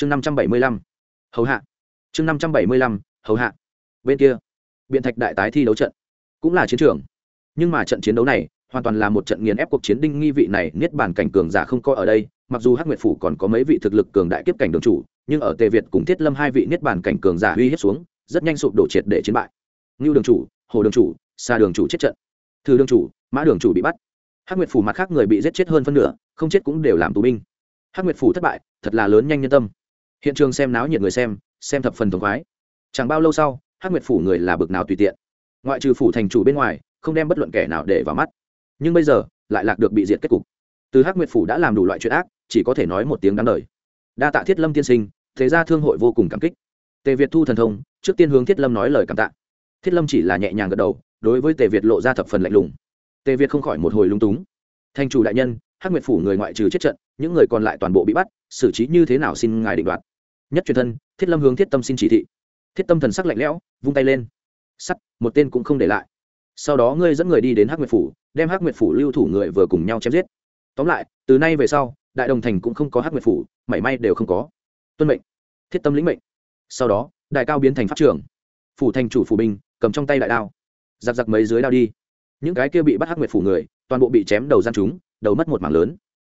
chương năm trăm bảy mươi lăm. Hầu hạ. Chương năm trăm bảy mươi lăm, hầu hạ. Bên kia, biện thạch đại tái thi đấu trận. Cũng là chiến trường. Nhưng mà trận chiến đấu này hoàn toàn là một trận nghiền ép cuộc chiến đinh nghi vị này, niết bàn cảnh cường giả không coi ở đây. Mặc dù hắc nguyệt phủ còn có mấy vị thực lực cường đại kiếp cảnh đường chủ, nhưng ở tề việt cùng thiết lâm hai vị niết bàn cảnh cường giả uy hiếp xuống, rất nhanh sụp đổ triệt để chiến bại. Ngưu đường chủ, hồ đường chủ xa đường chủ chết trận. Thư đường chủ, mã đường chủ bị bắt. Hắc nguyệt phủ mặt khác người bị giết chết hơn phân nửa, không chết cũng đều làm tù binh. Hắc nguyệt phủ thất bại, thật là lớn nhanh nhân tâm hiện trường xem náo nhiệt người xem xem thập phần thống khoái. Chẳng bao lâu sau, hắc nguyệt phủ người là bực nào tùy tiện. Ngoại trừ phủ thành chủ bên ngoài, không đem bất luận kẻ nào để vào mắt. Nhưng bây giờ, lại lạc được bị diệt kết cục. Từ hắc nguyệt phủ đã làm đủ loại chuyện ác, chỉ có thể nói một tiếng đáng lời. Đa tạ thiết lâm tiên sinh, thế ra thương hội vô cùng cảm kích. Tề việt thu thần thông, trước tiên hướng thiết lâm nói lời cảm tạ. Thiết lâm chỉ là nhẹ nhàng gật đầu, đối với tề việt lộ ra thập phần lạnh lùng. Tề việt không khỏi một hồi lung túng. Thanh chủ đại nhân, hắc nguyệt phủ người ngoại trừ chết trận, những người còn lại toàn bộ bị bắt, xử trí như thế nào xin ngài định đoạt nhất truyền thân, thiết lâm hướng thiết tâm xin chỉ thị. Thiết tâm thần sắc lạnh lẽo, vung tay lên. Sắt, một tên cũng không để lại. Sau đó ngươi dẫn người đi đến hắc nguyệt phủ, đem hắc nguyệt phủ lưu thủ người vừa cùng nhau chém giết. Tóm lại, từ nay về sau, đại đồng thành cũng không có hắc nguyệt phủ, mảy may đều không có. Tuân mệnh. Thiết tâm lĩnh mệnh. Sau đó đại cao biến thành pháp trưởng. Phủ thành chủ phủ binh, cầm trong tay đại đao. Giặc giặc mấy dưới đao đi. Những cái kia bị bắt hắc nguyệt phủ người, toàn bộ bị chém đầu gian chúng, đầu mất một mảng lớn.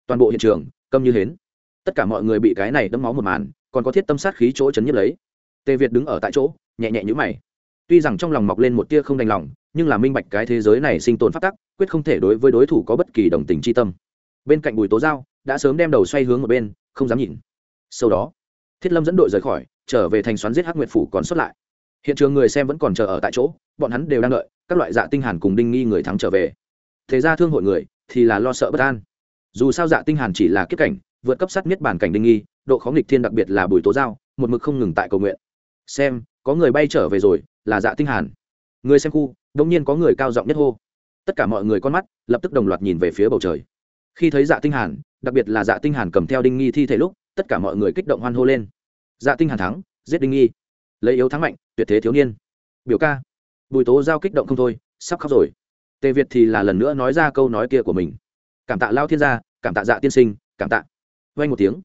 Toàn bộ hiện trường, câm như hến. Tất cả mọi người bị cái này đấm máu một màn còn có thiết tâm sát khí chỗ chấn nhất lấy. Tề việt đứng ở tại chỗ, nhẹ nhẹ nhữ mày. Tuy rằng trong lòng mọc lên một tia không đành lòng, nhưng là minh bạch cái thế giới này sinh tồn phát tắc, quyết không thể đối với đối thủ có bất kỳ đồng tình c h i tâm. Bên cạnh bùi tố giao, đã sớm đem đầu xoay hướng một bên, không dám nhìn. Sau đó, thiết lâm dẫn đội rời khỏi, trở về thành xoắn giết hắc nguyệt phủ còn xuất lại. Hiện trường người xem vẫn còn chờ ở tại chỗ, bọn hắn đều đang đợi, các loại dạ tinh hàn cùng đinh nghi người thắng trở về. Thế ra thương hội người, thì là lo sợ bất an. Dù sao dạ tinh hàn chỉ là kiếp cảnh, vượt cấp sát miết bản cảnh đinh nghi độ khó nghịch thiên đặc biệt là bùi tố giao, một mực không ngừng tại cầu nguyện. Xem, có người bay trở về rồi, là dạ tinh hàn. Người xem khu đống nhiên có người cao giọng nhất hô. Tất cả mọi người con mắt, lập tức đồng loạt nhìn về phía bầu trời. Khi thấy dạ tinh hàn, đặc biệt là dạ tinh hàn cầm theo đinh nghi thi thể lúc, tất cả mọi người kích động hoan hô lên. Dạ tinh hàn thắng, giết đinh nghi. Lấy yếu thắng mạnh, tuyệt thế thiếu niên. Biểu ca. Bùi tố giao kích động không thôi, sắp khóc rồi. Tề việt thì là lần nữa nói ra câu nói kia của mình. Cảm tạ lao thiên gia, cảm tạ dạ tiên sinh, cảm tạ. Vay một tiếng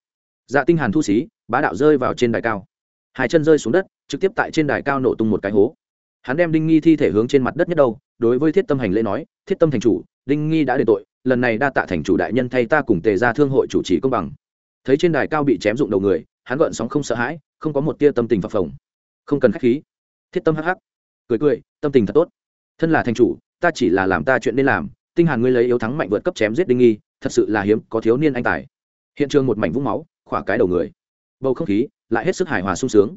dạ tinh hàn thu xí, bá đạo rơi vào trên đài cao. Hai chân rơi xuống đất, trực tiếp tại trên đài cao nổ tung một cái hố. Hắn đem đinh nghi thi thể hướng trên mặt đất nhất đầu. đối với thiết tâm hành lễ nói, thiết tâm thành chủ, đinh nghi đã đền tội, lần này đa tạ thành chủ đại nhân thay ta cùng tề ra thương hội chủ trì công bằng. Thấy trên đài cao bị chém dụng đầu người, hắn gợn sóng không sợ hãi, không có một tia tâm tình phập phồng. Không cần khách khí. Thiết tâm hắc hắc, cười cười, tâm tình thật tốt. Thân là thành chủ, ta chỉ là làm ta chuyện nên làm, tinh hàn ngươi lấy yếu thắng mạnh vượt cấp chém giết đinh nghi, thật sự là hiếm có thiếu niên anh tài. Hiện trường một mảnh vũng máu khỏa cái đầu người. Bầu không khí lại hết sức hài hòa sung sướng.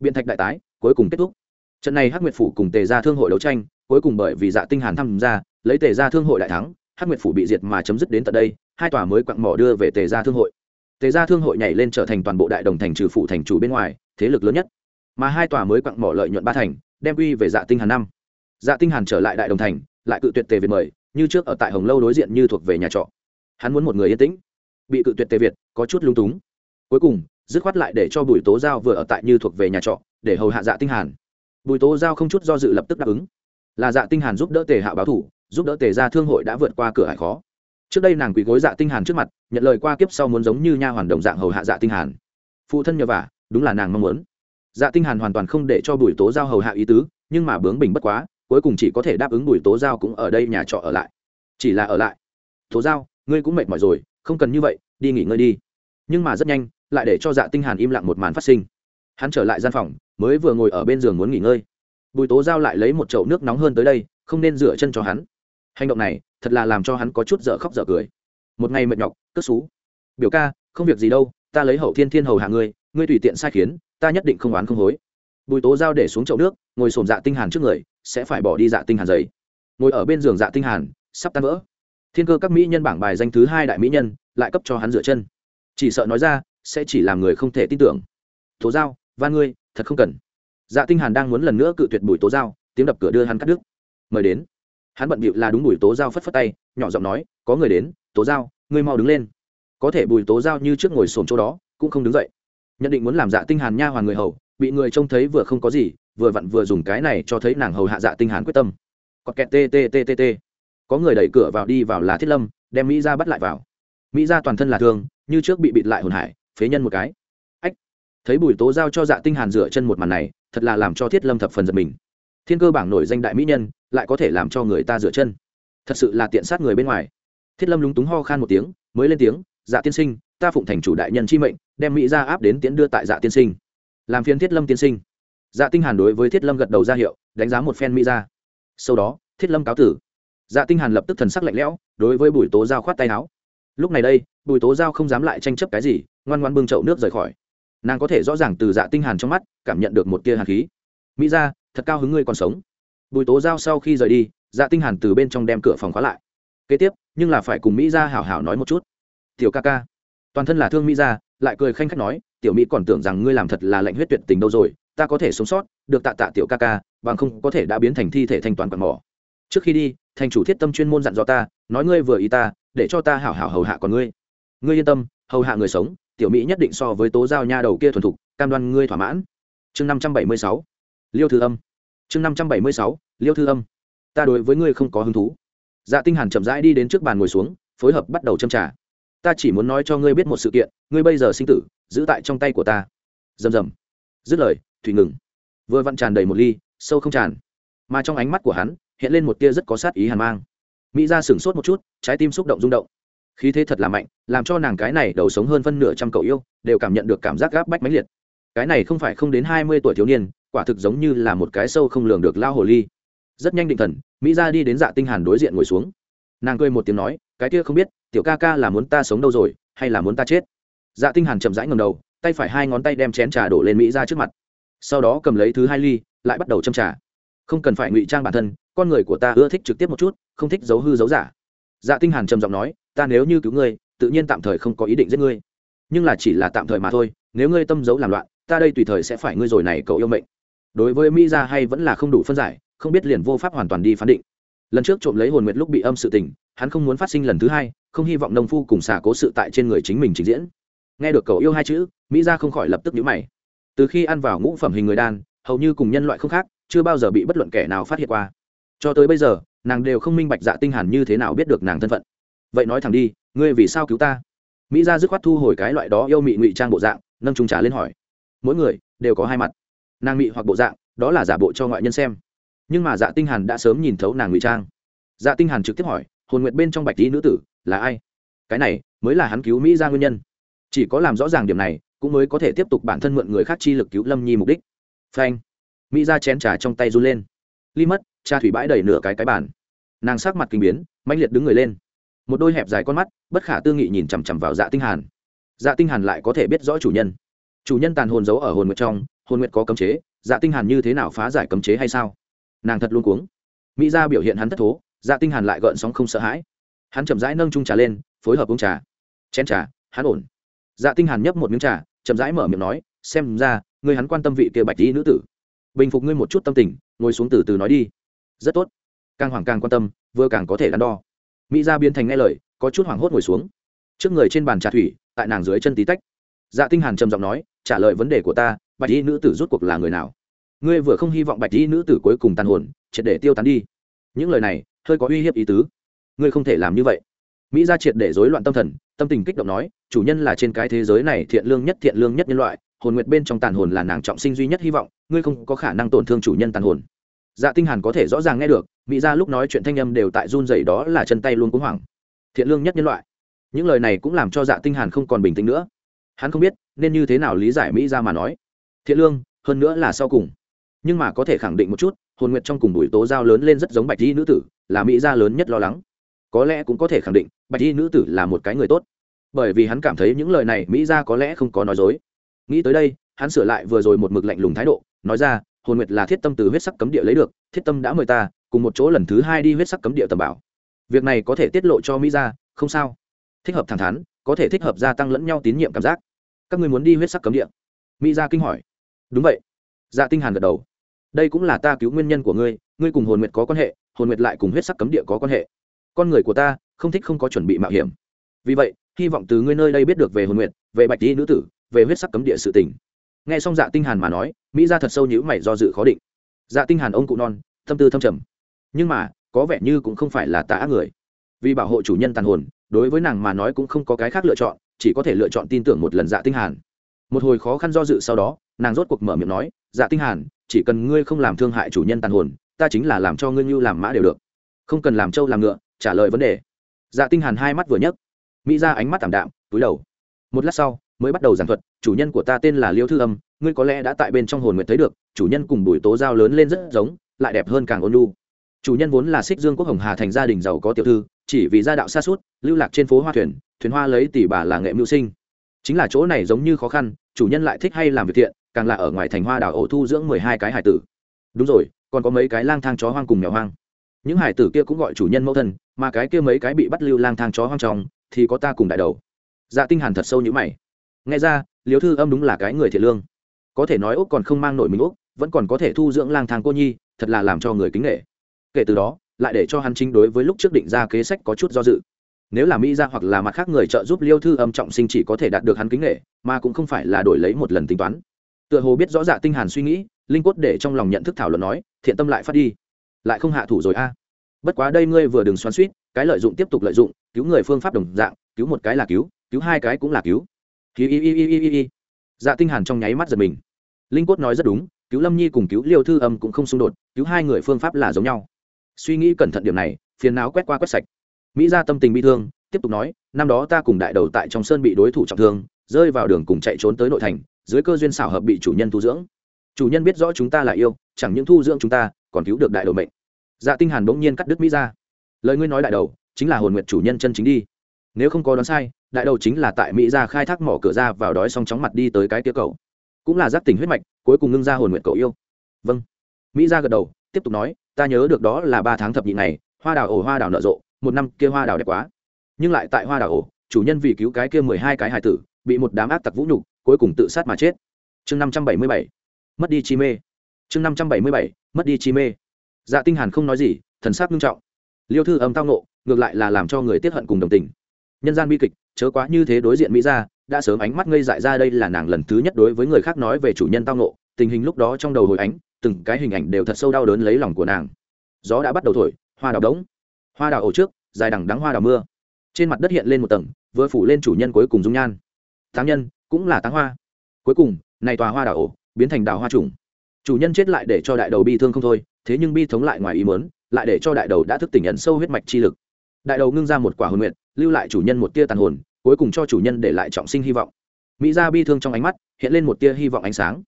Biện thạch đại tái, cuối cùng kết thúc. Trận này hắc nguyệt phủ cùng tề gia thương hội đấu tranh, cuối cùng bởi vì dạ tinh hàn tham gia, lấy tề gia thương hội đại thắng, hắc nguyệt phủ bị diệt mà chấm dứt đến tận đây, hai tòa mới quặng mỏ đưa về tề gia thương hội. Tề gia thương hội nhảy lên trở thành toàn bộ đại đồng thành trừ phủ thành chủ bên ngoài, thế lực lớn nhất. Mà hai tòa mới quặng mỏ lợi nhuận ba thành, đem uy về dạ tinh hàn năm. Dạ tinh hàn trở lại đại đồng thành, lại cự tuyệt tề việt mời, như trước ở tại hồng lâu đối diện như thuộc về nhà trọ. Hắn muốn một người yên tĩnh. Bị cự tuyệt tề việt, có chút lung túng cuối cùng, dứt khoát lại để cho bùi tố giao vừa ở tại như thuộc về nhà trọ, để hầu hạ dạ tinh hàn. Bùi tố giao không chút do dự lập tức đáp ứng. Là dạ tinh hàn giúp đỡ tề hạ báo thủ, giúp đỡ tề gia thương hội đã vượt qua cửa hải khó. Trước đây nàng quỳ gối dạ tinh hàn trước mặt, nhận lời qua kiếp sau muốn giống như nha hoàn đồng dạng hầu hạ dạ tinh hàn. Phụ thân nhờ vả, đúng là nàng mong muốn. Dạ tinh hàn hoàn toàn không để cho bùi tố giao hầu hạ ý tứ, nhưng mà bướng bỉnh bất quá, cuối cùng chỉ có thể đáp ứng bùi tố giao cũng ở đây nhà trọ ở lại. Chỉ là ở lại. Tố giao, ngươi cũng mệt mỏi rồi, không cần như vậy, đi nghỉ ngơi đi. Nhưng mà rất nhanh lại để cho dạ tinh hàn im lặng một màn phát sinh. Hắn trở lại gian phòng, mới vừa ngồi ở bên giường muốn nghỉ ngơi. Bùi tố giao lại lấy một chậu nước nóng hơn tới đây, không nên rửa chân cho hắn. Hành động này, thật là làm cho hắn có chút dở khóc dở cười. Một ngày mệt nhọc, cất xú. Biểu ca, không việc gì đâu, ta lấy hậu thiên thiên hầu hạ ngươi ngươi tùy tiện sai khiến, ta nhất định không oán không hối. Bùi tố giao để xuống chậu nước, ngồi sồn dạ tinh hàn trước người, sẽ phải bỏ đi dạ tinh hàn giấy ngồi ở bên giường dạ tinh hàn, sắp tan vỡ. Thiên cơ các mỹ nhân bảng bài danh thứ hai đại mỹ nhân, lại cấp cho hắn rửa chân. Chỉ sợ nói ra sẽ chỉ làm người không thể tin tưởng. Tố giao, van ngươi, thật không cần. Dạ tinh hàn đang muốn lần nữa cự tuyệt bùi tố giao, tiếng đập cửa đưa hắn cắt đứt. Mời đến. Hắn bận bịu là đúng bùi tố giao phất phất tay, nhỏ giọng nói, có người đến, tố giao, ngươi mau đứng lên. Có thể bùi tố giao như trước ngồi sồn chỗ đó, cũng không đứng dậy. Nhận định muốn làm dạ tinh hàn nha hoàn người hầu, bị người trông thấy vừa không có gì, vừa vặn vừa dùng cái này cho thấy nàng hầu hạ dạ tinh hàn quyết tâm. Còn kẹt t t t t t có người đẩy cửa vào đi vào là thiết lâm, đem mỹ gia bắt lại vào. Mỹ gia toàn thân là thương, như trước bị bịt lại hồn hải phế nhân một cái. Ách, thấy bùi tố giao cho dạ tinh hàn rửa chân một màn này, thật là làm cho thiết lâm thập phần giật mình. Thiên cơ bảng nổi danh đại mỹ nhân, lại có thể làm cho người ta rửa chân. Thật sự là tiện sát người bên ngoài. Thiết lâm lúng túng ho khan một tiếng, mới lên tiếng dạ tiên sinh, ta phụng thành chủ đại nhân chi mệnh, đem mỹ ra áp đến tiễn đưa tại dạ tiên sinh. Làm phiên thiết lâm tiên sinh. Dạ tinh hàn đối với thiết lâm gật đầu ra hiệu, đánh giá một phen mỹ ra sau đó, thiết lâm cáo tử. Dạ tinh hàn lập tức thần sắc lạnh lẽo, đối với bùi tố giao khoát tay áo. Lúc này đây, bùi tố giao không dám lại tranh chấp cái gì ngoan ngoan bưng chậu nước rời khỏi. Nàng có thể rõ ràng từ dạ tinh hàn trong mắt, cảm nhận được một tia hàn khí. Mỹ ra thật cao hứng ngươi còn sống. Bùi tố giao sau khi rời đi dạ tinh hàn từ bên trong đem cửa phòng khóa lại. Kế tiếp, nhưng là phải cùng mỹ ra hảo hảo nói một chút. Tiểu ca ca. Toàn thân là thương mỹ ra lại cười khanh khách nói, tiểu mỹ còn tưởng rằng ngươi làm thật là lệnh huyết tuyệt tình đâu rồi, ta có thể sống sót, được tạ tạ tiểu ca ca, bằng không có thể đã biến thành thi thể thanh toàn quạt mỏ. Trước khi đi, thành chủ thiết tâm chuyên môn dặn dò ta, nói ngươi vừa ý ta, để cho ta hảo hảo hầu hạ còn ngươi. Ngươi yên tâm, hầu hạ người sống tiểu mỹ nhất định so với tố giao nha đầu kia thuần thục, cam đoan ngươi thỏa mãn. Chương năm trăm bảy mươi sáu, liêu thư âm. Chương năm trăm bảy mươi sáu, liêu thư âm. Ta đối với ngươi không có hứng thú. Dạ tinh hàn chậm rãi đi đến trước bàn ngồi xuống, phối hợp bắt đầu châm trà. Ta chỉ muốn nói cho ngươi biết một sự kiện, ngươi bây giờ sinh tử, giữ tại trong tay của ta. Rầm rầm. Dứt lời, thủy ngừng. Vừa vặn tràn đầy một ly, sâu không tràn. Mà trong ánh mắt của hắn, hiện lên một tia rất có sát ý hàn mang. Mỹ ra sửng sốt một chút, trái tim xúc động rung động khí thế thật là mạnh, làm cho nàng cái này đầu sống hơn phân nửa trăm cậu yêu, đều cảm nhận được cảm giác gáp bách mãnh liệt. Cái này không phải không đến hai mươi tuổi thiếu niên, quả thực giống như là một cái sâu không lường được lao hồ ly. Rất nhanh định thần, mỹ ra đi đến dạ tinh hàn đối diện ngồi xuống. Nàng cười một tiếng nói, cái kia không biết, tiểu ca ca là muốn ta sống đâu rồi, hay là muốn ta chết? Dạ tinh hàn chậm rãi ngẩng đầu, tay phải hai ngón tay đem chén trà đổ lên mỹ ra trước mặt. Sau đó cầm lấy thứ hai ly, lại bắt đầu châm trà. Không cần phải ngụy trang bản thân, con người của ta ưa thích trực tiếp một chút, không thích giấu hư giấu giả. Dạ tinh hàn trầm giọng nói ta nếu như cứu ngươi, tự nhiên tạm thời không có ý định giết ngươi. Nhưng là chỉ là tạm thời mà thôi, nếu ngươi tâm giấu làm loạn, ta đây tùy thời sẽ phải ngươi rồi này cậu yêu mệnh. Đối với mỹ gia hay vẫn là không đủ phân giải, không biết liền vô pháp hoàn toàn đi phán định. Lần trước trộm lấy hồn nguyệt lúc bị âm sự tình, hắn không muốn phát sinh lần thứ hai, không hy vọng nông phu cùng xả cố sự tại trên người chính mình trình diễn. Nghe được cậu yêu hai chữ, mỹ gia không khỏi lập tức nhíu mày. Từ khi ăn vào ngũ phẩm hình người đan, hầu như cùng nhân loại không khác, chưa bao giờ bị bất luận kẻ nào phát hiện qua. Cho tới bây giờ, nàng đều không minh bạch dạ tinh hàn như thế nào biết được nàng thân phận vậy nói thẳng đi, ngươi vì sao cứu ta? Mỹ gia dứt khoát thu hồi cái loại đó yêu mị ngụy trang bộ dạng, nâng trung trả lên hỏi. Mỗi người đều có hai mặt. Nàng mị hoặc bộ dạng, đó là giả bộ cho ngoại nhân xem. Nhưng mà dạ tinh hàn đã sớm nhìn thấu nàng ngụy trang. Dạ tinh hàn trực tiếp hỏi, hồn nguyệt bên trong bạch tí nữ tử là ai? Cái này mới là hắn cứu mỹ ra nguyên nhân. Chỉ có làm rõ ràng điểm này, cũng mới có thể tiếp tục bản thân mượn người khác chi lực cứu lâm nhi mục đích. Phanh. Mỹ ra chén trà trong tay run lên. Ly mất cha thủy bãi đầy nửa cái cái bàn. Nàng sắc mặt kinh biến, mãnh liệt đứng người lên một đôi hẹp dài con mắt, bất khả tư nghị nhìn chằm chằm vào dạ tinh hàn. Dạ tinh hàn lại có thể biết rõ chủ nhân. Chủ nhân tàn hồn giấu ở hồn nguyệt trong, hồn nguyệt có cấm chế dạ tinh hàn như thế nào phá giải cấm chế hay sao? Nàng thật luôn cuống. Mỹ gia biểu hiện hắn thất thố dạ tinh hàn lại gợn sóng không sợ hãi. Hắn chậm rãi nâng chung trà lên, phối hợp uống trà. Chén trà, hắn ổn. Dạ tinh hàn nhấp một miếng trà, chậm rãi mở miệng nói, xem ra, ngươi hắn quan tâm vị kia bạch y nữ tử. Bình phục ngươi một chút tâm tình, ngồi xuống từ từ nói đi. Rất tốt. Càng hoảng càng quan tâm, vừa càng có thể đắn đo mỹ gia biến thành nghe lời, có chút hoảng hốt ngồi xuống. Trước người trên bàn trà thủy, tại nàng dưới chân tí tách. Dạ tinh hàn trầm giọng nói, trả lời vấn đề của ta, bạch y nữ tử rút cuộc là người nào? Ngươi vừa không hy vọng bạch y nữ tử cuối cùng tàn hồn, triệt để tiêu tán đi. Những lời này, hơi có uy hiếp ý tứ. Ngươi không thể làm như vậy. Mỹ gia triệt để rối loạn tâm thần, tâm tình kích động nói, chủ nhân là trên cái thế giới này thiện lương nhất thiện lương nhất nhân loại, hồn nguyệt bên trong tàn hồn là nàng trọng sinh duy nhất hy vọng, ngươi không có khả năng tổn thương chủ nhân tàn hồn dạ tinh hàn có thể rõ ràng nghe được mỹ gia lúc nói chuyện thanh âm đều tại run rẩy đó là chân tay luôn cúng hoảng. Thiện lương nhất nhân loại. Những lời này cũng làm cho dạ tinh hàn không còn bình tĩnh nữa. Hắn không biết nên như thế nào lý giải mỹ gia mà nói. Thiện lương, hơn nữa là sau cùng. Nhưng mà có thể khẳng định một chút, hồn nguyệt trong cùng buổi tố giao lớn lên rất giống bạch y nữ tử, là mỹ gia lớn nhất lo lắng. Có lẽ cũng có thể khẳng định, bạch y nữ tử là một cái người tốt. Bởi vì hắn cảm thấy những lời này mỹ gia có lẽ không có nói dối. Nghĩ tới đây, hắn sửa lại vừa rồi một mực lạnh lùng thái độ, nói ra hồn nguyệt là thiết tâm từ huyết sắc cấm địa lấy được, thiết tâm đã mời ta, cùng một chỗ lần thứ hai đi huyết sắc cấm địa tầm bảo. Việc này có thể tiết lộ cho mỹ gia, không sao. Thích hợp thẳng thắn, có thể thích hợp gia tăng lẫn nhau tín nhiệm cảm giác. Các người muốn đi huyết sắc cấm địa? Mỹ gia kinh hỏi. Đúng vậy. Dạ tinh hàn gật đầu. Đây cũng là ta cứu nguyên nhân của ngươi ngươi cùng hồn nguyệt có quan hệ, hồn nguyệt lại cùng huyết sắc cấm địa có quan hệ. Con người của ta, không thích không có chuẩn bị mạo hiểm. Vì vậy, hy vọng từ ngươi nơi đây biết được về hồn nguyệt, về bạch tỷ nữ tử, về huyết sắc cấm địa sự tình. Nghe xong dạ tinh hàn mà nói mỹ ra thật sâu nhữ mày do dự khó định. Dạ tinh hàn ông cụ non tâm tư thâm trầm. Nhưng mà, có vẻ như cũng không phải là tà ác người. Vì bảo hộ chủ nhân tàn hồn, đối với nàng mà nói cũng không có cái khác lựa chọn, chỉ có thể lựa chọn tin tưởng một lần dạ tinh hàn. Một hồi khó khăn do dự sau đó, nàng rốt cuộc mở miệng nói dạ tinh hàn, chỉ cần ngươi không làm thương hại chủ nhân tàn hồn, ta chính là làm cho ngươi như làm mã đều được. Không cần làm trâu làm ngựa, trả lời vấn đề. Dạ tinh hàn hai mắt vừa nhấc. Mỹ ra ánh mắt tạm đạm, túi đầu. Một lát sau mới bắt đầu giảng thuật, chủ nhân của ta tên là liêu thư âm, ngươi có lẽ đã tại bên trong hồn nguyệt thấy được, chủ nhân cùng bùi tố giao lớn lên rất giống, lại đẹp hơn càng ôn nhu. Chủ nhân vốn là xích dương quốc hồng hà thành gia đình giàu có tiểu thư, chỉ vì gia đạo xa suốt, lưu lạc trên phố hoa thuyền thuyền hoa lấy tỷ bà là nghệ mưu sinh. Chính là chỗ này giống như khó khăn, chủ nhân lại thích hay làm việc thiện, càng là ở ngoài thành hoa đảo ổ thu dưỡng mười hai cái hải tử. Đúng rồi, còn có mấy cái lang thang chó hoang cùng mèo hoang. Những hải tử kia cũng gọi chủ nhân mẫu thân, mà cái kia mấy cái bị bắt lưu lang thang chó hoang trong, thì có ta cùng đại đầu. Dạ tinh hàn thật sâu như mày nghe ra liếu thư âm đúng là cái người thiện lương. Có thể nói úc còn không mang nổi mình úc, vẫn còn có thể thu dưỡng lang thang cô nhi, thật là làm cho người kính nghệ kể từ đó, lại để cho hắn chính đối với lúc trước định ra kế sách có chút do dự. Nếu là mỹ ra hoặc là mặt khác người trợ giúp liêu thư âm trọng sinh chỉ có thể đạt được hắn kính nghệ mà cũng không phải là đổi lấy một lần tính toán. Tựa hồ biết rõ dạ tinh hàn suy nghĩ, linh quất để trong lòng nhận thức thảo luận nói, thiện tâm lại phát đi. Lại không hạ thủ rồi a. Bất quá đây ngươi vừa đừng xoắn suýt, cái lợi dụng tiếp tục lợi dụng, cứu người phương pháp đồng dạng, cứu một cái là cứu cứu hai cái cũng là cứu hi hi hi hi hi hi dạ tinh hàn trong nháy mắt giật mình. Linh quất nói rất đúng, cứu lâm nhi cùng cứu liêu thư âm cũng không xung đột, cứu hai người phương pháp là giống nhau. Suy nghĩ cẩn thận điểm này, phiền não quét qua quét sạch. Mỹ ra tâm tình bi thương, tiếp tục nói, năm đó ta cùng đại đầu tại trong sơn bị đối thủ trọng thương, rơi vào đường cùng chạy trốn tới nội thành, dưới cơ duyên xảo hợp bị chủ nhân tu dưỡng. Chủ nhân biết rõ chúng ta là yêu, chẳng những thu dưỡng chúng ta, còn cứu được đại đầu mệnh. Dạ tinh hàn bỗng nhiên cắt đứt mỹ ra lời ngươi nói đại đầu, chính là hồn nguyện chủ nhân chân chính đi nếu không có đoán sai đại đầu chính là tại mỹ ra khai thác mỏ cửa ra vào đói xong chóng mặt đi tới cái kia cầu. Cũng là giác tỉnh huyết mạch cuối cùng ngưng ra hồn nguyện cậu yêu. Vâng. Mỹ ra gật đầu tiếp tục nói ta nhớ được đó là ba tháng thập nhị này, hoa đào ổ hoa đào nở rộ một năm kia hoa đào đẹp quá. Nhưng lại tại hoa đào ổ chủ nhân vì cứu cái kia mười hai cái hài tử bị một đám ác tặc vũ nhục cuối cùng tự sát mà chết. Chương năm trăm bảy mươi bảy. Mất đi chi mê. Chương năm trăm bảy mươi bảy mất đi chi mê. Dạ tinh hàn không nói gì thần sắc nghiêm trọng. Liêu thư âm tao nộ ngược lại là làm cho người tiết hận cùng đồng tình nhân gian bi kịch, chớ quá như thế đối diện mỹ gia, đã sớm ánh mắt ngây dại ra đây là nàng lần thứ nhất đối với người khác nói về chủ nhân tao nộ tình hình lúc đó trong đầu hồi ánh, từng cái hình ảnh đều thật sâu đau đớn lấy lòng của nàng. Gió đã bắt đầu thổi, hoa đào đống. Hoa đào ổ trước, dài đằng đắng hoa đào mưa. Trên mặt đất hiện lên một tầng, vừa phủ lên chủ nhân cuối cùng dung nhan. Táng nhân, cũng là táng hoa. Cuối cùng, này tòa hoa đào ổ, biến thành đào hoa trùng. Chủ nhân chết lại để cho đại đầu bi thương không thôi, thế nhưng bi thống lại ngoài ý mớn lại để cho đại đầu đã thức tỉnh nhận sâu huyết mạch chi lực. Đại đầu ngưng ra một quả hồn nguyện lưu lại chủ nhân một tia tàn hồn, cuối cùng cho chủ nhân để lại trọng sinh hy vọng. Mỹ ra bi thương trong ánh mắt, hiện lên một tia hy vọng ánh sáng.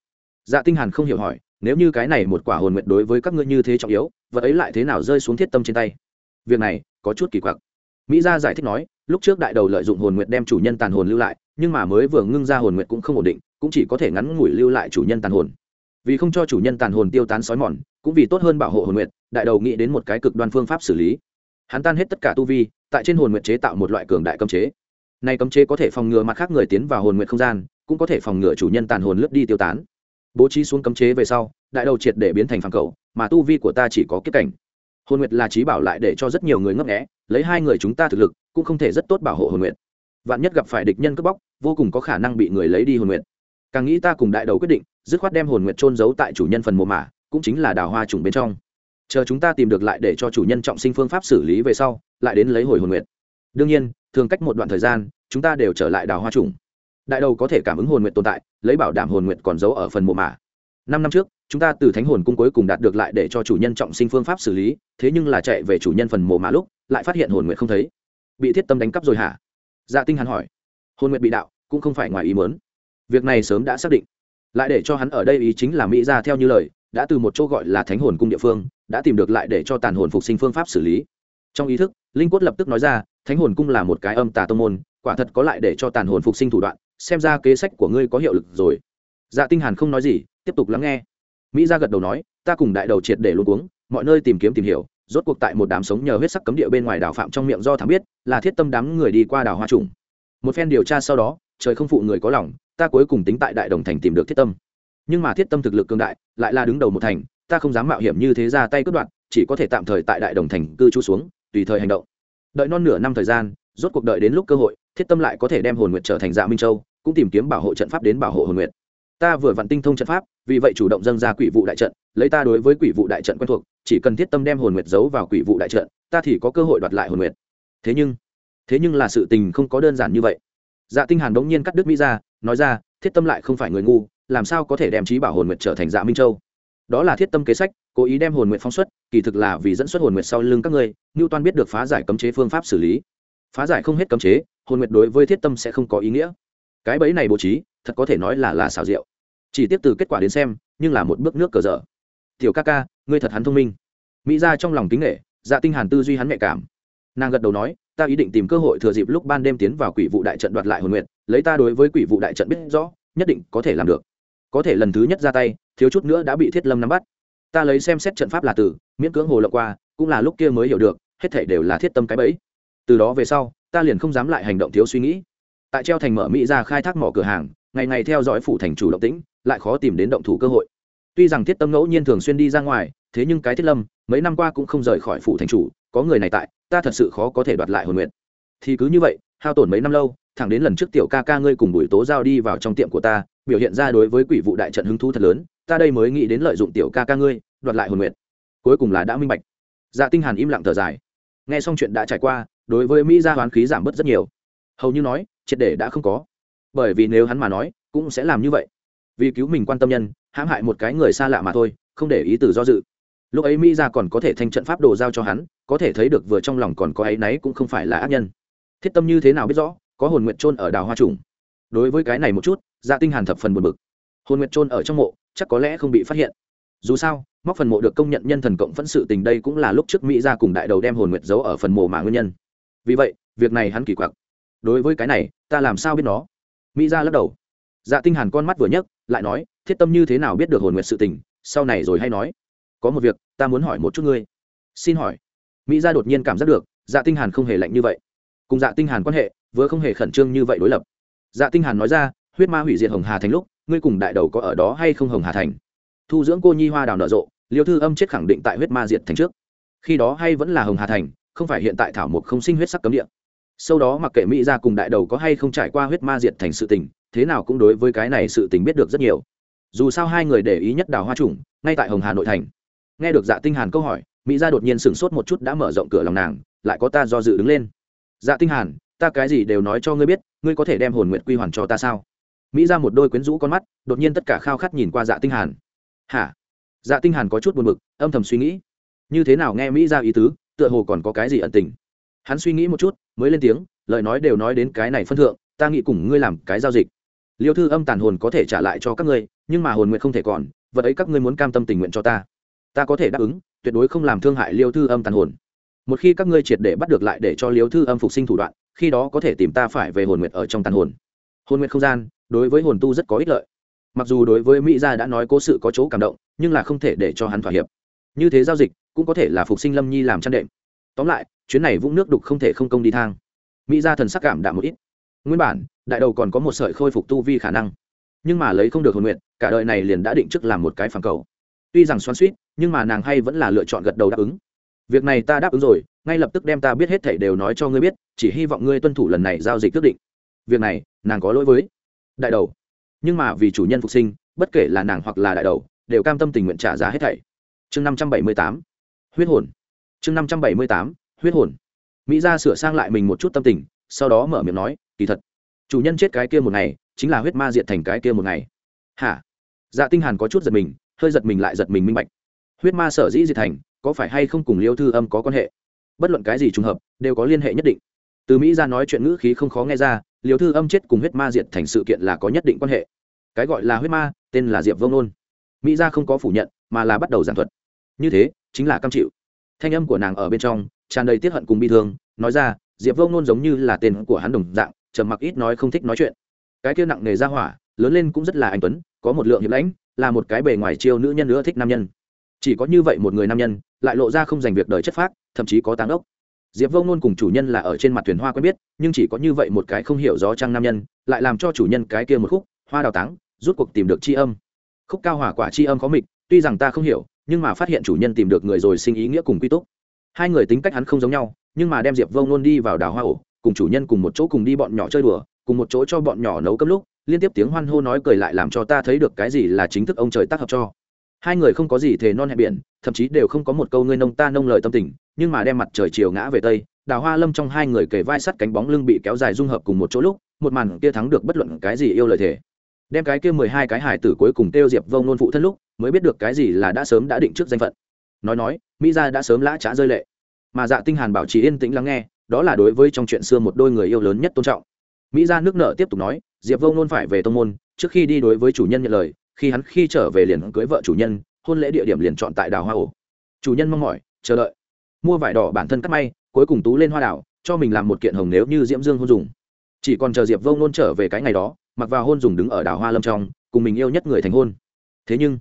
Dạ tinh hàn không hiểu hỏi, nếu như cái này một quả hồn nguyện đối với các ngươi như thế trọng yếu, vật ấy lại thế nào rơi xuống thiết tâm trên tay? Việc này, có chút kỳ quặc. Mỹ gia giải thích nói, lúc trước đại đầu lợi dụng hồn nguyện đem chủ nhân tàn hồn lưu lại, nhưng mà mới vừa ngưng ra hồn nguyện cũng không ổn định, cũng chỉ có thể ngắn ngủi lưu lại chủ nhân tàn hồn. Vì không cho chủ nhân tàn hồn tiêu tán sói mòn, cũng vì tốt hơn bảo hộ hồn nguyện đại đầu nghĩ đến một cái cực đoan phương pháp xử lý. Hắn tan hết tất cả tu vi tại trên hồn nguyện chế tạo một loại cường đại cấm chế. Này cấm chế có thể phòng ngừa mặt khác người tiến vào hồn nguyện không gian, cũng có thể phòng ngừa chủ nhân tàn hồn lướt đi tiêu tán. Bố trí xuống cấm chế về sau, đại đầu triệt để biến thành phản cầu, mà tu vi của ta chỉ có kết cảnh. Hồn nguyệt là trí bảo lại để cho rất nhiều người ngấp nghẽ lấy hai người chúng ta thực lực, cũng không thể rất tốt bảo hộ hồn nguyệt. Vạn nhất gặp phải địch nhân cướp bóc, vô cùng có khả năng bị người lấy đi hồn nguyệt. Càng nghĩ ta cùng đại đầu quyết định, dứt khoát đem hồn nguyệt trôn giấu tại chủ nhân phần mộ mả, cũng chính là đào hoa trùng bên trong chờ chúng ta tìm được lại để cho chủ nhân trọng sinh phương pháp xử lý về sau, lại đến lấy hồi hồn nguyệt. Đương nhiên, thường cách một đoạn thời gian, chúng ta đều trở lại đào hoa trùng. Đại đầu có thể cảm ứng hồn nguyện tồn tại, lấy bảo đảm hồn nguyện còn giấu ở phần mộ mả. Năm năm trước, chúng ta từ thánh hồn cung cuối cùng đạt được lại để cho chủ nhân trọng sinh phương pháp xử lý, thế nhưng là chạy về chủ nhân phần mộ mả lúc, lại phát hiện hồn nguyện không thấy. Bị thiết tâm đánh cắp rồi hả? Dạ tinh hắn hỏi. Hồn nguyện bị đạo, cũng không phải ngoài ý muốn. Việc này sớm đã xác định. Lại để cho hắn ở đây ý chính là mỹ ra theo như lời, đã từ một chỗ gọi là thánh hồn cung địa phương đã tìm được lại để cho tàn hồn phục sinh phương pháp xử lý. Trong ý thức, linh quất lập tức nói ra, thánh hồn cung là một cái âm tà tông môn, quả thật có lại để cho tàn hồn phục sinh thủ đoạn, xem ra kế sách của ngươi có hiệu lực rồi. Dạ tinh hàn không nói gì, tiếp tục lắng nghe. Mỹ gia gật đầu nói, ta cùng đại đầu triệt để luôn uống mọi nơi tìm kiếm tìm hiểu, rốt cuộc tại một đám sống nhờ huyết sắc cấm địa bên ngoài đảo phạm trong miệng do thảm biết, là thiết tâm đám người đi qua đảo hoa trùng. Một phen điều tra sau đó, trời không phụ người có lòng, ta cuối cùng tính tại đại đồng thành tìm được thiết tâm. Nhưng mà thiết tâm thực lực cường đại, lại là đứng đầu một thành ta không dám mạo hiểm như thế ra tay cướp đoạt, chỉ có thể tạm thời tại đại đồng thành cư trú xuống, tùy thời hành động. Đợi non nửa năm thời gian, rốt cuộc đợi đến lúc cơ hội, thiết tâm lại có thể đem hồn nguyệt trở thành dạ minh châu, cũng tìm kiếm bảo hộ trận pháp đến bảo hộ hồn nguyệt. Ta vừa vặn tinh thông trận pháp, vì vậy chủ động dâng ra quỷ vụ đại trận, lấy ta đối với quỷ vụ đại trận quen thuộc, chỉ cần thiết tâm đem hồn nguyệt giấu vào quỷ vụ đại trận, ta thì có cơ hội đoạt lại hồn nguyệt. Thế nhưng thế nhưng là sự tình không có đơn giản như vậy. Dạ tinh hàn đống nhiên cắt đứt mỹ ra, nói ra, thiết tâm lại không phải người ngu, làm sao có thể đem trí bảo hồn nguyệt trở thành dạ minh châu? Đó là thiết tâm kế sách, cố ý đem hồn nguyện phong xuất, kỳ thực là vì dẫn xuất hồn nguyện sau lưng các ngươi ngưu toan biết được phá giải cấm chế phương pháp xử lý. Phá giải không hết cấm chế, hồn nguyện đối với thiết tâm sẽ không có ý nghĩa. Cái bẫy này bố trí, thật có thể nói là là xào rượu chỉ tiếp từ kết quả đến xem, nhưng là một bước nước cờ dở. Tiểu ca ca, ngươi thật hắn thông minh. Mỹ ra trong lòng kính nghệ dạ tinh hàn tư duy hắn nhạy cảm. Nàng gật đầu nói, ta ý định tìm cơ hội thừa dịp lúc ban đêm tiến vào quỷ vụ đại trận đoạt lại hồn nguyện, lấy ta đối với quỷ vụ đại trận biết rõ, nhất định có thể làm được có thể lần thứ nhất ra tay, thiếu chút nữa đã bị thiết lâm nắm bắt. Ta lấy xem xét trận pháp là từ miễn cưỡng hồ lộng qua, cũng là lúc kia mới hiểu được, hết thể đều là thiết tâm cái bẫy. Từ đó về sau, ta liền không dám lại hành động thiếu suy nghĩ. Tại treo thành mở mỹ ra khai thác mỏ cửa hàng, ngày ngày theo dõi phủ thành chủ động tĩnh, lại khó tìm đến động thủ cơ hội. Tuy rằng thiết tâm ngẫu nhiên thường xuyên đi ra ngoài, thế nhưng cái thiết lâm, mấy năm qua cũng không rời khỏi phủ thành chủ, có người này tại, ta thật sự khó có thể đoạt lại hồn nguyện. Thì cứ như vậy, hao tổn mấy năm lâu, thẳng đến lần trước tiểu ca ca ngươi cùng bùi tố giao đi vào trong tiệm của ta biểu hiện ra đối với quỷ vụ đại trận hứng thú thật lớn, ta đây mới nghĩ đến lợi dụng tiểu ca ca ngươi, đoạt lại hồn nguyện cuối cùng là đã minh bạch. Dạ tinh hàn im lặng thở dài. Nghe xong chuyện đã trải qua, đối với mỹ gia hoán khí giảm bớt rất nhiều. Hầu như nói, triệt để đã không có. Bởi vì nếu hắn mà nói, cũng sẽ làm như vậy. Vì cứu mình quan tâm nhân, hãm hại một cái người xa lạ mà thôi, không để ý từ do dự. Lúc ấy mỹ gia còn có thể thanh trận pháp đồ giao cho hắn, có thể thấy được vừa trong lòng còn có ấy náy cũng không phải là ác nhân. Thiết tâm như thế nào biết rõ, có hồn nguyện trôn ở đào hoa trùng đối với cái này một chút dạ tinh hàn thập phần buồn bực. Hồn nguyệt trôn ở trong mộ, chắc có lẽ không bị phát hiện. Dù sao, móc phần mộ được công nhận nhân thần cộng phẫn sự tình đây cũng là lúc trước mỹ ra cùng đại đầu đem hồn nguyệt giấu ở phần mộ mà nguyên nhân. Vì vậy, việc này hắn kỳ quặc. Đối với cái này, ta làm sao biết nó? Mỹ ra lắc đầu. Dạ tinh hàn con mắt vừa nhấc, lại nói, thiết tâm như thế nào biết được hồn nguyệt sự tình? Sau này rồi hay nói. Có một việc, ta muốn hỏi một chút ngươi. Xin hỏi. Mỹ gia đột nhiên cảm giác được dạ tinh hàn không hề lạnh như vậy. Cùng dạ tinh hàn quan hệ, vừa không hề khẩn trương như vậy đối lập dạ tinh hàn nói ra, huyết ma hủy diệt hồng hà thành lúc, ngươi cùng đại đầu có ở đó hay không hồng hà thành? Thu dưỡng cô nhi hoa đào nở rộ, liêu thư âm chết khẳng định tại huyết ma diệt thành trước. Khi đó hay vẫn là hồng hà thành, không phải hiện tại thảo mộc không sinh huyết sắc cấm địa. Sau đó mặc kệ mỹ gia cùng đại đầu có hay không trải qua huyết ma diệt thành sự tình, thế nào cũng đối với cái này sự tình biết được rất nhiều. Dù sao hai người để ý nhất đào hoa trùng ngay tại hồng hà nội thành. Nghe được dạ tinh hàn câu hỏi, mỹ gia đột nhiên sửng sốt một chút đã mở rộng cửa lòng nàng, lại có ta do dự đứng lên. Dạ tinh hàn ta cái gì đều nói cho ngươi biết, ngươi có thể đem hồn nguyện quy hoàn cho ta sao? Mỹ gia một đôi quyến rũ con mắt, đột nhiên tất cả khao khát nhìn qua dạ tinh hàn. Hả? Dạ tinh hàn có chút buồn bực, âm thầm suy nghĩ. Như thế nào nghe mỹ gia ý tứ, tựa hồ còn có cái gì ẩn tình? Hắn suy nghĩ một chút, mới lên tiếng, lời nói đều nói đến cái này phân thượng, ta nghĩ cùng ngươi làm cái giao dịch. Liêu thư âm tàn hồn có thể trả lại cho các ngươi, nhưng mà hồn nguyện không thể còn, vật ấy các ngươi muốn cam tâm tình nguyện cho ta. Ta có thể đáp ứng, tuyệt đối không làm thương hại liêu thư âm tàn hồn. Một khi các ngươi triệt để bắt được lại để cho liêu thư âm phục sinh thủ đoạn khi đó có thể tìm ta phải về hồn nguyện ở trong tàn hồn. Hồn nguyện không gian, đối với hồn tu rất có ích lợi. Mặc dù đối với mỹ gia đã nói cố sự có chỗ cảm động, nhưng là không thể để cho hắn thỏa hiệp. Như thế giao dịch, cũng có thể là phục sinh lâm nhi làm chăn đệm. Tóm lại, chuyến này vũng nước đục không thể không công đi thang. Mỹ gia thần sắc cảm đạm một ít. Nguyên bản, đại đầu còn có một sợi khôi phục tu vi khả năng. Nhưng mà lấy không được hồn nguyện cả đời này liền đã định trước làm một cái phản cầu. Tuy rằng xoắn suýt nhưng mà nàng hay vẫn là lựa chọn gật đầu đáp ứng việc này ta đáp ứng rồi, ngay lập tức đem ta biết hết thảy đều nói cho ngươi biết, chỉ hy vọng ngươi tuân thủ lần này giao dịch quyết định. Việc này, nàng có lỗi với. Đại đầu. Nhưng mà vì chủ nhân phục sinh, bất kể là nàng hoặc là đại đầu, đều cam tâm tình nguyện trả giá hết thảy. Chương năm trăm bảy mươi tám. Huyết hồn. Chương năm trăm bảy mươi tám. Huyết hồn. Mỹ gia sửa sang lại mình một chút tâm tình, sau đó mở miệng nói, kỳ thật, chủ nhân chết cái kia một ngày, chính là huyết ma diệt thành cái kia một ngày. Hả? Dạ tinh hàn có chút giật mình, hơi giật mình lại giật mình minh bạch. Huyết ma sở dĩ diệt thành có phải hay không cùng liêu thư âm có quan hệ? Bất luận cái gì trùng hợp, đều có liên hệ nhất định. Từ mỹ ra nói chuyện ngữ khí không khó nghe ra, liêu thư âm chết cùng huyết ma diệt thành sự kiện là có nhất định quan hệ. Cái gọi là huyết ma, tên là diệp vông nôn. Mỹ ra không có phủ nhận, mà là bắt đầu giảng thuật. Như thế, chính là cam chịu. Thanh âm của nàng ở bên trong, tràn đầy tiết hận cùng bi thương, nói ra, diệp vông nôn giống như là tên của hắn đồng dạng, trầm mặc ít nói không thích nói chuyện. Cái kia nặng nề ra hỏa, lớn lên cũng rất là anh tuấn, có một lượng hiệp lãnh, là một cái bề ngoài chiêu nữ nhân nữa thích nam nhân. Chỉ có như vậy một người nam nhân lại lộ ra không dành việc đời chất phác, thậm chí có táng ốc. Diệp vô nôn cùng chủ nhân là ở trên mặt thuyền hoa quen biết, nhưng chỉ có như vậy một cái không hiểu gió trăng nam nhân, lại làm cho chủ nhân cái kia một khúc, hoa đào táng, rút cuộc tìm được c h i âm. Khúc cao hỏa quả c h i âm có mịch, tuy rằng ta không hiểu, nhưng mà phát hiện chủ nhân tìm được người rồi sinh ý nghĩa cùng quy túc. Hai người tính cách hắn không giống nhau, nhưng mà đem diệp vô nôn đi vào đào hoa ổ, cùng chủ nhân cùng một chỗ cùng đi bọn nhỏ chơi đùa, cùng một chỗ cho bọn nhỏ nấu cơm lúc, liên tiếp tiếng hoan hô nói cười lại làm cho ta thấy được cái gì là chính thức ông trời tác hợp cho hai người không có gì thề non hẹn biển, thậm chí đều không có một câu ngươi nông ta nông lời tâm tình, nhưng mà đem mặt trời chiều ngã về tây, đào hoa lâm trong hai người kề vai sắt cánh bóng lưng bị kéo dài dung hợp cùng một chỗ lúc, một màn kia thắng được bất luận cái gì yêu lời thề. Đem cái kia mười hai cái hải tử cuối cùng kêu diệp vông nôn phụ thân lúc, mới biết được cái gì là đã sớm đã định trước danh phận. Nói nói, mỹ gia đã sớm lã trá rơi lệ. Mà dạ tinh hàn bảo trì yên tĩnh lắng nghe, đó là đối với trong chuyện xưa một đôi người yêu lớn nhất tôn trọng. Mỹ gia nước nợ tiếp tục nói, diệp vông nôn phải về tông môn, trước khi đi đối với chủ nhân nhận lời khi hắn khi trở về liền cưới vợ chủ nhân, hôn lễ địa điểm liền chọn tại đào hoa ổ. Chủ nhân mong mỏi, chờ đợi. Mua vải đỏ bản thân cắt may, cuối cùng tú lên hoa đảo cho mình làm một kiện hồng nếu như diễm dương hôn dùng. Chỉ còn chờ diệp vông nôn trở về cái ngày đó, mặc vào hôn dùng đứng ở đảo hoa lâm trong, cùng mình yêu nhất người thành hôn. Thế nhưng,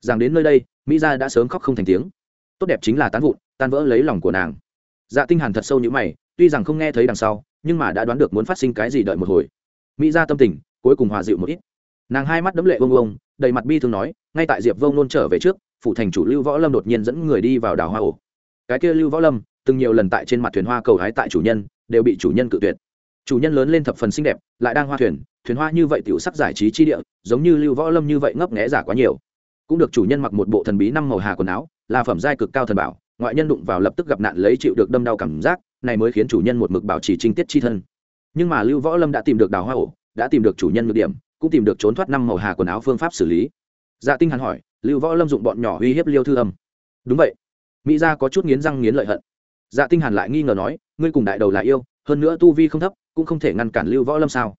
rằng đến nơi đây, mỹ gia đã sớm khóc không thành tiếng. Tốt đẹp chính là tán vụn, tan vỡ lấy lòng của nàng. Dạ tinh hàn thật sâu như mày, tuy rằng không nghe thấy đằng sau, nhưng mà đã đoán được muốn phát sinh cái gì đợi một hồi. Mỹ gia tâm tình, cuối cùng hòa dịu một ít. Nàng hai mắt đấm lệ vông vông đầy mặt bi thương nói, ngay tại diệp vông nôn trở về trước phụ thành chủ lưu võ lâm đột nhiên dẫn người đi vào đảo hoa ổ. Cái kia lưu võ lâm, từng nhiều lần tại trên mặt thuyền hoa cầu hái tại chủ nhân, đều bị chủ nhân cự tuyệt. Chủ nhân lớn lên thập phần xinh đẹp, lại đang hoa thuyền thuyền hoa như vậy tiểu sắc giải trí chi địa, giống như lưu võ lâm như vậy ngấp nghẽ giả quá nhiều. Cũng được chủ nhân mặc một bộ thần bí năm màu hà quần áo, là phẩm giai cực cao thần bảo, ngoại nhân đụng vào lập tức gặp nạn lấy chịu được đâm đau cảm giác, này mới khiến chủ nhân một mực bảo trì trinh tiết chi thân. Nhưng mà lưu võ lâm đã tìm được đào hoa ổ, đã tìm được chủ nhân ngược điểm cũng tìm được trốn thoát năm màu hà quần áo phương pháp xử lý. Dạ tinh hàn hỏi, lưu võ lâm dụng bọn nhỏ uy hiếp liêu thư âm? Đúng vậy. Mỹ gia có chút nghiến răng nghiến lợi hận. Dạ tinh hàn lại nghi ngờ nói, ngươi cùng đại đầu là yêu, hơn nữa tu vi không thấp, cũng không thể ngăn cản lưu võ lâm sao?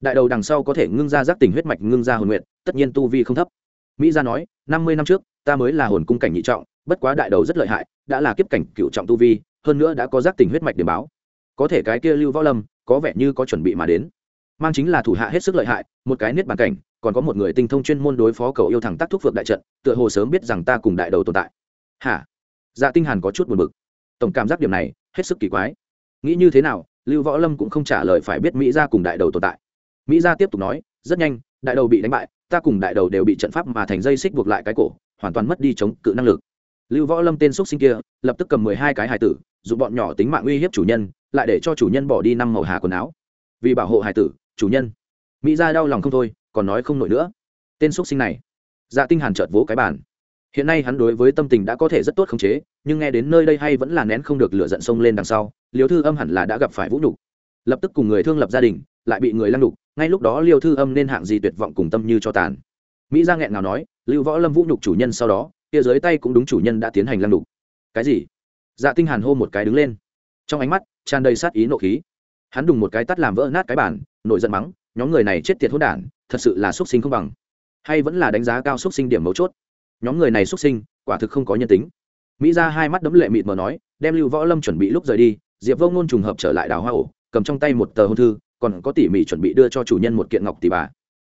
Đại đầu đằng sau có thể ngưng ra giác tình huyết mạch, ngưng ra hồn nguyện tất nhiên tu vi không thấp. Mỹ gia nói, năm mươi năm trước, ta mới là hồn cung cảnh nhị trọng, bất quá đại đầu rất lợi hại, đã là kiếp cảnh cựu trọng tu vi, hơn nữa đã có giác tình huyết mạch để báo. Có thể cái kia lưu võ lâm, có vẻ như có chuẩn bị mà đến mang chính là thủ hạ hết sức lợi hại, một cái niết bàn cảnh, còn có một người tinh thông chuyên môn đối phó cầu yêu thẳng tác thúc phượng đại trận, tựa hồ sớm biết rằng ta cùng đại đầu tồn tại. Hả? Dạ tinh hàn có chút buồn bực. Tổng cảm giác điểm này, hết sức kỳ quái. Nghĩ như thế nào, lưu võ lâm cũng không trả lời phải biết mỹ gia cùng đại đầu tồn tại. Mỹ gia tiếp tục nói, rất nhanh, đại đầu bị đánh bại, ta cùng đại đầu đều bị trận pháp mà thành dây xích buộc lại cái cổ, hoàn toàn mất đi chống cự năng lực. Lưu võ lâm tên xúc sinh kia, lập tức cầm mười hai cái hài tử, dùng bọn nhỏ tính mạng uy hiếp chủ nhân, lại để cho chủ nhân bỏ đi năm màu hà quần áo. Vì bảo hộ hài tử chủ nhân. Mỹ gia đau lòng không thôi, còn nói không nổi nữa. Tên xúc sinh này dạ tinh hàn chợt vỗ cái bàn. Hiện nay hắn đối với tâm tình đã có thể rất tốt khống chế, nhưng nghe đến nơi đây hay vẫn là nén không được lửa giận sông lên đằng sau, liêu thư âm hẳn là đã gặp phải vũ nhục. Lập tức cùng người thương lập gia đình, lại bị người lăng đục ngay lúc đó liêu thư âm nên hạng gì tuyệt vọng cùng tâm như cho tàn. Mỹ ra nghẹn nào nói, lưu võ lâm vũ nhục chủ nhân sau đó, kia dưới tay cũng đúng chủ nhân đã tiến hành lăng đục cái gì? Dạ tinh hàn hô một cái đứng lên. Trong ánh mắt tràn đầy sát ý nộ khí hắn đùng một cái tắt làm vỡ nát cái bàn, nổi giận mắng, nhóm người này chết tiệt hỗn đản, thật sự là xuất sinh không bằng. Hay vẫn là đánh giá cao xuất sinh điểm mấu chốt. Nhóm người này xuất sinh, quả thực không có nhân tính. Mỹ ra hai mắt đấm lệ mịt mờ nói, đem lưu võ lâm chuẩn bị lúc rời đi, diệp vô ngôn trùng hợp trở lại đào hoa ổ, cầm trong tay một tờ hôn thư, còn có tỉ mỉ chuẩn bị đưa cho chủ nhân một kiện ngọc tỷ bà.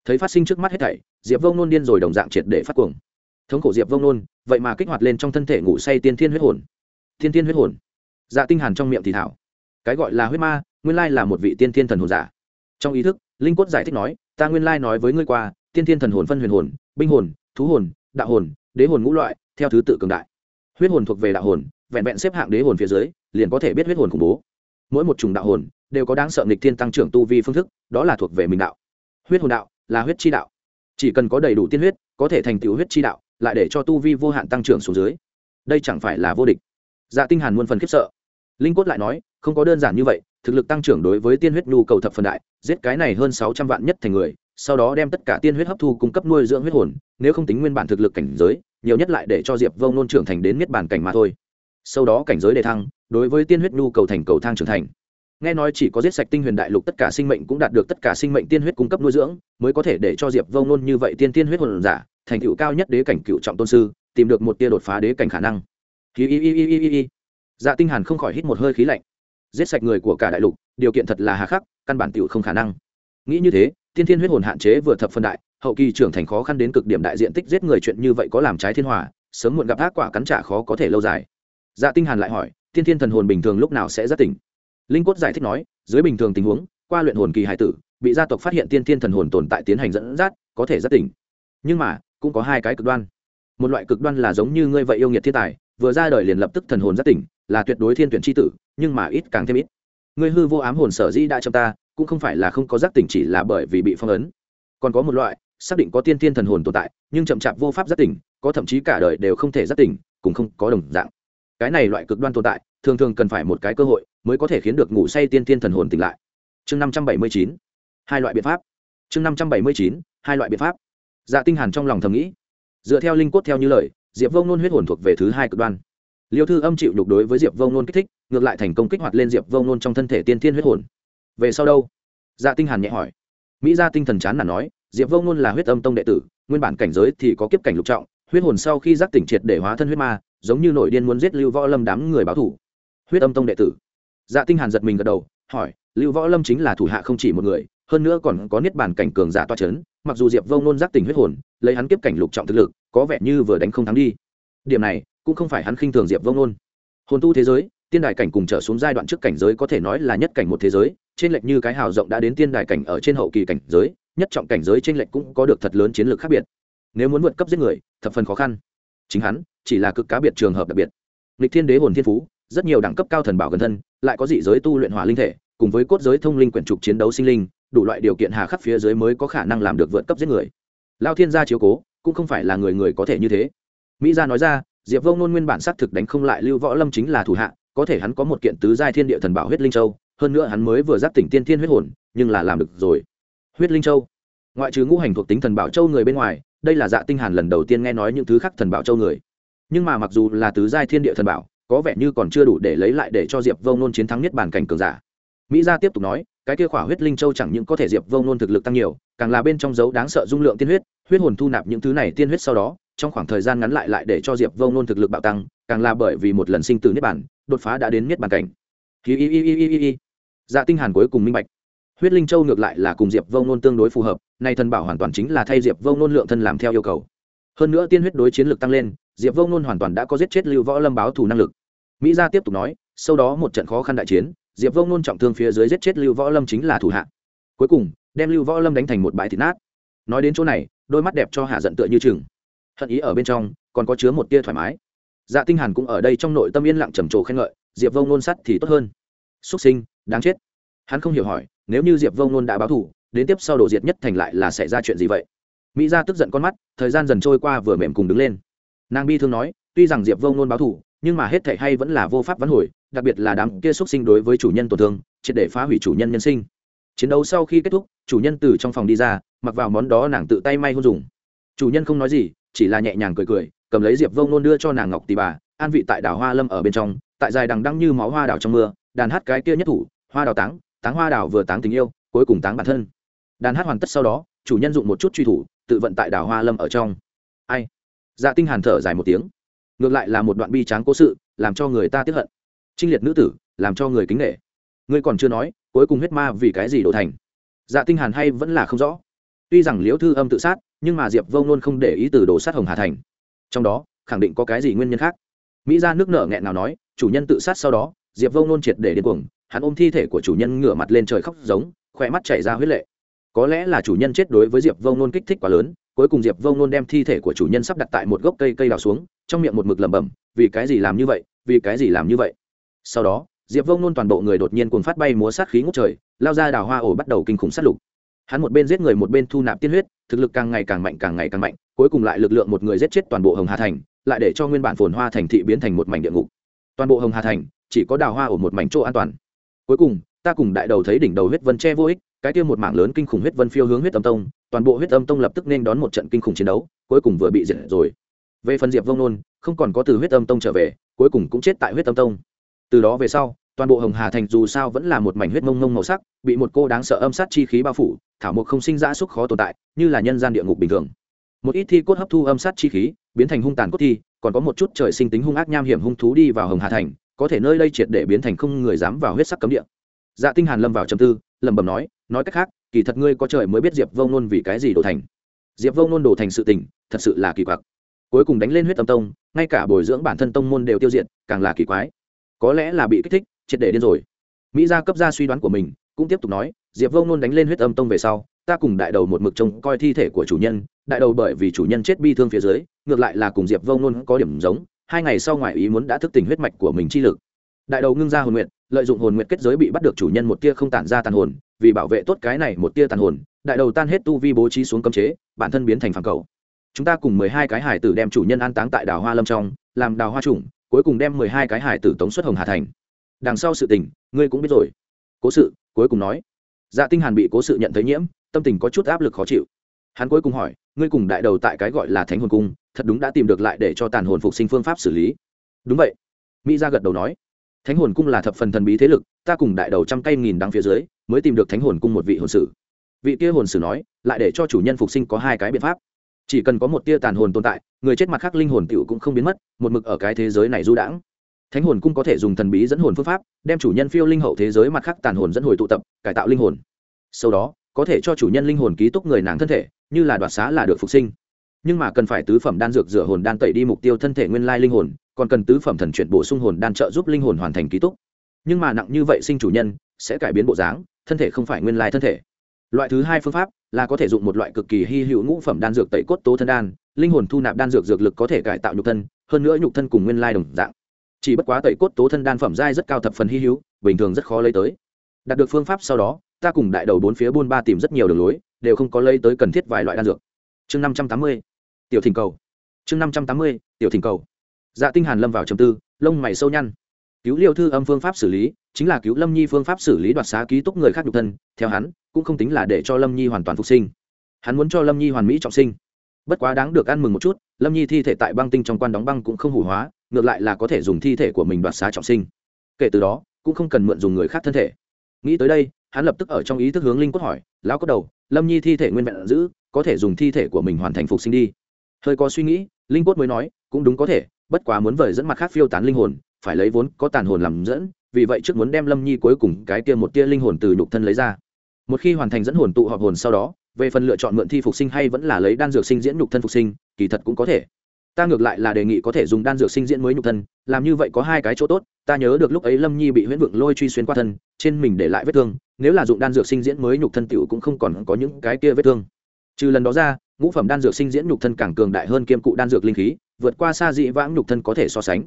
Thấy phát sinh trước mắt hết thảy, diệp vô ngôn điên rồi đồng dạng triệt để phát cuồng. Thống khổ diệp vô ngôn, vậy mà kích hoạt lên trong thân thể ngủ say tiên thiên huyết hồn. Thiên thiên huyết hồn. Dạ tinh hàn trong miệng thì thảo. Cái gọi là huyết ma nguyên lai là một vị tiên thiên thần hồn giả. Trong ý thức, linh quất giải thích nói, ta nguyên lai nói với ngươi qua, tiên thiên thần hồn phân huyền hồn, binh hồn, thú hồn, đạo hồn, đế hồn ngũ loại, theo thứ tự cường đại. Huyết hồn thuộc về đạo hồn, vẹn vẹn xếp hạng đế hồn phía dưới, liền có thể biết huyết hồn khủng bố. Mỗi một chủng đạo hồn đều có đáng sợ nghịch thiên tăng trưởng tu vi phương thức, đó là thuộc về mình đạo. Huyết hồn đạo là huyết chi đạo. Chỉ cần có đầy đủ tiên huyết, có thể thành tựu huyết chi đạo, lại để cho tu vi vô hạn tăng trưởng xuống dưới. Đây chẳng phải là vô địch. Dạ tinh hàn muôn phần khiếp sợ. Linh cốt lại nói, không có đơn giản như vậy thực lực tăng trưởng đối với tiên huyết nhu cầu thập phần đại, giết cái này hơn sáu trăm vạn nhất thành người, sau đó đem tất cả tiên huyết hấp thu cung cấp nuôi dưỡng huyết hồn, nếu không tính nguyên bản thực lực cảnh giới, nhiều nhất lại để cho diệp vông nôn trưởng thành đến miết bản cảnh mà thôi. Sau đó cảnh giới đề thăng, đối với tiên huyết nhu cầu thành cầu thang trưởng thành. Nghe nói chỉ có giết sạch tinh huyền đại lục tất cả sinh mệnh cũng đạt được tất cả sinh mệnh tiên huyết cung cấp nuôi dưỡng, mới có thể để cho diệp vông nôn như vậy tiên tiên huyết hồn giả, thành tựu cao nhất đế cảnh cựu trọng tôn sư, tìm được một tia đột phá đế cảnh khả năng. Dạ tinh hàn không khỏi hít một hơi khí lạnh giết sạch người của cả đại lục, điều kiện thật là hà khắc, căn bản tiểu không khả năng. Nghĩ như thế tiên thiên huyết hồn hạn chế vừa thập phân đại, hậu kỳ trưởng thành khó khăn đến cực điểm đại diện tích giết người chuyện như vậy có làm trái thiên hòa, sớm muộn gặp ác quả cắn trả khó có thể lâu dài. Dạ tinh hàn lại hỏi tiên thiên thần hồn bình thường lúc nào sẽ giác tỉnh? Linh cốt giải thích nói, dưới bình thường tình huống, qua luyện hồn kỳ hải tử, bị gia tộc phát hiện tiên thiên thần hồn tồn tại tiến hành dẫn dắt, có thể giác tỉnh. Nhưng mà, cũng có hai cái cực đoan. Một loại cực đoan là giống như ngươi vậy yêu nghiệt thiên tài, vừa ra đời liền lập tức thần hồn giác tỉnh là tuyệt đối thiên tuyển chi tử, nhưng mà ít càng thêm ít. Ngươi hư vô ám hồn sở dĩ đã trong ta, cũng không phải là không có giác tỉnh chỉ là bởi vì bị phong ấn. Còn có một loại, xác định có tiên thiên thần hồn tồn tại, nhưng chậm chạp vô pháp giác tỉnh, có thậm chí cả đời đều không thể giác tỉnh, cũng không có đồng dạng. Cái này loại cực đoan tồn tại, thường thường cần phải một cái cơ hội mới có thể khiến được ngủ say tiên thiên thần hồn tỉnh lại. Chương năm trăm bảy mươi chín, hai loại biện pháp. Chương năm trăm bảy mươi chín, hai loại biện pháp. Dạ tinh hàn trong lòng thầm nghĩ. Dựa theo linh cốt theo như lời, diệp vông nôn huyết hồn thuộc về thứ hai cực đoan liêu thư âm chịu nhục đối với diệp vông nôn kích thích, ngược lại thành công kích hoạt lên diệp vông nôn trong thân thể tiên thiên huyết hồn. Về sau đâu? Dạ tinh hàn nhẹ hỏi. Mỹ gia tinh thần chán nản nói, diệp vông nôn là huyết âm tông đệ tử, nguyên bản cảnh giới thì có kiếp cảnh lục trọng, huyết hồn sau khi giác tỉnh triệt để hóa thân huyết ma, giống như nội điên muốn giết lưu võ lâm đám người báo thủ. Huyết âm tông đệ tử. Dạ tinh hàn giật mình gật đầu, hỏi, lưu võ lâm chính là thủ hạ không chỉ một người, hơn nữa còn có niết bàn cảnh cường giả toa chấn, mặc dù diệp vông nôn giác tỉnh huyết hồn, lấy hắn kiếp cảnh lục trọng thực lực, có vẻ như vừa đánh không thắng đi. Điểm này cũng không phải hắn khinh thường diệp vông nôn hồn tu thế giới, tiên đài cảnh cùng trở xuống giai đoạn trước cảnh giới có thể nói là nhất cảnh một thế giới, trên lệch như cái hào rộng đã đến tiên đài cảnh ở trên hậu kỳ cảnh giới, nhất trọng cảnh giới trên lệch cũng có được thật lớn chiến lược khác biệt. Nếu muốn vượt cấp giết người, thập phần khó khăn. Chính hắn, chỉ là cực cá biệt trường hợp đặc biệt. Lịch thiên đế hồn thiên phú, rất nhiều đẳng cấp cao thần bảo gần thân, lại có dị giới tu luyện hỏa linh thể, cùng với cốt giới thông linh quyển trục chiến đấu sinh linh, đủ loại điều kiện hà khắc phía dưới mới có khả năng làm được vượt cấp giết người. Lao thiên gia chiếu cố, cũng không phải là người người có thể như thế. Mỹ gia nói ra diệp Vô nôn nguyên bản xác thực đánh không lại lưu võ lâm chính là thủ hạ, có thể hắn có một kiện tứ giai thiên địa thần bảo huyết linh châu, hơn nữa hắn mới vừa giáp tỉnh tiên thiên huyết hồn, nhưng là làm được rồi. Huyết linh châu? Ngoại trừ ngũ hành thuộc tính thần bảo châu người bên ngoài, đây là dạ tinh hàn lần đầu tiên nghe nói những thứ khác thần bảo châu người. Nhưng mà mặc dù là tứ giai thiên địa thần bảo, có vẻ như còn chưa đủ để lấy lại để cho diệp Vô nôn chiến thắng nhất bản cảnh cường giả. Mỹ gia tiếp tục nói, cái kia khỏa huyết linh châu chẳng những có thể diệp Vô nôn thực lực tăng nhiều, càng là bên trong dấu đáng sợ dung lượng tiên huyết huyết hồn thu nạp những thứ này tiên huyết sau đó trong khoảng thời gian ngắn lại lại để cho diệp vông nôn thực lực bạo tăng, càng là bởi vì một lần sinh tử niết bản đột phá đã đến niết bản cảnh. Hi hi hi hi hi hi. Dạ tinh hàn cuối cùng minh bạch. Huyết linh châu ngược lại là cùng diệp vông nôn tương đối phù hợp, nay thần bảo hoàn toàn chính là thay diệp vông nôn lượng thân làm theo yêu cầu. Hơn nữa tiên huyết đối chiến lực tăng lên, diệp vông nôn hoàn toàn đã có giết chết lưu võ lâm báo thù năng lực. Mỹ gia tiếp tục nói, sau đó một trận khó khăn đại chiến, diệp vông nôn trọng thương phía dưới giết chết lưu võ lâm chính là thủ hạ. Cuối cùng, đem lưu võ lâm đánh thành một bãi thịt nát. Nói đến chỗ này, đôi mắt đẹp cho hạ giận tựa như chừng hận ý ở bên trong, còn có chứa một tia thoải mái. Dạ tinh hàn cũng ở đây trong nội tâm yên lặng trầm trồ khen ngợi, diệp vông nôn sắt thì tốt hơn. Xuất sinh, đáng chết. Hắn không hiểu hỏi, nếu như diệp vông nôn đã báo thù, đến tiếp sau đồ diệt nhất thành lại là xảy ra chuyện gì vậy? Mỹ gia tức giận con mắt, thời gian dần trôi qua vừa mềm cùng đứng lên. Nàng bi thương nói, tuy rằng diệp vông nôn báo thù, nhưng mà hết thảy hay vẫn là vô pháp vãn hồi, đặc biệt là đám kia xuất sinh đối với chủ nhân tổn thương, triệt để phá hủy chủ nhân nhân sinh. Chiến đấu sau khi kết thúc, chủ nhân từ trong phòng đi ra, mặc vào món đó nàng tự tay may hôn dùng. Chủ nhân không nói gì chỉ là nhẹ nhàng cười cười, cầm lấy diệp vông nôn đưa cho nàng ngọc tỷ bà, an vị tại đảo hoa lâm ở bên trong, tại dài đằng đăng như máu hoa đảo trong mưa, đàn hát cái kia nhất thủ, hoa đào táng táng hoa đảo vừa táng tình yêu, cuối cùng táng bản thân. Đàn hát hoàn tất sau đó, chủ nhân dụng một chút truy thủ, tự vận tại đảo hoa lâm ở trong. Ai? Dạ tinh hàn thở dài một tiếng. Ngược lại là một đoạn bi tráng cố sự, làm cho người ta tiếc hận. Trinh liệt nữ tử, làm cho người kính nể. Ngươi còn chưa nói, cuối cùng huyết ma vì cái gì đổ thành? Dạ tinh hàn hay vẫn là không rõ. Tuy rằng liễu thư âm tự sát nhưng mà diệp vông luôn không để ý từ đồ sát hồng hà thành trong đó khẳng định có cái gì nguyên nhân khác mỹ gia nước nở nghẹn nào nói chủ nhân tự sát sau đó diệp vông nôn triệt để điên cuồng hắn ôm thi thể của chủ nhân ngửa mặt lên trời khóc giống khỏe mắt chảy ra huyết lệ có lẽ là chủ nhân chết đối với diệp vông nôn kích thích quá lớn cuối cùng diệp vông nôn đem thi thể của chủ nhân sắp đặt tại một gốc cây cây đào xuống trong miệng một mực lẩm bẩm vì cái gì làm như vậy vì cái gì làm như vậy sau đó diệp vông nôn toàn bộ người đột nhiên cuồng phát bay múa sát khí ngút trời lao ra đào hoa ổ bắt đầu kinh khủng sát lục hắn một bên giết người một bên thu nạp tiên huyết, thực lực càng ngày càng mạnh, càng ngày càng mạnh, cuối cùng lại lực lượng một người giết chết toàn bộ hồng hà thành, lại để cho nguyên bản phồn hoa thành thị biến thành một mảnh địa ngục. Toàn bộ hồng hà thành, chỉ có đào hoa ở một mảnh chỗ an toàn. Cuối cùng, ta cùng đại đầu thấy đỉnh đầu huyết vân che vô ích, cái kia một mảng lớn kinh khủng huyết vân phiêu hướng huyết âm tông, toàn bộ huyết âm tông lập tức nên đón một trận kinh khủng chiến đấu, cuối cùng vừa bị diệt rồi. Về phần diệp vông nôn, không còn có từ huyết âm tông trở về, cuối cùng cũng chết tại huyết âm tông. Từ đó về sau toàn bộ hồng hà thành dù sao vẫn là một mảnh huyết mông mông màu sắc, bị một cô đáng sợ âm sát chi khí bao phủ, thảo mộc không sinh ra xúc khó tồn tại, như là nhân gian địa ngục bình thường. Một ít thi cốt hấp thu âm sát chi khí, biến thành hung tàn cốt thi, còn có một chút trời sinh tính hung ác nham hiểm hung thú đi vào hồng hà thành, có thể nơi đây triệt để biến thành không người dám vào huyết sắc cấm địa. Dạ tinh hàn lâm vào trầm tư, lẩm bẩm nói nói cách khác, kỳ thật ngươi có trời mới biết diệp vông nôn vì cái gì đổ thành. Diệp vông nôn đổ thành sự tình, thật sự là kỳ quặc. Cuối cùng đánh lên huyết âm tông, ngay cả bồi dưỡng bản thân tông môn đều tiêu diệt, càng là kỳ quái. Có lẽ là bị kích thích triệt để điên rồi. Mỹ gia cấp ra suy đoán của mình, cũng tiếp tục nói, diệp vô nôn đánh lên huyết âm tông về sau, ta cùng đại đầu một mực trông coi thi thể của chủ nhân, đại đầu bởi vì chủ nhân chết bi thương phía dưới, ngược lại là cùng diệp vô nôn có điểm giống, hai ngày sau ngoài ý muốn đã thức tỉnh huyết mạch của mình chi lực. Đại đầu ngưng ra hồn nguyện lợi dụng hồn nguyện kết giới bị bắt được chủ nhân một tia không tản ra tàn hồn, vì bảo vệ tốt cái này một tia tàn hồn, đại đầu tan hết tu vi bố trí xuống cấm chế, bản thân biến thành phản cầu. Chúng ta cùng mười hai cái hải tử đem chủ nhân an táng tại đào hoa lâm trong, làm đào hoa trùng cuối cùng đem mười hai cái hải tử tống xuất hồng hà thành đằng sau sự tình, ngươi cũng biết rồi. Cố sự, cuối cùng nói. Dạ tinh hàn bị cố sự nhận thấy nhiễm, tâm tình có chút áp lực khó chịu. Hắn cuối cùng hỏi, ngươi cùng đại đầu tại cái gọi là thánh hồn cung, thật đúng đã tìm được lại để cho tàn hồn phục sinh phương pháp xử lý. Đúng vậy. Mỹ gia gật đầu nói. Thánh hồn cung là thập phần thần bí thế lực, ta cùng đại đầu trăm cây nghìn đằng phía dưới, mới tìm được thánh hồn cung một vị hồn sử. Vị kia hồn sử nói, lại để cho chủ nhân phục sinh có hai cái biện pháp. Chỉ cần có một tia tàn hồn tồn tại, người chết mặt khác linh hồn tiểu cũng không biến mất, một mực ở cái thế giới này du đãng thánh hồn cung có thể dùng thần bí dẫn hồn phương pháp, đem chủ nhân phiêu linh hậu thế giới mặt khác tàn hồn dẫn hồi tụ tập, cải tạo linh hồn. Sau đó, có thể cho chủ nhân linh hồn ký túc người nàng thân thể, như là đoạt xá là được phục sinh. Nhưng mà cần phải tứ phẩm đan dược rửa hồn đan tẩy đi mục tiêu thân thể nguyên lai linh hồn, còn cần tứ phẩm thần chuyển bổ sung hồn đan trợ giúp linh hồn hoàn thành ký túc. Nhưng mà nặng như vậy sinh chủ nhân, sẽ cải biến bộ dáng, thân thể không phải nguyên lai thân thể. Loại thứ hai phương pháp là có thể dùng một loại cực kỳ hy hữu ngũ phẩm đan dược tẩy cốt tố thân đan, linh hồn thu nạp đan dược dược lực có thể cải tạo nhục thân, hơn nữa nhục thân cùng nguyên lai đồng dạng chỉ bất quá tẩy cốt tố thân đan phẩm giai rất cao thập phần hy hữu, bình thường rất khó lấy tới. Đạt được phương pháp sau đó, ta cùng đại đầu bốn phía buôn ba tìm rất nhiều đường lối, đều không có lấy tới cần thiết vài loại đan dược. Chương năm trăm tám mươi, tiểu thỉnh cầu. Chương năm trăm tám mươi, tiểu thỉnh cầu. Dạ tinh hàn lâm vào trầm tư, lông mày sâu nhăn. Cứu liêu thư âm phương pháp xử lý, chính là cứu lâm nhi phương pháp xử lý đoạt xá ký túc người khác nhục thân, theo hắn, cũng không tính là để cho lâm nhi hoàn toàn phục sinh. Hắn muốn cho lâm nhi hoàn mỹ trọng sinh. Bất quá đáng được ăn mừng một chút, lâm nhi thi thể tại băng tinh trong quan đóng băng cũng không hủ hóa ngược lại là có thể dùng thi thể của mình đoạt xá trọng sinh. Kể từ đó, cũng không cần mượn dùng người khác thân thể. Nghĩ tới đây, hắn lập tức ở trong ý thức hướng linh cốt hỏi, lão có đầu, lâm nhi thi thể nguyên vẹn giữ, có thể dùng thi thể của mình hoàn thành phục sinh đi. Hơi có suy nghĩ, linh cốt mới nói, cũng đúng có thể, bất quá muốn vời dẫn mặt khác phiêu tán linh hồn, phải lấy vốn có tàn hồn làm dẫn, vì vậy trước muốn đem lâm nhi cuối cùng cái tia một tia linh hồn từ nhục thân lấy ra. Một khi hoàn thành dẫn hồn tụ họp hồn sau đó, về phần lựa chọn mượn thi phục sinh hay vẫn là lấy đan dược sinh diễn nhục thân phục sinh, kỳ thật cũng có thể ta ngược lại là đề nghị có thể dùng đan dược sinh diễn mới nhục thân, làm như vậy có hai cái chỗ tốt, ta nhớ được lúc ấy lâm nhi bị huyễn vượng lôi truy xuyên qua thân, trên mình để lại vết thương, nếu là dụng đan dược sinh diễn mới nhục thân tiểu cũng không còn có những cái kia vết thương. Trừ lần đó ra, ngũ phẩm đan dược sinh diễn nhục thân càng cường đại hơn kiêm cụ đan dược linh khí, vượt qua xa dị vãng nhục thân có thể so sánh.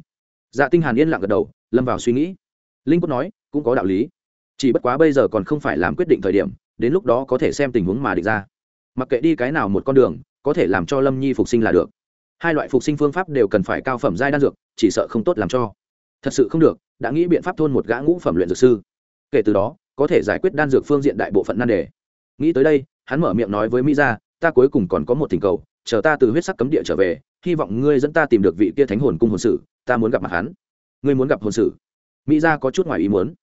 Dạ tinh hàn yên lặng gật đầu, lâm vào suy nghĩ. Linh cốt nói, cũng có đạo lý. Chỉ bất quá bây giờ còn không phải làm quyết định thời điểm, đến lúc đó có thể xem tình huống mà định ra. Mặc kệ đi cái nào một con đường, có thể làm cho lâm nhi phục sinh là được hai loại phục sinh phương pháp đều cần phải cao phẩm giai đan dược, chỉ sợ không tốt làm cho. Thật sự không được, đã nghĩ biện pháp thôn một gã ngũ phẩm luyện dược sư. Kể từ đó, có thể giải quyết đan dược phương diện đại bộ phận nan đề. Nghĩ tới đây, hắn mở miệng nói với mỹ ra ta cuối cùng còn có một tình cầu, chờ ta từ huyết sắc cấm địa trở về, hy vọng ngươi dẫn ta tìm được vị kia thánh hồn cung hồn sử, ta muốn gặp mặt hắn. Ngươi muốn gặp hồn sử? Mỹ ra có chút ngoài ý muốn.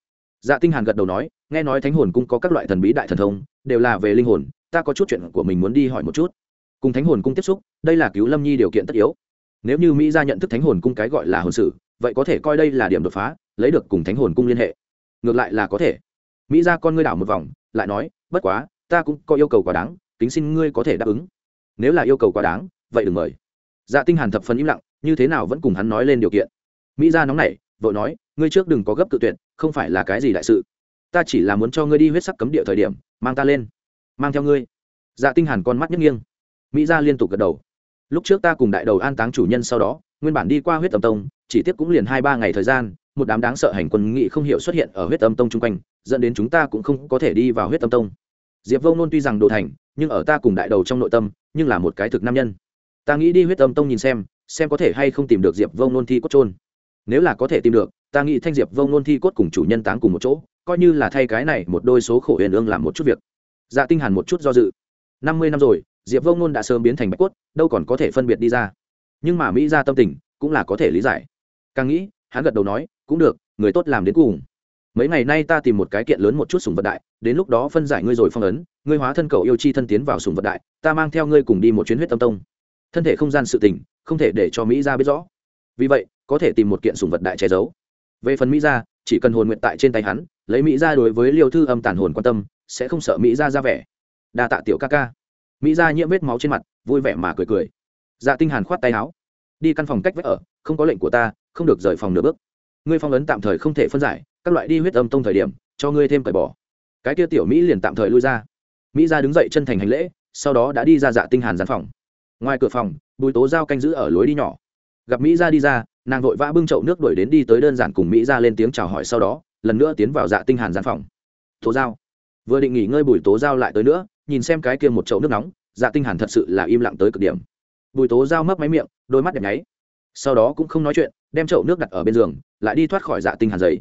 Dạ tinh hàn gật đầu nói, nghe nói thánh hồn cung có các loại thần bí đại thần thông, đều là về linh hồn, ta có chút chuyện của mình muốn đi hỏi một chút cùng thánh hồn cung tiếp xúc, đây là cứu lâm nhi điều kiện tất yếu. Nếu như mỹ gia nhận thức thánh hồn cung cái gọi là hồn sử, vậy có thể coi đây là điểm đột phá, lấy được cùng thánh hồn cung liên hệ. Ngược lại là có thể. Mỹ gia con ngươi đảo một vòng, lại nói, bất quá, ta cũng có yêu cầu quá đáng, kính xin ngươi có thể đáp ứng. Nếu là yêu cầu quá đáng, vậy đừng mời. Dạ tinh hàn thập phần im lặng, như thế nào vẫn cùng hắn nói lên điều kiện. Mỹ gia nóng nảy, vội nói, ngươi trước đừng có gấp tự tuyển không phải là cái gì đại sự. Ta chỉ là muốn cho ngươi đi huyết sắc cấm địa thời điểm, mang ta lên, mang theo ngươi. Dạ tinh hàn con mắt nhếch nghiêng mỹ gia liên tục gật đầu. Lúc trước ta cùng đại đầu an táng chủ nhân sau đó, nguyên bản đi qua huyết âm tông, chỉ tiếp cũng liền hai ba ngày thời gian, một đám đáng sợ hành quân nghị không hiểu xuất hiện ở huyết âm tông chung quanh, dẫn đến chúng ta cũng không có thể đi vào huyết âm tông. Diệp vô nôn tuy rằng đồ thành, nhưng ở ta cùng đại đầu trong nội tâm, nhưng là một cái thực nam nhân. Ta nghĩ đi huyết âm tông nhìn xem xem có thể hay không tìm được diệp vô nôn thi cốt trôn nếu là có thể tìm được, ta nghĩ thanh diệp vô nôn thi cốt cùng chủ nhân táng cùng một chỗ, coi như là thay cái này một đôi số khổ huyền ương làm một chút việc. Dạ tinh hàn một chút do dự. Năm mươi năm rồi diệp vô Ngôn đã sớm biến thành bạch quất đâu còn có thể phân biệt đi ra. Nhưng mà mỹ ra tâm tình cũng là có thể lý giải. Càng nghĩ, hắn gật đầu nói, cũng được, người tốt làm đến cùng. Mấy ngày nay ta tìm một cái kiện lớn một chút sùng vật đại, đến lúc đó phân giải ngươi rồi phong ấn, ngươi hóa thân cầu yêu chi thân tiến vào sùng vật đại, ta mang theo ngươi cùng đi một chuyến huyết tâm tông. Thân thể không gian sự tình, không thể để cho mỹ ra biết rõ. Vì vậy, có thể tìm một kiện sùng vật đại che giấu. Về phần mỹ ra chỉ cần hồn nguyện tại trên tay hắn, lấy mỹ ra đối với liêu thư âm tàn hồn quan tâm, sẽ không sợ mỹ ra ra vẻ. Đa tạ tiểu ca ca mỹ ra nhiễm vết máu trên mặt, vui vẻ mà cười cười. Dạ tinh hàn khoát tay áo. Đi căn phòng cách vách ở, không có lệnh của ta, không được rời phòng nửa bước. Ngươi phong ấn tạm thời không thể phân giải, các loại đi huyết âm tông thời điểm, cho ngươi thêm cởi bỏ. Cái kia tiểu mỹ liền tạm thời lui ra. Mỹ ra đứng dậy chân thành hành lễ, sau đó đã đi ra dạ tinh hàn gian phòng. Ngoài cửa phòng, bùi tố giao canh giữ ở lối đi nhỏ. Gặp mỹ ra đi ra, nàng vội vã bưng chậu nước đuổi đến đi tới đơn giản cùng mỹ ra lên tiếng chào hỏi sau đó, lần nữa tiến vào dạ tinh hàn gian phòng. Tố giao. Vừa định nghỉ ngơi bùi tố giao lại tới nữa nhìn xem cái kia một chậu nước nóng dạ tinh hàn thật sự là im lặng tới cực điểm. Bùi tố giao mấp máy miệng, đôi mắt đẹp nháy. Sau đó cũng không nói chuyện, đem chậu nước đặt ở bên giường, lại đi thoát khỏi dạ tinh hàn giấy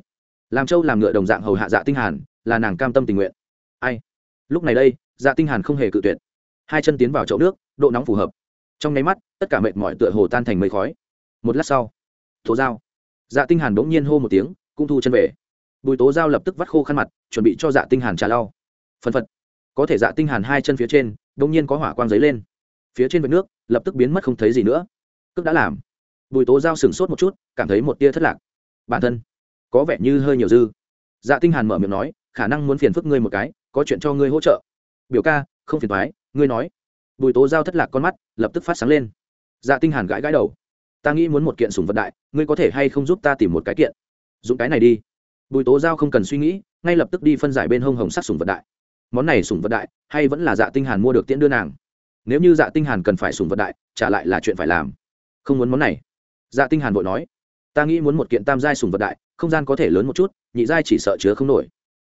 làm châu làm ngựa đồng dạng hầu hạ dạ tinh hàn, là nàng cam tâm tình nguyện. Ai? Lúc này đây dạ tinh hàn không hề cự tuyệt. Hai chân tiến vào chậu nước, độ nóng phù hợp. Trong nháy mắt, tất cả mệt mỏi tựa hồ tan thành mây khói. Một lát sau, tố dao dạ tinh hàn bỗng nhiên hô một tiếng, cũng thu chân về. Bùi tố dao lập tức vắt khô khăn mặt, chuẩn bị cho dạ tinh hàn trà lau. Phần phật có thể dạ tinh hàn hai chân phía trên đung nhiên có hỏa quang giấy lên. Phía trên vệt nước lập tức biến mất không thấy gì nữa. Cước đã làm. Bùi tố giao sừng sốt một chút, cảm thấy một tia thất lạc. Bản thân, có vẻ như hơi nhiều dư. Dạ tinh hàn mở miệng nói, khả năng muốn phiền phức ngươi một cái, có chuyện cho ngươi hỗ trợ. Biểu ca, không phiền toái, ngươi nói. Bùi tố giao thất lạc con mắt, lập tức phát sáng lên. Dạ tinh hàn gãi gãi đầu. Ta nghĩ muốn một kiện sủng vật đại, ngươi có thể hay không giúp ta tìm một cái kiện? Dùng cái này đi. Bùi tố giao không cần suy nghĩ, ngay lập tức đi phân giải bên hông hồng sắc sủng vật đại món này sủng vật đại, hay vẫn là dạ tinh hàn mua được tiễn đưa nàng? Nếu như dạ tinh hàn cần phải sủng vật đại, trả lại là chuyện phải làm. Không muốn món này. Dạ tinh hàn vội nói, ta nghĩ muốn một kiện tam giai sủng vật đại, không gian có thể lớn một chút, nhị giai chỉ sợ chứa không nổi.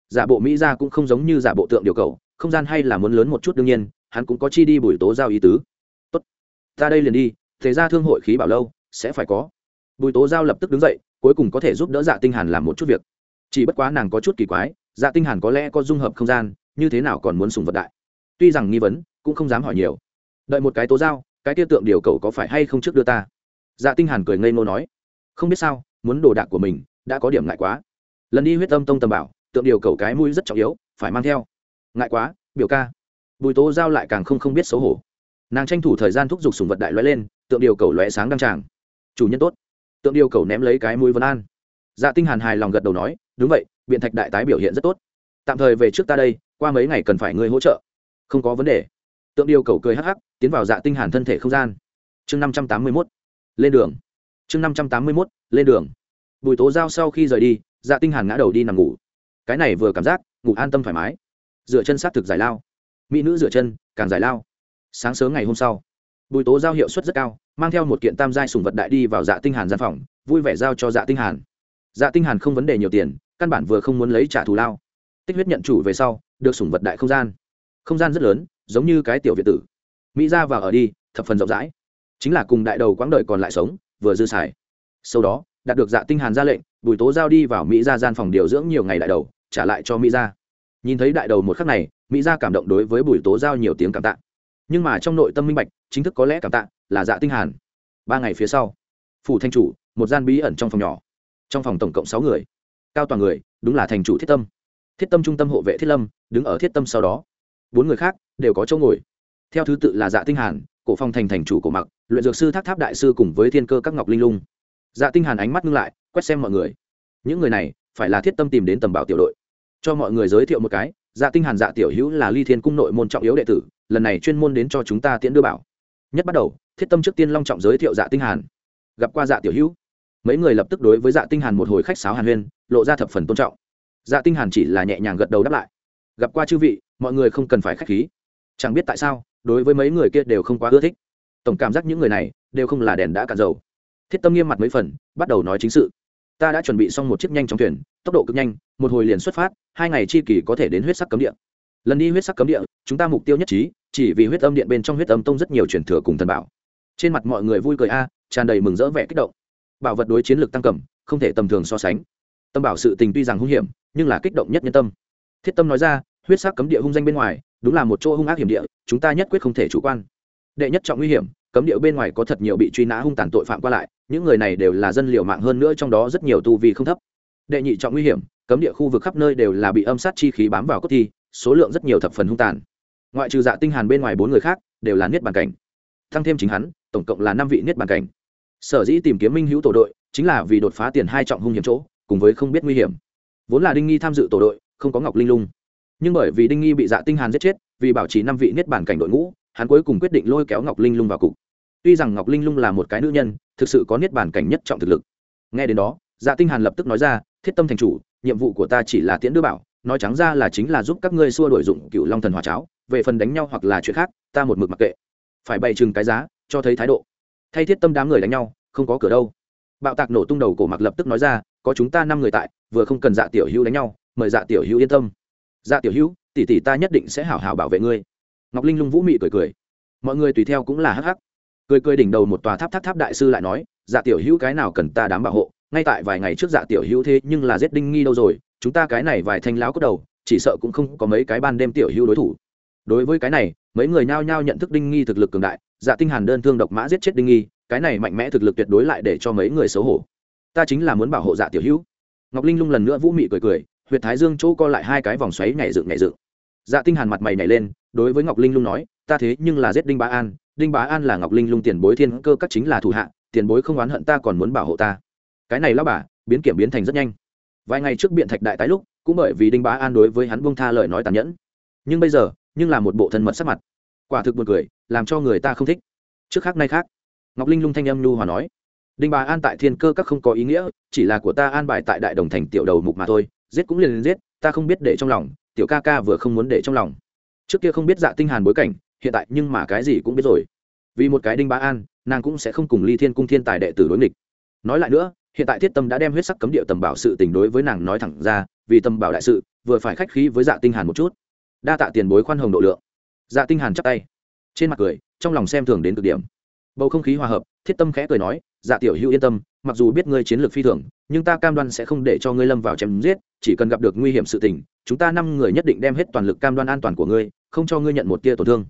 Giả bộ mỹ gia cũng không giống như giả bộ tượng điều cầu, không gian hay là muốn lớn một chút đương nhiên, hắn cũng có chi đi bùi tố giao ý tứ. Tốt, ta đây liền đi, thế ra thương hội khí bảo lâu, sẽ phải có. Bùi tố giao lập tức đứng dậy, cuối cùng có thể giúp đỡ dạ tinh hàn làm một chút việc. Chỉ bất quá nàng có chút kỳ quái dạ tinh hàn có lẽ có dung hợp không gian như thế nào còn muốn sùng vật đại? Tuy rằng nghi vấn, cũng không dám hỏi nhiều. Đợi một cái tố giao, cái tiêu tượng điều cầu có phải hay không trước đưa ta? Dạ tinh hàn cười ngây ngô nói. Không biết sao, muốn đồ đạc của mình đã có điểm ngại quá. Lần đi huyết tâm tông tầm bảo, tượng điều cầu cái mũi rất trọng yếu, phải mang theo. Ngại quá, biểu ca. Bùi tố giao lại càng không không biết xấu hổ. Nàng tranh thủ thời gian thúc giục sùng vật đại lóe lên, tượng điều cầu lóe sáng đăng tràng. Chủ nhân tốt. Tượng điều cầu ném lấy cái mũi vân an. Dạ tinh hàn hài lòng gật đầu nói, đúng vậy, biện thạch đại tái biểu hiện rất tốt. Tạm thời về trước ta đây qua mấy ngày cần phải ngươi hỗ trợ. Không có vấn đề. Tượng điều cầu cười hắc hắc, tiến vào dạ tinh hàn thân thể không gian. Chương năm trăm tám mươi 581 lên đường. Chương năm trăm tám mươi 581 lên đường. Bùi tố giao sau khi rời đi dạ tinh hàn ngã đầu đi nằm ngủ. Cái này vừa cảm giác, ngủ an tâm thoải mái. Dựa chân sát thực giải lao. Mỹ nữ dựa chân, càng giải lao. Sáng sớm ngày hôm sau, bùi tố giao hiệu suất rất cao, mang theo một kiện tam giai sùng vật đại đi vào dạ tinh hàn gian phòng, vui vẻ giao cho dạ tinh hàn. Dạ tinh hàn không vấn đề nhiều tiền, căn bản vừa không muốn lấy trả thù lao. Tích huyết nhận chủ về sau được sủng vật đại không gian. Không gian rất lớn, giống như cái tiểu việt tử. Mỹ ra vào ở đi, thập phần rộng rãi. Chính là cùng đại đầu quãng đời còn lại sống, vừa dư xài. Sau đó, đạt được dạ tinh hàn ra lệnh, bùi tố giao đi vào mỹ ra gian phòng điều dưỡng nhiều ngày đại đầu, trả lại cho mỹ ra nhìn thấy đại đầu một khắc này, mỹ ra cảm động đối với bùi tố giao nhiều tiếng cảm tạ. Nhưng mà trong nội tâm minh bạch, chính thức có lẽ cảm tạ là dạ tinh hàn. Ba ngày phía sau, phủ thanh chủ, một gian bí ẩn trong phòng nhỏ. Trong phòng tổng cộng sáu người. Cao toàn người, đúng là thành chủ thiết tâm thiết tâm trung tâm hộ vệ thiết lâm, đứng ở thiết tâm sau đó. Bốn người khác đều có chỗ ngồi. Theo thứ tự là dạ tinh hàn, cổ phong thành thành chủ cổ mặc, luyện dược sư thác tháp đại sư cùng với thiên cơ các ngọc linh lung. Dạ tinh hàn ánh mắt ngưng lại, quét xem mọi người. Những người này phải là thiết tâm tìm đến tầm bảo tiểu đội. Cho mọi người giới thiệu một cái dạ tinh hàn dạ tiểu hữu là ly thiên cung nội môn trọng yếu đệ tử, lần này chuyên môn đến cho chúng ta tiễn đưa bảo. Nhất bắt đầu, thiết tâm trước tiên long trọng giới thiệu dạ tinh hàn. Gặp qua dạ tiểu hữu, mấy người lập tức đối với dạ tinh hàn một hồi khách sáo hàn huyên, lộ ra thập phần tôn trọng dạ tinh hàn chỉ là nhẹ nhàng gật đầu đáp lại. Gặp qua chư vị mọi người không cần phải khách khí. Chẳng biết tại sao đối với mấy người kia đều không quá ưa thích. Tổng cảm giác những người này đều không là đèn đã cạn dầu. Thiết tâm nghiêm mặt mấy phần bắt đầu nói chính sự. Ta đã chuẩn bị xong một chiếc nhanh trong thuyền tốc độ cực nhanh một hồi liền xuất phát hai ngày chi kỳ có thể đến huyết sắc cấm địa. Lần đi huyết sắc cấm địa chúng ta mục tiêu nhất trí chỉ vì huyết âm điện bên trong huyết âm tông rất nhiều truyền thừa cùng thần bảo. Trên mặt mọi người vui cười a tràn đầy mừng rỡ vẻ kích động. Bảo vật đối chiến lược tăng cẩm, không thể tầm thường so sánh. Tâm bảo sự tình tuy rằng hung hiểm nhưng là kích động nhất nhân tâm. Thiết tâm nói ra, huyết sắc cấm địa hung danh bên ngoài, đúng là một chỗ hung ác hiểm địa, chúng ta nhất quyết không thể chủ quan. Đệ nhất trọng nguy hiểm, cấm địa bên ngoài có thật nhiều bị truy nã hung tàn tội phạm qua lại, những người này đều là dân liều mạng hơn nữa trong đó rất nhiều tu vi không thấp. Đệ nhị trọng nguy hiểm, cấm địa khu vực khắp nơi đều là bị âm sát chi khí bám vào cốt thi, số lượng rất nhiều thập phần hung tàn. Ngoại trừ dạ tinh hàn bên ngoài bốn người khác, đều là niết bàn cảnh. Thăng thêm chính hắn, tổng cộng là năm vị niết bàn cảnh. Sở dĩ tìm kiếm minh hữu tổ đội, chính là vì đột phá tiền hai trọng hung hiểm chỗ, cùng với không biết nguy hiểm vốn là đinh nghi tham dự tổ đội, không có ngọc linh lung. Nhưng bởi vì đinh nghi bị dạ tinh hàn giết chết, vì bảo trì năm vị niết bản cảnh đội ngũ, hắn cuối cùng quyết định lôi kéo ngọc linh lung vào cục. Tuy rằng ngọc linh lung là một cái nữ nhân, thực sự có niết bản cảnh nhất trọng thực lực. Nghe đến đó dạ tinh hàn lập tức nói ra, thiết tâm thành chủ, nhiệm vụ của ta chỉ là tiễn đưa bảo, nói trắng ra là chính là giúp các ngươi xua đuổi dụng cựu long thần hỏa cháo, về phần đánh nhau hoặc là chuyện khác, ta một mực mặc kệ. Phải bày chừng cái giá, cho thấy thái độ. Thay thiết tâm đám người đánh nhau, không có cửa đâu. Bạo tạc nổ tung đầu cổ mặc lập tức nói ra có chúng ta năm người tại, vừa không cần dạ tiểu hữu đánh nhau, mời dạ tiểu hữu yên tâm. Dạ tiểu hữu, tỷ tỷ ta nhất định sẽ hảo hảo bảo vệ ngươi. Ngọc linh lung vũ mị cười cười. Mọi người tùy theo cũng là hắc hắc. Cười cười đỉnh đầu một tòa tháp tháp tháp đại sư lại nói dạ tiểu hữu cái nào cần ta đám bảo hộ, ngay tại vài ngày trước dạ tiểu hữu thế nhưng là giết đinh nghi đâu rồi, chúng ta cái này vài thanh láo cốt đầu, chỉ sợ cũng không có mấy cái ban đêm tiểu hữu đối thủ. Đối với cái này, mấy người nhao nhao nhận thức đinh nghi thực lực cường đại dạ tinh hàn đơn thương độc mã giết chết đinh nghi, cái này mạnh mẽ thực lực tuyệt đối lại để cho mấy người xấu hổ ta chính là muốn bảo hộ dạ tiểu hữu. Ngọc linh lung lần nữa vũ mị cười cười, huyệt thái dương chỗ co lại hai cái vòng xoáy nhảy dựng nhảy dựng. Dạ tinh hàn mặt mày nhảy lên, đối với ngọc linh lung nói, ta thế nhưng là giết đinh bá an, đinh bá an là ngọc linh lung tiền bối thiên cơ các chính là thủ hạ, tiền bối không oán hận ta còn muốn bảo hộ ta. Cái này lão bà, biến kiểm biến thành rất nhanh. Vài ngày trước biện thạch đại tái lúc, cũng bởi vì đinh bá an đối với hắn buông tha lời nói tàn nhẫn. Nhưng bây giờ, nhưng là một bộ thân mật sắc mặt. Quả thực buồn cười, làm cho người ta không thích. Trước khác nay khác. Ngọc linh lung thanh âm nhu hòa nói đinh bà an tại thiên cơ các không có ý nghĩa, chỉ là của ta an bài tại đại đồng thành tiểu đầu mục mà thôi, giết cũng liền giết, ta không biết để trong lòng, tiểu ca ca vừa không muốn để trong lòng. Trước kia không biết dạ tinh hàn bối cảnh, hiện tại nhưng mà cái gì cũng biết rồi. Vì một cái đinh bá an, nàng cũng sẽ không cùng ly thiên cung thiên tài đệ tử đối nghịch. Nói lại nữa, hiện tại thiết tâm đã đem huyết sắc cấm địa tầm bảo sự tình đối với nàng nói thẳng ra, vì tầm bảo đại sự, vừa phải khách khí với dạ tinh hàn một chút. Đa tạ tiền bối khoan hồng độ lượng. Dạ tinh hàn chắp tay. Trên mặt cười, trong lòng xem thường đến cực điểm bầu không khí hòa hợp, thiết tâm khẽ cười nói dạ tiểu hữu yên tâm, mặc dù biết ngươi chiến lược phi thường, nhưng ta cam đoan sẽ không để cho ngươi lâm vào chém giết, chỉ cần gặp được nguy hiểm sự tình, chúng ta năm người nhất định đem hết toàn lực cam đoan an toàn của ngươi, không cho ngươi nhận một tia tổn thương.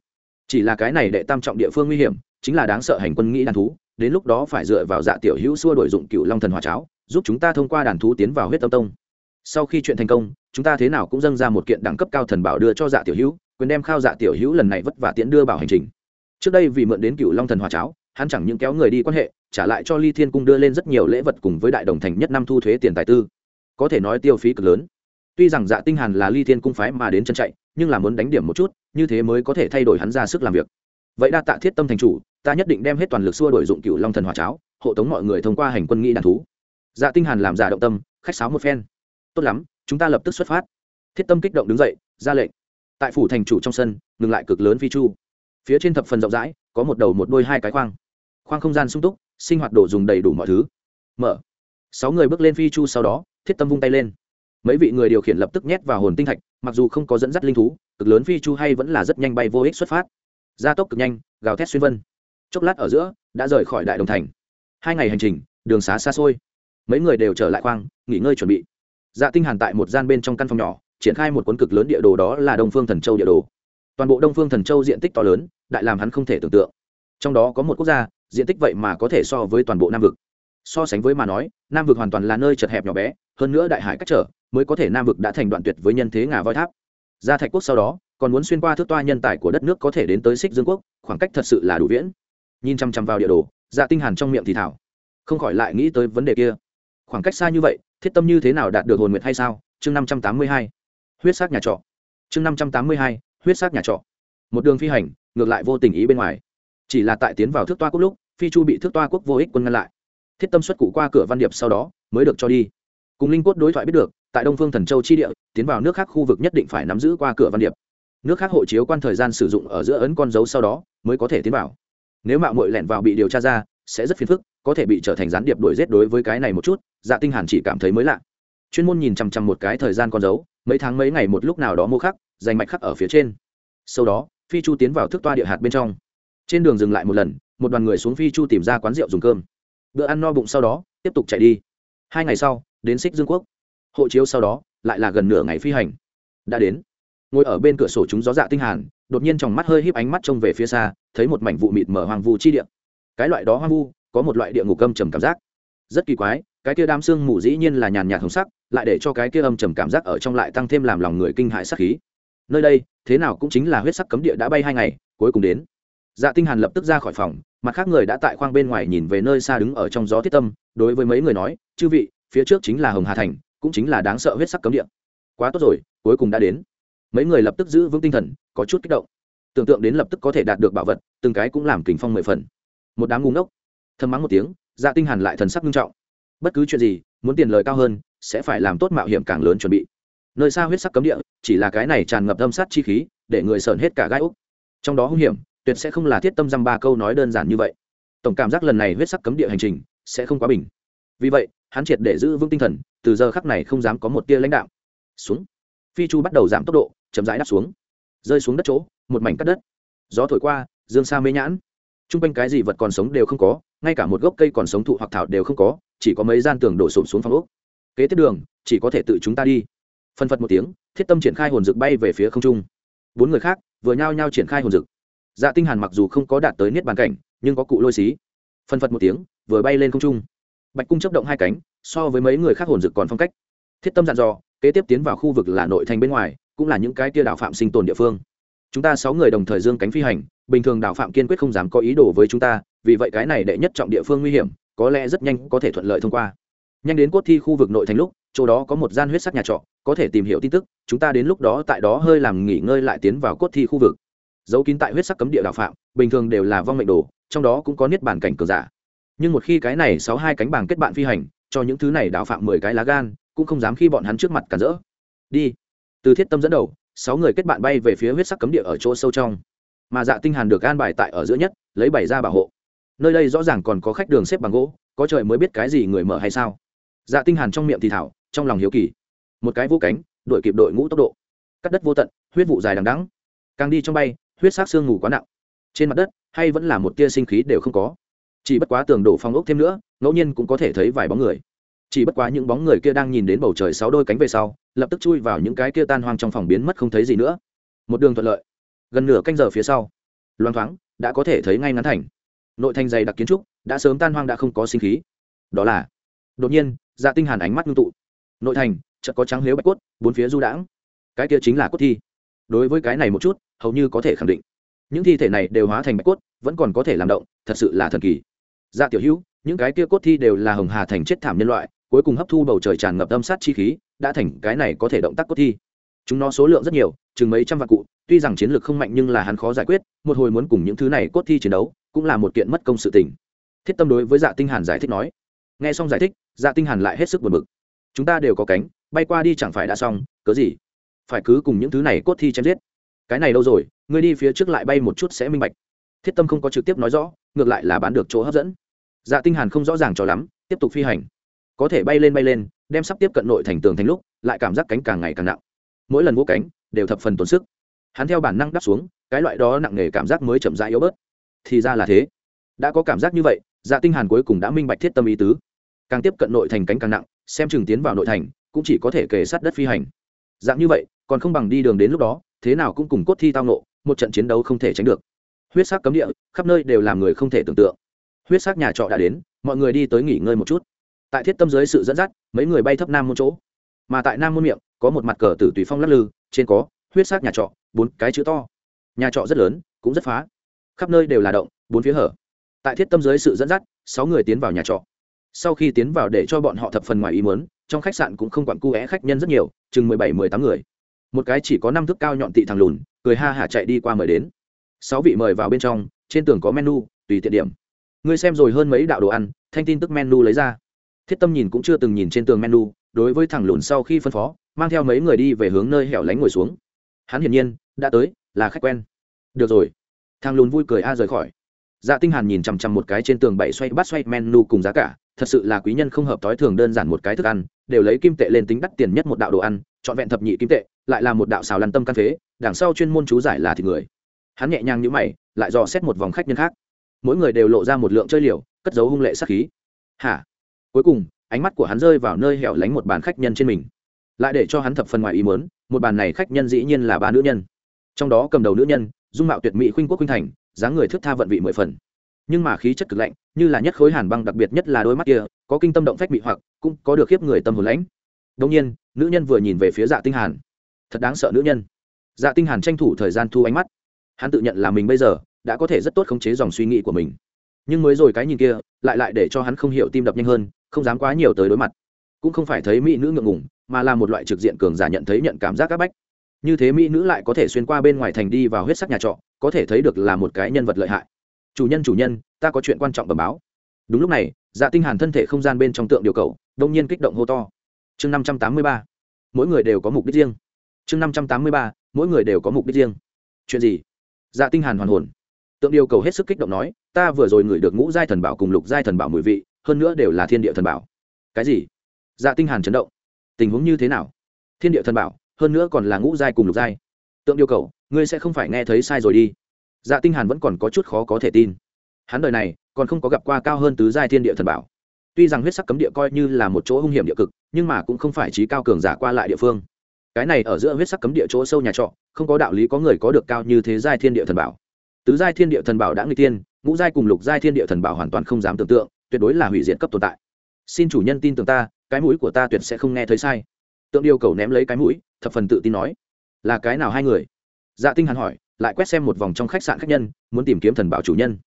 Chỉ là cái này đệ tam trọng địa phương nguy hiểm, chính là đáng sợ hành quân nghĩ đàn thú, đến lúc đó phải dựa vào dạ tiểu hữu xua đổi dụng cựu long thần hòa cháo, giúp chúng ta thông qua đàn thú tiến vào huyết tâm tông. Sau khi chuyện thành công, chúng ta thế nào cũng dâng ra một kiện đẳng cấp cao thần bảo đưa cho dạ tiểu hữu, quyền đem khao dạ tiểu hữu lần này vất vả tiễn đưa bảo hành trình trước đây vì mượn đến cựu long thần hòa cháo, hắn chẳng những kéo người đi quan hệ, trả lại cho ly thiên cung đưa lên rất nhiều lễ vật cùng với đại đồng thành nhất năm thu thuế tiền tài tư. Có thể nói tiêu phí cực lớn. Tuy rằng dạ tinh hàn là ly thiên cung phái mà đến chân chạy, nhưng là muốn đánh điểm một chút, như thế mới có thể thay đổi hắn ra sức làm việc. Vậy đa tạ thiết tâm thành chủ, ta nhất định đem hết toàn lực xua đổi dụng cựu long thần hòa cháo, hộ tống mọi người thông qua hành quân nghĩ đàn thú. Dạ tinh hàn làm giả động tâm, khách sáo một phen. Tốt lắm, chúng ta lập tức xuất phát. Thiết tâm kích động đứng dậy, ra lệnh. Tại phủ thành chủ trong sân, ngừng lại cực lớn phi chu phía trên thập phần rộng rãi, có một đầu một đôi hai cái khoang. Khoang không gian sung túc, sinh hoạt đồ dùng đầy đủ mọi thứ. Mở. Sáu người bước lên phi chu sau đó, thiết tâm vung tay lên. Mấy vị người điều khiển lập tức nhét vào hồn tinh thạch, mặc dù không có dẫn dắt linh thú, cực lớn phi chu hay vẫn là rất nhanh bay vô ích xuất phát. Gia tốc cực nhanh, gào thét xuyên vân. Chốc lát ở giữa, đã rời khỏi đại đồng thành. Hai ngày hành trình, đường xá xa xôi. Mấy người đều trở lại khoang, nghỉ ngơi chuẩn bị. Dạ tinh hàn tại một gian bên trong căn phòng nhỏ, triển khai một cuốn cực lớn địa đồ đó là đông phương thần châu địa đồ toàn bộ đông phương thần châu diện tích to lớn, đại làm hắn không thể tưởng tượng. Trong đó có một quốc gia, diện tích vậy mà có thể so với toàn bộ nam vực. So sánh với mà nói, nam vực hoàn toàn là nơi chật hẹp nhỏ bé, hơn nữa đại hải cách trở, mới có thể nam vực đã thành đoạn tuyệt với nhân thế ngà voi tháp. Ra thạch quốc sau đó, còn muốn xuyên qua thước toa nhân tài của đất nước có thể đến tới xích dương quốc, khoảng cách thật sự là đủ viễn. Nhìn chăm chăm vào địa đồ dạ tinh hàn trong miệng thì thảo. Không khỏi lại nghĩ tới vấn đề kia. Khoảng cách xa như vậy, thiết tâm như thế nào đạt được hồn nguyệt hay sao? Chương năm trăm tám mươi hai. Huyết sắc nhà trọ. Chương năm trăm tám mươi hai huyết sát nhà trọ. Một đường phi hành, ngược lại vô tình ý bên ngoài. Chỉ là tại tiến vào thước toa quốc lúc, phi chu bị thước toa quốc vô ích quân ngăn lại. Thiết tâm xuất cụ qua cửa văn điệp sau đó, mới được cho đi. Cùng linh cốt đối thoại biết được, tại đông phương thần châu chi địa, tiến vào nước khác khu vực nhất định phải nắm giữ qua cửa văn điệp. Nước khác hộ chiếu quan thời gian sử dụng ở giữa ấn con dấu sau đó, mới có thể tiến vào. Nếu mạo muội lẻn vào bị điều tra ra, sẽ rất phiền phức, có thể bị trở thành gián điệp đuổi giết đối với cái này một chút dạ tinh hàn chỉ cảm thấy mới lạ. Chuyên môn nhìn chằm chằm một cái thời gian con dấu, mấy tháng mấy ngày một lúc nào đó mô khắc dành mạch khắc ở phía trên. Sau đó, phi chu tiến vào thức toa địa hạt bên trong. Trên đường dừng lại một lần, một đoàn người xuống phi chu tìm ra quán rượu dùng cơm. Bữa ăn no bụng sau đó, tiếp tục chạy đi. Hai ngày sau, đến xích dương quốc. Hộ chiếu sau đó, lại là gần nửa ngày phi hành. Đã đến. Ngồi ở bên cửa sổ chúng gió dạ tinh hàn, đột nhiên trong mắt hơi híp ánh mắt trông về phía xa, thấy một mảnh vụ mịt mở hoàng vu chi địa. Cái loại đó hoang vu, có một loại địa ngục âm trầm cảm giác. Rất kỳ quái, cái kia đám xương mù dĩ nhiên là nhàn nhạt hồng sắc, lại để cho cái kia âm trầm cảm giác ở trong lại tăng thêm làm lòng người kinh hãi sắc khí nơi đây, thế nào cũng chính là huyết sắc cấm địa đã bay hai ngày, cuối cùng đến. Dạ tinh hàn lập tức ra khỏi phòng, mặt khác người đã tại khoang bên ngoài nhìn về nơi xa đứng ở trong gió thiết tâm, đối với mấy người nói, chư vị, phía trước chính là hồng hà thành, cũng chính là đáng sợ huyết sắc cấm địa. Quá tốt rồi, cuối cùng đã đến. Mấy người lập tức giữ vững tinh thần, có chút kích động. Tưởng tượng đến lập tức có thể đạt được bảo vật, từng cái cũng làm kình phong mười phần. Một đám ngu ngốc. Thầm mắng một tiếng dạ tinh hàn lại thần sắc nghiêm trọng. Bất cứ chuyện gì, muốn tiền lời cao hơn, sẽ phải làm tốt mạo hiểm càng lớn chuẩn bị nơi xa huyết sắc cấm địa, chỉ là cái này tràn ngập âm sát chi khí, để người sờn hết cả gai úc trong đó hung hiểm, tuyệt sẽ không là thiết tâm dăm ba câu nói đơn giản như vậy. Tổng cảm giác lần này huyết sắc cấm địa hành trình sẽ không quá bình. Vì vậy, hắn triệt để giữ vững tinh thần, từ giờ khắc này không dám có một tia lãnh đạo xuống. Phi chu bắt đầu giảm tốc độ, chậm rãi đáp xuống. Rơi xuống đất chỗ, một mảnh cắt đất. Gió thổi qua, dương xa mê nhãn. T r u n g quanh cái gì vật còn sống đều không có, ngay cả một gốc cây còn sống thụ hoặc thảo đều không có, chỉ có mấy gian tường đổ sụp xuống phòng úc kế tiếp đường, chỉ có thể tự chúng ta đi phân phật một tiếng, thiết tâm triển khai hồn rực bay về phía không trung. Bốn người khác vừa nhao nhao triển khai hồn dực dạ tinh hàn mặc dù không có đạt tới niết bàn cảnh, nhưng có cụ lôi xí. Phân phật một tiếng, vừa bay lên không trung. Bạch cung chấp động hai cánh, so với mấy người khác hồn dực còn phong cách. Thiết tâm dặn dò, kế tiếp tiến vào khu vực là nội thành bên ngoài, cũng là những cái tia đạo phạm sinh tồn địa phương. Chúng ta sáu người đồng thời dương cánh phi hành, bình thường đạo phạm kiên quyết không dám có ý đồ với chúng ta, vì vậy cái này đệ nhất trọng địa phương nguy hiểm, có lẽ rất nhanh có thể thuận lợi thông qua. Nhanh đến cốt thi khu vực nội thành lúc, chỗ đó có một gian huyết sắc nhà trọ có thể tìm hiểu tin tức, chúng ta đến lúc đó tại đó hơi làm nghỉ ngơi lại tiến vào cốt thi khu vực. Dấu kín tại huyết sắc cấm địa đạo phạm, bình thường đều là vong mệnh đồ, trong đó cũng có niết bản cảnh cờ giả. Nhưng một khi cái này sáu hai cánh bảng kết bạn phi hành, cho những thứ này đạo phạm mười cái lá gan, cũng không dám khi bọn hắn trước mặt cản rỡ. Đi. Từ thiết tâm dẫn đầu, sáu người kết bạn bay về phía huyết sắc cấm địa ở chỗ sâu trong. Mà dạ tinh hàn được an bài tại ở giữa nhất, lấy bảy ra bảo hộ. Nơi đây rõ ràng còn có khách đường xếp bằng gỗ, có trời mới biết cái gì người mở hay sao. Dạ tinh hàn trong miệng thì thảo, trong lòng hiếu kỳ một cái vô cánh, đuổi kịp đội ngũ tốc độ. Cắt đất vô tận, huyết vụ dài đằng đẵng. Càng đi trong bay, huyết sát xương ngủ quá nặng. Trên mặt đất, hay vẫn là một tia sinh khí đều không có. Chỉ bất quá tường đổ phong ốc thêm nữa, ngẫu nhiên cũng có thể thấy vài bóng người. Chỉ bất quá những bóng người kia đang nhìn đến bầu trời sáu đôi cánh về sau, lập tức chui vào những cái kia tan hoang trong phòng biến mất không thấy gì nữa. Một đường thuận lợi. Gần nửa canh giờ phía sau, loang thoáng, đã có thể thấy ngay ngắn thành. Nội thành dày đặc kiến trúc, đã sớm tan hoang đã không có sinh khí. Đó là, đột nhiên dạ tinh hàn ánh mắt ngưng tụ. Nội thành chợt có trắng liễu bạch cốt, bốn phía du đãng. Cái kia chính là cốt thi. Đối với cái này một chút, hầu như có thể khẳng định. Những thi thể này đều hóa thành bạch cốt, vẫn còn có thể làm động, thật sự là thần kỳ. Dạ tiểu hữu, những cái kia cốt thi đều là hồng hà thành chết thảm nhân loại, cuối cùng hấp thu bầu trời tràn ngập âm sát chi khí, đã thành cái này có thể động tác cốt thi. Chúng nó số lượng rất nhiều, chừng mấy trăm vạn cụ, tuy rằng chiến lược không mạnh nhưng là hắn khó giải quyết, một hồi muốn cùng những thứ này cốt thi chiến đấu, cũng là một kiện mất công sự tình. Thiết tâm đối với dạ tinh hàn giải thích nói. Nghe xong giải thích dạ tinh hàn lại hết sức buồn bực. Chúng ta đều có cánh bay qua đi chẳng phải đã xong, cớ gì? Phải cứ cùng những thứ này cốt thi chém giết. Cái này đâu rồi, ngươi đi phía trước lại bay một chút sẽ minh bạch. Thiết tâm không có trực tiếp nói rõ, ngược lại là bán được chỗ hấp dẫn. Dạ tinh hàn không rõ ràng cho lắm, tiếp tục phi hành. Có thể bay lên bay lên, đem sắp tiếp cận nội thành tường thành lúc, lại cảm giác cánh càng ngày càng nặng. Mỗi lần vỗ cánh, đều thập phần tốn sức. Hắn theo bản năng đáp xuống, cái loại đó nặng nề cảm giác mới chậm rãi yếu bớt. Thì ra là thế. Đã có cảm giác như vậy dạ tinh hàn cuối cùng đã minh bạch thiết tâm ý tứ. Càng tiếp cận nội thành cánh càng nặng, xem chừng tiến vào nội thành cũng chỉ có thể kề sát đất phi hành. Dạng như vậy, còn không bằng đi đường đến lúc đó, thế nào cũng cùng cốt thi tao nộ một trận chiến đấu không thể tránh được. Huyết sắc cấm địa, khắp nơi đều làm người không thể tưởng tượng. Huyết sắc nhà trọ đã đến, mọi người đi tới nghỉ ngơi một chút. Tại thiết tâm dưới sự dẫn dắt, mấy người bay thấp nam môn chỗ. Mà tại nam môn miệng, có một mặt cờ tử tùy phong lắc lư, trên có, huyết sắc nhà trọ, bốn cái chữ to. Nhà trọ rất lớn, cũng rất phá. Khắp nơi đều là động, bốn phía hở. Tại thiết tâm dưới sự dẫn dắt, sáu người tiến vào nhà trọ. Sau khi tiến vào để cho bọn họ thập phần ngoài ý muốn trong khách sạn cũng không quản cu é khách nhân rất nhiều, chừng mười bảy, mười tám người. Một cái chỉ có năm thước cao nhọn tị thằng lùn, cười ha hả chạy đi qua mời đến. Sáu vị mời vào bên trong, trên tường có menu, tùy tiện điểm. Ngươi xem rồi hơn mấy đạo đồ ăn, thanh tin tức menu lấy ra. Thiết tâm nhìn cũng chưa từng nhìn trên tường menu, đối với thằng lùn sau khi phân phó, mang theo mấy người đi về hướng nơi hẻo lánh ngồi xuống. Hắn hiển nhiên, đã tới, là khách quen. Được rồi. Thằng lùn vui cười a rời khỏi. Dạ tinh hàn nhìn chằm chằm một cái trên tường bảy xoay, bắt xoay menu cùng giá cả thật sự là quý nhân không hợp tối thường đơn giản một cái thức ăn, đều lấy kim tệ lên tính đắt tiền nhất một đạo đồ ăn chọn vẹn thập nhị kim tệ, lại là một đạo xào lăn tâm căn phế, đằng sau chuyên môn chú giải là thịt người. Hắn nhẹ nhàng như mày, lại dò xét một vòng khách nhân khác. Mỗi người đều lộ ra một lượng chơi liều, cất giấu hung lệ sắc khí. Hả? Cuối cùng, ánh mắt của hắn rơi vào nơi hẻo lánh một bàn khách nhân trên mình. Lại để cho hắn thập phần ngoài ý mớn một bàn này khách nhân dĩ nhiên là ba nữ nhân. Trong đó cầm đầu nữ nhân, dung mạo tuyệt mỹ khuynh quốc khuynh thành, dáng người thức tha vận vị mười phần nhưng mà khí chất cực lạnh, như là nhất khối hàn băng đặc biệt nhất là đôi mắt kia, có kinh tâm động phách bị hoặc, cũng có được khiếp người tâm hồn lãnh. Đông nhiên, nữ nhân vừa nhìn về phía dạ tinh hàn. Thật đáng sợ nữ nhân. Dạ tinh hàn tranh thủ thời gian thu ánh mắt. Hắn tự nhận là mình bây giờ đã có thể rất tốt khống chế dòng suy nghĩ của mình. Nhưng mới rồi cái nhìn kia, lại lại để cho hắn không hiểu tim đập nhanh hơn, không dám quá nhiều tới đối mặt. Cũng không phải thấy mỹ nữ ngượng ngùng, mà là một loại trực diện cường giả nhận thấy nhận cảm giác các bách. Như thế mỹ nữ lại có thể xuyên qua bên ngoài thành đi vào huyết sắc nhà trọ, có thể thấy được là một cái nhân vật lợi hại chủ nhân chủ nhân, ta có chuyện quan trọng bẩm báo. Đúng lúc này dạ tinh hàn thân thể không gian bên trong tượng điều cầu đông nhiên kích động hô to. Chương năm trăm tám mươi ba, mỗi người đều có mục đích riêng. Chương năm trăm tám mươi ba, mỗi người đều có mục đích riêng. Chuyện gì? Dạ tinh hàn hoàn hồn. Tượng điều cầu hết sức kích động nói, ta vừa rồi ngửi được ngũ giai thần bảo cùng lục giai thần bảo mùi vị, hơn nữa đều là thiên địa thần bảo. Cái gì? Dạ tinh hàn chấn động. Tình huống như thế nào? Thiên địa thần bảo, hơn nữa còn là ngũ giai cùng lục giai. Tượng điều cầu, ngươi sẽ không phải nghe thấy sai rồi đi dạ tinh hàn vẫn còn có chút khó có thể tin. Hắn đời này còn không có gặp qua cao hơn tứ giai thiên địa thần bảo. Tuy rằng huyết sắc cấm địa coi như là một chỗ hung hiểm địa cực, nhưng mà cũng không phải trí cao cường giả qua lại địa phương. Cái này ở giữa huyết sắc cấm địa chỗ sâu nhà trọ, không có đạo lý có người có được cao như thế giai thiên địa thần bảo. Tứ giai thiên địa thần bảo đã nguy tiên ngũ giai cùng lục giai thiên địa thần bảo hoàn toàn không dám tưởng tượng, tuyệt đối là hủy diệt cấp tồn tại. Xin chủ nhân tin tưởng ta, cái mũi của ta tuyệt sẽ không nghe thấy sai. Tượng điều cầu ném lấy cái mũi, thập phần tự tin nói, là cái nào hai người? Dạ tinh hàn hỏi lại quét xem một vòng trong khách sạn khách nhân, muốn tìm kiếm thần bảo chủ nhân.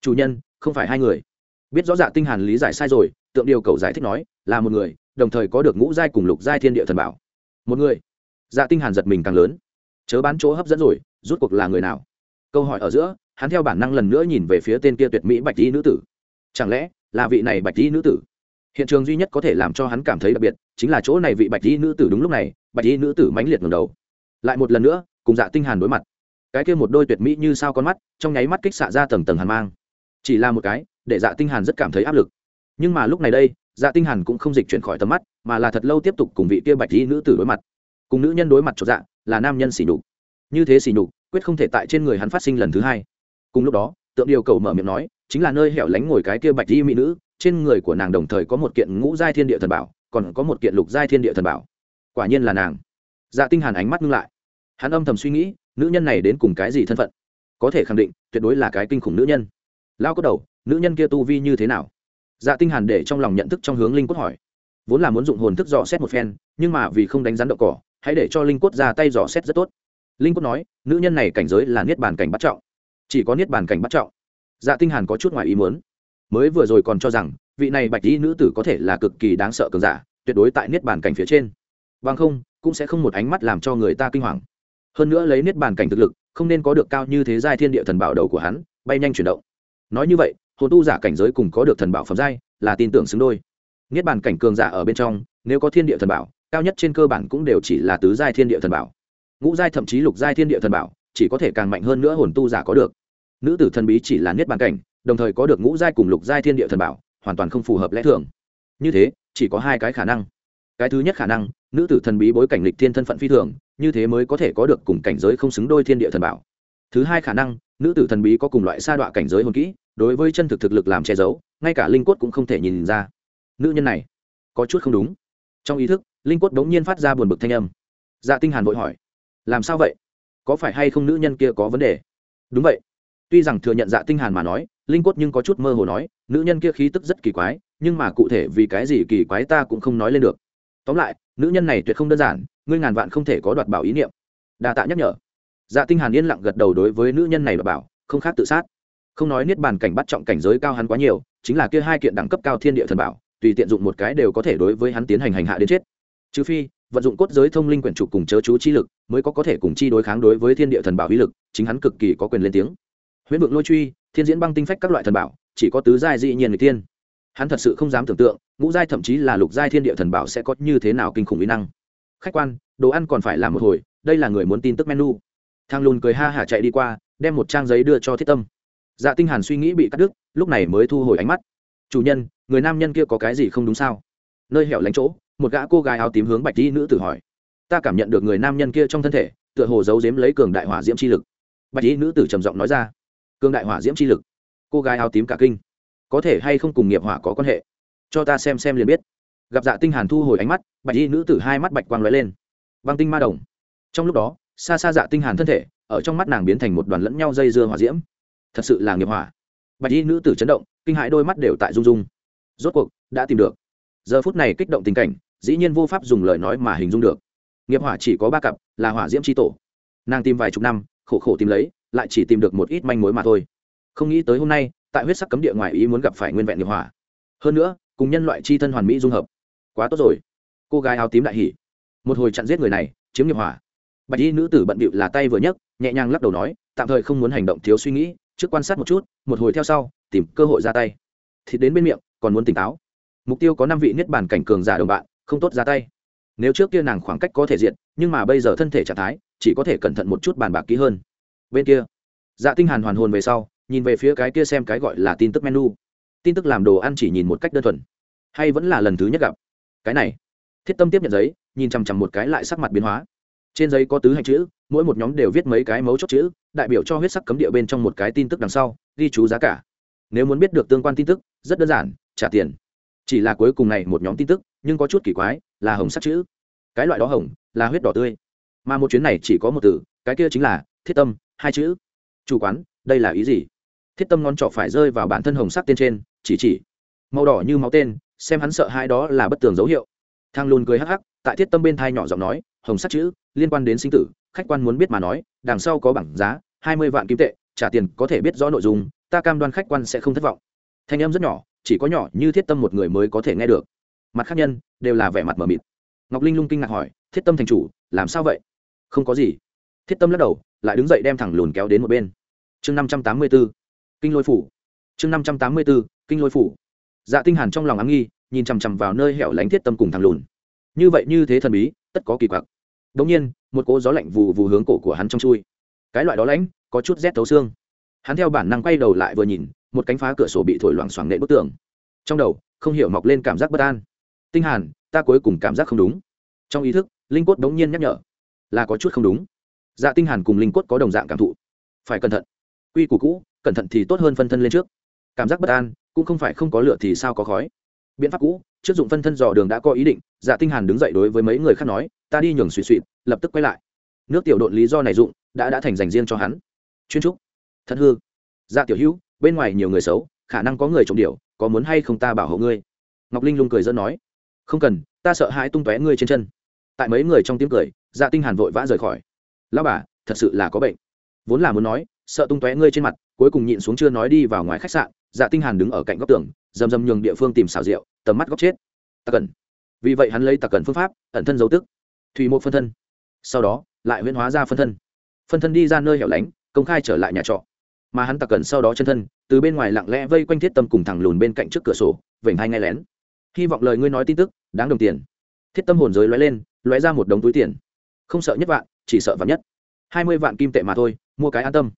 Chủ nhân, không phải hai người. Biết rõ dạ tinh hàn lý giải sai rồi, tượng điều cầu giải thích nói, là một người, đồng thời có được ngũ giai cùng lục giai thiên địa thần bảo. Một người. Dạ tinh hàn giật mình càng lớn. Chớ bán chỗ hấp dẫn rồi rút cuộc là người nào? Câu hỏi ở giữa, hắn theo bản năng lần nữa nhìn về phía tên kia tuyệt mỹ bạch y nữ tử. Chẳng lẽ là vị này bạch y nữ tử? Hiện trường duy nhất có thể làm cho hắn cảm thấy đặc biệt, chính là chỗ này vị bạch y nữ tử đúng lúc này, bạch y nữ tử mãnh liệt ngẩng đầu. Lại một lần nữa, cùng dạ tinh hàn đối mặt cái kia một đôi tuyệt mỹ như sao con mắt, trong nháy mắt kích xạ ra tầng tầng hàn mang. Chỉ là một cái, để dạ tinh hàn rất cảm thấy áp lực. Nhưng mà lúc này đây dạ tinh hàn cũng không dịch chuyển khỏi tầm mắt, mà là thật lâu tiếp tục cùng vị kia bạch y nữ tử đối mặt. Cùng nữ nhân đối mặt chỗ dạ là nam nhân xỉ nhục. Như thế xỉ nhục, quyết không thể tại trên người hắn phát sinh lần thứ hai. Cùng lúc đó, tượng điều cầu mở miệng nói, chính là nơi hẻo lánh ngồi cái kia bạch y mỹ nữ, trên người của nàng đồng thời có một kiện ngũ giai thiên địa thần bảo, còn có một kiện lục giai thiên địa thần bảo. Quả nhiên là nàng. Dạ tinh hàn ánh mắt ngưng lại. Hắn âm thầm suy nghĩ nữ nhân này đến cùng cái gì thân phận? Có thể khẳng định, tuyệt đối là cái kinh khủng nữ nhân. Lao cốt đầu, nữ nhân kia tu vi như thế nào? Dạ tinh hàn để trong lòng nhận thức trong hướng linh cốt hỏi. Vốn là muốn dụng hồn thức dò xét một phen, nhưng mà vì không đánh rắn đậu cỏ, hãy để cho linh cốt ra tay dò xét rất tốt. Linh cốt nói, nữ nhân này cảnh giới là niết bàn cảnh bắt trọng. Chỉ có niết bàn cảnh bắt trọng. Dạ tinh hàn có chút ngoài ý muốn. Mới vừa rồi còn cho rằng, vị này bạch y nữ tử có thể là cực kỳ đáng sợ cường giả, tuyệt đối tại niết bàn cảnh phía trên. Bằng không, cũng sẽ không một ánh mắt làm cho người ta kinh hoàng hơn nữa lấy niết bàn cảnh thực lực, không nên có được cao như thế giai thiên địa thần bảo đầu của hắn, bay nhanh chuyển động. Nói như vậy hồn tu giả cảnh giới cùng có được thần bảo phẩm giai là tin tưởng xứng đôi. Niết bàn cảnh cường giả ở bên trong, nếu có thiên địa thần bảo, cao nhất trên cơ bản cũng đều chỉ là tứ giai thiên địa thần bảo. Ngũ giai thậm chí lục giai thiên địa thần bảo, chỉ có thể càng mạnh hơn nữa hồn tu giả có được. Nữ tử thần bí chỉ là niết bàn cảnh, đồng thời có được ngũ giai cùng lục giai thiên địa thần bảo, hoàn toàn không phù hợp lẽ thường. Như thế, chỉ có hai cái khả năng. Cái thứ nhất khả năng, nữ tử thần bí bối cảnh lịch thiên thân phận phi thường như thế mới có thể có được cùng cảnh giới không xứng đôi thiên địa thần bảo. Thứ hai khả năng, nữ tử thần bí có cùng loại sa đọa cảnh giới hồn kỹ, đối với chân thực thực lực làm che giấu, ngay cả linh quất cũng không thể nhìn ra. Nữ nhân này, có chút không đúng. Trong ý thức, linh quất g nhiên phát ra buồn bực thanh âm. Dạ tinh hàn vội hỏi, làm sao vậy? Có phải hay không nữ nhân kia có vấn đề? Đúng vậy. Tuy rằng thừa nhận dạ tinh hàn mà nói, linh quất nhưng có chút mơ hồ nói, nữ nhân kia khí tức rất kỳ quái, nhưng mà cụ thể vì cái gì kỳ quái ta cũng không nói lên được. Tóm lại, nữ nhân này tuyệt không đơn giản ngươi ngàn vạn không thể có đoạt bảo ý niệm. Đa tạ nhắc nhở. Dạ tinh hàn yên lặng gật đầu đối với nữ nhân này đoạt bảo, không khác tự sát. Không nói niết bàn cảnh bắt trọng cảnh giới cao hắn quá nhiều, chính là kia hai kiện đẳng cấp cao thiên địa thần bảo, tùy tiện dụng một cái đều có thể đối với hắn tiến hành hành hạ đến chết. Trừ phi, vận dụng cốt giới thông linh quyển trục cùng chớ chú chi lực, mới có có thể cùng chi đối kháng đối với thiên địa thần bảo uy lực, chính hắn cực kỳ có quyền lên tiếng. Huyễn vượng lôi truy, thiên diễn băng tinh phách các loại thần bảo, chỉ có tứ giai dị nhiên người tiên. Hắn thật sự không dám tưởng tượng, ngũ giai thậm chí là lục giai thiên địa thần bảo sẽ có như thế nào kinh khủng uy năng khách quan, đồ ăn còn phải làm một hồi, đây là người muốn tin tức menu. Thang lùn cười ha hả chạy đi qua, đem một trang giấy đưa cho thiết tâm. Dạ tinh hàn suy nghĩ bị cắt đứt, lúc này mới thu hồi ánh mắt. Chủ nhân, người nam nhân kia có cái gì không đúng sao? Nơi hẻo lánh chỗ, một gã cô gái áo tím hướng bạch y nữ tử hỏi. Ta cảm nhận được người nam nhân kia trong thân thể, tựa hồ giấu giếm lấy cường đại hỏa diễm chi lực. Bạch y nữ tử trầm giọng nói ra. Cường đại hỏa diễm chi lực. Cô gái áo tím cả kinh. Có thể hay không cùng nghiệp hỏa có quan hệ? Cho ta xem xem liền biết gặp dạ tinh hàn thu hồi ánh mắt, bạch y nữ tử hai mắt bạch quang lóe lên. Băng tinh ma đồng. Trong lúc đó, xa xa dạ tinh hàn thân thể, ở trong mắt nàng biến thành một đoàn lẫn nhau dây dưa hỏa diễm. Thật sự là nghiệp hỏa. Bạch y nữ tử chấn động, kinh hãi đôi mắt đều tại rung rung. Rốt cuộc, đã tìm được. Giờ phút này kích động tình cảnh, dĩ nhiên vô pháp dùng lời nói mà hình dung được. Nghiệp hỏa chỉ có ba cặp, là hỏa diễm tri tổ. Nàng tìm vài chục năm, khổ khổ tìm lấy, lại chỉ tìm được một ít manh mối mà thôi. Không nghĩ tới hôm nay, tại huyết sắc cấm địa ngoài ý muốn gặp phải nguyên vẹn nghiệp hỏa. Hơn nữa, cùng nhân loại chi thân hoàn mỹ dung hợp quá tốt rồi. Cô gái áo tím đại hỉ. Một hồi chặn giết người này, chiếm nghiệp hỏa. Bạch y nữ tử bận bịu là tay vừa nhấc, nhẹ nhàng lắc đầu nói, tạm thời không muốn hành động thiếu suy nghĩ, trước quan sát một chút, một hồi theo sau, tìm cơ hội ra tay. Thịt đến bên miệng, còn muốn tỉnh táo. Mục tiêu có năm vị niết bàn cảnh cường giả đồng bạn, không tốt ra tay. Nếu trước kia nàng khoảng cách có thể diện nhưng mà bây giờ thân thể trạng thái, chỉ có thể cẩn thận một chút bàn bạc kỹ hơn. Bên kia dạ tinh hàn hoàn hồn về sau, nhìn về phía cái kia xem cái gọi là tin tức menu. Tin tức làm đồ ăn chỉ nhìn một cách đơn thuần, hay vẫn là lần thứ nhất gặp cái này. Thiết tâm tiếp nhận giấy, nhìn chằm chằm một cái lại sắc mặt biến hóa. Trên giấy có tứ hành chữ, mỗi một nhóm đều viết mấy cái mấu chốt chữ, đại biểu cho huyết sắc cấm địa bên trong một cái tin tức đằng sau, ghi chú giá cả. Nếu muốn biết được tương quan tin tức, rất đơn giản, trả tiền. Chỉ là cuối cùng này một nhóm tin tức, nhưng có chút kỳ quái, là hồng sắc chữ. Cái loại đó hồng, là huyết đỏ tươi. Mà một chuyến này chỉ có một từ, cái kia chính là thiết tâm, hai chữ. Chủ quán, đây là ý gì? Thiết tâm ngón trỏ phải rơi vào bản thân hồng sắc tên trên, chỉ chỉ. Màu đỏ như máu tên xem hắn sợ hai đó là bất tường dấu hiệu. Thang lùn cười hắc hắc, tại thiết tâm bên thai nhỏ giọng nói, hồng sắc chữ, liên quan đến sinh tử, khách quan muốn biết mà nói, đằng sau có bảng giá, hai mươi vạn kim tệ, trả tiền có thể biết rõ nội dung, ta cam đoan khách quan sẽ không thất vọng. Thanh âm rất nhỏ, chỉ có nhỏ như thiết tâm một người mới có thể nghe được. Mặt khác nhân, đều là vẻ mặt mờ mịt. Ngọc linh lung kinh ngạc hỏi, thiết tâm thành chủ, làm sao vậy? Không có gì. Thiết tâm lắc đầu, lại đứng dậy đem thẳng lùn kéo đến một bên. Chương năm trăm tám mươi b ố kinh lôi phủ. Chương năm trăm tám mươi b ố kinh lôi phủ dạ tinh hàn trong lòng ám nghi nhìn chằm chằm vào nơi hẻo lánh thiết tâm cùng thằng lùn. Như vậy như thế thần bí tất có kỳ quặc. Đống nhiên một cỗ gió lạnh vù vù hướng cổ của hắn trong chui. Cái loại đó lạnh, có chút rét thấu xương. Hắn theo bản năng quay đầu lại vừa nhìn một cánh phá cửa sổ bị thổi loảng xoảng nện bức tường. Trong đầu không hiểu mọc lên cảm giác bất an. Tinh hàn ta cuối cùng cảm giác không đúng. Trong ý thức linh cốt đống nhiên nhắc nhở. Là có chút không đúng. Dạ tinh hàn cùng linh cốt có đồng dạng cảm thụ. Phải cẩn thận. Quy củ cũ cẩn thận thì tốt hơn phân thân lên trước. Cảm giác bất an cũng không phải không có lửa thì sao có khói. Biện pháp cũ, trước dụng phân thân dò đường đã có ý định dạ tinh hàn đứng dậy đối với mấy người khác nói, ta đi nhường suy suy, lập tức quay lại. Nước tiểu độn lý do này dụng, đã đã thành dành riêng cho hắn. Chuyên trúc. Thật hư. Dạ tiểu hữu, bên ngoài nhiều người xấu, khả năng có người trộm điều có muốn hay không ta bảo hộ ngươi? Ngọc linh lung cười dẫn nói, không cần, ta sợ hãi tung tóe ngươi trên chân. Tại mấy người trong tiếng cười dạ tinh hàn vội vã rời khỏi. Lão bà, thật sự là có bệnh. Vốn là muốn nói, sợ tung tóe ngươi trên mặt, cuối cùng nhịn xuống chưa nói đi vào ngoài khách sạn dạ tinh hàn đứng ở cạnh góc tường dầm dầm nhường địa phương tìm xào rượu, tầm mắt góc chết. Tặc cẩn. Vì vậy hắn lấy tặc cẩn phương pháp, ẩn thân dấu tức, thủy một phân thân. Sau đó, lại huyễn hóa ra phân thân. Phân thân đi ra nơi hẻo lánh, công khai trở lại nhà trọ. Mà hắn tặc cẩn sau đó chân thân, từ bên ngoài lặng lẽ vây quanh thiết tâm cùng thẳng lùn bên cạnh trước cửa sổ, vểnh hai ngay lén. Hy vọng lời ngươi nói tin tức, đáng đồng tiền. Thiết tâm hồn giới lóe lên, lóe ra một đống túi tiền. Không sợ nhất vạn, chỉ sợ vạn nhất. Hai mươi vạn kim tệ mà thôi, mua cái an tâm.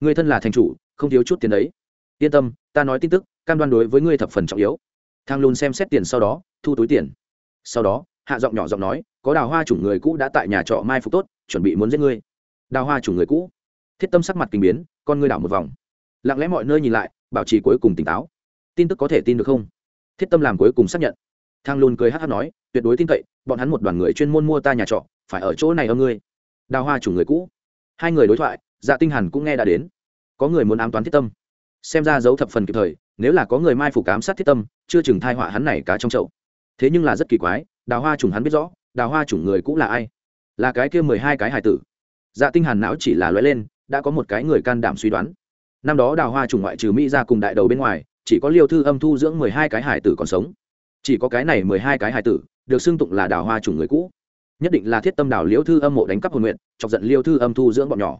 Người thân là thành chủ, không thiếu chút tiền đấy. Yên tâm ta nói tin tức, cam đoan đối với ngươi thập phần trọng yếu. Thang lùn xem xét tiền sau đó, thu túi tiền. Sau đó, hạ giọng nhỏ giọng nói, có đào hoa chủng người cũ đã tại nhà trọ mai phục tốt, chuẩn bị muốn giết ngươi. Đào hoa chủng người cũ. Thiết tâm sắc mặt kinh biến, con ngươi đảo một vòng. Lặng lẽ mọi nơi nhìn lại, bảo trì cuối cùng tỉnh táo. Tin tức có thể tin được không? Thiết tâm làm cuối cùng xác nhận. Thang lùn cười hát hát nói, tuyệt đối tin cậy, bọn hắn một đoàn người chuyên môn mua ta nhà trọ, phải ở chỗ này ở ngươi. Đào hoa chủng người cũ. Hai người đối thoại dạ tinh hàn cũng nghe đã đến. Có người muốn ám toán thiết tâm xem ra dấu thập phần kịp thời, nếu là có người mai phục cám sát thiết tâm, chưa chừng thai họa hắn này cá trong chậu. Thế nhưng là rất kỳ quái, đào hoa chủng hắn biết rõ, đào hoa chủng người cũng là ai? Là cái kia mười hai cái hải tử. Dạ tinh hàn não chỉ là lóe lên, đã có một cái người can đảm suy đoán. Năm đó đào hoa chủng ngoại trừ mỹ ra cùng đại đầu bên ngoài, chỉ có liêu thư âm thu dưỡng mười hai cái hải tử còn sống. Chỉ có cái này mười hai cái hải tử, được xưng tụng là đào hoa chủng người cũ. Nhất định là thiết tâm đào liêu thư âm mộ đánh cắp hồn nguyện, chọc giận liêu thư âm thu dưỡng bọn nhỏ.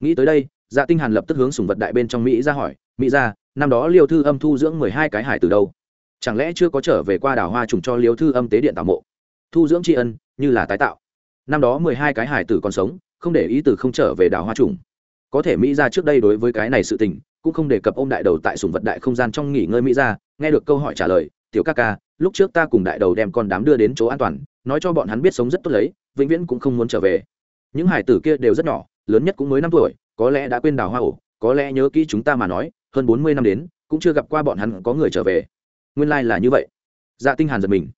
Nghĩ tới đây dạ tinh hàn lập tức hướng sùng vật đại bên trong mỹ ra hỏi mỹ ra, năm đó liêu thư âm thu dưỡng mười hai cái hải từ đâu? Chẳng lẽ chưa có trở về qua đảo hoa trùng cho liêu thư âm tế điện tạo mộ? Thu dưỡng tri ân, như là tái tạo. Năm đó mười hai cái hải tử còn sống, không để ý từ không trở về đảo hoa trùng. Có thể mỹ ra trước đây đối với cái này sự tình, cũng không đề cập ôm đại đầu tại sùng vật đại không gian trong nghỉ ngơi mỹ ra, nghe được câu hỏi trả lời, tiểu ca ca, lúc trước ta cùng đại đầu đem con đám đưa đến chỗ an toàn, nói cho bọn hắn biết sống rất tốt lấy, vĩnh viễn cũng không muốn trở về. Những hải tử kia đều rất nhỏ, lớn nhất cũng mới năm tuổi, có lẽ đã quên đào hoa ổ, có lẽ nhớ kỹ chúng ta mà nói hơn bốn mươi năm đến, cũng chưa gặp qua bọn hắn có người trở về. Nguyên lai、like、là như vậy. Dạ tinh hàn giật mình.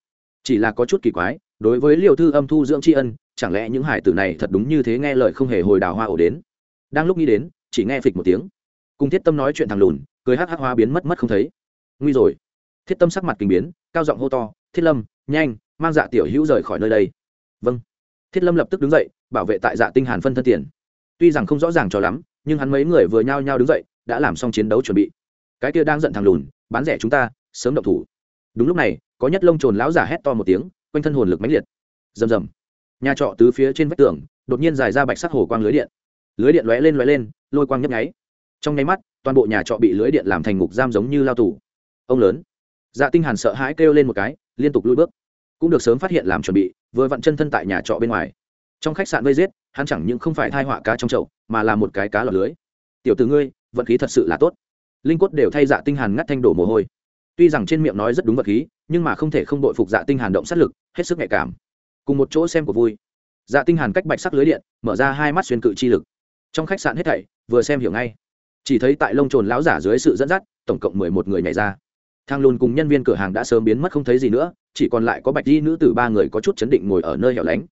Chỉ là có chút kỳ quái, đối với liều thư âm thu dưỡng tri ân, chẳng lẽ những hải tử này thật đúng như thế nghe lời không hề hồi đào hoa ổ đến? Đang lúc nghĩ đến, chỉ nghe phịch một tiếng. Cùng thiết tâm nói chuyện thằng lùn, cười hắc hắc hoa biến mất mất không thấy. Nguy rồi. Thiết tâm sắc mặt kinh biến, cao giọng hô to, thiết lâm, nhanh, mang dạ tiểu hữu rời khỏi nơi đây. Vâng. Thiết lâm lập tức đứng dậy, bảo vệ tại dạ tinh hàn phân thân tiền. Tuy rằng không rõ ràng cho lắm, nhưng hắn mấy người vừa nhao nhao đứng dậy đã làm xong chiến đấu chuẩn bị. Cái kia đang giận thằng lùn, bán rẻ chúng ta, sớm động thủ. Đúng lúc này, có nhất lông trồn lão giả hét to một tiếng, quanh thân hồn lực mãnh liệt. Rầm rầm. Nhà trọ tứ phía trên vách tường, đột nhiên dài ra bạch sắc hồ quang lưới điện. Lưới điện lóe lên lóe lên, lôi quang nhấp nháy. Trong nháy mắt, toàn bộ nhà trọ bị lưới điện làm thành ngục giam giống như lao tù. Ông lớn. Dạ tinh hàn sợ hãi kêu lên một cái, liên tục lùi bước. Cũng được sớm phát hiện làm chuẩn bị, vừa vặn chân thân tại nhà trọ bên ngoài. Trong khách sạn vây giết, hắn chẳng những không phải thai họa cá trong chậu, mà là một cái cá lọt lưới. Tiểu tử ngươi vận khí thật sự là tốt. Linh Quất đều thay dạ tinh hàn ngắt thanh đổ mồ hôi. Tuy rằng trên miệng nói rất đúng vật khí, nhưng mà không thể không đội phục dạ tinh hàn động sát lực, hết sức nhạy cảm. Cùng một chỗ xem của vui. Dạ tinh hàn cách bạch sắc lưới điện, mở ra hai mắt xuyên cự chi lực. Trong khách sạn hết thảy, vừa xem hiểu ngay. Chỉ thấy tại lông trồn lão giả dưới sự dẫn dắt, tổng cộng mười một người nhảy ra. Thang lùn cùng nhân viên cửa hàng đã sớm biến mất không thấy gì nữa, chỉ còn lại có bạch di nữ tử ba người có chút chấn định ngồi ở nơi hẻo lánh.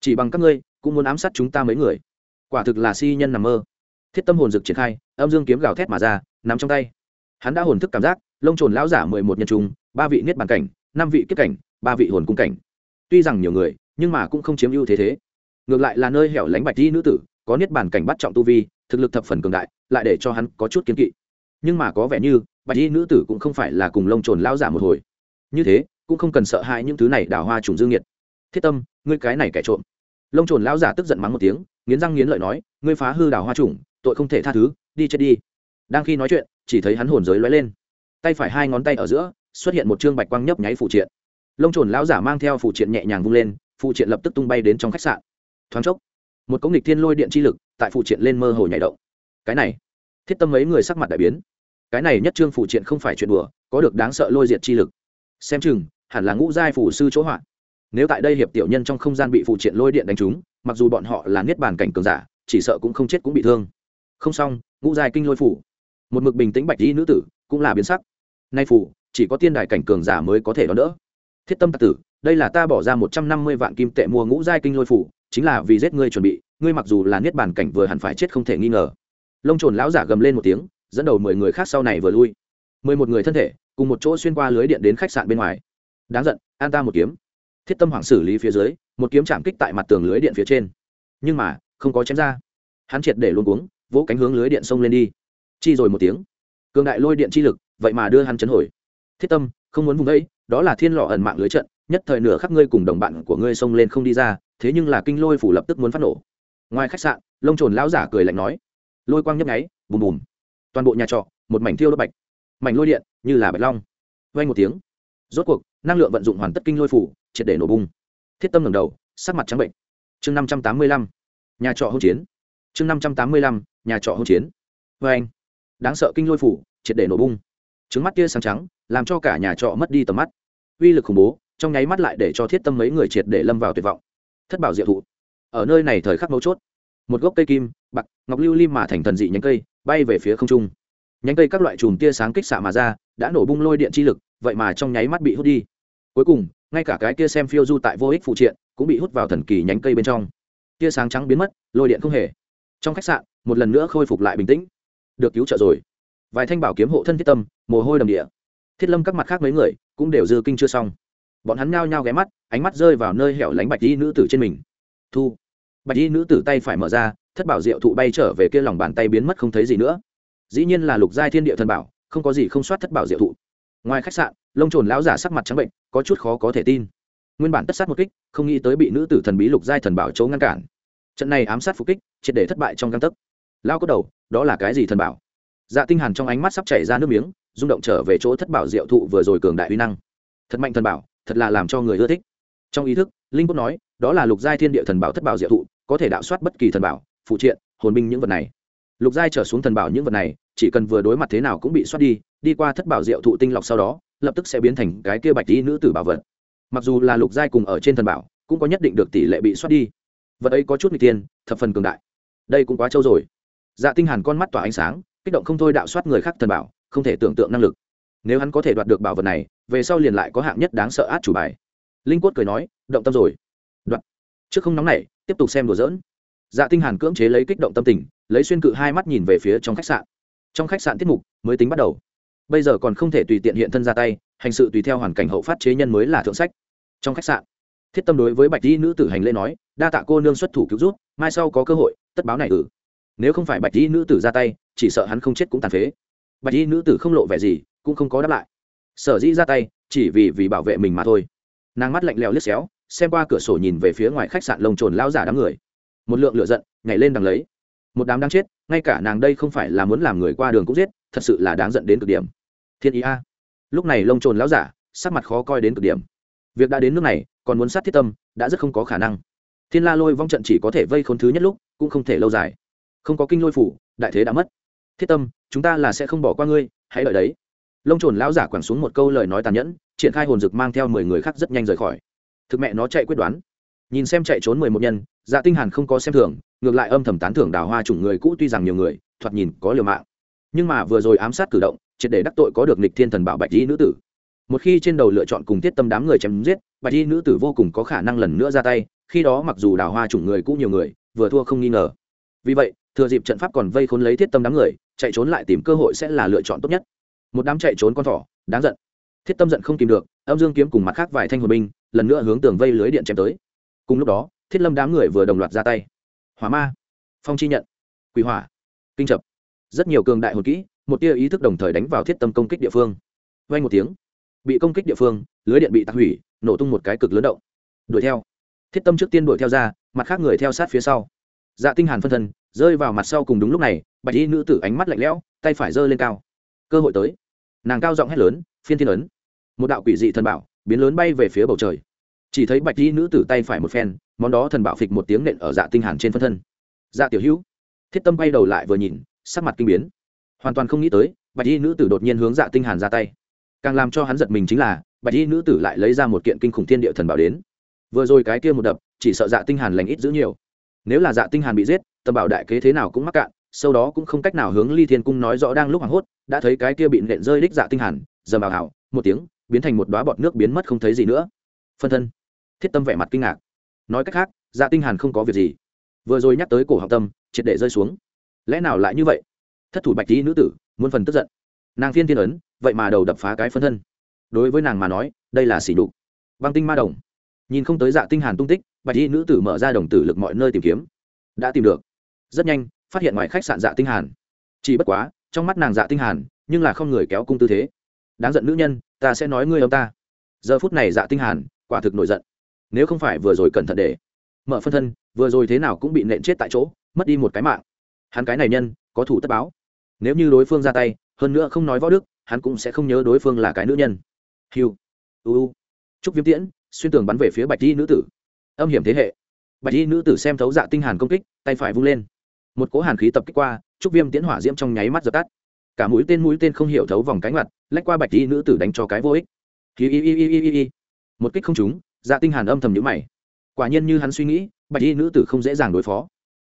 Chỉ bằng các ngươi, cũng muốn ám sát chúng ta mấy người. Quả thực là si nhân nằm mơ thiết tâm hồn dực triển khai, âm dương kiếm gào thét mà ra nằm trong tay. Hắn đã hồn thức cảm giác, lông trồn lão giả mười một nhân trung, ba vị niết bàn cảnh, năm vị kiếp cảnh, ba vị hồn cung cảnh. Tuy rằng nhiều người, nhưng mà cũng không chiếm ưu thế thế. Ngược lại là nơi hẻo lánh bạch di nữ tử, có niết bàn cảnh bắt trọng tu vi, thực lực thập phần cường đại, lại để cho hắn có chút kiến kỵ. Nhưng mà có vẻ như, bạch di nữ tử cũng không phải là cùng lông trồn lão giả một hồi. Như thế, cũng không cần sợ hãi những thứ này đào hoa trùng dương nhiệt. Thiết tâm, ngươi cái này kẻ trộm. Lông trồn lão giả tức giận mắng một tiếng, nghiến răng nghiến lợi nói, ngươi phá hư đào hoa trùng tội không thể tha thứ, đi chết đi. Đang khi nói chuyện, chỉ thấy hắn hồn giới lóe lên. Tay phải hai ngón tay ở giữa, xuất hiện một chương bạch quang nhấp nháy phụ triện. Lông trồn lão giả mang theo phụ triện nhẹ nhàng vung lên, phụ triện lập tức tung bay đến trong khách sạn. Thoáng chốc, một công nghịch thiên lôi điện chi lực tại phụ triện lên mơ hồ nhảy động. Cái này, thiết tâm mấy người sắc mặt đại biến. Cái này nhất trương phụ triện không phải chuyện đùa, có được đáng sợ lôi diệt chi lực. Xem chừng, hẳn là ngũ giai phủ sư chỗ họa. Nếu tại đây hiệp tiểu nhân trong không gian bị phụ triện lôi điện đánh trúng, mặc dù bọn họ là niết bàn cảnh cường giả, chỉ sợ cũng không chết cũng bị thương không xong, ngũ giai kinh lôi phủ. Một mực bình tĩnh bạch y nữ tử cũng là biến sắc. Nay phủ, chỉ có tiên đài cảnh cường giả mới có thể đón đỡ. Thiết tâm tạc tử, đây là ta bỏ ra một trăm năm mươi vạn kim tệ mua ngũ giai kinh lôi phủ, chính là vì giết ngươi chuẩn bị, ngươi mặc dù là niết bàn cảnh vừa hẳn phải chết không thể nghi ngờ. Lông trồn lão giả gầm lên một tiếng, dẫn đầu mười người khác sau này vừa lui. Mười một người thân thể, cùng một chỗ xuyên qua lưới điện đến khách sạn bên ngoài. Đáng giận, an ta một kiếm. Thiết tâm hoàng xử lý phía dưới, một kiếm chạm kích tại mặt tường lưới điện phía trên. Nhưng mà, không có chém ra. Hắn triệt để luôn cuống vỗ cánh hướng lưới điện sông lên đi. Chi rồi một tiếng. Cường đại lôi điện chi lực, vậy mà đưa hắn chấn hồi. Thiết tâm, không muốn vùng ấy, đó là thiên lọ ẩn mạng lưới trận, nhất thời nửa khắp ngươi cùng đồng bạn của ngươi xông lên không đi ra, thế nhưng là kinh lôi phủ lập tức muốn phát nổ. Ngoài khách sạn, lông trồn lão giả cười lạnh nói. Lôi quang nhấp nháy, bùm bùm. Toàn bộ nhà trọ, một mảnh thiêu đốt bạch. Mảnh lôi điện, như là bạch long. Vay một tiếng. Rốt cuộc, năng lượng vận dụng hoàn tất kinh lôi phủ, triệt để nổ bung thiết tâm ngẩng đầu, sắc mặt trắng bệnh. Chương năm trăm tám mươi lăm. Nhà trọ hỗn chiến chương năm trăm tám mươi lăm, nhà trọ hỗn chiến. Vê anh. Đáng sợ kinh lôi phủ, triệt để nổ bung. Trứng mắt kia sáng trắng, làm cho cả nhà trọ mất đi tầm mắt. Uy lực khủng bố, trong nháy mắt lại để cho thiết tâm mấy người triệt để lâm vào tuyệt vọng. Thất bảo diệu thụ. Ở nơi này thời khắc mấu chốt, một gốc cây kim, bạc, ngọc lưu lim mà thành thần dị nhánh cây, bay về phía không trung. Nhánh cây các loại chùm tia sáng kích xạ mà ra, đã nổ bung lôi điện chi lực, vậy mà trong nháy mắt bị hút đi. Cuối cùng, ngay cả cái kia xem phiêu du tại vô ích phụ triện, cũng bị hút vào thần kỳ nhánh cây bên trong. Tia sáng trắng biến mất, lôi điện không hề trong khách sạn, một lần nữa khôi phục lại bình tĩnh. Được cứu trợ rồi. Vài thanh bảo kiếm hộ thân thiết tâm, mồ hôi đầm địa. Thiết lâm các mặt khác mấy người cũng đều dư kinh chưa xong. Bọn hắn nhao nhao ghé mắt, ánh mắt rơi vào nơi hẻo lánh bạch y nữ tử trên mình. Thu. Bạch y nữ tử tay phải mở ra, thất bảo diệu thụ bay trở về kia lòng bàn tay biến mất không thấy gì nữa. Dĩ nhiên là lục giai thiên địa thần bảo, không có gì không soát thất bảo diệu thụ. Ngoài khách sạn, lông trồn lão giả sắc mặt trắng bệnh, có chút khó có thể tin. Nguyên bản tất sát một kích, không nghĩ tới bị nữ tử thần bí lục giai thần bảo chỗ ngăn cản. Trận này ám sát phục kích triệt để thất bại trong căng tấc. Lao có đầu, đó là cái gì thần bảo? Dạ tinh hàn trong ánh mắt sắp chảy ra nước miếng, rung động trở về chỗ thất bảo diệu thụ vừa rồi cường đại uy năng. Thật mạnh thần bảo, thật là làm cho người ưa thích. Trong ý thức, linh cốt nói, đó là lục giai thiên địa thần bảo thất bảo diệu thụ, có thể đạo soát bất kỳ thần bảo, phụ triện, hồn binh những vật này. Lục giai trở xuống thần bảo những vật này, chỉ cần vừa đối mặt thế nào cũng bị soát đi đi qua thất bảo diệu thụ tinh lọc sau đó, lập tức sẽ biến thành cái kia bạch tí nữ tử bảo vật. Mặc dù là lục giai cùng ở trên thần bảo, cũng có nhất định được tỷ lệ bị soát đi. Vật ấy có chút nguy tiên thập phần cường đại đây cũng quá trâu rồi. Dạ tinh hàn con mắt tỏa ánh sáng, kích động không thôi đạo soát người khác thần bảo, không thể tưởng tượng năng lực. Nếu hắn có thể đoạt được bảo vật này, về sau liền lại có hạng nhất đáng sợ át chủ bài. Linh quất cười nói, động tâm rồi. Đoạt. trước không nóng này tiếp tục xem đùa dỡn dạ tinh hàn cưỡng chế lấy kích động tâm tình, lấy xuyên cự hai mắt nhìn về phía trong khách sạn. Trong khách sạn tiết mục mới tính bắt đầu. Bây giờ còn không thể tùy tiện hiện thân ra tay, hành sự tùy theo hoàn cảnh hậu phát chế nhân mới là thượng sách. Trong khách sạn, thiết tâm đối với bạch di nữ tử hành lễ nói, đa tạ cô nương xuất thủ cứu giúp mai sau có cơ hội, tất báo này ử. Ừ. nếu không phải bạch y nữ tử ra tay, chỉ sợ hắn không chết cũng tàn phế. Bạch y nữ tử không lộ vẻ gì, cũng không có đáp lại. Sở dĩ ra tay, chỉ vì vì bảo vệ mình mà thôi. Nàng mắt lạnh lẽo liếc xéo, xem qua cửa sổ nhìn về phía ngoài khách sạn lông trồn lao giả đám người. Một lượng lửa giận, nhảy lên đằng lấy. Một đám đang chết, ngay cả nàng đây không phải là muốn làm người qua đường cũng giết, thật sự là đáng giận đến cực điểm. Thiên ý a. Lúc này lông trồn lão giả, sắc mặt khó coi đến cực điểm. Việc đã đến nước này, còn muốn sát thiết tâm, đã rất không có khả năng thiên la lôi vong trận chỉ có thể vây khốn thứ nhất lúc, cũng không thể lâu dài. Không có kinh lôi phủ, đại thế đã mất. Thiết tâm, chúng ta là sẽ không bỏ qua ngươi, hãy đợi đấy. Lông trồn lão giả quẳng xuống một câu lời nói tàn nhẫn, triển khai hồn dực mang theo mười người khác rất nhanh rời khỏi. Thực mẹ nó chạy quyết đoán. Nhìn xem chạy trốn mười một nhân dạ tinh hàn không có xem thường, ngược lại âm thầm tán thưởng đào hoa chủng người cũ tuy rằng nhiều người, thoạt nhìn có liều mạng. Nhưng mà vừa rồi ám sát cử động, triệt để đắc tội có được nịch thiên thần bảo bạch di nữ tử. Một khi trên đầu lựa chọn cùng Thiết tâm đám người chém giết, bạch y nữ tử vô cùng có khả năng lần nữa ra tay khi đó mặc dù đào hoa chủng người cũng nhiều người, vừa thua không nghi ngờ. Vì vậy, thừa dịp trận pháp còn vây khốn lấy thiết tâm đám người, chạy trốn lại tìm cơ hội sẽ là lựa chọn tốt nhất. Một đám chạy trốn con thỏ, đáng giận. Thiết tâm giận không tìm được, âm dương kiếm cùng mặt khác vài thanh hồn binh, lần nữa hướng tường vây lưới điện chém tới. Cùng lúc đó, thiết lâm đám người vừa đồng loạt ra tay. Hỏa ma. Phong chi nhận. Quỷ hỏa. Kinh chập. Rất nhiều cường đại hồn kỹ, một tia ý thức đồng thời đánh vào thiết tâm công kích địa phương. Vay một tiếng. Bị công kích địa phương, lưới điện bị tạc hủy, nổ tung một cái cực lớn động. Đuổi theo thiết tâm trước tiên đuổi theo ra, mặt khác người theo sát phía sau. Dạ tinh hàn phân thân, rơi vào mặt sau cùng đúng lúc này, bạch y nữ tử ánh mắt lạnh lẽo, tay phải giơ lên cao. Cơ hội tới. Nàng cao giọng hét lớn, phiên thiên ấn. Một đạo quỷ dị thần bảo, biến lớn bay về phía bầu trời. Chỉ thấy bạch y nữ tử tay phải một phen, món đó thần bảo phịch một tiếng nện ở dạ tinh hàn trên phân thân. Dạ tiểu hữu. Thiết tâm bay đầu lại vừa nhìn, sắc mặt kinh biến. Hoàn toàn không nghĩ tới, bạch y nữ tử đột nhiên hướng dạ tinh hàn ra tay. Càng làm cho hắn giật mình chính là, bạch y nữ tử lại lấy ra một kiện kinh khủng thiên địa thần bảo đến vừa rồi cái kia một đập, chỉ sợ dạ tinh hàn lành ít giữ nhiều. Nếu là dạ tinh hàn bị giết tầm bảo đại kế thế nào cũng mắc cạn, sau đó cũng không cách nào hướng ly thiên cung nói rõ đang lúc hoảng hốt, đã thấy cái kia bị nện rơi đích dạ tinh hàn giờ bảo hảo một tiếng, biến thành một đóa bọt nước biến mất không thấy gì nữa. Phân thân. Thiết tâm vẻ mặt kinh ngạc. Nói cách khác dạ tinh hàn không có việc gì. Vừa rồi nhắc tới cổ học tâm, triệt để rơi xuống. Lẽ nào lại như vậy? Thất thủ bạch tí nữ tử, muôn phần tức giận. Nàng thiên thiên ấn, vậy mà đầu đập phá cái phân thân. Đối với nàng mà nói, đây là xỉ đục băng tinh ma đồng nhìn không tới dạ tinh hàn tung tích, bạch y nữ tử mở ra đồng tử lực mọi nơi tìm kiếm. Đã tìm được. Rất nhanh, phát hiện ngoài khách sạn dạ tinh hàn. Chỉ bất quá, trong mắt nàng dạ tinh hàn, nhưng là không người kéo cung tư thế. Đáng giận nữ nhân, ta sẽ nói ngươi ông ta. Giờ phút này dạ tinh hàn, quả thực nổi giận. Nếu không phải vừa rồi cẩn thận để mở phân thân, vừa rồi thế nào cũng bị nện chết tại chỗ, mất đi một cái mạng. Hắn cái này nhân, có thủ tất báo. Nếu như đối phương ra tay, hơn nữa không nói võ đức, hắn cũng sẽ không nhớ đối phương là cái nữ nhân. Hiu. U trúc viêm tiễn xuyên tường bắn về phía bạch y nữ tử. Âm hiểm thế hệ. Bạch y nữ tử xem thấu dạ tinh hàn công kích, tay phải vung lên. Một cỗ hàn khí tập kích qua, trúc viêm tiễn hỏa diễm trong nháy mắt dập tắt. Cả mũi tên mũi tên không hiểu thấu vòng cánh mặt lách qua bạch y nữ tử đánh cho cái vô ích. Y y y y y y. một kích không trúng dạ tinh hàn âm thầm nhíu mày. Quả nhiên như hắn suy nghĩ, bạch y nữ tử không dễ dàng đối phó.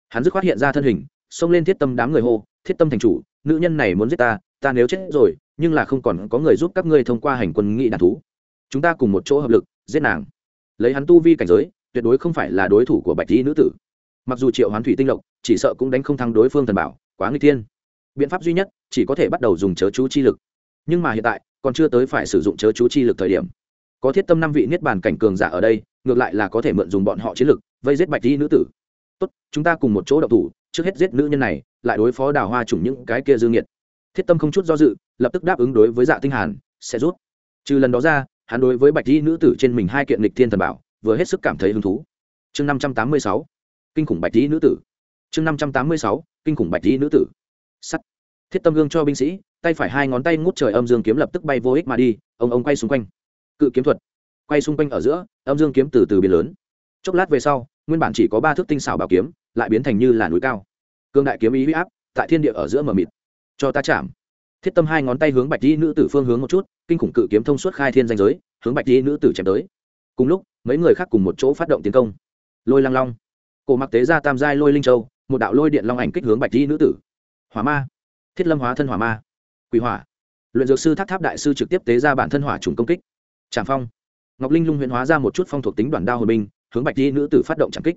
Hắn dứt khoát hiện ra thân hình, xông lên thiết tâm đám người hô, thiết tâm thành chủ, nữ nhân này muốn giết ta ta nếu chết rồi, nhưng là không còn có người giúp các ngươi thông qua hành quân nghị đàn thú. Chúng ta cùng một chỗ hợp lực giết nàng. Lấy hắn tu vi cảnh giới, tuyệt đối không phải là đối thủ của bạch y nữ tử. Mặc dù triệu hoán thủy tinh lộc, chỉ sợ cũng đánh không thắng đối phương thần bảo, quá nguy tiên biện pháp duy nhất, chỉ có thể bắt đầu dùng chớ chú chi lực. Nhưng mà hiện tại, còn chưa tới phải sử dụng chớ chú chi lực thời điểm. Có thiết tâm năm vị niết bàn cảnh cường giả ở đây, ngược lại là có thể mượn dùng bọn họ chiến lực, vây giết bạch y nữ tử. Tốt, chúng ta cùng một chỗ đậu thủ, trước hết giết nữ nhân này, lại đối phó đào hoa chủng những cái kia dương nhiệt. Thiết tâm không chút do dự, lập tức đáp ứng đối với dạ tinh hàn, sẽ rút. Trừ lần đó ra hắn đối với bạch y nữ tử trên mình hai kiện lịch thiên thần bảo vừa hết sức cảm thấy hứng thú. Chương năm trăm tám mươi sáu, kinh khủng bạch y nữ tử. Chương năm trăm tám mươi sáu, kinh khủng bạch y nữ tử. Sắt. Thiết tâm gương cho binh sĩ, tay phải hai ngón tay ngút trời âm dương kiếm lập tức bay vô ích mà đi, ông ông quay xung quanh. Cự kiếm thuật. Quay xung quanh ở giữa, âm dương kiếm từ từ biến lớn. Chốc lát về sau, nguyên bản chỉ có ba thước tinh xảo bảo kiếm, lại biến thành như là núi cao. Cương đại kiếm ý huy áp, tại thiên địa ở giữa mờ mịt. Cho ta chạm. Thiết tâm hai ngón tay hướng bạch di nữ tử phương hướng một chút kinh khủng cự kiếm thông suốt khai thiên danh giới, hướng bạch di nữ tử chém tới. Cùng lúc, mấy người khác cùng một chỗ phát động tiến công. Lôi lăng long, cổ mặc tế ra tam giai lôi linh châu, một đạo lôi điện long ảnh kích hướng bạch di nữ tử. Hỏa ma, thiết lâm hóa thân hỏa ma. Quỷ hỏa, luyện dược sư tháp tháp đại sư trực tiếp tế ra bản thân hỏa trùng công kích. Tràng phong, ngọc linh lung huyễn hóa ra một chút phong thuộc tính đoàn đao hồn binh, hướng bạch di nữ tử phát động tràng kích.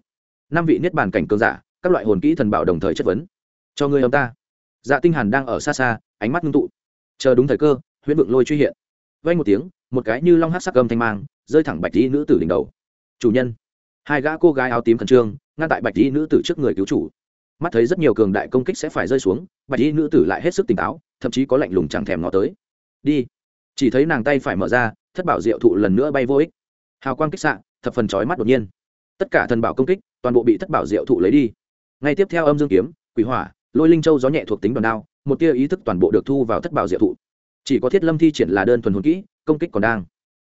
Năm vị niết bàn cảnh cường giả, các loại hồn kỹ thần bảo đồng thời chất vấn. Cho người ông ta. Dạ tinh hàn đang ở xa xa, ánh mắt ngưng tụ. Chờ đúng thời cơ, huyễn vượng lôi truy hiện vang một tiếng, một cái như long hắc sắc gầm thanh mang, rơi thẳng bạch y nữ tử đỉnh đầu. Chủ nhân. Hai gã cô gái áo tím khẩn trương, ngăn tại bạch y nữ tử trước người cứu chủ. Mắt thấy rất nhiều cường đại công kích sẽ phải rơi xuống, bạch y nữ tử lại hết sức tỉnh táo, thậm chí có lạnh lùng chẳng thèm ngó tới. Đi. Chỉ thấy nàng tay phải mở ra, thất bảo diệu thụ lần nữa bay vô ích. Hào quang kích xạ, thập phần chói mắt đột nhiên. Tất cả thần bảo công kích, toàn bộ bị thất bảo diệu thụ lấy đi. Ngay tiếp theo âm dương kiếm, quỷ hỏa, lôi linh châu gió nhẹ thuộc tính đòn đao, một tia ý thức toàn bộ được thu vào thất bảo diệu thụ chỉ có thiết lâm thi triển là đơn thuần hồn kỹ, công kích còn đang.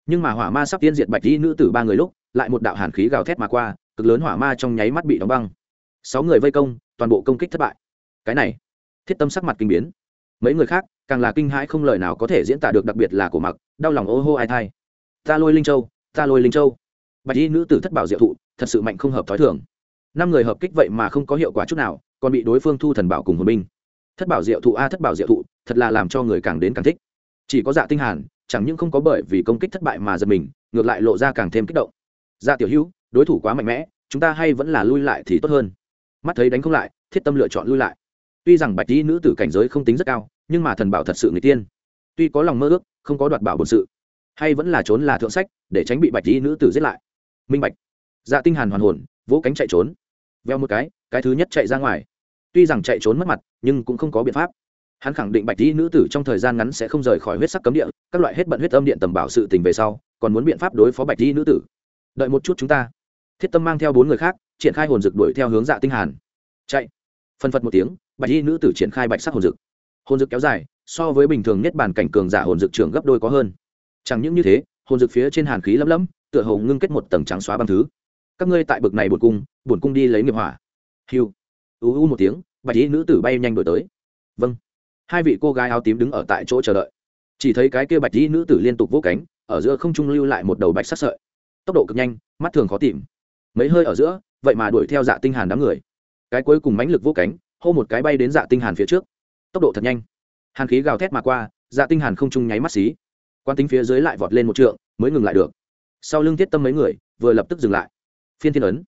Nhưng mà hỏa ma sắp tiên diệt bạch y nữ tử ba người lúc, lại một đạo hàn khí gào thét mà qua, cực lớn hỏa ma trong nháy mắt bị đóng băng. Sáu người vây công, toàn bộ công kích thất bại. Cái này, thiết tâm sắc mặt kinh biến. Mấy người khác, càng là kinh hãi không lời nào có thể diễn tả được đặc biệt là của mặc, đau lòng ô hô ai thai. Ta lôi linh châu, ta lôi linh châu. Bạch y nữ tử thất bảo diệu thụ, thật sự mạnh không hợp thói thường. Năm người hợp kích vậy mà không có hiệu quả chút nào, còn bị đối phương thu thần bảo cùng hồn binh thất bảo diệu thụ a, thất bảo diệu thụ, thật là làm cho người càng đến càng thích. Chỉ có dạ tinh hàn, chẳng những không có bởi vì công kích thất bại mà giật mình, ngược lại lộ ra càng thêm kích động. Dạ tiểu hữu, đối thủ quá mạnh mẽ, chúng ta hay vẫn là lui lại thì tốt hơn. Mắt thấy đánh không lại, thiết tâm lựa chọn lui lại. Tuy rằng bạch y nữ tử cảnh giới không tính rất cao, nhưng mà thần bảo thật sự người tiên. Tuy có lòng mơ ước, không có đoạt bảo bổn sự, hay vẫn là trốn là thượng sách, để tránh bị bạch y nữ tử giết lại. Minh bạch. Dạ tinh hàn hoàn hồn, vỗ cánh chạy trốn. Veo một cái cái thứ nhất chạy ra ngoài tuy rằng chạy trốn mất mặt, nhưng cũng không có biện pháp. Hắn khẳng định bạch y nữ tử trong thời gian ngắn sẽ không rời khỏi huyết sắc cấm địa, các loại hết bận huyết âm điện tầm bảo sự tình về sau, còn muốn biện pháp đối phó bạch y nữ tử. Đợi một chút chúng ta. Thiết tâm mang theo bốn người khác, triển khai hồn dực đuổi theo hướng dạ tinh hàn. Chạy. Phân phật một tiếng, bạch y nữ tử triển khai bạch sắc hồn dực hồn dực kéo dài, so với bình thường nhất bản cảnh cường giả hồn dực trưởng gấp đôi có hơn. Chẳng những như thế, hồn dực phía trên hàn khí lấm lấm, tựa hồ ngưng kết một tầng trắng xóa băng thứ. Các ngươi tại bực này bổn cung bổn cung đi lấy nghiệp hỏa. Hiu u u một tiếng, bạch y nữ tử bay nhanh đổi tới. Vâng. Hai vị cô gái áo tím đứng ở tại chỗ chờ đợi. Chỉ thấy cái kia bạch y nữ tử liên tục vỗ cánh, ở giữa không trung lưu lại một đầu bạch sắc sợi. Tốc độ cực nhanh, mắt thường khó tìm. Mấy hơi ở giữa, vậy mà đuổi theo dạ tinh hàn đám người. Cái cuối cùng mãnh lực vỗ cánh, hô một cái bay đến dạ tinh hàn phía trước. Tốc độ thật nhanh. Hàn khí gào thét mà qua dạ tinh hàn không trung nháy mắt xí. Quan tính phía dưới lại vọt lên một trượng, mới ngừng lại được. Sau lưng thiết tâm mấy người, vừa lập tức dừng lại. Phiên thiên ấn.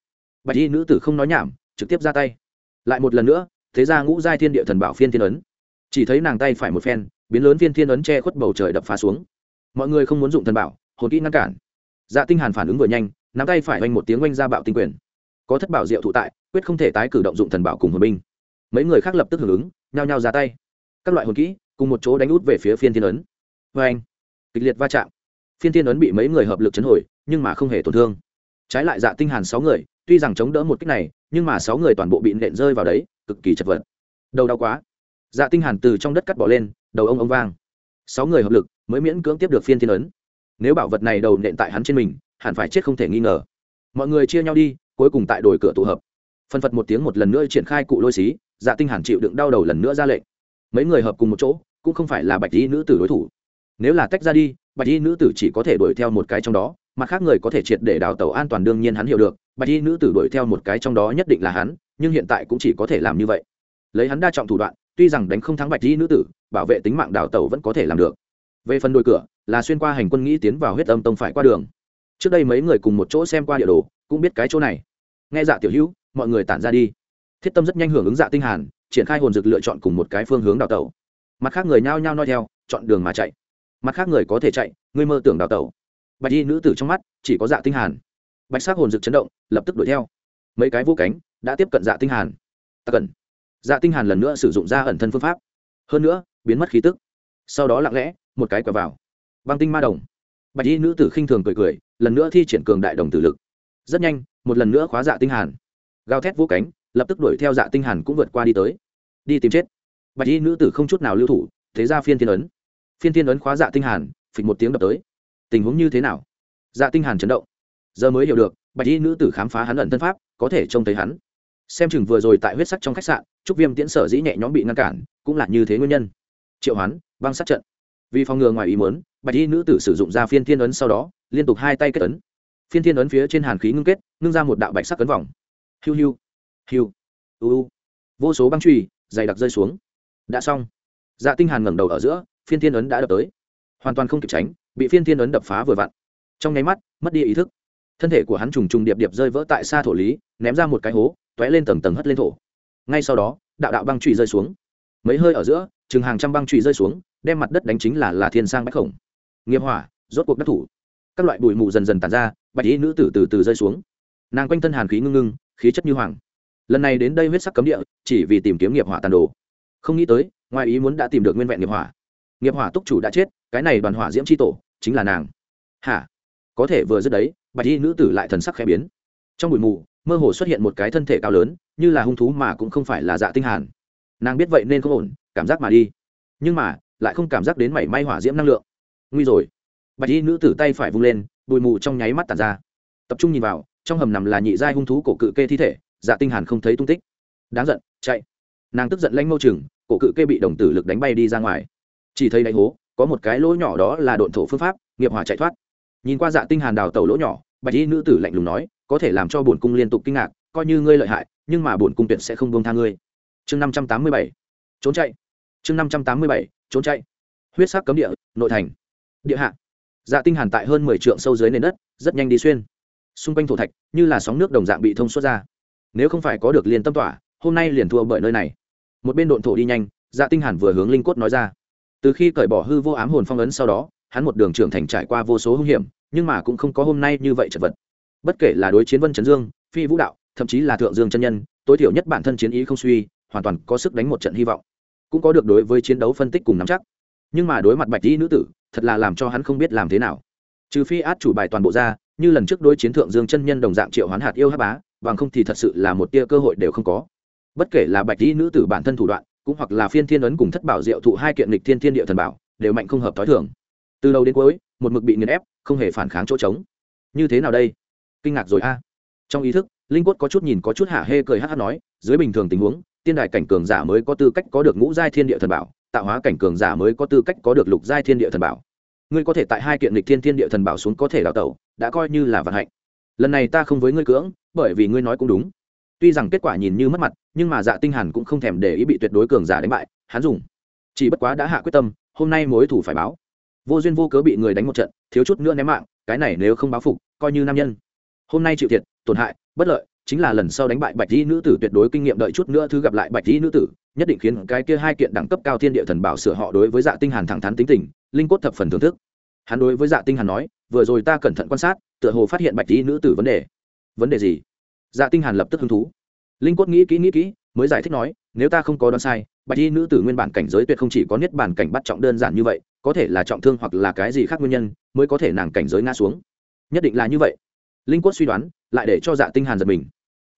Bạch y nữ tử không nói nhảm, trực tiếp ra tay lại một lần nữa, thế ra ngũ giai thiên địa thần bảo phiên thiên ấn. Chỉ thấy nàng tay phải một phen, biến lớn phiên thiên ấn che khuất bầu trời đập phá xuống. Mọi người không muốn dụng thần bảo, hồn kỹ ngăn cản. Dạ tinh hàn phản ứng vừa nhanh, nắm tay phải oanh một tiếng oanh ra bạo tinh quyền. Có thất bảo diệu thụ tại, quyết không thể tái cử động dụng thần bảo cùng hồn binh. Mấy người khác lập tức hưởng ứng, nhao nhao ra tay. Các loại hồn kỹ, cùng một chỗ đánh út về phía phiên thiên ấn. Vê anh kịch liệt va chạm. Phiên thiên ấn bị mấy người hợp lực chấn hồi, nhưng mà không hề tổn thương. Trái lại dạ tinh hàn sáu người tuy rằng chống đỡ một kích này, nhưng mà sáu người toàn bộ bị nện rơi vào đấy, cực kỳ chật vật. Đầu đau quá. Dạ tinh hàn từ trong đất cắt bỏ lên, đầu ông ông vang. Sáu người hợp lực, mới miễn cưỡng tiếp được phiên thiên ấn. Nếu bảo vật này đầu nện tại hắn trên mình, hẳn phải chết không thể nghi ngờ. Mọi người chia nhau đi, cuối cùng tại đồi cửa tụ hợp. Phân phật một tiếng một lần nữa triển khai cụ lôi xí dạ tinh hàn chịu đựng đau đầu lần nữa ra lệnh. Mấy người hợp cùng một chỗ, cũng không phải là bạch y nữ tử đối thủ. Nếu là tách ra đi, bạch y nữ tử chỉ có thể đuổi theo một cái trong đó mà khác người có thể triệt để đào tẩu an toàn đương nhiên hắn hiểu được, bạch y nữ tử đuổi theo một cái trong đó nhất định là hắn, nhưng hiện tại cũng chỉ có thể làm như vậy. Lấy hắn đa trọng thủ đoạn, tuy rằng đánh không thắng bạch y nữ tử, bảo vệ tính mạng đào tẩu vẫn có thể làm được. Về phần đôi cửa, là xuyên qua hành quân nghĩ tiến vào huyết âm tông phải qua đường. Trước đây mấy người cùng một chỗ xem qua địa đồ, cũng biết cái chỗ này. Nghe dạ tiểu hữu, mọi người tản ra đi. Thiết tâm rất nhanh hưởng ứng dạ tinh hàn, triển khai hồn dực lựa chọn cùng một cái phương hướng đào tẩu. Mặt khác người nhao nhao nói theo, chọn đường mà chạy. Mặt khác người có thể chạy, ngươi mơ tưởng đào tẩu bạch y nữ tử trong mắt chỉ có dạ tinh hàn. Bạch sắc hồn dược chấn động, lập tức đuổi theo. Mấy cái vũ cánh đã tiếp cận dạ tinh hàn. Ta cần. Dạ tinh hàn lần nữa sử dụng ra ẩn thân phương pháp. Hơn nữa, biến mất khí tức. Sau đó lặng lẽ, một cái quẹo vào. Băng tinh ma đồng. Bạch y nữ tử khinh thường cười cười, lần nữa thi triển cường đại đồng tử lực. Rất nhanh, một lần nữa khóa dạ tinh hàn. Gào thét vũ cánh, lập tức đuổi theo dạ tinh hàn cũng vượt qua đi tới. Đi tìm chết. Bạch y nữ tử không chút nào lưu thủ, thế ra phiên thiên ấn. Phiên thiên ấn khóa dạ tinh hàn, phịch một tiếng đập tới tình huống như thế nào? Dạ tinh hàn chấn động. Giờ mới hiểu được, bạch y nữ tử khám phá hắn ẩn thân pháp, có thể trông thấy hắn. Xem chừng vừa rồi tại huyết sắc trong khách sạn, trúc viêm tiễn sở dĩ nhẹ nhõm bị ngăn cản, cũng là như thế nguyên nhân. Triệu hoán, băng sát trận. Vì phòng ngừa ngoài ý muốn, bạch y nữ tử sử dụng ra phiên thiên ấn sau đó, liên tục hai tay kết ấn. Phiên thiên ấn phía trên hàn khí ngưng kết, ngưng ra một đạo bạch sắc cấn vòng. Hiu hiu hiu, u vô số băng truy dày đặc rơi xuống. Đã xong. Dạ tinh hàn ngẩng đầu ở giữa, phiên thiên ấn đã đập tới. Hoàn toàn không kịp tránh bị phiên thiên ấn đập phá vừa vặn. Trong nháy mắt, mất đi ý thức. Thân thể của hắn trùng trùng điệp điệp rơi vỡ tại xa thổ lý, ném ra một cái hố, tóe lên tầng tầng hất lên thổ. Ngay sau đó, đạo đạo băng trụy rơi xuống. Mấy hơi ở giữa chừng hàng trăm băng trụy rơi xuống, đem mặt đất đánh chính là là thiên sang bách khổng. Nghiệp hỏa, rốt cuộc đắc thủ. Các loại bụi mù dần dần tàn ra, bạch y nữ tử từ từ rơi xuống. Nàng quanh thân hàn khí ngưng ngưng, khí chất như hoàng. Lần này đến đây huyết sắc cấm địa, chỉ vì tìm kiếm nghiệp hỏa tàn đồ. Không nghĩ tới, ngoài ý muốn đã tìm được nguyên vẹn nghiệp hỏa nghiệp hỏa túc chủ đã chết, cái này đoàn hỏa diễm c h i tổ, chính là nàng. Hả? Có thể vừa dứt đấy, bạch y nữ tử lại thần sắc khẽ biến. Trong bụi mù, mơ hồ xuất hiện một cái thân thể cao lớn, như là hung thú mà cũng không phải là dạ tinh hàn. Nàng biết vậy nên không ổn, cảm giác mà đi. Nhưng mà, lại không cảm giác đến mảy may hỏa diễm năng lượng. Nguy rồi. Bạch y nữ tử tay phải vung lên, bụi mù trong nháy mắt tàn ra. Tập trung nhìn vào, trong hầm nằm là nhị giai hung thú cổ cự kê thi thể dạ tinh hàn không thấy tung tích. Đáng giận, chạy. Nàng tức giận lanh mâu chừng, cổ cự kê bị đồng tử lực đánh bay đi ra ngoài chỉ thấy đáy hố, có một cái lỗ nhỏ đó là độn thổ phương pháp, nghiệp hỏa chạy thoát. Nhìn qua dạ tinh hàn đào tẩu lỗ nhỏ, bạch y nữ tử lạnh lùng nói, có thể làm cho bổn cung liên tục kinh ngạc, coi như ngươi lợi hại, nhưng mà bổn cung tuyệt sẽ không buông tha ngươi. Chương năm trăm tám mươi bảy. Trốn chạy. Chương năm trăm tám mươi bảy. Trốn chạy. Huyết sắc cấm địa, nội thành. Địa hạ. Dạ tinh hàn tại hơn mười trượng sâu dưới nền đất, rất nhanh đi xuyên. Xung quanh thổ thạch, như là sóng nước đồng dạng bị thông suốt ra. Nếu không phải có được liền tâm tỏa, hôm nay liền thua bởi nơi này. Một bên độn thổ đi nhanh dạ tinh hàn vừa hướng linh cốt nói ra từ khi cởi bỏ hư vô ám hồn phong ấn sau đó, hắn một đường trưởng thành trải qua vô số hung hiểm, nhưng mà cũng không có hôm nay như vậy chật vật. Bất kể là đối chiến vân trấn dương, phi vũ đạo, thậm chí là thượng dương chân nhân, tối thiểu nhất bản thân chiến ý không suy, hoàn toàn có sức đánh một trận hy vọng. Cũng có được đối với chiến đấu phân tích cùng nắm chắc. Nhưng mà đối mặt bạch y nữ tử, thật là làm cho hắn không biết làm thế nào. Trừ phi át chủ bài toàn bộ ra, như lần trước đối chiến thượng dương chân nhân đồng dạng triệu hoán hạt yêu hát bá, bằng không thì thật sự là một tia cơ hội đều không có. Bất kể là bạch y nữ tử bản thân thủ đoạn cũng hoặc là phiên thiên ấn cùng thất bảo diệu thụ hai kiện lịch thiên thiên địa thần bảo, đều mạnh không hợp t h i thường. Từ đầu đến cuối, một mực bị nghiền ép, không hề phản kháng chỗ trống. Như thế nào đây? Kinh ngạc rồi a. Trong ý thức, linh quất có chút nhìn có chút hạ hê cười hát hát nói, dưới bình thường tình huống, tiên đại cảnh cường giả mới có tư cách có được ngũ giai thiên địa thần bảo, tạo hóa cảnh cường giả mới có tư cách có được lục giai thiên địa thần bảo. Ngươi có thể tại hai kiện lịch thiên thiên địa thần bảo xuống có thể đào tẩu, đã coi như là vận hạnh. Lần này ta không với ngươi cưỡng, bởi vì ngươi nói cũng đúng tuy rằng kết quả nhìn như mất mặt, nhưng mà dạ tinh hàn cũng không thèm để ý bị tuyệt đối cường giả đánh bại, hắn dùng. Chỉ bất quá đã hạ quyết tâm, hôm nay mối thủ phải báo. Vô duyên vô cớ bị người đánh một trận, thiếu chút nữa ném mạng, cái này nếu không báo phục, coi như nam nhân. Hôm nay chịu thiệt, tổn hại, bất lợi, chính là lần sau đánh bại bạch di nữ tử tuyệt đối kinh nghiệm đợi chút nữa thứ gặp lại bạch di nữ tử, nhất định khiến cái kia hai kiện đẳng cấp cao thiên địa thần bảo sửa họ đối với dạ tinh hàn thẳng thắn tính tình, linh cốt thập phần thưởng thức. Hắn đối với dạ tinh hàn nói, vừa rồi ta cẩn thận quan sát, tựa hồ phát hiện bạch di nữ tử vấn đề. Vấn đề gì? Dạ tinh hàn lập tức hứng thú. Linh cốt nghĩ kỹ nghĩ kỹ, mới giải thích nói, nếu ta không có đoán sai, bạch y nữ tử nguyên bản cảnh giới tuyệt không chỉ có niết bản cảnh bắt trọng đơn giản như vậy, có thể là trọng thương hoặc là cái gì khác nguyên nhân, mới có thể nàng cảnh giới ngã xuống. Nhất định là như vậy. Linh quất suy đoán, lại để cho dạ tinh hàn giật mình.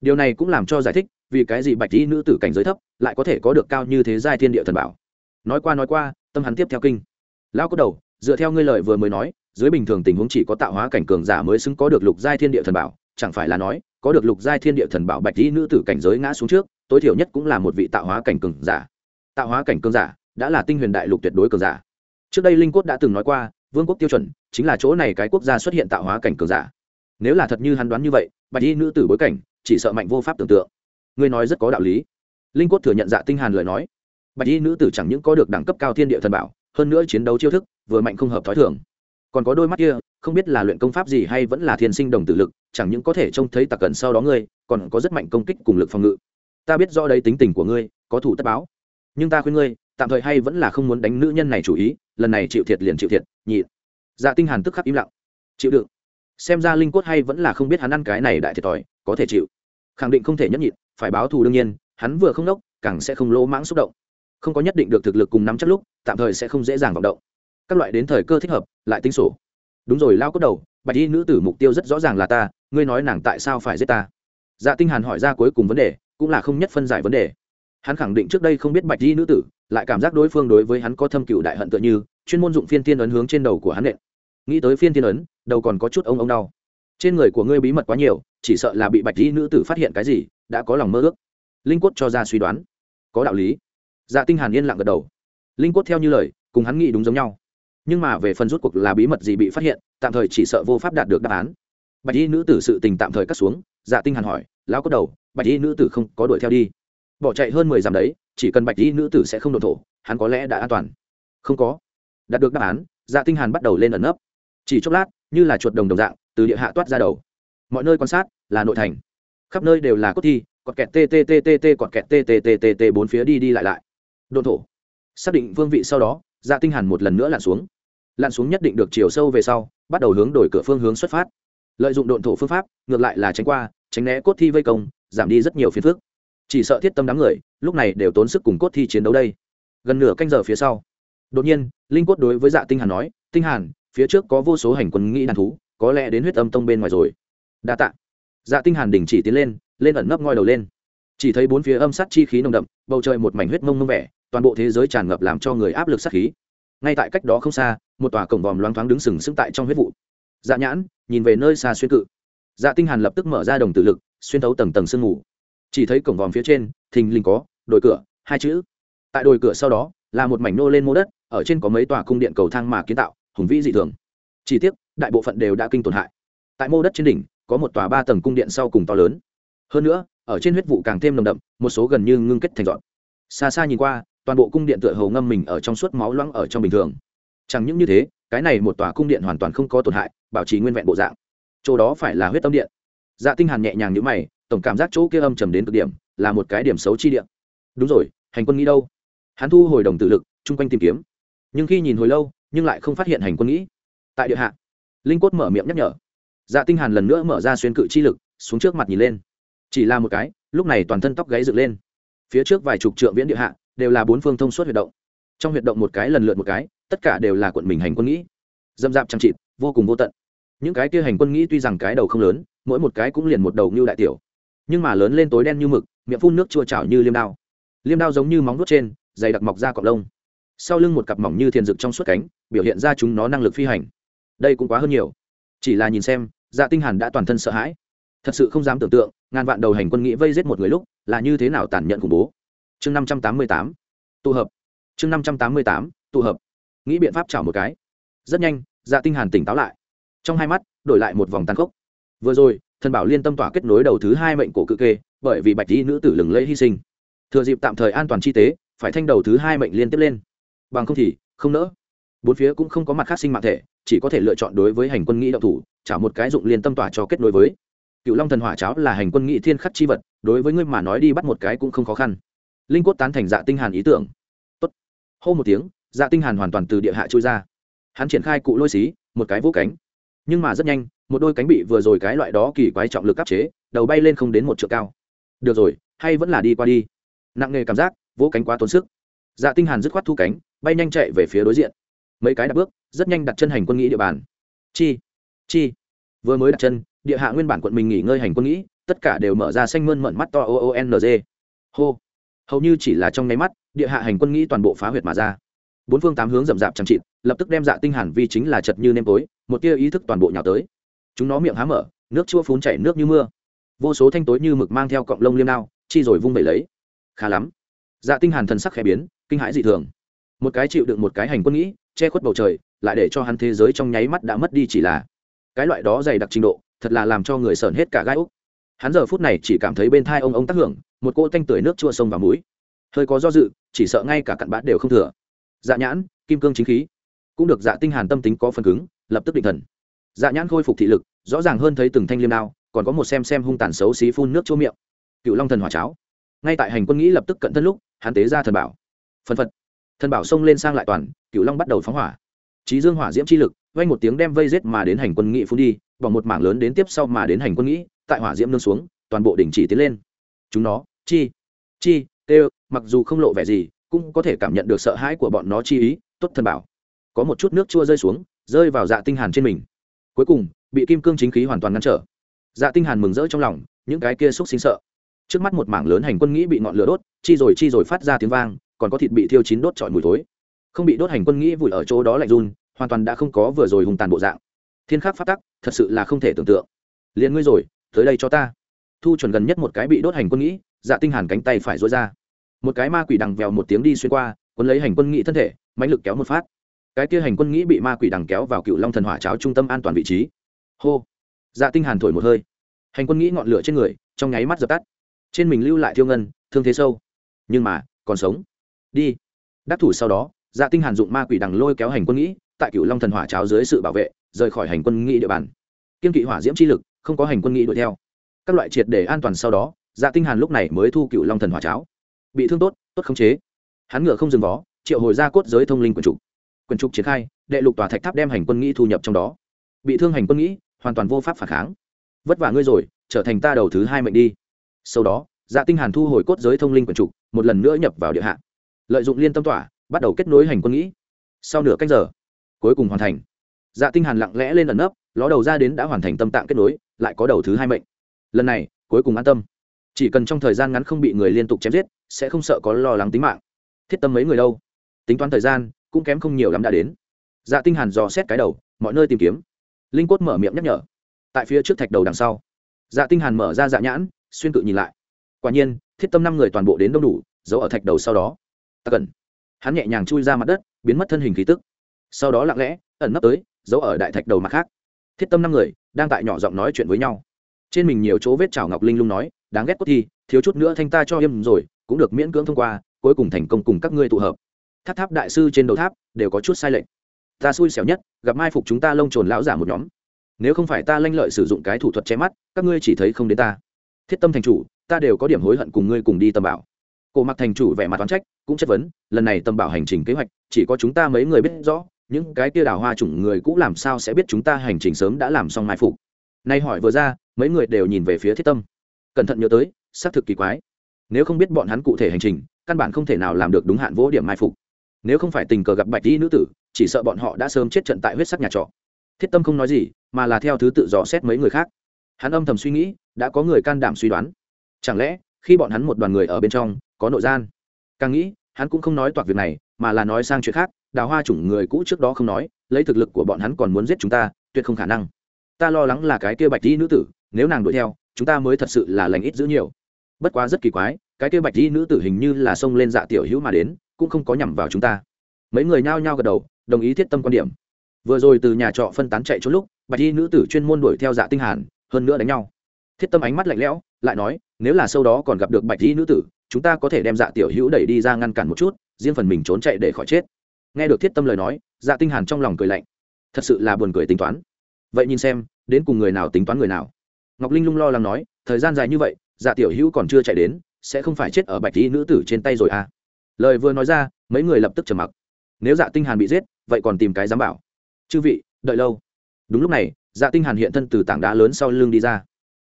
Điều này cũng làm cho giải thích, vì cái gì bạch y nữ tử cảnh giới thấp, lại có thể có được cao như thế giai thiên địa thần bảo. Nói qua nói qua, tâm hắn tiếp theo kinh. Lão có đầu, dựa theo ngươi lời vừa mới nói, dưới bình thường tình huống chỉ có tạo hóa cảnh cường giả mới xứng có được lục giai thiên địa thần bảo, chẳng phải là nói có được lục giai thiên địa thần bảo bạch y nữ tử cảnh giới ngã xuống trước, tối thiểu nhất cũng là một vị tạo hóa cảnh cường giả. Tạo hóa cảnh cường giả đã là tinh huyền đại lục tuyệt đối cường giả. Trước đây linh cốt đã từng nói qua, vương quốc tiêu chuẩn chính là chỗ này cái quốc gia xuất hiện tạo hóa cảnh cường giả. Nếu là thật như hắn đoán như vậy, bạch y nữ tử bối cảnh chỉ sợ mạnh vô pháp tưởng tượng. Ngươi nói rất có đạo lý. Linh cốt thừa nhận dạ tinh hàn lời nói. Bạch y nữ tử chẳng những có được đẳng cấp cao thiên địa thần bảo, hơn nữa chiến đấu chiêu thức, vừa mạnh không hợp thói thường còn có đôi mắt kia không biết là luyện công pháp gì hay vẫn là thiên sinh đồng tử lực chẳng những có thể trông thấy tặc cẩn sau đó ngươi còn có rất mạnh công kích cùng lực phòng ngự. Ta biết rõ đây tính tình của ngươi có thủ tất báo. Nhưng ta khuyên ngươi tạm thời hay vẫn là không muốn đánh nữ nhân này chủ ý lần này chịu thiệt liền chịu thiệt nhị. Dạ tinh hàn tức khắc im lặng. Chịu đựng. Xem ra linh cốt hay vẫn là không biết hắn ăn cái này đại thiệt thòi có thể chịu. Khẳng định không thể nhẫn nhịn phải báo thù đương nhiên hắn vừa không nốc, càng sẽ không lỗ mãng xúc động. Không có nhất định được thực lực cùng nắm chắc lúc tạm thời sẽ không dễ dàng vọng động các loại đến thời cơ thích hợp, lại tính sổ. Đúng rồi, lao cốt đầu, bạch y nữ tử mục tiêu rất rõ ràng là ta, ngươi nói nàng tại sao phải giết ta? Dạ tinh hàn hỏi ra cuối cùng vấn đề, cũng là không nhất phân giải vấn đề. Hắn khẳng định trước đây không biết bạch y nữ tử, lại cảm giác đối phương đối với hắn có thâm cựu đại hận tựa như, chuyên môn dụng phiên tiên ấn hướng trên đầu của hắn nện. Nghĩ tới phiên tiên ấn, đầu còn có chút ông ông đau. Trên người của ngươi bí mật quá nhiều, chỉ sợ là bị bạch y nữ tử phát hiện cái gì, đã có lòng mơ ước. Linh quất cho ra suy đoán. Có đạo lý. Dạ tinh hàn yên lặng gật đầu. Linh quất theo như lời, cùng hắn nghĩ đúng giống nhau nhưng mà về phần rút cuộc là bí mật gì bị phát hiện, tạm thời chỉ sợ vô pháp đạt được đáp án. Bạch y nữ tử sự tình tạm thời cắt xuống dạ tinh hàn hỏi, lão có đầu, bạch y nữ tử không có đuổi theo đi. Bỏ chạy hơn mười dặm đấy, chỉ cần bạch y nữ tử sẽ không đổ thổ, hắn có lẽ đã an toàn. Không có. Đạt được đáp án dạ tinh hàn bắt đầu lên ẩn nấp. Chỉ chốc lát, như là chuột đồng đồng dạng, từ địa hạ toát ra đầu. Mọi nơi quan sát, là nội thành. Khắp nơi đều là cốt thi, cọt kẹt tttt cọt kẹt tttt bốn phía đi đi lại lại. Đồn thổ. Xác định vương vị sau đó dạ tinh hàn một lần nữa lặn xuống lặn xuống nhất định được chiều sâu về sau, bắt đầu hướng đổi cửa phương hướng xuất phát. Lợi dụng độn thổ phương pháp, ngược lại là tránh qua, tránh né cốt thi vây công, giảm đi rất nhiều phiền phức. Chỉ sợ thiết tâm đám người, lúc này đều tốn sức cùng cốt thi chiến đấu đây. Gần nửa canh giờ phía sau, đột nhiên, linh cốt đối với dạ tinh hàn nói, tinh hàn, phía trước có vô số hành quân nghĩ đàn thú, có lẽ đến huyết âm tông bên ngoài rồi. Đa tạ. Dạ tinh hàn đình chỉ tiến lên lên ẩn nấp ngoi đầu lên. Chỉ thấy bốn phía âm sát chi khí nồng đậm, bầu trời một mảnh huyết mông mông vẻ, toàn bộ thế giới tràn ngập làm cho người áp lực sát khí ngay tại cách đó không xa, một tòa cổng vòm loáng thoáng đứng sừng sững tại trong huyết vụ. Dạ nhãn, nhìn về nơi xa xuyên cự. Dạ tinh hàn lập tức mở ra đồng tử lực, xuyên thấu tầng tầng sương mù. Chỉ thấy cổng vòm phía trên, thình lình có, đồi cửa, hai chữ. Tại đồi cửa sau đó, là một mảnh nô lên mô đất, ở trên có mấy tòa cung điện cầu thang mà kiến tạo, hùng vĩ dị thường. Chỉ tiếc, đại bộ phận đều đã kinh tổn hại. Tại mô đất trên đỉnh, có một tòa ba tầng cung điện sau cùng to lớn. Hơn nữa, ở trên huyết vụ càng thêm nồng đậm, một số gần như ngưng kết thành dọn. Xa xa nhìn qua toàn bộ cung điện tựa hầu ngâm mình ở trong suốt máu loãng ở trong bình thường. Chẳng những như thế, cái này một tòa cung điện hoàn toàn không có tổn hại, bảo trì nguyên vẹn bộ dạng. Chỗ đó phải là huyết tâm điện. Dạ tinh hàn nhẹ nhàng như mày, tổng cảm giác chỗ kia âm trầm đến cực điểm, là một cái điểm xấu chi điện đúng rồi, hành quân nghĩ đâu? Hắn thu hồi đồng tử lực, chung quanh tìm kiếm. Nhưng khi nhìn hồi lâu, nhưng lại không phát hiện hành quân nghĩ. Tại địa hạ, linh cốt mở miệng nhắc nhở. Dạ tinh hàn lần nữa mở ra xuyên cự chi lực, xuống trước mặt nhìn lên. Chỉ là một cái, lúc này toàn thân tóc gáy dựng lên. Phía trước vài chục trượng viễn địa hạ đều là bốn phương thông suốt huyệt động. Trong huyệt động một cái lần lượt một cái, tất cả đều là quận mình hành quân nghĩ. Dâm dạp chăm chịt, vô cùng vô tận. Những cái kia hành quân nghĩ tuy rằng cái đầu không lớn, mỗi một cái cũng liền một đầu như đại tiểu. Nhưng mà lớn lên tối đen như mực, miệng phun nước chua chảo như liêm đao. Liêm đao giống như móng nuốt trên, dày đặc mọc ra cọp lông. Sau lưng một cặp mỏng như thiền rực trong suốt cánh, biểu hiện ra chúng nó năng lực phi hành. Đây cũng quá hơn nhiều. Chỉ là nhìn xem dạ tinh hàn đã toàn thân sợ hãi. Thật sự không dám tưởng tượng, ngàn vạn đầu hành quân nghĩ vây giết một người lúc, là như thế nào tàn nhẫn khủng bố chương năm trăm tám mươi tám, tụ hợp. Chương năm trăm tám mươi tám, tụ hợp. Nghĩ biện pháp chảo một cái. Rất nhanh dạ tinh hàn tỉnh táo lại. Trong hai mắt, đổi lại một vòng tàn khốc. Vừa rồi, thần bảo liên tâm tỏa kết nối đầu thứ hai mệnh cổ cự kê, bởi vì bạch y nữ tử lừng lẫy hy sinh. Thừa dịp tạm thời an toàn chi tế, phải thanh đầu thứ hai mệnh liên tiếp lên. Bằng không thì, không nỡ. Bốn phía cũng không có mặt khác sinh mạng thể, chỉ có thể lựa chọn đối với hành quân nghĩ đạo thủ trả một cái dụng liên tâm tỏa cho kết nối với. Cựu long thần hỏa cháo là hành quân nghị thiên khắc chi vật, đối với ngươi mà nói đi bắt một cái cũng không khó khăn linh cốt tán thành dạ tinh hàn ý tưởng. Tốt. Hô một tiếng dạ tinh hàn hoàn toàn từ địa hạ trôi ra. Hắn triển khai cụ lôi xí, một cái vỗ cánh. Nhưng mà rất nhanh, một đôi cánh bị vừa rồi cái loại đó kỳ quái trọng lực áp chế, đầu bay lên không đến một trượng cao. Được rồi, hay vẫn là đi qua đi. Nặng nề cảm giác, vỗ cánh quá tốn sức. Dạ tinh hàn dứt khoát thu cánh, bay nhanh chạy về phía đối diện. Mấy cái đặt bước, rất nhanh đặt chân hành quân nghĩ địa bàn. Chi? Chi? Vừa mới đặt chân, địa hạ nguyên bản quận mình nghỉ ngơi hành quân nghĩ, tất cả đều mở ra xanh mơn mận mắt to o o n g. Hô hầu như chỉ là trong nháy mắt, địa hạ hành quân nghĩ toàn bộ phá huyệt mà ra. Bốn phương tám hướng rậm rạp chẳng trịt lập tức đem dạ tinh hàn vi chính là chật như nêm tối, một tia ý thức toàn bộ nhào tới. Chúng nó miệng há mở, nước chua phun chảy nước như mưa. Vô số thanh tối như mực mang theo cọng lông liêm đao, chi rồi vung vẩy lấy. Khá lắm. Dạ tinh hàn thần sắc khẽ biến, kinh hãi dị thường. Một cái chịu đựng một cái hành quân nghĩ, che khuất bầu trời, lại để cho hắn thế giới trong nháy mắt đã mất đi chỉ là cái loại đó dày đặc trình độ, thật là làm cho người sởn hết cả gai úc. Hắn giờ phút này chỉ cảm thấy bên thai ông ông tác hưởng một cỗ thanh tưởi nước chua sông vào mũi. Hơi có do dự, chỉ sợ ngay cả cặn bát đều không thừa. Dạ nhãn, kim cương chính khí. Cũng được dạ tinh hàn tâm tính có phần cứng, lập tức định thần. Dạ nhãn khôi phục thị lực, rõ ràng hơn thấy từng thanh liêm đao, còn có một xem xem hung tàn xấu xí phun nước chua miệng. Cựu long thần hỏa cháo. Ngay tại hành quân nghĩ lập tức cận thân lúc, hắn tế ra thần bảo. Phân phật. Thần bảo xông lên sang lại toàn, cựu long bắt đầu phóng hỏa. Trí dương hỏa diễm chi lực, vang một tiếng đem vây giết mà đến hành quân nghị phun đi bằng một mảng lớn đến tiếp sau mà đến hành quân nghĩ, tại hỏa diễm nương xuống, toàn bộ đình chỉ tiến lên chúng nó, chi chi tê mặc dù không lộ vẻ gì, cũng có thể cảm nhận được sợ hãi của bọn nó chi ý, tốt thần bảo. Có một chút nước chua rơi xuống, rơi vào dạ tinh hàn trên mình. Cuối cùng, bị kim cương chính khí hoàn toàn ngăn trở. Dạ tinh hàn mừng rỡ trong lòng, những cái kia xúc sinh sợ. Trước mắt một mảng lớn hành quân nghĩ bị ngọn lửa đốt, chi rồi chi rồi phát ra tiếng vang, còn có thịt bị thiêu chín đốt trọi mùi thối. Không bị đốt hành quân nghĩ vùi ở chỗ đó lạnh run, hoàn toàn đã không có vừa rồi hùng tàn bộ dạng. Thiên khắc phát tắc, thật sự là không thể tưởng tượng. Liền ngươi rồi, tới đây cho ta thu chuẩn gần nhất một cái bị đốt hành quân nghĩ dạ tinh hàn cánh tay phải dối ra. Một cái ma quỷ đằng vèo một tiếng đi xuyên qua, cuốn lấy hành quân nghĩ thân thể, mãnh lực kéo một phát. Cái kia hành quân nghĩ bị ma quỷ đằng kéo vào cựu long thần hỏa cháo trung tâm an toàn vị trí. Hô! Dạ tinh hàn thổi một hơi. Hành quân nghĩ ngọn lửa trên người, trong nháy mắt dập tắt. Trên mình lưu lại thiêu ngân, thương thế sâu. Nhưng mà, còn sống. Đi! Đắc thủ sau đó dạ tinh hàn dụng ma quỷ đằng lôi kéo hành quân nghĩ, tại cựu long thần hỏa cháo dưới sự bảo vệ, rời khỏi hành quân nghĩ địa bàn. Kiên kỵ hỏa diễm chi lực, không có hành quân nghĩ đuổi theo các loại triệt để an toàn sau đó dạ tinh hàn lúc này mới thu cựu long thần hỏa cháo. Bị thương tốt tốt khống chế. Hắn ngựa không dừng vó, triệu hồi ra cốt giới thông linh quần trục. Quyền trục triển khai, đệ lục tòa thạch tháp đem hành quân nghĩ thu nhập trong đó. Bị thương hành quân nghĩ, hoàn toàn vô pháp phản kháng. Vất vả ngươi rồi, trở thành ta đầu thứ hai mệnh đi. Sau đó dạ tinh hàn thu hồi cốt giới thông linh quần trục, một lần nữa nhập vào địa hạ. Lợi dụng liên tâm tỏa, bắt đầu kết nối hành quân nghĩ. Sau nửa cách giờ, cuối cùng hoàn thành. Dạ tinh hàn lặng lẽ lên ẩn nấp, ló đầu ra đến đã hoàn thành tâm tạng kết nối, lại có đầu thứ hai mệnh lần này, cuối cùng an tâm. Chỉ cần trong thời gian ngắn không bị người liên tục chém giết, sẽ không sợ có lo lắng tính mạng. Thiết tâm mấy người đâu? Tính toán thời gian, cũng kém không nhiều lắm đã đến. Dạ tinh hàn dò xét cái đầu, mọi nơi tìm kiếm. Linh cốt mở miệng nhắc nhở. Tại phía trước thạch đầu đằng sau. Dạ tinh hàn mở ra dạ nhãn, xuyên cự nhìn lại. Quả nhiên, thiết tâm năm người toàn bộ đến đông đủ, giấu ở thạch đầu sau đó. Ta cần. Hắn nhẹ nhàng chui ra mặt đất, biến mất thân hình khí tức. Sau đó lặng lẽ, ẩn nấp tới, giấu ở đại thạch đầu mặt khác. Thiết tâm năm người, đang tại nhỏ giọng nói chuyện với nhau trên mình nhiều chỗ vết chảo ngọc linh lung nói, đáng ghét cốt thi, thiếu chút nữa thanh ta cho im rồi, cũng được miễn cưỡng thông qua, cuối cùng thành công cùng các ngươi tụ hợp. Tháp tháp đại sư trên đầu tháp đều có chút sai lệch. Ta xui xẻo nhất, gặp mai phục chúng ta lông trồn lão giả một nhóm. Nếu không phải ta lanh lợi sử dụng cái thủ thuật che mắt, các ngươi chỉ thấy không đến ta. Thiết tâm thành chủ, ta đều có điểm hối hận cùng ngươi cùng đi tầm bảo. Cổ mặc thành chủ vẻ mặt toán trách, cũng chất vấn, lần này tầm bảo hành trình kế hoạch, chỉ có chúng ta mấy người biết rõ, những cái kia đào hoa chủng người cũng làm sao sẽ biết chúng ta hành trình sớm đã làm xong mai phục. Nay hỏi vừa ra mấy người đều nhìn về phía thiết tâm. Cẩn thận nhớ tới, xác thực kỳ quái. Nếu không biết bọn hắn cụ thể hành trình, căn bản không thể nào làm được đúng hạn vỗ điểm mai phục. Nếu không phải tình cờ gặp bạch đi nữ tử, chỉ sợ bọn họ đã sớm chết trận tại huyết sắc nhà trọ. Thiết tâm không nói gì, mà là theo thứ tự dò xét mấy người khác. Hắn âm thầm suy nghĩ, đã có người can đảm suy đoán. Chẳng lẽ, khi bọn hắn một đoàn người ở bên trong, có nội gian? Càng nghĩ, hắn cũng không nói toạc việc này, mà là nói sang chuyện khác, đào hoa chủng người cũ trước đó không nói, lấy thực lực của bọn hắn còn muốn giết chúng ta, tuyệt không khả năng. Ta lo lắng là cái kia bạch di nữ tử nếu nàng đuổi theo, chúng ta mới thật sự là lành ít giữ nhiều. Bất quá rất kỳ quái, cái kia bạch di nữ tử hình như là xông lên dạ tiểu hữu mà đến, cũng không có nhằm vào chúng ta. Mấy người nhao nhao gật đầu, đồng ý thiết tâm quan điểm. Vừa rồi từ nhà trọ phân tán chạy trốn lúc, bạch di nữ tử chuyên môn đuổi theo dạ tinh hàn, hơn nữa đánh nhau. Thiết tâm ánh mắt lạnh lẽo, lại nói, nếu là sau đó còn gặp được bạch di nữ tử, chúng ta có thể đem dạ tiểu hữu đẩy đi ra ngăn cản một chút, riêng phần mình trốn chạy để khỏi chết. Nghe được thiết tâm lời nói dạ tinh hàn trong lòng cười lạnh. Thật sự là buồn cười tính toán. Vậy nhìn xem, đến cùng người nào tính toán người nào? Ngọc linh lung lo lắng nói, thời gian dài như vậy dạ tiểu hữu còn chưa chạy đến, sẽ không phải chết ở bạch tí nữ tử trên tay rồi à? Lời vừa nói ra, mấy người lập tức trầm mặc. Nếu dạ tinh hàn bị giết, vậy còn tìm cái dám bảo. Chư vị, đợi lâu. Đúng lúc này dạ tinh hàn hiện thân từ tảng đá lớn sau lưng đi ra.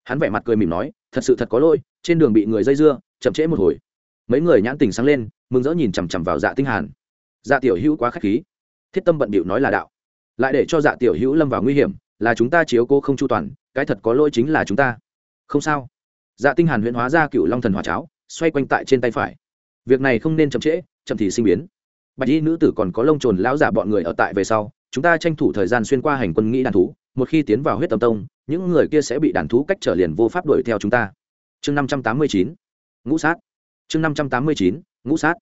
Hắn vẻ mặt cười mỉm nói, thật sự thật có lỗi, trên đường bị người dây dưa, chậm trễ một hồi. Mấy người nhãn tình sáng lên, mừng rỡ nhìn chằm chằm vào dạ tinh hàn. Dạ tiểu hữu quá khách khí. Thiết tâm bận bịu nói là đạo. Lại để cho dạ tiểu hữu lâm vào nguy hiểm là chúng ta chiếu cố không chu toàn, cái thật có lỗi chính là chúng ta. Không sao. Dạ tinh hàn huyễn hóa ra cựu long thần hỏa cháo, xoay quanh tại trên tay phải. Việc này không nên chậm trễ, chậm thì sinh biến. Bạch y nữ tử còn có lông trồn lão giả bọn người ở tại về sau, chúng ta tranh thủ thời gian xuyên qua hành quân nghĩ đàn thú, một khi tiến vào huyết tâm tông, những người kia sẽ bị đàn thú cách trở liền vô pháp đuổi theo chúng ta. Chương năm trăm tám mươi chín, ngũ sát. Chương năm trăm tám mươi chín, ngũ sát.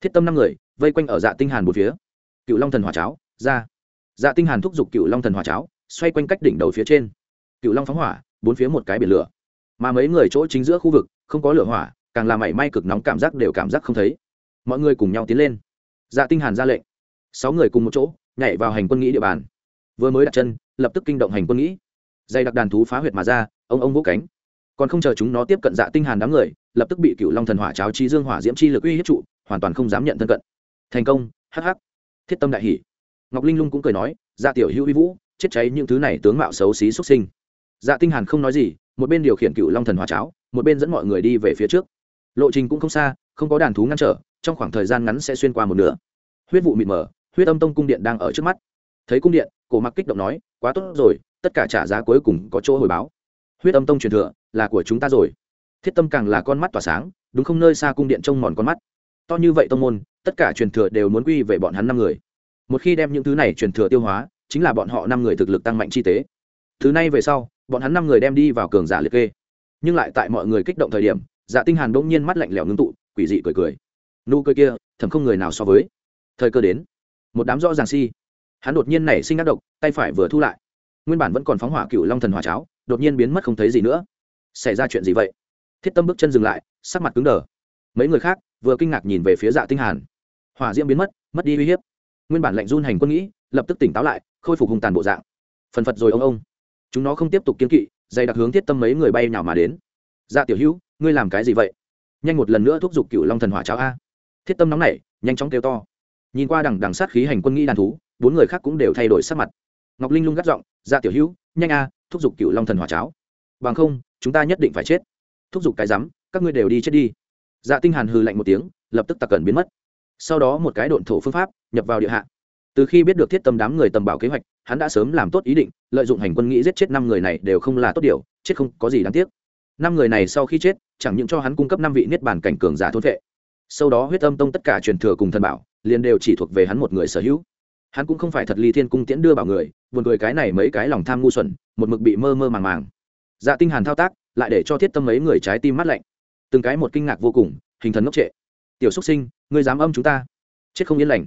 Thiết tâm năm người, vây quanh ở dạ tinh hàn một phía. Cựu long thần hỏa cháo, ra. Dạ tinh hàn thúc giục cựu long thần hỏa cháo xoay quanh cách đỉnh đầu phía trên. Cựu long phóng hỏa, bốn phía một cái biển lửa. Mà mấy người chỗ chính giữa khu vực, không có lửa hỏa, càng làm mảy may cực nóng cảm giác đều cảm giác không thấy. Mọi người cùng nhau tiến lên. Dạ tinh hàn ra lệnh. Sáu người cùng một chỗ, nhảy vào hành quân nghĩ địa bàn. Vừa mới đặt chân, lập tức kinh động hành quân nghĩ. Dây đặc đàn thú phá huyệt mà ra, ông ông vỗ cánh. Còn không chờ chúng nó tiếp cận dạ tinh hàn đám người, lập tức bị cựu long thần hỏa cháo chi dương hỏa diễm chi lực uy hiếp trụ, hoàn toàn không dám nhận thân cận. Thành công, hắc hắc. Thiết tâm đại hỉ. Ngọc linh lung cũng cười nói dạ tiểu hữu uy vũ chết cháy những thứ này tướng mạo xấu xí xuất sinh. Dạ tinh hàn không nói gì, một bên điều khiển cựu long thần hỏa cháo, một bên dẫn mọi người đi về phía trước. Lộ trình cũng không xa, không có đàn thú ngăn trở, trong khoảng thời gian ngắn sẽ xuyên qua một nửa. Huyết vụ mịt mờ, huyết âm tông cung điện đang ở trước mắt. Thấy cung điện, cổ mặc kích động nói, quá tốt rồi, tất cả trả giá cuối cùng có chỗ hồi báo. Huyết âm tông truyền thừa là của chúng ta rồi. Thiết tâm càng là con mắt tỏa sáng, đúng không nơi xa cung điện trông mòn con mắt. To như vậy tông môn, tất cả truyền thừa đều muốn quy về bọn hắn năm người. Một khi đem những thứ này truyền thừa tiêu hóa chính là bọn họ năm người thực lực tăng mạnh chi tế. Thứ này về sau, bọn hắn năm người đem đi vào cường giả liệt kê. Nhưng lại tại mọi người kích động thời điểm dạ tinh hàn đỗng nhiên mắt lạnh lẽo ngưng tụ, quỷ dị cười cười. Nụ cười kia, thầm không người nào so với. Thời cơ đến, một đám rõ ràng si. Hắn đột nhiên nảy sinh ác độc, tay phải vừa thu lại. Nguyên bản vẫn còn phóng hỏa cựu long thần hỏa cháo, đột nhiên biến mất không thấy gì nữa. Xảy ra chuyện gì vậy? Thiết tâm bước chân dừng lại, sắc mặt cứng đờ. Mấy người khác vừa kinh ngạc nhìn về phía dạ tinh hàn. Hỏa diễm biến mất mất đi uy hiếp. Nguyên bản lệnh run hành quân nghĩ lập tức tỉnh táo lại, khôi phục hung tàn bộ dạng. Phần phật rồi ông ông. Chúng nó không tiếp tục kiên kỵ, dày đặc hướng thiết tâm mấy người bay nào mà đến. Dạ tiểu hữu, ngươi làm cái gì vậy? Nhanh một lần nữa thúc giục cựu long thần hỏa cháo a. Thiết tâm nóng nảy, nhanh chóng kêu to. Nhìn qua đằng đằng sát khí hành quân nghĩ đàn thú, bốn người khác cũng đều thay đổi sắc mặt. Ngọc linh lung gắt giọng dạ tiểu hữu, nhanh a, thúc giục cựu long thần hỏa cháo. Bằng không, chúng ta nhất định phải chết. Thúc giục cái rắm, các ngươi đều đi chết đi. Dạ tinh hàn hừ lạnh một tiếng, lập tức tặc cẩn biến mất. Sau đó một cái độn thổ phương pháp nhập vào địa hạ từ khi biết được thiết tâm đám người tầm bảo kế hoạch, hắn đã sớm làm tốt ý định, lợi dụng hành quân nghĩ giết chết năm người này đều không là tốt điều, chết không có gì đáng tiếc. Năm người này sau khi chết, chẳng những cho hắn cung cấp năm vị niết bàn cảnh cường giả thôn vệ. Sau đó huyết âm tông tất cả truyền thừa cùng thần bảo, liền đều chỉ thuộc về hắn một người sở hữu. Hắn cũng không phải thật ly thiên cung tiễn đưa bảo người, buồn cười cái này mấy cái lòng tham ngu xuẩn, một mực bị mơ mơ màng màng. Dạ tinh hàn thao tác, lại để cho thiết tâm mấy người trái tim mát lạnh. Từng cái một kinh ngạc vô cùng, hình thần ngốc trệ. Tiểu xuất sinh, ngươi dám âm chúng ta? Chết không yên lành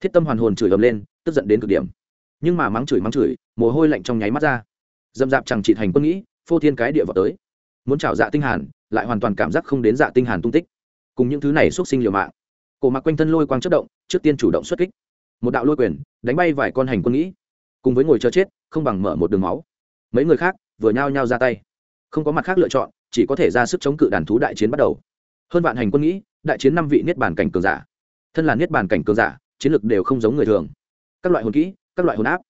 thiết tâm hoàn hồn chửi ầm lên, tức giận đến cực điểm. Nhưng mà mắng chửi mắng chửi, mồ hôi lạnh trong nháy mắt ra. Dâm dạp chẳng chỉ thành quân nghĩ, phô thiên cái địa vào tới. Muốn chào dạ tinh hàn, lại hoàn toàn cảm giác không đến dạ tinh hàn tung tích. Cùng những thứ này xuất sinh liều mạng. Cổ mặc quanh thân lôi quang chất động, trước tiên chủ động xuất kích. Một đạo lôi quyền, đánh bay vài con hành quân nghĩ. Cùng với ngồi chờ chết, không bằng mở một đường máu. Mấy người khác, vừa nhao nhao ra tay. Không có mặt khác lựa chọn, chỉ có thể ra sức chống cự đàn thú đại chiến bắt đầu. Hơn vạn hành quân nghĩ, đại chiến năm vị niết bàn cảnh cường giả. Thân là niết bàn cảnh cường giả chiến lược đều không giống người thường. Các loại hồn kỹ, các loại hồn áp.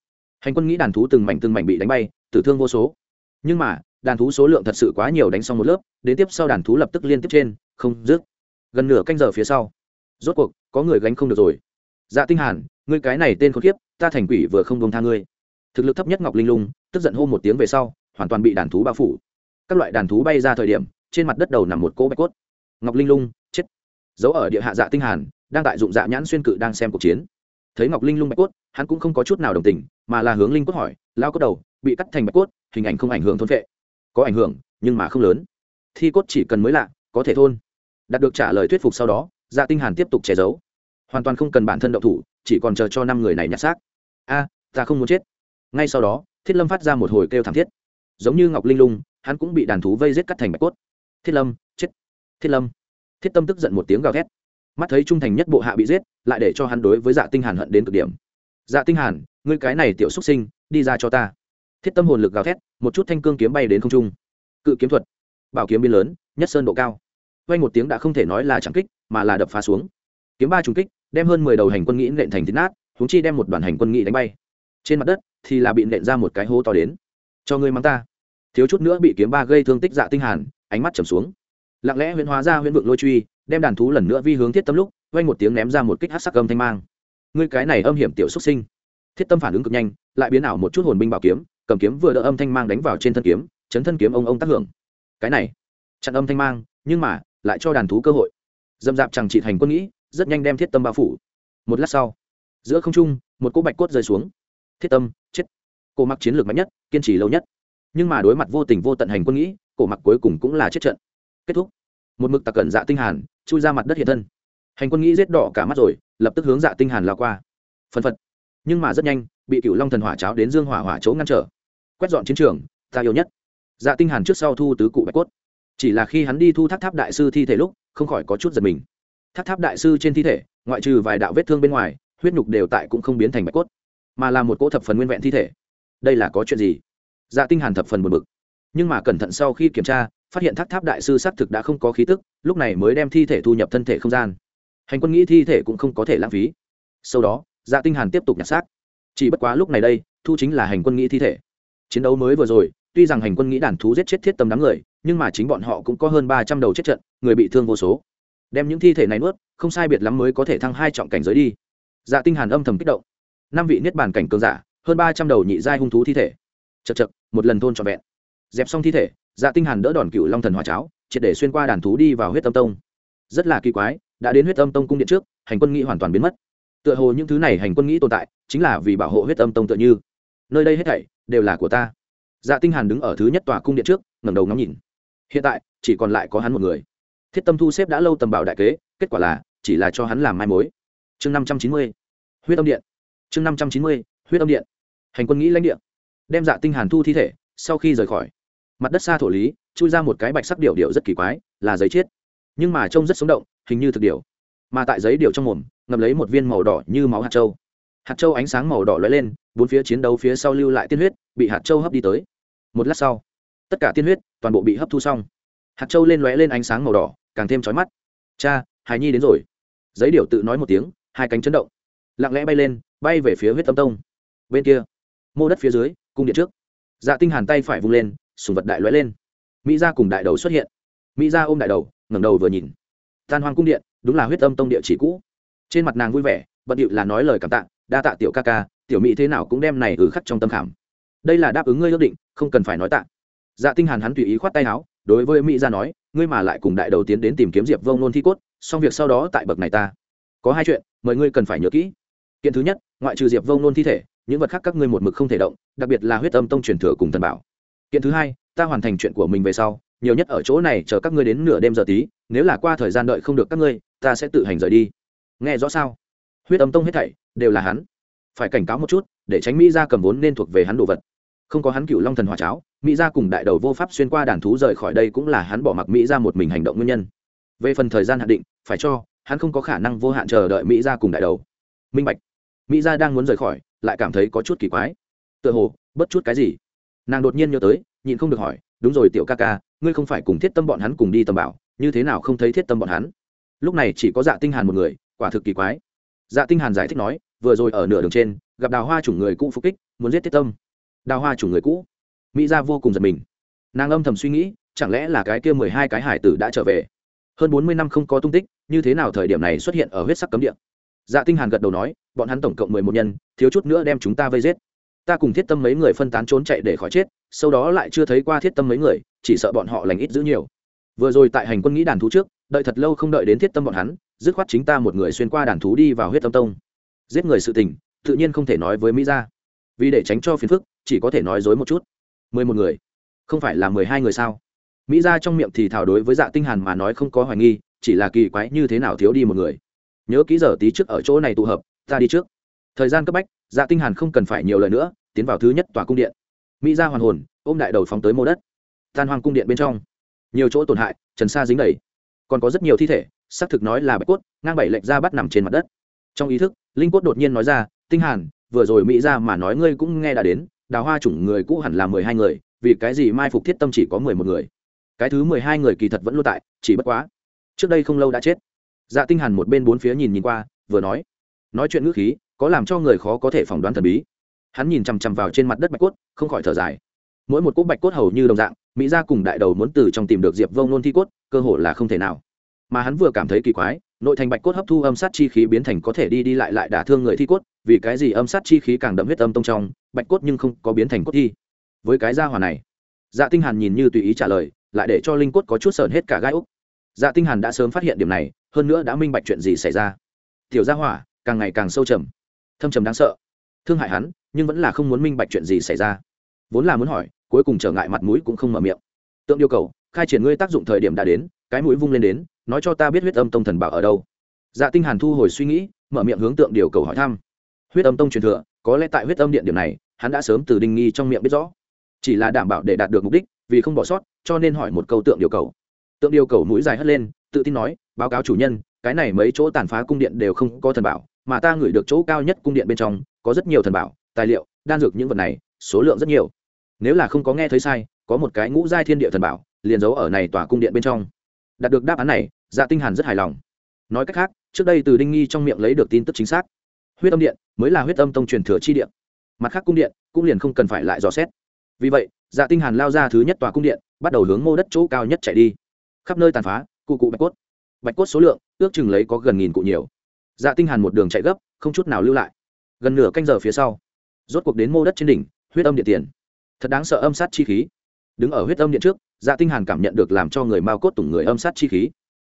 Hành quân nghĩ đàn thú từng mảnh từng mảnh bị đánh bay, tử thương vô số. Nhưng mà, đàn thú số lượng thật sự quá nhiều đánh xong một lớp, đến tiếp sau đàn thú lập tức liên tiếp trên, không dứt. Gần nửa canh giờ phía sau, rốt cuộc, có người gánh không được rồi. Dạ tinh hàn, ngươi cái này tên khốn kiếp, ta thành quỷ vừa không buông tha ngươi. Thực lực thấp nhất ngọc linh lung, tức giận hô một tiếng về sau, hoàn toàn bị đàn thú bao phủ. Các loại đàn thú bay ra thời điểm, trên mặt đất đầu nằm một cỗ bạch cốt. Ngọc linh lung, chết. Giấu ở địa hạ dạ tinh hàn đang tại dụng dạ nhãn xuyên cự đang xem cuộc chiến. Thấy ngọc linh lung bạch cốt, hắn cũng không có chút nào đồng tình, mà là hướng linh cốt hỏi lao cốt đầu, bị cắt thành bạch cốt, hình ảnh không ảnh hưởng thôn vệ có ảnh hưởng, nhưng mà không lớn. Thi cốt chỉ cần mới lạ, có thể thôn. Đạt được trả lời thuyết phục sau đó dạ tinh hàn tiếp tục che giấu. Hoàn toàn không cần bản thân động thủ, chỉ còn chờ cho năm người này nhặt xác. A, ta không muốn chết. Ngay sau đó, thiết lâm phát ra một hồi kêu thảm thiết. Giống như ngọc linh lung, hắn cũng bị đàn thú vây giết cắt thành bạch cốt. Thiết lâm, chết! Thiết lâm! Thiết tâm tức giận một tiếng gào thét mắt thấy trung thành nhất bộ hạ bị giết, lại để cho hắn đối với dạ tinh hàn hận đến cực điểm. Dạ tinh hàn, ngươi cái này tiểu xuất sinh, đi ra cho ta. Thiết tâm hồn lực gào thét, một chút thanh cương kiếm bay đến không trung. Cự kiếm thuật, bảo kiếm biên lớn, nhất sơn độ cao. Vay một tiếng đã không thể nói là chẳng kích, mà là đập phá xuống. Kiếm ba trùng kích, đem hơn mười đầu hành quân nghĩ nện thành thịt nát chúng chi đem một đoàn hành quân nghĩ đánh bay. Trên mặt đất thì là bị nện ra một cái hố to đến. Cho ngươi mang ta. Thiếu chút nữa bị kiếm ba gây thương tích dạ tinh hàn, ánh mắt trầm xuống lặng lẽ huyễn hóa ra huyễn vượng lôi truy, đem đàn thú lần nữa vi hướng thiết tâm lúc vay một tiếng ném ra một kích hắc sắc âm thanh mang. Ngươi cái này âm hiểm tiểu xuất sinh. Thiết tâm phản ứng cực nhanh, lại biến ảo một chút hồn binh bảo kiếm, cầm kiếm vừa đỡ âm thanh mang đánh vào trên thân kiếm, chấn thân kiếm ông ông tác hưởng. Cái này, chặn âm thanh mang, nhưng mà, lại cho đàn thú cơ hội. Dâm dạp chẳng trị thành quân nghĩ, rất nhanh đem thiết tâm bao phủ. Một lát sau, giữa không trung, một cỗ bạch cốt rơi xuống. Thiết tâm, chết. Cổ mặc chiến lược mạnh nhất, kiên trì lâu nhất. Nhưng mà đối mặt vô tình vô tận hành quân nghĩ, cổ mặc cuối cùng cũng là chết trận kết thúc. Một mực tặc cẩn dạ tinh hàn, chui ra mặt đất hiện thân. Hành quân nghĩ giết đỏ cả mắt rồi, lập tức hướng dạ tinh hàn lao qua. Phân phật. Nhưng mà rất nhanh, bị cựu long thần hỏa cháo đến dương hỏa hỏa chỗ ngăn trở. Quét dọn chiến trường, ta yêu nhất. Dạ tinh hàn trước sau thu tứ cụ bạch cốt. Chỉ là khi hắn đi thu tháp tháp đại sư thi thể lúc, không khỏi có chút giật mình. Tháp tháp đại sư trên thi thể, ngoại trừ vài đạo vết thương bên ngoài, huyết nhục đều tại cũng không biến thành bạch cốt, mà là một cỗ thập phần nguyên vẹn thi thể. Đây là có chuyện gì? Dạ tinh hàn thập phần buồn bực. Nhưng mà cẩn thận sau khi kiểm tra phát hiện tháp tháp đại sư xác thực đã không có khí tức, lúc này mới đem thi thể thu nhập thân thể không gian. Hành quân nghĩ thi thể cũng không có thể lãng phí. Sau đó dạ tinh hàn tiếp tục nhặt xác. Chỉ bất quá lúc này đây, thu chính là hành quân nghĩ thi thể. Chiến đấu mới vừa rồi, tuy rằng hành quân nghĩ đàn thú giết chết thiết tâm đám người, nhưng mà chính bọn họ cũng có hơn ba trăm đầu chết trận, người bị thương vô số. Đem những thi thể này nuốt, không sai biệt lắm mới có thể thăng hai trọng cảnh giới đi. Dạ tinh hàn âm thầm kích động. Năm vị niết bàn cảnh cường giả, hơn ba trăm đầu nhị giai hung thú thi thể. Chật chật một lần thôn trọn vẹn dẹp xong thi thể dạ tinh hàn đỡ đòn cựu long thần hỏa cháo, triệt để xuyên qua đàn thú đi vào huyết âm tông. Rất là kỳ quái, đã đến huyết âm tông cung điện trước, hành quân nghĩ hoàn toàn biến mất. Tựa hồ những thứ này hành quân nghĩ tồn tại, chính là vì bảo hộ huyết âm tông tựa như. Nơi đây hết thảy đều là của ta. Dạ tinh hàn đứng ở thứ nhất tòa cung điện trước, ngẩng đầu ngắm nhìn. Hiện tại, chỉ còn lại có hắn một người. Thiết tâm thu xếp đã lâu tầm bảo đại kế, kết quả là, chỉ là cho hắn làm mai mối. Chương năm trăm chín mươi. Huyết âm điện. Chương năm trăm chín mươi, huyết âm điện. Hành quân nghĩ lãnh địa. Đem dạ tinh hàn thu thi thể, sau khi rời khỏi mặt đất xa thổ lý, chui ra một cái bạch sắc điệu điệu rất kỳ quái, là giấy chết nhưng mà trông rất sống động, hình như thực điệu mà tại giấy điệu trong mồm ngầm lấy một viên màu đỏ như máu hạt châu hạt châu ánh sáng màu đỏ lóe lên, bốn phía chiến đấu phía sau lưu lại tiên huyết, bị hạt châu hấp đi tới. Một lát sau, tất cả tiên huyết toàn bộ bị hấp thu xong. Hạt châu lên lóe lên ánh sáng màu đỏ, càng thêm chói mắt. Cha, hài nhi đến rồi. Giấy điệu tự nói một tiếng, hai cánh chấn động. Lặng lẽ bay lên, bay về phía huyết tâm tông. Bên kia, mô đất phía dưới, cung điện trước. Dạ tinh hàn tay phải vung lên sùng vật đại lóe lên. Mỹ gia cùng đại đầu xuất hiện. Mỹ gia ôm đại đầu, ngẩng đầu vừa nhìn. Tan hoang cung điện, đúng là huyết âm tông địa chỉ cũ. Trên mặt nàng vui vẻ, bận điệu là nói lời cảm tạ, đa tạ tiểu ca ca, tiểu mỹ thế nào cũng đem này ử khắc trong tâm khảm. Đây là đáp ứng ngươi ước định, không cần phải nói tạ. Dạ tinh hàn hắn tùy ý khoát tay áo, đối với mỹ gia nói, ngươi mà lại cùng đại đầu tiến đến tìm kiếm diệp vông nôn thi cốt, xong việc sau đó tại bậc này ta. Có hai chuyện, mời ngươi cần phải nhớ kỹ. Kiện thứ nhất, ngoại trừ diệp vông nôn thi thể, những vật khác các ngươi một mực không thể động, đặc biệt là huyết âm tông truyền thừa cùng thần bảo kiện thứ hai, ta hoàn thành chuyện của mình về sau, nhiều nhất ở chỗ này chờ các ngươi đến nửa đêm giờ tí, nếu là qua thời gian đợi không được các ngươi, ta sẽ tự hành rời đi. Nghe rõ sao? Huyết âm tông hết thảy, đều là hắn. Phải cảnh cáo một chút, để tránh mỹ gia cầm vốn nên thuộc về hắn đồ vật. Không có hắn cựu long thần hòa cháo, mỹ gia cùng đại đầu vô pháp xuyên qua đàn thú rời khỏi đây cũng là hắn bỏ mặc mỹ gia một mình hành động nguyên nhân. Về phần thời gian hạn định, phải cho, hắn không có khả năng vô hạn chờ đợi mỹ gia cùng đại đầu. Minh bạch. Mỹ gia đang muốn rời khỏi, lại cảm thấy có chút kỳ quái. Tựa hồ, bất chút cái gì nàng đột nhiên nhớ tới, nhịn không được hỏi, đúng rồi tiểu ca ca, ngươi không phải cùng thiết tâm bọn hắn cùng đi tầm bảo, như thế nào không thấy thiết tâm bọn hắn? Lúc này chỉ có dạ tinh hàn một người, quả thực kỳ quái. Dạ tinh hàn giải thích nói, vừa rồi ở nửa đường trên, gặp đào hoa chủng người cũ phục kích, muốn giết thiết tâm. Đào hoa chủng người cũ. Mỹ gia vô cùng giật mình. Nàng âm thầm suy nghĩ, chẳng lẽ là cái kia mười hai cái hải tử đã trở về? Hơn bốn mươi năm không có tung tích, như thế nào thời điểm này xuất hiện ở huyết sắc cấm địa? Dạ tinh hàn gật đầu nói, bọn hắn tổng cộng mười một nhân, thiếu chút nữa đem chúng ta vây giết ta cùng thiết tâm mấy người phân tán trốn chạy để khỏi chết, sau đó lại chưa thấy qua thiết tâm mấy người, chỉ sợ bọn họ lành ít giữ nhiều. Vừa rồi tại hành quân nghĩ đàn thú trước, đợi thật lâu không đợi đến thiết tâm bọn hắn, dứt khoát chính ta một người xuyên qua đàn thú đi vào huyết tâm tông. Giết người sự tình, tự nhiên không thể nói với mỹ gia vì để tránh cho phiền phức, chỉ có thể nói dối một chút. Mười một người? Không phải là mười hai người sao? Mỹ gia trong miệng thì thảo đối với dạ tinh hàn mà nói không có hoài nghi, chỉ là kỳ quái như thế nào thiếu đi một người. Nhớ kỹ giờ tí trước ở chỗ này tụ hợp, ta đi trước. Thời gian cấp bách dạ tinh hàn không cần phải nhiều lời nữa tiến vào thứ nhất tòa cung điện. Mỹ gia hoàn hồn, ôm đại đầu phóng tới mô đất. Tan hoang cung điện bên trong. Nhiều chỗ tổn hại, trần sa dính đầy. Còn có rất nhiều thi thể, xác thực nói là bạch cốt, ngang bảy lệch ra bắt nằm trên mặt đất. Trong ý thức, linh cốt đột nhiên nói ra, tinh hàn, vừa rồi mỹ gia mà nói ngươi cũng nghe đã đến, đào hoa chủng người cũ hẳn là mười hai người, vì cái gì mai phục thiết tâm chỉ có mười một người? Cái thứ mười hai người kỳ thật vẫn luôn tại, chỉ bất quá, trước đây không lâu đã chết. Dạ tinh hàn một bên bốn phía nhìn nhìn qua, vừa nói. Nói chuyện ngữ khí, có làm cho người khó có thể phỏng đoán thần bí hắn nhìn chằm chằm vào trên mặt đất bạch cốt, không khỏi thở dài. Mỗi một cốt bạch cốt hầu như đồng dạng, mỹ gia cùng đại đầu muốn từ trong tìm được diệp vông nôn thi cốt, cơ hội là không thể nào. Mà hắn vừa cảm thấy kỳ quái, nội thành bạch cốt hấp thu âm sát chi khí biến thành có thể đi đi lại lại đả thương người thi cốt, vì cái gì âm sát chi khí càng đậm huyết âm tông trong, bạch cốt nhưng không có biến thành cốt thi. Với cái gia hòa này dạ tinh hàn nhìn như tùy ý trả lời, lại để cho linh cốt có chút sờn hết cả gai úc. Dạ tinh hàn đã sớm phát hiện điểm này, hơn nữa đã minh bạch chuyện gì xảy ra. Tiểu gia hỏa, càng ngày càng sâu trầm. Thâm trầm đáng sợ thương hại hắn, nhưng vẫn là không muốn minh bạch chuyện gì xảy ra. Vốn là muốn hỏi, cuối cùng trở ngại mặt mũi cũng không mở miệng. Tượng yêu cầu, khai triển ngươi tác dụng thời điểm đã đến, cái mũi vung lên đến, nói cho ta biết huyết âm tông thần bảo ở đâu. Dạ tinh hàn thu hồi suy nghĩ, mở miệng hướng tượng điều cầu hỏi thăm. Huyết âm tông truyền thừa, có lẽ tại huyết âm điện điểm này, hắn đã sớm từ đinh nghi trong miệng biết rõ. Chỉ là đảm bảo để đạt được mục đích, vì không bỏ sót, cho nên hỏi một câu tượng điều cầu. Tượng điều cầu mũi dài hất lên, tự tin nói, báo cáo chủ nhân, cái này mấy chỗ tàn phá cung điện đều không có thần bảo, mà ta ngửi được chỗ cao nhất cung điện bên trong có rất nhiều thần bảo, tài liệu, đan dược những vật này, số lượng rất nhiều. Nếu là không có nghe thấy sai, có một cái ngũ giai thiên địa thần bảo, liền giấu ở này tòa cung điện bên trong. Đạt được đáp án này dạ tinh hàn rất hài lòng. Nói cách khác, trước đây từ đinh nghi trong miệng lấy được tin tức chính xác, huyết âm điện mới là huyết âm tông truyền thừa chi điện mặt khác cung điện cũng liền không cần phải lại dò xét. Vì vậy dạ tinh hàn lao ra thứ nhất tòa cung điện, bắt đầu hướng mô đất chỗ cao nhất chạy đi. Khắp nơi tàn phá cụ cụ bạch cốt. Bạch cốt số lượng, ước chừng lấy có gần nghìn cụ nhiều. Dạ tinh hàn một đường chạy gấp, không chút nào lưu lại gần nửa canh giờ phía sau, rốt cuộc đến mô đất trên đỉnh, huyết âm điện tiền. Thật đáng sợ âm sát chi khí. Đứng ở huyết âm điện trước dạ tinh hàn cảm nhận được làm cho người mao cốt tủng người âm sát chi khí.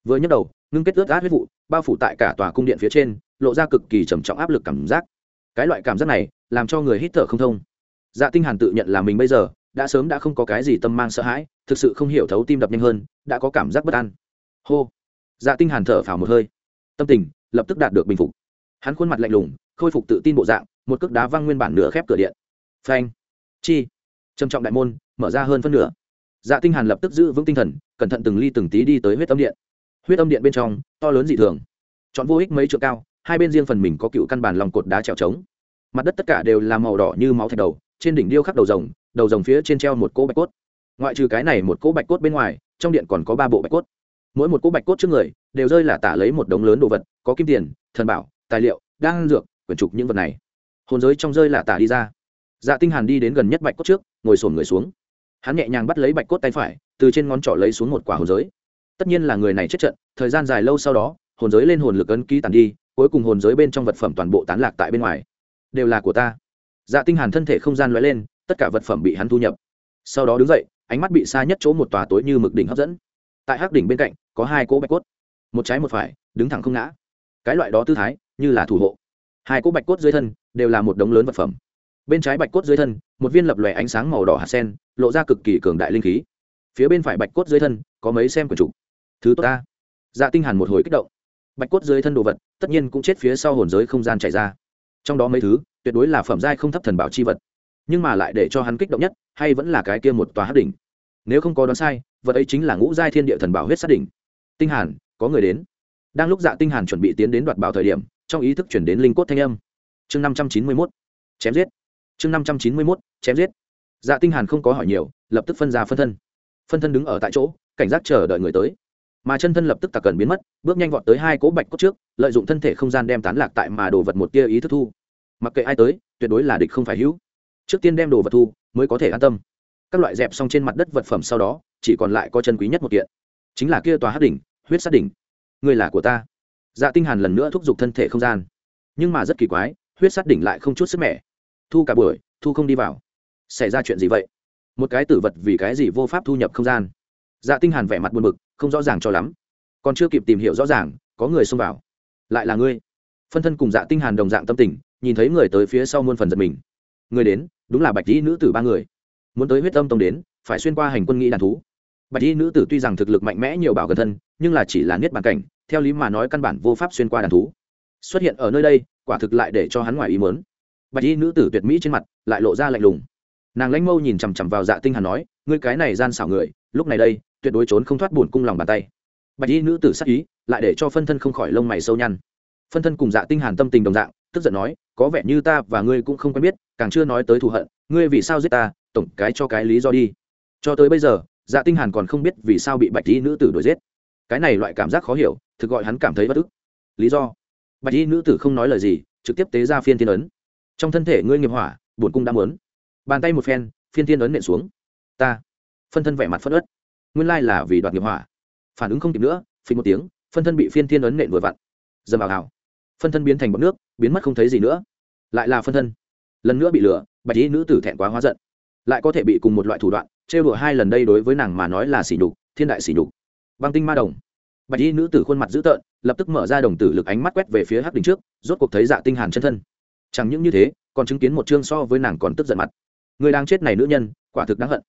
Vừa nhấc đầu, ngưng kết ướt át huyết vụ, bao phủ tại cả tòa cung điện phía trên, lộ ra cực kỳ trầm trọng áp lực cảm giác. Cái loại cảm giác này, làm cho người hít thở không thông. Dạ tinh hàn tự nhận là mình bây giờ, đã sớm đã không có cái gì tâm mang sợ hãi, thực sự không hiểu thấu tim đập nhanh hơn, đã có cảm giác bất an. Hô. Dạ tinh hàn thở phào một hơi. Tâm tình lập tức đạt được bình phục hắn khuôn mặt lạnh lùng, khôi phục tự tin bộ dạng, một cước đá văng nguyên bản nửa khép cửa điện. Phanh. Chi. Trầm trọng đại môn, mở ra hơn phân nửa. Dạ tinh hàn lập tức giữ vững tinh thần, cẩn thận từng ly từng tí đi tới huyết âm điện. Huyết âm điện bên trong, to lớn dị thường. Chọn vô ích mấy trượng cao, hai bên riêng phần mình có cựu căn bản lòng cột đá trèo trống. Mặt đất tất cả đều là màu đỏ như máu thạch đầu, trên đỉnh điêu khắc đầu rồng đầu rồng phía trên treo một cỗ bạch cốt. Ngoại trừ cái này một cỗ bạch cốt bên ngoài, trong điện còn có ba bộ bạch cốt. Mỗi một cỗ bạch cốt trước người, đều rơi là tả lấy một đống lớn đồ vật, có kim tiền, thần bảo tài liệu, đang dược, quyển trục những vật này. Hồn giới trong rơi là tả đi ra. Dạ tinh hàn đi đến gần nhất bạch cốt trước, ngồi sồn người xuống. Hắn nhẹ nhàng bắt lấy bạch cốt tay phải, từ trên ngón trỏ lấy xuống một quả hồn giới. Tất nhiên là người này chết trận, thời gian dài lâu sau đó, hồn giới lên hồn lực ấn ký tàn đi, cuối cùng hồn giới bên trong vật phẩm toàn bộ tán lạc tại bên ngoài. Đều là của ta. Dạ tinh hàn thân thể không gian lóe lên, tất cả vật phẩm bị hắn thu nhập. Sau đó đứng dậy, ánh mắt bị xa nhất chỗ một tòa tối như mực đỉnh hấp dẫn. Tại hắc đỉnh bên cạnh, có hai cỗ bạch cốt. Một trái một phải, đứng thẳng không ngã. Cái loại đó tư thái như là thủ hộ. Hai cỗ bạch cốt dưới thân đều là một đống lớn vật phẩm. Bên trái bạch cốt dưới thân, một viên lập lòe ánh sáng màu đỏ hạt sen, lộ ra cực kỳ cường đại linh khí. Phía bên phải bạch cốt dưới thân có mấy xem quần chủ. Thứ tốt ta. Dạ tinh hàn một hồi kích động. Bạch cốt dưới thân đồ vật, tất nhiên cũng chết phía sau hồn giới không gian chạy ra. Trong đó mấy thứ, tuyệt đối là phẩm giai không thấp thần bảo chi vật. Nhưng mà lại để cho hắn kích động nhất, hay vẫn là cái kia một tòa hắc đỉnh. Nếu không có đoán sai, vật ấy chính là ngũ giai thiên địa thần bảo huyết sát đỉnh. Tinh hàn, có người đến. Đang lúc dạ tinh hàn chuẩn bị tiến đến đoạt bảo thời điểm trong ý thức chuyển đến linh cốt thanh âm. Chương năm trăm chín mươi mốt, chém giết. Chương năm trăm chín mươi mốt, chém giết. Dạ tinh hàn không có hỏi nhiều, lập tức phân ra phân thân. Phân thân đứng ở tại chỗ, cảnh giác chờ đợi người tới. Mà chân thân lập tức tặc cần biến mất, bước nhanh vọt tới hai cỗ bạch cốt trước, lợi dụng thân thể không gian đem tán lạc tại mà đồ vật một tia ý thức thu. Mặc kệ ai tới, tuyệt đối là địch không phải hữu. Trước tiên đem đồ vật thu, mới có thể an tâm. Các loại dẹp xong trên mặt đất vật phẩm sau đó, chỉ còn lại có chân quý nhất một kiện. Chính là kia tòa hát đỉnh, huyết sát đỉnh. Người là của ta dạ tinh hàn lần nữa thúc giục thân thể không gian. Nhưng mà rất kỳ quái, huyết sát đỉnh lại không chút sức mẻ. Thu cả buổi, thu không đi vào. Xảy ra chuyện gì vậy? Một cái tử vật vì cái gì vô pháp thu nhập không gian? Dạ tinh hàn vẻ mặt buồn bực, không rõ ràng cho lắm. Còn chưa kịp tìm hiểu rõ ràng, có người xông vào. Lại là ngươi. Phân thân cùng dạ tinh hàn đồng dạng tâm tình, nhìn thấy người tới phía sau muôn phần giật mình. Người đến, đúng là bạch y nữ tử ba người. Muốn tới huyết âm tông đến, phải xuyên qua hành quân nghĩ đàn thú. Bạch y nữ tử tuy rằng thực lực mạnh mẽ nhiều bảo gần thân, nhưng là chỉ là niết bàn cảnh theo lý mà nói căn bản vô pháp xuyên qua đàn thú. Xuất hiện ở nơi đây, quả thực lại để cho hắn ngoài ý muốn. Bạch y nữ tử tuyệt mỹ trên mặt lại lộ ra lạnh lùng. Nàng lãnh mâu nhìn chằm chằm vào dạ tinh hàn nói, ngươi cái này gian xảo người, lúc này đây, tuyệt đối trốn không thoát buồn cung lòng bàn tay. Bạch y nữ tử sắc ý lại để cho phân thân không khỏi lông mày sâu nhăn. Phân thân cùng dạ tinh hàn tâm tình đồng dạng, tức giận nói, có vẻ như ta và ngươi cũng không quen biết, càng chưa nói tới thù hận, ngươi vì sao giết ta, tổng cái cho cái lý do đi. Cho tới bây giờ dạ tinh hàn còn không biết vì sao bị bạch y nữ tử đuổi giết cái này loại cảm giác khó hiểu, thực gọi hắn cảm thấy bất ức. Lý do? Bạch y nữ tử không nói lời gì, trực tiếp tế ra phiên thiên ấn. Trong thân thể ngươi nghiệp hỏa bổn cung đã muốn. Bàn tay một phen, phiên thiên ấn nện xuống. Ta. Phân thân vẻ mặt phất ớt. Nguyên lai là vì đoạt nghiệp hỏa. Phản ứng không kịp nữa, phình một tiếng, phân thân bị phiên thiên ấn nện vừa vặn. Dầm vào hào phân thân biến thành bọc nước, biến mất không thấy gì nữa. Lại là phân thân. Lần nữa bị lửa, bạch y nữ tử thẹn quá hóa giận. Lại có thể bị cùng một loại thủ đoạn, trêu đùa hai lần đây đối với nàng mà nói là sỉ nhục, thiên đại sỉ nhục băng tinh ma đồng. Bạch y nữ tử khuôn mặt dữ tợn, lập tức mở ra đồng tử lực ánh mắt quét về phía hắc đỉnh trước, rốt cuộc thấy dạ tinh hàn chân thân. Chẳng những như thế, còn chứng kiến một chương so với nàng còn tức giận mặt. Người đang chết này nữ nhân, quả thực đáng hận.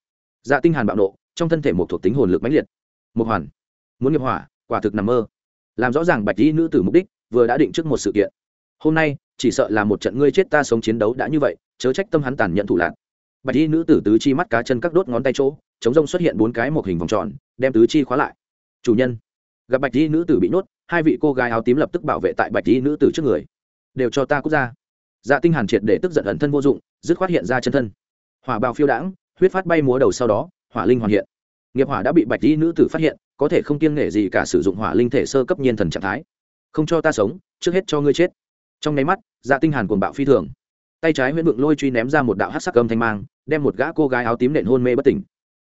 Dạ tinh hàn bạo nộ, trong thân thể một thuộc tính hồn lực mãnh liệt. Một hoàn. Muốn nghiệp hỏa, quả thực nằm mơ. Làm rõ ràng bạch y nữ tử mục đích, vừa đã định trước một sự kiện. Hôm nay, chỉ sợ là một trận ngươi chết ta sống chiến đấu đã như vậy, chớ trách tâm hắn tàn nhận thủ lạc bạch y nữ tử tứ chi mắt cá chân các đốt ngón tay chỗ, chống rông xuất hiện bốn cái một hình vòng tròn, đem tứ chi khóa lại chủ nhân. Gặp bạch y nữ tử bị nhốt, hai vị cô gái áo tím lập tức bảo vệ tại bạch y nữ tử trước người. Đều cho ta quốc ra. Dạ tinh hàn triệt để tức giận ẩn thân vô dụng, dứt khoát hiện ra chân thân. Hỏa bào phiêu đãng, huyết phát bay múa đầu sau đó, hỏa linh hoàn hiện. Nghiệp hỏa đã bị bạch y nữ tử phát hiện, có thể không kiêng nể gì cả sử dụng hỏa linh thể sơ cấp nhiên thần trạng thái. Không cho ta sống, trước hết cho ngươi chết. Trong nháy mắt dạ tinh hàn cuồng bạo phi thường. Tay trái huyễn vượng lôi truy ném ra một đạo hắc sắc âm thanh mang, đem một gã cô gái áo tím nện hôn mê bất tỉnh.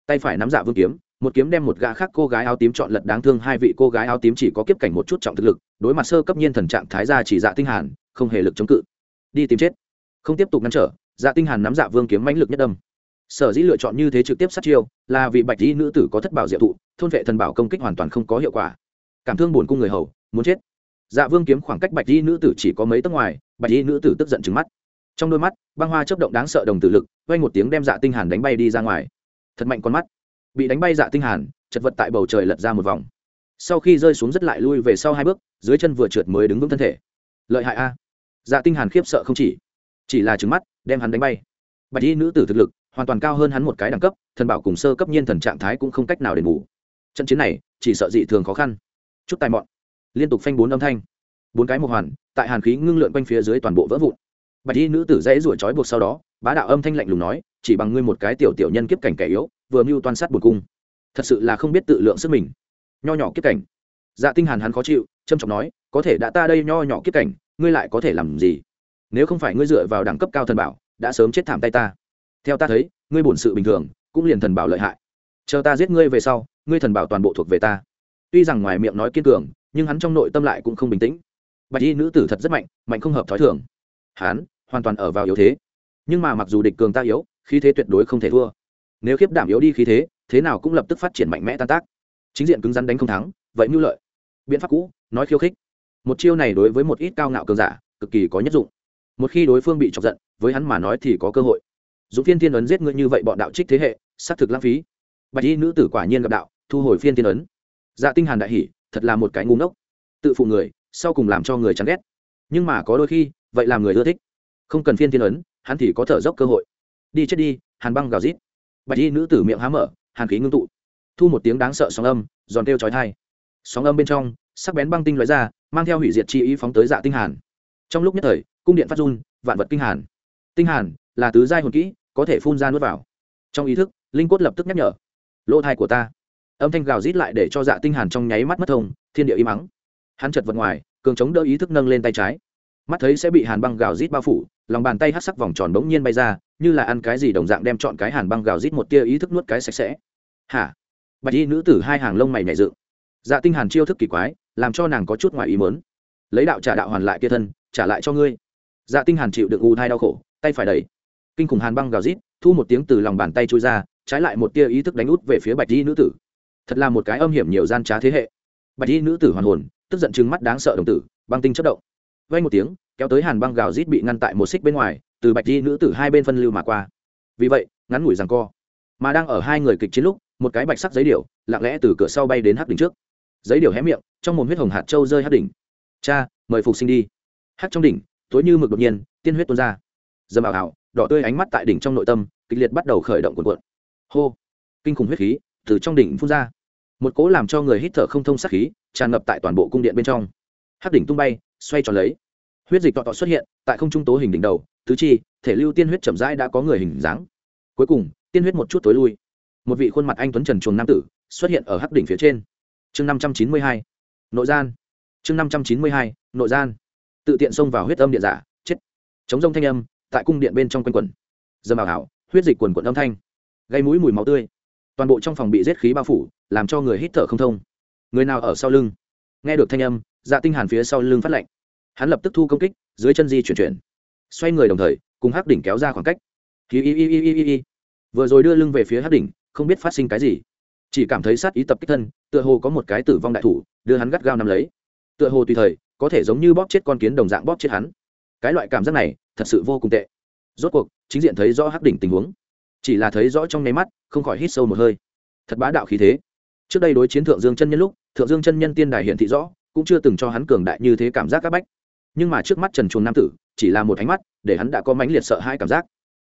Tay phải nắm dạ vương kiếm một kiếm đem một gã khác cô gái áo tím chọn lật đáng thương, hai vị cô gái áo tím chỉ có kiếp cảnh một chút trọng thực lực, đối mặt sơ cấp nhiên thần trạng thái ra chỉ dạ tinh hàn, không hề lực chống cự. Đi tìm chết. Không tiếp tục ngăn trở dạ tinh hàn nắm dạ vương kiếm mãnh lực nhất đâm. Sở dĩ lựa chọn như thế trực tiếp sát chiêu, là vì bạch y nữ tử có thất bảo diệu thụ, thôn vệ thần bảo công kích hoàn toàn không có hiệu quả. Cảm thương buồn cung người hầu, muốn chết. Dạ vương kiếm khoảng cách bạch y nữ tử chỉ có mấy tấc ngoài, bạch y nữ tử tức giận trừng mắt. Trong đôi mắt, băng hoa chớp động đáng sợ đồng tử lực vay một tiếng đem dạ tinh hàn đánh bay đi ra ngoài. Thật mạnh con mắt bị đánh bay dạ tinh hàn, chật vật tại bầu trời lật ra một vòng. Sau khi rơi xuống rất lại lui về sau hai bước, dưới chân vừa trượt mới đứng vững thân thể. Lợi hại a. Dạ tinh hàn khiếp sợ không chỉ chỉ là trừng mắt, đem hắn đánh bay. Bạch y nữ tử thực lực, hoàn toàn cao hơn hắn một cái đẳng cấp, thần bảo cùng sơ cấp nhiên thần trạng thái cũng không cách nào để bù. Trận chiến này, chỉ sợ dị thường khó khăn. Chút tài mọn. Liên tục phanh bốn âm thanh. Bốn cái một hoàn, tại hàn khí ngưng lượn quanh phía dưới toàn bộ vỡ vụn. Bạch y nữ tử dãy ruổi trói buộc sau đó, bá đạo âm thanh lạnh lùng nói, chỉ bằng ngươi một cái tiểu tiểu nhân kiếp cảnh kẻ yếu vừa mưu toan sát buồn cung. Thật sự là không biết tự lượng sức mình. Nho nhỏ kiếp cảnh. Dạ tinh hàn hắn khó chịu trâm trọng nói, có thể đã ta đây nho nhỏ kiếp cảnh, ngươi lại có thể làm gì? Nếu không phải ngươi dựa vào đẳng cấp cao thần bảo, đã sớm chết thảm tay ta. Theo ta thấy, ngươi bổn sự bình thường, cũng liền thần bảo lợi hại. Chờ ta giết ngươi về sau, ngươi thần bảo toàn bộ thuộc về ta. Tuy rằng ngoài miệng nói kiên cường, nhưng hắn trong nội tâm lại cũng không bình tĩnh. Bạch y nữ tử thật rất mạnh mạnh không hợp thói thường. Hắn hoàn toàn ở vào yếu thế. Nhưng mà mặc dù địch cường ta yếu, khí thế tuyệt đối không thể thua nếu khiếp đảm yếu đi khí thế thế nào cũng lập tức phát triển mạnh mẽ tan tác. Chính diện cứng rắn đánh không thắng, vậy mưu lợi. Biện pháp cũ, nói khiêu khích. Một chiêu này đối với một ít cao ngạo cường giả, cực kỳ có nhất dụng. Một khi đối phương bị chọc giận, với hắn mà nói thì có cơ hội. Dũng phiên thiên ấn giết ngươi như vậy bọn đạo trích thế hệ, xác thực lãng phí. Bạch y nữ tử quả nhiên gặp đạo, thu hồi phiên thiên ấn. Dạ tinh hàn đại hỉ, thật là một cái ngu ngốc. Tự phụ người, sau cùng làm cho người chán ghét. Nhưng mà có đôi khi, vậy làm người ưa thích. Không cần phiên thiên ấn, hắn thì có thở dốc cơ hội. Đi chết đi, hàn băng gào rít bạch y nữ tử miệng há mở, hàn khí ngưng tụ. Thu một tiếng đáng sợ sóng âm, giòn kêu chói thai sóng âm bên trong, sắc bén băng tinh lóe ra, mang theo hủy diệt chi ý phóng tới dạ tinh hàn. Trong lúc nhất thời, cung điện phát run, vạn vật kinh hàn. Tinh hàn là tứ giai hồn kỹ, có thể phun ra nuốt vào. Trong ý thức, linh cốt lập tức nhắc nhở. Lỗ thai của ta. Âm thanh gào rít lại để cho dạ tinh hàn trong nháy mắt mất thông, thiên địa im mắng. Hắn chật vật ngoài, cường chống đỡ ý thức nâng lên tay trái. Mắt thấy sẽ bị hàn băng gào rít bao phủ, lòng bàn tay hất sắc vòng tròn bỗng nhiên bay ra như là ăn cái gì đồng dạng đem chọn cái hàn băng gào rít một tia ý thức nuốt cái sạch sẽ. Hả? Bạch y nữ tử hai hàng lông mày nhảy dựng. Dạ tinh hàn chiêu thức kỳ quái, làm cho nàng có chút ngoài ý muốn. Lấy đạo trả đạo hoàn lại kia thân, trả lại cho ngươi. Dạ tinh hàn chịu được u thai đau khổ, tay phải đẩy. Kinh khủng hàn băng gào rít, thu một tiếng từ lòng bàn tay chui ra, trái lại một tia ý thức đánh út về phía bạch y nữ tử. Thật là một cái âm hiểm nhiều gian trá thế hệ. Bạch y nữ tử hoàn hồn, tức giận trừng mắt đáng sợ đồng tử, băng tinh chất động vay một tiếng, kéo tới hàn băng gào rít bị ngăn tại một xích bên ngoài, từ bạch y nữ tử hai bên phân lưu mà qua. Vì vậy, ngắn ngủi rằng co. Mà đang ở hai người kịch chiến lúc, một cái bạch sắc giấy điểu, lặng lẽ từ cửa sau bay đến hắc đỉnh trước. Giấy điểu hé miệng, trong một huyết hồng hạt châu rơi hắc đỉnh. Cha, mời phục sinh đi. Hắc trong đỉnh, tối như mực đột nhiên, tiên huyết tuôn ra. Dầm ảo ảo, đỏ tươi ánh mắt tại đỉnh trong nội tâm, kịch liệt bắt đầu khởi động cuộn cuộn. Hô! Kinh khủng huyết khí từ trong đỉnh phun ra. Một cỗ làm cho người hít thở không thông sát khí, tràn ngập tại toàn bộ cung điện bên trong. Hắc đỉnh tung bay xoay tròn lấy. Huyết dịch tọt tọt xuất hiện, tại không trung tố hình đỉnh đầu, tứ chi, thể lưu tiên huyết chậm rãi đã có người hình dáng. Cuối cùng, tiên huyết một chút tối lui. Một vị khuôn mặt anh tuấn trần chuồng nam tử xuất hiện ở hắc đỉnh phía trên. Chương năm trăm chín mươi hai, nội gian. Chương năm trăm chín mươi hai, nội gian. Tự tiện xông vào huyết âm điện giả, chết. Chống rông thanh âm, tại cung điện bên trong quanh quẩn. Giờ ảo ảo, huyết dịch quần quận âm thanh. Gây mũi mùi máu tươi. Toàn bộ trong phòng bị rết khí bao phủ, làm cho người hít thở không thông. Người nào ở sau lưng? Nghe được thanh âm dạ tinh hàn phía sau lưng phát lệnh hắn lập tức thu công kích, dưới chân di chuyển chuyển. Xoay người đồng thời, cùng hắc đỉnh kéo ra khoảng cách. Hi hi hi hi hi hi. Vừa rồi đưa lưng về phía hắc đỉnh, không biết phát sinh cái gì. Chỉ cảm thấy sát ý tập kích thân, tựa hồ có một cái tử vong đại thủ, đưa hắn gắt gao nắm lấy. Tựa hồ tùy thời, có thể giống như bóp chết con kiến đồng dạng bóp chết hắn. Cái loại cảm giác này, thật sự vô cùng tệ. Rốt cuộc, chính diện thấy rõ hắc đỉnh tình huống. Chỉ là thấy rõ trong nháy mắt, không khỏi hít sâu một hơi. Thật bá đạo khí thế. Trước đây đối chiến thượng dương chân nhân lúc, thượng dương chân nhân tiên đài hiện thị rõ cũng chưa từng cho hắn cường đại như thế cảm giác các bách. Nhưng mà trước mắt trần chuồng nam tử, chỉ là một ánh mắt, để hắn đã có mãnh liệt sợ hãi cảm giác.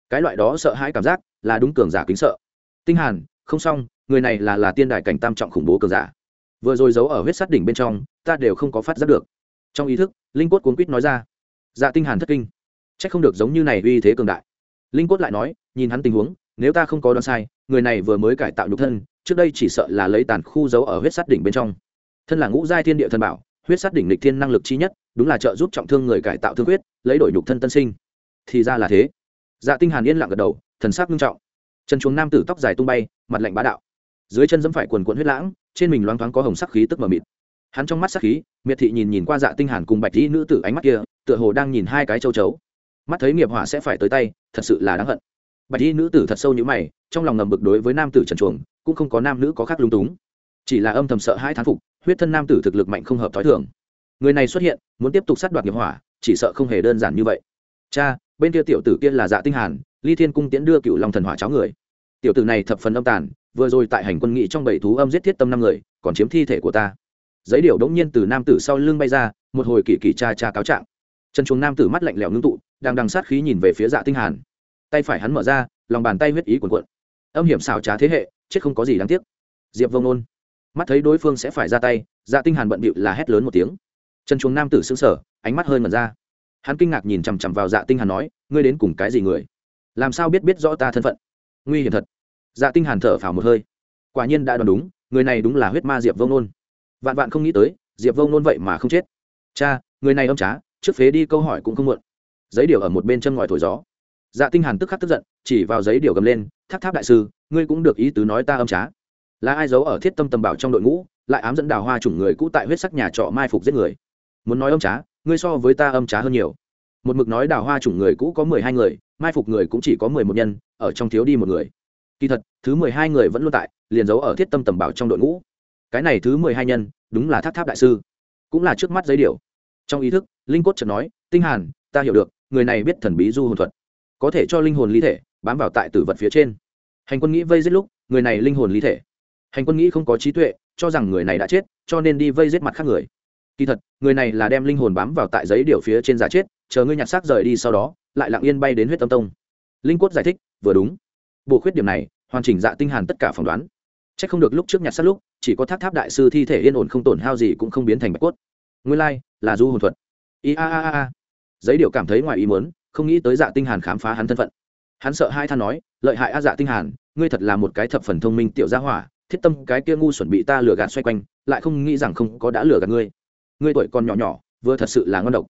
Cái loại đó sợ hãi cảm giác, là đúng cường giả kính sợ. Tinh hàn, không xong, người này là là tiên đài cảnh tam trọng khủng bố cường giả. Vừa rồi giấu ở huyết sát đỉnh bên trong, ta đều không có phát giác được. Trong ý thức, linh Quất cuốn quýt nói ra. Dạ tinh hàn thất kinh. Chắc không được giống như này uy thế cường đại. Linh Quất lại nói, nhìn hắn tình huống, nếu ta không có đoán sai, người này vừa mới cải tạo nhục thân, trước đây chỉ sợ là lấy tàn khu giấu ở huyết sát đỉnh bên trong thân là ngũ giai thiên địa thần bảo, huyết sát đỉnh lịch thiên năng lực chi nhất, đúng là trợ giúp trọng thương người cải tạo thương huyết lấy đổi nhục thân tân sinh. Thì ra là thế. Dạ tinh hàn yên lặng gật đầu, thần sắc nghiêm trọng. Chân chuồng nam tử tóc dài tung bay, mặt lạnh bá đạo. Dưới chân dẫm phải quần cuộn huyết lãng, trên mình loáng thoáng có hồng sắc khí tức mờ mịt. Hắn trong mắt sắc khí, miệt thị nhìn nhìn qua dạ tinh hàn cùng bạch y nữ tử ánh mắt kia, tựa hồ đang nhìn hai cái châu chấu. Mắt thấy nghiệp hỏa sẽ phải tới tay, thật sự là đáng hận. Bạch y nữ tử thật sâu như mày, trong lòng ngầm bực đối với nam tử trần chuồng, cũng không có nam nữ có khác lung túng. Chỉ là âm thầm sợ hai thán phục huyết thân nam tử thực lực mạnh không hợp thói thường. Người này xuất hiện, muốn tiếp tục sát đoạt nghiệp hỏa, chỉ sợ không hề đơn giản như vậy. Cha, bên kia tiểu tử kia là dạ tinh hàn, ly thiên cung tiễn đưa cựu long thần hỏa cháo người. Tiểu tử này thập phần âm tàn, vừa rồi tại hành quân nghị trong bảy thú âm giết thiết tâm năm người, còn chiếm thi thể của ta. Giấy điều đống nhiên từ nam tử sau lưng bay ra, một hồi kỳ kỳ cha cha cáo trạng. Chân chuồng nam tử mắt lạnh lẽo ngưng tụ, đang đằng sát khí nhìn về phía dạ tinh hàn. Tay phải hắn mở ra, lòng bàn tay huyết ý cuồn cuộn. Âm hiểm xảo trá thế hệ, chết không có gì đáng tiếc. Diệp vông nôn mắt thấy đối phương sẽ phải ra tay dạ tinh hàn bận bịu là hét lớn một tiếng. Chân chuồng nam tử sững sờ, ánh mắt hơi mở ra. Hắn kinh ngạc nhìn chằm chằm vào dạ tinh hàn nói, ngươi đến cùng cái gì người? Làm sao biết biết rõ ta thân phận? Nguy hiểm thật. Dạ tinh hàn thở phào một hơi. Quả nhiên đã đoán đúng, người này đúng là huyết ma diệp vông nôn. Vạn vạn không nghĩ tới, diệp vông nôn vậy mà không chết. Cha, người này âm trá, trước phế đi câu hỏi cũng không muộn. Giấy điều ở một bên chân ngòi thổi gió. Dạ tinh hàn tức khắc tức giận, chỉ vào giấy điều gầm lên, tháp tháp đại sư, ngươi cũng được ý tứ nói ta âm trá là ai giấu ở thiết tâm tầm bảo trong đội ngũ, lại ám dẫn đào hoa chủng người cũ tại huyết sắc nhà trọ mai phục giết người. Muốn nói âm trá, ngươi so với ta âm trá hơn nhiều. Một mực nói đào hoa chủng người cũ có mười hai người, mai phục người cũng chỉ có mười một nhân, ở trong thiếu đi một người. Kỳ thật, thứ mười hai người vẫn luôn tại, liền giấu ở thiết tâm tầm bảo trong đội ngũ. Cái này thứ mười hai nhân, đúng là tháp tháp đại sư. Cũng là trước mắt giấy điều trong ý thức, linh cốt chợt nói, tinh hàn, ta hiểu được, người này biết thần bí du hồn thuật. Có thể cho linh hồn ly thể, bám vào tại tử vật phía trên. Hành quân nghĩ vây giết lúc, người này linh hồn ly thể hành quân nghĩ không có trí tuệ cho rằng người này đã chết cho nên đi vây giết mặt khác người. Kỳ thật người này là đem linh hồn bám vào tại giấy điều phía trên giá chết chờ ngươi nhặt xác rời đi sau đó lại lặng yên bay đến huyết tâm tông. Linh quất giải thích vừa đúng. Bộ khuyết điểm này hoàn chỉnh dạ tinh hàn tất cả phỏng đoán. Chắc không được lúc trước nhặt xác lúc chỉ có tháp tháp đại sư thi thể yên ổn không tổn hao gì cũng không biến thành bạch quất. nguyên lai like, là du hồn thuật. I a a a. Giấy điều cảm thấy ngoài ý muốn không nghĩ tới dạ tinh hàn khám phá hắn thân phận. Hắn sợ hai than nói lợi hại a dạ tinh hàn ngươi thật là một cái thập phần thông minh tiểu gia hỏa thiết tâm cái kia ngu chuẩn bị ta lừa gạt xoay quanh, lại không nghĩ rằng không có đã lừa gạt ngươi. Ngươi tuổi còn nhỏ nhỏ, vừa thật sự là ngon độc.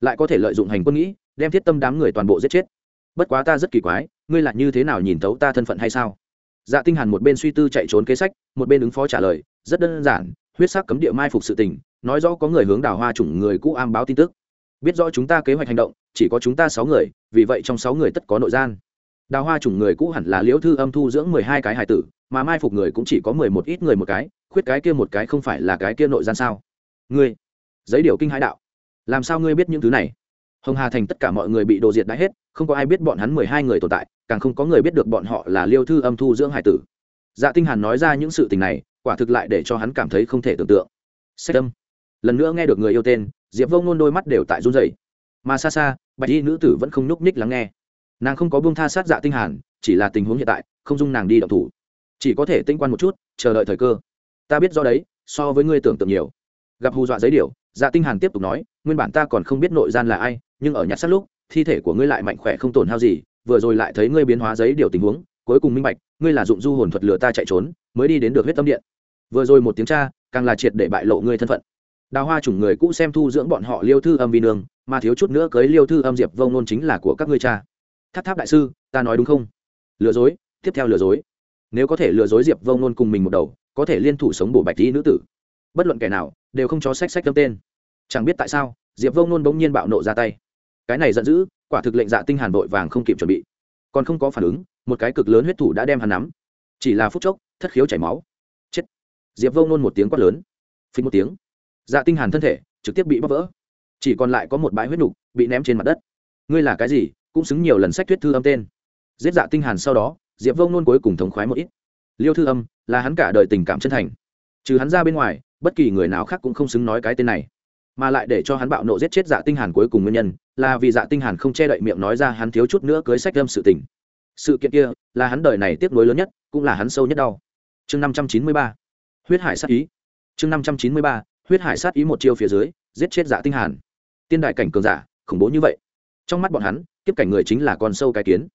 Lại có thể lợi dụng hành quân nghĩ, đem thiết tâm đám người toàn bộ giết chết. Bất quá ta rất kỳ quái, ngươi là như thế nào nhìn thấu ta thân phận hay sao? Dạ tinh hàn một bên suy tư chạy trốn kế sách, một bên ứng phó trả lời, rất đơn giản, huyết sắc cấm địa mai phục sự tình, nói rõ có người hướng đào hoa chủng người cũ am báo tin tức. Biết rõ chúng ta kế hoạch hành động, chỉ có chúng ta sáu người, vì vậy trong sáu người tất có nội gian. Đào hoa chủng người cũ hẳn là liễu thư âm thu dưỡng mười hai cái hài tử mà mai phục người cũng chỉ có mười một ít người một cái khuyết cái kia một cái không phải là cái kia nội gian sao? Ngươi giấy điều kinh hãi đạo. Làm sao ngươi biết những thứ này? Hồng hà thành tất cả mọi người bị đồ diệt đã hết không có ai biết bọn hắn mười hai người tồn tại càng không có người biết được bọn họ là liêu thư âm thu dưỡng hải tử. Dạ tinh hàn nói ra những sự tình này quả thực lại để cho hắn cảm thấy không thể tưởng tượng. Sách âm, lần nữa nghe được người yêu tên diệp vông nôn đôi mắt đều tại run rẩy. Mà xa xa bạch y nữ tử vẫn không nhúc nhích lắng nghe. Nàng không có buông tha sát dạ tinh hàn chỉ là tình huống hiện tại không dung nàng đi động thủ chỉ có thể tinh quan một chút, chờ đợi thời cơ. Ta biết do đấy, so với ngươi tưởng tượng nhiều. Gặp hù dọa giấy điều dạ tinh hàn tiếp tục nói, nguyên bản ta còn không biết nội gian là ai, nhưng ở nhặt sát lúc, thi thể của ngươi lại mạnh khỏe không tổn hao gì, vừa rồi lại thấy ngươi biến hóa giấy điều tình huống, cuối cùng minh bạch, ngươi là dụng du hồn thuật lừa ta chạy trốn, mới đi đến được huyết tâm điện. Vừa rồi một tiếng cha, càng là triệt để bại lộ ngươi thân phận. Đào hoa chủng người cũ xem thu dưỡng bọn họ liêu thư âm vi nương, mà thiếu chút nữa cưới liêu thư âm diệp vông nôn chính là của các ngươi cha. Tháp tháp đại sư, ta nói đúng không? Lừa dối, tiếp theo lừa dối nếu có thể lừa dối diệp vông nôn cùng mình một đầu, có thể liên thủ sống bổ bạch tí nữ tử. Bất luận kẻ nào, đều không cho sách sách tâm tên. Chẳng biết tại sao, diệp vông nôn bỗng nhiên bạo nộ ra tay. Cái này giận dữ, quả thực lệnh dạ tinh hàn vội vàng không kịp chuẩn bị. Còn không có phản ứng, một cái cực lớn huyết thủ đã đem hắn nắm. Chỉ là phút chốc, thất khiếu chảy máu. Chết. Diệp vông nôn một tiếng quát lớn. Phí một tiếng. Dạ tinh hàn thân thể, trực tiếp bị bóc vỡ. Chỉ còn lại có một bãi huyết nục, bị ném trên mặt đất. Ngươi là cái gì, cũng xứng nhiều lần sách thuyết thư âm tên. Giết dạ tinh hàn sau đó diệp vông nôn cuối cùng thống khoái một ít. Liêu thư âm, là hắn cả đời tình cảm chân thành. Trừ hắn ra bên ngoài, bất kỳ người nào khác cũng không xứng nói cái tên này. Mà lại để cho hắn bạo nộ giết chết dạ tinh hàn cuối cùng nguyên nhân, là vì dạ tinh hàn không che đậy miệng nói ra hắn thiếu chút nữa cưới sách âm sự tình. Sự kiện kia, là hắn đời này tiếc nuối lớn nhất, cũng là hắn sâu nhất đau. Chương năm trăm chín mươi ba. Huyết hải sát ý. Chương năm trăm chín mươi ba. Huyết hải sát ý một chiêu phía dưới, giết chết dạ tinh hàn. Tiên đại cảnh cường giả, khủng bố như vậy. Trong mắt bọn hắn, kiếp cảnh người chính là con sâu cái kiến.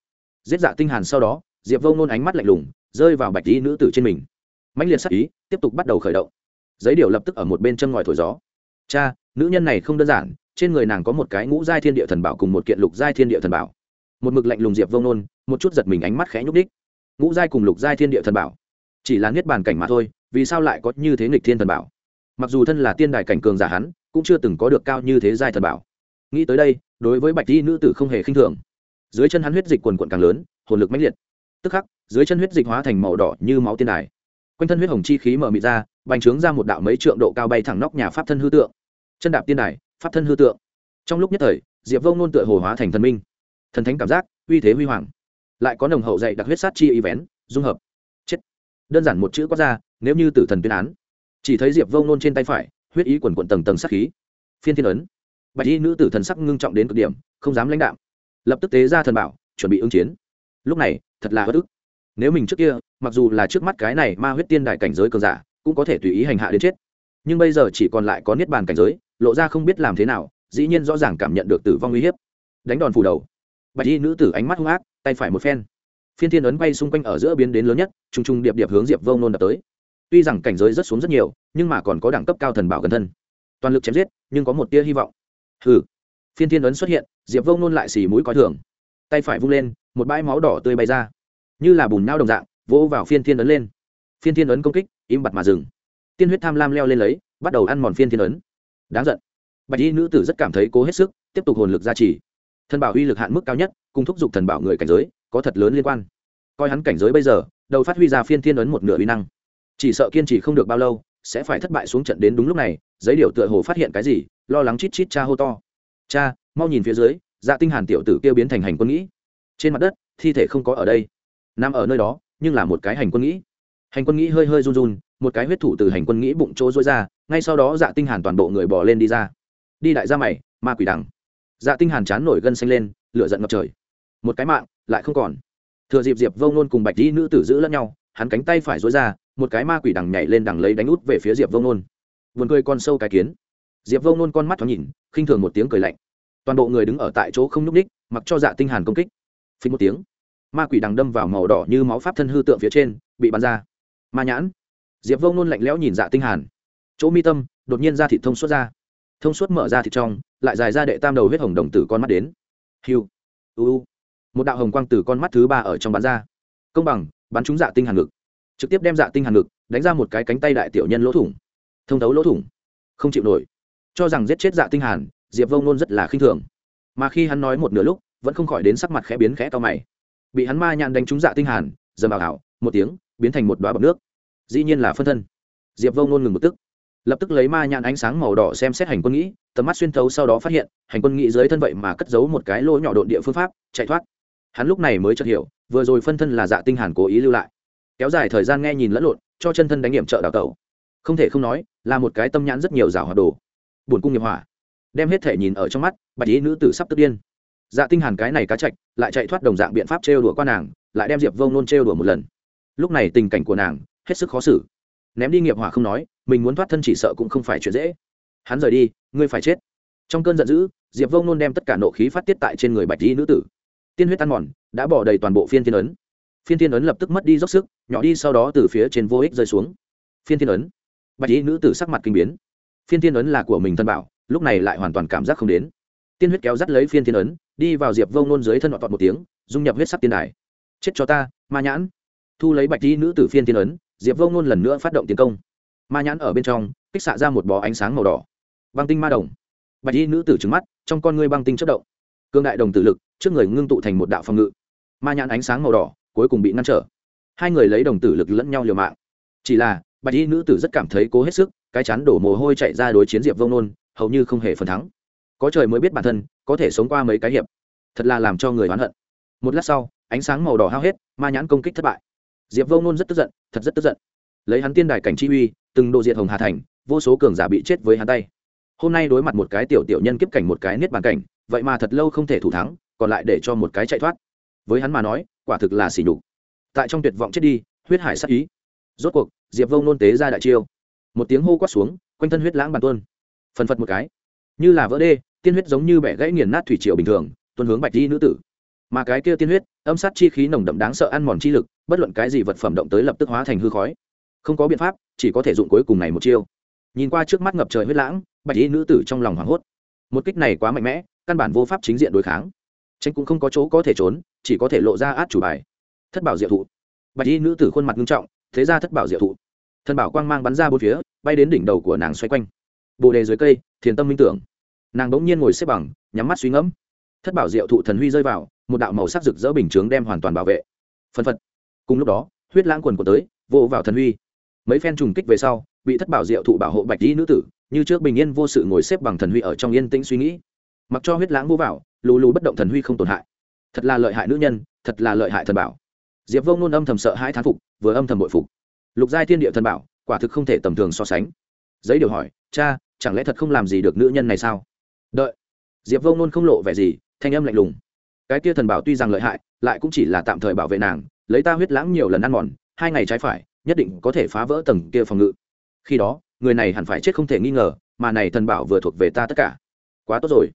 Giết dạ tinh hàn sau đó diệp vô nôn ánh mắt lạnh lùng, rơi vào bạch y nữ tử trên mình. Mãnh liệt sắc ý tiếp tục bắt đầu khởi động. Giấy điều lập tức ở một bên chân ngòi thổi gió. Cha, nữ nhân này không đơn giản, trên người nàng có một cái ngũ giai thiên địa thần bảo cùng một kiện lục giai thiên địa thần bảo. Một mực lạnh lùng diệp vông nôn, một chút giật mình ánh mắt khẽ nhúc đích ngũ giai cùng lục giai thiên địa thần bảo, chỉ là niết bàn cảnh mà thôi, vì sao lại có như thế nghịch thiên thần bảo? Mặc dù thân là tiên đài cảnh cường giả hắn, cũng chưa từng có được cao như thế giai thần bảo. Nghĩ tới đây, đối với bạch y nữ tử không hề khinh thường. Dưới chân hắn huyết dịch quần quận càng lớn, hồn lực mãnh liệt tức khắc, dưới chân huyết dịch hóa thành màu đỏ như máu tiên đài. Quanh thân huyết hồng chi khí mở mịt ra, bành trướng ra một đạo mấy trượng độ cao bay thẳng nóc nhà pháp thân hư tượng. Chân đạp tiên đài, pháp thân hư tượng. Trong lúc nhất thời, diệp vông nôn tựa hồ hóa thành thần minh. Thần thánh cảm giác, uy thế huy hoàng. Lại có nồng hậu dạy đặc huyết sát chi y vén, dung hợp. Chết. Đơn giản một chữ quát ra, nếu như tử thần tuyên án, chỉ thấy diệp vông nôn trên tay phải, huyết ý quần quận tầng tầng sát khí. Phiên thiên ấn. Bạch y nữ tử thần sắc ngưng trọng đến cực điểm, không dám lãnh đạo lập tức tế ra thần bảo, chuẩn bị ứng chiến lúc này, thật là bất ức. Nếu mình trước kia, mặc dù là trước mắt cái này ma huyết tiên đại cảnh giới cường giả, cũng có thể tùy ý hành hạ đến chết. Nhưng bây giờ chỉ còn lại có niết bàn cảnh giới, lộ ra không biết làm thế nào, dĩ nhiên rõ ràng cảm nhận được tử vong uy hiếp. Đánh đòn phủ đầu. Bạch y nữ tử ánh mắt hung ác, tay phải một phen. Phiên thiên ấn bay xung quanh ở giữa biến đến lớn nhất t r u n g t r u n g điệp điệp hướng diệp vông nôn đập tới. Tuy rằng cảnh giới rất xuống rất nhiều, nhưng mà còn có đẳng cấp cao thần bảo gần thân. Toàn lực chém giết, nhưng có một tia hy vọng. Hừ. Phiên thiên ấn xuất hiện, diệp vông nôn lại xì mũi coi thường tay phải vung lên, một bãi máu đỏ tươi bay ra. Như là bùn nao đồng dạng, vỗ vào phiên thiên ấn lên. Phiên thiên ấn công kích, im bặt mà dừng. Tiên huyết tham lam leo lên lấy, bắt đầu ăn mòn phiên thiên ấn. Đáng giận. Bạch y nữ tử rất cảm thấy cố hết sức, tiếp tục hồn lực gia trì. Thần bảo uy lực hạn mức cao nhất, cùng thúc giục thần bảo người cảnh giới, có thật lớn liên quan. Coi hắn cảnh giới bây giờ, đầu phát huy ra phiên thiên ấn một nửa uy năng. Chỉ sợ kiên trì không được bao lâu, sẽ phải thất bại xuống trận đến đúng lúc này, giấy điều tựa hồ phát hiện cái gì, lo lắng chít chít cha hô to. Cha, mau nhìn phía dưới dạ tinh hàn tiểu tử kia biến thành hành quân nghĩ. Trên mặt đất, thi thể không có ở đây. Nằm ở nơi đó, nhưng là một cái hành quân nghĩ. Hành quân nghĩ hơi hơi run run, một cái huyết thủ từ hành quân nghĩ bụng chỗ rối ra, ngay sau đó dạ tinh hàn toàn bộ người bò lên đi ra. Đi đại gia mày, ma quỷ đằng. Dạ tinh hàn chán nổi gân xanh lên, lửa giận ngập trời. Một cái mạng, lại không còn. Thừa dịp diệp vông nôn cùng bạch dĩ nữ tử giữ lẫn nhau, hắn cánh tay phải rối ra, một cái ma quỷ đằng nhảy lên đằng lấy đánh út về phía diệp vông nôn. Vườn cười con sâu cái kiến. Diệp vông nôn con mắt thoáng nhìn, khinh thường một tiếng cười lạnh toàn bộ người đứng ở tại chỗ không nhúc ních mặc cho dạ tinh hàn công kích. Phí một tiếng, ma quỷ đằng đâm vào màu đỏ như máu pháp thân hư tượng phía trên, bị bắn ra. Ma nhãn. Diệp vô nôn lạnh lẽo nhìn dạ tinh hàn. Chỗ mi tâm, đột nhiên ra thịt thông suốt ra. Thông suốt mở ra thịt trong, lại dài ra đệ tam đầu huyết hồng đồng tử con mắt đến. Hiu. U. Một đạo hồng quang từ con mắt thứ ba ở trong bắn ra. Công bằng, bắn trúng dạ tinh hàn ngực. Trực tiếp đem dạ tinh hàn ngực, đánh ra một cái cánh tay đại tiểu nhân lỗ thủng. Thông thấu lỗ thủng. Không chịu nổi. Cho rằng giết chết dạ tinh hàn diệp vông nôn rất là khinh thường mà khi hắn nói một nửa lúc vẫn không khỏi đến sắc mặt khẽ biến khẽ to mày bị hắn ma nhàn đánh trúng dạ tinh hàn dầm vào hảo một tiếng biến thành một đóa bọt nước dĩ nhiên là phân thân diệp vông nôn ngừng một tức lập tức lấy ma nhàn ánh sáng màu đỏ xem xét hành quân nghĩ tầm mắt xuyên thấu sau đó phát hiện hành quân nghĩ dưới thân vậy mà cất giấu một cái lỗ nhỏ độn địa phương pháp chạy thoát hắn lúc này mới chợt hiểu vừa rồi phân thân là dạ tinh hàn cố ý lưu lại kéo dài thời gian nghe nhìn lẫn lộn cho chân thân đánh nghiệm trợ đào tẩu không thể không nói là một cái tâm nhãn rất nhiều rào hoạt đồ buồn cung nghiệp hỏa đem hết thể nhìn ở trong mắt, bạch ý nữ tử sắp tức điên. Dạ tinh hàn cái này cá chạch, lại chạy thoát đồng dạng biện pháp trêu đùa qua nàng, lại đem diệp vông nôn trêu đùa một lần. Lúc này tình cảnh của nàng, hết sức khó xử. Ném đi nghiệp hỏa không nói, mình muốn thoát thân chỉ sợ cũng không phải chuyện dễ. Hắn rời đi, ngươi phải chết. Trong cơn giận dữ, diệp vông nôn đem tất cả nộ khí phát tiết tại trên người bạch y nữ tử. Tiên huyết tan mòn, đã bỏ đầy toàn bộ phiên thiên ấn. Phiên thiên ấn lập tức mất đi dốc sức, nhỏ đi sau đó từ phía trên vô ích rơi xuống. Phiên thiên ấn. Bạch y nữ tử sắc mặt kinh biến. Phiên thiên ấn là của mình thân bảo lúc này lại hoàn toàn cảm giác không đến. Tiên huyết kéo dắt lấy phiên thiên ấn, đi vào diệp vông nôn dưới thân họ tọt một tiếng, dung nhập huyết sắc tiên đài. Chết cho ta, ma nhãn. Thu lấy bạch y nữ tử phiên thiên ấn, diệp vông nôn lần nữa phát động tiến công. Ma nhãn ở bên trong, kích xạ ra một bó ánh sáng màu đỏ. Băng tinh ma đồng. Bạch y nữ tử trứng mắt, trong con ngươi băng tinh chất động. Cương đại đồng tử lực, trước người ngưng tụ thành một đạo phòng ngự. Ma nhãn ánh sáng màu đỏ, cuối cùng bị ngăn trở. Hai người lấy đồng tử lực lẫn nhau liều mạng. Chỉ là, bạch y nữ tử rất cảm thấy cố hết sức, cái chắn đổ mồ hôi chạy ra đối chiến diệp vông nôn hầu như không hề phần thắng. Có trời mới biết bản thân có thể sống qua mấy cái hiệp. Thật là làm cho người oán hận. Một lát sau, ánh sáng màu đỏ hao hết, ma nhãn công kích thất bại. Diệp vô nôn rất tức giận, thật rất tức giận. Lấy hắn tiên đài cảnh chi uy, từng độ diệt hồng hà thành, vô số cường giả bị chết với hắn tay. Hôm nay đối mặt một cái tiểu tiểu nhân kiếp cảnh một cái niết bàn cảnh, vậy mà thật lâu không thể thủ thắng, còn lại để cho một cái chạy thoát. Với hắn mà nói, quả thực là xỉ nhục. Tại trong tuyệt vọng chết đi, huyết hải sắc ý. Rốt cuộc, diệp vông nôn tế ra đại chiêu. Một tiếng hô quát xuống, quanh thân huyết lãng bàn tuôn phần phật một cái. Như là vỡ đê, tiên huyết giống như bẻ gãy nghiền nát thủy triều bình thường, tuôn hướng bạch di nữ tử. Mà cái kia tiên huyết, âm sát chi khí nồng đậm đáng sợ ăn mòn chi lực, bất luận cái gì vật phẩm động tới lập tức hóa thành hư khói. Không có biện pháp, chỉ có thể dụng cuối cùng này một chiêu. Nhìn qua trước mắt ngập trời huyết lãng, bạch y nữ tử trong lòng hoảng hốt. Một kích này quá mạnh mẽ, căn bản vô pháp chính diện đối kháng. Tranh cũng không có chỗ có thể trốn, chỉ có thể lộ ra át chủ bài. Thất bảo diệu thụ. Bạch y nữ tử khuôn mặt nghiêm trọng, thế ra thất bảo diệu thụ. Thần bảo quang mang bắn ra bốn phía, bay đến đỉnh đầu của nàng xoay quanh bồ đề dưới cây, thiền tâm minh tưởng. Nàng bỗng nhiên ngồi xếp bằng, nhắm mắt suy ngẫm. Thất bảo diệu thụ thần huy rơi vào, một đạo màu sắc rực rỡ bình chướng đem hoàn toàn bảo vệ. Phân phật. Cùng lúc đó, huyết lãng quần của tới, vô vào thần huy. Mấy phen trùng kích về sau, bị thất bảo diệu thụ bảo hộ bạch dĩ nữ tử, như trước bình yên vô sự ngồi xếp bằng thần huy ở trong yên tĩnh suy nghĩ. Mặc cho huyết lãng vô vào, lù lù bất động thần huy không tổn hại. Thật là lợi hại nữ nhân, thật là lợi hại thần bảo. Diệp vông nôn âm thầm sợ hai thán phục, vừa âm thầm bội phục. Lục giai thiên địa thần bảo, quả thực không thể tầm thường so sánh. Giấy điều hỏi, cha chẳng lẽ thật không làm gì được nữ nhân này sao? Đợi. Diệp vông nôn không lộ vẻ gì, thanh âm lạnh lùng. Cái kia thần bảo tuy rằng lợi hại, lại cũng chỉ là tạm thời bảo vệ nàng, lấy ta huyết lãng nhiều lần ăn mòn, hai ngày trái phải, nhất định có thể phá vỡ tầng kia phòng ngự. Khi đó, người này hẳn phải chết không thể nghi ngờ, mà này thần bảo vừa thuộc về ta tất cả. Quá tốt rồi.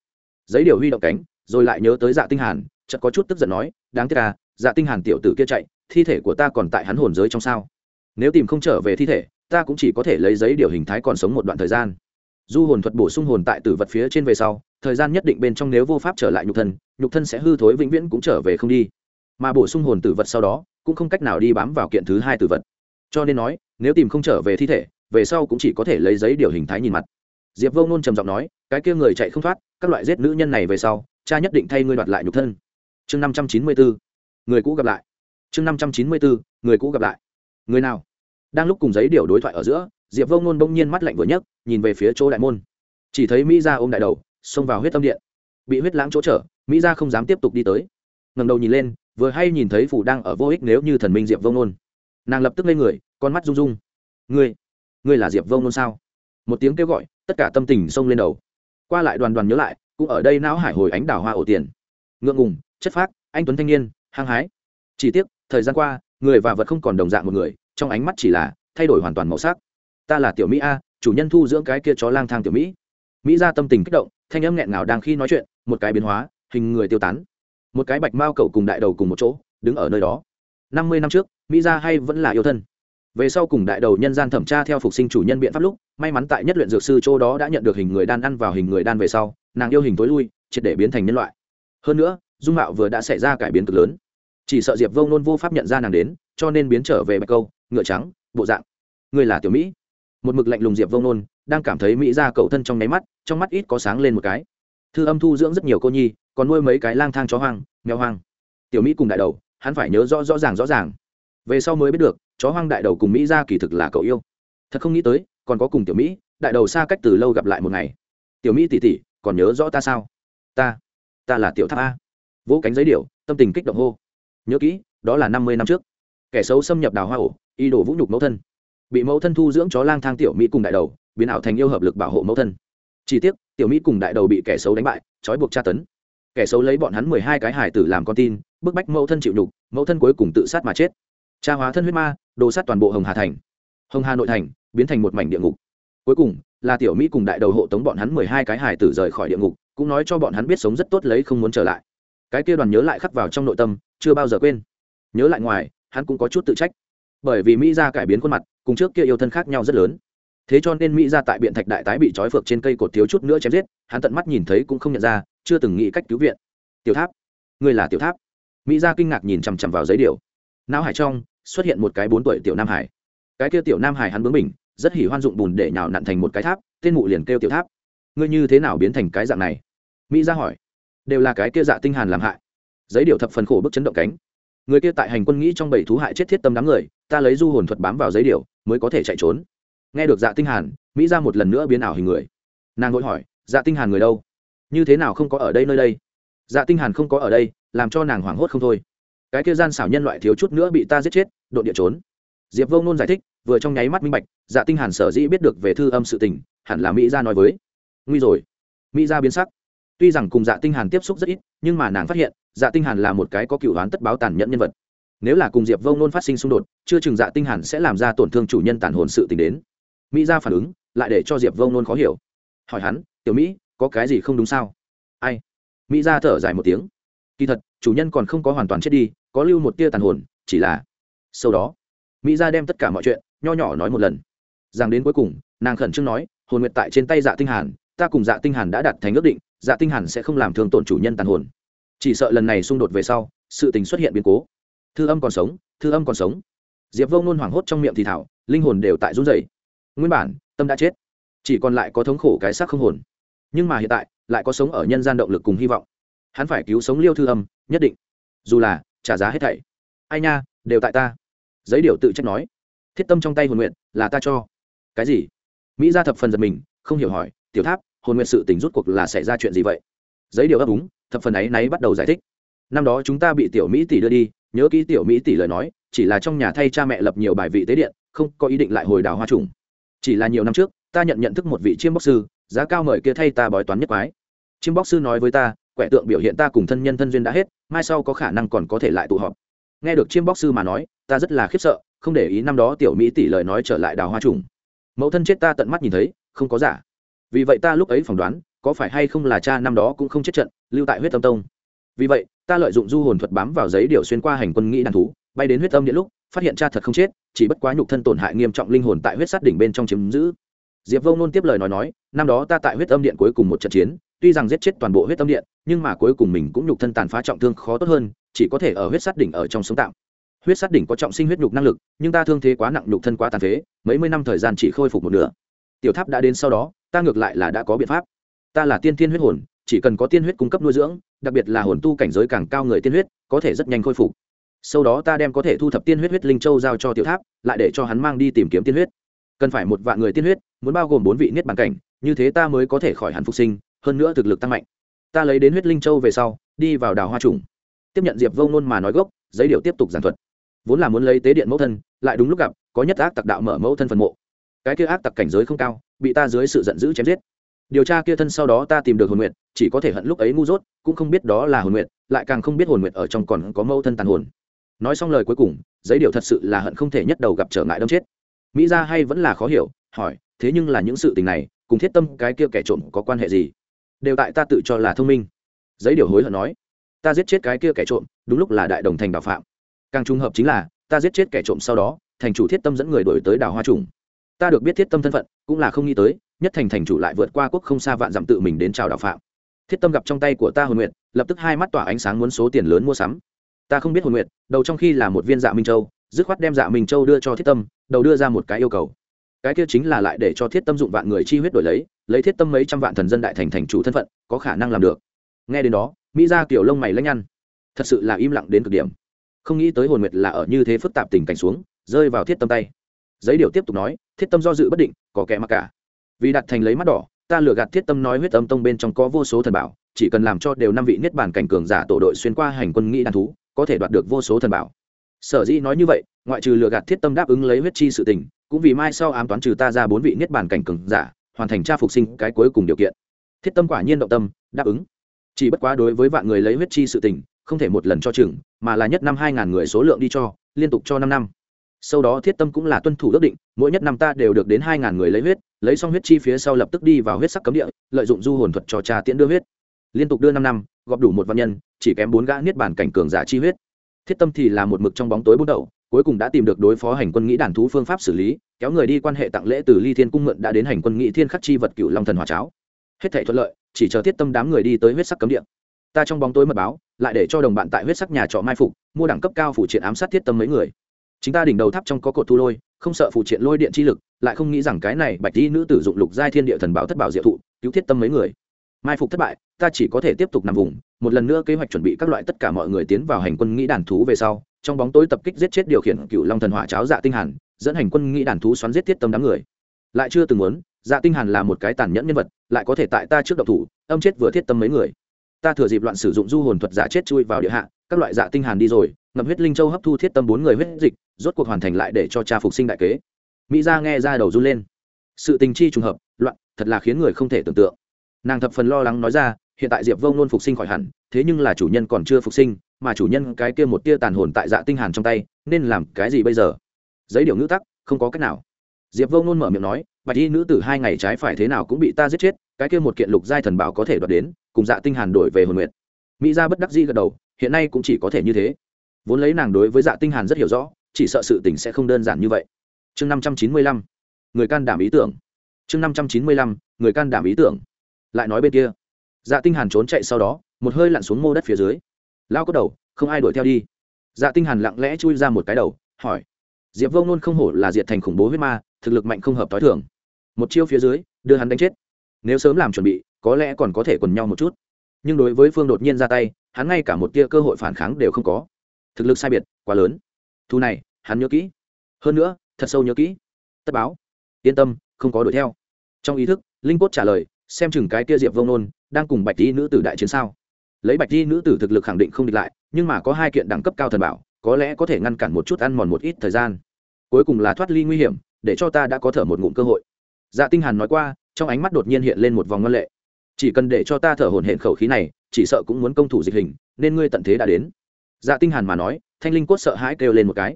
Giấy điều huy động cánh, rồi lại nhớ tới dạ tinh hàn, chợt có chút tức giận nói, đáng tiếc à dạ tinh hàn tiểu tử kia chạy, thi thể của ta còn tại hắn hồn giới trong sao? Nếu tìm không trở về thi thể, ta cũng chỉ có thể lấy giấy điều hình thái còn sống một đoạn thời gian du hồn thuật bổ sung hồn tại tử vật phía trên về sau, thời gian nhất định bên trong nếu vô pháp trở lại nhục thân nhục thân sẽ hư thối vĩnh viễn cũng trở về không đi. Mà bổ sung hồn tử vật sau đó, cũng không cách nào đi bám vào kiện thứ hai tử vật. Cho nên nói, nếu tìm không trở về thi thể, về sau cũng chỉ có thể lấy giấy điều hình thái nhìn mặt. Diệp vô Nôn trầm giọng nói, cái kia người chạy không thoát, các loại giết nữ nhân này về sau, cha nhất định thay ngươi đoạt lại nhục thân. Chương năm trăm chín mươi bốn người cũ gặp lại. Chương năm trăm chín mươi bốn người cũ gặp lại. Người nào? Đang lúc cùng giấy điều đối thoại ở giữa diệp Vô Ngôn bỗng nhiên mắt lạnh vừa nhấc nhìn về phía chỗ đại môn. Chỉ thấy mỹ ra ôm đại đầu xông vào huyết tâm điện. Bị huyết lãng chỗ trở mỹ ra không dám tiếp tục đi tới. Ngầm đầu nhìn lên vừa hay nhìn thấy phủ đang ở vô ích nếu như thần minh diệp Vô Ngôn, nàng lập tức lên người con mắt rung rung. Ngươi ngươi là diệp Vô Ngôn sao? Một tiếng kêu gọi tất cả tâm tình xông lên đầu. Qua lại đoàn đoàn nhớ lại cũng ở đây não hải hồi ánh đào hoa ổ tiền. Ngượng ngùng chất phác anh tuấn thanh niên hăng hái. Chỉ tiếc thời gian qua người và vật không còn đồng dạng một người trong ánh mắt chỉ là thay đổi hoàn toàn màu sắc ta là tiểu mỹ a, chủ nhân thu dưỡng cái kia chó lang thang tiểu mỹ. Mỹ ra tâm tình kích động, thanh âm nghẹn ngào đang khi nói chuyện, một cái biến hóa, hình người tiêu tán. Một cái bạch mao cầu cùng đại đầu cùng một chỗ, đứng ở nơi đó. Năm mươi năm trước, mỹ gia hay vẫn là yêu thân. Về sau cùng đại đầu nhân gian thẩm tra theo phục sinh chủ nhân biện pháp lúc, may mắn tại nhất luyện dược sư châu đó đã nhận được hình người đan ăn vào hình người đan về sau, nàng yêu hình tối lui, triệt để biến thành nhân loại. Hơn nữa, dung mạo vừa đã xảy ra cải biến cực lớn. Chỉ sợ diệp vông nôn vô pháp nhận ra nàng đến, cho nên biến trở về bạch câu, ngựa trắng, bộ dạng. Người là tiểu mỹ một mực lạnh lùng diệp vông nôn, đang cảm thấy mỹ ra cậu thân trong nháy mắt, trong mắt ít có sáng lên một cái. Thư âm thu dưỡng rất nhiều cô nhi, còn nuôi mấy cái lang thang chó hoang, mèo hoang. Tiểu mỹ cùng đại đầu, hắn phải nhớ rõ rõ ràng rõ ràng. Về sau mới biết được, chó hoang đại đầu cùng mỹ ra kỳ thực là cậu yêu. Thật không nghĩ tới, còn có cùng tiểu mỹ, đại đầu xa cách từ lâu gặp lại một ngày. Tiểu mỹ tỉ tỉ, còn nhớ rõ ta sao? Ta ta là tiểu tháp a. Vỗ cánh giấy điệu, tâm tình kích động hô. Nhớ kỹ, đó là năm mươi năm trước. Kẻ xấu xâm nhập đào hoa ổ y đổ vũ nhục mẫu thân bị mẫu thân thu dưỡng chó lang thang tiểu mỹ cùng đại đầu, biến ảo thành yêu hợp lực bảo hộ mẫu thân. Chi tiết tiểu mỹ cùng đại đầu bị kẻ xấu đánh bại, trói buộc tra tấn. Kẻ xấu lấy bọn hắn mười hai cái hải tử làm con tin, bức bách mẫu thân chịu đục mẫu thân cuối cùng tự sát mà chết. Cha hóa thân huyết ma, đồ sát toàn bộ hồng hà thành. Hồng hà nội thành biến thành một mảnh địa ngục. Cuối cùng, là tiểu mỹ cùng đại đầu hộ tống bọn hắn mười hai cái hải tử rời khỏi địa ngục, cũng nói cho bọn hắn biết sống rất tốt lấy không muốn trở lại. Cái kia đoàn nhớ lại khắc vào trong nội tâm, chưa bao giờ quên. Nhớ lại ngoài, hắn cũng có chút tự trách. Bởi vì mỹ ra cải biến khuôn mặt cùng trước kia yêu thân khác nhau rất lớn. Thế cho nên mỹ ra tại biện thạch đại tái bị trói phược trên cây cột thiếu chút nữa chém giết, hắn tận mắt nhìn thấy cũng không nhận ra, chưa từng nghĩ cách cứu viện. Tiểu tháp người là tiểu tháp? Mỹ ra kinh ngạc nhìn chằm chằm vào giấy điều não hải trong, xuất hiện một cái bốn tuổi tiểu nam hải. Cái kia tiểu nam hải hắn bướng mình rất hỉ hoan dụng bùn để nhào nặn thành một cái tháp, tên mụ liền kêu tiểu tháp. Ngươi như thế nào biến thành cái dạng này? Mỹ ra hỏi. Đều là cái kia dạ tinh hàn làm hại. Giấy điều thập phần khổ bức chấn động cánh. Người kia tại hành quân nghĩ trong bảy thú hại chết thiết tâm đám người ta lấy du hồn thuật bám vào giấy điều mới có thể chạy trốn. Nghe được dạ tinh hàn, mỹ ra một lần nữa biến ảo hình người. Nàng vội hỏi dạ tinh hàn người đâu? Như thế nào không có ở đây nơi đây? Dạ tinh hàn không có ở đây, làm cho nàng hoảng hốt không thôi. Cái kia gian xảo nhân loại thiếu chút nữa bị ta giết chết độ địa trốn. Diệp vông nôn giải thích, vừa trong nháy mắt minh bạch dạ tinh hàn sở dĩ biết được về thư âm sự tình, hẳn là mỹ gia nói với. Nguy rồi. Mỹ gia biến sắc. Tuy rằng cùng dạ tinh hàn tiếp xúc rất ít, nhưng mà nàng phát hiện dạ tinh hàn là một cái có cựu đoán tất báo tàn nhẫn nhân vật nếu là cùng diệp vông nôn phát sinh xung đột chưa chừng dạ tinh hẳn sẽ làm ra tổn thương chủ nhân tàn hồn sự tình đến mỹ gia phản ứng lại để cho diệp vông nôn khó hiểu hỏi hắn tiểu mỹ có cái gì không đúng sao ai mỹ gia thở dài một tiếng kỳ thật chủ nhân còn không có hoàn toàn chết đi có lưu một tia tàn hồn chỉ là sau đó mỹ gia đem tất cả mọi chuyện nho nhỏ nói một lần rằng đến cuối cùng nàng khẩn trương nói hồn nguyệt tại trên tay dạ tinh hàn ta cùng dạ tinh hàn đã đặt thành ước định dạ tinh hàn sẽ không làm thương tổn chủ nhân tàn hồn chỉ sợ lần này xung đột về sau sự tình xuất hiện biến cố thư âm còn sống, thư âm còn sống. Diệp vông nôn hoảng hốt trong miệng thì thảo, linh hồn đều tại run rẩy. Nguyên bản, tâm đã chết. Chỉ còn lại có thống khổ cái xác không hồn. Nhưng mà hiện tại, lại có sống ở nhân gian động lực cùng hy vọng. Hắn phải cứu sống liêu thư âm, nhất định. Dù là, trả giá hết thảy. Ai nha, đều tại ta. Giấy điều tự trách nói. Thiết tâm trong tay hồn nguyện, là ta cho. Cái gì? Mỹ ra thập phần giật mình, không hiểu hỏi, tiểu tháp, hồn nguyện sự tình rút cuộc là xảy ra chuyện gì vậy? Giấy điều ấp úng thập phần ấy náy bắt đầu giải thích. Năm đó chúng ta bị tiểu mỹ tỷ đưa đi nhớ kỹ tiểu mỹ tỷ lời nói, chỉ là trong nhà thay cha mẹ lập nhiều bài vị tế điện, không có ý định lại hồi đào hoa trùng. Chỉ là nhiều năm trước, ta nhận nhận thức một vị chiêm bóc sư, giá cao mời kia thay ta bói toán nhất quái. Chiêm bóc sư nói với ta, quẻ tượng biểu hiện ta cùng thân nhân thân duyên đã hết, mai sau có khả năng còn có thể lại tụ họp. Nghe được chiêm bóc sư mà nói, ta rất là khiếp sợ, không để ý năm đó tiểu mỹ tỷ lời nói trở lại đào hoa trùng. Mẫu thân chết ta tận mắt nhìn thấy, không có giả. Vì vậy ta lúc ấy phỏng đoán, có phải hay không là cha năm đó cũng không chết trận, lưu tại huyết tâm tông. Vì vậy ta lợi dụng du hồn thuật bám vào giấy điều xuyên qua hành quân nghĩ đàn thú, bay đến huyết tâm điện lúc, phát hiện cha thật không chết, chỉ bất quá nhục thân tổn hại nghiêm trọng linh hồn tại huyết sát đỉnh bên trong chiếm giữ. Diệp vông nôn tiếp lời nói nói, năm đó ta tại huyết âm điện cuối cùng một trận chiến, tuy rằng giết chết toàn bộ huyết âm điện, nhưng mà cuối cùng mình cũng nhục thân tàn phá trọng thương khó tốt hơn, chỉ có thể ở huyết sát đỉnh ở trong sống tạm. Huyết sát đỉnh có trọng sinh huyết nhục năng lực, nhưng ta thương thế quá nặng nhục thân quá tàn phế, mấy mươi năm thời gian chỉ khôi phục một nửa. Tiểu tháp đã đến sau đó, ta ngược lại là đã có biện pháp. Ta là tiên thiên huyết hồn chỉ cần có tiên huyết cung cấp nuôi dưỡng, đặc biệt là hồn tu cảnh giới càng cao người tiên huyết, có thể rất nhanh khôi phục. Sau đó ta đem có thể thu thập tiên huyết huyết linh châu giao cho tiểu tháp, lại để cho hắn mang đi tìm kiếm tiên huyết. Cần phải một vạn người tiên huyết, muốn bao gồm bốn vị niết bàn cảnh, như thế ta mới có thể khỏi hẳn phục sinh, hơn nữa thực lực tăng mạnh. Ta lấy đến huyết linh châu về sau, đi vào đào hoa trùng. Tiếp nhận diệp vô nôn mà nói gốc, giấy điệu tiếp tục giảng thuật. Vốn là muốn lấy tế điện mẫu thân, lại đúng lúc gặp, có nhất ác tặc đạo mở mẫu thân phần mộ. Cái kia ác tặc cảnh giới không cao, bị ta dưới sự giận dữ chém giết điều tra kia thân sau đó ta tìm được hồn nguyện chỉ có thể hận lúc ấy ngu dốt, cũng không biết đó là hồn nguyện lại càng không biết hồn nguyện ở trong còn có mâu thân tàn hồn. Nói xong lời cuối cùng, giấy điều thật sự là hận không thể nhất đầu gặp trở ngại đâm chết. Mỹ ra hay vẫn là khó hiểu, hỏi, thế nhưng là những sự tình này, cùng thiết tâm cái kia kẻ trộm có quan hệ gì? Đều tại ta tự cho là thông minh. Giấy điều hối hận nói, ta giết chết cái kia kẻ trộm, đúng lúc là đại đồng thành đào phạm. Càng trùng hợp chính là, ta giết chết kẻ trộm sau đó, thành chủ thiết tâm dẫn người đổi tới đào hoa trùng. Ta được biết thiết tâm thân phận, cũng là không nghĩ tới nhất thành thành chủ lại vượt qua quốc không xa vạn dặm tự mình đến chào Đạo phạm. Thiết tâm gặp trong tay của ta hồn nguyện lập tức hai mắt tỏa ánh sáng muốn số tiền lớn mua sắm. Ta không biết hồn nguyện đầu trong khi là một viên dạ minh châu, dứt khoát đem dạ minh châu đưa cho thiết tâm, đầu đưa ra một cái yêu cầu. Cái kia chính là lại để cho thiết tâm dụng vạn người chi huyết đổi lấy lấy thiết tâm mấy trăm vạn thần dân đại thành thành chủ thân phận, có khả năng làm được. Nghe đến đó, mỹ ra kiểu lông mày lanh nhăn. Thật sự là im lặng đến cực điểm. Không nghĩ tới hồn nguyệt là ở như thế phức tạp tình cảnh xuống, rơi vào thiết tâm tay. Giấy điều tiếp tục nói, thiết tâm do dự bất định, có kẻ mặc cả vì đặt thành lấy mắt đỏ, ta lừa gạt thiết tâm nói huyết âm tông bên trong có vô số thần bảo, chỉ cần làm cho đều năm vị niết bàn cảnh cường giả tổ đội xuyên qua hành quân nghĩ đàn thú, có thể đoạt được vô số thần bảo. Sở dĩ nói như vậy, ngoại trừ lừa gạt thiết tâm đáp ứng lấy huyết chi sự tình, cũng vì mai sau ám toán trừ ta ra bốn vị niết bàn cảnh cường giả, hoàn thành tra phục sinh cái cuối cùng điều kiện. Thiết tâm quả nhiên động tâm, đáp ứng. Chỉ bất quá đối với vạn người lấy huyết chi sự tình, không thể một lần cho chừng, mà là nhất năm hai ngàn người số lượng đi cho, liên tục cho năm năm sau đó thiết tâm cũng là tuân thủ ước định, mỗi nhất năm ta đều được đến hai ngàn người lấy huyết, lấy xong huyết chi phía sau lập tức đi vào huyết sắc cấm địa, lợi dụng du hồn thuật cho cha tiễn đưa huyết. Liên tục đưa năm năm gọp đủ một văn nhân, chỉ kém bốn gã niết bản cảnh cường giả chi huyết. Thiết tâm thì là một mực trong bóng tối bút đầu, cuối cùng đã tìm được đối phó hành quân nghĩ đàn thú phương pháp xử lý, kéo người đi quan hệ tặng lễ từ ly thiên cung mượn đã đến hành quân nghĩ thiên khắc chi vật cựu long thần hòa cháo. Hết thể thuận lợi, chỉ chờ thiết tâm đám người đi tới huyết sắc cấm địa. Ta trong bóng tối mật báo, lại để cho đồng bạn tại huyết sắc nhà trọ mai phục, mua đẳng cấp cao phủ triện ám sát thiết tâm mấy người chính ta đỉnh đầu tháp trong có cột thu lôi, không sợ phụ triện lôi điện chi lực, lại không nghĩ rằng cái này bạch đi nữ tử dụng lục giai thiên địa thần bảo thất bảo diệu thụ, cứu thiết tâm mấy người. Mai phục thất bại, ta chỉ có thể tiếp tục nằm vùng, một lần nữa kế hoạch chuẩn bị các loại tất cả mọi người tiến vào hành quân nghĩ đàn thú về sau, trong bóng tối tập kích giết chết điều khiển cựu long thần hỏa cháo dạ tinh hàn, dẫn hành quân nghĩ đàn thú xoắn giết thiết tâm đám người. Lại chưa từng muốn dạ tinh hàn là một cái tàn nhẫn nhân vật, lại có thể tại ta trước độc thủ, âm chết vừa thiết tâm mấy người. Ta thừa dịp loạn sử dụng du hồn thuật giả chết chui vào địa hạ, các loại dạ tinh hàn đi rồi, ngậm huyết linh châu hấp thu thiết tâm bốn người huyết dịch rốt cuộc hoàn thành lại để cho cha phục sinh đại kế. Mỹ gia nghe ra đầu run lên. Sự tình chi trùng hợp, loạn, thật là khiến người không thể tưởng tượng. Nàng thập phần lo lắng nói ra, hiện tại diệp vông luôn phục sinh khỏi hẳn, thế nhưng là chủ nhân còn chưa phục sinh, mà chủ nhân cái kia một tia tàn hồn tại dạ tinh hàn trong tay, nên làm cái gì bây giờ? Giấy điều ngữ tắc, không có cách nào. Diệp vông luôn mở miệng nói, bạch y nữ tử hai ngày trái phải thế nào cũng bị ta giết chết, cái kia một kiện lục giai thần bảo có thể đoạt đến, cùng dạ tinh hàn đổi về hồn nguyện mỹ gia bất đắc dĩ gật đầu, hiện nay cũng chỉ có thể như thế. Vốn lấy nàng đối với dạ tinh hàn rất hiểu rõ chỉ sợ sự tình sẽ không đơn giản như vậy. Chương năm trăm chín mươi lăm, người can đảm ý tưởng. Chương năm trăm chín mươi lăm, người can đảm ý tưởng. Lại nói bên kia. Dạ tinh hàn trốn chạy sau đó, một hơi lặn xuống mô đất phía dưới. Lao có đầu, không ai đuổi theo đi. Dạ tinh hàn lặng lẽ chui ra một cái đầu, hỏi. Diệp vô luôn không hổ là diệt thành khủng bố huyết ma, thực lực mạnh không hợp tối thường. Một chiêu phía dưới, đưa hắn đánh chết. Nếu sớm làm chuẩn bị, có lẽ còn có thể quần nhau một chút. Nhưng đối với phương đột nhiên ra tay, hắn ngay cả một tia cơ hội phản kháng đều không có. Thực lực sai biệt, quá lớn. Thu này hắn nhớ kỹ. Hơn nữa, thật sâu nhớ kỹ. Tất báo. Yên tâm, không có đuổi theo. Trong ý thức, linh cốt trả lời, xem chừng cái kia diệp vông nôn đang cùng bạch di nữ tử đại chiến sao. Lấy bạch di nữ tử thực lực khẳng định không địch lại, nhưng mà có hai kiện đẳng cấp cao thần bảo, có lẽ có thể ngăn cản một chút ăn mòn một ít thời gian. Cuối cùng là thoát ly nguy hiểm, để cho ta đã có thở một ngụm cơ hội. Dạ tinh hàn nói qua, trong ánh mắt đột nhiên hiện lên một vòng ngân lệ. Chỉ cần để cho ta thở hổn hển khẩu khí này, chỉ sợ cũng muốn công thủ dịch hình, nên ngươi tận thế đã đến. Dạ tinh hàn mà nói, thanh linh cốt sợ hãi kêu lên một cái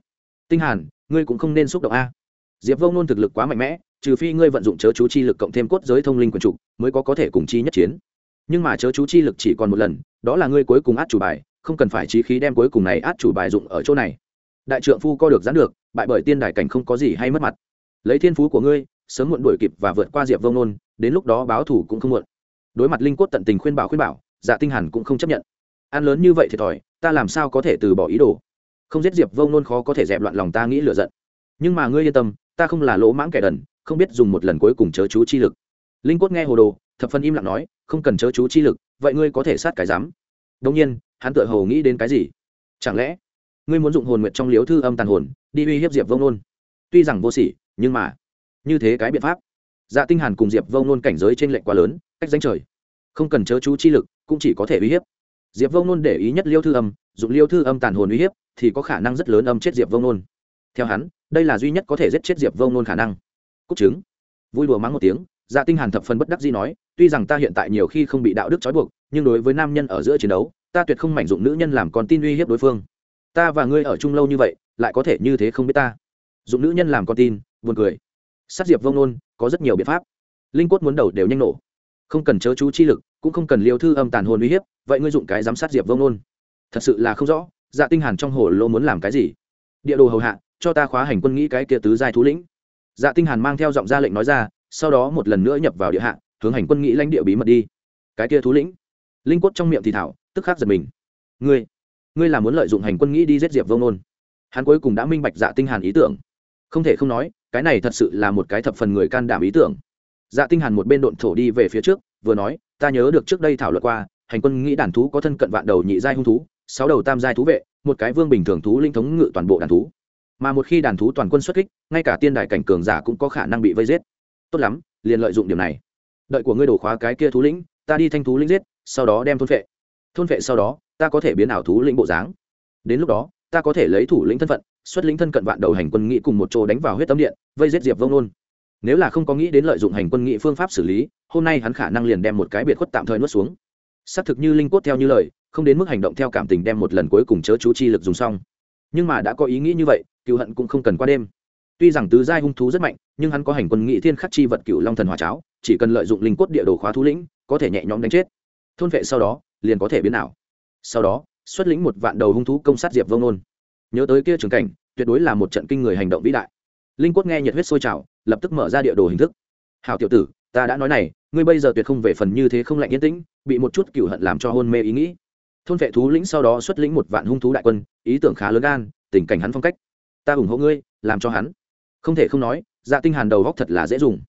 tinh hàn, ngươi cũng không nên xúc động a. Diệp vông nôn thực lực quá mạnh mẽ, trừ phi ngươi vận dụng chớ chú chi lực cộng thêm cốt giới thông linh quần trục mới có có thể cùng chi nhất chiến. Nhưng mà chớ chú chi lực chỉ còn một lần, đó là ngươi cuối cùng át chủ bài, không cần phải trí khí đem cuối cùng này át chủ bài dụng ở chỗ này. Đại trượng phu co được gián được, bại bởi tiên đại cảnh không có gì hay mất mặt. Lấy thiên phú của ngươi, sớm muộn đuổi kịp và vượt qua diệp vông nôn đến lúc đó báo thủ cũng không muộn. Đối mặt linh cốt tận tình khuyên bảo khuyên bảo dạ tinh hàn cũng không chấp nhận. Ăn lớn như vậy thì thòi, ta làm sao có thể từ bỏ ý đồ? Không giết diệp vông nôn khó có thể dẹp loạn lòng ta nghĩ lựa giận. Nhưng mà ngươi yên tâm, ta không là lỗ mãng kẻ đần, không biết dùng một lần cuối cùng chớ chú chi lực. Linh Quất nghe hồ đồ, thập phân im lặng nói, không cần chớ chú chi lực, vậy ngươi có thể sát cái dám đông nhiên, hắn tựa hồ nghĩ đến cái gì? Chẳng lẽ, ngươi muốn dụng hồn nguyện trong liếu thư âm tàn hồn, đi uy hiếp diệp vông nôn? Tuy rằng vô sỉ, nhưng mà, như thế cái biện pháp. Dạ tinh hàn cùng diệp vông nôn cảnh giới trên lệnh quá lớn, cách danh trời. Không cần chớ chú chi lực, cũng chỉ có thể uy hiếp. Diệp vông nôn để ý nhất liêu thư âm, dụng liêu thư âm tàn hồn uy hiếp thì có khả năng rất lớn âm chết diệp vông nôn. Theo hắn, đây là duy nhất có thể giết chết diệp vông nôn khả năng. Cúc chứng. Vui đùa mắng một tiếng dạ tinh hàn thập phần bất đắc dĩ nói, tuy rằng ta hiện tại nhiều khi không bị đạo đức trói buộc, nhưng đối với nam nhân ở giữa chiến đấu, ta tuyệt không mảnh dụng nữ nhân làm con tin uy hiếp đối phương. Ta và ngươi ở chung lâu như vậy, lại có thể như thế không biết ta. Dụng nữ nhân làm con tin, buồn cười. Sát diệp vông nôn, có rất nhiều biện pháp. Linh quất muốn đầu đều nhanh nổ. Không cần chớ chú chi lực, cũng không cần liều thư âm tàn hồn uy hiếp, vậy ngươi dụng cái giám sát diệp vông nôn. Thật sự là không rõ dạ tinh hàn trong hồ lô muốn làm cái gì? Địa đồ hầu hạ, cho ta khóa hành quân nghĩ cái kia tứ giai thú lĩnh. Dạ tinh hàn mang theo giọng ra lệnh nói ra, sau đó một lần nữa nhập vào địa hạ, hướng hành quân nghĩ lãnh địa bí mật đi. Cái kia thú lĩnh. Linh quất trong miệng thì thảo, tức khắc giật mình. Ngươi ngươi là muốn lợi dụng hành quân nghĩ đi giết diệp vô nôn hắn cuối cùng đã minh bạch dạ tinh hàn ý tưởng. Không thể không nói, cái này thật sự là một cái thập phần người can đảm ý tưởng. Dạ tinh hàn một bên độn thổ đi về phía trước, vừa nói, ta nhớ được trước đây thảo luận qua, hành quân nghĩ đàn thú có thân cận vạn đầu nhị giai hung thú sáu đầu tam giai thú vệ, một cái vương bình thường thú linh thống ngự toàn bộ đàn thú. Mà một khi đàn thú toàn quân xuất kích, ngay cả tiên đại cảnh cường giả cũng có khả năng bị vây giết. Tốt lắm, liền lợi dụng điểm này. Đợi của ngươi đổ khóa cái kia thú lĩnh, ta đi thanh thú lĩnh giết, sau đó đem thôn vệ thôn vệ sau đó, ta có thể biến ảo thú lĩnh bộ dáng. Đến lúc đó, ta có thể lấy thủ lĩnh thân phận, xuất lĩnh thân cận vạn đầu hành quân nghị cùng một chỗ đánh vào huyết tâm điện, vây giết diệp vông nôn. Nếu là không có nghĩ đến lợi dụng hành quân nghị phương pháp xử lý, hôm nay hắn khả năng liền đem một cái biệt khuất tạm thời nuốt xuống. Xác thực như linh cốt theo như lời không đến mức hành động theo cảm tình đem một lần cuối cùng chớ chú chi lực dùng xong. Nhưng mà đã có ý nghĩ như vậy, cựu hận cũng không cần qua đêm. Tuy rằng tứ giai hung thú rất mạnh, nhưng hắn có hành quân nghị thiên khắc chi vật cựu long thần hòa cháo, chỉ cần lợi dụng linh cốt địa đồ khóa thú lĩnh, có thể nhẹ nhõm đánh chết. Thôn vệ sau đó, liền có thể biến ảo. Sau đó, xuất lĩnh một vạn đầu hung thú công sát diệp vông nôn. Nhớ tới kia trường cảnh, tuyệt đối là một trận kinh người hành động vĩ đại. Linh quất nghe nhiệt huyết sôi trào, lập tức mở ra địa đồ hình thức. Hào tiểu tử, ta đã nói này, ngươi bây giờ tuyệt không về phần như thế không lạnh yên tĩnh, bị một chút cựu hận làm cho hôn mê ý nghĩ thôn vệ thú lĩnh sau đó xuất lĩnh một vạn hung thú đại quân, ý tưởng khá lớn gan, tình cảnh hắn phong cách. Ta ủng hộ ngươi, làm cho hắn. Không thể không nói dạ tinh hàn đầu góc thật là dễ dùng.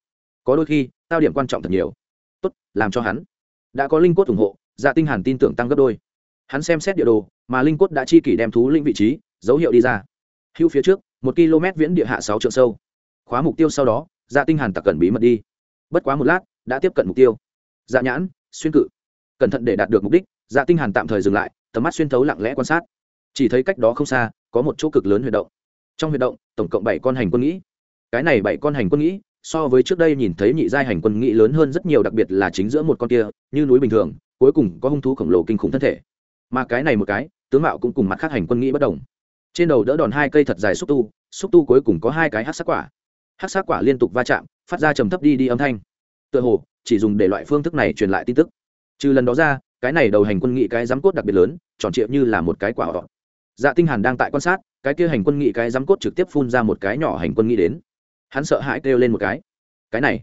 Có đôi khi, tao điểm quan trọng thật nhiều. Tốt, làm cho hắn. Đã có linh cốt ủng hộ dạ tinh hàn tin tưởng tăng gấp đôi. Hắn xem xét địa đồ, mà linh cốt đã chi kỷ đem thú lĩnh vị trí, dấu hiệu đi ra. Hữu phía trước, một km viễn địa hạ sáu trượng sâu. Khóa mục tiêu sau đó dạ tinh hàn tặc cẩn bí mật đi. Bất quá một lát, đã tiếp cận mục tiêu. Dạ nhãn, xuyên cự cẩn thận để đạt được mục đích dạ tinh hàn tạm thời dừng lại, tầm mắt xuyên thấu lặng lẽ quan sát. Chỉ thấy cách đó không xa, có một chỗ cực lớn huyệt động. Trong huyệt động, tổng cộng bảy con hành quân nghĩ. Cái này bảy con hành quân nghĩ, so với trước đây nhìn thấy nhị giai hành quân nghĩ lớn hơn rất nhiều, đặc biệt là chính giữa một con kia, như núi bình thường, cuối cùng có hung thú khổng lồ kinh khủng thân thể. Mà cái này một cái, tướng mạo cũng cùng mặt khác hành quân nghĩ bất đồng. Trên đầu đỡ đòn hai cây thật dài xúc tu xúc tu cuối cùng có hai cái hát sắc quả. Hát sắc quả liên tục va chạm, phát ra trầm thấp đi đi âm thanh. Tựa hồ, chỉ dùng để loại phương thức này truyền lại tin tức trừ lần đó ra, cái này đầu hành quân nghị cái giám cốt đặc biệt lớn, tròn triệu như là một cái quả họ. Dạ tinh hàn đang tại quan sát, cái kia hành quân nghị cái giám cốt trực tiếp phun ra một cái nhỏ hành quân nghị đến. Hắn sợ hãi kêu lên một cái. Cái này,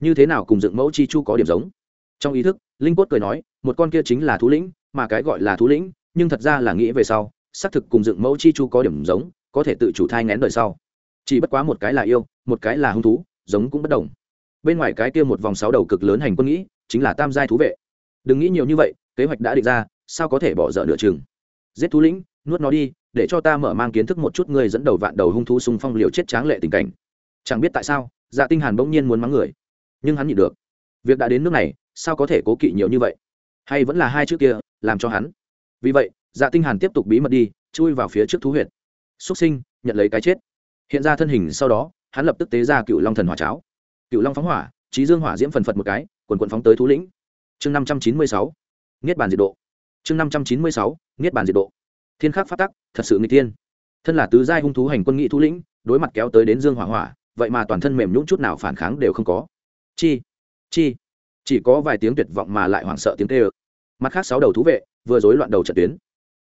như thế nào cùng dựng mẫu chi chu có điểm giống? Trong ý thức, linh cốt cười nói, một con kia chính là thú lĩnh, mà cái gọi là thú lĩnh, nhưng thật ra là nghĩ về sau, xác thực cùng dựng mẫu chi chu có điểm giống, có thể tự chủ thai ngén đời sau. Chỉ bất quá một cái là yêu, một cái là hung thú, giống cũng bất đồng. Bên ngoài cái kia một vòng sáu đầu cực lớn hành quân nghĩ chính là tam giai thú vệ đừng nghĩ nhiều như vậy, kế hoạch đã định ra, sao có thể bỏ dở nửa chừng? Giết thú lĩnh, nuốt nó đi, để cho ta mở mang kiến thức một chút người dẫn đầu vạn đầu hung thú xung phong liều chết tráng lệ tình cảnh. Chẳng biết tại sao dạ tinh hàn bỗng nhiên muốn mắng người. Nhưng hắn nhịn được. Việc đã đến nước này, sao có thể cố kỵ nhiều như vậy? Hay vẫn là hai chữ kia, làm cho hắn. Vì vậy dạ tinh hàn tiếp tục bí mật đi, chui vào phía trước thú huyệt. Xuất sinh, nhận lấy cái chết. Hiện ra thân hình sau đó, hắn lập tức tế ra cựu long thần hỏa cháo. Cựu long phóng hỏa trí dương hỏa diễm phần phật một cái, quần quần phóng tới thú lĩnh chương năm trăm chín mươi sáu, niết bàn diệt độ. Chương năm trăm chín mươi sáu, niết bàn diệt độ. Thiên khắc phát tắc, thật sự nguy tiên thân là tứ giai hung thú hành quân nghị thú lĩnh, đối mặt kéo tới đến dương hỏa hỏa, vậy mà toàn thân mềm nhũn chút nào phản kháng đều không có. Chi chi. Chỉ có vài tiếng tuyệt vọng mà lại hoảng sợ tiếng tê ơ mặt khác sáu đầu thú vệ, vừa rối loạn đầu trận tuyến.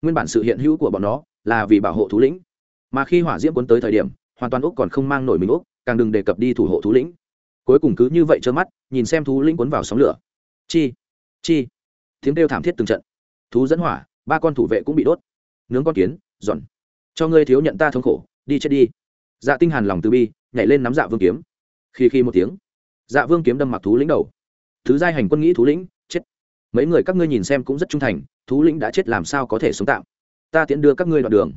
Nguyên bản sự hiện hữu của bọn nó là vì bảo hộ thú lĩnh. Mà khi hỏa diễm cuốn tới thời điểm, hoàn toàn úc còn không mang nổi mình úc, càng đừng đề cập đi thủ hộ thú lĩnh. Cuối cùng cứ như vậy trơ mắt, nhìn xem thú lĩnh cuốn vào sóng lửa. Chi chi? Tiếng kêu thảm thiết từng trận. Thú dẫn hỏa, ba con thủ vệ cũng bị đốt. Nướng con kiến, giòn. Cho ngươi thiếu nhận ta thống khổ, đi chết đi. Dạ tinh hàn lòng từ bi, nhảy lên nắm dạ vương kiếm. Khi khi một tiếng. Dạ vương kiếm đâm mặc thú lĩnh đầu. Thứ giai hành quân nghĩ thú lĩnh, chết. Mấy người các ngươi nhìn xem cũng rất trung thành, thú lĩnh đã chết làm sao có thể sống tạm? Ta tiễn đưa các ngươi đoạn đường.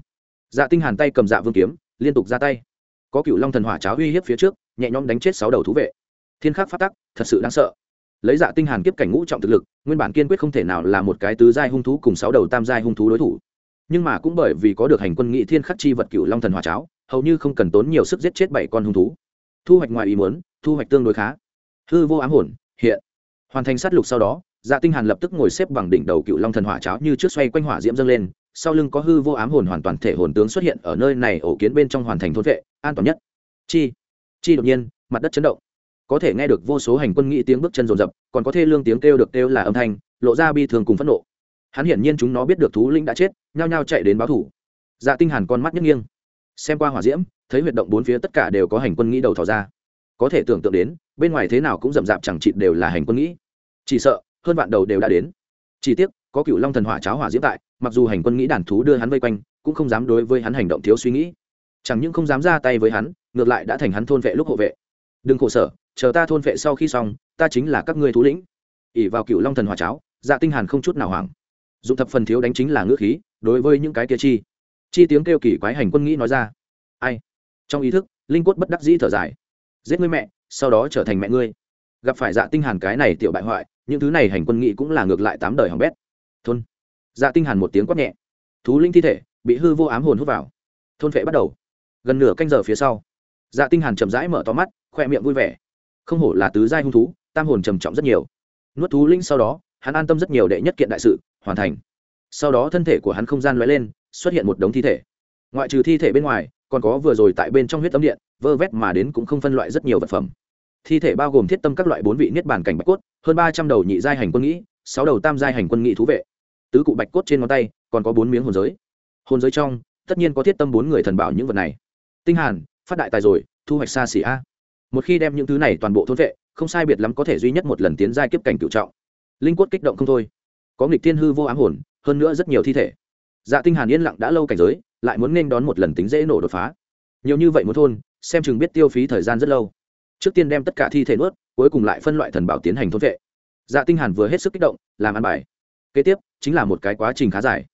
Dạ tinh hàn tay cầm dạ vương kiếm, liên tục ra tay. Có cựu long thần hỏa cháo uy hiếp phía trước, nhẹ nhõm đánh chết sáu đầu thú vệ. Thiên khắc phát tắc, thật sự đáng sợ lấy dạ tinh hàn kiếp cảnh ngũ trọng thực lực, nguyên bản kiên quyết không thể nào là một cái tứ giai hung thú cùng sáu đầu tam giai hung thú đối thủ. Nhưng mà cũng bởi vì có được hành quân nghị thiên khắc chi vật cựu long thần hỏa cháo, hầu như không cần tốn nhiều sức giết chết bảy con hung thú. Thu hoạch ngoài ý muốn, thu hoạch tương đối khá. Hư vô ám hồn, hiện. Hoàn thành sát lục sau đó dạ tinh hàn lập tức ngồi xếp bằng đỉnh đầu cựu long thần hỏa cháo như trước xoay quanh hỏa diễm dâng lên, sau lưng có hư vô ám hồn hoàn toàn thể hồn tướng xuất hiện ở nơi này ổ kiến bên trong hoàn thành thôn vệ, an toàn nhất. Chi. Chi đột nhiên, mặt đất chấn động có thể nghe được vô số hành quân nghĩ tiếng bước chân rồn rập, còn có thê lương tiếng kêu được kêu là âm thanh, lộ ra bi thường cùng phẫn nộ. Hắn hiển nhiên chúng nó biết được thú linh đã chết, nhao nhao chạy đến báo thủ. Dạ tinh hàn con mắt nhất nghiêng. Xem qua hỏa diễm, thấy huyệt động bốn phía tất cả đều có hành quân nghĩ đầu thò ra. Có thể tưởng tượng đến, bên ngoài thế nào cũng rậm rạp chẳng chịt đều là hành quân nghĩ. Chỉ sợ, hơn vạn đầu đều đã đến. Chỉ tiếc, có cựu long thần hỏa cháo hỏa diễm tại, mặc dù hành quân nghĩ đàn thú đưa hắn vây quanh, cũng không dám đối với hắn hành động thiếu suy nghĩ. Chẳng những không dám ra tay với hắn, ngược lại đã thành hắn thôn vệ lúc hộ vệ. Đừng khổ sở chờ ta thôn vệ sau khi xong, ta chính là các ngươi thú lĩnh. ỉ vào cựu long thần hỏa cháo dạ tinh hàn không chút nào hoảng. dụng thập phần thiếu đánh chính là ngữ khí, đối với những cái kia chi. chi tiếng kêu kỳ quái hành quân nghĩ nói ra. ai? trong ý thức, linh quất bất đắc dĩ thở dài. giết ngươi mẹ, sau đó trở thành mẹ ngươi. gặp phải dạ tinh hàn cái này tiểu bại hoại, những thứ này hành quân nghĩ cũng là ngược lại tám đời hỏng bét. thôn. dạ tinh hàn một tiếng quát nhẹ. thú linh thi thể, bị hư vô ám hồn hút vào. thôn vệ bắt đầu. gần nửa canh giờ phía sau dạ tinh hàn chậm rãi mở to mắt, khoe miệng vui vẻ không hổ là tứ giai hung thú, tam hồn trầm trọng rất nhiều. Nuốt thú linh sau đó, hắn an tâm rất nhiều đệ nhất kiện đại sự, hoàn thành. Sau đó thân thể của hắn không gian lóe lên, xuất hiện một đống thi thể. Ngoại trừ thi thể bên ngoài, còn có vừa rồi tại bên trong huyết tâm điện, vơ vét mà đến cũng không phân loại rất nhiều vật phẩm. Thi thể bao gồm thiết tâm các loại bốn vị niết bàn cảnh bạch cốt, hơn ba trăm đầu nhị giai hành quân nghĩ, sáu đầu tam giai hành quân nghị thú vệ. Tứ cụ bạch cốt trên ngón tay, còn có bốn miếng hồn giới. Hồn giới trong, tất nhiên có thiết tâm bốn người thần bảo những vật này. Tinh hàn, phát đại tài rồi, thu hoạch xa xỉ a một khi đem những thứ này toàn bộ thôn vệ, không sai biệt lắm có thể duy nhất một lần tiến giai kiếp cảnh cựu trọng. Linh quất kích động không thôi. Có nghịch thiên hư vô ám hồn, hơn nữa rất nhiều thi thể. Dạ tinh hàn yên lặng đã lâu cảnh giới, lại muốn nên đón một lần tính dễ nổ đột phá. Nhiều như vậy muốn thôn, xem chừng biết tiêu phí thời gian rất lâu. Trước tiên đem tất cả thi thể nuốt, cuối cùng lại phân loại thần bảo tiến hành thôn vệ. Dạ tinh hàn vừa hết sức kích động, làm ăn bài. Kế tiếp, chính là một cái quá trình khá dài.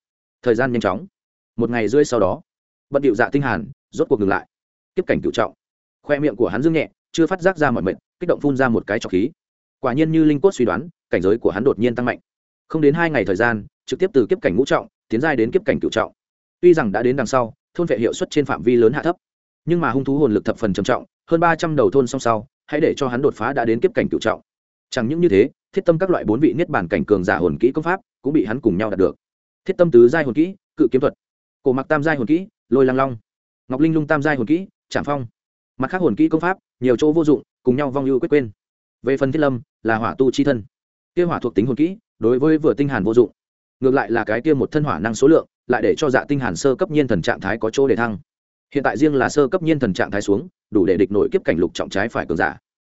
Thời gian nhanh chóng. Một ngày rưỡi sau đó, bận điệu dạ tinh hàn rốt cuộc ngừng lại. Kiếp cảnh cựu trọng. Khoe miệng của hắn dương nhẹ chưa phát giác ra mọi mệnh, kích động phun ra một cái trọc khí. Quả nhiên như linh cốt suy đoán, cảnh giới của hắn đột nhiên tăng mạnh. Không đến hai ngày thời gian, trực tiếp từ kiếp cảnh ngũ trọng, tiến giai đến kiếp cảnh cựu trọng. Tuy rằng đã đến đằng sau, thôn vệ hiệu suất trên phạm vi lớn hạ thấp, nhưng mà hung thú hồn lực thập phần trầm trọng, hơn ba trăm đầu thôn song sau, hãy để cho hắn đột phá đã đến kiếp cảnh cựu trọng. Chẳng những như thế, thiết tâm các loại bốn vị niết bản cảnh cường giả hồn kỹ công pháp cũng bị hắn cùng nhau đạt được. Thiết tâm tứ giai hồn kỹ, cự kiếm thuật. Cổ mặc tam giai hồn kỹ, lôi lăng long. Ngọc linh lung tam giai hồn kỹ, trảm phong mặt khác hồn kỹ công pháp, nhiều chỗ vô dụng, cùng nhau vong ưu quyết quên. Về phần thiết lâm, là hỏa tu chi thân. Kia hỏa thuộc tính hồn kỹ, đối với vừa tinh hàn vô dụng. Ngược lại là cái kia một thân hỏa năng số lượng, lại để cho dạ tinh hàn sơ cấp nhiên thần trạng thái có chỗ để thăng. Hiện tại riêng là sơ cấp nhiên thần trạng thái xuống, đủ để địch nội kiếp cảnh lục trọng trái phải cường giả.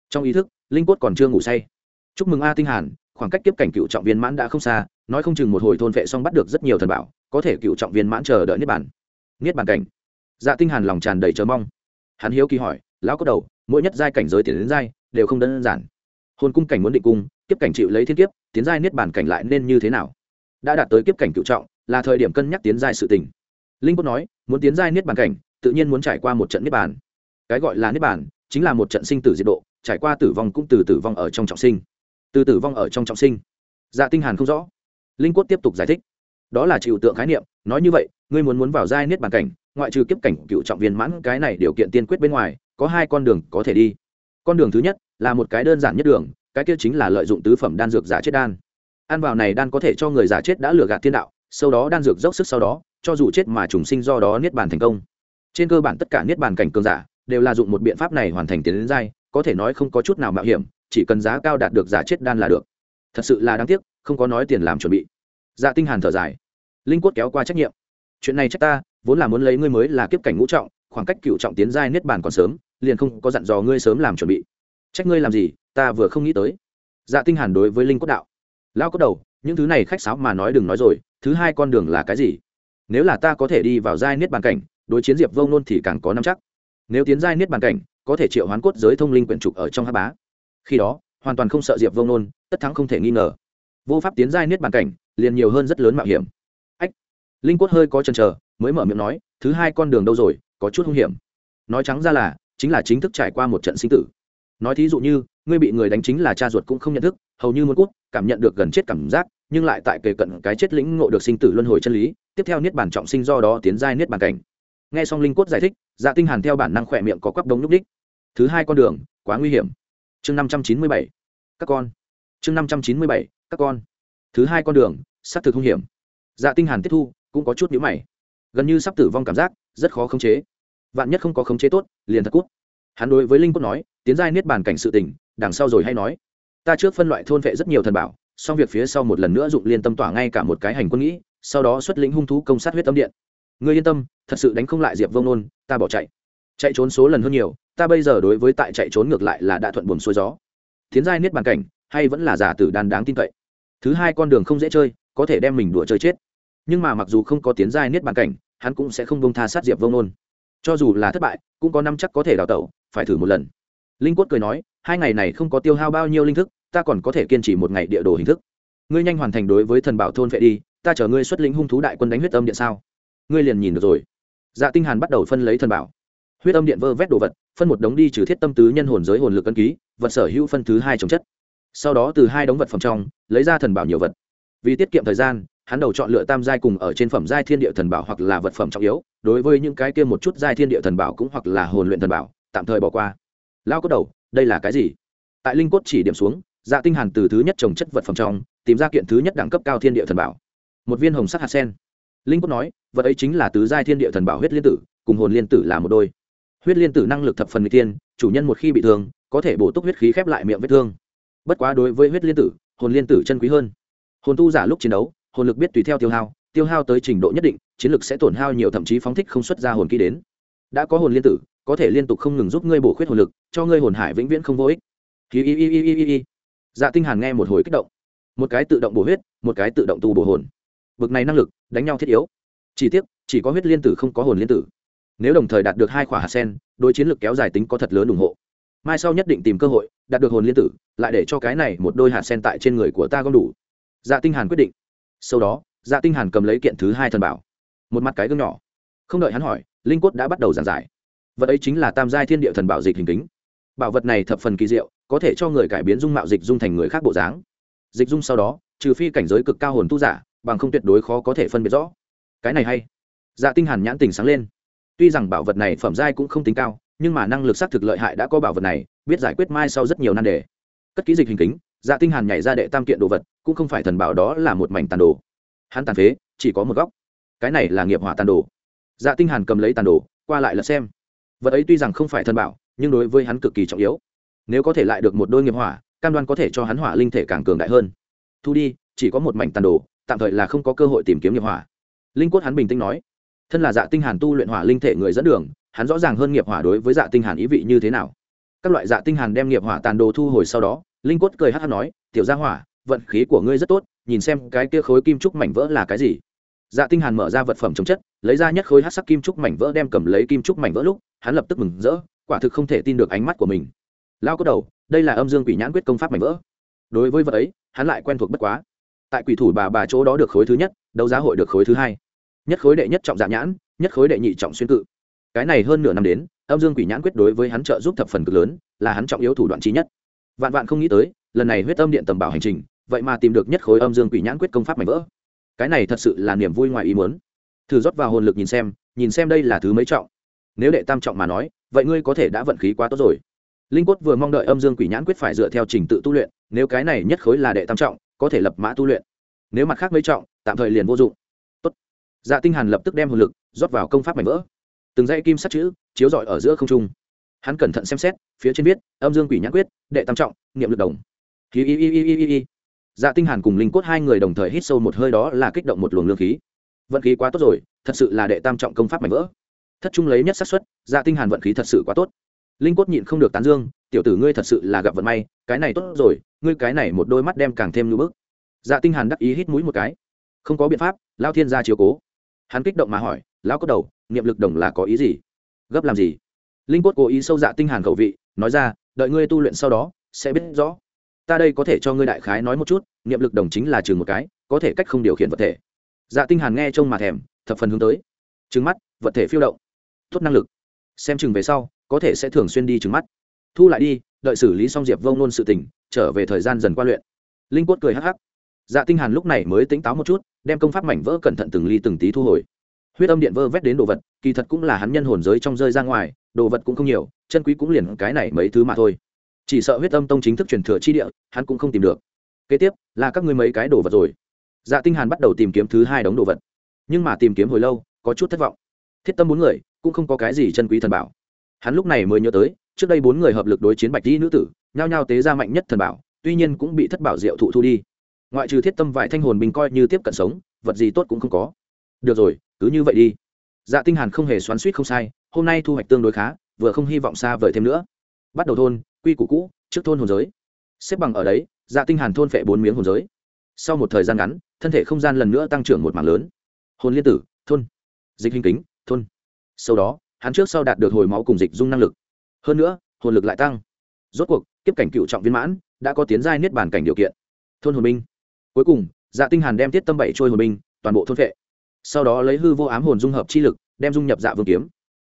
Trong ý thức, linh quất còn chưa ngủ say. Chúc mừng a tinh hàn, khoảng cách kiếp cảnh cựu trọng viên mãn đã không xa, nói không chừng một hồi thôn vệ xong bắt được rất nhiều thần bảo, có thể cựu trọng viên mãn chờ đợi niết bàn. Niết bàn cảnh. Dạ tinh hàn lòng tràn đầy chờ mong hắn hiếu kỳ hỏi, lão có đầu, mỗi nhất giai cảnh giới tiến đến giai, đều không đơn giản. Hồn cung cảnh muốn định cung, kiếp cảnh chịu lấy thiên kiếp, tiến giai niết bàn cảnh lại nên như thế nào? Đã đạt tới kiếp cảnh cựu trọng, là thời điểm cân nhắc tiến giai sự tình. Linh quốc nói, muốn tiến giai niết bàn cảnh, tự nhiên muốn trải qua một trận niết bàn. Cái gọi là niết bàn, chính là một trận sinh tử diệt độ, trải qua tử vong cũng từ tử vong ở trong trọng sinh. Từ tử vong ở trong trọng sinh. Dạ tinh hàn không rõ. Linh quốc tiếp tục giải thích, đó là chịu tượng khái niệm, nói như vậy, ngươi muốn muốn vào giai niết bàn cảnh ngoại trừ kiếp cảnh cựu trọng viên mãn, cái này điều kiện tiên quyết bên ngoài, có hai con đường có thể đi. Con đường thứ nhất là một cái đơn giản nhất đường, cái kia chính là lợi dụng tứ phẩm đan dược giả chết đan. Ăn vào này đan có thể cho người giả chết đã lừa gạt thiên đạo, sau đó đan dược dốc sức sau đó, cho dù chết mà trùng sinh do đó niết bàn thành công. Trên cơ bản tất cả niết bàn cảnh cường giả đều là dụng một biện pháp này hoàn thành tiến đến giai, có thể nói không có chút nào mạo hiểm, chỉ cần giá cao đạt được giả chết đan là được. Thật sự là đáng tiếc, không có nói tiền làm chuẩn bị. Dạ tinh hàn thở dài. Linh quất kéo qua trách nhiệm. Chuyện này trách ta vốn là muốn lấy ngươi mới là kiếp cảnh ngũ trọng, khoảng cách cựu trọng tiến giai niết bàn còn sớm, liền không có dặn dò ngươi sớm làm chuẩn bị. Trách ngươi làm gì, ta vừa không nghĩ tới. Dạ tinh hàn đối với linh cốt đạo. Lao cốt đầu, những thứ này khách sáo mà nói đừng nói rồi, thứ hai con đường là cái gì? Nếu là ta có thể đi vào giai niết bàn cảnh, đối chiến diệp vông nôn thì càng có năm chắc. Nếu tiến giai niết bàn cảnh, có thể triệu hoán cốt giới thông linh quyển trục ở trong hắc bá. Khi đó, hoàn toàn không sợ diệp vông nôn, tất thắng không thể nghi ngờ. Vô pháp tiến giai niết bàn cảnh, liền nhiều hơn rất lớn mạo hiểm. Ách! Linh quốc hơi có chần chờ mới mở miệng nói, thứ hai con đường đâu rồi, có chút hung hiểm. Nói trắng ra là, chính là chính thức trải qua một trận sinh tử. Nói thí dụ như, ngươi bị người đánh chính là cha ruột cũng không nhận thức, hầu như muốn cút, cảm nhận được gần chết cảm giác, nhưng lại tại kề cận cái chết lĩnh ngộ được sinh tử luân hồi chân lý, tiếp theo niết bản trọng sinh do đó tiến giai niết bản cảnh. Nghe xong linh cốt giải thích dạ tinh hàn theo bản năng khỏe miệng có quắp đống nhúc đích. Thứ hai con đường, quá nguy hiểm. Chương năm trăm chín mươi bảy, các con. Chương năm trăm chín mươi bảy, các con. Thứ hai con đường sát thực hung hiểm. Dạ tinh hàn tiếp thu, cũng có chút nhíu mày gần như sắp tử vong cảm giác, rất khó khống chế. Vạn nhất không có khống chế tốt, liền thật cút. Hắn đối với linh cốt nói, tiến giai niết bàn cảnh sự tình, đằng sau rồi hay nói. Ta trước phân loại thôn vệ rất nhiều thần bảo, xong việc phía sau một lần nữa dụng liên tâm tỏa ngay cả một cái hành quân nghĩ, sau đó xuất lĩnh hung thú công sát huyết tâm điện. Ngươi yên tâm, thật sự đánh không lại diệp vông nôn, ta bỏ chạy. Chạy trốn số lần hơn nhiều, ta bây giờ đối với tại chạy trốn ngược lại là đã thuận buồm xuôi gió. Tiến giai niết bàn cảnh, hay vẫn là giả tử đàn đáng tin cậy. Thứ hai con đường không dễ chơi, có thể đem mình đùa chơi chết. Nhưng mà mặc dù không có tiến giai niết bàn cảnh hắn cũng sẽ không bông tha sát diệp vông nôn cho dù là thất bại, cũng có năm chắc có thể đào tẩu, phải thử một lần. Linh quất cười nói, hai ngày này không có tiêu hao bao nhiêu linh thức, ta còn có thể kiên trì một ngày địa đồ hình thức. Ngươi nhanh hoàn thành đối với thần bảo thôn vệ đi, ta chở ngươi xuất lĩnh hung thú đại quân đánh huyết âm điện sao? Ngươi liền nhìn được rồi. Dạ tinh hàn bắt đầu phân lấy thần bảo. Huyết âm điện vơ vét đồ vật, phân một đống đi trừ thiết tâm tứ nhân hồn giới hồn lực cân ký, vật sở hữu phân thứ hai chống chất. Sau đó từ hai đống vật phẩm trong, lấy ra thần bảo nhiều vật. Vì tiết kiệm thời gian hắn đầu chọn lựa tam giai cùng ở trên phẩm giai thiên địa thần bảo hoặc là vật phẩm trọng yếu, đối với những cái kia một chút giai thiên địa thần bảo cũng hoặc là hồn luyện thần bảo, tạm thời bỏ qua. Lao cốt đầu, đây là cái gì? Tại linh cốt chỉ điểm xuống dạ tinh hàn từ thứ nhất trồng chất vật phẩm trong, tìm ra kiện thứ nhất đẳng cấp cao thiên địa thần bảo. Một viên hồng sắc hạt sen. Linh cốt nói, vật ấy chính là tứ giai thiên địa thần bảo huyết liên tử, cùng hồn liên tử là một đôi. Huyết liên tử năng lực thập phần người tiên chủ nhân một khi bị thương, có thể bổ túc huyết khí khép lại miệng vết thương. Bất quá đối với huyết liên tử, hồn liên tử chân quý hơn. Hồn tu giả lúc chiến đấu hồn lực biết tùy theo tiêu hao tiêu hao tới trình độ nhất định, chiến lực sẽ tổn hao nhiều, thậm chí phóng thích không xuất ra hồn kỹ đến. Đã có hồn liên tử, có thể liên tục không ngừng giúp ngươi bổ khuyết hồn lực, cho ngươi hồn hải vĩnh viễn không vô ích. Hi hi hi hi hi hi dạ tinh hàn nghe một hồi kích động. Một cái tự động bổ huyết, một cái tự động tu bổ hồn. Bực này năng lực, đánh nhau thiết yếu. Chỉ tiếc, chỉ có huyết liên tử không có hồn liên tử. Nếu đồng thời đạt được hai khỏa hạt sen, đối chiến lực kéo dài tính có thật lớn ủng hộ. Mai sau nhất định tìm cơ hội, đạt được hồn liên tử, lại để cho cái này một đôi hạt sen tại trên người của ta gom đủ. Dạ tinh hàn quyết định sau đó dạ tinh hàn cầm lấy kiện thứ hai thần bảo. Một mặt cái gương nhỏ. Không đợi hắn hỏi, linh quất đã bắt đầu giảng giải. Vật ấy chính là tam giai thiên địa thần bảo dịch hình kính. Bảo vật này thập phần kỳ diệu, có thể cho người cải biến dung mạo dịch dung thành người khác bộ dáng. Dịch dung sau đó, trừ phi cảnh giới cực cao hồn tu giả, bằng không tuyệt đối khó có thể phân biệt rõ. Cái này hay. Dạ tinh hàn nhãn tình sáng lên. Tuy rằng bảo vật này phẩm giai cũng không tính cao, nhưng mà năng lực xác thực lợi hại đã có bảo vật này, biết giải quyết mai sau rất nhiều nan đề. Cất kỹ dịch hình kính dạ tinh hàn nhảy ra đệ tam kiện đồ vật, cũng không phải thần bảo đó là một mảnh tàn đồ. Hắn tàn phế, chỉ có một góc. Cái này là nghiệp hỏa tàn đồ. Dạ tinh hàn cầm lấy tàn đồ, qua lại là xem. Vật ấy tuy rằng không phải thần bảo, nhưng đối với hắn cực kỳ trọng yếu. Nếu có thể lại được một đôi nghiệp hỏa, cam đoan có thể cho hắn hỏa linh thể càng cường đại hơn. Thu đi, chỉ có một mảnh tàn đồ, tạm thời là không có cơ hội tìm kiếm nghiệp hỏa. Linh quất hắn bình tĩnh nói. Thân là dạ tinh hàn tu luyện hỏa linh thể người dẫn đường, hắn rõ ràng hơn nghiệp hỏa đối với dạ tinh hàn ý vị như thế nào. Các loại dạ tinh hàn đem nghiệp hỏa tàn đồ thu hồi sau đó linh quất cười hắt hát nói, tiểu gia hỏa, vận khí của ngươi rất tốt, nhìn xem cái kia khối kim trúc mảnh vỡ là cái gì. Dạ tinh hàn mở ra vật phẩm chống chất, lấy ra nhất khối hắc sắc kim trúc mảnh vỡ đem cầm lấy kim trúc mảnh vỡ lúc, hắn lập tức mừng rỡ, quả thực không thể tin được ánh mắt của mình. Lao có đầu, đây là âm dương quỷ nhãn quyết công pháp mảnh vỡ. Đối với vật ấy, hắn lại quen thuộc bất quá. Tại quỷ thủ bà bà chỗ đó được khối thứ nhất, đấu giá hội được khối thứ hai. Nhất khối đệ nhất trọng dạ nhãn, nhất khối đệ nhị trọng xuyên cự. Cái này hơn nửa năm đến, âm dương quỷ nhãn quyết đối với hắn trợ giúp thập phần cực lớn, là hắn trọng yếu thủ đoạn trí nhất vạn vạn không nghĩ tới, lần này huyết âm điện tầm bảo hành trình, vậy mà tìm được nhất khối âm dương quỷ nhãn quyết công pháp mảnh vỡ. Cái này thật sự là niềm vui ngoài ý muốn. Thử rót vào hồn lực nhìn xem nhìn xem đây là thứ mấy trọng. Nếu đệ tam trọng mà nói, vậy ngươi có thể đã vận khí quá tốt rồi. Linh quất vừa mong đợi âm dương quỷ nhãn quyết phải dựa theo trình tự tu luyện, nếu cái này nhất khối là đệ tam trọng, có thể lập mã tu luyện. Nếu mặt khác mấy trọng, tạm thời liền vô dụng. Tốt. dạ tinh hàn lập tức đem hồn lực rót vào công pháp mảnh vỡ. Từng dãy kim sắt chữ, chiếu rọi ở giữa không trung. Hắn cẩn thận xem xét phía trên viết, âm dương quỷ nhãn quyết, đệ tam trọng, niệm lực đồng. Khí y y y y y y dạ tinh hàn cùng linh cốt hai người đồng thời hít sâu một hơi đó là kích động một luồng lương khí. Vận khí quá tốt rồi, thật sự là đệ tam trọng công pháp mảnh vỡ. Thất trung lấy nhất xác suất dạ tinh hàn vận khí thật sự quá tốt. Linh cốt nhịn không được tán dương, tiểu tử ngươi thật sự là gặp vận may, cái này tốt rồi, ngươi cái này một đôi mắt đem càng thêm nhu bức. Dạ tinh hàn đắc ý hít mũi một cái. Không có biện pháp lao thiên gia chiếu cố. Hắn kích động mà hỏi, lão có đầu, niệm lực đồng là có ý gì? Gấp làm gì? Linh cốt cố ý sâu dạ tinh hàn khẩu vị nói ra, đợi ngươi tu luyện sau đó, sẽ biết rõ. Ta đây có thể cho ngươi đại khái nói một chút niệm lực đồng chính là chừng một cái, có thể cách không điều khiển vật thể. Dạ tinh hàn nghe trông mà thèm, thập phần hướng tới. Trừng mắt, vật thể phiêu động. Tốt năng lực. Xem chừng về sau, có thể sẽ thường xuyên đi trừng mắt. Thu lại đi, đợi xử lý xong diệp vông nôn sự tình, trở về thời gian dần qua luyện. Linh quất cười hắc hắc. Dạ tinh hàn lúc này mới tỉnh táo một chút, đem công pháp mảnh vỡ cẩn thận từng ly từng tí thu hồi huyết âm điện vơ vét đến đồ vật, kỳ thật cũng là hắn nhân hồn giới trong rơi ra ngoài, đồ vật cũng không nhiều, chân quý cũng liền cái này mấy thứ mà thôi. Chỉ sợ huyết âm tông chính thức truyền thừa chi địa, hắn cũng không tìm được. Kế tiếp, là các ngươi mấy cái đồ vật rồi. Dạ tinh hàn bắt đầu tìm kiếm thứ hai đống đồ vật. Nhưng mà tìm kiếm hồi lâu, có chút thất vọng. Thiết tâm bốn người, cũng không có cái gì chân quý thần bảo. Hắn lúc này mới nhớ tới, trước đây bốn người hợp lực đối chiến bạch di nữ tử, nhao nhao tế ra mạnh nhất thần bảo, tuy nhiên cũng bị thất bảo diệu thụ thu đi. Ngoại trừ thiết tâm vài thanh hồn bình coi như tiếp cận sống, vật gì tốt cũng không có. Được rồi cứ như vậy đi. Dạ tinh hàn không hề xoắn xuýt không sai hôm nay thu hoạch tương đối khá vừa không hy vọng xa vời thêm nữa. Bắt đầu thôn quy củ cũ trước thôn hồn giới. Xếp bằng ở đấy dạ tinh hàn thôn phệ bốn miếng hồn giới. Sau một thời gian ngắn thân thể không gian lần nữa tăng trưởng một mảng lớn. Hồn liên tử thôn. Dịch hình kính thôn. Sau đó hắn trước sau đạt được hồi máu cùng dịch dung năng lực. Hơn nữa hồn lực lại tăng. Rốt cuộc kiếp cảnh cựu trọng viên mãn đã có tiến giai niết bàn cảnh điều kiện. Thôn hồn minh, cuối cùng dạ tinh hàn đem tiết tâm bảy trôi hồn minh, toàn bộ thôn vệ sau đó lấy hư vô ám hồn dung hợp chi lực, đem dung nhập dạ vương kiếm.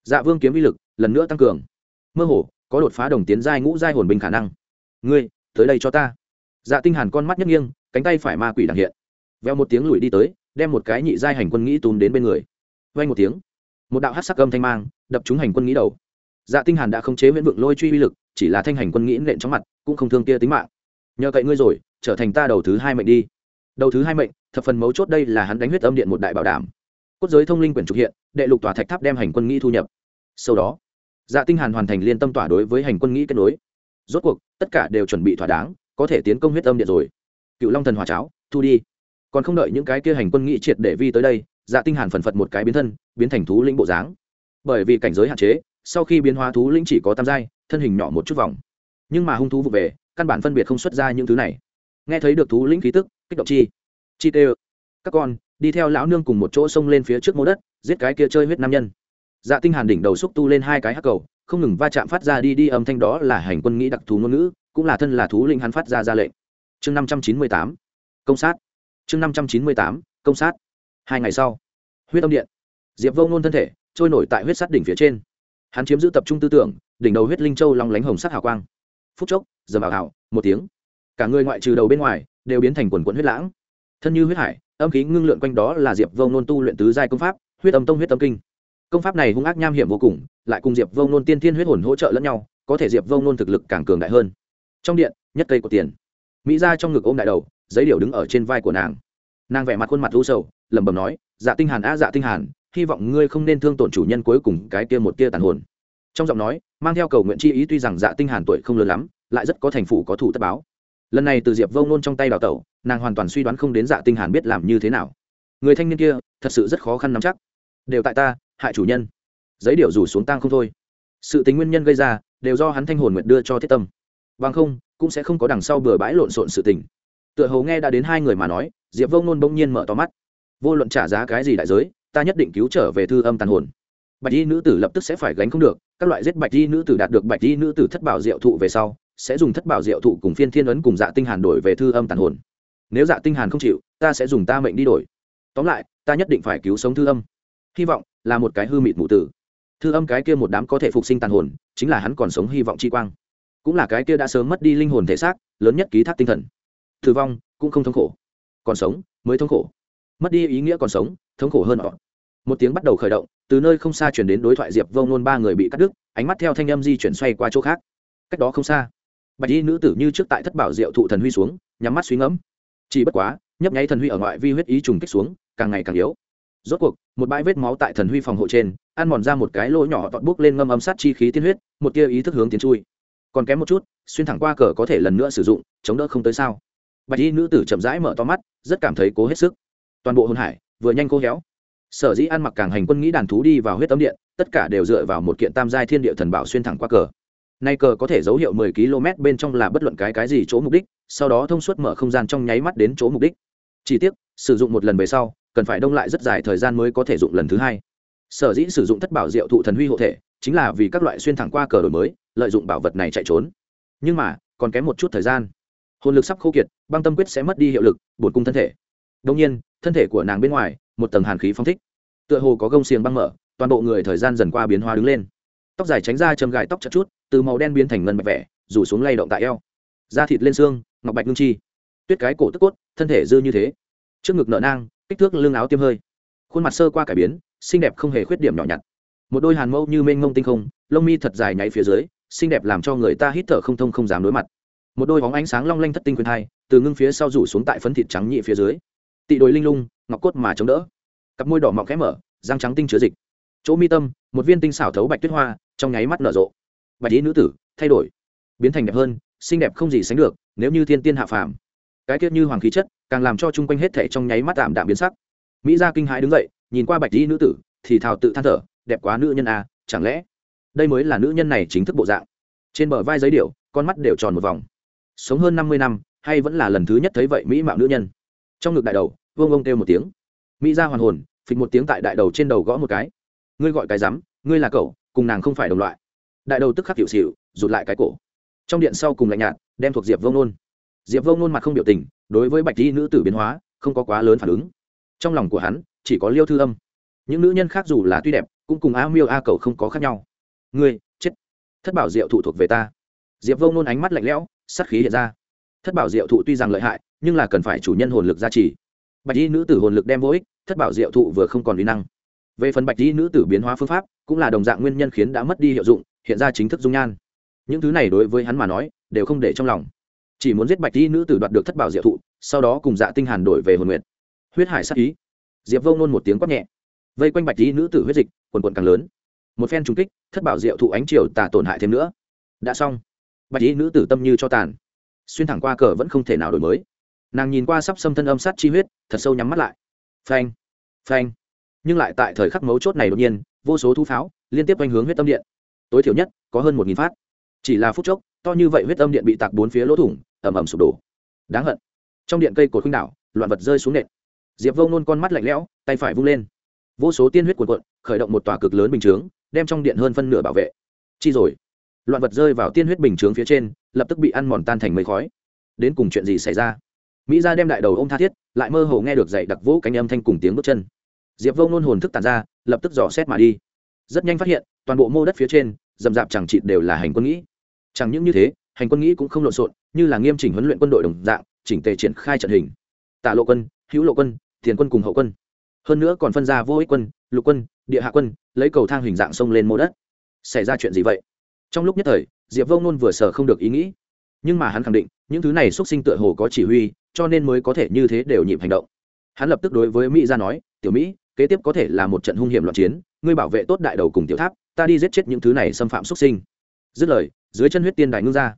Dạ vương kiếm uy lực lần nữa tăng cường. Mơ hồ, có đột phá đồng tiến giai ngũ giai hồn binh khả năng. Ngươi, tới đây cho ta. Dạ tinh hàn con mắt nhất nghiêng, cánh tay phải ma quỷ đằng hiện. Veo một tiếng lùi đi tới, đem một cái nhị giai hành quân nghĩ túm đến bên người. Vang một tiếng, một đạo hắc sắc âm thanh mang, đập trúng hành quân nghĩ đầu. Dạ tinh hàn đã không chế huyễn vượng lôi truy uy lực, chỉ là thanh hành quân nghĩ nện trong mặt, cũng không thương kia tính mạng. Nhờ cậy ngươi rồi, trở thành ta đầu thứ hai mệnh đi. Đầu thứ hai mệnh thập phần mấu chốt đây là hắn đánh huyết âm điện một đại bảo đảm. Cốt giới thông linh quyển trục hiện, đệ lục tòa thạch tháp đem hành quân nghĩ thu nhập. Sau đó dạ tinh hàn hoàn thành liên tâm tỏa đối với hành quân nghĩ kết nối. Rốt cuộc, tất cả đều chuẩn bị thỏa đáng, có thể tiến công huyết âm điện rồi. Cựu long thần hòa cháo, thu đi. Còn không đợi những cái kia hành quân nghĩ triệt để vi tới đây dạ tinh hàn phần phật một cái biến thân, biến thành thú lĩnh bộ dáng. Bởi vì cảnh giới hạn chế, sau khi biến hóa thú lĩnh chỉ có tam giai, thân hình nhỏ một chút vòng. Nhưng mà hung thú vụ về, căn bản phân biệt không xuất ra những thứ này. Nghe thấy được thú lĩnh khí tức, kích động chi chi tê các con, đi theo lão nương cùng một chỗ xông lên phía trước mố đất, giết cái kia chơi huyết nam nhân. Dạ tinh hàn đỉnh đầu xúc tu lên hai cái hắc cầu, không ngừng va chạm phát ra đi đi âm thanh đó là hành quân nghĩ đặc thù ngôn ngữ, cũng là thân là thú linh hắn phát ra ra lệnh. Chương năm trăm chín mươi tám, công sát. Chương năm trăm chín mươi tám, công sát. Hai ngày sau, huyết âm điện. Diệp vô ngôn thân thể trôi nổi tại huyết sắt đỉnh phía trên. Hắn chiếm giữ tập trung tư tưởng, đỉnh đầu huyết linh châu long lánh hồng sắc hào quang. Phút chốc giờ bảo hào một tiếng. Cả người ngoại trừ đầu bên ngoài, đều biến thành quần quần huyết lãng thân như huyết hải, âm khí ngưng lượn quanh đó là diệp vô nôn tu luyện tứ giai công pháp, huyết âm tông, huyết tâm kinh. Công pháp này hung ác nham hiểm vô cùng, lại cùng diệp vô nôn tiên thiên huyết hồn hỗ trợ lẫn nhau, có thể diệp vô nôn thực lực càng cường đại hơn. Trong điện, nhất cây của tiền. Mỹ ra trong ngực ôm đại đầu, giấy điệu đứng ở trên vai của nàng. Nàng vẻ mặt khuôn mặt u sầu, lẩm bẩm nói dạ tinh hàn a dạ tinh hàn, hy vọng ngươi không nên thương tổn chủ nhân cuối cùng cái kia một kia tàn hồn. Trong giọng nói, mang theo cầu nguyện chi ý tuy rằng dạ tinh hàn tuổi không lớn lắm, lại rất có thành phủ có thủ tất báo lần này từ diệp vô nôn trong tay đào tẩu, nàng hoàn toàn suy đoán không đến dạ tinh hàn biết làm như thế nào. Người thanh niên kia, thật sự rất khó khăn nắm chắc. Đều tại ta, hại chủ nhân. Giấy điệu rủ xuống tang không thôi. Sự tính nguyên nhân gây ra, đều do hắn thanh hồn nguyện đưa cho thiết tâm. Bằng không, cũng sẽ không có đằng sau bừa bãi lộn xộn sự tình. Tựa hồ nghe đã đến hai người mà nói, diệp vông nôn bỗng nhiên mở to mắt. Vô luận trả giá cái gì đại giới, ta nhất định cứu trở về thư âm tàn hồn. Bạch y nữ tử lập tức sẽ phải gánh không được, các loại giết bạch y nữ tử đạt được bạch y nữ tử thất bảo diệu thụ về sau sẽ dùng thất bảo diệu thụ cùng phiên thiên ấn cùng dạ tinh hàn đổi về thư âm tàn hồn. Nếu dạ tinh hàn không chịu, ta sẽ dùng ta mệnh đi đổi. Tóm lại, ta nhất định phải cứu sống thư âm. Hy vọng là một cái hư mịt mù tử. Thư âm cái kia một đám có thể phục sinh tàn hồn, chính là hắn còn sống hy vọng chi quang. Cũng là cái kia đã sớm mất đi linh hồn thể xác, lớn nhất ký thác tinh thần. Thử vong cũng không thống khổ. Còn sống mới thống khổ. Mất đi ý nghĩa còn sống, thống khổ hơn họ. Một tiếng bắt đầu khởi động, từ nơi không xa chuyển đến đối thoại diệp vông nôn ba người bị cắt đứt, ánh mắt theo thanh âm di chuyển xoay qua chỗ khác. Cách đó không xa bạch y nữ tử như trước tại thất bảo diệu thụ thần huy xuống, nhắm mắt suy ngẫm. Chỉ bất quá, nhấp nháy thần huy ở ngoại vi huyết ý trùng kích xuống, càng ngày càng yếu. Rốt cuộc, một bãi vết máu tại thần huy phòng hộ trên, ăn mòn ra một cái lỗ nhỏ tọt bút lên ngâm âm sát chi khí tiên huyết, một tia ý thức hướng tiến chui. Còn kém một chút, xuyên thẳng qua cờ có thể lần nữa sử dụng, chống đỡ không tới sao. Bạch y nữ tử chậm rãi mở to mắt, rất cảm thấy cố hết sức. Toàn bộ hồn hải, vừa nhanh cố héo. Sở dĩ ăn mặc càng hành quân nghĩ đàn thú đi vào huyết tấm điện, tất cả đều dựa vào một kiện tam giai thiên địa thần bảo xuyên thẳng qua cờ nay cờ có thể dấu hiệu mười km bên trong là bất luận cái cái gì chỗ mục đích, sau đó thông suốt mở không gian trong nháy mắt đến chỗ mục đích. Chỉ tiếc, sử dụng một lần về sau, cần phải đông lại rất dài thời gian mới có thể dụng lần thứ hai. Sở dĩ sử dụng thất bảo diệu thụ thần huy hộ thể, chính là vì các loại xuyên thẳng qua cờ đổi mới, lợi dụng bảo vật này chạy trốn. Nhưng mà, còn kém một chút thời gian. Hồn lực sắp khô kiệt, băng tâm quyết sẽ mất đi hiệu lực, bổn cung thân thể. Đông nhiên, thân thể của nàng bên ngoài, một tầng hàn khí phong thích. Tựa hồ có gông xiềng băng mở, toàn bộ người thời gian dần qua biến hóa đứng lên. Tóc dài tránh ra châm gài tóc chặt chút từ màu đen biến thành ngân bạch vẻ, rủ xuống lay động tại eo. Da thịt lên xương, ngọc bạch ngưng chi. Tuyết cái cổ tức cốt, thân thể dư như thế. Trước ngực nợ nang, kích thước lưng áo tiêm hơi. Khuôn mặt sơ qua cải biến, xinh đẹp không hề khuyết điểm nhỏ nhặt. Một đôi hàn mâu như mênh mông tinh không, lông mi thật dài nháy phía dưới, xinh đẹp làm cho người ta hít thở không thông không dám đối mặt. Một đôi bóng ánh sáng long lanh thất tinh quyền thai từ ngưng phía sau rủ xuống tại phấn thịt trắng nhị phía dưới. Tị đồi linh lung, ngọc cốt mà chống đỡ. Cặp môi đỏ mọng khẽ mở, răng trắng tinh chứa dịch. Chỗ mi tâm, một viên tinh xảo thấu bạch tuyết hoa, trong nháy mắt nở rộ bạch ý nữ tử, thay đổi, biến thành đẹp hơn, xinh đẹp không gì sánh được, nếu như thiên tiên hạ phàm. Cái tiết như hoàng khí chất, càng làm cho chung quanh hết thể trong nháy mắt tạm đạm biến sắc. Mỹ gia kinh hãi đứng dậy, nhìn qua bạch y nữ tử, thì thào tự than thở, đẹp quá nữ nhân à chẳng lẽ đây mới là nữ nhân này chính thức bộ dạng? Trên bờ vai giấy điệu, con mắt đều tròn một vòng. Sống hơn năm mươi năm, hay vẫn là lần thứ nhất thấy vậy mỹ mạo nữ nhân? Trong ngực đại đầu, vương ông kêu một tiếng. Mỹ ra hoàn hồn, phịch một tiếng tại đại đầu trên đầu gõ một cái. Ngươi gọi cái rắm, ngươi là cậu, cùng nàng không phải đồng loại đại đầu tức khắc hiệu xịu rụt lại cái cổ. Trong điện sau cùng lạnh nhạt, đem thuộc diệp vông nôn. Diệp vông nôn mặt không biểu tình, đối với bạch di nữ tử biến hóa, không có quá lớn phản ứng. Trong lòng của hắn, chỉ có liêu thư âm. Những nữ nhân khác dù là tuy đẹp, cũng cùng a miêu a cầu không có khác nhau. Ngươi, chết. Thất bảo diệu thụ thuộc về ta. Diệp vông nôn ánh mắt lạnh lẽo sắt khí hiện ra. Thất bảo diệu thụ tuy rằng lợi hại, nhưng là cần phải chủ nhân hồn lực gia trì. Bạch y nữ tử hồn lực đem vô ích, thất bảo diệu thụ vừa không còn lý năng. Về phần bạch y nữ tử biến hóa phương pháp, cũng là đồng dạng nguyên nhân khiến đã mất đi hiệu dụng hiện ra chính thức dung nhan. Những thứ này đối với hắn mà nói, đều không để trong lòng. Chỉ muốn giết bạch y nữ tử đoạt được thất bảo diệu thụ, sau đó cùng dạ tinh hàn đổi về hồn nguyện huyết hải sát ý. Diệp vông nôn một tiếng quát nhẹ. Vây quanh bạch y nữ tử huyết dịch, quần quần càng lớn. Một phen trùng kích, thất bảo diệu thụ ánh chiều tà tổn hại thêm nữa. Đã xong. Bạch y nữ tử tâm như cho tàn. Xuyên thẳng qua cờ vẫn không thể nào đổi mới. Nàng nhìn qua sắp xâm thân âm sát chi huyết, thật sâu nhắm mắt lại. Phanh. Phanh. Nhưng lại tại thời khắc mấu chốt này đột nhiên, vô số thu pháo liên tiếp quanh hướng huyết tâm điện tối thiểu nhất có hơn một nghìn phát. Chỉ là phút chốc, to như vậy huyết âm điện bị tạc bốn phía lỗ thủng ẩm ẩm sụp đổ. Đáng hận. Trong điện cây cột khuynh đảo, loạn vật rơi xuống nện diệp vông nôn con mắt lạnh lẽo, tay phải vung lên. Vô số tiên huyết cuồn cuộn, khởi động một tòa cực lớn bình chướng, đem trong điện hơn phân nửa bảo vệ. Chi rồi. Loạn vật rơi vào tiên huyết bình chướng phía trên, lập tức bị ăn mòn tan thành mây khói. Đến cùng chuyện gì xảy ra? Mỹ ra đem đại đầu ô m tha thiết, lại mơ hồ nghe được dậy đặc vỗ cánh âm thanh cùng tiếng bước chân. Diệp vông nôn hồn thức tàn ra, lập tức dò xét mà đi. Rất nhanh phát hiện toàn bộ mô đất phía trên, dầm dạp chẳng chịt đều là hành quân nghĩ. Chẳng những như thế, hành quân nghĩ cũng không lộn xộn, như là nghiêm chỉnh huấn luyện quân đội đồng dạng, chỉnh tề triển khai trận hình. Tạ lộ quân, hữu lộ quân tiền quân cùng hậu quân. Hơn nữa còn phân ra vô ích quân, lục quân, địa hạ quân, lấy cầu thang hình dạng sông lên mô đất. Xảy ra chuyện gì vậy? Trong lúc nhất thời, diệp vông nôn vừa sở không được ý nghĩ. Nhưng mà hắn khẳng định, những thứ này xuất sinh tựa hồ có chỉ huy, cho nên mới có thể như thế đều nhịp hành động. Hắn lập tức đối với mỹ ra nói, tiểu mỹ, kế tiếp có thể là một trận hung hiểm loạn chiến, ngươi bảo vệ tốt đại đầu cùng tiểu tháp ta đi giết chết những thứ này xâm phạm xuất sinh. Dứt lời, dưới chân huyết tiên đài ngưng ra.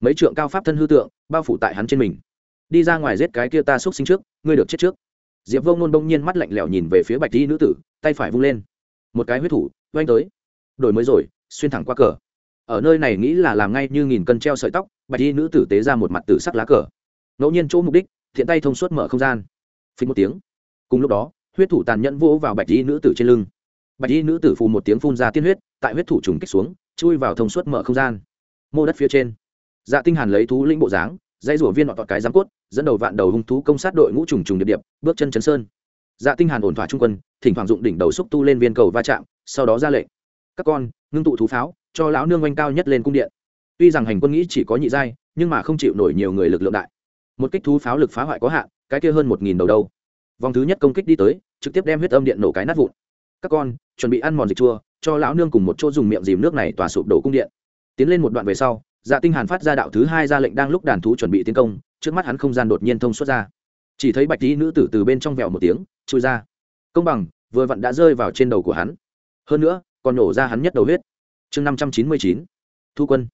Mấy trượng cao pháp thân hư tượng, bao phủ tại hắn trên mình. Đi ra ngoài giết cái kia ta xuất sinh trước, ngươi được chết trước. Diệp vông nôn bỗng nhiên mắt lạnh lẽo nhìn về phía bạch di nữ tử, tay phải vung lên. Một cái huyết thủ oanh tới. Đổi mới rồi, xuyên thẳng qua cờ. Ở nơi này nghĩ là làm ngay như nghìn cân treo sợi tóc, bạch di nữ tử tế ra một mặt tử sắc lá cờ. Ngẫu nhiên chỗ mục đích, thiện tay thông suốt mở không gian. Phí một tiếng. Cùng lúc đó, huyết thủ tàn nhẫn vỗ vào bạch di nữ tử trên lưng bạch y nữ tử phù một tiếng phun ra tiên huyết, tại huyết thủ trùng kích xuống, chui vào thông suốt mở không gian. Mô đất phía trên. Dạ tinh hàn lấy thú linh bộ dáng dây rùa viên nọ tọt cái giám cốt, dẫn đầu vạn đầu hung thú công sát đội ngũ trùng trùng điệp điệp, bước chân chấn sơn. Dạ tinh hàn ổn thỏa trung quân, thỉnh thoảng dụng đỉnh đầu xúc tu lên viên cầu va chạm, sau đó ra lệnh. Các con, ngưng tụ thú pháo, cho lão nương oanh cao nhất lên cung điện. Tuy rằng hành quân nghĩ chỉ có nhị giai, nhưng mà không chịu nổi nhiều người lực lượng đại. Một kích thú pháo lực phá hoại có hạn, cái kia hơn một nghìn đầu đâu. Vòng thứ nhất công kích đi tới, trực tiếp đem huyết âm điện nổ cái nát vụn các con, chuẩn bị ăn mòn dịch chua, cho lão nương cùng một chỗ dùng miệng dìm nước này tỏa sụp đổ cung điện. Tiến lên một đoạn về sau dạ tinh hàn phát ra đạo thứ hai ra lệnh đang lúc đàn thú chuẩn bị tiến công, trước mắt hắn không gian đột nhiên thông suốt ra. Chỉ thấy bạch tí nữ tử từ bên trong vèo một tiếng, chui ra. Công bằng, vừa vặn đã rơi vào trên đầu của hắn. Hơn nữa, còn nổ ra hắn nhất đầu huyết. Chương năm trăm chín mươi chín, thu quân.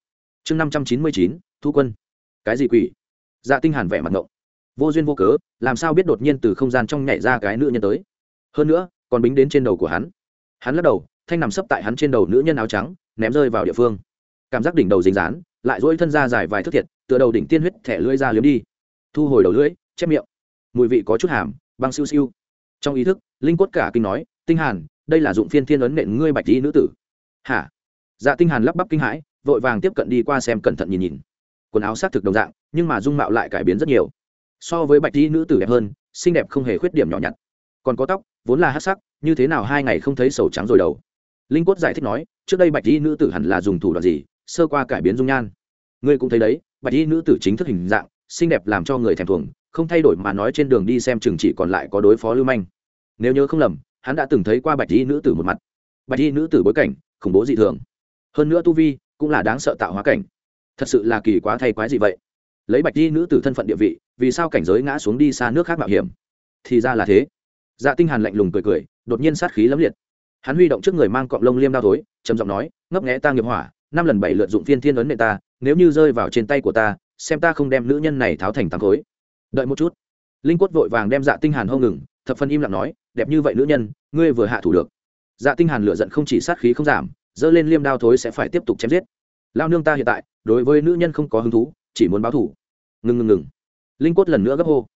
Chương năm trăm chín mươi chín, thu quân. Cái gì quỷ? Dạ tinh hàn vẻ mặt ngộng. Vô duyên vô cớ, làm sao biết đột nhiên từ không gian trong nhảy ra cái nữ nhân tới? Hơn nữa còn bính đến trên đầu của hắn. Hắn lắc đầu, thanh nằm sấp tại hắn trên đầu nữ nhân áo trắng, ném rơi vào địa phương. Cảm giác đỉnh đầu dính dán, lại dỗi thân ra dài vài thước thiệt, tựa đầu đỉnh tiên huyết thẻ lưỡi ra liếm đi. Thu hồi đầu lưỡi, chép miệng. Mùi vị có chút hàm, băng siêu siêu. Trong ý thức, linh cốt cả kinh nói, tinh hàn, đây là dụng phiên thiên ấn nện ngươi bạch y nữ tử. Hả? Dạ tinh hàn lắp bắp kinh hãi, vội vàng tiếp cận đi qua xem cẩn thận nhìn nhìn. Quần áo xác thực đồng dạng, nhưng mà dung mạo lại cải biến rất nhiều. So với bạch y nữ tử đẹp hơn, xinh đẹp không hề khuyết điểm nhỏ nhặt. Còn có tóc vốn là hắc sắc, như thế nào hai ngày không thấy sầu trắng rồi đầu? Linh Quất giải thích nói, trước đây bạch y nữ tử hẳn là dùng thủ đoạn gì, sơ qua cải biến dung nhan. Ngươi cũng thấy đấy, bạch y nữ tử chính thức hình dạng, xinh đẹp làm cho người thèm thuồng, không thay đổi mà nói trên đường đi xem chừng chỉ còn lại có đối phó lưu manh. Nếu nhớ không lầm, hắn đã từng thấy qua bạch y nữ tử một mặt. Bạch y nữ tử bối cảnh, khủng bố dị thường. Hơn nữa tu vi, cũng là đáng sợ tạo hóa cảnh. Thật sự là kỳ quá thay quái gì vậy. Lấy bạch y nữ tử thân phận địa vị, vì sao cảnh giới ngã xuống đi xa nước khác mạo hiểm? Thì ra là thế dạ tinh hàn lạnh lùng cười cười, đột nhiên sát khí lấm liệt. Hắn huy động trước người mang cọng lông liêm đao thối, trầm giọng nói, ngấp nghé ta nghiệp hỏa, năm lần bảy lượt dụng phiên thiên ấn nệ ta, nếu như rơi vào trên tay của ta, xem ta không đem nữ nhân này tháo thành tám khối. Đợi một chút. Linh quất vội vàng đem dạ tinh hàn hông ngừng, thập phân im lặng nói, đẹp như vậy nữ nhân, ngươi vừa hạ thủ được. Dạ tinh hàn lửa giận không chỉ sát khí không giảm dơ lên liêm đao thối sẽ phải tiếp tục chém giết. Lao nương ta hiện tại, đối với nữ nhân không có hứng thú, chỉ muốn báo thù. Ngừng ngừng ngừng. Linh quất lần nữa gấp hô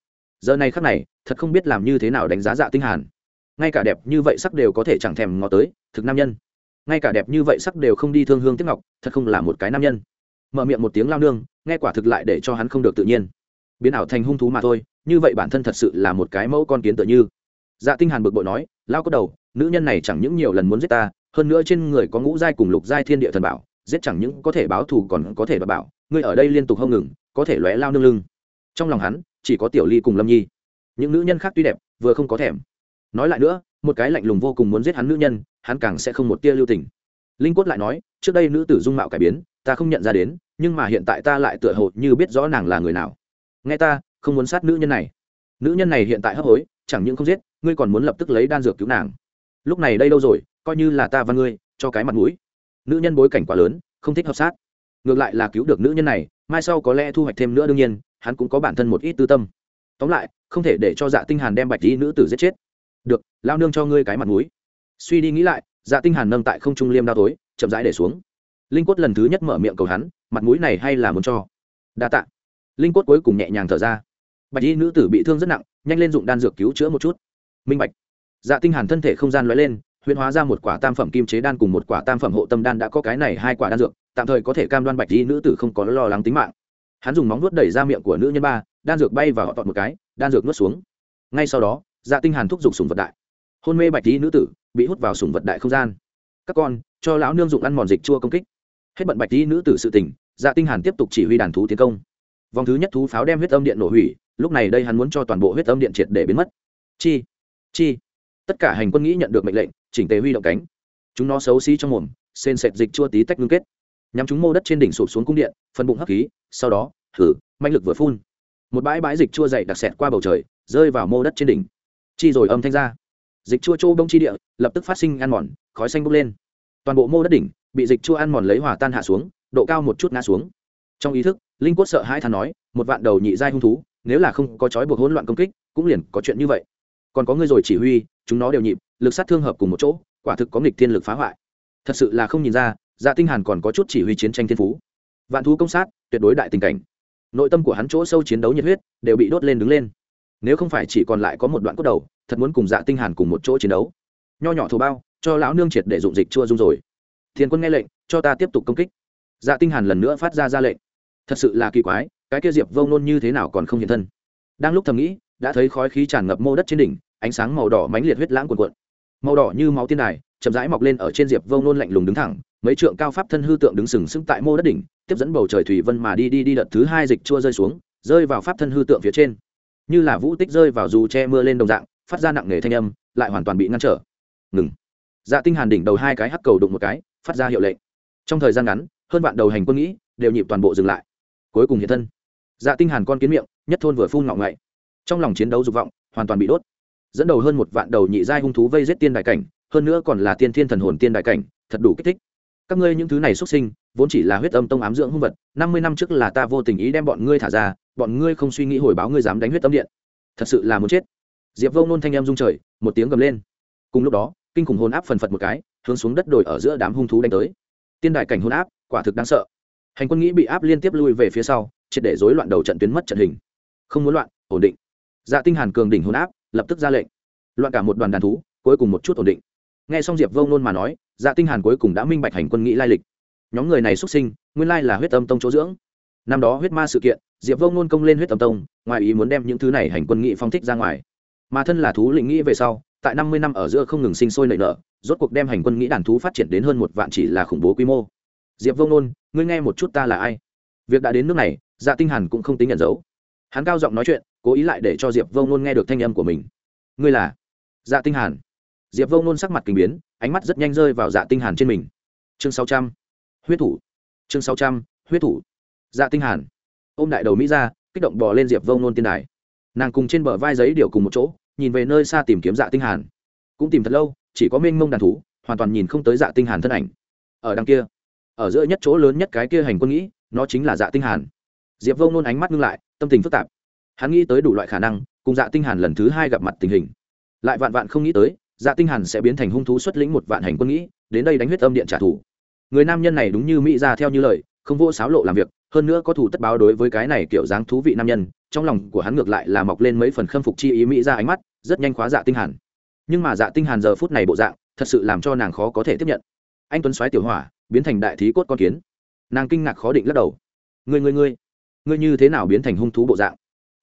giờ này khắc này, thật không biết làm như thế nào đánh giá dạ tinh hàn. Ngay cả đẹp như vậy sắc đều có thể chẳng thèm ngó tới, thực nam nhân. Ngay cả đẹp như vậy sắc đều không đi thương hương tiếc ngọc, thật không là một cái nam nhân. Mở miệng một tiếng lao nương, nghe quả thực lại để cho hắn không được tự nhiên. Biến ảo thành hung thú mà thôi, như vậy bản thân thật sự là một cái mẫu con kiến tự như. Dạ tinh hàn bực bội nói, lao có đầu, nữ nhân này chẳng những nhiều lần muốn giết ta, hơn nữa trên người có ngũ giai cùng lục giai thiên địa thần bảo, giết chẳng những có thể báo thù còn có thể bảo, ngươi ở đây liên tục không ngừng, có thể lóe lao nương lưng. Trong lòng hắn chỉ có tiểu ly cùng lâm nhi. Những nữ nhân khác tuy đẹp, vừa không có thèm. Nói lại nữa, một cái lạnh lùng vô cùng muốn giết hắn nữ nhân, hắn càng sẽ không một tia lưu tình. Linh quất lại nói, trước đây nữ tử dung mạo cải biến, ta không nhận ra đến, nhưng mà hiện tại ta lại tựa hồ như biết rõ nàng là người nào. Nghe ta, không muốn sát nữ nhân này. Nữ nhân này hiện tại hấp hối, chẳng những không giết, ngươi còn muốn lập tức lấy đan dược cứu nàng. Lúc này đây đâu rồi, coi như là ta và ngươi, cho cái mặt mũi. Nữ nhân bối cảnh quá lớn, không thích hợp sát ngược lại là cứu được nữ nhân này, mai sau có lẽ thu hoạch thêm nữa đương nhiên, hắn cũng có bản thân một ít tư tâm. Tóm lại, không thể để cho dạ tinh hàn đem bạch tí nữ tử giết chết. Được, lao nương cho ngươi cái mặt mũi. Suy đi nghĩ lại dạ tinh hàn nâng tại không trung liêm đao tối, chậm rãi để xuống. Linh quất lần thứ nhất mở miệng cầu hắn, mặt mũi này hay là muốn cho. Đa tạ. Linh quất cuối cùng nhẹ nhàng thở ra. Bạch y nữ tử bị thương rất nặng, nhanh lên dụng đan dược cứu chữa một chút. Minh bạch. Dạ tinh hàn thân thể không gian lóe lên huyễn hóa ra một quả tam phẩm kim chế đan cùng một quả tam phẩm hộ tâm đan đã có cái này hai quả đan dược, tạm thời có thể cam đoan bạch di nữ tử không có lo lắng tính mạng. Hắn dùng móng vuốt đẩy ra miệng của nữ nhân ba, đan dược bay và họ tọt một cái, đan dược nuốt xuống. Ngay sau đó dạ tinh hàn thúc giục sùng vật đại. Hôn mê bạch di nữ tử, bị hút vào sùng vật đại không gian. Các con, cho lão nương dụng ăn mòn dịch chua công kích. Hết bận bạch di nữ tử sự tình dạ tinh hàn tiếp tục chỉ huy đàn thú tiến công. Vòng thứ nhất thú pháo đem huyết âm điện nổ hủy, lúc này đây hắn muốn cho toàn bộ huyết âm điện triệt để biến mất. Chi chi tất cả hành quân nghĩ nhận được mệnh lệnh, chỉnh tề huy động cánh. Chúng nó xấu xí trong mồm sên sệt dịch chua tí tách ngưng kết. Nhắm chúng mô đất trên đỉnh sụp xuống cung điện, phân bụng hấp khí, sau đó thử manh lực vừa phun. Một bãi bãi dịch chua dày đặc xẹt qua bầu trời, rơi vào mô đất trên đỉnh. Chi rồi âm thanh ra. Dịch chua châu đông chi địa, lập tức phát sinh ăn mòn, khói xanh bốc lên. Toàn bộ mô đất đỉnh, bị dịch chua ăn mòn lấy hỏa tan hạ xuống, độ cao một chút ngã xuống. Trong ý thức, linh quốc sợ hai thằng nói, một vạn đầu nhị giai hung thú, nếu là không có chói buộc hỗn loạn công kích, cũng liền có chuyện như vậy. Còn có người rồi chỉ huy chúng nó đều nhịp, lực sát thương hợp cùng một chỗ, quả thực có nghịch thiên lực phá hoại. Thật sự là không nhìn ra dạ tinh hàn còn có chút chỉ huy chiến tranh thiên phú. Vạn thú công sát, tuyệt đối đại tình cảnh. Nội tâm của hắn chỗ sâu chiến đấu nhiệt huyết đều bị đốt lên đứng lên. Nếu không phải chỉ còn lại có một đoạn cốt đầu, thật muốn cùng dạ tinh hàn cùng một chỗ chiến đấu. Nho nhỏ thù bao, cho lão nương triệt để dụng dịch chua dung rồi. Thiên quân nghe lệnh, cho ta tiếp tục công kích. Dạ tinh hàn lần nữa phát ra ra lệnh. Thật sự là kỳ quái, cái kia diệp vông nôn như thế nào còn không hiện thân. Đang lúc thầm nghĩ, đã thấy khói khí tràn ngập mô đất trên đỉnh ánh sáng màu đỏ mãnh liệt huyết lãng cuồn cuộn. Màu đỏ như máu tiên đài, chậm rãi mọc lên ở trên diệp vông nôn lạnh lùng đứng thẳng, mấy trượng cao pháp thân hư tượng đứng sừng sững tại mô đất đỉnh, tiếp dẫn bầu trời thủy vân mà đi đi đi đợt thứ hai dịch chua rơi xuống, rơi vào pháp thân hư tượng phía trên. Như là vũ tích rơi vào dù che mưa lên đồng dạng, phát ra nặng nề thanh âm, lại hoàn toàn bị ngăn trở. Ngừng. Dạ tinh hàn đỉnh đầu hai cái hắc cầu đụng một cái, phát ra hiệu lệnh. Trong thời gian ngắn, hơn vạn đầu hành quân nghĩ, đều nhịp toàn bộ dừng lại. Cuối cùng hiện thân. Dạ tinh hàn con kiến miệng, nhất thôn vừa phun ngọng ngậy. Trong lòng chiến đấu dục vọng, hoàn toàn bị đốt dẫn đầu hơn một vạn đầu nhị giai hung thú vây giết tiên đại cảnh, hơn nữa còn là tiên thiên thần hồn tiên đại cảnh, thật đủ kích thích. Các ngươi những thứ này xuất sinh, vốn chỉ là huyết âm tông ám dưỡng hung vật, năm mươi năm trước là ta vô tình ý đem bọn ngươi thả ra, bọn ngươi không suy nghĩ hồi báo ngươi dám đánh huyết âm điện. Thật sự là muốn chết. Diệp vô nôn thanh em rung trời, một tiếng gầm lên. Cùng lúc đó, kinh khủng hồn áp phần phật một cái, hướng xuống đất đồi ở giữa đám hung thú đánh tới. Tiên đại cảnh hồn áp, quả thực đáng sợ. Hành quân nghĩ bị áp liên tiếp lui về phía sau, triệt để rối loạn đầu trận tuyến mất trận hình. Không muốn loạn, ổn định. Dạ tinh hàn cường đỉnh hồn áp lập tức ra lệnh. Loạn cả một đoàn đàn thú, cuối cùng một chút ổn định. Nghe xong diệp vông nôn mà nói dạ tinh hàn cuối cùng đã minh bạch hành quân nghĩ lai lịch. Nhóm người này xuất sinh, nguyên lai là huyết âm tông chỗ dưỡng. Năm đó huyết ma sự kiện, diệp vông nôn công lên huyết âm tông, ngoài ý muốn đem những thứ này hành quân nghị phong thích ra ngoài. Mà thân là thú lĩnh nghĩ về sau, tại năm mươi năm ở giữa không ngừng sinh sôi nảy nở, rốt cuộc đem hành quân nghĩ đàn thú phát triển đến hơn một vạn chỉ là khủng bố quy mô. Diệp vông nôn, ngươi nghe một chút ta là ai? Việc đã đến nước này dạ tinh hàn cũng không tính nhận dấu hắn cao giọng nói chuyện, cố ý lại để cho diệp vông nôn nghe được thanh âm của mình. Ngươi là? Dạ tinh hàn. Diệp vông nôn sắc mặt kinh biến, ánh mắt rất nhanh rơi vào dạ tinh hàn trên mình. Chương 600. huyết thủ. Chương 600. huyết thủ. Dạ tinh hàn. Ôm đại đầu mỹ ra, kích động bò lên diệp vông nôn tiên đài. Nàng cùng trên bờ vai giấy điều cùng một chỗ, nhìn về nơi xa tìm kiếm dạ tinh hàn. Cũng tìm thật lâu, chỉ có mênh mông đàn thú, hoàn toàn nhìn không tới dạ tinh hàn thân ảnh. Ở đằng kia, ở giữa nhất chỗ lớn nhất cái kia hành quân nghĩ, nó chính là dạ tinh hàn. Diệp vông nôn ánh mắt ngưng lại tâm tình phức tạp. Hắn nghĩ tới đủ loại khả năng, cùng dạ tinh hàn lần thứ hai gặp mặt tình hình. Lại vạn vạn không nghĩ tới dạ tinh hàn sẽ biến thành hung thú xuất lĩnh một vạn hành quân nghĩ, đến đây đánh huyết âm điện trả thù. Người nam nhân này đúng như mỹ ra theo như lời, không vô sáo lộ làm việc, hơn nữa có thủ tất báo đối với cái này kiểu dáng thú vị nam nhân, trong lòng của hắn ngược lại là mọc lên mấy phần khâm phục chi ý mỹ ra ánh mắt, rất nhanh khóa dạ tinh hàn. Nhưng mà dạ tinh hàn giờ phút này bộ dạng, thật sự làm cho nàng khó có thể tiếp nhận. Anh tuấn xoáy tiểu hỏa, biến thành đại thí cốt con kiến. Nàng kinh ngạc khó định lắc đầu. Người người người ngươi như thế nào biến thành hung thú bộ dạng?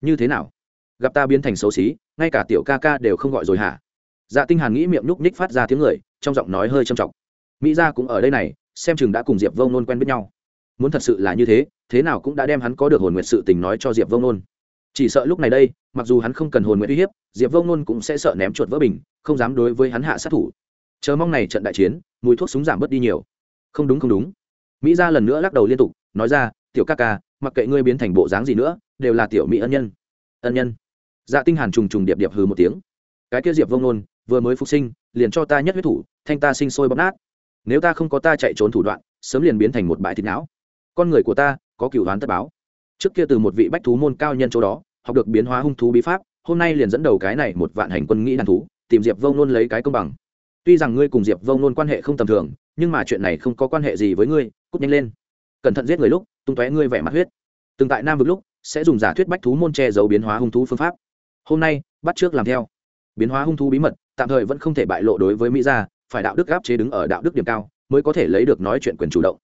Như thế nào? Gặp ta biến thành xấu xí, ngay cả tiểu ca ca đều không gọi rồi hả? Dạ tinh hàn nghĩ miệng núc ních phát ra tiếng người, trong giọng nói hơi trầm trọng. Mỹ gia cũng ở đây này, xem chừng đã cùng diệp vông nôn quen biết nhau. Muốn thật sự là như thế thế nào cũng đã đem hắn có được hồn nguyện sự tình nói cho diệp vông nôn. Chỉ sợ lúc này đây, mặc dù hắn không cần hồn nguyện uy hiếp, diệp vông nôn cũng sẽ sợ ném chuột vỡ bình, không dám đối với hắn hạ sát thủ. Chờ mong này trận đại chiến, mùi thuốc súng giảm bớt đi nhiều. Không đúng không đúng. Mỹ gia lần nữa lắc đầu liên tục, nói ra, tiểu ca ca mặc kệ ngươi biến thành bộ dáng gì nữa, đều là tiểu mỹ ân nhân. Ân nhân. Dạ tinh hàn trùng trùng điệp điệp hừ một tiếng. Cái kia diệp vông nôn, vừa mới phục sinh, liền cho ta nhất huyết thủ, thanh ta sinh sôi bóp nát. Nếu ta không có ta chạy trốn thủ đoạn, sớm liền biến thành một bãi thịt não. Con người của ta, có cửu đoán tất báo. Trước kia từ một vị bách thú môn cao nhân chỗ đó, học được biến hóa hung thú bí pháp, hôm nay liền dẫn đầu cái này một vạn hành quân nghĩ đàn thú, tìm diệp vông nôn lấy cái công bằng. Tuy rằng ngươi cùng diệp vông nôn quan hệ không tầm thường, nhưng mà chuyện này không có quan hệ gì với ngươi, cút nhanh lên. Cẩn thận giết người lúc tung tóe ngươi vẻ mặt huyết. Từng tại nam vực lúc, sẽ dùng giả thuyết bách thú môn che giấu biến hóa hung thú phương pháp. Hôm nay, bắt trước làm theo. Biến hóa hung thú bí mật, tạm thời vẫn không thể bại lộ đối với mỹ gia, phải đạo đức gáp chế đứng ở đạo đức điểm cao, mới có thể lấy được nói chuyện quyền chủ động.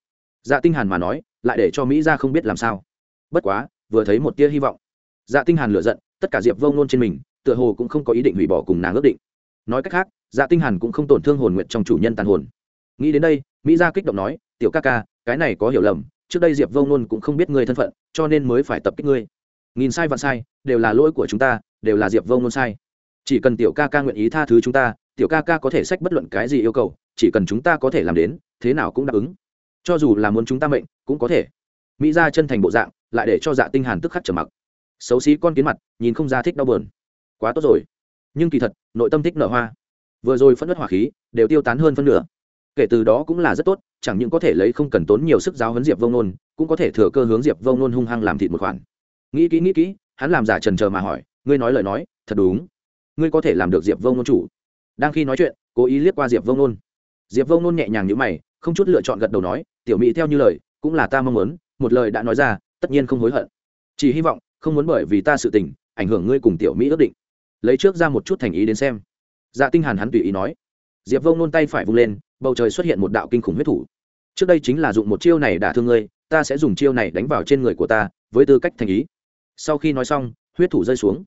Dạ tinh hàn mà nói, lại để cho mỹ gia không biết làm sao. Bất quá, vừa thấy một tia hy vọng. Dạ tinh hàn lửa giận, tất cả diệp vông nôn trên mình, tựa hồ cũng không có ý định hủy bỏ cùng nàng ước định. Nói cách khác dạ tinh hàn cũng không tổn thương hồn nguyện trong chủ nhân tàn hồn. Nghĩ đến đây, mỹ gia kích động nói, tiểu ca ca, cái này có hiểu lầm trước đây diệp vông nôn cũng không biết ngươi thân phận cho nên mới phải tập kích ngươi nghìn sai vạn sai đều là lỗi của chúng ta đều là diệp vông nôn sai chỉ cần tiểu ca ca nguyện ý tha thứ chúng ta tiểu ca ca có thể sách bất luận cái gì yêu cầu chỉ cần chúng ta có thể làm đến thế nào cũng đáp ứng cho dù là muốn chúng ta mệnh cũng có thể mỹ ra chân thành bộ dạng lại để cho dạ tinh hàn tức khắc trở mặc xấu xí con kiến mặt nhìn không ra thích đau buồn quá tốt rồi nhưng kỳ thật nội tâm thích nở hoa vừa rồi phân đất hỏa khí đều tiêu tán hơn phân nửa kể từ đó cũng là rất tốt chẳng những có thể lấy không cần tốn nhiều sức giáo huấn diệp vông nôn, cũng có thể thừa cơ hướng diệp vông nôn hung hăng làm thịt một khoản. Nghĩ kỹ nghĩ kỹ, hắn làm giả trần chờ mà hỏi, ngươi nói lời nói, thật đúng. Ngươi có thể làm được diệp vông nôn chủ. Đang khi nói chuyện, cố ý liếc qua diệp vông nôn. Diệp vông nôn nhẹ nhàng như mày, không chút lựa chọn gật đầu nói, tiểu mỹ theo như lời, cũng là ta mong muốn, một lời đã nói ra, tất nhiên không hối hận. Chỉ hy vọng, không muốn bởi vì ta sự tình, ảnh hưởng ngươi cùng tiểu mỹ ước định. Lấy trước ra một chút thành ý đến xem. Dạ tinh hàn hắn tùy ý nói. Diệp vông nôn tay phải vung lên bầu trời xuất hiện một đạo kinh khủng huyết thủ. Trước đây chính là dụng một chiêu này đả thương ngươi, ta sẽ dùng chiêu này đánh vào trên người của ta, với tư cách thành ý. Sau khi nói xong, huyết thủ rơi xuống.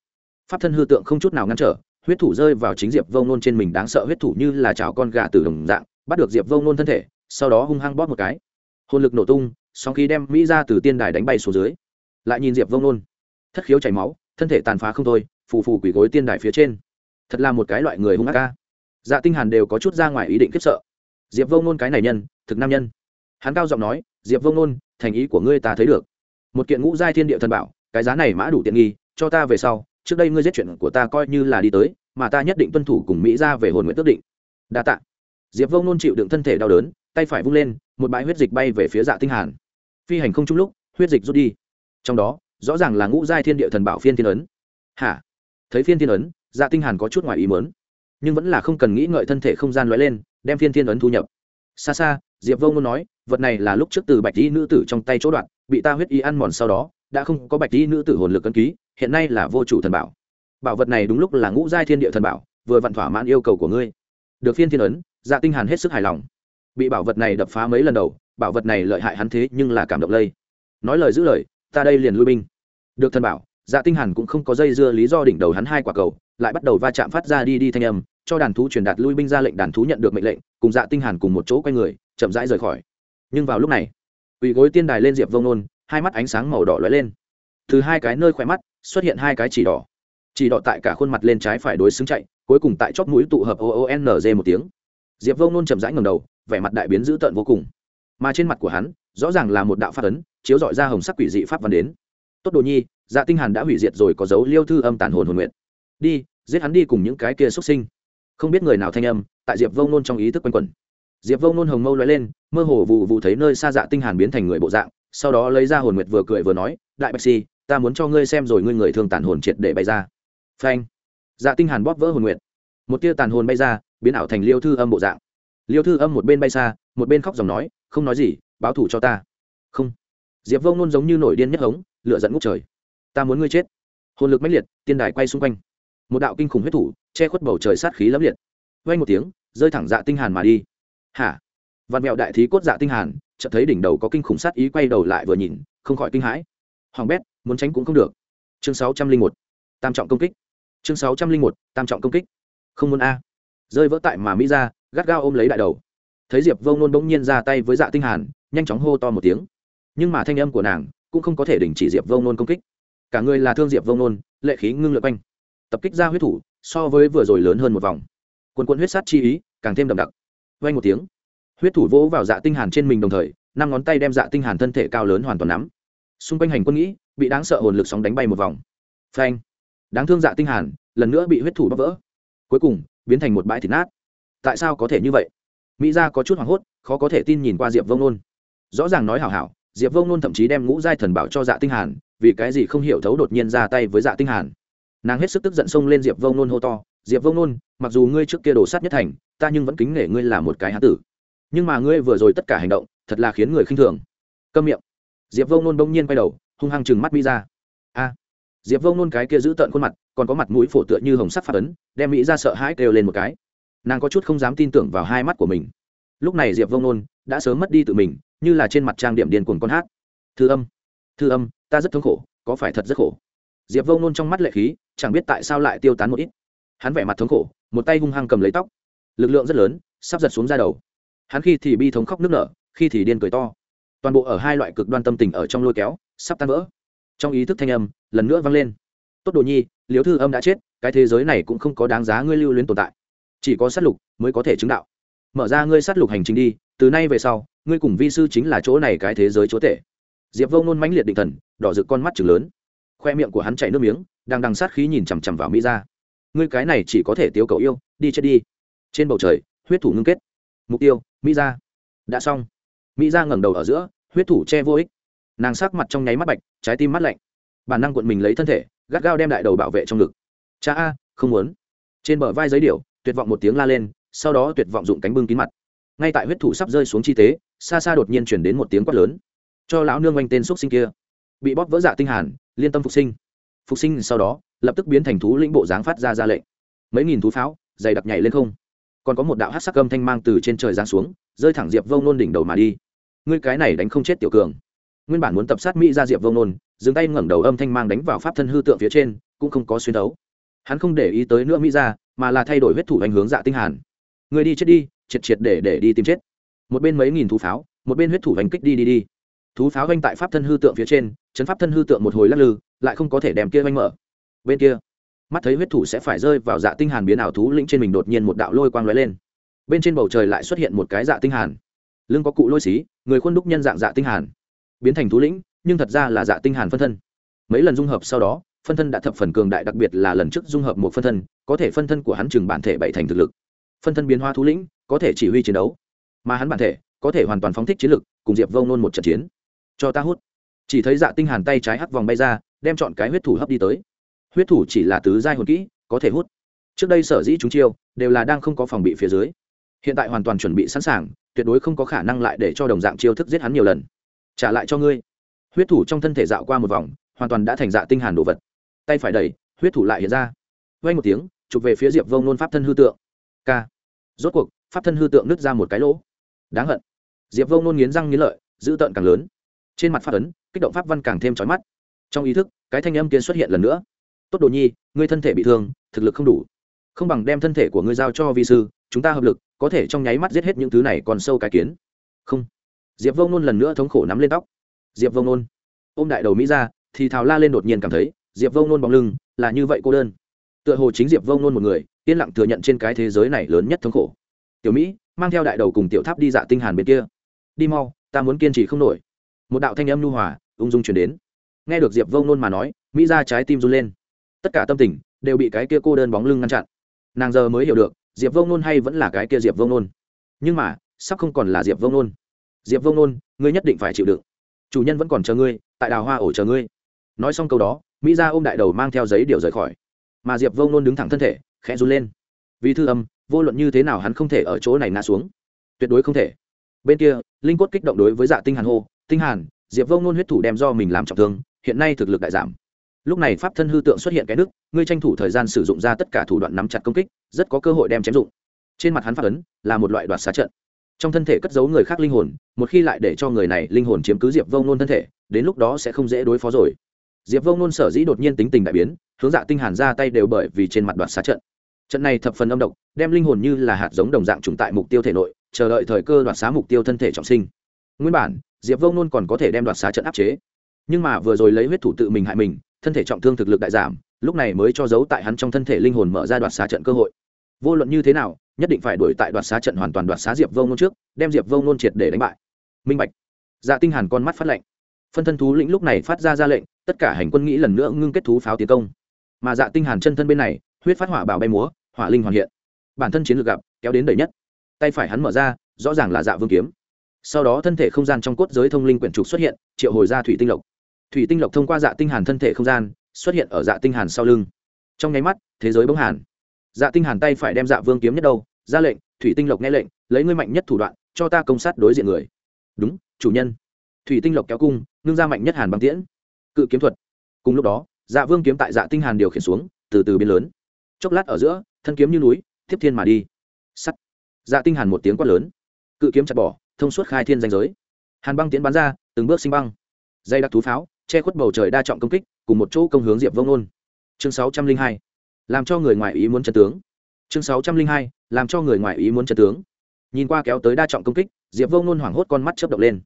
Pháp thân hư tượng không chút nào ngăn trở, huyết thủ rơi vào chính diệp vông nôn trên mình đáng sợ huyết thủ như là chảo con gà từ đồng dạng, bắt được diệp vông nôn thân thể, sau đó hung hăng bóp một cái. Hồn lực nổ tung sau khi đem mỹ ra từ tiên đài đánh bay xuống dưới, lại nhìn diệp vông nôn. Thất khiếu chảy máu, thân thể tàn phá không thôi, phù phù quỷ gối tiên đài phía trên. Thật là một cái loại người hung ác ca. Dạ tinh hàn đều có chút ra ngoài ý định khiếp sợ diệp Vô nôn cái này nhân, thực nam nhân. Hắn cao giọng nói, diệp Vô nôn thành ý của ngươi ta thấy được. Một kiện ngũ giai thiên địa thần bảo, cái giá này mã đủ tiện nghi, cho ta về sau, trước đây ngươi giết chuyện của ta coi như là đi tới, mà ta nhất định tuân thủ cùng mỹ ra về hồn nguyện tước định. Đa tạ. Diệp Vô nôn chịu đựng thân thể đau đớn, tay phải vung lên, một bãi huyết dịch bay về phía dạ tinh hàn. Phi hành không chung lúc, huyết dịch rút đi. Trong đó, rõ ràng là ngũ giai thiên địa thần bảo phiên thiên ấn. Hả? Thấy phiên thiên ấn dạ tinh hàn có chút ngoài ý muốn, nhưng vẫn là không cần nghĩ ngợi thân thể không gian lóe lên đem phiên thiên ấn thu nhập. Xa xa, diệp vô ngôn nói, vật này là lúc trước từ bạch y nữ tử trong tay chỗ đoạn, bị ta huyết y ăn mòn sau đó, đã không có bạch y nữ tử hồn lực cân ký, hiện nay là vô chủ thần bảo. Bảo vật này đúng lúc là ngũ giai thiên địa thần bảo, vừa vặn thỏa mãn yêu cầu của ngươi. Được phiên thiên ấn dạ tinh hàn hết sức hài lòng. Bị bảo vật này đập phá mấy lần đầu, bảo vật này lợi hại hắn thế nhưng là cảm động lây. Nói lời giữ lời, ta đây liền lui binh. Được thần bảo dạ tinh hàn cũng không có dây dưa lý do đỉnh đầu hắn hai quả cầu, lại bắt đầu va chạm phát ra đi đi thanh âm cho đàn thú truyền đạt lui binh ra lệnh, đàn thú nhận được mệnh lệnh, cùng dạ tinh hàn cùng một chỗ quay người, chậm rãi rời khỏi. Nhưng vào lúc này, quỳ gối tiên đài lên diệp vông nôn, hai mắt ánh sáng màu đỏ lóe lên. Từ hai cái nơi khỏe mắt, xuất hiện hai cái chỉ đỏ. Chỉ đỏ tại cả khuôn mặt lên trái phải đối xứng chạy, cuối cùng tại chóp mũi tụ hợp o o n g một tiếng. Diệp vông nôn chậm rãi ngẩng đầu, vẻ mặt đại biến dữ tợn vô cùng. Mà trên mặt của hắn, rõ ràng là một đạo pháp ấn, chiếu dọi ra hồng sắc quỷ dị pháp văn đến. Tốt đồ nhi dạ tinh hàn đã hủy diệt rồi có dấu liêu thư âm tàn hồn hồn nguyện. Đi, giết hắn đi cùng những cái kia xuất sinh không biết người nào thanh âm, tại diệp vông nôn trong ý thức quanh quẩn. Diệp vông nôn hồng mâu lóe lên, mơ hồ vụ vụ thấy nơi xa dạ tinh hàn biến thành người bộ dạng, sau đó lấy ra hồn nguyệt vừa cười vừa nói, đại bạch si ta muốn cho ngươi xem rồi ngươi người thường tàn hồn triệt để bay ra. Phanh. Dạ tinh hàn bóp vỡ hồn nguyệt. Một tia tàn hồn bay ra, biến ảo thành liêu thư âm bộ dạng. Liêu thư âm một bên bay xa, một bên khóc dòng nói, không nói gì, báo thủ cho ta. Không. Diệp vô ngôn giống như nổi điên nhất hống lựa dẫn ngút trời. Ta muốn ngươi chết. Hồn lực mãnh liệt, tiên đài quay xung quanh. Một đạo kinh khủng huyết thủ che khuất bầu trời sát khí lấp liệt. Vay một tiếng, rơi thẳng dạ tinh hàn mà đi. Hả? Vạn mẹo đại thí cốt dạ tinh hàn, chợt thấy đỉnh đầu có kinh khủng sát ý quay đầu lại vừa nhìn, không khỏi kinh hãi. Hoàng bét, muốn tránh cũng không được. Chương sáu trăm linh một, tam trọng công kích. Chương sáu trăm linh một, tam trọng công kích. Không muốn a. Rơi vỡ tại mà mỹ ra, gắt gao ôm lấy đại đầu. Thấy diệp Vô nôn bỗng nhiên ra tay với dạ tinh hàn, nhanh chóng hô to một tiếng. Nhưng mà thanh âm của nàng cũng không có thể đình chỉ diệp Vô nôn công kích. Cả người là thương diệp Vô nôn lệ khí ngưng lượt quanh. Tập kích ra huyết thủ so với vừa rồi lớn hơn một vòng. Quân quân huyết sát chi ý, càng thêm đậm đặc. Vang một tiếng, huyết thủ vỗ vào dạ tinh hàn trên mình đồng thời, năm ngón tay đem dạ tinh hàn thân thể cao lớn hoàn toàn nắm. Xung quanh hành quân nghĩ, bị đáng sợ hồn lực sóng đánh bay một vòng. Phanh. Đáng thương dạ tinh hàn, lần nữa bị huyết thủ bóc vỡ. Cuối cùng, biến thành một bãi thịt nát. Tại sao có thể như vậy? Mỹ gia có chút hoảng hốt, khó có thể tin nhìn qua diệp vông nôn. Rõ ràng nói hảo hảo, diệp vông nôn thậm chí đem ngũ giai thần bảo cho dạ tinh hàn, vì cái gì không hiểu thấu đột nhiên ra tay với dạ tinh hàn? Nàng hết sức tức giận xông lên diệp vông nôn hô to, diệp vông nôn, mặc dù ngươi trước kia đổ sát nhất thành, ta nhưng vẫn kính nể ngươi là một cái hán tử. Nhưng mà ngươi vừa rồi tất cả hành động, thật là khiến người khinh thường. Câm miệng. Diệp vông nôn bỗng nhiên quay đầu, hung hăng chừng mắt mỹ ra. A. Diệp vông nôn cái kia giữ tợn khuôn mặt, còn có mặt mũi phổ tựa như hồng sắc phát ấn, đem mỹ ra sợ hãi kêu lên một cái. Nàng có chút không dám tin tưởng vào hai mắt của mình. Lúc này diệp vông nôn đã sớm mất đi tự mình, như là trên mặt trang điểm điền cuồng con hát. Thư âm thư âm, ta rất thống khổ, có phải thật rất khổ? Diệp vông nôn trong mắt lệ khí, chẳng biết tại sao lại tiêu tán một ít. Hắn vẻ mặt thống khổ, một tay hung hăng cầm lấy tóc. Lực lượng rất lớn, sắp giật xuống ra đầu. Hắn khi thì bi thống khóc nước nở, khi thì điên cười to. Toàn bộ ở hai loại cực đoan tâm tình ở trong lôi kéo, sắp tan vỡ. Trong ý thức thanh âm, lần nữa vang lên. Tốt đồ nhi liếu thư âm đã chết, cái thế giới này cũng không có đáng giá ngươi lưu luyến tồn tại. Chỉ có sát lục mới có thể chứng đạo. Mở ra ngươi sát lục hành trình đi, từ nay về sau, ngươi cùng vi sư chính là chỗ này cái thế giới chúa tể diệp vô nôn mãnh liệt định thần, đỏ rực con mắt chừng lớn khoe miệng của hắn chảy nước miếng, đang đằng sát khí nhìn chằm chằm vào mỹ ra ngươi cái này chỉ có thể tiêu cầu yêu, đi chết đi. Trên bầu trời, huyết thủ ngưng kết. Mục tiêu, mỹ ra đã xong. Mỹ ra ngẩng đầu ở giữa, huyết thủ che vô ích. Nàng sắc mặt trong nháy mắt bạch, trái tim mắt lạnh. Bản năng cuộn mình lấy thân thể, gắt gao đem đại đầu bảo vệ trong ngực. Cha a, không muốn. Trên bờ vai giấy điệu tuyệt vọng một tiếng la lên, sau đó tuyệt vọng dụng cánh bưng kín mặt. Ngay tại huyết thủ sắp rơi xuống chi tế, xa xa đột nhiên chuyển đến một tiếng quát lớn. Cho lão nương oanh tên xúc sinh kia bị bóp vỡ dạ tinh hàn, liên tâm phục sinh. Phục sinh sau đó, lập tức biến thành thú lĩnh bộ dáng phát ra ra lệnh. Mấy nghìn thú pháo, dày đặc nhảy lên không. Còn có một đạo hát sắc âm thanh mang từ trên trời giáng xuống, rơi thẳng diệp vông nôn đỉnh đầu mà đi. Ngươi cái này đánh không chết tiểu cường. Nguyên bản muốn tập sát mỹ ra diệp vông nôn, dừng tay ngẩng đầu âm thanh mang đánh vào pháp thân hư tượng phía trên, cũng không có xuyên đấu. Hắn không để ý tới nữa mỹ ra mà là thay đổi huyết thủ ảnh hướng dạ tinh hàn. Người đi chết đi, triệt triệt để để đi tìm chết. Một bên mấy nghìn thú pháo, một bên huyết thủ hành kích đi đi đi. Thú pháo vanh tại pháp thân hư tượng phía trên chấn pháp thân hư tượng một hồi lắc lư, lại không có thể đem kia oanh mở. Bên kia, mắt thấy huyết thủ sẽ phải rơi vào dạ tinh hàn biến ảo thú lĩnh trên mình đột nhiên một đạo lôi quang lóe lên. Bên trên bầu trời lại xuất hiện một cái dạ tinh hàn. Lưng có cụ lôi xí, người khuôn đúc nhân dạng dạ tinh hàn. Biến thành thú lĩnh, nhưng thật ra là dạ tinh hàn phân thân. Mấy lần dung hợp sau đó, phân thân đã thập phần cường đại, đặc biệt là lần trước dung hợp một phân thân, có thể phân thân của hắn chừng bản thể bảy thành thực lực. Phân thân biến hóa thú lĩnh, có thể chỉ huy chiến đấu. Mà hắn bản thể, có thể hoàn toàn phóng thích chiến lực, cùng diệp vông nôn một trận chiến. Cho ta hút chỉ thấy dạ tinh hàn tay trái hắc vòng bay ra, đem chọn cái huyết thủ hấp đi tới. Huyết thủ chỉ là tứ giai hồn kỹ, có thể hút. Trước đây sở dĩ chúng chiêu, đều là đang không có phòng bị phía dưới. Hiện tại hoàn toàn chuẩn bị sẵn sàng, tuyệt đối không có khả năng lại để cho đồng dạng chiêu thức giết hắn nhiều lần. Trả lại cho ngươi. Huyết thủ trong thân thể dạo qua một vòng, hoàn toàn đã thành dạ tinh hàn đồ vật. Tay phải đẩy, huyết thủ lại hiện ra. Vang một tiếng, chụp về phía diệp vông nôn pháp thân hư tượng. K. Rốt cuộc, pháp thân hư tượng nứt ra một cái lỗ. Đáng hận. Diệp vông nôn nghiến răng nghiến lợi, dữ tợn càng lớn trên mặt pháp ấn, kích động pháp văn càng thêm trói mắt. Trong ý thức, cái thanh âm kia xuất hiện lần nữa. Tốt đồ nhi, ngươi thân thể bị thương, thực lực không đủ. Không bằng đem thân thể của ngươi giao cho vi sư, chúng ta hợp lực, có thể trong nháy mắt giết hết những thứ này còn sâu cái kiến. Không. Diệp vông nôn lần nữa thống khổ nắm lên tóc. Diệp vông nôn. Ô m đại đầu mỹ ra, thì thào la lên đột nhiên cảm thấy, diệp vông nôn bóng lưng, là như vậy cô đơn. Tựa hồ chính diệp vông nôn một người, yên lặng thừa nhận trên cái thế giới này lớn nhất thống khổ. Tiểu mỹ, mang theo đại đầu cùng tiểu tháp đi dạ tinh hàn bên kia. Đi mau, ta muốn kiên trì không nổi một đạo thanh âm nhu hòa, ung dung chuyển đến. Nghe được diệp vông nôn mà nói, mỹ ra trái tim run lên. Tất cả tâm tình đều bị cái kia cô đơn bóng lưng ngăn chặn. Nàng giờ mới hiểu được, diệp vông nôn hay vẫn là cái kia diệp vông nôn. Nhưng mà, sắp không còn là diệp vông nôn. Diệp vông nôn, ngươi nhất định phải chịu đựng. Chủ nhân vẫn còn chờ ngươi, tại đào hoa ổ chờ ngươi. Nói xong câu đó, mỹ ra ôm đại đầu mang theo giấy điều rời khỏi. Mà diệp vông nôn đứng thẳng thân thể, khẽ run lên. Vì thư âm, vô luận như thế nào hắn không thể ở chỗ này ngã xuống. Tuyệt đối không thể. Bên kia, linh quất kích động đối với dạ tinh hàn hô tinh hàn, diệp vông nôn huyết thủ đem do mình làm trọng thương, hiện nay thực lực đại giảm. Lúc này pháp thân hư tượng xuất hiện cái nước, ngươi tranh thủ thời gian sử dụng ra tất cả thủ đoạn nắm chặt công kích, rất có cơ hội đem chém dụng. Trên mặt hắn phát ấn, là một loại đoạt xá trận. Trong thân thể cất giấu người khác linh hồn, một khi lại để cho người này linh hồn chiếm cứ diệp vông nôn thân thể, đến lúc đó sẽ không dễ đối phó rồi. Diệp vông nôn sở dĩ đột nhiên tính tình đại biến, hướng dạ tinh hàn ra tay đều bởi vì trên mặt đoạt xá trận. Trận này thập phần âm độc, đem linh hồn như là hạt giống đồng dạng trùng tại mục tiêu thể nội, chờ đợi thời cơ đoạt xá mục tiêu thân thể trọng sinh. Nguyên bản diệp vông nôn còn có thể đem đoạt xá trận áp chế. Nhưng mà vừa rồi lấy huyết thủ tự mình hại mình, thân thể trọng thương thực lực đại giảm, lúc này mới cho giấu tại hắn trong thân thể linh hồn mở ra đoạt xá trận cơ hội. Vô luận như thế nào, nhất định phải đuổi tại đoạt xá trận hoàn toàn đoạt xá diệp vông nôn trước, đem diệp vông nôn triệt để đánh bại. Minh bạch. Dạ tinh hàn con mắt phát lệnh phân thân thú lĩnh lúc này phát ra ra lệnh, tất cả hành quân nghĩ lần nữa ngưng kết thú pháo tiến công. Mà dạ tinh hàn chân thân bên này, huyết phát hỏa bảo bay múa, hỏa linh hoàn hiện. Bản thân chiến lược gặp, kéo đến đầy nhất. Tay phải hắn mở ra, rõ ràng là dạ vương kiếm sau đó thân thể không gian trong cốt giới thông linh quyển trục xuất hiện, triệu hồi ra thủy tinh lộc. Thủy tinh lộc thông qua dạ tinh hàn thân thể không gian, xuất hiện ở dạ tinh hàn sau lưng. Trong nháy mắt, thế giới bỗng hàn. Dạ tinh hàn tay phải đem dạ vương kiếm nhất đâu, ra lệnh, thủy tinh lộc nghe lệnh, lấy ngươi mạnh nhất thủ đoạn, cho ta công sát đối diện người. Đúng, chủ nhân. Thủy tinh lộc kéo cung nương ra mạnh nhất hàn băng tiễn. Cự kiếm thuật. Cùng lúc đó dạ vương kiếm tại dạ tinh hàn điều khiển xuống, từ từ biến lớn. Chốc lát ở giữa, thân kiếm như núi, tiếp thiên mà đi. Sắt. Dạ tinh hàn một tiếng quát lớn. Cự kiếm chặt bỏ thông suốt khai thiên danh giới. Hàn băng tiến bắn ra, từng bước sinh băng. Dây đặc thú pháo, che khuất bầu trời đa trọng công kích, cùng một chỗ công hướng diệp vông nôn chương sáu trăm linh hai, làm cho người ngoài ý muốn chân tướng. Chương sáu trăm linh hai, làm cho người ngoài ý muốn chân tướng. Nhìn qua kéo tới đa trọng công kích, diệp vông nôn hoảng hốt con mắt chớp động lên.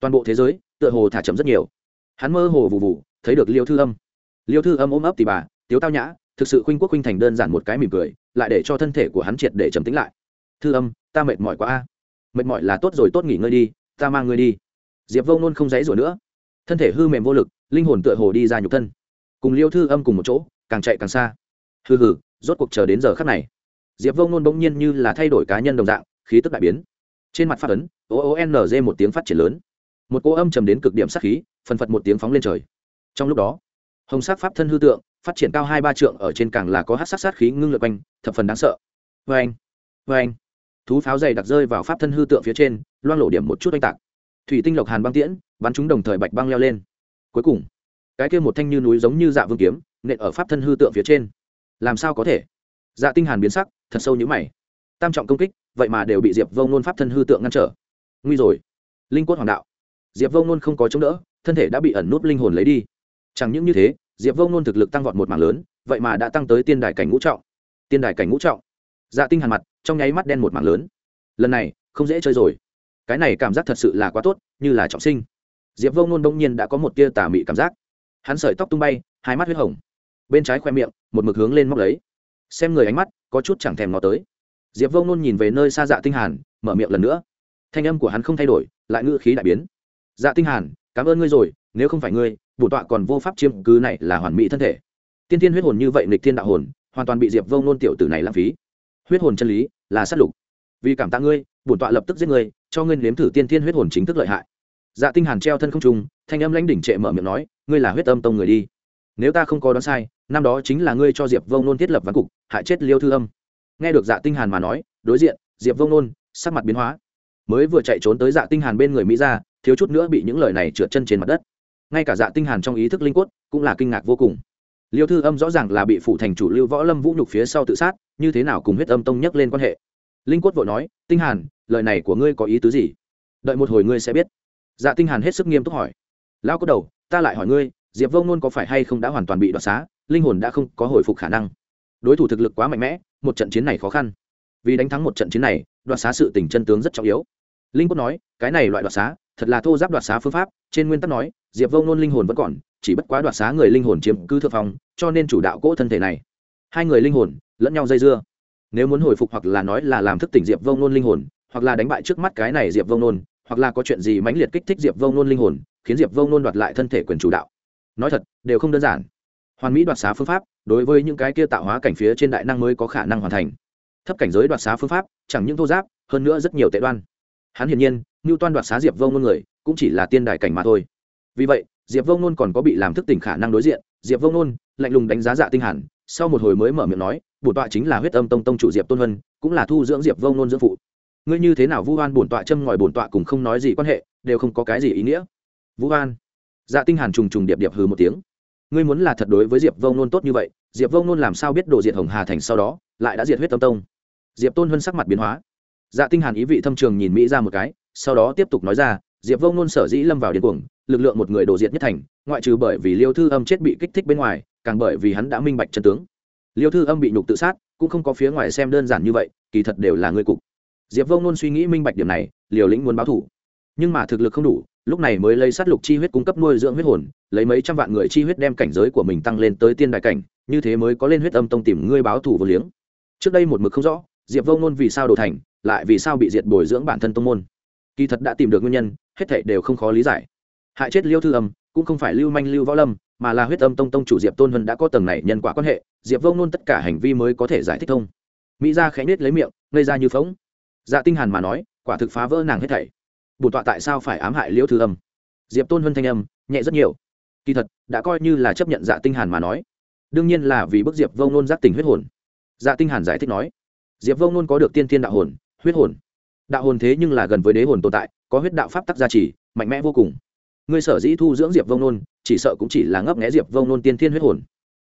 Toàn bộ thế giới, tựa hồ thả chậm rất nhiều. Hắn mơ hồ vụ vụ thấy được liêu thư âm. Liêu thư âm ôm ấp tỉ bà, tiếu tao nhã, thực sự khuynh quốc khuynh thành đơn giản một cái mỉm cười, lại để cho thân thể của hắn triệt để trầm tính lại. Thư âm, ta mệt mỏi quá a mệt mỏi là tốt rồi, tốt nghỉ ngơi đi, ta mang ngươi đi. Diệp vông nôn không dãy rồi nữa. Thân thể hư mềm vô lực, linh hồn tựa hồ đi ra nhục thân. Cùng liêu thư âm cùng một chỗ, càng chạy càng xa. Hừ hừ, rốt cuộc chờ đến giờ khắc này. Diệp vông nôn bỗng nhiên như là thay đổi cá nhân đồng dạng, khí tức đại biến. Trên mặt phát ấn, o o n g một tiếng phát triển lớn. Một cô âm trầm đến cực điểm sát khí, phần phật một tiếng phóng lên trời. Trong lúc đó, hồng sắc pháp thân hư tượng, phát triển cao hai ba trượng, ở trên càng là có hát sát sát khí ngưng lượt quanh, thập phần đáng sợ. Vê anh vê anh thú pháo dày đặc rơi vào pháp thân hư tượng phía trên, loang lộ điểm một chút oanh tạc. Thủy tinh lộc hàn băng tiễn, bắn chúng đồng thời bạch băng leo lên. Cuối cùng, cái kia một thanh như núi giống như dạ vương kiếm, nện ở pháp thân hư tượng phía trên. Làm sao có thể? Dạ tinh hàn biến sắc, thật sâu như mày. Tam trọng công kích, vậy mà đều bị diệp vông nôn pháp thân hư tượng ngăn trở. Nguy rồi. Linh quất hoàng đạo. Diệp vông nôn không có chống đỡ, thân thể đã bị ẩn nút linh hồn lấy đi. Chẳng những như thế, diệp vông nôn thực lực tăng vọt một mảng lớn, vậy mà đã tăng tới tiên đài cảnh ngũ trọng. Tiên đài cảnh ngũ trọng dạ tinh hàn mặt, trong nháy mắt đen một mảng lớn. Lần này, không dễ chơi rồi. Cái này cảm giác thật sự là quá tốt, như là trọng sinh. Diệp vông nôn đông nhiên đã có một tia tà mị cảm giác. Hắn sợi tóc tung bay, hai mắt huyết hồng. Bên trái khoe miệng, một mực hướng lên móc lấy. Xem người ánh mắt, có chút chẳng thèm nó tới. Diệp vông nôn nhìn về nơi xa dạ tinh hàn, mở miệng lần nữa. Thanh âm của hắn không thay đổi, lại ngữ khí đại biến. Dạ tinh hàn, cảm ơn ngươi rồi, nếu không phải ngươi bổ tọa còn vô pháp chiêm cứ này là hoàn mỹ thân thể. Tiên tiên huyết hồn như vậy nghịch thiên đạo hồn, hoàn toàn bị diệp vông nôn tiểu tử này lãng phí huyết hồn chân lý là sát lục. Vì cảm tạ ngươi, bổn tọa lập tức giết ngươi, cho ngươi nếm thử tiên thiên huyết hồn chính thức lợi hại. Dạ tinh hàn treo thân không trung, thanh âm lãnh đỉnh trệ mở miệng nói, ngươi là huyết âm tông người đi. Nếu ta không có đoán sai, năm đó chính là ngươi cho diệp vông nôn thiết lập văn cục, hại chết liêu thư âm. Nghe được dạ tinh hàn mà nói, đối diện, diệp vông nôn, sắc mặt biến hóa. Mới vừa chạy trốn tới dạ tinh hàn bên người mỹ ra thiếu chút nữa bị những lời này trượt chân trên mặt đất. Ngay cả dạ tinh hàn trong ý thức linh quất cũng là kinh ngạc vô cùng liêu thư âm rõ ràng là bị phủ thành chủ lưu võ lâm vũ nhục phía sau tự sát, như thế nào cùng huyết âm tông nhắc lên quan hệ? Linh quất vội nói, tinh hàn, lời này của ngươi có ý tứ gì? Đợi một hồi ngươi sẽ biết. Dạ tinh hàn hết sức nghiêm túc hỏi. Lão có đầu, ta lại hỏi ngươi, diệp vông nôn có phải hay không đã hoàn toàn bị đoạt xá, linh hồn đã không có hồi phục khả năng? Đối thủ thực lực quá mạnh mẽ, một trận chiến này khó khăn. Vì đánh thắng một trận chiến này, đoạt xá sự tình chân tướng rất trọng yếu. Linh quất nói, cái này loại đoạt xá, thật là thô giáp đoạt xá phương pháp, trên nguyên tắc nói diệp Vô nôn linh hồn vẫn còn, chỉ bất quá đoạt xá người linh hồn chiếm cứ thượng phong, cho nên chủ đạo cỗ thân thể này. Hai người linh hồn, lẫn nhau dây dưa. Nếu muốn hồi phục hoặc là nói là làm thức tỉnh diệp Vô nôn linh hồn, hoặc là đánh bại trước mắt cái này diệp Vô nôn hoặc là có chuyện gì mãnh liệt kích thích diệp Vô nôn linh hồn, khiến diệp Vô nôn đoạt lại thân thể quyền chủ đạo. Nói thật, đều không đơn giản. Hoàn mỹ đoạt xá phương pháp, đối với những cái kia tạo hóa cảnh phía trên đại năng mới có khả năng hoàn thành. Thấp cảnh giới đoạt xá phương pháp, chẳng những thô giáp, hơn nữa rất nhiều tệ đoan. Hắn hiển nhiên ngưu toan đoạt xá diệp Vô nôn người, cũng chỉ là tiên đại cảnh mà thôi vì vậy diệp vông nôn còn có bị làm thức tỉnh khả năng đối diện. Diệp vông nôn lạnh lùng đánh giá dạ tinh hàn sau một hồi mới mở miệng nói bổn tọa chính là huyết âm tông tông chủ diệp tôn hân, cũng là thu dưỡng diệp vông nôn dưỡng phụ. Ngươi như thế nào vu oan bổn tọa châm ngòi bổn tọa cùng không nói gì quan hệ đều không có cái gì ý nghĩa. Vũ oan dạ tinh hàn trùng trùng điệp điệp hừ một tiếng. Ngươi muốn là thật đối với diệp vông nôn tốt như vậy diệp vông nôn làm sao biết đồ diệt hồng hà thành sau đó lại đã diệt huyết tâm tông? Diệp tôn hân sắc mặt biến hóa. Dạ tinh hàn ý vị thâm trường nhìn mỹ ra một cái sau đó tiếp tục nói ra diệp Vô nôn sở dĩ lâm vào điên cuồng, lực lượng một người đổ diệt nhất thành, ngoại trừ bởi vì liêu thư âm chết bị kích thích bên ngoài, càng bởi vì hắn đã minh bạch chân tướng. Liêu thư âm bị nhục tự sát, cũng không có phía ngoài xem đơn giản như vậy, kỳ thật đều là người cục. Diệp Vô nôn suy nghĩ minh bạch điểm này, liều lĩnh muốn báo thủ. Nhưng mà thực lực không đủ, lúc này mới lấy sát lục chi huyết cung cấp nuôi dưỡng huyết hồn, lấy mấy trăm vạn người chi huyết đem cảnh giới của mình tăng lên tới tiên đại cảnh, như thế mới có lên huyết âm tông tìm ngươi báo thủ vô liếng. Trước đây một mực không rõ, diệp Vô nôn vì sao đổ thành, lại vì sao bị diệt bồi dưỡng bản thân tông môn kỳ thật đã tìm được nguyên nhân, hết thảy đều không khó lý giải. Hại chết liêu thư âm, cũng không phải lưu manh, lưu võ lâm, mà là huyết âm tông tông chủ diệp tôn Hân đã có tầng này nhân quả quan hệ, diệp vông nôn tất cả hành vi mới có thể giải thích thông. Mỹ ra khẽ nết lấy miệng, ngây ra như phóng dạ tinh hàn mà nói, quả thực phá vỡ nàng hết thảy. Bổn tọa tại sao phải ám hại liêu thư âm? Diệp tôn Hân thanh âm, nhẹ rất nhiều. Kỳ thật, đã coi như là chấp nhận dạ tinh hàn mà nói, đương nhiên là vì bức diệp vông nôn giác tình huyết hồn. Dạ tinh hàn giải thích nói, diệp vông nôn có được tiên thiên đạo hồn, huyết hồn đạo hồn thế nhưng là gần với đế hồn tồn tại, có huyết đạo pháp tắc gia trì, mạnh mẽ vô cùng. Ngươi sở dĩ thu dưỡng diệp vông nôn, chỉ sợ cũng chỉ là ngấp nghé diệp vông nôn tiên thiên huyết hồn.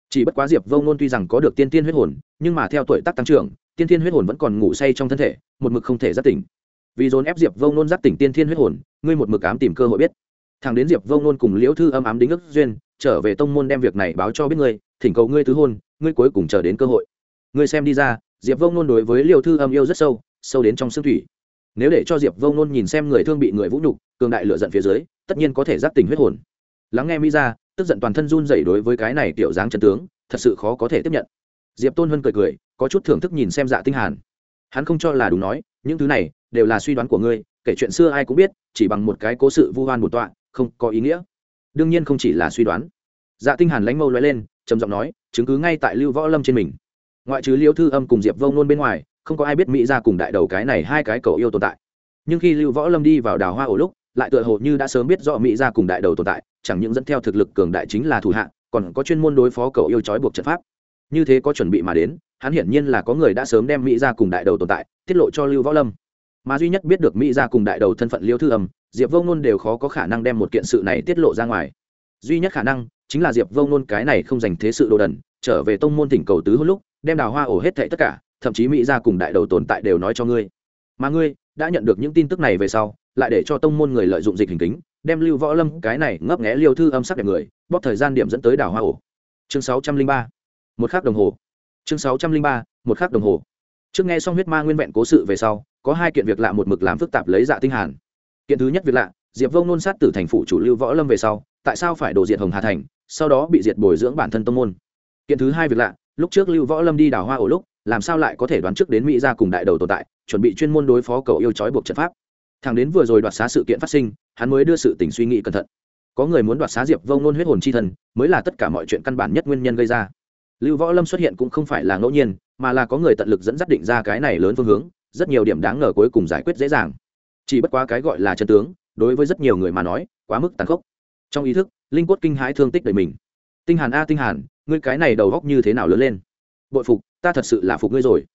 Chỉ bất quá diệp vông nôn tuy rằng có được tiên thiên huyết hồn, nhưng mà theo tuổi tác tăng trưởng, tiên thiên huyết hồn vẫn còn ngủ say trong thân thể, một mực không thể giác tỉnh. Vì dồn ép diệp vông nôn giác tỉnh tiên thiên huyết hồn, ngươi một mực ám tìm cơ hội biết. Thằng đến diệp vông nôn cùng liễu thư âm ám đính ức duyên, trở về tông môn đem việc này báo cho biết ngươi, thỉnh cầu ngươi tứ hôn, ngươi cuối cùng chờ đến cơ hội. Ngươi xem đi ra, diệp vông nôn đối với liễu thư âm yêu rất sâu sâu đến trong xương thủy nếu để cho diệp vông nôn nhìn xem người thương bị người vũ nhục, cường đại lựa giận phía dưới, tất nhiên có thể giáp tình huyết hồn. Lắng nghe mỹ ra, tức giận toàn thân run dày đối với cái này tiểu dáng chân tướng, thật sự khó có thể tiếp nhận. Diệp tôn hân cười cười, có chút thưởng thức nhìn xem dạ tinh hàn. Hắn không cho là đúng nói, những thứ này đều là suy đoán của ngươi, kể chuyện xưa ai cũng biết, chỉ bằng một cái cố sự vu hoan một tọa, không có ý nghĩa. Đương nhiên không chỉ là suy đoán. Dạ tinh hàn lánh mâu lóe lên, trầm giọng nói, chứng cứ ngay tại lưu võ lâm trên mình. Ngoại trừ liêu thư âm cùng diệp vông nôn bên ngoài không có ai biết mỹ ra cùng đại đầu cái này hai cái cầu yêu tồn tại. Nhưng khi lưu võ lâm đi vào đào hoa ổ lúc, lại tựa hồ như đã sớm biết rõ mỹ ra cùng đại đầu tồn tại, chẳng những dẫn theo thực lực cường đại chính là thủ hạ, còn có chuyên môn đối phó cầu yêu trói buộc trận pháp. Như thế có chuẩn bị mà đến, hắn hiển nhiên là có người đã sớm đem mỹ ra cùng đại đầu tồn tại, tiết lộ cho lưu võ lâm. Mà duy nhất biết được mỹ ra cùng đại đầu thân phận liêu thư âm, diệp vông nôn đều khó có khả năng đem một kiện sự này tiết lộ ra ngoài. Duy nhất khả năng chính là diệp vông nôn cái này không dành thế sự đồ đần, trở về tông môn tỉnh cầu tứ hôn lúc, đem đào hoa ổ hết thệ tất cả thậm chí mỹ gia cùng đại đầu tồn tại đều nói cho ngươi. Mà ngươi đã nhận được những tin tức này về sau, lại để cho tông môn người lợi dụng dịch hình kính, đem lưu võ lâm cái này ngấp nghé liêu thư âm sắc đẹp người, bóp thời gian điểm dẫn tới đảo hoa ổ. Chương sáu trăm linh ba, một khắc đồng hồ. Chương sáu trăm linh ba, một khắc đồng hồ. Trước nghe xong huyết ma nguyên vẹn cố sự về sau, có hai kiện việc lạ một mực làm phức tạp lấy dạ tinh hàn. Kiện thứ nhất việc lạ, diệp vông nôn sát tử thành phủ chủ lưu võ lâm về sau, tại sao phải đổ diệt hồng hà thành, sau đó bị diệt bồi dưỡng bản thân tông môn? Kiện thứ hai việc lạ, lúc trước lưu võ lâm đi đảo hoa ổ lúc làm sao lại có thể đoán trước đến mỹ ra cùng đại đầu tồn tại, chuẩn bị chuyên môn đối phó cầu yêu trói buộc trận pháp. Thằng đến vừa rồi đoạt xá sự kiện phát sinh, hắn mới đưa sự tình suy nghĩ cẩn thận. Có người muốn đoạt xá diệp vông nôn huyết hồn chi thần, mới là tất cả mọi chuyện căn bản nhất nguyên nhân gây ra. Lưu võ lâm xuất hiện cũng không phải là ngẫu nhiên, mà là có người tận lực dẫn dắt định ra cái này lớn phương hướng, rất nhiều điểm đáng ngờ cuối cùng giải quyết dễ dàng. Chỉ bất quá cái gọi là chân tướng, đối với rất nhiều người mà nói, quá mức tàn khốc. Trong ý thức, linh quất kinh hãi thương tích đầy mình. Tinh hàn a tinh hàn, ngươi cái này đầu góc như thế nào lớn lên? Bội phục ta thật sự là phục ngươi rồi.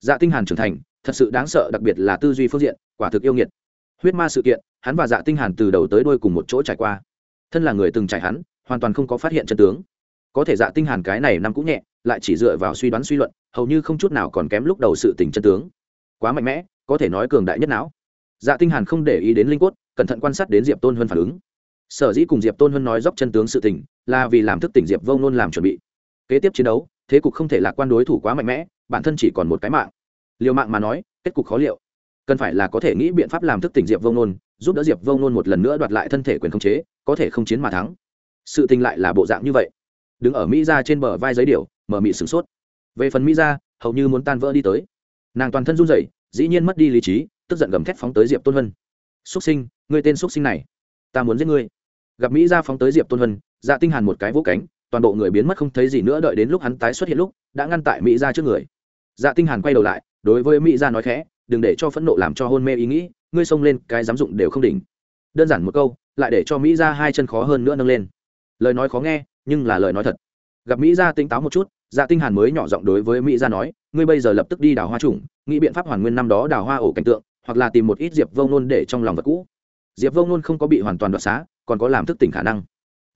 Dạ tinh hàn trưởng thành, thật sự đáng sợ, đặc biệt là tư duy phương diện, quả thực yêu nghiệt. Huyết ma sự kiện, hắn và dạ tinh hàn từ đầu tới đuôi cùng một chỗ trải qua. Thân là người từng trải hắn, hoàn toàn không có phát hiện chân tướng. Có thể dạ tinh hàn cái này năm cũng nhẹ, lại chỉ dựa vào suy đoán suy luận, hầu như không chút nào còn kém lúc đầu sự tình chân tướng. Quá mạnh mẽ, có thể nói cường đại nhất não. Dạ tinh hàn không để ý đến linh quất cẩn thận quan sát đến diệp tôn huân phản ứng. Sở dĩ cùng diệp tôn huân nói dốc chân tướng sự tình, là vì làm thức tỉnh diệp Vô nôn làm chuẩn bị. Kế tiếp chiến đấu thế cục không thể lạc quan đối thủ quá mạnh mẽ, bản thân chỉ còn một cái mạng. Liều mạng mà nói, kết cục khó liệu. Cần phải là có thể nghĩ biện pháp làm thức tỉnh diệp vông nôn giúp đỡ diệp vông nôn một lần nữa đoạt lại thân thể quyền khống chế, có thể không chiến mà thắng. Sự tình lại là bộ dạng như vậy. Đứng ở mỹ ra trên bờ vai giấy điều mở mị sửng sốt. Về phần mỹ ra hầu như muốn tan vỡ đi tới. Nàng toàn thân run rẩy, dĩ nhiên mất đi lý trí, tức giận gầm thét phóng tới diệp tôn vân xúc sinh, ngươi tên xúc sinh này, ta muốn giết ngươi. Gặp mỹ ra phóng tới diệp tôn vân dạ tinh hàn một cái vỗ cánh toàn bộ người biến mất không thấy gì nữa đợi đến lúc hắn tái xuất hiện lúc, đã ngăn tại mỹ ra trước người. Dạ tinh hàn quay đầu lại, đối với mỹ ra nói khẽ, đừng để cho phẫn nộ làm cho hôn mê ý nghĩ, ngươi xông lên, cái dám dụng đều không đỉnh. Đơn giản một câu, lại để cho mỹ ra hai chân khó hơn nữa nâng lên. Lời nói khó nghe, nhưng là lời nói thật. Gặp mỹ ra tỉnh táo một chút dạ tinh hàn mới nhỏ giọng đối với mỹ gia nói, ngươi bây giờ lập tức đi đào hoa trùng nghĩ biện pháp hoàn nguyên năm đó đào hoa ổ cảnh tượng, hoặc là tìm một ít diệp vông nôn để trong lòng vật cũ. Diệp vông nôn không có bị hoàn toàn đoạt xá, còn có làm thức tỉnh khả năng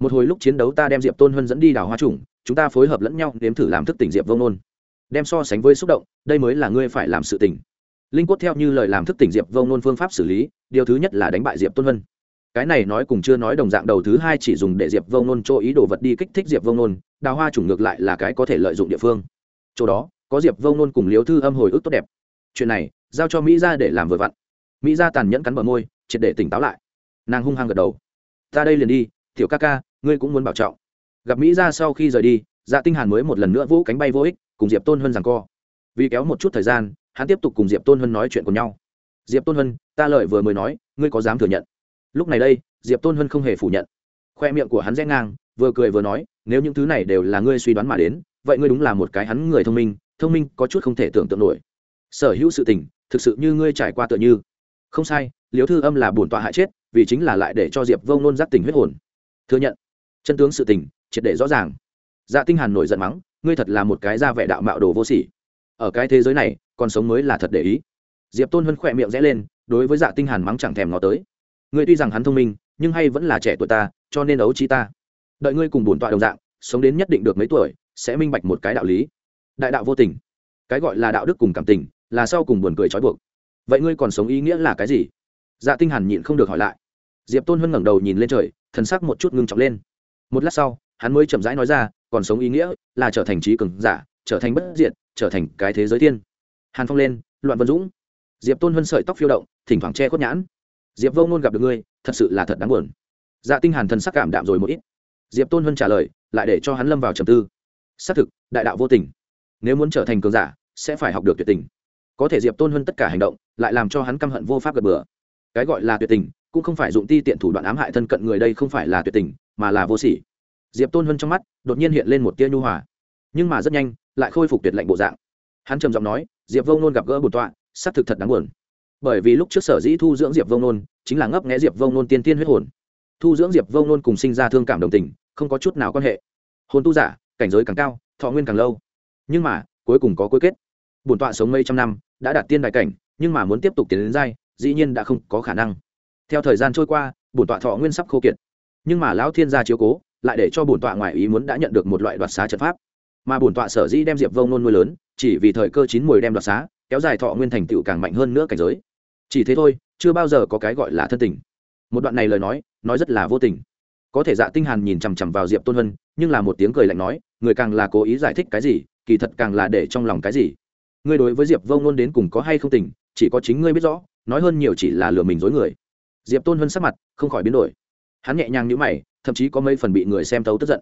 một hồi lúc chiến đấu ta đem diệp tôn hân dẫn đi đào hoa trùng chúng ta phối hợp lẫn nhau nếm thử làm thức tỉnh diệp vông nôn. Đem so sánh với xúc động, đây mới là ngươi phải làm sự tỉnh linh quốc theo như lời làm thức tỉnh diệp vông nôn phương pháp xử lý, điều thứ nhất là đánh bại diệp tôn hân cái này nói cùng chưa nói đồng dạng đầu thứ hai chỉ dùng để diệp vông nôn cho ý đồ vật đi kích thích diệp vông nôn, đào hoa chủng ngược lại là cái có thể lợi dụng địa phương. Chỗ đó, có diệp vông nôn cùng liếu thư âm hồi ức tốt đẹp. Chuyện này, giao cho mỹ ra để làm vừa vặn. Mỹ ra tàn nhẫn cắn bờ môi, triệt để tỉnh táo lại. Nàng hung hăng gật đầu. Ta đây liền đi tiểu ca ca ngươi cũng muốn bảo trọng. Gặp mỹ ra sau khi rời đi dạ tinh hàn mới một lần nữa vỗ cánh bay vô ích cùng diệp tôn Hân rằng co. Vì kéo một chút thời gian hắn tiếp tục cùng diệp tôn Hân nói chuyện cùng nhau. Diệp tôn Hân, ta lợi vừa mới nói ngươi có dám thừa nhận? Lúc này đây diệp tôn Hân không hề phủ nhận. Khoe miệng của hắn rẽ ngang vừa cười vừa nói nếu những thứ này đều là ngươi suy đoán mà đến vậy ngươi đúng là một cái hắn người thông minh thông minh có chút không thể tưởng tượng nổi. Sở hữu sự tình thực sự như ngươi trải qua tựa như. Không sai liếu thư âm là bổn tọa hại chết vì chính là lại để cho diệp vông nôn giác tình huyết hồn thừa nhận. Chân tướng sự tình, triệt để rõ ràng. Dạ tinh hàn nổi giận mắng, ngươi thật là một cái ra vẻ đạo mạo đồ vô sỉ. Ở cái thế giới này, còn sống mới là thật để ý. Diệp tôn hân khỏe miệng rẽ lên, đối với dạ tinh hàn mắng chẳng thèm ngó tới. Ngươi tuy rằng hắn thông minh, nhưng hay vẫn là trẻ tuổi ta, cho nên ấu trí ta. Đợi ngươi cùng bổn tọa đồng dạng, sống đến nhất định được mấy tuổi, sẽ minh bạch một cái đạo lý. Đại đạo vô tình. Cái gọi là đạo đức cùng cảm tình, là sau cùng buồn cười trói buộc. Vậy ngươi còn sống ý nghĩa là cái gì? Dạ tinh hàn nhịn không được hỏi lại. Diệp tôn hân ngẩng đầu nhìn lên trời thần sắc một chút ngưng trọng lên. Một lát sau, hắn mới chậm rãi nói ra, còn sống ý nghĩa là trở thành trí cường giả, trở thành bất diệt, trở thành cái thế giới thiên. Hàn phong lên, loạn vân dũng. Diệp tôn huân sợi tóc phiêu động, thỉnh thoảng che khuất nhãn. Diệp vô ngôn gặp được ngươi, thật sự là thật đáng buồn. Dạ tinh hàn thần sắc cảm đạm rồi một ít. Diệp tôn huân trả lời, lại để cho hắn lâm vào trầm tư. Xác thực, đại đạo vô tình. Nếu muốn trở thành cường giả, sẽ phải học được tuyệt tình. Có thể diệp tôn huân tất cả hành động, lại làm cho hắn căm hận vô pháp gật bừa. Cái gọi là tuyệt tình cũng không phải dụng ti tiện thủ đoạn ám hại thân cận người đây không phải là tuyệt tình, mà là vô sỉ. Diệp tôn hân trong mắt đột nhiên hiện lên một tia nhu hòa, nhưng mà rất nhanh, lại khôi phục tuyệt lệnh bộ dạng. Hắn trầm giọng nói, diệp vông nôn gặp gỡ bổn tọa, xác thực thật đáng buồn. Bởi vì lúc trước sở dĩ thu dưỡng diệp vông nôn, chính là ngấp nghé diệp vông nôn tiên tiên huyết hồn. Thu dưỡng diệp vông nôn cùng sinh ra thương cảm đồng tình, không có chút nào quan hệ. Hồn tu giả, cảnh giới càng cao, thọ nguyên càng lâu. Nhưng mà, cuối cùng có cuối kết. Bổn tọa sống mấy trăm năm, đã đạt tiên đại cảnh, nhưng mà muốn tiếp tục tiến đến giai, dĩ nhiên đã không có khả năng theo thời gian trôi qua, bổn tọa thọ nguyên sắp khô kiệt. Nhưng mà lão thiên gia chiếu cố, lại để cho bổn tọa ngoài ý muốn đã nhận được một loại đoạt xá trận pháp. Mà bổn tọa sở dĩ đem diệp vông nôn nuôi lớn, chỉ vì thời cơ chín mùi đem đoạt xá, kéo dài thọ nguyên thành tựu càng mạnh hơn nữa cảnh giới. Chỉ thế thôi, chưa bao giờ có cái gọi là thân tình. Một đoạn này lời nói nói rất là vô tình. Có thể dạ tinh hàn nhìn chằm chằm vào diệp tôn hân nhưng là một tiếng cười lạnh nói, người càng là cố ý giải thích cái gì, kỳ thật càng là để trong lòng cái gì. Ngươi đối với diệp vông nôn đến cùng có hay không tình, chỉ có chính ngươi biết rõ, nói hơn nhiều chỉ là lừa mình dối người diệp tôn hơn sắc mặt, không khỏi biến đổi. Hắn nhẹ nhàng nhữ mày, thậm chí có mấy phần bị người xem tấu tức giận.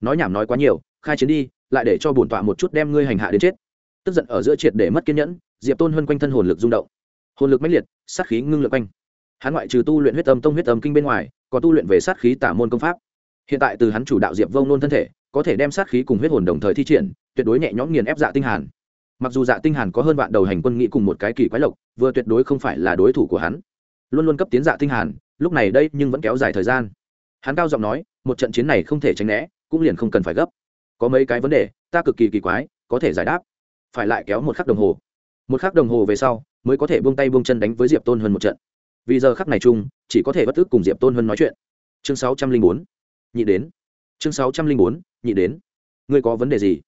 Nói nhảm nói quá nhiều, khai chiến đi, lại để cho bổn tọa một chút đem ngươi hành hạ đến chết. Tức giận ở giữa triệt để mất kiên nhẫn, diệp tôn hơn quanh thân hồn lực rung động. Hồn lực mãnh liệt, sát khí ngưng lực quanh. Hắn ngoại trừ tu luyện huyết âm tông huyết âm kinh bên ngoài, còn tu luyện về sát khí tả môn công pháp. Hiện tại từ hắn chủ đạo diệp vông nôn thân thể, có thể đem sát khí cùng huyết hồn đồng thời thi triển, tuyệt đối nhẹ nhõm nghiền ép dạ tinh hàn. Mặc dù dạ tinh hàn có hơn vạn đầu hành quân nghĩ cùng một cái kỳ quái lộc, vừa tuyệt đối không phải là đối thủ của hắn luôn luôn cấp tiến dạ tinh hàn, lúc này đây nhưng vẫn kéo dài thời gian. Hắn cao giọng nói, một trận chiến này không thể tránh né, cũng liền không cần phải gấp. Có mấy cái vấn đề, ta cực kỳ kỳ quái, có thể giải đáp. Phải lại kéo một khắc đồng hồ. Một khắc đồng hồ về sau, mới có thể buông tay buông chân đánh với diệp tôn hơn một trận. Vì giờ khắc này chung, chỉ có thể bất tức cùng diệp tôn hơn nói chuyện. Chương sáu trăm linh bốn, nhị đến. Chương sáu trăm linh bốn, nhị đến. Ngươi có vấn đề gì?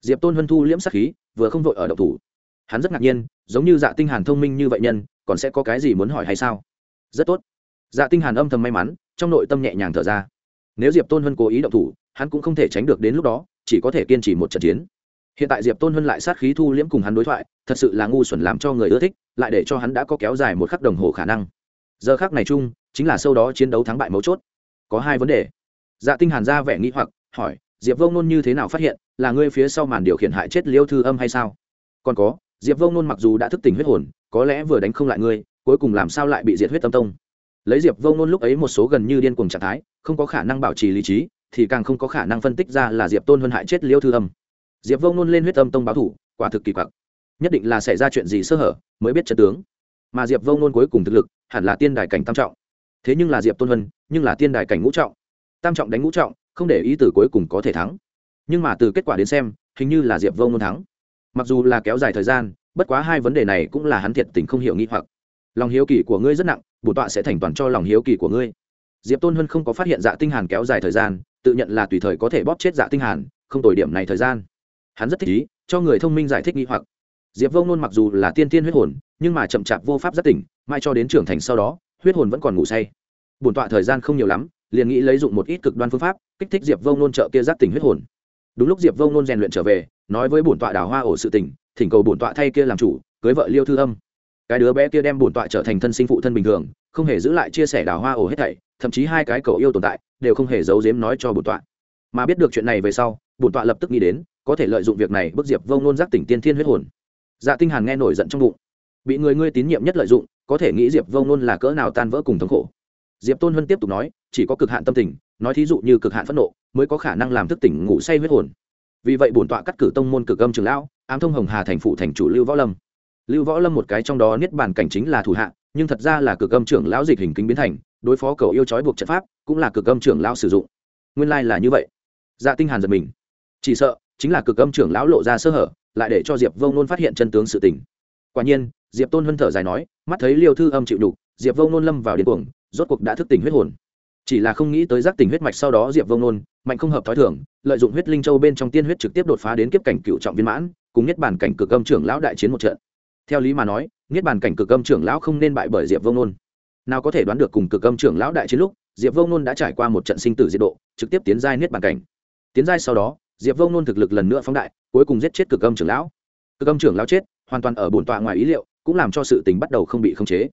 Diệp tôn Hân thu liễm sắc khí, vừa không vội ở độc thủ. Hắn rất ngạc nhiên, giống như dạ tinh hàn thông minh như vậy nhân còn sẽ có cái gì muốn hỏi hay sao? Rất tốt. Dạ tinh hàn âm thầm may mắn, trong nội tâm nhẹ nhàng thở ra. Nếu diệp tôn huân cố ý động thủ, hắn cũng không thể tránh được đến lúc đó, chỉ có thể kiên trì một trận chiến. Hiện tại diệp tôn huân lại sát khí thu liễm cùng hắn đối thoại, thật sự là ngu xuẩn làm cho người ưa thích, lại để cho hắn đã có kéo dài một khắc đồng hồ khả năng. Giờ khắc này chung, chính là sâu đó chiến đấu thắng bại mấu chốt. Có hai vấn đề. Dạ tinh hàn ra vẻ nghi hoặc, hỏi, diệp vông nôn như thế nào phát hiện, là ngươi phía sau màn điều khiển hại chết liêu thư âm hay sao? Còn có diệp vông nôn mặc dù đã thức tỉnh huyết hồn, có lẽ vừa đánh không lại ngươi, cuối cùng làm sao lại bị diệt huyết tâm tông? Lấy diệp vông nôn lúc ấy một số gần như điên cuồng trạng thái, không có khả năng bảo trì lý trí, thì càng không có khả năng phân tích ra là diệp tôn hơn hại chết liêu thư âm. Diệp vông nôn lên huyết âm tông báo thủ, quả thực kỳ quặc. Nhất định là xảy ra chuyện gì sơ hở, mới biết trận tướng. Mà diệp vông nôn cuối cùng thực lực, hẳn là tiên đài cảnh tam trọng. Thế nhưng là diệp tôn vân nhưng là tiên đài cảnh ngũ trọng. Tam trọng đánh ngũ trọng, không để ý từ cuối cùng có thể thắng. Nhưng mà từ kết quả đến xem, hình như là diệp vô ngôn thắng mặc dù là kéo dài thời gian, bất quá hai vấn đề này cũng là hắn thiệt tình không hiểu nghi hoặc. Lòng hiếu kỳ của ngươi rất nặng, bổn tọa sẽ thành toàn cho lòng hiếu kỳ của ngươi. Diệp tôn hân không có phát hiện dạ tinh hàn kéo dài thời gian, tự nhận là tùy thời có thể bóp chết dạ tinh hàn, không tồi điểm này thời gian. Hắn rất thích ý, cho người thông minh giải thích nghi hoặc. Diệp vô ngôn mặc dù là tiên tiên huyết hồn, nhưng mà chậm chạp vô pháp giác tỉnh mai cho đến trưởng thành sau đó, huyết hồn vẫn còn ngủ say. Bổn tọa thời gian không nhiều lắm, liền nghĩ lấy dụng một ít cực đoan phương pháp, kích thích diệp vô ngôn trợ kia giác tỉnh huyết hồn đúng lúc diệp vô ngôn rèn luyện trở về, nói với bổn tọa đào hoa ổ sự tỉnh thỉnh cầu bổn tọa thay kia làm chủ, cưới vợ liêu thư âm. Cái đứa bé kia đem bổn tọa trở thành thân sinh phụ thân bình thường, không hề giữ lại chia sẻ đào hoa ổ hết thảy, thậm chí hai cái cầu yêu tồn tại, đều không hề giấu giếm nói cho bổn tọa. Mà biết được chuyện này về sau, bổn tọa lập tức nghĩ đến, có thể lợi dụng việc này bức diệp vông nôn giác tỉnh tiên thiên huyết hồn. Dạ tinh hàn nghe nổi giận trong bụng. Bị người ngươi tín nhiệm nhất lợi dụng, có thể nghĩ diệp vông nôn là cỡ nào tan vỡ cùng thống khổ. Diệp tôn huân tiếp tục nói, chỉ có cực hạn tâm tình, nói thí dụ như cực hạn phẫn nộ mới có khả năng làm thức tỉnh ngủ say huyết hồn. Vì vậy bổn tọa cắt cử tông môn cực âm trường lão, ám thông hồng hà thành phụ thành chủ lưu võ lâm. Lưu võ lâm một cái trong đó niết bàn cảnh chính là thủ hạ, nhưng thật ra là cực âm trưởng lão dịch hình kính biến thành, đối phó cầu yêu trói buộc trận pháp, cũng là cực âm trưởng lão sử dụng. Nguyên lai là như vậy. Dạ tinh hàn giật mình. Chỉ sợ, chính là cực âm trưởng lão lộ ra sơ hở, lại để cho diệp vông nôn phát hiện chân tướng sự tình. Quả nhiên, diệp tôn hân thở dài nói, mắt thấy liêu thư âm chịu đục, diệp vông nôn lâm vào điên cuồng, rốt cuộc đã thức tỉnh huyết hồn chỉ là không nghĩ tới giác tình huyết mạch sau đó diệp vông nôn mạnh không hợp thói thường, lợi dụng huyết linh châu bên trong tiên huyết trực tiếp đột phá đến kiếp cảnh cựu trọng viên mãn, cùng nhất bản cảnh cực âm trưởng lão đại chiến một trận. Theo lý mà nói nhất bản cảnh cực âm trưởng lão không nên bại bởi diệp vông nôn nào có thể đoán được cùng cực âm trưởng lão đại chiến lúc, diệp vông nôn đã trải qua một trận sinh tử diệt độ, trực tiếp tiến giai niết bản cảnh. Tiến giai sau đó, diệp vông nôn thực lực lần nữa phóng đại, cuối cùng giết chết cực âm trưởng lão. Cực âm trưởng lão chết, hoàn toàn ở bổn tọa ngoài ý liệu, cũng làm cho sự tình bắt đầu không bị khống chế.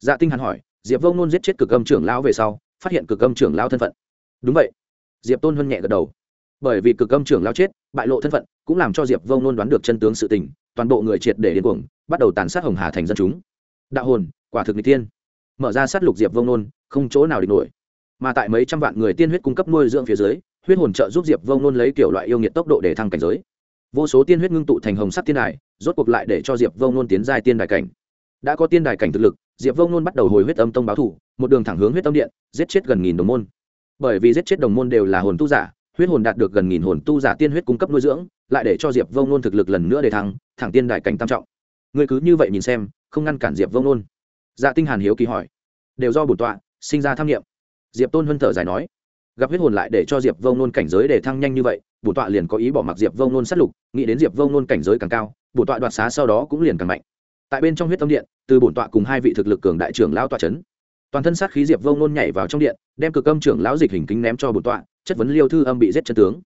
Dạ tinh hắn hỏi, diệp vông nôn giết chết cực âm trưởng lão về sau phát hiện cực âm trưởng lao thân phận. Đúng vậy. Diệp tôn huân nhẹ gật đầu. Bởi vì cực âm trưởng lao chết, bại lộ thân phận, cũng làm cho diệp vông nôn đoán được chân tướng sự tình, toàn bộ người triệt để điên cuồng, bắt đầu tàn sát hồng hà thành dân chúng. Đạo hồn, quả thực n tiên mở ra sát lục diệp vông nôn không chỗ nào địch nổi. Mà tại mấy trăm vạn người tiên huyết cung cấp nuôi dưỡng phía dưới, huyết hồn trợ giúp diệp vông nôn lấy kiểu loại yêu nghiệt tốc độ để thăng cảnh giới. Vô số tiên huyết ngưng tụ thành hồng sắc tiên đài, rốt cuộc lại để cho diệp vông nôn tiến giai tiên đài cảnh. Đã có tiên đài cảnh thực lực diệp vông nôn bắt đầu hồi huyết âm tông báo thủ, một đường thẳng hướng huyết âm điện, giết chết gần nghìn đồng môn. Bởi vì giết chết đồng môn đều là hồn tu giả, huyết hồn đạt được gần nghìn hồn tu giả tiên huyết cung cấp nuôi dưỡng, lại để cho diệp vông nôn thực lực lần nữa để thăng, thẳng tiên đại cảnh tam trọng. Người cứ như vậy nhìn xem, không ngăn cản diệp vông nôn dạ tinh hàn hiếu kỳ hỏi. Đều do bổn tọa, sinh ra tham nghiệm diệp tôn huân thở dài nói. Gặp huyết hồn lại để cho diệp vông nôn cảnh giới để thăng nhanh như vậy, bổn tọa liền có ý bỏ mặc diệp vông nôn sát lục, nghĩ đến diệp vông nôn cảnh giới càng cao, bổn tọa đoạt xá sau đó cũng liền càng mạnh tại bên trong huyết tâm điện, từ bổn tọa cùng hai vị thực lực cường đại trưởng lão tọa chấn. Toàn thân sát khí diệp vông nôn nhảy vào trong điện, đem cực âm trưởng lão dịch hình kính ném cho bổn tọa, chất vấn liêu thư âm bị giết chân tướng.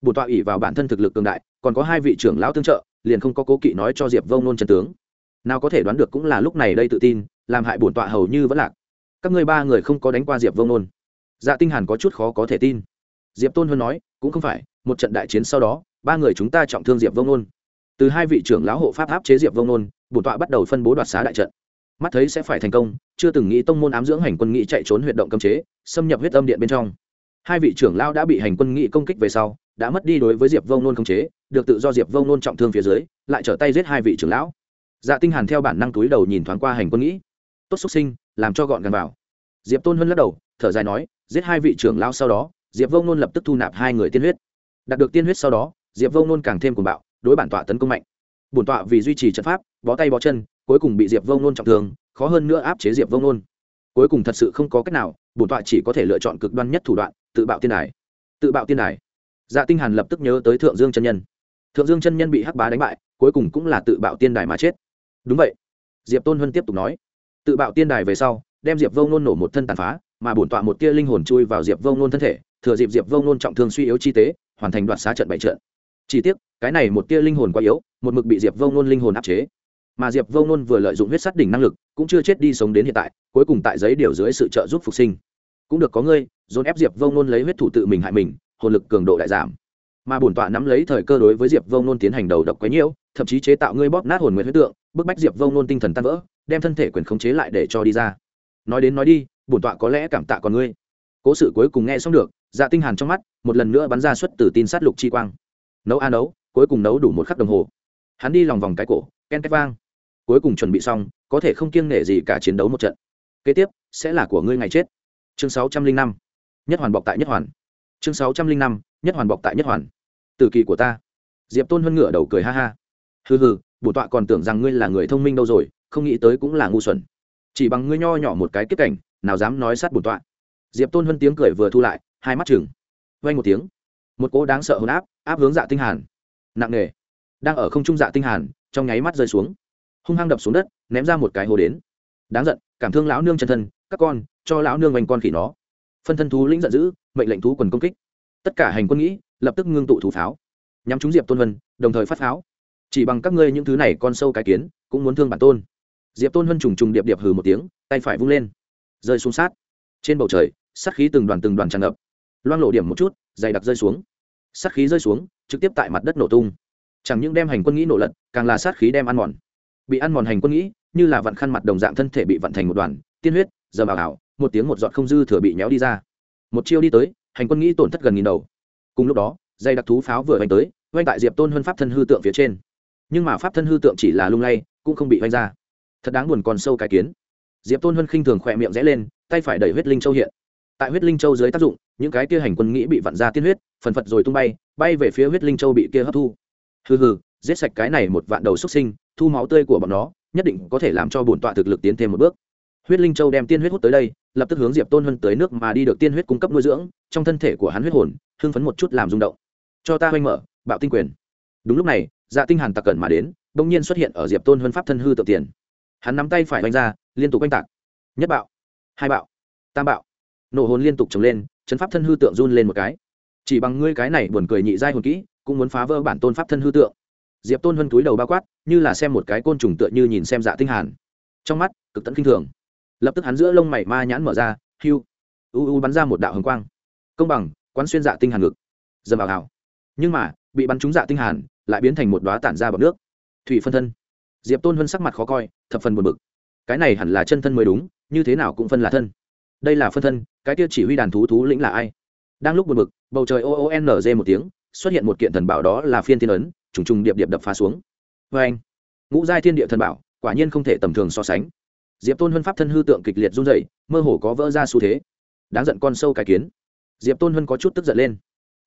Bổn tọa ỉ vào bản thân thực lực cường đại, còn có hai vị trưởng lão tương trợ, liền không có cố kỵ nói cho diệp vông nôn chân tướng. Nào có thể đoán được cũng là lúc này đây tự tin, làm hại bổn tọa hầu như vẫn lạc. Các ngươi ba người không có đánh qua diệp vông nôn dạ tinh hàn có chút khó có thể tin. Diệp tôn huân nói, cũng không phải, một trận đại chiến sau đó, ba người chúng ta trọng thương diệp vông nôn từ hai vị trưởng lão hộ pháp áp chế diệp vông nôn bổn tọa bắt đầu phân bố đoạt xá đại trận. Mắt thấy sẽ phải thành công, chưa từng nghĩ tông môn ám dưỡng hành quân nghị chạy trốn huyệt động cấm chế, xâm nhập huyết âm điện bên trong. Hai vị trưởng lão đã bị hành quân nghị công kích về sau, đã mất đi đối với diệp vông nôn khống chế, được tự do diệp vông nôn trọng thương phía dưới, lại trở tay giết hai vị trưởng lão. Dạ tinh hàn theo bản năng túi đầu nhìn thoáng qua hành quân nghĩ tốt xuất sinh, làm cho gọn gàng vào. Diệp tôn huân lắc đầu, thở dài nói, giết hai vị trưởng lão sau đó, diệp vông nôn lập tức thu nạp hai người tiên huyết. Đạt được tiên huyết sau đó, diệp vông nôn càng thêm cuồng bạo, đối bản tọa tấn công mạnh bổn tọa vì duy trì trận pháp, bó tay bó chân, cuối cùng bị diệp vông nôn trọng thương, khó hơn nữa áp chế diệp vông nôn. Cuối cùng thật sự không có cách nào, bổn tọa chỉ có thể lựa chọn cực đoan nhất thủ đoạn, tự bạo tiên đài. Tự bạo tiên đài. Dạ tinh hàn lập tức nhớ tới thượng dương chân nhân. Thượng dương chân nhân bị hắc bá đánh bại, cuối cùng cũng là tự bạo tiên đài mà chết. Đúng vậy. Diệp tôn huân tiếp tục nói. Tự bạo tiên đài về sau, đem diệp vông nôn nổ một thân tàn phá, mà bổn tọa một tia linh hồn chui vào diệp vông nôn thân thể, thừa dịp diệp vông nôn trọng thương suy yếu chi tế, hoàn thành đoạt xá trận bảy trận chỉ tiếc, cái này một tia linh hồn quá yếu, một mực bị diệp vông nôn linh hồn áp chế. Mà diệp vông nôn vừa lợi dụng huyết sắt đỉnh năng lực, cũng chưa chết đi sống đến hiện tại, cuối cùng tại giấy điều dưới sự trợ giúp phục sinh. Cũng được có ngươi, dồn ép diệp vông nôn lấy huyết thủ tự mình hại mình, hồn lực cường độ đại giảm. Mà bổn tọa nắm lấy thời cơ đối với diệp vông nôn tiến hành đầu độc quấy nhiễu, thậm chí chế tạo ngươi bóp nát hồn nguyện huyết tượng, bức bách diệp vông nôn tinh thần tan vỡ, đem thân thể quyền khống chế lại để cho đi ra. Nói đến nói đi, bổn tọa có lẽ cảm tạ còn ngươi. Cố sự cuối cùng nghe xong được dạ tinh hàn trong mắt, một lần nữa bắn ra xuất từ tin sát lục chi quang nấu a nấu, cuối cùng nấu đủ một khắc đồng hồ. Hắn đi lòng vòng cái cổ, ken két vang. Cuối cùng chuẩn bị xong, có thể không kiêng nể gì cả chiến đấu một trận. Kế tiếp, sẽ là của ngươi ngày chết. Chương sáu trăm linh năm. Nhất hoàn bọc tại nhất hoàn. Chương sáu trăm linh năm, nhất hoàn bọc tại nhất hoàn. Tử kỳ của ta. Diệp tôn hơn ngửa đầu cười ha ha. Hừ hừ bổn tọa còn tưởng rằng ngươi là người thông minh đâu rồi, không nghĩ tới cũng là ngu xuẩn. Chỉ bằng ngươi nho nhỏ một cái kết cảnh, nào dám nói sát bổn tọa. Diệp tôn hơn tiếng cười vừa thu lại, hai mắt chừng vay một tiếng một cỗ đáng sợ hồn áp áp hướng dạ tinh hàn. Nặng nề. Đang ở không trung dạ tinh hàn, trong nháy mắt rơi xuống. Hung hăng đập xuống đất, ném ra một cái hồ đến. Đáng giận, cảm thương lão nương chân thân, các con, cho lão nương oanh con khỉ nó. Phân thân thú lĩnh giận dữ, mệnh lệnh thú quần công kích. Tất cả hành quân nghĩ, lập tức ngưng tụ thủ pháo. Nhắm trúng diệp tôn vân đồng thời phát pháo. Chỉ bằng các ngươi những thứ này con sâu cái kiến, cũng muốn thương bản tôn. Diệp tôn vân trùng trùng điệp điệp hừ một tiếng, tay phải vung lên. Rơi xuống sát. Trên bầu trời, sát khí từng đoàn từng đoàn tràn ngập loang lộ điểm một chút, dày đặc rơi xuống. Sát khí rơi xuống, trực tiếp tại mặt đất nổ tung. Chẳng những đem hành quân nghĩ nổ lật, càng là sát khí đem ăn mòn. Bị ăn mòn hành quân nghĩ, như là vặn khăn mặt đồng dạng thân thể bị vặn thành một đoàn, tiên huyết giờ bảo ảo một tiếng một giọt không dư thừa bị nhéo đi ra. Một chiêu đi tới, hành quân nghĩ tổn thất gần nghìn đầu. Cùng lúc đó, dây đặc thú pháo vừa oanh tới oanh tại diệp tôn hơn pháp thân hư tượng phía trên. Nhưng mà pháp thân hư tượng chỉ là lung lay, cũng không bị oanh ra. Thật đáng buồn còn sâu cái kiến. Diệp tôn hơn khinh thường khỏe miệng rẽ lên, tay phải đẩy huyết linh châu hiện. Tại huyết linh châu dưới tác dụng những cái kia hành quân nghĩ bị vặn ra tiên huyết, phần phật rồi tung bay bay về phía huyết linh châu bị kia hấp thu. Hừ hừ, giết sạch cái này một vạn đầu xuất sinh, thu máu tươi của bọn nó, nhất định có thể làm cho bổn tọa thực lực tiến thêm một bước. Huyết linh châu đem tiên huyết hút tới đây, lập tức hướng diệp tôn hơn tới nước mà đi được tiên huyết cung cấp nuôi dưỡng, trong thân thể của hắn huyết hồn, hưng phấn một chút làm rung động. Cho ta hoanh mở, bạo tinh quyền. Đúng lúc này dạ tinh hàn tặc cẩn mà đến, bỗng nhiên xuất hiện ở diệp tôn hơn pháp thân hư tự tiền. Hắn nắm tay phải hoanh ra, liên tục oanh tạc. Nhất bạo, hai bạo, tam bạo. Nổ hồn liên tục trồng lên chấn pháp thân hư tượng run lên một cái. Chỉ bằng ngươi cái này buồn cười nhị giai hồn kỹ, cũng muốn phá vỡ bản tôn pháp thân hư tượng. Diệp tôn hân túi đầu bao quát, như là xem một cái côn trùng tựa như nhìn xem dạ tinh hàn. Trong mắt, cực tận kinh thường. Lập tức hắn giữa lông mày ma nhãn mở ra hưu u u bắn ra một đạo hồng quang. Công bằng, quán xuyên dạ tinh hàn ngực. Dầm vào hào nhưng mà, bị bắn trúng dạ tinh hàn, lại biến thành một đóa tản ra bọt nước. Thủy phân thân. Diệp tôn hân sắc mặt khó coi, thập phần buồn bực. Cái này hẳn là chân thân mới đúng, như thế nào cũng phân là thân đây là phân thân, cái kia chỉ huy đàn thú thú lĩnh là ai? Đang lúc buồn bực, bầu trời o o n g một tiếng, xuất hiện một kiện thần bảo đó là phiên thiên ấn, trùng trùng điệp điệp đập phá xuống. Vê anh, ngũ giai thiên địa thần bảo, quả nhiên không thể tầm thường so sánh. Diệp tôn huân pháp thân hư tượng kịch liệt run dày mơ hồ có vỡ ra xu thế. Đáng giận con sâu cái kiến. Diệp tôn huân có chút tức giận lên.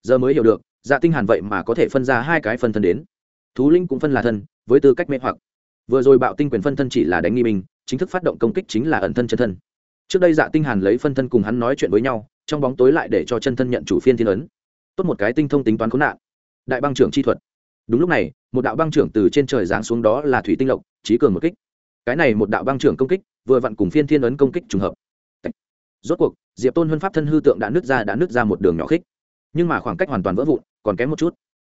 Giờ mới hiểu được dạ tinh hàn vậy mà có thể phân ra hai cái phân thân đến. Thú linh cũng phân là thân, với tư cách mê hoặc. Vừa rồi bạo tinh quyền phân thân chỉ là đánh nghi mình chính thức phát động công kích chính là ẩn thân chân thân trước đây dạ tinh hàn lấy phân thân cùng hắn nói chuyện với nhau, trong bóng tối lại để cho chân thân nhận chủ phiên thiên ấn. Tốt một cái tinh thông tính toán khốn nạn. Đại băng trưởng chi thuật. Đúng lúc này, một đạo băng trưởng từ trên trời giáng xuống đó là thủy tinh lộc trí cường một kích. Cái này một đạo băng trưởng công kích, vừa vặn cùng phiên thiên ấn công kích trùng hợp. Rốt cuộc, diệp tôn huân pháp thân hư tượng đã nứt ra đã nứt ra một đường nhỏ khích. Nhưng mà khoảng cách hoàn toàn vỡ vụn, còn kém một chút.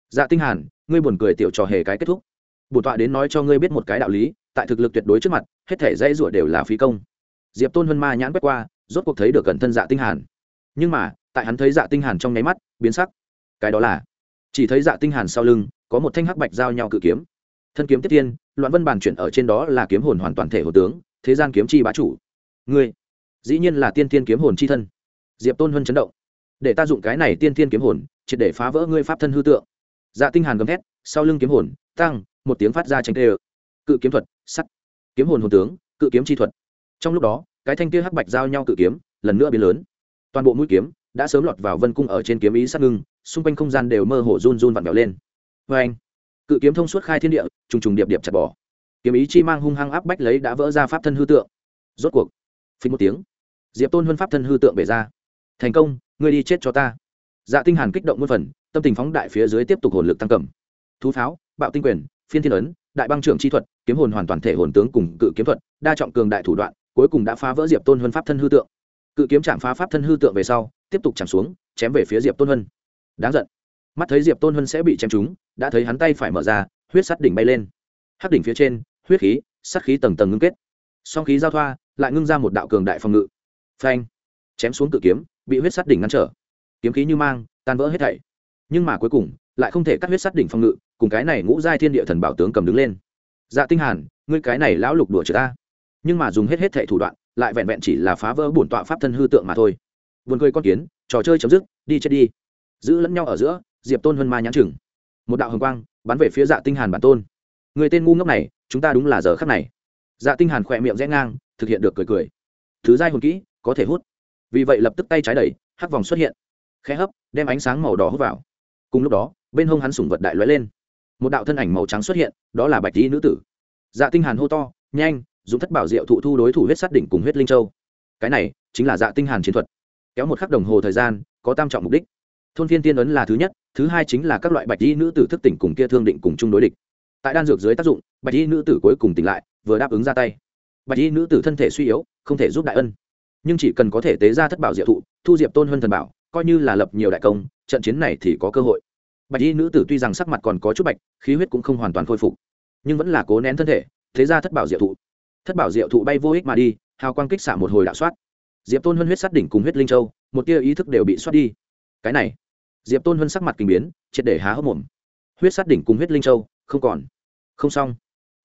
Dạ tinh hàn, ngươi buồn cười tiểu trò hề cái kết thúc. Bổn tọa đến nói cho ngươi biết một cái đạo lý, tại thực lực tuyệt đối trước mặt, hết thể dãy rủa đều là phí công diệp tôn huân ma nhãn quét qua, rốt cuộc thấy được cẩn thân dạ tinh hàn. Nhưng mà, tại hắn thấy dạ tinh hàn trong nháy mắt, biến sắc. Cái đó là, chỉ thấy dạ tinh hàn sau lưng, có một thanh hắc bạch giao nhau cự kiếm. Thân kiếm tiếp tiên, loạn vân bàn chuyển ở trên đó là kiếm hồn hoàn toàn thể hồ tướng, thế gian kiếm chi bá chủ. Ngươi, dĩ nhiên là tiên tiên kiếm hồn chi thân. Diệp tôn huân chấn động. Để ta dụng cái này tiên tiên kiếm hồn, triệt để phá vỡ ngươi pháp thân hư tượng. Dạ tinh hàn gầm thét, sau lưng kiếm hồn, tăng, một tiếng phát ra tranh tê cự kiếm thuật, sắt. Kiếm hồn hồn tướng, cự kiếm chi thuật trong lúc đó cái thanh kia hắc bạch giao nhau cự kiếm lần nữa biến lớn. Toàn bộ mũi kiếm đã sớm lọt vào vân cung ở trên kiếm ý sát ngưng xung quanh không gian đều mơ hồ run run vặn vẹo lên. Vê anh cự kiếm thông suốt khai thiên địa trùng trùng điệp điệp chặt bỏ. Kiếm ý chi mang hung hăng áp bách lấy đã vỡ ra pháp thân hư tượng. Rốt cuộc phí một tiếng diệp tôn huân pháp thân hư tượng bể ra. Thành công ngươi đi chết cho ta. Dạ tinh hàn kích động muôn phần tâm tình phóng đại phía dưới tiếp tục hồn lực tăng cẩm, thú pháo bạo tinh quyền phiên thiên ấn đại băng trưởng chi thuật kiếm hồn hoàn toàn thể hồn tướng cùng cự kiếm thuật đa trọng cường đại thủ đoạn cuối cùng đã phá vỡ diệp tôn huân pháp thân hư tượng. Cự kiếm chạm phá pháp thân hư tượng về sau, tiếp tục chạm xuống, chém về phía diệp tôn huân. Đáng giận. Mắt thấy diệp tôn huân sẽ bị chém trúng, đã thấy hắn tay phải mở ra, huyết sắt đỉnh bay lên. Hắc đỉnh phía trên, huyết khí sắt khí tầng tầng ngưng kết. Song khí giao thoa, lại ngưng ra một đạo cường đại phòng ngự. Phanh. Chém xuống cự kiếm, bị huyết sắt đỉnh ngăn trở. Kiếm khí như mang, tan vỡ hết thảy. Nhưng mà cuối cùng, lại không thể cắt huyết sắt đỉnh phòng ngự, cùng cái này ngũ giai thiên địa thần bảo tướng cầm đứng lên. Dạ tinh hàn, ngươi cái này lão lục đùa chữ ta nhưng mà dùng hết hết thệ thủ đoạn, lại vẹn vẹn chỉ là phá vỡ bổn tọa pháp thân hư tượng mà thôi. Buồn cười con kiến, trò chơi chấm dứt, đi chết đi. Giữ lẫn nhau ở giữa, diệp tôn vân ma nhãn chừng. Một đạo hồng quang, bắn về phía dạ tinh hàn bản tôn. Người tên ngu ngốc này, chúng ta đúng là giờ khắc này. Dạ tinh hàn khỏe miệng rẽ ngang, thực hiện được cười cười. Thứ giai hồn kỹ, có thể hút. Vì vậy lập tức tay trái đẩy, hắc vòng xuất hiện. Khẽ hấp, đem ánh sáng màu đỏ hút vào. Cùng lúc đó, bên hông hắn sủng vật đại lóe lên. Một đạo thân ảnh màu trắng xuất hiện, đó là bạch y nữ tử. Dạ tinh hàn hô to, nhanh dùng thất bảo diệu thụ thu đối thủ huyết sát đỉnh cùng huyết linh châu. Cái này chính là dạ tinh hàn chiến thuật. Kéo một khắc đồng hồ thời gian, có tam trọng mục đích. Thôn thiên tiên ấn là thứ nhất, thứ hai chính là các loại bạch y nữ tử thức tỉnh cùng kia thương định cùng chung đối địch. Tại đan dược dưới tác dụng, bạch y nữ tử cuối cùng tỉnh lại, vừa đáp ứng ra tay. Bạch y nữ tử thân thể suy yếu, không thể giúp đại ân. Nhưng chỉ cần có thể tế ra thất bảo diệu thụ, thu diệp tôn huân thần bảo, coi như là lập nhiều đại công, trận chiến này thì có cơ hội. Bạch y nữ tử tuy rằng sắc mặt còn có chút bạch, khí huyết cũng không hoàn toàn khôi phục, nhưng vẫn là cố nén thân thể thế ra thất bảo diệu thụ thất bảo diệu thụ bay vô ích mà đi, hào quang kích xạ một hồi đạo soát. Diệp tôn huân huyết sát đỉnh cùng huyết linh châu, một tia ý thức đều bị soát đi. Cái này, diệp tôn huân sắc mặt kinh biến, triệt để há hốc mồm. Huyết sát đỉnh cùng huyết linh châu, không còn. Không xong.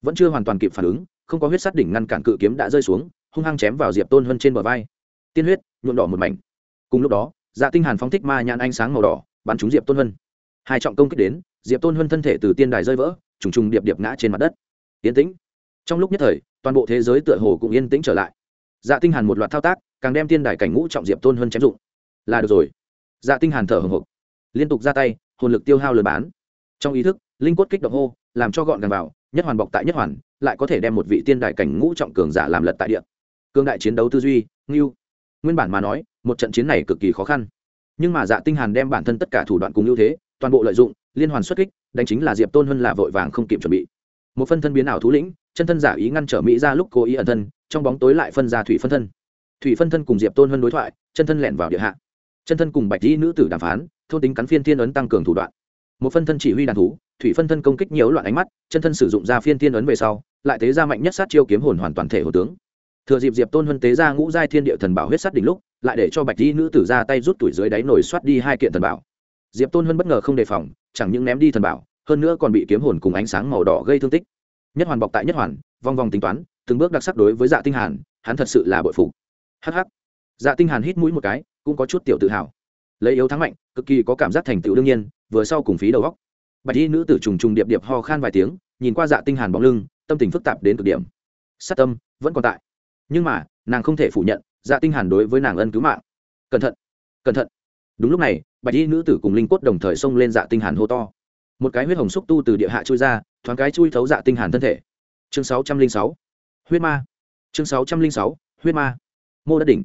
Vẫn chưa hoàn toàn kịp phản ứng, không có huyết sát đỉnh ngăn cản cự kiếm đã rơi xuống, hung hăng chém vào diệp tôn huân trên bờ vai. Tiên huyết, nhuộm đỏ một mảnh. Cùng lúc đó dạ tinh hàn phóng thích ma nhãn ánh sáng màu đỏ, bắn trúng diệp tôn huân. Hai trọng công kích đến, diệp tôn huân thân thể từ tiên đài rơi vỡ, trùng trùng điệp điệp ngã trên mặt đất. Yên tĩnh. Trong lúc nhất thời toàn bộ thế giới tựa hồ cũng yên tĩnh trở lại. Dạ tinh hàn một loạt thao tác, càng đem tiên đài cảnh ngũ trọng diệp tôn hơn chém dụng. Là được rồi. Dạ tinh hàn thở hổn hộc, liên tục ra tay, hồn lực tiêu hao lừa bán. Trong ý thức, linh cốt kích động hô, làm cho gọn gàng vào, nhất hoàn bọc tại nhất hoàn, lại có thể đem một vị tiên đại cảnh ngũ trọng cường giả làm lật tại địa. Cương đại chiến đấu tư duy, ngưu. Nguyên bản mà nói, một trận chiến này cực kỳ khó khăn. Nhưng mà dạ tinh hàn đem bản thân tất cả thủ đoạn cùng ưu thế, toàn bộ lợi dụng, liên hoàn xuất kích, đánh chính là diệp tôn hơn là vội vàng không kịp chuẩn bị. Một phân thân biến ảo thú lĩnh chân thân giả ý ngăn trở mỹ ra lúc cố ý ẩn thân, trong bóng tối lại phân ra thủy phân thân. Thủy phân thân cùng diệp tôn hơn đối thoại, chân thân lẻn vào địa hạ. Chân thân cùng bạch dĩ nữ tử đàm phán, thôn tính cắn phiên thiên ấn tăng cường thủ đoạn. Một phân thân chỉ huy đàn thú, thủy phân thân công kích nhiều loạn ánh mắt, chân thân sử dụng ra phiên thiên ấn về sau, lại tế ra mạnh nhất sát chiêu kiếm hồn hoàn toàn thể hồ tướng. Thừa dịp diệp tôn huân tế ra ngũ giai thiên địa thần bảo huyết sát đỉnh lúc, lại để cho bạch dĩ nữ tử ra tay rút tuổi dưới đáy nổi soát đi hai kiện thần bảo. Diệp tôn huân bất ngờ không đề phòng, chẳng những ném đi thần bảo, hơn nữa còn bị kiếm hồn cùng ánh sáng màu đỏ gây thương tích nhất hoàn bọc tại nhất hoàn vòng vòng tính toán, từng bước đặc sắc đối với dạ tinh hàn, hắn thật sự là bội phục. Hh dạ tinh hàn hít mũi một cái, cũng có chút tiểu tự hào. Lấy yếu thắng mạnh, cực kỳ có cảm giác thành tựu đương nhiên, vừa sau cùng phí đầu góc bạch y nữ tử trùng trùng điệp điệp ho khan vài tiếng, nhìn qua dạ tinh hàn bóng lưng, tâm tình phức tạp đến cực điểm. Sát tâm vẫn còn tại. Nhưng mà, nàng không thể phủ nhận dạ tinh hàn đối với nàng ân cứu mạng. Cẩn thận cẩn thận. Đúng lúc này, bạch y nữ tử cùng linh cốt đồng thời xông lên dạ tinh hàn hô to. Một cái huyết hồng xúc tu từ địa hạ chui ra thoáng cái chui thấu dạ tinh hàn thân thể. Chương 606 huyết ma. Chương 606 huyết ma. Mô đất đỉnh.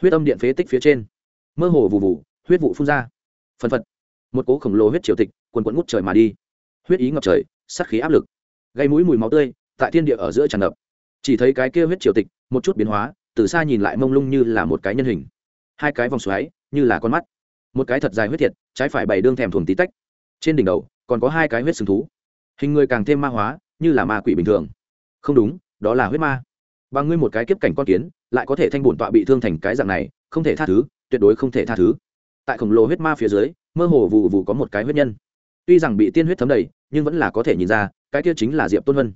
Huyết âm điện phế tích phía trên. Mơ hồ vụ vụ huyết vụ phun ra. Phân phật. Một cố khổng lồ huyết triều tịch quần quẫn ngút trời mà đi. Huyết ý ngập trời, sát khí áp lực. Gây mũi mùi máu tươi, tại thiên địa ở giữa tràn ngập. Chỉ thấy cái kia huyết triều tịch, một chút biến hóa, từ xa nhìn lại mông lung như là một cái nhân hình. Hai cái vòng xoáy, như là con mắt. Một cái thật dài huyết thiệt, trái phải bày đương thèm thuồng tí tách. Trên đỉnh đầu, còn có hai cái huyết sừng thú hình người càng thêm ma hóa, như là ma quỷ bình thường. Không đúng, đó là huyết ma. Bằng ngươi một cái kiếp cảnh con kiến, lại có thể thanh bổn tọa bị thương thành cái dạng này, không thể tha thứ, tuyệt đối không thể tha thứ. Tại khổng lồ huyết ma phía dưới, mơ hồ vụ vụ có một cái huyết nhân. Tuy rằng bị tiên huyết thấm đầy, nhưng vẫn là có thể nhìn ra, cái kia chính là diệp tôn vân.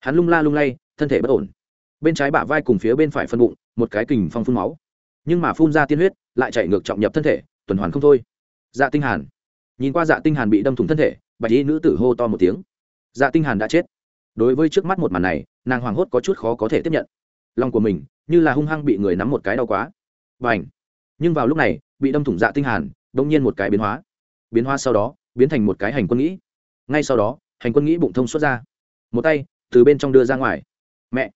Hắn lung la lung lay, thân thể bất ổn. Bên trái bả vai cùng phía bên phải phân bụng, một cái kình phong phun máu. Nhưng mà phun ra tiên huyết, lại chạy ngược trọng nhập thân thể, tuần hoàn không thôi. Dạ tinh hàn. Nhìn qua dạ tinh hàn bị đâm thủng thân thể, bạch y nữ tử hô to một tiếng dạ tinh hàn đã chết. Đối với trước mắt một màn này, nàng hoàng hốt có chút khó có thể tiếp nhận. Lòng của mình, như là hung hăng bị người nắm một cái đau quá. Và nhưng vào lúc này, bị đâm thủng dạ tinh hàn đông nhiên một cái biến hóa. Biến hóa sau đó, biến thành một cái hành quân nghĩ. Ngay sau đó, hành quân nghĩ bụng thông xuất ra. Một tay, từ bên trong đưa ra ngoài. Mẹ!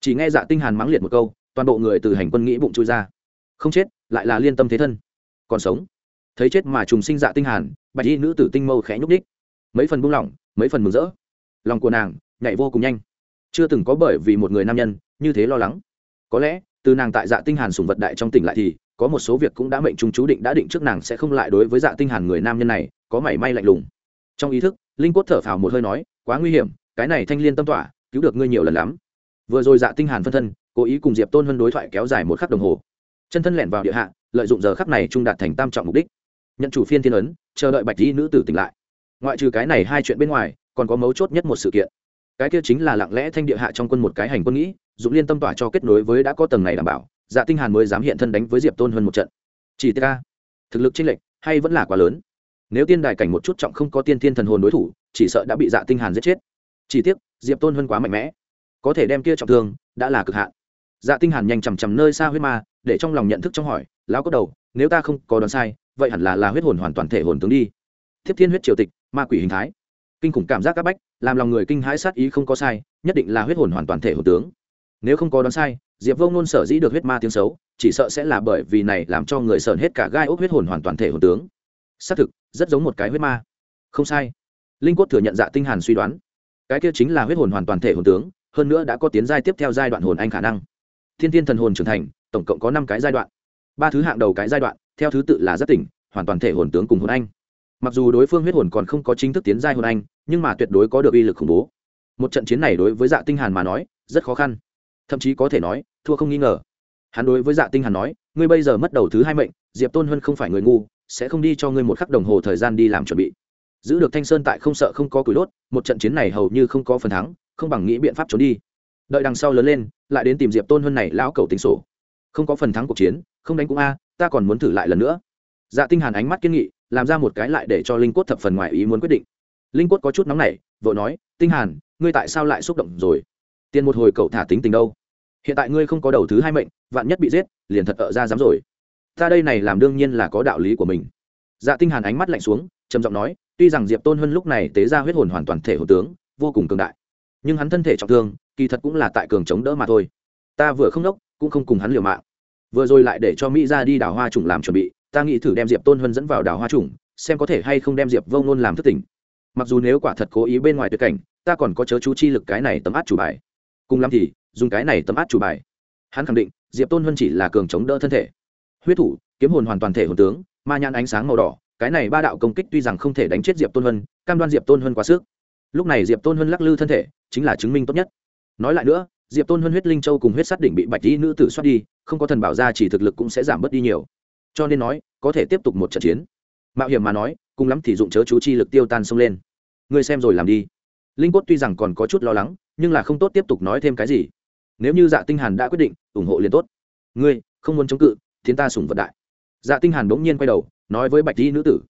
Chỉ nghe dạ tinh hàn mắng liệt một câu, toàn bộ người từ hành quân nghĩ bụng chui ra. Không chết, lại là liên tâm thế thân. Còn sống. Thấy chết mà trùng sinh dạ tinh hàn, bạch y nữ tử tinh mâu khẽ nhúc đích mấy phần buông lỏng, mấy phần mừng rỡ lòng của nàng nhảy vô cùng nhanh. Chưa từng có bởi vì một người nam nhân như thế lo lắng. Có lẽ, từ nàng tại dạ tinh hàn sùng vật đại trong tỉnh lại thì, có một số việc cũng đã mệnh trung chú định đã định trước nàng sẽ không lại đối với dạ tinh hàn người nam nhân này có mảy may lạnh lùng. Trong ý thức, linh cốt thở phào một hơi nói, quá nguy hiểm, cái này thanh liên tâm tỏa, cứu được ngươi nhiều lần lắm. Vừa rồi dạ tinh hàn phân thân, cố ý cùng diệp tôn huân đối thoại kéo dài một khắc đồng hồ. Chân thân lẻn vào địa hạ, lợi dụng giờ khắc này trung đạt thành tam trọng mục đích. Nhận chủ phiên thiên ấn, chờ đợi bạch y nữ tử tỉnh lại. Ngoại trừ cái này hai chuyện bên ngoài còn có mấu chốt nhất một sự kiện. Cái kia chính là lặng lẽ thanh địa hạ trong quân một cái hành quân nghĩ dụng liên tâm tỏa cho kết nối với đã có tầng này đảm bảo dạ tinh hàn mới dám hiện thân đánh với diệp tôn hơn một trận. Chỉ ta, thực lực chênh lệch hay vẫn là quá lớn. Nếu tiên đài cảnh một chút trọng không có tiên thiên thần hồn đối thủ chỉ sợ đã bị dạ tinh hàn giết chết. Chỉ tiếc diệp tôn hơn quá mạnh mẽ. Có thể đem kia trọng thương đã là cực hạn. Dạ tinh hàn nhanh chầm chầm nơi xa huyết ma để trong lòng nhận thức trong hỏi lão có đầu nếu ta không có đoán sai vậy hẳn là là huyết hồn hoàn toàn thể hồn tướng đi. Tiếp thiên huyết triều tịch ma quỷ hình thái kinh khủng cảm giác các bách, làm lòng người kinh hãi sát ý không có sai, nhất định là huyết hồn hoàn toàn thể hồn tướng. Nếu không có đoán sai, diệp vông nôn sở dĩ được huyết ma tiếng xấu, chỉ sợ sẽ là bởi vì này làm cho người sờn hết cả gai ốc huyết hồn hoàn toàn thể hồn tướng. Xác thực, rất giống một cái huyết ma. Không sai. Linh quốc thừa nhận dạ tinh hàn suy đoán. Cái kia chính là huyết hồn hoàn toàn thể hồn tướng, hơn nữa đã có tiến giai tiếp theo giai đoạn hồn anh khả năng. Thiên thiên thần hồn trưởng thành, tổng cộng có năm cái giai đoạn. Ba thứ hạng đầu cái giai đoạn, theo thứ tự là rất tỉnh, hoàn toàn thể hồn tướng cùng hồn anh mặc dù đối phương huyết hồn còn không có chính thức tiến giai hồn anh, nhưng mà tuyệt đối có được uy lực khủng bố. Một trận chiến này đối với dạ tinh hàn mà nói, rất khó khăn. Thậm chí có thể nói, thua không nghi ngờ. Hắn đối với dạ tinh hàn nói, ngươi bây giờ mất đầu thứ hai mệnh, diệp tôn huân không phải người ngu, sẽ không đi cho ngươi một khắc đồng hồ thời gian đi làm chuẩn bị. Giữ được thanh sơn tại không sợ không có củi đốt, một trận chiến này hầu như không có phần thắng, không bằng nghĩ biện pháp trốn đi. Đợi đằng sau lớn lên, lại đến tìm diệp tôn huân này lão cầu tính sổ. Không có phần thắng cuộc chiến, không đánh cũng a, ta còn muốn thử lại lần nữa. Dạ tinh hàn ánh mắt kiên nghị làm ra một cái lại để cho linh cốt thập phần ngoài ý muốn quyết định. Linh cốt có chút nóng nảy, vội nói, tinh hàn, ngươi tại sao lại xúc động rồi? Tiền một hồi cậu thả tính tình đâu? Hiện tại ngươi không có đầu thứ hai mệnh, vạn nhất bị giết, liền thật ở ra dám rồi. Ta đây này làm đương nhiên là có đạo lý của mình. Dạ tinh hàn ánh mắt lạnh xuống, trầm giọng nói, tuy rằng diệp tôn hơn lúc này tế ra huyết hồn hoàn toàn thể hồn tướng, vô cùng cường đại, nhưng hắn thân thể trọng thương, kỳ thật cũng là tại cường chống đỡ mà thôi. Ta vừa không đốc, cũng không cùng hắn liều mạng. Vừa rồi lại để cho mỹ ra đi đào hoa trùng làm chuẩn bị ta nghĩ thử đem diệp tôn huân dẫn vào đảo hoa trùng, xem có thể hay không đem diệp Vô nôn làm thất tình. mặc dù nếu quả thật cố ý bên ngoài tuyệt cảnh, ta còn có chớ chú chi lực cái này tấm át chủ bài. Cùng lắm thì, dùng cái này tấm át chủ bài. Hắn khẳng định, diệp tôn huân chỉ là cường chống đỡ thân thể. Huyết thủ, kiếm hồn hoàn toàn thể hồn tướng, ma nhãn ánh sáng màu đỏ, cái này ba đạo công kích tuy rằng không thể đánh chết diệp tôn huân, cam đoan diệp tôn huân quá sức. Lúc này diệp tôn huân lắc lư thân thể, chính là chứng minh tốt nhất. Nói lại nữa, diệp tôn huân huyết linh châu cùng huyết sát đỉnh bị bạch y nữ tử xoát đi, không có thần bảo ra chỉ thực lực cũng sẽ giảm bớt đi nhiều cho nên nói, có thể tiếp tục một trận chiến. Mạo hiểm mà nói, cùng lắm thì dụng chớ chú chi lực tiêu tan xông lên. Ngươi xem rồi làm đi. Linh cốt tuy rằng còn có chút lo lắng, nhưng là không tốt tiếp tục nói thêm cái gì. Nếu như dạ tinh hàn đã quyết định, ủng hộ liền tốt. Ngươi, không muốn chống cự thiên ta sủng vật đại. Dạ tinh hàn đống nhiên quay đầu, nói với bạch y nữ tử.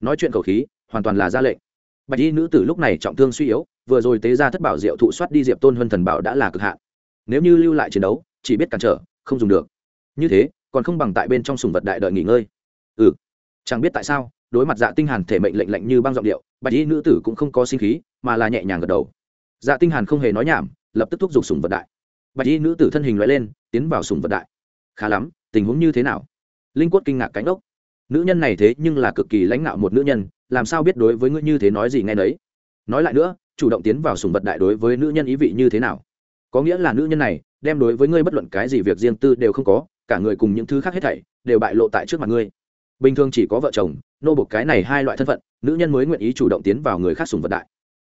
Nói chuyện khẩu khí, hoàn toàn là ra lệnh. Bạch y nữ tử lúc này trọng thương suy yếu, vừa rồi tế ra thất bảo diệu thụ soát đi diệp tôn huân thần bảo đã là cực hạn. Nếu như lưu lại chiến đấu, chỉ biết cản trở, không dùng được. Như thế còn không bằng tại bên trong sùng vật đại đợi nghỉ ngơi. Ừ. Chẳng biết tại sao, đối mặt dạ tinh hàn thể mệnh lệnh lệnh như băng giọng điệu, bạch y nữ tử cũng không có sinh khí, mà là nhẹ nhàng gật đầu. Dạ tinh hàn không hề nói nhảm, lập tức thúc giục sùng vật đại. Bạch y nữ tử thân hình loại lên, tiến vào sùng vật đại. Khá lắm, tình huống như thế nào? Linh quất kinh ngạc cánh ốc nữ nhân này thế nhưng là cực kỳ lãnh nạo một nữ nhân, làm sao biết đối với ngươi như thế nói gì nghe đấy nói lại nữa, chủ động tiến vào sùng vật đại đối với nữ nhân ý vị như thế nào? Có nghĩa là nữ nhân này, đem đối với ngươi bất luận cái gì việc riêng tư đều không có cả người cùng những thứ khác hết thảy đều bại lộ tại trước mặt ngươi. Bình thường chỉ có vợ chồng, nô bộc cái này hai loại thân phận, nữ nhân mới nguyện ý chủ động tiến vào người khác sùng vật đại.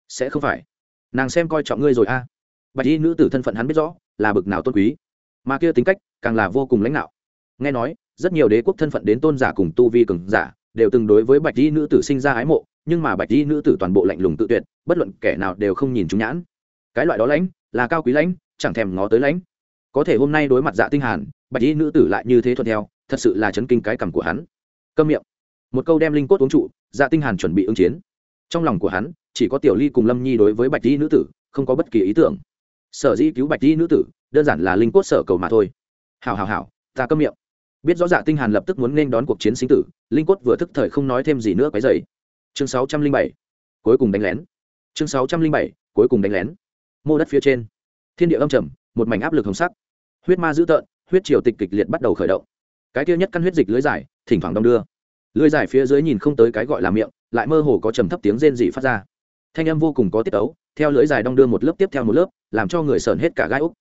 Sẽ không phải. Nàng xem coi trọng ngươi rồi a. À. bạch y nữ tử thân phận hắn biết rõ, là bực nào tôn quý. Mà kia tính cách, càng là vô cùng lãnh đạo. Nghe nói, rất nhiều đế quốc thân phận đến tôn giả cùng tu vi cường giả, đều từng đối với bạch y nữ tử sinh ra ái mộ, nhưng mà bạch y nữ tử toàn bộ lạnh lùng tự tuyệt, bất luận kẻ nào đều không nhìn chúng nhãn. Cái loại đó lãnh, là cao quý lãnh, chẳng thèm ngó tới lãnh có thể hôm nay đối mặt dạ tinh hàn, bạch y nữ tử lại như thế thuận theo, thật sự là chấn kinh cái cằm của hắn. Câm miệng. Một câu đem linh cốt uống trụ dạ tinh hàn chuẩn bị ứng chiến. Trong lòng của hắn, chỉ có tiểu ly cùng lâm nhi đối với bạch y nữ tử, không có bất kỳ ý tưởng. Sở dĩ cứu bạch y nữ tử, đơn giản là linh cốt sở cầu mà thôi. Hảo hảo hảo, ta câm miệng. Biết rõ dạ tinh hàn lập tức muốn nên đón cuộc chiến sinh tử, linh cốt vừa thức thời không nói thêm gì nữa cái dậy chương 607 cuối cùng đánh lén. Chương 607 cuối cùng đánh lén. Mô đất phía trên. Thiên địa âm trầm, một mảnh áp lực hồng sắc huyết ma dữ tợn, huyết triều tịch kịch liệt bắt đầu khởi động. Cái kia nhất căn huyết dịch lưới dài thỉnh thoảng đong đưa. Lưới dài phía dưới nhìn không tới cái gọi là miệng, lại mơ hồ có trầm thấp tiếng rên rỉ phát ra. Thanh âm vô cùng có tiết tấu, theo lưới dài đong đưa một lớp tiếp theo một lớp, làm cho người sờn hết cả gai úc.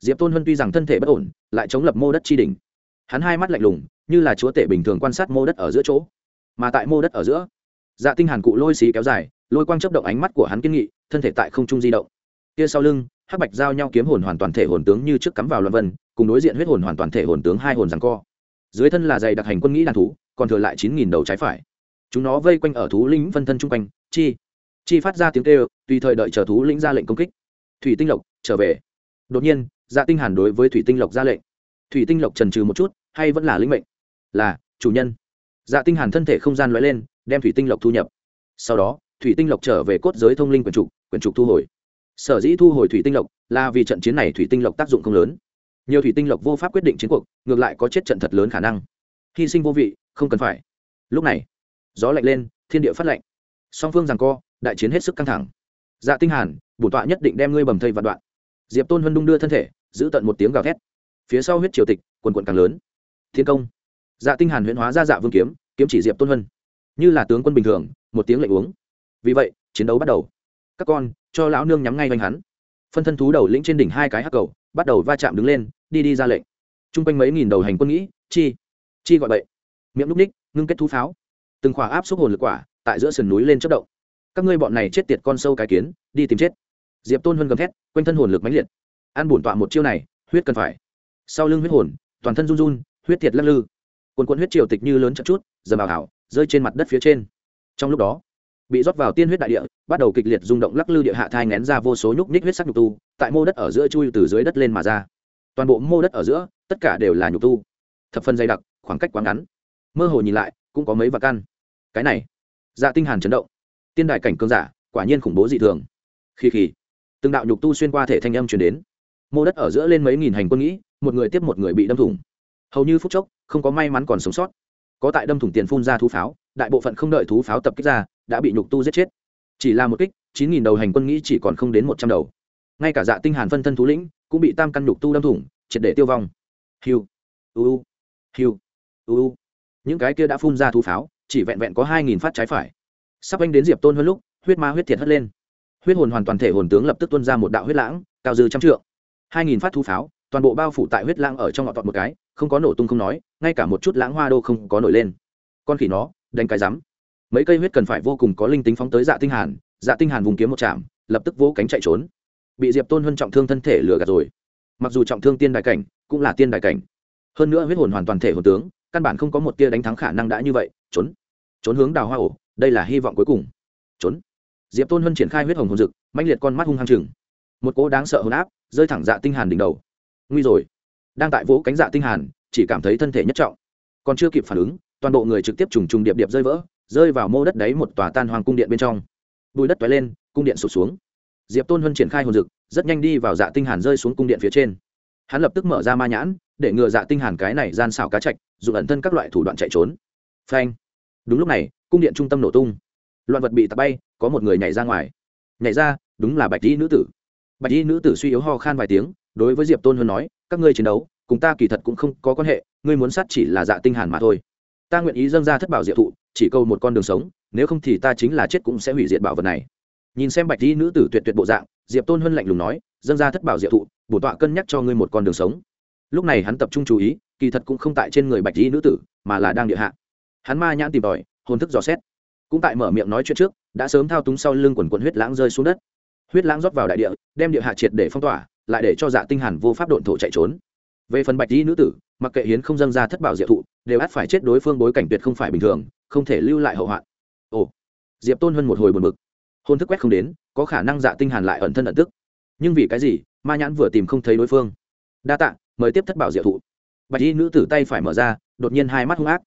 Diệp tôn huân tuy rằng thân thể bất ổn, lại chống lập mô đất chi đỉnh. Hắn hai mắt lạnh lùng, như là chúa tể bình thường quan sát mô đất ở giữa chỗ. Mà tại mô đất ở giữa dạ tinh hàn cụ lôi xí kéo dài, lôi quang chấp động ánh mắt của hắn kiên nghị, thân thể tại không trung di động. Kia sau lưng hắc bạch giao nhau kiếm hồn hoàn toàn thể hồn tướng như trước cắm vào luân vân, cùng đối diện huyết hồn hoàn toàn thể hồn tướng hai hồn giằng co. Dưới thân là dày đặc hành quân nghĩ đàn thú, còn thừa lại chín nghìn đầu trái phải. Chúng nó vây quanh ở thú lĩnh phân thân chung quanh, chi chi phát ra tiếng kêu, tùy thời đợi chờ thú lĩnh ra lệnh công kích. Thủy tinh lộc, trở về. Đột nhiên dạ tinh hàn đối với thủy tinh lộc ra lệnh. Thủy tinh lộc trần trừ một chút, hay vẫn là lĩnh mệnh? Là, chủ nhân. Dạ tinh hàn thân thể không gian lóe lên, đem thủy tinh lộc thu nhập. Sau đó, thủy tinh lộc trở về cốt giới thông linh quyển trục quyển trục thu hồi sở dĩ thu hồi thủy tinh lộc là vì trận chiến này thủy tinh lộc tác dụng không lớn. Nhiều thủy tinh lộc vô pháp quyết định chiến cuộc, ngược lại có chết trận thật lớn khả năng. Hy sinh vô vị, không cần phải. Lúc này, gió lạnh lên, thiên địa phát lạnh. Song phương rằng co, đại chiến hết sức căng thẳng. Dạ tinh hàn, bổn tọa nhất định đem ngươi bầm thây vạn đoạn. Diệp tôn huân đung đưa thân thể, giữ tận một tiếng gào thét. Phía sau huyết triều tịch, quần quần càng lớn. Thiên công. Dạ tinh hàn huyễn hóa ra dạ vương kiếm kiếm chỉ diệp tôn huân. Như là tướng quân bình thường, một tiếng lệnh uống. Vì vậy, chiến đấu bắt đầu các con, cho lão nương nhắm ngay quanh hắn. Phân thân thú đầu lĩnh trên đỉnh hai cái hắc cầu, bắt đầu va chạm đứng lên, đi đi ra lệnh. Trung quanh mấy nghìn đầu hành quân nghĩ, chi chi gọi bậy. miệng lúc ních, ngưng kết thú pháo. Từng khỏa áp xúc hồn lực quả, tại giữa sườn núi lên chất động. Các ngươi bọn này chết tiệt con sâu cái kiến, đi tìm chết. Diệp tôn huân gầm thét, quanh thân hồn lực mãnh liệt. Ăn bổn tọa một chiêu này, huyết cần phải. Sau lưng huyết hồn, toàn thân run run, huyết tiệt lắc lư. Quần quần huyết triều tịch như lớn chậm chút giờ bào hảo rơi trên mặt đất phía trên. Trong lúc đó bị rót vào tiên huyết đại địa, bắt đầu kịch liệt rung động lắc lư địa hạ thai ngén ra vô số nhúc nhích huyết sắc nhục tu, tại mô đất ở giữa chui từ dưới đất lên mà ra. Toàn bộ mô đất ở giữa, tất cả đều là nhục tu. Thập phân dày đặc, khoảng cách quá ngắn. Mơ hồ nhìn lại, cũng có mấy vạt căn. Cái này dạ tinh hàn chấn động. Tiên đại cảnh cương giả, quả nhiên khủng bố dị thường. Khi khi từng đạo nhục tu xuyên qua thể thanh âm truyền đến. Mô đất ở giữa lên mấy nghìn hành quân nghĩ, một người tiếp một người bị đâm thủng. Hầu như phút chốc, không có may mắn còn sống sót. Có tại đâm thủng tiền phun ra thú pháo, đại bộ phận không đợi thú pháo tập kích ra đã bị nhục tu giết chết. Chỉ là một kích, chín nghìn đầu hành quân nghĩ chỉ còn không đến một trăm đầu. Ngay cả dạ tinh hàn phân thân thú lĩnh cũng bị tam căn nhục tu đâm thủng, triệt để tiêu vong. Hiu, u hiu, u những cái kia đã phun ra thú pháo, chỉ vẹn vẹn có hai nghìn phát trái phải. Sắp anh đến diệp tôn hơn lúc, huyết ma huyết thiệt hất lên. Huyết hồn hoàn toàn thể hồn tướng lập tức tuôn ra một đạo huyết lãng, cao dư trăm trượng. hai nghìn phát thú pháo, toàn bộ bao phủ tại huyết lãng ở trong ngọn tọt một cái, không có nổ tung không nói, ngay cả một chút lãng hoa đô không có nổi lên. Con khỉ nó, đánh cái rắm mấy cây huyết cần phải vô cùng có linh tính phóng tới dạ tinh hàn dạ tinh hàn vùng kiếm một chạm lập tức vỗ cánh chạy trốn. Bị diệp tôn huân trọng thương thân thể lừa gạt rồi. Mặc dù trọng thương tiên đại cảnh, cũng là tiên đại cảnh. Hơn nữa huyết hồn hoàn toàn thể hồn tướng, căn bản không có một tia đánh thắng khả năng đã như vậy. Trốn. Trốn hướng đào hoa ổ, đây là hy vọng cuối cùng. Trốn. Diệp tôn huân triển khai huyết hồng hồn rực mãnh liệt con mắt hung hăng chừng. Một cỗ đáng sợ hồn áp, rơi thẳng dạ tinh hàn đỉnh đầu. Nguy rồi. Đang tại vỗ cánh dạ tinh hàn, chỉ cảm thấy thân thể nhất trọng. Còn chưa kịp phản ứng, toàn bộ người trực tiếp trùng trùng điệp điệp rơi vỡ rơi vào mô đất đấy một tòa tan hoàng cung điện bên trong. Bùi đất toái lên, cung điện sụp xuống. Diệp tôn huân triển khai hồn rực rất nhanh đi vào dạ tinh hàn rơi xuống cung điện phía trên. Hắn lập tức mở ra ma nhãn, để ngừa dạ tinh hàn cái này gian xảo cá chạch, dùng ẩn thân các loại thủ đoạn chạy trốn. Phanh. Đúng lúc này, cung điện trung tâm nổ tung. Loạn vật bị tạt bay, có một người nhảy ra ngoài. Nhảy ra, đúng là bạch y nữ tử. Bạch y nữ tử suy yếu ho khan vài tiếng, đối với diệp tôn huân nói, các ngươi chiến đấu, cùng ta kỳ thật cũng không có quan hệ, ngươi muốn sát chỉ là dạ tinh hàn mà thôi ta nguyện ý dâng ra thất bảo diệu thụ, chỉ câu một con đường sống, nếu không thì ta chính là chết cũng sẽ hủy diệt bảo vật này. Nhìn xem bạch y nữ tử tuyệt tuyệt bộ dạng, diệp tôn huân lạnh lùng nói, dâng ra thất bảo diệu thụ, bổ tọa cân nhắc cho ngươi một con đường sống. Lúc này hắn tập trung chú ý, kỳ thật cũng không tại trên người bạch y nữ tử, mà là đang địa hạ. Hắn ma nhãn tìm tòi, hồn thức dò xét. Cũng tại mở miệng nói chuyện trước, đã sớm thao túng sau lưng quần quần huyết lãng rơi xuống đất. Huyết lãng rót vào đại địa, đem địa hạ triệt để phong tỏa, lại để cho dạ tinh hàn vô pháp độn thổ chạy trốn. Về phần bạch y nữ tử, mặc kệ hiến không dâng ra thất bảo diệu thụ đều ắt phải chết đối phương bối cảnh tuyệt không phải bình thường, không thể lưu lại hậu hoạn. Ồ, diệp tôn hơn một hồi buồn bực. Hôn thức quét không đến, có khả năng dạ tinh hàn lại ẩn thân ẩn tức. Nhưng vì cái gì, ma nhãn vừa tìm không thấy đối phương. Đa tạ, mời tiếp thất bảo diệu thụ. Bạch y nữ tử tay phải mở ra, đột nhiên hai mắt hung ác.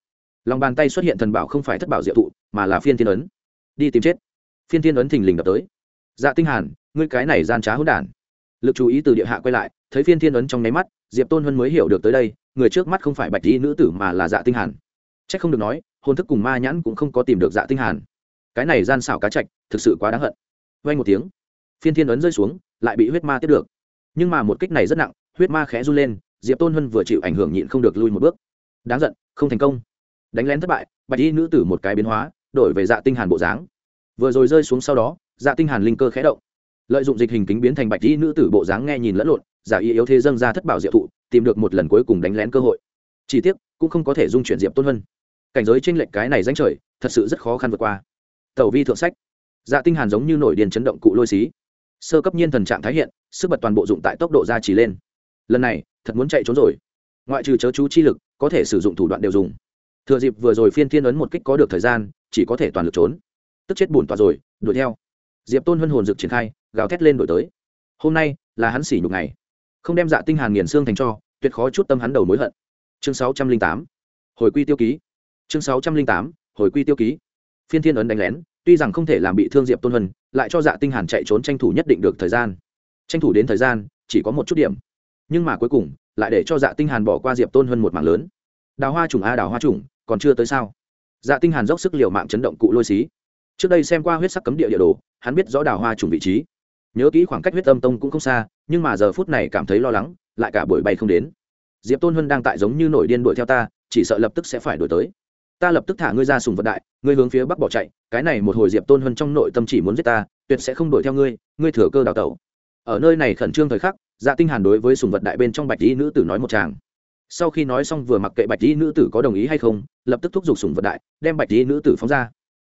Lòng bàn tay xuất hiện thần bảo không phải thất bảo diệu thụ, mà là phiên thiên ấn. Đi tìm chết. Phiên thiên ấn thình lình đập tới. Dạ tinh hàn, ngươi cái này gian trá hỗn đản. Lực chú ý từ địa hạ quay lại, thấy phiên thiên ấn trong nháy mắt, diệp tôn huân mới hiểu được tới đây người trước mắt không phải bạch y nữ tử mà là dạ tinh hàn. Chắc không được nói, hồn thức cùng ma nhãn cũng không có tìm được dạ tinh hàn. Cái này gian xảo cá chạch thực sự quá đáng hận. Vang một tiếng, phiên thiên ấn rơi xuống, lại bị huyết ma tiếp được. Nhưng mà một kích này rất nặng, huyết ma khẽ run lên, diệp tôn hân vừa chịu ảnh hưởng nhịn không được lui một bước. Đáng giận, không thành công. Đánh lén thất bại, bạch y nữ tử một cái biến hóa, đổi về dạ tinh hàn bộ dáng. Vừa rồi rơi xuống sau đó dạ tinh hàn linh cơ khẽ động. Lợi dụng dịch hình kính biến thành bạch y nữ tử bộ dáng nghe nhìn lẫn lộn giả y yếu thế dâng ra thất bảo diệu thụ, tìm được một lần cuối cùng đánh lén cơ hội. Chỉ tiếc, cũng không có thể dung chuyển diệp tôn vân cảnh giới trên lệnh cái này danh trời, thật sự rất khó khăn vượt qua. Tẩu vi thượng sách. Dạ tinh hàn giống như nổi điền chấn động cụ lôi xí. Sơ cấp nhiên thần trạng thái hiện, sức bật toàn bộ dụng tại tốc độ gia trì lên. Lần này, thật muốn chạy trốn rồi. Ngoại trừ chớ chú chi lực, có thể sử dụng thủ đoạn đều dùng. Thừa dịp vừa rồi phiên thiên ấn một kích có được thời gian, chỉ có thể toàn lực trốn. Tức chết buồn tỏa rồi, đuổi theo. Diệp tôn hân hồn dực triển khai, gào thét lên đổi tới. Hôm nay là hắn xỉ nhục ngày không đem dạ tinh hàn nghiền xương thành cho, tuyệt khó chút tâm hắn đầu mối hận. Chương 608 hồi quy tiêu ký. Chương 608 hồi quy tiêu ký. Phiên thiên ấn đánh lén, tuy rằng không thể làm bị thương diệp tôn huân lại cho dạ tinh hàn chạy trốn tranh thủ nhất định được thời gian. Tranh thủ đến thời gian, chỉ có một chút điểm. Nhưng mà cuối cùng, lại để cho dạ tinh hàn bỏ qua diệp tôn huân một mạng lớn. Đào hoa trùng a đào hoa trùng còn chưa tới sao? Dạ tinh hàn dốc sức liều mạng chấn động cụ lôi xí. Trước đây xem qua huyết sắc cấm địa địa đồ, hắn biết rõ đào hoa trùng vị trí nhớ kỹ khoảng cách huyết âm tông cũng không xa, nhưng mà giờ phút này cảm thấy lo lắng, lại cả buổi bay không đến. Diệp tôn huân đang tại giống như nổi điên đuổi theo ta, chỉ sợ lập tức sẽ phải đuổi tới. Ta lập tức thả ngươi ra sùng vận đại, ngươi hướng phía bắc bỏ chạy, cái này một hồi diệp tôn huân trong nội tâm chỉ muốn giết ta, tuyệt sẽ không đuổi theo ngươi ngươi thừa cơ đào tẩu. Ở nơi này khẩn trương thời khắc dạ tinh hàn đối với sùng vật đại bên trong bạch y nữ tử nói một tràng. Sau khi nói xong vừa mặc kệ bạch y nữ tử có đồng ý hay không, lập tức thúc giục sùng vật đại, đem bạch y nữ tử phóng ra.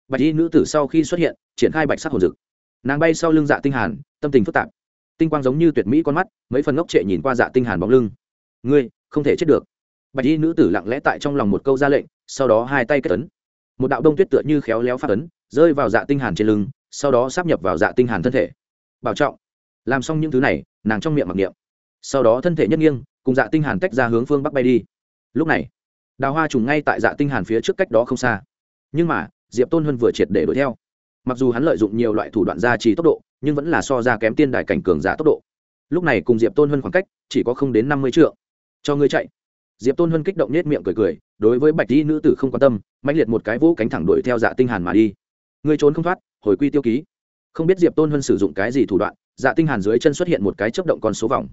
Bạch y nữ tử sau khi xuất hiện, triển khai bạch sắc hồn dực nàng bay sau lưng dạ tinh hàn, tâm tình phức tạp. Tinh quang giống như tuyệt mỹ con mắt, mấy phần ngốc trệ nhìn qua dạ tinh hàn bóng lưng. Ngươi, không thể chết được. Bạch y nữ tử lặng lẽ tại trong lòng một câu ra lệnh, sau đó hai tay kết ấn. Một đạo đông tuyết tựa như khéo léo phát ấn, rơi vào dạ tinh hàn trên lưng, sau đó sắp nhập vào dạ tinh hàn thân thể. Bảo trọng. Làm xong những thứ này, nàng trong miệng mặc niệm. Sau đó thân thể nhất nghiêng, cùng dạ tinh hàn tách ra hướng phương bắc bay đi. Lúc này, đào hoa trùng ngay tại dạ tinh hàn phía trước cách đó không xa. Nhưng mà, diệp tôn huân vừa triệt để đuổi theo mặc dù hắn lợi dụng nhiều loại thủ đoạn gia trì tốc độ, nhưng vẫn là so ra kém tiên đài cảnh cường giả tốc độ. Lúc này cùng diệp tôn huân khoảng cách, chỉ có không đến năm mươi triệu cho ngươi chạy. Diệp tôn hân kích động nết miệng cười cười, đối với bạch di nữ tử không quan tâm, mãnh liệt một cái vũ cánh thẳng đuổi theo dạ tinh hàn mà đi. Ngươi trốn không thoát, hồi quy tiêu ký. Không biết diệp tôn hân sử dụng cái gì thủ đoạn dạ tinh hàn dưới chân xuất hiện một cái chớp động con số vòng.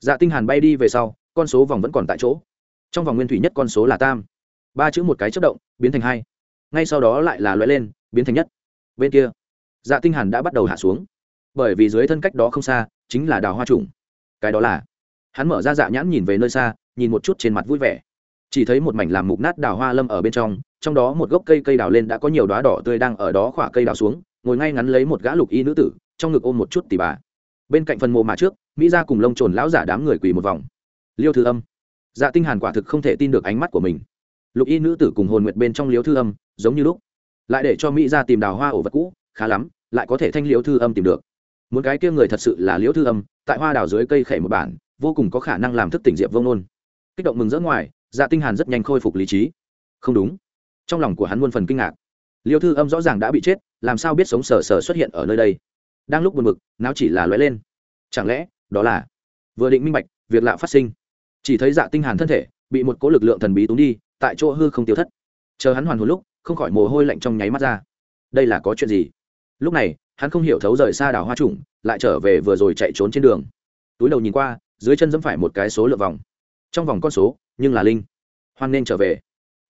Dạ tinh hàn bay đi về sau, con số vòng vẫn còn tại chỗ. Trong vòng nguyên thủy nhất con số là tam. Ba chữ một cái chớp động, biến thành hai. Ngay sau đó lại là loại lên, biến thành nhất bên kia. Dạ tinh hàn đã bắt đầu hạ xuống. Bởi vì dưới thân cách đó không xa, chính là đào hoa trùng. Cái đó là, hắn mở ra dạ nhãn nhìn về nơi xa, nhìn một chút trên mặt vui vẻ. Chỉ thấy một mảnh làm mục nát đào hoa lâm ở bên trong trong đó một gốc cây cây đào lên đã có nhiều đóa đỏ tươi đang ở đó khỏa cây đào xuống, ngồi ngay ngắn lấy một gã lục y nữ tử, trong ngực ôm một chút tỷ bà. Bên cạnh phần mộ mà trước, mỹ ra cùng lông trồn lão giả đám người quỳ một vòng. Liêu thư âm. Dạ tinh hàn quả thực không thể tin được ánh mắt của mình. Lục y nữ tử cùng hồn nguyệt bên trong liêu thư âm, giống như lúc lại để cho mỹ ra tìm đào hoa ổ vật cũ, khá lắm, lại có thể thanh liễu thư âm tìm được. Muốn cái kia người thật sự là liễu thư âm, tại hoa đào dưới cây khẩy một bản, vô cùng có khả năng làm thức tỉnh diệp vông nôn kích động mừng rỡ ngoài dạ tinh hàn rất nhanh khôi phục lý trí. Không đúng. Trong lòng của hắn muôn phần kinh ngạc. Liễu thư âm rõ ràng đã bị chết, làm sao biết sống sờ sờ xuất hiện ở nơi đây? Đang lúc buồn bực, não chỉ là lóe lên. Chẳng lẽ, đó là vừa định minh bạch, việc lạ phát sinh. Chỉ thấy dạ tinh hàn thân thể, bị một cỗ lực lượng thần bí túng đi, tại chỗ hư không tiêu thất. Chờ hắn hoàn hồn lúc không khỏi mồ hôi lạnh trong nháy mắt ra. Đây là có chuyện gì? Lúc này, hắn không hiểu thấu rời xa đảo hoa trùng, lại trở về vừa rồi chạy trốn trên đường. Túi đầu nhìn qua, dưới chân dẫm phải một cái số lượng vòng. Trong vòng con số, nhưng là linh. Hoan nên trở về.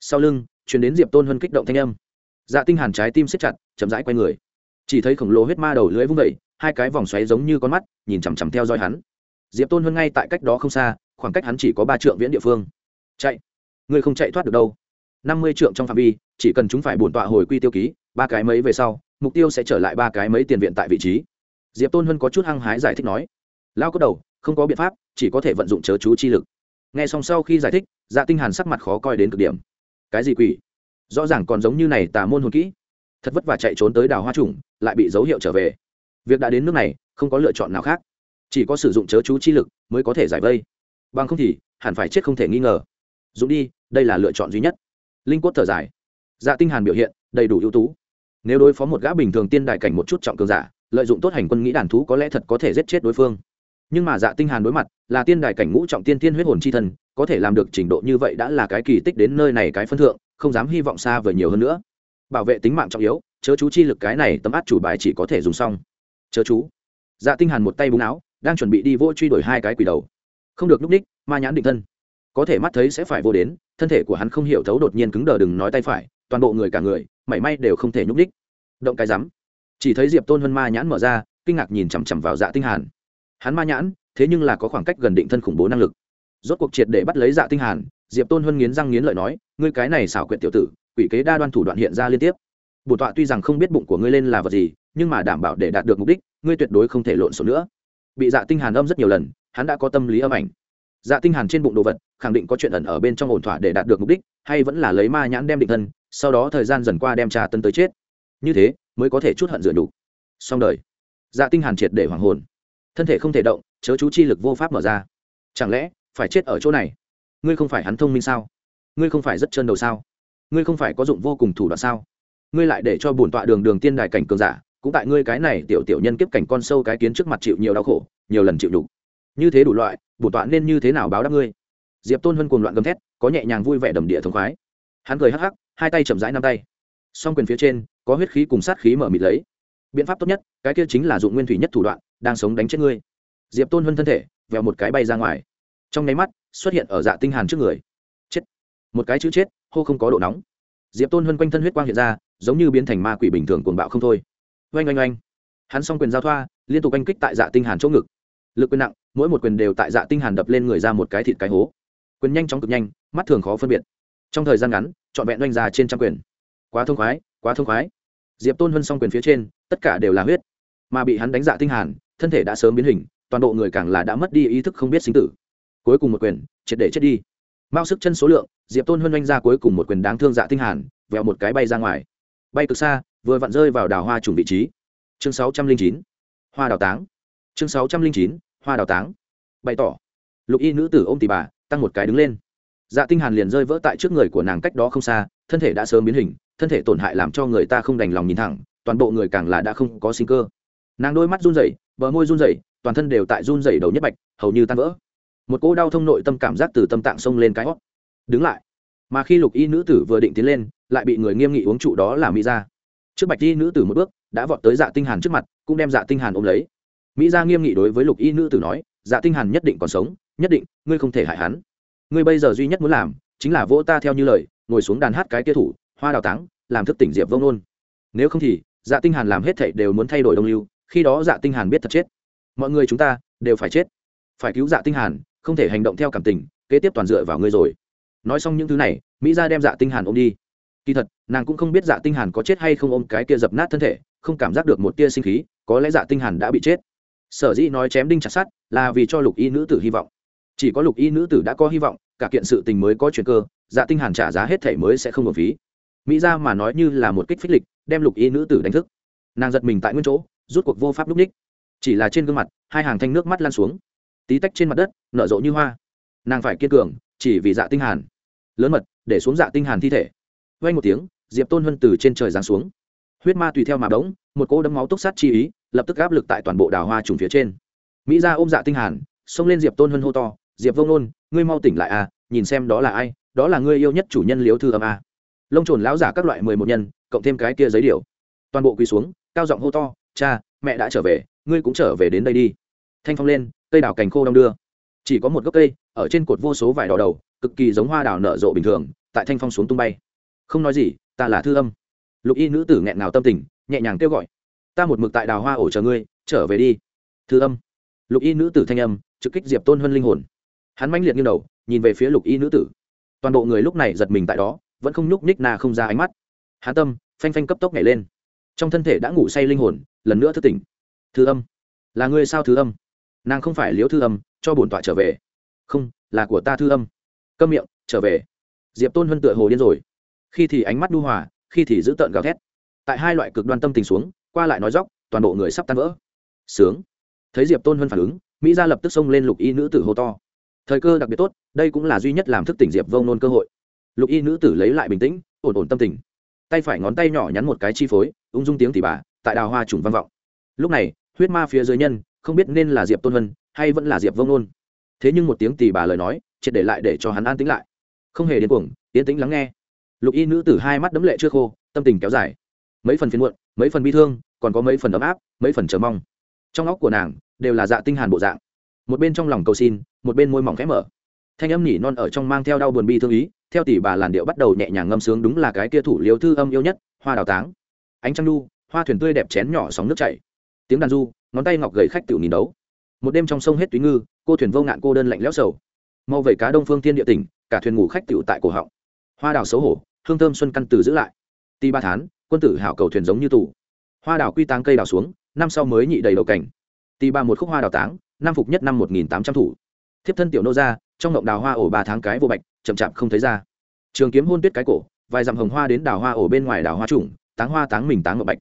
Sau lưng chuyển đến diệp tôn hân kích động thanh âm. Dạ tinh hàn trái tim siết chặt, chậm rãi quay người. Chỉ thấy khổng lồ huyết ma đầu lưỡi vung vẩy hai cái vòng xoáy giống như con mắt, nhìn chằm chằm theo dõi hắn. Diệp tôn hân ngay tại cách đó không xa, khoảng cách hắn chỉ có ba trượng viễn địa phương. Chạy! Ngươi không chạy thoát được đâu năm mươi trượng trong phạm vi, chỉ cần chúng phải bổn tọa hồi quy tiêu ký, ba cái mấy về sau, mục tiêu sẽ trở lại ba cái mấy tiền viện tại vị trí. Diệp tôn hân có chút hăng hái giải thích nói, lao có đầu, không có biện pháp, chỉ có thể vận dụng chớ chú chi lực. Nghe xong sau khi giải thích dạ tinh hàn sắc mặt khó coi đến cực điểm. Cái gì quỷ? Rõ ràng còn giống như này tà môn hồn kỹ. Thật vất vả chạy trốn tới đào hoa trùng, lại bị dấu hiệu trở về. Việc đã đến nước này, không có lựa chọn nào khác. Chỉ có sử dụng chớ chú chi lực mới có thể giải vây. Bằng không thì, hẳn phải chết không thể nghi ngờ. Dũng đi, đây là lựa chọn duy nhất linh quất thở dài. Dạ tinh hàn biểu hiện, đầy đủ ưu tú. Nếu đối phó một gã bình thường tiên đại cảnh một chút trọng cường giả, lợi dụng tốt hành quân nghĩ đàn thú có lẽ thật có thể giết chết đối phương. Nhưng mà dạ tinh hàn đối mặt, là tiên đại cảnh ngũ trọng tiên tiên huyết hồn chi thần, có thể làm được trình độ như vậy đã là cái kỳ tích đến nơi này cái phân thượng, không dám hy vọng xa vời nhiều hơn nữa. Bảo vệ tính mạng trọng yếu, chớ chú chi lực cái này tấm át chủ bài chỉ có thể dùng xong. Chớ chú. Dạ tinh hàn một tay búng áo, đang chuẩn bị đi vô truy đuổi hai cái quỷ đầu. Không được lúc đích, ma nhãn định thân có thể mắt thấy sẽ phải vô đến, thân thể của hắn không hiểu thấu đột nhiên cứng đờ đừng nói tay phải, toàn bộ người cả người, mảy may đều không thể nhúc đích động cái rắm. Chỉ thấy diệp tôn hân ma nhãn mở ra, kinh ngạc nhìn chằm chằm vào dạ tinh hàn. Hắn ma nhãn, thế nhưng là có khoảng cách gần định thân khủng bố năng lực. Rốt cuộc triệt để bắt lấy dạ tinh hàn, diệp tôn hân nghiến răng nghiến lợi nói, ngươi cái này xảo quyệt tiểu tử, quỷ kế đa đoan thủ đoạn hiện ra liên tiếp. Bổn tọa tuy rằng không biết bụng của ngươi lên là vật gì, nhưng mà đảm bảo để đạt được mục đích, ngươi tuyệt đối không thể lộn xộn nữa. Bị dạ tinh hàn âm rất nhiều lần, hắn đã có tâm lý âm ảnh dạ tinh hàn trên bụng đồ vật, khẳng định có chuyện ẩn ở bên trong ổn thỏa để đạt được mục đích, hay vẫn là lấy ma nhãn đem định thân, sau đó thời gian dần qua đem trà tân tới chết. Như thế, mới có thể chút hận dựa đủ. Xong đời. Dạ tinh hàn triệt để hoàng hồn. Thân thể không thể động, chớ chú chi lực vô pháp mở ra. Chẳng lẽ, phải chết ở chỗ này? Ngươi không phải hắn thông minh sao? Ngươi không phải rất chân đầu sao? Ngươi không phải có dụng vô cùng thủ đoạn sao? Ngươi lại để cho bổn tọa đường đường tiên đài cảnh cường giả, cũng tại ngươi cái này tiểu tiểu nhân kiếp cảnh con sâu cái kiến trước mặt chịu nhiều đau khổ, nhiều lần chịu đủ như thế đủ loại bổ tọa nên như thế nào báo đáp ngươi? Diệp tôn hân cuồng loạn gầm thét, có nhẹ nhàng vui vẻ đầm địa thống khoái. Hắn cười hắc hắc, hai tay chậm rãi năm tay. Song quyền phía trên, có huyết khí cùng sát khí mở mịt lấy. Biện pháp tốt nhất, cái kia chính là dụng nguyên thủy nhất thủ đoạn, đang sống đánh chết ngươi. Diệp tôn hân thân thể, vèo một cái bay ra ngoài. Trong nháy mắt, xuất hiện ở dạ tinh hàn trước người. Chết. Một cái chữ chết, hô không có độ nóng. Diệp tôn hân quanh thân huyết quang hiện ra, giống như biến thành ma quỷ bình thường cuồng bạo không thôi. Oanh oanh oanh. Hắn song quyền giao thoa, liên tục oanh kích tại dạ tinh hàn chỗ ngực. Lực quyền nặng mỗi một quyền đều tại dạ tinh hàn đập lên người ra một cái thịt cái hố. Quyền nhanh chóng cực nhanh, mắt thường khó phân biệt. Trong thời gian ngắn, trọn vẹn doanh ra trên trăm quyền. Quá thông khoái, quá thông khoái. Diệp tôn huân xong quyền phía trên, tất cả đều là huyết. Mà bị hắn đánh dạ tinh hàn, thân thể đã sớm biến hình, toàn bộ người càng là đã mất đi ý thức không biết sinh tử. Cuối cùng một quyền, triệt để chết đi. Mao sức chân số lượng, diệp tôn huân doanh ra cuối cùng một quyền đáng thương dạ tinh hàn, vẹo một cái bay ra ngoài. Bay cực xa, vừa vặn rơi vào đào hoa trùng vị trí. Chương sáu trăm linh chín. Hoa đào táng. Chương sáu trăm linh chín hoa đào táng. Bày tỏ, lục y nữ tử ôm tỉ bà, tăng một cái đứng lên. Dạ tinh hàn liền rơi vỡ tại trước người của nàng cách đó không xa, thân thể đã sớm biến hình, thân thể tổn hại làm cho người ta không đành lòng nhìn thẳng, toàn bộ người càng là đã không có sinh cơ. Nàng đôi mắt run rẩy, bờ môi run rẩy, toàn thân đều tại run rẩy đầu nhất bạch, hầu như tan vỡ. Một cỗ đau thông nội tâm cảm giác từ tâm tạng xông lên cái hót. Đứng lại. Mà khi lục y nữ tử vừa định tiến lên, lại bị người nghiêm nghị uống trụ đó là mỹ ra. Trước bạch y nữ tử một bước, đã vọt tới dạ tinh hàn trước mặt, cũng đem dạ tinh hàn ôm lấy mỹ gia nghiêm nghị đối với lục y nữ tử nói dạ tinh hàn nhất định còn sống, nhất định, ngươi không thể hại hắn. Ngươi bây giờ duy nhất muốn làm, chính là vỗ ta theo như lời, ngồi xuống đàn hát cái kia thủ, hoa đào táng, làm thức tỉnh diệp vông nôn. Nếu không thì dạ tinh hàn làm hết thảy đều muốn thay đổi đông lưu, khi đó dạ tinh hàn biết thật chết. Mọi người chúng ta đều phải chết. Phải cứu dạ tinh hàn, không thể hành động theo cảm tình, kế tiếp toàn dựa vào ngươi rồi. Nói xong những thứ này, mỹ gia đem dạ tinh hàn ôm đi. Kỳ thật, nàng cũng không biết dạ tinh hàn có chết hay không ôm cái kia dập nát thân thể, không cảm giác được một tia sinh khí, có lẽ dạ tinh hàn đã bị chết sở dĩ nói chém đinh chặt sắt là vì cho lục y nữ tử hy vọng. Chỉ có lục y nữ tử đã có hy vọng, cả kiện sự tình mới có chuyện cơ dạ tinh hàn trả giá hết thể mới sẽ không hợp phí. Mỹ gia mà nói như là một kích phích lịch, đem lục y nữ tử đánh thức. Nàng giật mình tại nguyên chỗ, rút cuộc vô pháp lúc ních chỉ là trên gương mặt, hai hàng thanh nước mắt lan xuống. Tí tách trên mặt đất, nở rộ như hoa. Nàng phải kiên cường, chỉ vì dạ tinh hàn. Lớn mật, để xuống dạ tinh hàn thi thể. Vang một tiếng, diệp tôn huân từ trên trời giáng xuống. Huyết ma tùy theo mà đống một cỗ đấm máu túc sát chi ý lập tức áp lực tại toàn bộ đào hoa trùng phía trên. Mỹ gia ôm dạ tinh hàn, xông lên diệp tôn hân hô to, diệp vông nôn, ngươi mau tỉnh lại à nhìn xem đó là ai, đó là ngươi yêu nhất chủ nhân liếu thư âm à. lông trồn lão giả các loại mười một nhân, cộng thêm cái kia giấy điều toàn bộ quỳ xuống, cao giọng hô to, cha, mẹ đã trở về, ngươi cũng trở về đến đây đi. Thanh phong lên, cây đào cành khô đong đưa. Chỉ có một gốc cây, ở trên cột vô số vải đỏ đầu, cực kỳ giống hoa đào nở rộ bình thường, tại thanh phong xuống tung bay. Không nói gì, ta là thư âm. Lục y nữ tử nghẹn ngào tâm tình, nhẹ nhàng kêu gọi ta một mực tại đào hoa ổ chờ ngươi, trở về đi. Thư âm. Lục y nữ tử thanh âm, trực kích diệp tôn huân linh hồn. Hắn mãnh liệt như đầu, nhìn về phía lục y nữ tử. Toàn bộ người lúc này giật mình tại đó, vẫn không nhúc nhích na không ra ánh mắt. Hắn tâm, phanh phanh cấp tốc nhảy lên. Trong thân thể đã ngủ say linh hồn, lần nữa thức tỉnh. Thư âm. Là ngươi sao thư âm? Nàng không phải liếu thư âm, cho bổn tọa trở về. Không, là của ta thư âm. Câm miệng, trở về. Diệp tôn huân tựa hồ điên rồi. Khi thì ánh mắt đu hòa, khi thì giữ tợn gào thét. Tại hai loại cực đoan tâm tình xuống qua lại nói dóc, toàn bộ người sắp tan vỡ. Sướng. Thấy diệp tôn hân phản ứng, mỹ gia lập tức xông lên lục y nữ tử hô to. Thời cơ đặc biệt tốt, đây cũng là duy nhất làm thức tỉnh diệp vông nôn cơ hội. Lục y nữ tử lấy lại bình tĩnh, ổn ổn tâm tình. Tay phải ngón tay nhỏ nhắn một cái chi phối, ung dung tiếng tỉ bà, tại đào hoa trùng văn vọng. Lúc này, huyết ma phía dưới nhân, không biết nên là diệp tôn vân hay vẫn là diệp vông nôn. Thế nhưng một tiếng tỉ bà lời nói, triệt để lại để cho hắn an tĩnh lại. Không hề điên cuồng, yên tĩnh lắng nghe. Lục y nữ tử hai mắt đấm lệ chưa khô, tâm tình kéo dài. Mấy phần phiền muộn mấy phần bi thương, còn có mấy phần ấm áp, mấy phần chờ mong. Trong óc của nàng đều là dạ tinh hàn bộ dạng. Một bên trong lòng cầu xin, một bên môi mỏng khẽ mở. Thanh âm nhỉ non ở trong mang theo đau buồn bi thương ý, theo tỷ bà làn điệu bắt đầu nhẹ nhàng ngâm sướng đúng là cái kia thủ liêu thư âm yêu nhất, hoa đào táng. Ánh trăng đu hoa thuyền tươi đẹp chén nhỏ sóng nước chảy. Tiếng đàn du, ngón tay ngọc gầy khách tiểu nhìn đấu. Một đêm trong sông hết túy ngư, cô thuyền vô ngạn cô đơn lạnh lẽo sầu. Mau về cá đông phương thiên địa tỉnh, cả thuyền ngủ khách tiểu tại cổ họng. Hoa đào xấu hổ, hương thơm xuân căn từ giữ lại. Ti ba tháng quân tử hảo cầu thuyền giống như tù. Hoa đào quy táng cây đào xuống, năm sau mới nhị đầy đầu cảnh. Tì ba một khúc hoa đào táng, năm phục nhất năm một nghìn tám trăm thủ. Thiếp thân tiểu nô ra trong ngộng đào hoa ổ ba tháng cái vô bạch, chậm chạp không thấy ra. Trường kiếm hôn tuyết cái cổ, vài dặm hồng hoa đến đào hoa ổ bên ngoài đào hoa trùng, táng hoa táng mình táng ngọc bạch.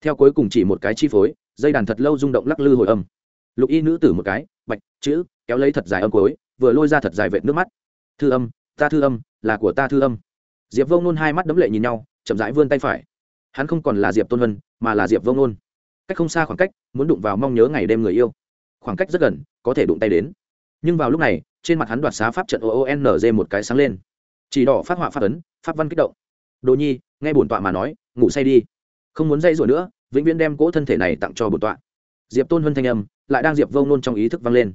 Theo cuối cùng chỉ một cái chi phối, dây đàn thật lâu rung động lắc lư hồi âm. Lục y nữ tử một cái, bạch, chữ, kéo lấy thật dài âm cuối, vừa lôi ra thật dài vệt nước mắt. Thư âm, ta thư âm, là của ta thư âm. Diệp vông nôn hai mắt đấm lệ nhìn nhau, chậm rãi vươn tay phải hắn không còn là diệp tôn vân, mà là diệp vông nôn cách không xa khoảng cách, muốn đụng vào mong nhớ ngày đêm người yêu. khoảng cách rất gần, có thể đụng tay đến. nhưng vào lúc này, trên mặt hắn đoạt xá pháp trận oonz một cái sáng lên. chỉ đỏ phát họa phát ấn, pháp văn kích động. đồ nhi, nghe bổn tọa mà nói, ngủ say đi. không muốn dây rủa nữa, vĩnh viễn đem cỗ thân thể này tặng cho bổn tọa. diệp tôn huân thanh âm lại đang diệp vông nôn trong ý thức vang lên.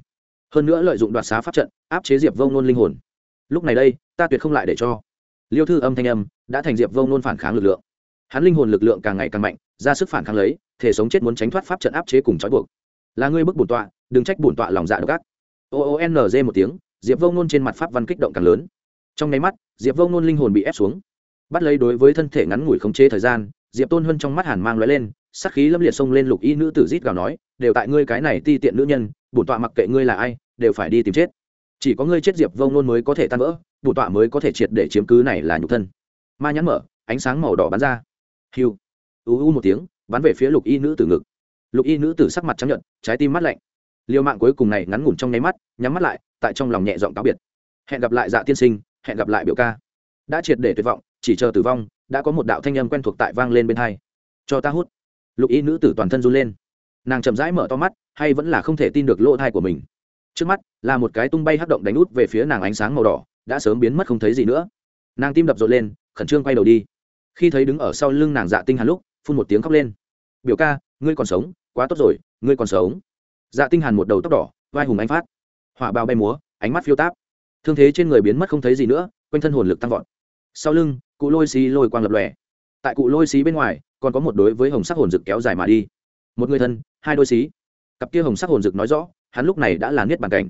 hơn nữa lợi dụng đoạt xá pháp trận, áp chế diệp vông nôn linh hồn. lúc này đây, ta tuyệt không lại để cho. liêu thư âm thanh âm đã thành diệp vông nôn phản kháng lực lượng hắn linh hồn lực lượng càng ngày càng mạnh, ra sức phản kháng lấy, thể sống chết muốn tránh thoát pháp trận áp chế cùng trói buộc. Là ngươi bức bổn tọa, đừng trách bổn tọa lòng dạ độc ác. O o n g một tiếng, diệp Vô nôn trên mặt pháp văn kích động càng lớn. Trong nháy mắt, diệp Vô nôn linh hồn bị ép xuống. Bắt lấy đối với thân thể ngắn ngủi khống chế thời gian, diệp tôn hơn trong mắt hàn mang lóe lên sắc khí lâm liệt xông lên lục y nữ tử rít gào nói, đều tại ngươi cái này ti tiện nữ nhân, bổn tọa mặc kệ ngươi là ai, đều phải đi tìm chết. Chỉ có ngươi chết diệp Vô nôn mới có thể tan vỡ, bổn tọa mới có thể triệt để chiếm cứ này là nhục thân. Ma nhãn mở, ánh sáng màu đỏ bắn ra hiu. U u một tiếng, bắn về phía lục y nữ tử ngực. Lục y nữ tử sắc mặt trắng nhận trái tim mắt lạnh. Liều mạng cuối cùng này ngắn ngủn trong nháy mắt, nhắm mắt lại, tại trong lòng nhẹ giọng cáo biệt. Hẹn gặp lại dạ tiên sinh, hẹn gặp lại biểu ca. Đã triệt để tuyệt vọng, chỉ chờ tử vong, đã có một đạo thanh âm quen thuộc tại vang lên bên hai. Cho ta hút. Lục y nữ tử toàn thân run lên. Nàng chậm rãi mở to mắt, hay vẫn là không thể tin được lỗ thai của mình. Trước mắt, là một cái tung bay hắc động đánh út về phía nàng ánh sáng màu đỏ, đã sớm biến mất không thấy gì nữa. Nàng tim đập rộn lên, khẩn trương quay đầu đi khi thấy đứng ở sau lưng nàng dạ tinh hàn lúc, phun một tiếng khóc lên. Biểu ca, ngươi còn sống, quá tốt rồi, ngươi còn sống. Dạ tinh hàn một đầu tóc đỏ, vai hùng anh phát. Hỏa bao bay múa, ánh mắt phiêu táp. Thương thế trên người biến mất không thấy gì nữa, quanh thân hồn lực tăng vọt. Sau lưng, cụ lôi xí lôi quang lập lòe. Tại cụ lôi xí bên ngoài, còn có một đối với hồng sắc hồn dực kéo dài mà đi. Một người thân, hai đôi xí. Cặp kia hồng sắc hồn dực nói rõ, hắn lúc này đã là niết bàn cảnh.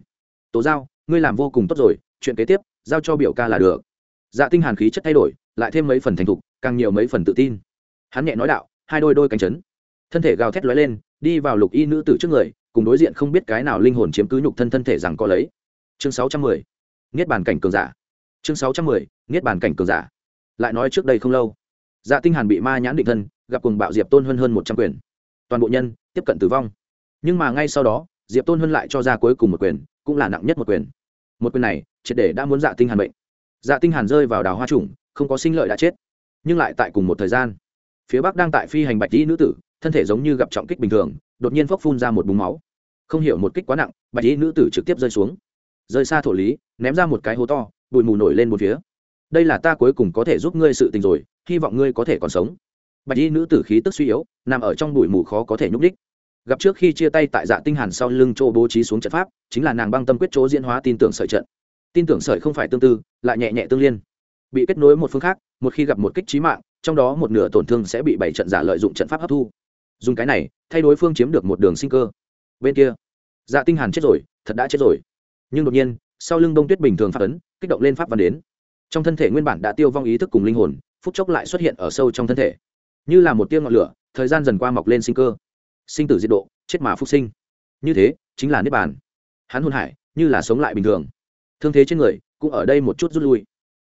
Tố giao, ngươi làm vô cùng tốt rồi, chuyện kế tiếp, giao cho biểu ca là được. Dạ tinh hàn khí chất thay đổi, lại thêm mấy phần thành thục càng nhiều mấy phần tự tin. Hắn nhẹ nói đạo, hai đôi đôi cánh chấn. Thân thể gào thét lóe lên, đi vào lục y nữ tử trước người, cùng đối diện không biết cái nào linh hồn chiếm cứ nhục thân thân thể rằng có lấy. Chương 610. niết bàn cảnh cường giả. Chương 610. niết bàn cảnh cường giả. Lại nói trước đây không lâu dạ tinh hàn bị ma nhãn định thân, gặp cùng bạo diệp tôn hơn hơn một trăm quyền. Toàn bộ nhân tiếp cận tử vong. Nhưng mà ngay sau đó, diệp tôn hơn lại cho ra cuối cùng một quyền, cũng là nặng nhất một quyền. Một quyền này, triệt để đã muốn dạ tinh hàn bệnh. Dạ tinh hàn rơi vào đào hoa trùng, không có sinh lợi đã chết nhưng lại tại cùng một thời gian. Phía bắc đang tại phi hành bạch y nữ tử, thân thể giống như gặp trọng kích bình thường, đột nhiên phốc phun ra một búng máu. Không hiểu một kích quá nặng, bạch y nữ tử trực tiếp rơi xuống. Rơi xa thổ lý, ném ra một cái hố to, bụi mù nổi lên một phía. Đây là ta cuối cùng có thể giúp ngươi sự tình rồi, hy vọng ngươi có thể còn sống. Bạch y nữ tử khí tức suy yếu, nằm ở trong bụi mù khó có thể nhúc đích gặp trước khi chia tay tại dạ tinh hàn sau lưng chỗ bố trí xuống trận pháp, chính là nàng băng tâm quyết chỗ diễn hóa tin tưởng sợi trận. Tin tưởng sợi không phải tương tư, lại nhẹ nhẹ tương liên bị kết nối một phương khác, một khi gặp một kích trí mạng, trong đó một nửa tổn thương sẽ bị bảy trận giả lợi dụng trận pháp hấp thu. Dùng cái này, thay đối phương chiếm được một đường sinh cơ. Bên kia dạ tinh hàn chết rồi, thật đã chết rồi. Nhưng đột nhiên, sau lưng đông tuyết bình thường phát ấn, kích động lên pháp văn đến. Trong thân thể nguyên bản đã tiêu vong ý thức cùng linh hồn, phút chốc lại xuất hiện ở sâu trong thân thể. Như là một tia ngọn lửa, thời gian dần qua mọc lên sinh cơ. Sinh tử diệt độ, chết mà phục sinh. Như thế, chính là niết bàn. Hắn hồn hải, như là sống lại bình thường. Thương thế trên người, cũng ở đây một chút rút lui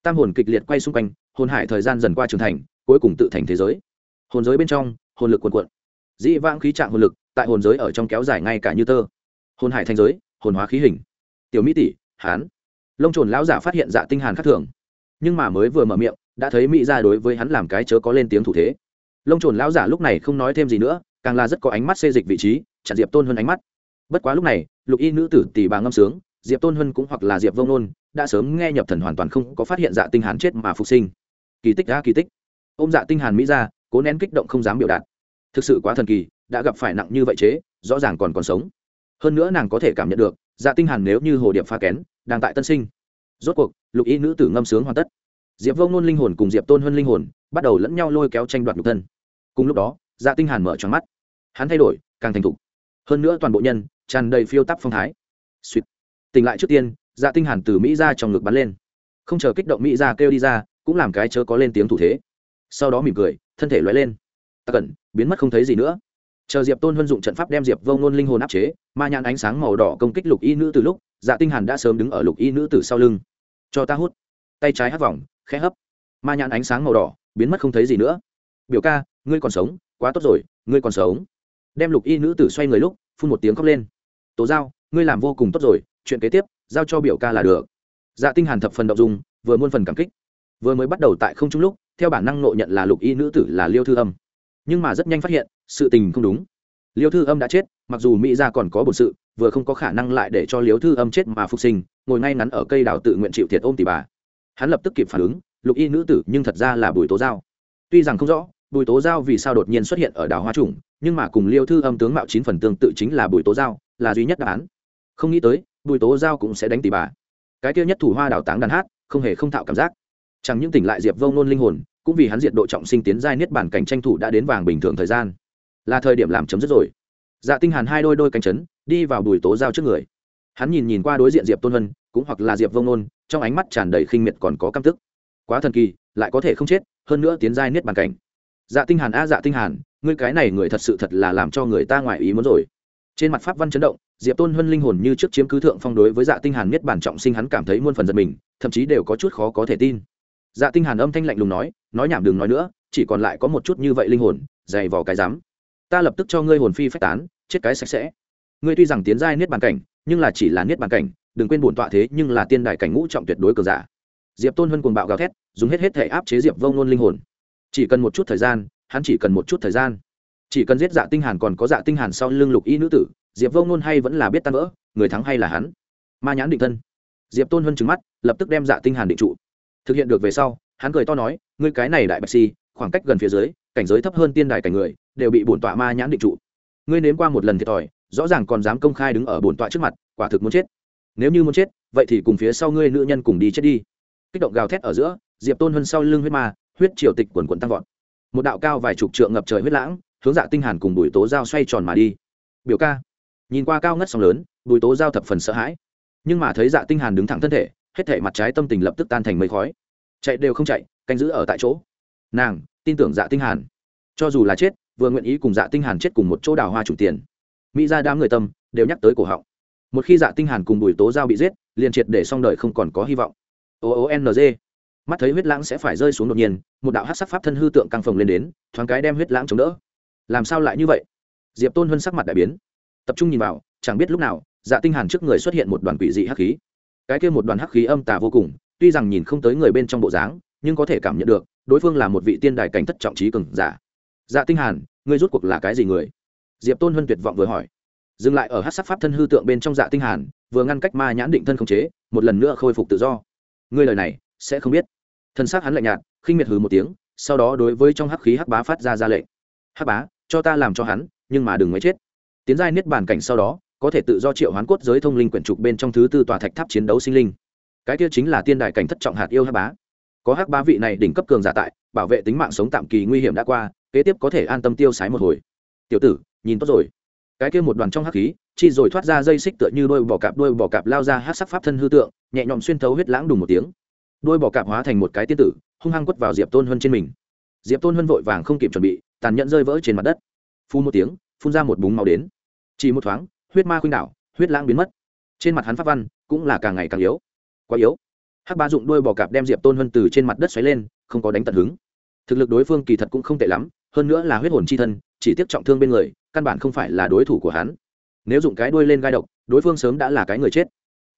tam hồn kịch liệt quay xung quanh, hồn hải thời gian dần qua trưởng thành, cuối cùng tự thành thế giới. Hồn giới bên trong, hồn lực cuồn cuộn. Dĩ vãng khí trạng hồn lực, tại hồn giới ở trong kéo dài ngay cả như tơ. Hồn hải thành giới, hồn hóa khí hình. Tiểu mỹ tỷ, hán. Lông trồn lão giả phát hiện dạ tinh hàn khác thường. Nhưng mà mới vừa mở miệng, đã thấy mỹ ra đối với hắn làm cái chớ có lên tiếng thủ thế. Lông trồn lão giả lúc này không nói thêm gì nữa, càng là rất có ánh mắt xê dịch vị trí, chặn diệp tôn hơn ánh mắt. Bất quá lúc này, lục y nữ tử tỷ bà ngâm sướng, diệp tôn hân cũng hoặc là diệp vông nôn đã sớm nghe nhập thần hoàn toàn không có phát hiện dạ tinh hàn chết mà phục sinh. Kỳ tích đã kỳ tích. Ôm dạ tinh hàn mỹ ra, cố nén kích động không dám biểu đạt. Thực sự quá thần kỳ, đã gặp phải nặng như vậy chế, rõ ràng còn còn sống. Hơn nữa nàng có thể cảm nhận được dạ tinh hàn nếu như hồ điệp pha kén, đang tại tân sinh. Rốt cuộc, lục y nữ tử ngâm sướng hoàn tất. Diệp vông nôn linh hồn cùng diệp tôn hơn linh hồn, bắt đầu lẫn nhau lôi kéo tranh đoạt nhục thân. Cùng lúc đó dạ tinh hàn mở tròn mắt. Hắn thay đổi, càng thành thục. Hơn nữa toàn bộ nhân, tràn đầy phiêu tắp phong thái. Suýt. Tỉnh lại trước tiên dạ tinh hàn từ mỹ ra trong ngực bắn lên không chờ kích động mỹ ra kêu đi ra cũng làm cái chớ có lên tiếng thủ thế sau đó mỉm cười thân thể lóe lên ta cẩn biến mất không thấy gì nữa chờ diệp tôn huân dụng trận pháp đem diệp vông nôn linh hồn áp chế ma nhãn ánh sáng màu đỏ công kích lục y nữ từ lúc dạ tinh hàn đã sớm đứng ở lục y nữ từ sau lưng cho ta hút tay trái hất vòng khẽ hấp ma nhãn ánh sáng màu đỏ biến mất không thấy gì nữa biểu ca ngươi còn sống quá tốt rồi ngươi còn sống đem lục y nữ tử xoay người lúc phun một tiếng khóc lên tố giao ngươi làm vô cùng tốt rồi chuyện kế tiếp giao cho biểu ca là được. Dạ tinh hàn thập phần động dung, vừa muôn phần cảm kích. Vừa mới bắt đầu tại không trung lúc, theo bản năng nội nhận là lục y nữ tử là liêu thư âm. Nhưng mà rất nhanh phát hiện, sự tình không đúng. Liêu thư âm đã chết, mặc dù mỹ gia còn có bổn sự, vừa không có khả năng lại để cho liêu thư âm chết mà phục sinh, ngồi ngay ngắn ở cây đào tự nguyện chịu thiệt ôm tỷ bà. Hắn lập tức kịp phản ứng, lục y nữ tử nhưng thật ra là bùi tố giao. Tuy rằng không rõ, bùi tố giao vì sao đột nhiên xuất hiện ở đảo hoa trùng, nhưng mà cùng liêu thư âm tướng mạo chín phần tương tự chính là bùi tố giao, là duy nhất đáp án. Không nghĩ tới bùi tố giao cũng sẽ đánh tỷ bà. Cái kia nhất thủ hoa đào táng đàn hát, không hề không thạo cảm giác. Chẳng những tỉnh lại diệp vông nôn linh hồn, cũng vì hắn diệt độ trọng sinh tiến giai niết bản cảnh tranh thủ đã đến vàng bình thường thời gian. Là thời điểm làm chấm dứt rồi. Dạ tinh hàn hai đôi đôi cánh chấn, đi vào bùi tố giao trước người. Hắn nhìn nhìn qua đối diện diệp tôn vân, cũng hoặc là diệp vông nôn, trong ánh mắt tràn đầy khinh miệt còn có căm tức. Quá thần kỳ, lại có thể không chết, hơn nữa tiến giai niết bàn cảnh. Dạ tinh hàn, a dạ tinh hàn, ngươi cái này người thật sự thật là làm cho người ta ngoài ý muốn rồi. Trên mặt pháp văn chấn động diệp tôn huân linh hồn như trước chiếm cứ thượng phong đối với dạ tinh hàn miết bản trọng sinh hắn cảm thấy muôn phần giật mình, thậm chí đều có chút khó có thể tin. Dạ tinh hàn âm thanh lạnh lùng nói nói nhảm đừng nói nữa, chỉ còn lại có một chút như vậy linh hồn, dày vò cái dám ta lập tức cho ngươi hồn phi phách tán, chết cái sạch sẽ. Ngươi tuy rằng tiến giai niết bàn cảnh, nhưng là chỉ là niết bàn cảnh, đừng quên bổn tọa thế, nhưng là tiên đại cảnh ngũ trọng tuyệt đối cường giả. Diệp tôn huân cuồng bạo gào thét, dùng hết hết thể áp chế diệp vông nôn linh hồn. Chỉ cần một chút thời gian, hắn chỉ cần một chút thời gian. Chỉ cần giết dạ tinh hàn còn có dạ tinh hàn sau lưng lục y nữ tử diệp vô ngôn hay vẫn là biết tan vỡ, người thắng hay là hắn? Ma nhãn định thân. Diệp tôn Hân trừng mắt, lập tức đem dạ tinh hàn định trụ. Thực hiện được về sau, hắn cười to nói, ngươi cái này đại bạch si, khoảng cách gần phía dưới, cảnh giới thấp hơn tiên đài cảnh người, đều bị bổn tọa ma nhãn định trụ. Ngươi nếm qua một lần thiệt thòi rõ ràng còn dám công khai đứng ở bổn tọa trước mặt, quả thực muốn chết. Nếu như muốn chết, vậy thì cùng phía sau ngươi nữ nhân cùng đi chết đi. Kích động gào thét ở giữa, diệp tôn Hân sau lưng huyết ma, huyết triều tịch quần quần tăng vọt. Một đạo cao vài chục trượng ngập trời huyết lãng, hướng dạ tinh hàn cùng bùi tố giao xoay tròn mà đi. Biểu ca nhìn qua cao ngất sóng lớn, bùi tố giao thập phần sợ hãi. Nhưng mà thấy dạ tinh hàn đứng thẳng thân thể, hết thể mặt trái tâm tình lập tức tan thành mây khói. Chạy đều không chạy, canh giữ ở tại chỗ. Nàng, tin tưởng dạ tinh hàn. Cho dù là chết, vừa nguyện ý cùng dạ tinh hàn chết cùng một chỗ đào hoa chủ tiền. Mỹ gia đám người tâm đều nhắc tới cổ họng. Một khi dạ tinh hàn cùng bùi tố giao bị giết, liền triệt để xong đời không còn có hy vọng. O o n g. Mắt thấy huyết lãng sẽ phải rơi xuống đột nhiên, một đạo hắc sắc pháp thân hư tượng căng phồng lên đến, thoáng cái đem huyết lãng chống đỡ. Làm sao lại như vậy? Diệp tôn huân sắc mặt đại biến tập trung nhìn vào, chẳng biết lúc nào dạ tinh hàn trước người xuất hiện một đoàn quỷ dị hắc khí. Cái kia một đoàn hắc khí âm tà vô cùng, tuy rằng nhìn không tới người bên trong bộ dáng, nhưng có thể cảm nhận được, đối phương là một vị tiên đài cảnh thất trọng trí cường giả. Dạ tinh hàn, ngươi rút cuộc là cái gì người? Diệp tôn huân tuyệt vọng vừa hỏi. Dừng lại ở hắc sắc pháp thân hư tượng bên trong dạ tinh hàn, vừa ngăn cách ma nhãn định thân không chế, một lần nữa khôi phục tự do. Ngươi lời này, sẽ không biết. Thân xác hắn lạnh nhạt, khinh miệt hừ một tiếng, sau đó đối với trong hắc khí hắc bá phát ra ra lệnh. Hắc bá, cho ta làm cho hắn, nhưng mà đừng mới chết tiến giai niết bàn cảnh sau đó, có thể tự do triệu hoán cốt giới thông linh quyển trục bên trong thứ tư tòa thạch tháp chiến đấu sinh linh. Cái kia chính là tiên đại cảnh thất trọng hạt yêu hắc bá. Có hắc bá vị này đỉnh cấp cường giả tại, bảo vệ tính mạng sống tạm kỳ nguy hiểm đã qua, kế tiếp có thể an tâm tiêu sái một hồi. Tiểu tử, nhìn tốt rồi. Cái kia một đoàn trong hắc khí, chi rồi thoát ra dây xích tựa như đôi bò cạp, đôi bò cạp lao ra hát sắc pháp thân hư tượng, nhẹ nhõm xuyên thấu huyết lãng đùng một tiếng. Đôi bò cạp hóa thành một cái tiên tử, hung hăng quất vào diệp tôn huân trên mình. Diệp tôn huân vội vàng không kịp chuẩn bị, tàn nhẫn rơi vỡ trên mặt đất. Phu một tiếng, phun ra một búng máu đến chỉ một thoáng, huyết ma khuynh đảo, huyết lãng biến mất. Trên mặt hắn pháp văn cũng là càng ngày càng yếu. Quá yếu. Hắc ba dụng đuôi bò cạp đem diệp tôn hân từ trên mặt đất xoáy lên, không có đánh tận hứng. Thực lực đối phương kỳ thật cũng không tệ lắm, hơn nữa là huyết hồn c h i thân, chỉ tiếp trọng thương bên người, căn bản không phải là đối thủ của hắn. Nếu dụng cái đuôi lên gai độc, đối phương sớm đã là cái người chết.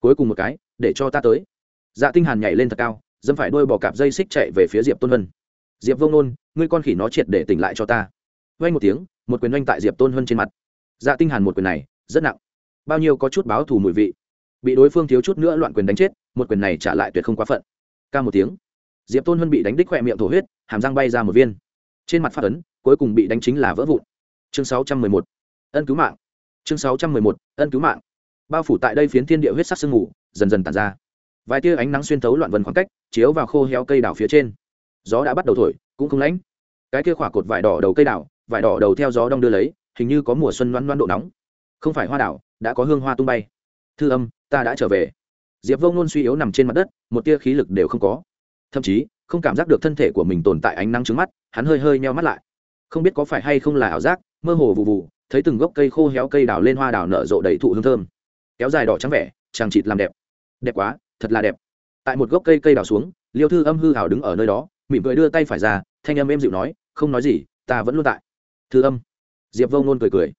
Cuối cùng một cái, để cho ta tới. Dạ tinh hàn nhảy lên thật cao dâm phải đuôi bò cạp dây xích chạy về phía diệp tôn hân. Diệp vông nôn, ngươi con khỉ nó triệt để tỉnh lại cho ta. Vang một tiếng, một quyền oanh tại diệp tôn hân trên mặt dạ tinh hàn một quyền này, rất nặng. Bao nhiêu có chút báo thù mùi vị. Bị đối phương thiếu chút nữa loạn quyền đánh chết, một quyền này trả lại tuyệt không quá phận. Ca một tiếng. Diệp tôn huân bị đánh đích khỏe miệng thổ huyết, hàm răng bay ra một viên. Trên mặt phát ấn, cuối cùng bị đánh chính là vỡ vụn. Chương 611. ân cứu mạng. Chương 611. ân cứu mạng. Bao phủ tại đây phiến thiên địa huyết sắc sương mù, dần dần tàn ra. Vài tia ánh nắng xuyên thấu loạn vần khoảng cách, chiếu vào khô héo cây đào phía trên. Gió đã bắt đầu thổi, cũng không lạnh. Cái kia khỏa cột vải đỏ đầu cây đào vải đỏ đầu theo gió đông đưa lấy hình như có mùa xuân loan loan độ nóng. Không phải hoa đảo, đã có hương hoa tung bay. Thư âm, ta đã trở về. Diệp vông nôn suy yếu nằm trên mặt đất, một tia khí lực đều không có. Thậm chí, không cảm giác được thân thể của mình tồn tại ánh nắng trứng mắt, hắn hơi hơi meo mắt lại. Không biết có phải hay không là ảo giác, mơ hồ vụ vụ, thấy từng gốc cây khô héo cây đào lên hoa đào nở rộ đầy thụ hương thơm. Kéo dài đỏ trắng vẻ, chàng chịt làm đẹp. Đẹp quá, thật là đẹp. Tại một gốc cây cây đào xuống, liêu thư âm hư hào đứng ở nơi đó, mỉm cười đưa tay phải ra, thanh âm êm dịu nói, không nói gì, ta vẫn luôn tại. Thư âm diệp vô ngôn cười cười.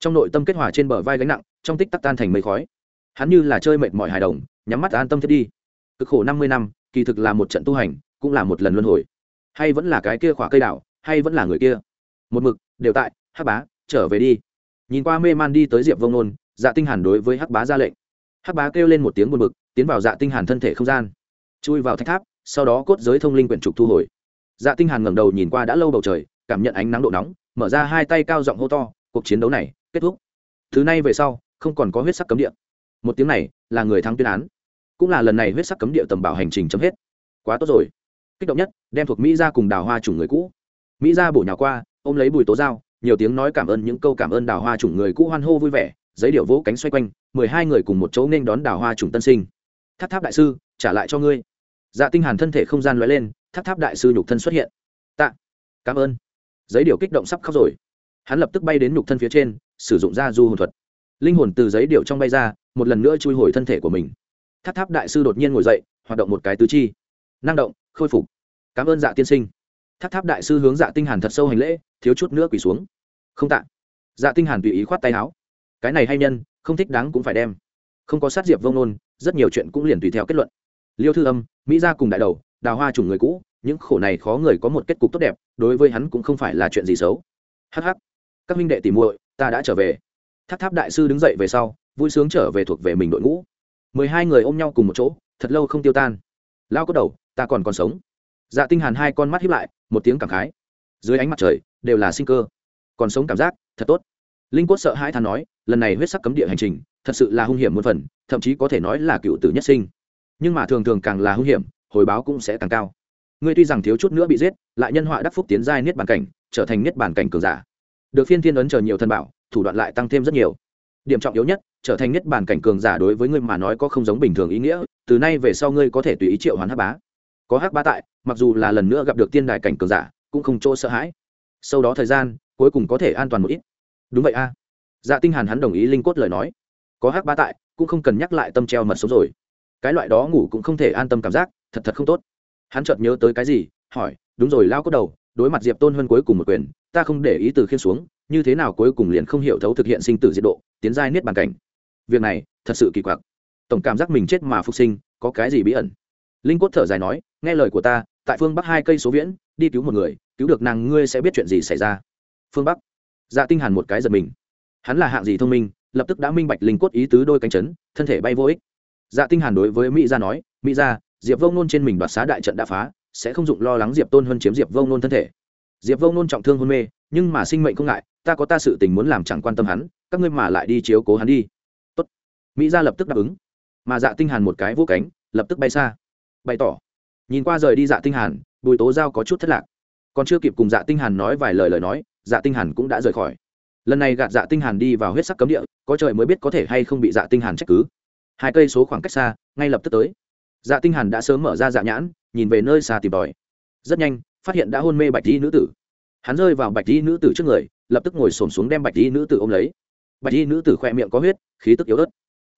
Trong nội tâm kết hòa trên bờ vai gánh nặng, trong tích tắc tan thành mây khói. Hắn như là chơi mệt mỏi hài đồng, nhắm mắt an tâm thiết đi. Cực khổ năm mươi năm, kỳ thực là một trận tu hành, cũng là một lần luân hồi. Hay vẫn là cái kia khỏa cây đảo, hay vẫn là người kia. Một mực, đều tại, hắc bá, trở về đi. Nhìn qua mê man đi tới diệp vông nôn dạ tinh hàn đối với hắc bá ra lệnh. Hắc bá kêu lên một tiếng buồn bực, tiến vào dạ tinh hàn thân thể không gian. Chui vào thách tháp, sau đó cốt giới thông linh quyển trục thu hồi. Dạ tinh hàn ngẩng đầu nhìn qua đã lâu bầu trời, cảm nhận ánh nắng độ nóng mở ra hai tay cao giọng hô to, cuộc chiến đấu này kết thúc. Thứ này về sau, không còn có huyết sắc cấm địa. Một tiếng này là người thắng tuyên án. Cũng là lần này huyết sắc cấm địa tầm bảo hành trình chấm hết. Quá tốt rồi. Kích động nhất, đem thuộc mỹ ra cùng đào hoa chủng người cũ. Mỹ ra bổ nhào qua, ôm lấy bùi tố dao, nhiều tiếng nói cảm ơn những câu cảm ơn đào hoa chủng người cũ hoan hô vui vẻ, giấy điệu vỗ cánh xoay quanh, mười hai người cùng một chỗ nên đón đào hoa chủng tân sinh. Tháp tháp đại sư, trả lại cho ngươi. Dạ tinh hàn thân thể không gian lóe lên, tháp tháp đại sư nhục thân xuất hiện. Tạ. Cảm ơn giấy điều kích động sắp khóc rồi. Hắn lập tức bay đến nhục thân phía trên, sử dụng ra du hồn thuật. Linh hồn từ giấy điều trong bay ra, một lần nữa chui hồi thân thể của mình. Tháp tháp đại sư đột nhiên ngồi dậy, hoạt động một cái tứ chi. Năng động, khôi phục. Cảm ơn dạ tiên sinh. Tháp tháp đại sư hướng dạ tinh hàn thật sâu hành lễ, thiếu chút nữa quỳ xuống. Không tạ. Dạ tinh hàn tùy ý khoát tay áo. Cái này hay nhân, không thích đáng cũng phải đem. Không có sát diệp vông nôn, rất nhiều chuyện cũng liền tùy theo kết luận. Liêu thư âm, mỹ gia cùng đại đầu, đào hoa chủng người cũ những khổ này khó người có một kết cục tốt đẹp, đối với hắn cũng không phải là chuyện gì xấu. Hh các minh đệ tìm muội, ta đã trở về. Tháp tháp đại sư đứng dậy về sau, vui sướng trở về thuộc về mình đội ngũ. Mười hai người ôm nhau cùng một chỗ, thật lâu không tiêu tan. Lao có đầu, ta còn còn sống. Dạ tinh hàn hai con mắt hiếp lại, một tiếng cảm khái. Dưới ánh mặt trời, đều là sinh cơ. Còn sống cảm giác, thật tốt. Linh quất sợ hãi than nói, lần này huyết sắc cấm địa hành trình, thật sự là hung hiểm muôn phần, thậm chí có thể nói là cựu tử nhất sinh. Nhưng mà thường thường càng là hung hiểm, hồi báo cũng sẽ càng cao ngươi tuy rằng thiếu chút nữa bị giết, lại nhân họa đắc phúc tiến giai niết bàn cảnh, trở thành niết bàn cảnh cường giả. Được phiên thiên ấn chờ nhiều thân bảo, thủ đoạn lại tăng thêm rất nhiều. Điểm trọng yếu nhất, trở thành niết bàn cảnh cường giả đối với ngươi mà nói có không giống bình thường ý nghĩa, từ nay về sau ngươi có thể tùy ý triệu hoán hắc bá. Có hắc bá tại, mặc dù là lần nữa gặp được tiên đài cảnh cường giả, cũng không chỗ sợ hãi. Sau đó thời gian, cuối cùng có thể an toàn một ít. Đúng vậy a. Dạ tinh hàn hắn đồng ý linh cốt lời nói. Có hắc bá tại, cũng không cần nhắc lại tâm treo mật sống rồi. Cái loại đó ngủ cũng không thể an tâm cảm giác, thật thật không tốt hắn chợt nhớ tới cái gì, hỏi, đúng rồi, lao cốt đầu, đối mặt diệp tôn hơn cuối cùng một quyền, ta không để ý từ khiên xuống, như thế nào cuối cùng liền không hiểu thấu thực hiện sinh tử diệt độ, tiến giai niết bàn cảnh. Việc này, thật sự kỳ quặc. Tổng cảm giác mình chết mà phục sinh, có cái gì bí ẩn? Linh cốt thở dài nói, nghe lời của ta, tại phương bắc hai cây số viễn, đi cứu một người, cứu được nàng ngươi sẽ biết chuyện gì xảy ra. Phương bắc. Dạ tinh hàn một cái giật mình. Hắn là hạng gì thông minh, lập tức đã minh bạch linh cốt ý tứ đôi cánh chấn, thân thể bay vô ích. Dạ tinh hàn đối với mỹ gia nói, mỹ gia diệp vông nôn trên mình đoạt xá đại trận đã phá, sẽ không dụng lo lắng diệp tôn hơn chiếm diệp vông nôn thân thể. Diệp vông nôn trọng thương hôn mê, nhưng mà sinh mệnh không ngại, ta có ta sự tình muốn làm chẳng quan tâm hắn, các ngươi mà lại đi chiếu cố hắn đi. Tốt. Mỹ gia lập tức đáp ứng. Mà dạ tinh hàn một cái vỗ cánh, lập tức bay xa. Bày tỏ. Nhìn qua rời đi dạ tinh hàn, bùi tố giao có chút thất lạc. Còn chưa kịp cùng dạ tinh hàn nói vài lời lời nói dạ tinh hàn cũng đã rời khỏi. Lần này gạt dạ tinh hàn đi vào huyết sắc cấm địa, có trời mới biết có thể hay không bị dạ tinh hàn trách cứ. Hai cây số khoảng cách xa, ngay lập tức tới dạ tinh hàn đã sớm mở ra dạ nhãn, nhìn về nơi xa tìm tòi. Rất nhanh, phát hiện đã hôn mê bạch y nữ tử. Hắn rơi vào bạch y nữ tử trước người, lập tức ngồi xổm xuống đem bạch y nữ tử ôm lấy. Bạch y nữ tử khoe miệng có huyết, khí tức yếu ớt.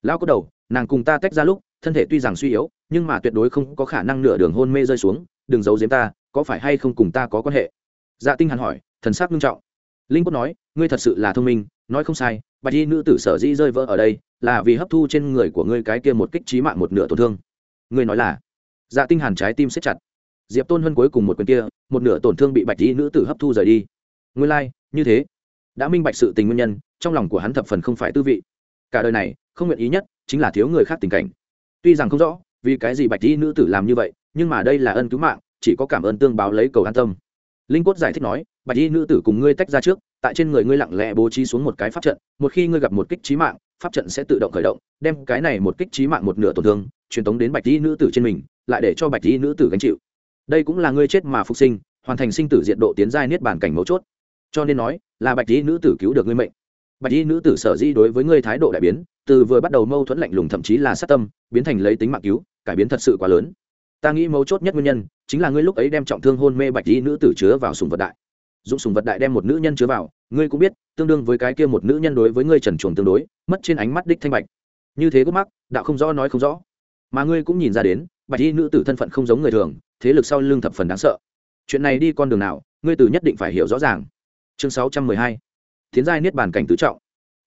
Lao có đầu, nàng cùng ta tách ra lúc, thân thể tuy rằng suy yếu, nhưng mà tuyệt đối không có khả năng nửa đường hôn mê rơi xuống, đừng giấu giếm ta, có phải hay không cùng ta có quan hệ? Dạ tinh hàn hỏi, thần sắc nghiêm trọng. Linh cốt nói, ngươi thật sự là thông minh, nói không sai, bạch y nữ tử sở dĩ rơi vỡ ở đây, là vì hấp thu trên người của ngươi cái kia một kích trí mạng một nửa tổn thương ngươi nói là dạ tinh hàn trái tim siết chặt diệp tôn hân cuối cùng một quyền kia một nửa tổn thương bị bạch y nữ tử hấp thu rời đi ngươi lai like, như thế đã minh bạch sự tình nguyên nhân trong lòng của hắn thập phần không phải tư vị. Cả đời này không nguyện ý nhất chính là thiếu người khác tình cảnh. Tuy rằng không rõ vì cái gì bạch y nữ tử làm như vậy nhưng mà đây là ân cứu mạng chỉ có cảm ơn tương báo lấy cầu an tâm. Linh cốt giải thích nói bạch y nữ tử cùng ngươi tách ra trước tại trên người ngươi lặng lẽ bố trí xuống một cái pháp trận một khi ngươi gặp một kích trí mạng pháp trận sẽ tự động khởi động đem cái này một kích trí mạng một nửa tổn thương truyền tống đến bạch y nữ tử trên mình, lại để cho bạch y nữ tử gánh chịu. Đây cũng là ngươi chết mà phục sinh, hoàn thành sinh tử diện độ tiến giai niết bàn cảnh mấu chốt. Cho nên nói, là bạch y nữ tử cứu được ngươi mệnh. Bạch y nữ tử sở di đối với ngươi thái độ đại biến, từ vừa bắt đầu mâu thuẫn lạnh lùng thậm chí là sát tâm, biến thành lấy tính mạng cứu, cải biến thật sự quá lớn. Ta nghĩ mấu chốt nhất nguyên nhân, chính là ngươi lúc ấy đem trọng thương hôn mê bạch y nữ tử chứa vào sùng vật đại. Dụng sùng vật đại đem một nữ nhân chứa vào, ngươi cũng biết, tương đương với cái kia một nữ nhân đối với ngươi trần chuồng tương đối, mất trên ánh mắt đích thanh bạch. Như thế gốc mắc, đạo không rõ nói không rõ mà ngươi cũng nhìn ra đến, bạch y nữ tử thân phận không giống người thường, thế lực sau lưng thập phần đáng sợ. Chuyện này đi con đường nào, ngươi tử nhất định phải hiểu rõ ràng. Chương 612. tiến giai niết bàn cảnh tứ trọng.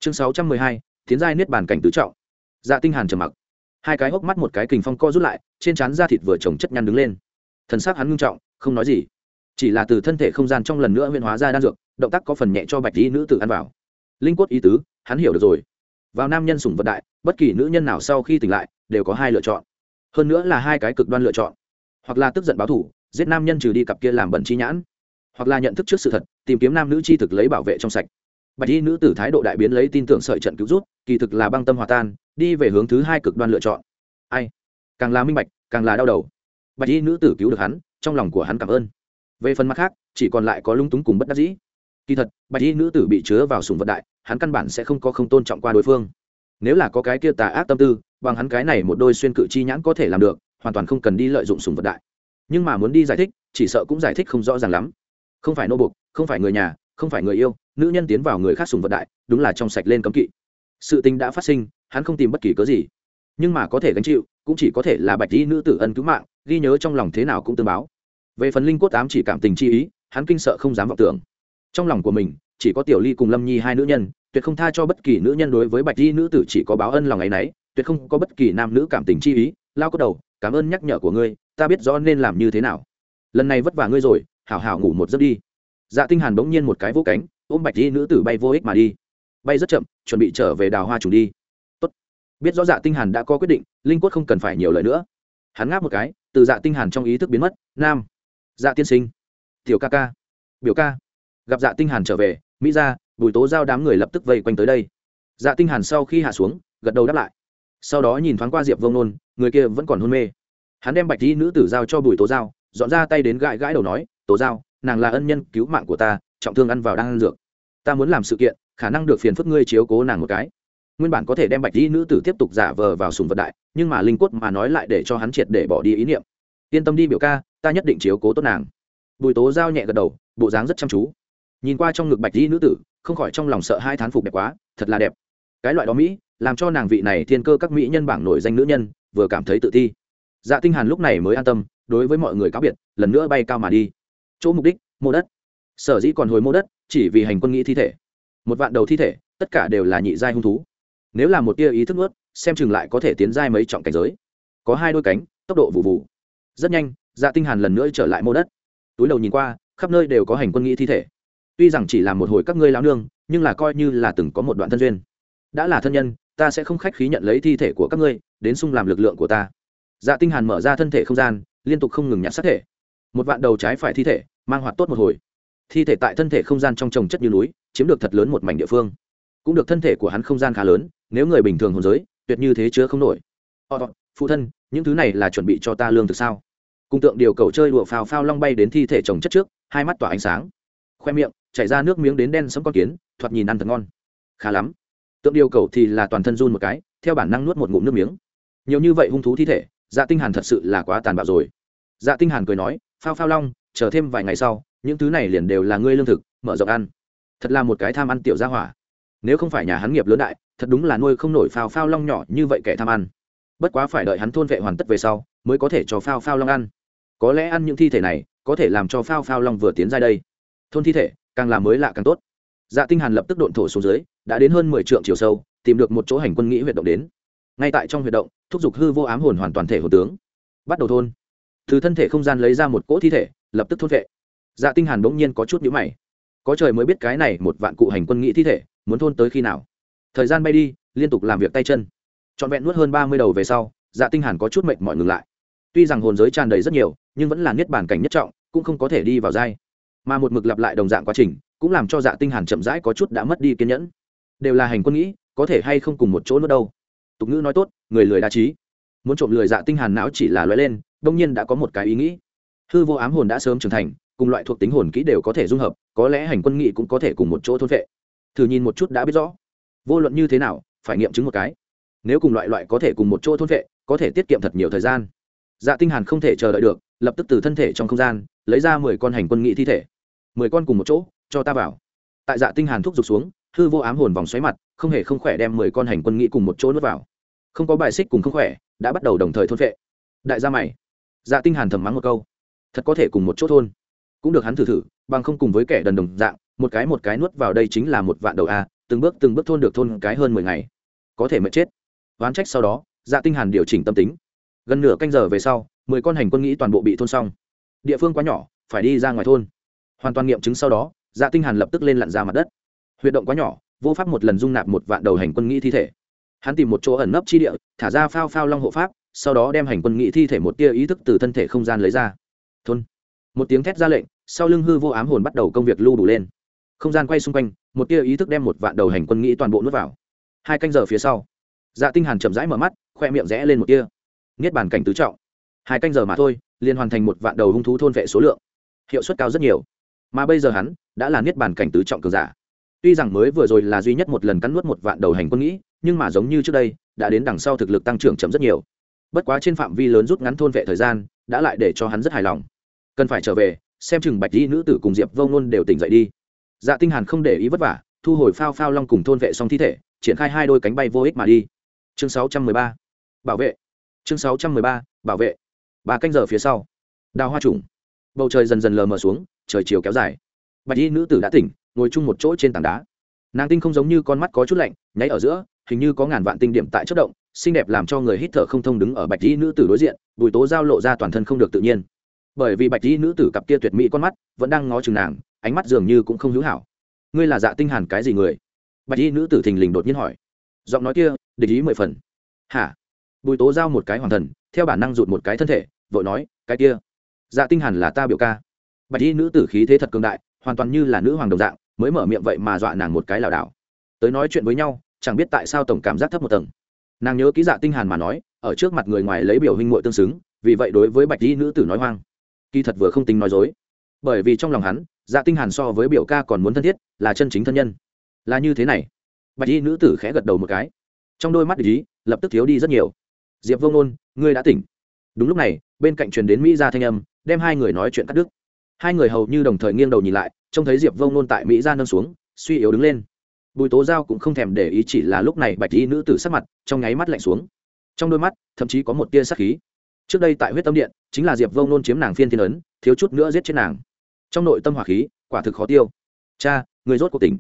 Chương 612. tiến giai niết bàn cảnh tứ trọng. Dạ tinh hàn trầm mặc. Hai cái hốc mắt một cái kình phong co rút lại, trên trán da thịt vừa chồng chất nhăn đứng lên. Thần sắc hắn ngưng trọng, không nói gì. Chỉ là từ thân thể không gian trong lần nữa huyễn hóa ra đan dược, động tác có phần nhẹ cho bạch y nữ tử ăn vào. Linh quất ý tứ, hắn hiểu được rồi. Vào nam nhân sủng vật đại bất kỳ nữ nhân nào sau khi tỉnh lại, đều có hai lựa chọn. Hơn nữa là hai cái cực đoan lựa chọn. Hoặc là tức giận báo thủ giết nam nhân trừ đi cặp kia làm bẩn chi nhãn. Hoặc là nhận thức trước sự thật, tìm kiếm nam nữ chi thực lấy bảo vệ trong sạch. Bạch y nữ tử thái độ đại biến lấy tin tưởng sợi trận cứu rút, kỳ thực là băng tâm hòa tan, đi về hướng thứ hai cực đoan lựa chọn. Ai? Càng là minh bạch, càng là đau đầu. Bạch y nữ tử cứu được hắn, trong lòng của hắn cảm ơn. Về phần mặt khác, chỉ còn lại có lung túng cùng bất đắc dĩ. Kỳ thật, bạch y nữ tử bị chứa vào sùng vật đại, hắn căn bản sẽ không có không tôn trọng qua đối phương nếu là có cái kia tà ác tâm tư, bằng hắn cái này một đôi xuyên cự chi nhãn có thể làm được, hoàn toàn không cần đi lợi dụng sùng vật đại. Nhưng mà muốn đi giải thích, chỉ sợ cũng giải thích không rõ ràng lắm. Không phải nô bục không phải người nhà, không phải người yêu, nữ nhân tiến vào người khác sùng vật đại, đúng là trong sạch lên cấm kỵ. Sự tình đã phát sinh, hắn không tìm bất kỳ cớ gì. Nhưng mà có thể gánh chịu, cũng chỉ có thể là bạch y nữ tử ân cứu mạng, ghi nhớ trong lòng thế nào cũng tương báo. Về phần linh cốt tám chỉ cảm tình chi ý, hắn kinh sợ không dám vọng tưởng. Trong lòng của mình, chỉ có tiểu ly cùng lâm nhi hai nữ nhân tuyệt không tha cho bất kỳ nữ nhân đối với bạch di nữ tử chỉ có báo ân lòng ấy nấy, tuyệt không có bất kỳ nam nữ cảm tình chi ý. Lao có đầu cảm ơn nhắc nhở của ngươi ta biết rõ nên làm như thế nào. Lần này vất vả ngươi rồi hảo hảo ngủ một giấc đi. Dạ tinh hàn bỗng nhiên một cái vỗ cánh ôm bạch di nữ tử bay vô ích mà đi. Bay rất chậm chuẩn bị trở về đào hoa trùng đi. Tốt. biết rõ dạ tinh hàn đã có quyết định linh quất không cần phải nhiều lời nữa. Hắn ngáp một cái từ dạ tinh hàn trong ý thức biến mất. Nam. Dạ tiên sinh. Tiểu ca ca. Biểu ca. Gặp dạ tinh hàn trở về mỹ ra bùi tố giao đám người lập tức vây quanh tới đây. Dạ tinh hàn sau khi hạ xuống, gật đầu đáp lại. Sau đó nhìn thoáng qua diệp vông nôn, người kia vẫn còn hôn mê. Hắn đem bạch y nữ tử giao cho bùi tố giao, dọn ra tay đến gãi gãi đầu nói, tố giao, nàng là ân nhân cứu mạng của ta, trọng thương ăn vào đang ăn dược. Ta muốn làm sự kiện, khả năng được phiền phức ngươi chiếu cố nàng một cái. Nguyên bản có thể đem bạch y nữ tử tiếp tục giả vờ vào sùng vật đại, nhưng mà linh quất mà nói lại để cho hắn triệt để bỏ đi ý niệm. Yên tâm đi biểu ca, ta nhất định chiếu cố tốt nàng. Bùi tố giao nhẹ gật đầu, bộ dáng rất chăm chú. Nhìn qua trong ngực bạch y nữ tử không khỏi trong lòng sợ hai thán phục đẹp quá, thật là đẹp. Cái loại đó mỹ, làm cho nàng vị này thiên cơ các mỹ nhân bảng nổi danh nữ nhân, vừa cảm thấy tự ti. Dạ tinh hàn lúc này mới an tâm, đối với mọi người cáo biệt, lần nữa bay cao mà đi. Chỗ mục đích, mô đất. Sở dĩ còn hồi mô đất, chỉ vì hành quân nghĩ thi thể. Một vạn đầu thi thể, tất cả đều là nhị giai hung thú. Nếu là một tia ý thức ướt xem chừng lại có thể tiến giai mấy trọng cảnh giới. Có hai đôi cánh, tốc độ vụ vụ rất nhanh dạ tinh hàn lần nữa trở lại mô đất. Túi đầu nhìn qua, khắp nơi đều có hành quân nghĩ thi thể tuy rằng chỉ là một hồi các ngươi lao nương, nhưng là coi như là từng có một đoạn thân duyên. Đã là thân nhân, ta sẽ không khách khí nhận lấy thi thể của các ngươi, đến sung làm lực lượng của ta. Dạ tinh hàn mở ra thân thể không gian, liên tục không ngừng nhặt sát thể. Một vạn đầu trái phải thi thể, mang hoạt tốt một hồi. Thi thể tại thân thể không gian trong trồng chất như núi, chiếm được thật lớn một mảnh địa phương. Cũng được thân thể của hắn không gian khá lớn, nếu người bình thường hồn giới, tuyệt như thế chứa không nổi. Họ phụ thân, những thứ này là chuẩn bị cho ta lương thực sao? Cung tượng điều cầu chơi đùa phào phao long bay đến thi thể trồng chất trước, hai mắt tỏa ánh sáng. Khoe miệng chảy ra nước miếng đến đen sẫm con kiến, thoạt nhìn ăn thật ngon. Khá lắm. Tượng điều cầu thì là toàn thân run một cái, theo bản năng nuốt một ngụm nước miếng. Nhiều như vậy hung thú thi thể dạ tinh hàn thật sự là quá tàn bạo rồi. Dạ tinh hàn cười nói, phao phao long, chờ thêm vài ngày sau, những thứ này liền đều là ngươi lương thực, mở rộng ăn. Thật là một cái tham ăn tiểu gia hỏa. Nếu không phải nhà hắn nghiệp lớn đại, thật đúng là nuôi không nổi phao phao long nhỏ như vậy kẻ tham ăn. Bất quá phải đợi hắn thôn vệ hoàn tất về sau, mới có thể cho phao phao long ăn. Có lẽ ăn những thi thể này, có thể làm cho phao phao long vừa tiến ra đây. Thôn thi thể càng làm mới lạ càng tốt. Dạ tinh hàn lập tức độn thổ xuống dưới, đã đến hơn mười trượng chiều sâu, tìm được một chỗ hành quân nghĩ huyệt động đến. Ngay tại trong huyệt động, thúc giục hư vô ám hồn hoàn toàn thể hồn tướng. Bắt đầu thôn. Từ thân thể không gian lấy ra một cỗ thi thể, lập tức thôn vệ. Dạ tinh hàn bỗng nhiên có chút nhíu mày. Có trời mới biết cái này một vạn cụ hành quân nghĩ thi thể, muốn thôn tới khi nào. Thời gian bay đi, liên tục làm việc tay chân. Trọn vẹn nuốt hơn ba mươi đầu về sau dạ tinh hàn có chút mệt mỏi ngừng lại. Tuy rằng hồn giới tràn đầy rất nhiều, nhưng vẫn là niết bản cảnh nhất trọng, cũng không có thể đi vào giai mà một mực lặp lại đồng dạng quá trình, cũng làm cho dạ tinh hàn chậm rãi có chút đã mất đi kiên nhẫn. Đều là hành quân nghĩ, có thể hay không cùng một chỗ nữa đâu. Tục ngữ nói tốt, người lười đa trí. Muốn trộm lười dạ tinh hàn não chỉ là lóe lên, đông nhiên đã có một cái ý nghĩ. Hư vô ám hồn đã sớm trưởng thành, cùng loại thuộc tính hồn kỹ đều có thể dung hợp, có lẽ hành quân nghị cũng có thể cùng một chỗ thôn vệ thử nhìn một chút đã biết rõ. Vô luận như thế nào, phải nghiệm chứng một cái. Nếu cùng loại loại có thể cùng một chỗ thôn vệ có thể tiết kiệm thật nhiều thời gian. Dạ tinh hàn không thể chờ đợi được, lập tức từ thân thể trong không gian, lấy ra mười con hành quân nghị thi thể mười con cùng một chỗ, cho ta vào. Tại dạ tinh hàn thúc giục xuống, hư vô ám hồn vòng xoáy mặt, không hề không khỏe đem mười con hành quân nghĩ cùng một chỗ nuốt vào. Không có bài xích cùng không khỏe, đã bắt đầu đồng thời thôn vệ đại gia mày. Dạ tinh hàn thầm mắng một câu. Thật có thể cùng một chỗ thôn. Cũng được hắn thử thử, bằng không cùng với kẻ đần đồng dạng, một cái một cái nuốt vào đây chính là một vạn đầu a, từng bước từng bước thôn được thôn cái hơn mười ngày. Có thể mệt chết. Oán trách sau đó dạ tinh hàn điều chỉnh tâm tính. Gần nửa canh giờ về sau, mười con hành quân nghĩ toàn bộ bị thôn xong. Địa phương quá nhỏ, phải đi ra ngoài thôn hoàn toàn nghiệm chứng sau đó dạ tinh hàn lập tức lên lặn ra mặt đất. Huyệt động quá nhỏ, vô pháp một lần dung nạp một vạn đầu hành quân nghĩ thi thể. Hắn tìm một chỗ ẩn nấp chi địa, thả ra phao phao long hộ pháp, sau đó đem hành quân nghĩ thi thể một tia ý thức từ thân thể không gian lấy ra. Thôn. Một tiếng thét ra lệnh, sau lưng hư vô ám hồn bắt đầu công việc lưu đủ lên. Không gian quay xung quanh, một tia ý thức đem một vạn đầu hành quân nghĩ toàn bộ nuốt vào. Hai canh giờ phía sau dạ tinh hàn chậm rãi mở mắt, khoe miệng rẽ lên một tia. Niết bàn cảnh tứ trọng. Hai canh giờ mà thôi, liền hoàn thành một vạn đầu hung thú thôn vệ số lượng. Hiệu suất cao rất nhiều mà bây giờ hắn đã là niết bàn cảnh tứ trọng cường giả. Tuy rằng mới vừa rồi là duy nhất một lần cắn nuốt một vạn đầu hành quân nghĩ, nhưng mà giống như trước đây, đã đến đằng sau thực lực tăng trưởng chậm rất nhiều. Bất quá trên phạm vi lớn rút ngắn thôn vệ thời gian, đã lại để cho hắn rất hài lòng. Cần phải trở về, xem chừng bạch di nữ tử cùng diệp vông ngôn đều tỉnh dậy đi. Dạ tinh hàn không để ý vất vả, thu hồi phao phao long cùng thôn vệ xong thi thể, triển khai hai đôi cánh bay vô ích mà đi. Chương 613 bảo vệ. Chương 613 bảo vệ. Ba canh giờ phía sau. Đào hoa trùng. Bầu trời dần dần lờ mờ xuống trời chiều kéo dài. Bạch y nữ tử đã tỉnh, ngồi chung một chỗ trên tảng đá. Nàng tinh không giống như con mắt có chút lạnh, nháy ở giữa, hình như có ngàn vạn tinh điểm tại chất động, xinh đẹp làm cho người hít thở không thông đứng ở bạch y nữ tử đối diện, bùi tố giao lộ ra toàn thân không được tự nhiên. Bởi vì bạch y nữ tử cặp kia tuyệt mỹ con mắt, vẫn đang ngó chừng nàng, ánh mắt dường như cũng không hữu hảo. Ngươi là dạ tinh hàn cái gì người? Bạch y nữ tử thình lình đột nhiên hỏi. Giọng nói kia, địch ý mười phần. Hả? Bùi tố giao một cái hoàng thần, theo bản năng rụt một cái thân thể, vội nói, cái kia dạ tinh hàn là ta biểu ca bạch y nữ tử khí thế thật cường đại, hoàn toàn như là nữ hoàng đồng dạng, mới mở miệng vậy mà dọa nàng một cái lảo đảo. Tới nói chuyện với nhau, chẳng biết tại sao tổng cảm giác thấp một tầng. Nàng nhớ ký dạ tinh hàn mà nói, ở trước mặt người ngoài lấy biểu hình muội tương xứng, vì vậy đối với bạch y nữ tử nói hoang. Kỳ thật vừa không tính nói dối. Bởi vì trong lòng hắn dạ tinh hàn so với biểu ca còn muốn thân thiết, là chân chính thân nhân. Là như thế này. Bạch y nữ tử khẽ gật đầu một cái. Trong đôi mắt ý, lập tức thiếu đi rất nhiều. Diệp vông nôn, ngươi đã tỉnh. Đúng lúc này, bên cạnh truyền đến mỹ ra thanh âm, đem hai người nói chuyện cắt đứt hai người hầu như đồng thời nghiêng đầu nhìn lại, trông thấy diệp vông nôn tại mỹ ra nâng xuống, suy yếu đứng lên. Bùi tố giao cũng không thèm để ý chỉ là lúc này bạch y nữ tử sắc mặt, trong nháy mắt lạnh xuống. Trong đôi mắt, thậm chí có một tia sắc khí. Trước đây tại huyết tâm điện, chính là diệp vông nôn chiếm nàng phiên thiên ấn, thiếu chút nữa giết chết nàng. Trong nội tâm hỏa khí, quả thực khó tiêu. Cha, người rốt cuộc tỉnh.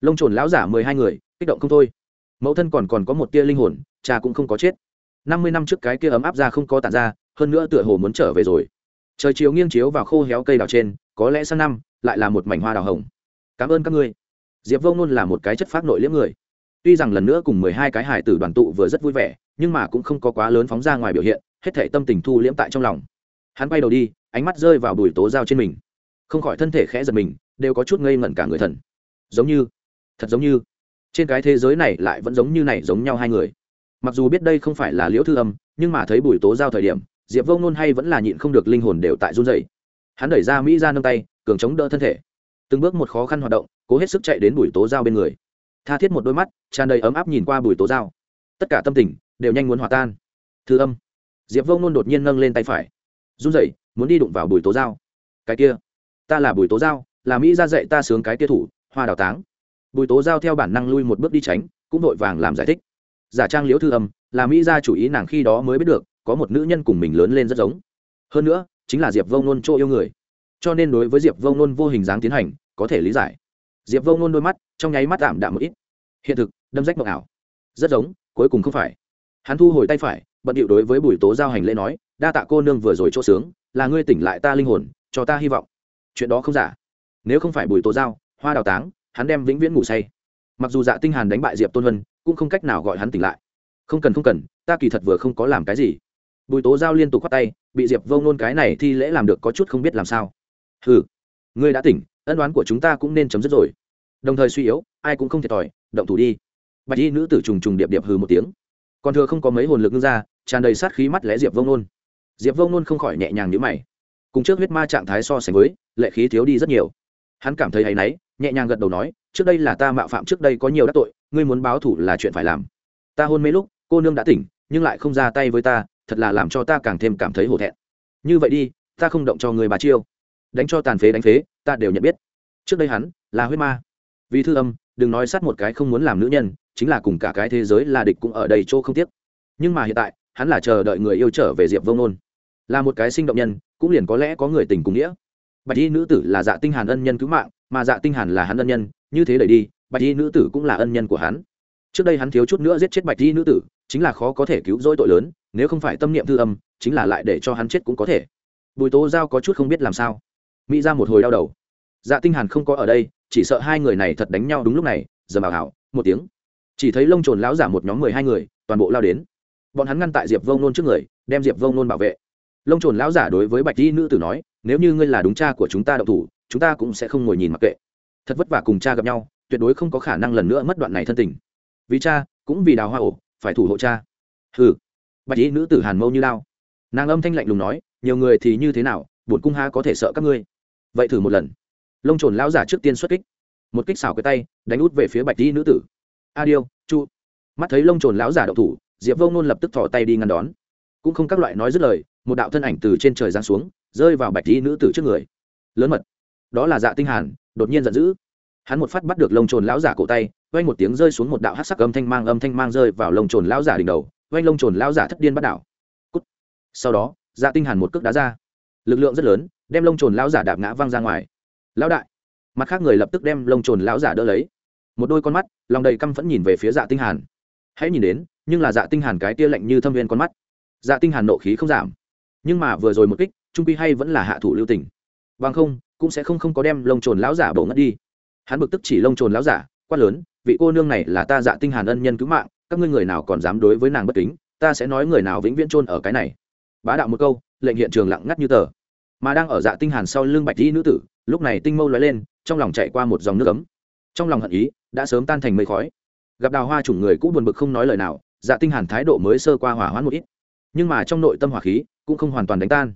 Lông trồn lão giả mười hai người, kích động không thôi. Mẫu thân còn còn có một tia linh hồn, cha cũng không có chết. Năm mươi năm trước cái kia ấm áp ra không có tàn ra, hơn nữa tựa hồ muốn trở về rồi trời chiều nghiêng chiếu vào khô héo cây đào trên, có lẽ sang năm, lại là một mảnh hoa đào hồng. Cảm ơn các ngươi. Diệp vông nôn là một cái chất phát nội liễm người. Tuy rằng lần nữa cùng mười hai cái hải tử đoàn tụ vừa rất vui vẻ, nhưng mà cũng không có quá lớn phóng ra ngoài biểu hiện, hết thể tâm tình thu liễm tại trong lòng. Hắn bay đầu đi, ánh mắt rơi vào bùi tố dao trên mình. Không khỏi thân thể khẽ giật mình, đều có chút ngây ngẩn cả người thần. Giống như, thật giống như, trên cái thế giới này lại vẫn giống như này giống nhau hai người. Mặc dù biết đây không phải là liễu thư âm, nhưng mà thấy bùi tố giao thời điểm diệp Vô nôn hay vẫn là nhịn không được linh hồn đều tại run dày hắn đẩy ra mỹ ra nâng tay, cường chống đỡ thân thể. Từng bước một khó khăn hoạt động, cố hết sức chạy đến bùi tố giao bên người. Tha thiết một đôi mắt, tràn đầy ấm áp nhìn qua bùi tố giao. Tất cả tâm tình đều nhanh muốn hòa tan. Thư âm. Diệp Vô nôn đột nhiên nâng lên tay phải. Run dậy muốn đi đụng vào bùi tố giao. Cái kia, ta là bùi tố giao, là mỹ ra dạy ta sướng cái kia thủ, hoa đào táng. Bùi tố giao theo bản năng lui một bước đi tránh, cũng vội vàng làm giải thích. Giả trang liễu thư âm, là mỹ ra chủ ý nàng khi đó mới biết được có một nữ nhân cùng mình lớn lên rất giống. Hơn nữa, chính là diệp vông nôn chỗ yêu người. Cho nên đối với diệp vông nôn vô hình dáng tiến hành, có thể lý giải. Diệp vông nôn đôi mắt, trong nháy mắt tạm đạm một ít. Hiện thực, đâm rách mộng ảo. Rất giống, cuối cùng không phải. Hắn thu hồi tay phải, bận điệu đối với bùi tố giao hành lễ nói, đa tạ cô nương vừa rồi chỗ sướng, là ngươi tỉnh lại ta linh hồn, cho ta hy vọng. Chuyện đó không giả. Nếu không phải bùi tố giao, hoa đào táng, hắn đem vĩnh viễn ngủ say. Mặc dù dạ tinh hàn đánh bại diệp tôn vân cũng không cách nào gọi hắn tỉnh lại. Không cần không cần, ta kỳ thật vừa không có làm cái gì bùi tố giao liên tục khoát tay, bị diệp vông nôn cái này thi lễ làm được có chút không biết làm sao. Hừ, ngươi đã tỉnh, ân đoán của chúng ta cũng nên chấm dứt rồi. Đồng thời suy yếu, ai cũng không thiệt thòi, động thủ đi. Bạch y nữ tử trùng trùng điệp điệp hừ một tiếng. Còn thừa không có mấy hồn lực ngưng ra, tràn đầy sát khí mắt lẽ diệp vông nôn diệp vông nôn không khỏi nhẹ nhàng nhữ mày. Cùng trước huyết ma trạng thái so sánh với, lệ khí thiếu đi rất nhiều. Hắn cảm thấy hay náy, nhẹ nhàng gật đầu nói, trước đây là ta mạo phạm trước đây có nhiều đắc tội, ngươi muốn báo thủ là chuyện phải làm. Ta hôn mấy lúc, cô nương đã tỉnh, nhưng lại không ra tay với ta thật là làm cho ta càng thêm cảm thấy hổ thẹn. Như vậy đi, ta không động cho người bà chiêu. Đánh cho tàn phế đánh phế, ta đều nhận biết. Trước đây hắn là huyết ma. Vì thư âm, đừng nói sát một cái không muốn làm nữ nhân, chính là cùng cả cái thế giới là địch cũng ở đây chỗ không tiếc. Nhưng mà hiện tại, hắn là chờ đợi người yêu trở về diệp vông nôn là một cái sinh động nhân, cũng liền có lẽ có người tình cùng nghĩa. Bạch y nữ tử là dạ tinh hàn ân nhân cứu mạng, mà dạ tinh hàn là hắn ân nhân, như thế đẩy đi, bạch y nữ tử cũng là ân nhân của hắn trước đây hắn thiếu chút nữa giết chết bạch y nữ tử, chính là khó có thể cứu rỗi tội lớn, nếu không phải tâm niệm thư âm, chính là lại để cho hắn chết cũng có thể. Bùi tố giao có chút không biết làm sao. Mỹ ra một hồi đau đầu. Dạ tinh hàn không có ở đây, chỉ sợ hai người này thật đánh nhau đúng lúc này giờ bảo hảo một tiếng. Chỉ thấy lông trồn lão giả một nhóm mười hai người, toàn bộ lao đến. Bọn hắn ngăn tại diệp vông nôn trước người, đem diệp vông nôn bảo vệ. Lông trồn lão giả đối với bạch di nữ tử nói, nếu như ngươi là đúng cha của chúng ta đậu thủ, chúng ta cũng sẽ không ngồi nhìn mặc kệ. Thật vất vả cùng cha gặp nhau, tuyệt đối không có khả năng lần nữa mất đoạn này thân tình vì cha, cũng vì đào hoa ổ, phải thủ hộ cha. Hừ. Bạch y nữ tử hàn mâu như lao. Nàng âm thanh lạnh lùng nói, nhiều người thì như thế nào bổn cung ha có thể sợ các ngươi? Vậy thử một lần. Lông trồn lão giả trước tiên xuất kích. Một kích xảo cái tay, đánh út về phía bạch y nữ tử. A điêu, chu. Mắt thấy lông trồn lão giả động thủ, diệp vông nôn lập tức thò tay đi ngăn đón. Cũng không các loại nói dứt lời, một đạo thân ảnh từ trên trời giáng xuống, rơi vào bạch y nữ tử trước người. Lớn mật. Đó là dạ tinh hàn, đột nhiên giận dữ. Hắn một phát bắt được lông trồn lão giả cổ tay vang một tiếng rơi xuống một đạo hắc sắc âm thanh mang âm thanh mang rơi vào lông trồn lão giả đỉnh đầu vang lông trồn lão giả thất điên bắt đảo. Cút. sau đó dạ tinh hàn một cước đá ra. Lực lượng rất lớn, đem lông trồn lão giả đạp ngã văng ra ngoài. Lão đại. Mặt khác người lập tức đem lông trồn lão giả đỡ lấy. Một đôi con mắt, lòng đầy căm phẫn nhìn về phía dạ tinh hàn. Hãy nhìn đến, nhưng là dạ tinh hàn cái tia lạnh như thâm viên con mắt. Dạ tinh hàn nộ khí không giảm. Nhưng mà vừa rồi một kích, trung quy hay vẫn là hạ thủ lưu tình. Bằng không, cũng sẽ không không có đem lông trồn lão giả bổ ngất đi. Hắn bực tức chỉ lông trồn lão giả, quát lớn vị cô nương này là ta dạ tinh hàn ân nhân cứu mạng, các ngươi người nào còn dám đối với nàng bất kính, ta sẽ nói người nào vĩnh viễn chôn ở cái này. Bá đạo một câu, lệnh hiện trường lặng ngắt như tờ. Mà đang ở dạ tinh hàn sau lưng bạch y nữ tử, lúc này tinh mâu lóe lên, trong lòng chạy qua một dòng nước ấm. Trong lòng hận ý, đã sớm tan thành mây khói. Gặp đào hoa chủng người cũ buồn bực không nói lời nào dạ tinh hàn thái độ mới sơ qua hỏa hoãn một ít. Nhưng mà trong nội tâm hỏa khí cũng không hoàn toàn đánh tan.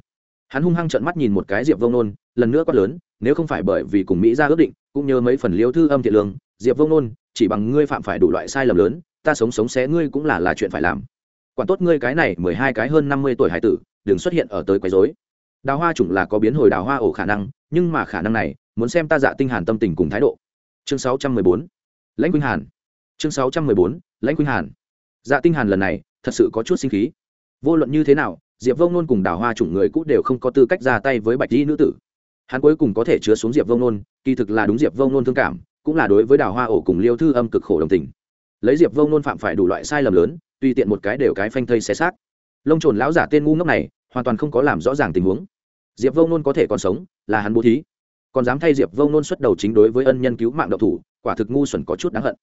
Hắn hung hăng trợn mắt nhìn một cái diệp vông nôn, lần nữa quát lớn, nếu không phải bởi vì cùng mỹ ra ước định, cũng nhớ mấy phần liêu thư âm thiện lương, diệp vông nôn chỉ bằng ngươi phạm phải đủ loại sai lầm lớn, ta sống sống xé ngươi cũng là là chuyện phải làm. Quản tốt ngươi cái này mười hai cái hơn năm mươi tuổi hải tử, đừng xuất hiện ở tới quấy dối. đào hoa chủng là có biến hồi đào hoa ổ khả năng, nhưng mà khả năng này, muốn xem ta dạ tinh hàn tâm tình cùng thái độ. Chương sáu trăm mười bốn. Lãnh quynh hàn. Chương sáu trăm mười bốn. Lãnh quynh hàn. Dạ tinh hàn lần này, thật sự có chút sinh khí. Vô luận như thế nào, diệp vông nôn cùng đào hoa chủng người cũ đều không có tư cách ra tay với bạch di nữ tử. Hắn cuối cùng có thể chứa xuống diệp vông nôn, kỳ thực là đúng diệp vông nôn thương cảm cũng là đối với đào hoa ổ cùng liêu thư âm cực khổ đồng tình. Lấy diệp vông nôn phạm phải đủ loại sai lầm lớn, tùy tiện một cái đều cái phanh thây xé xác. Lông trồn lão giả tên ngu ngốc này, hoàn toàn không có làm rõ ràng tình huống. Diệp vông nôn có thể còn sống, là hắn bố thí. Còn dám thay diệp vông nôn xuất đầu chính đối với ân nhân cứu mạng độc thủ, quả thực ngu xuẩn có chút đáng hận.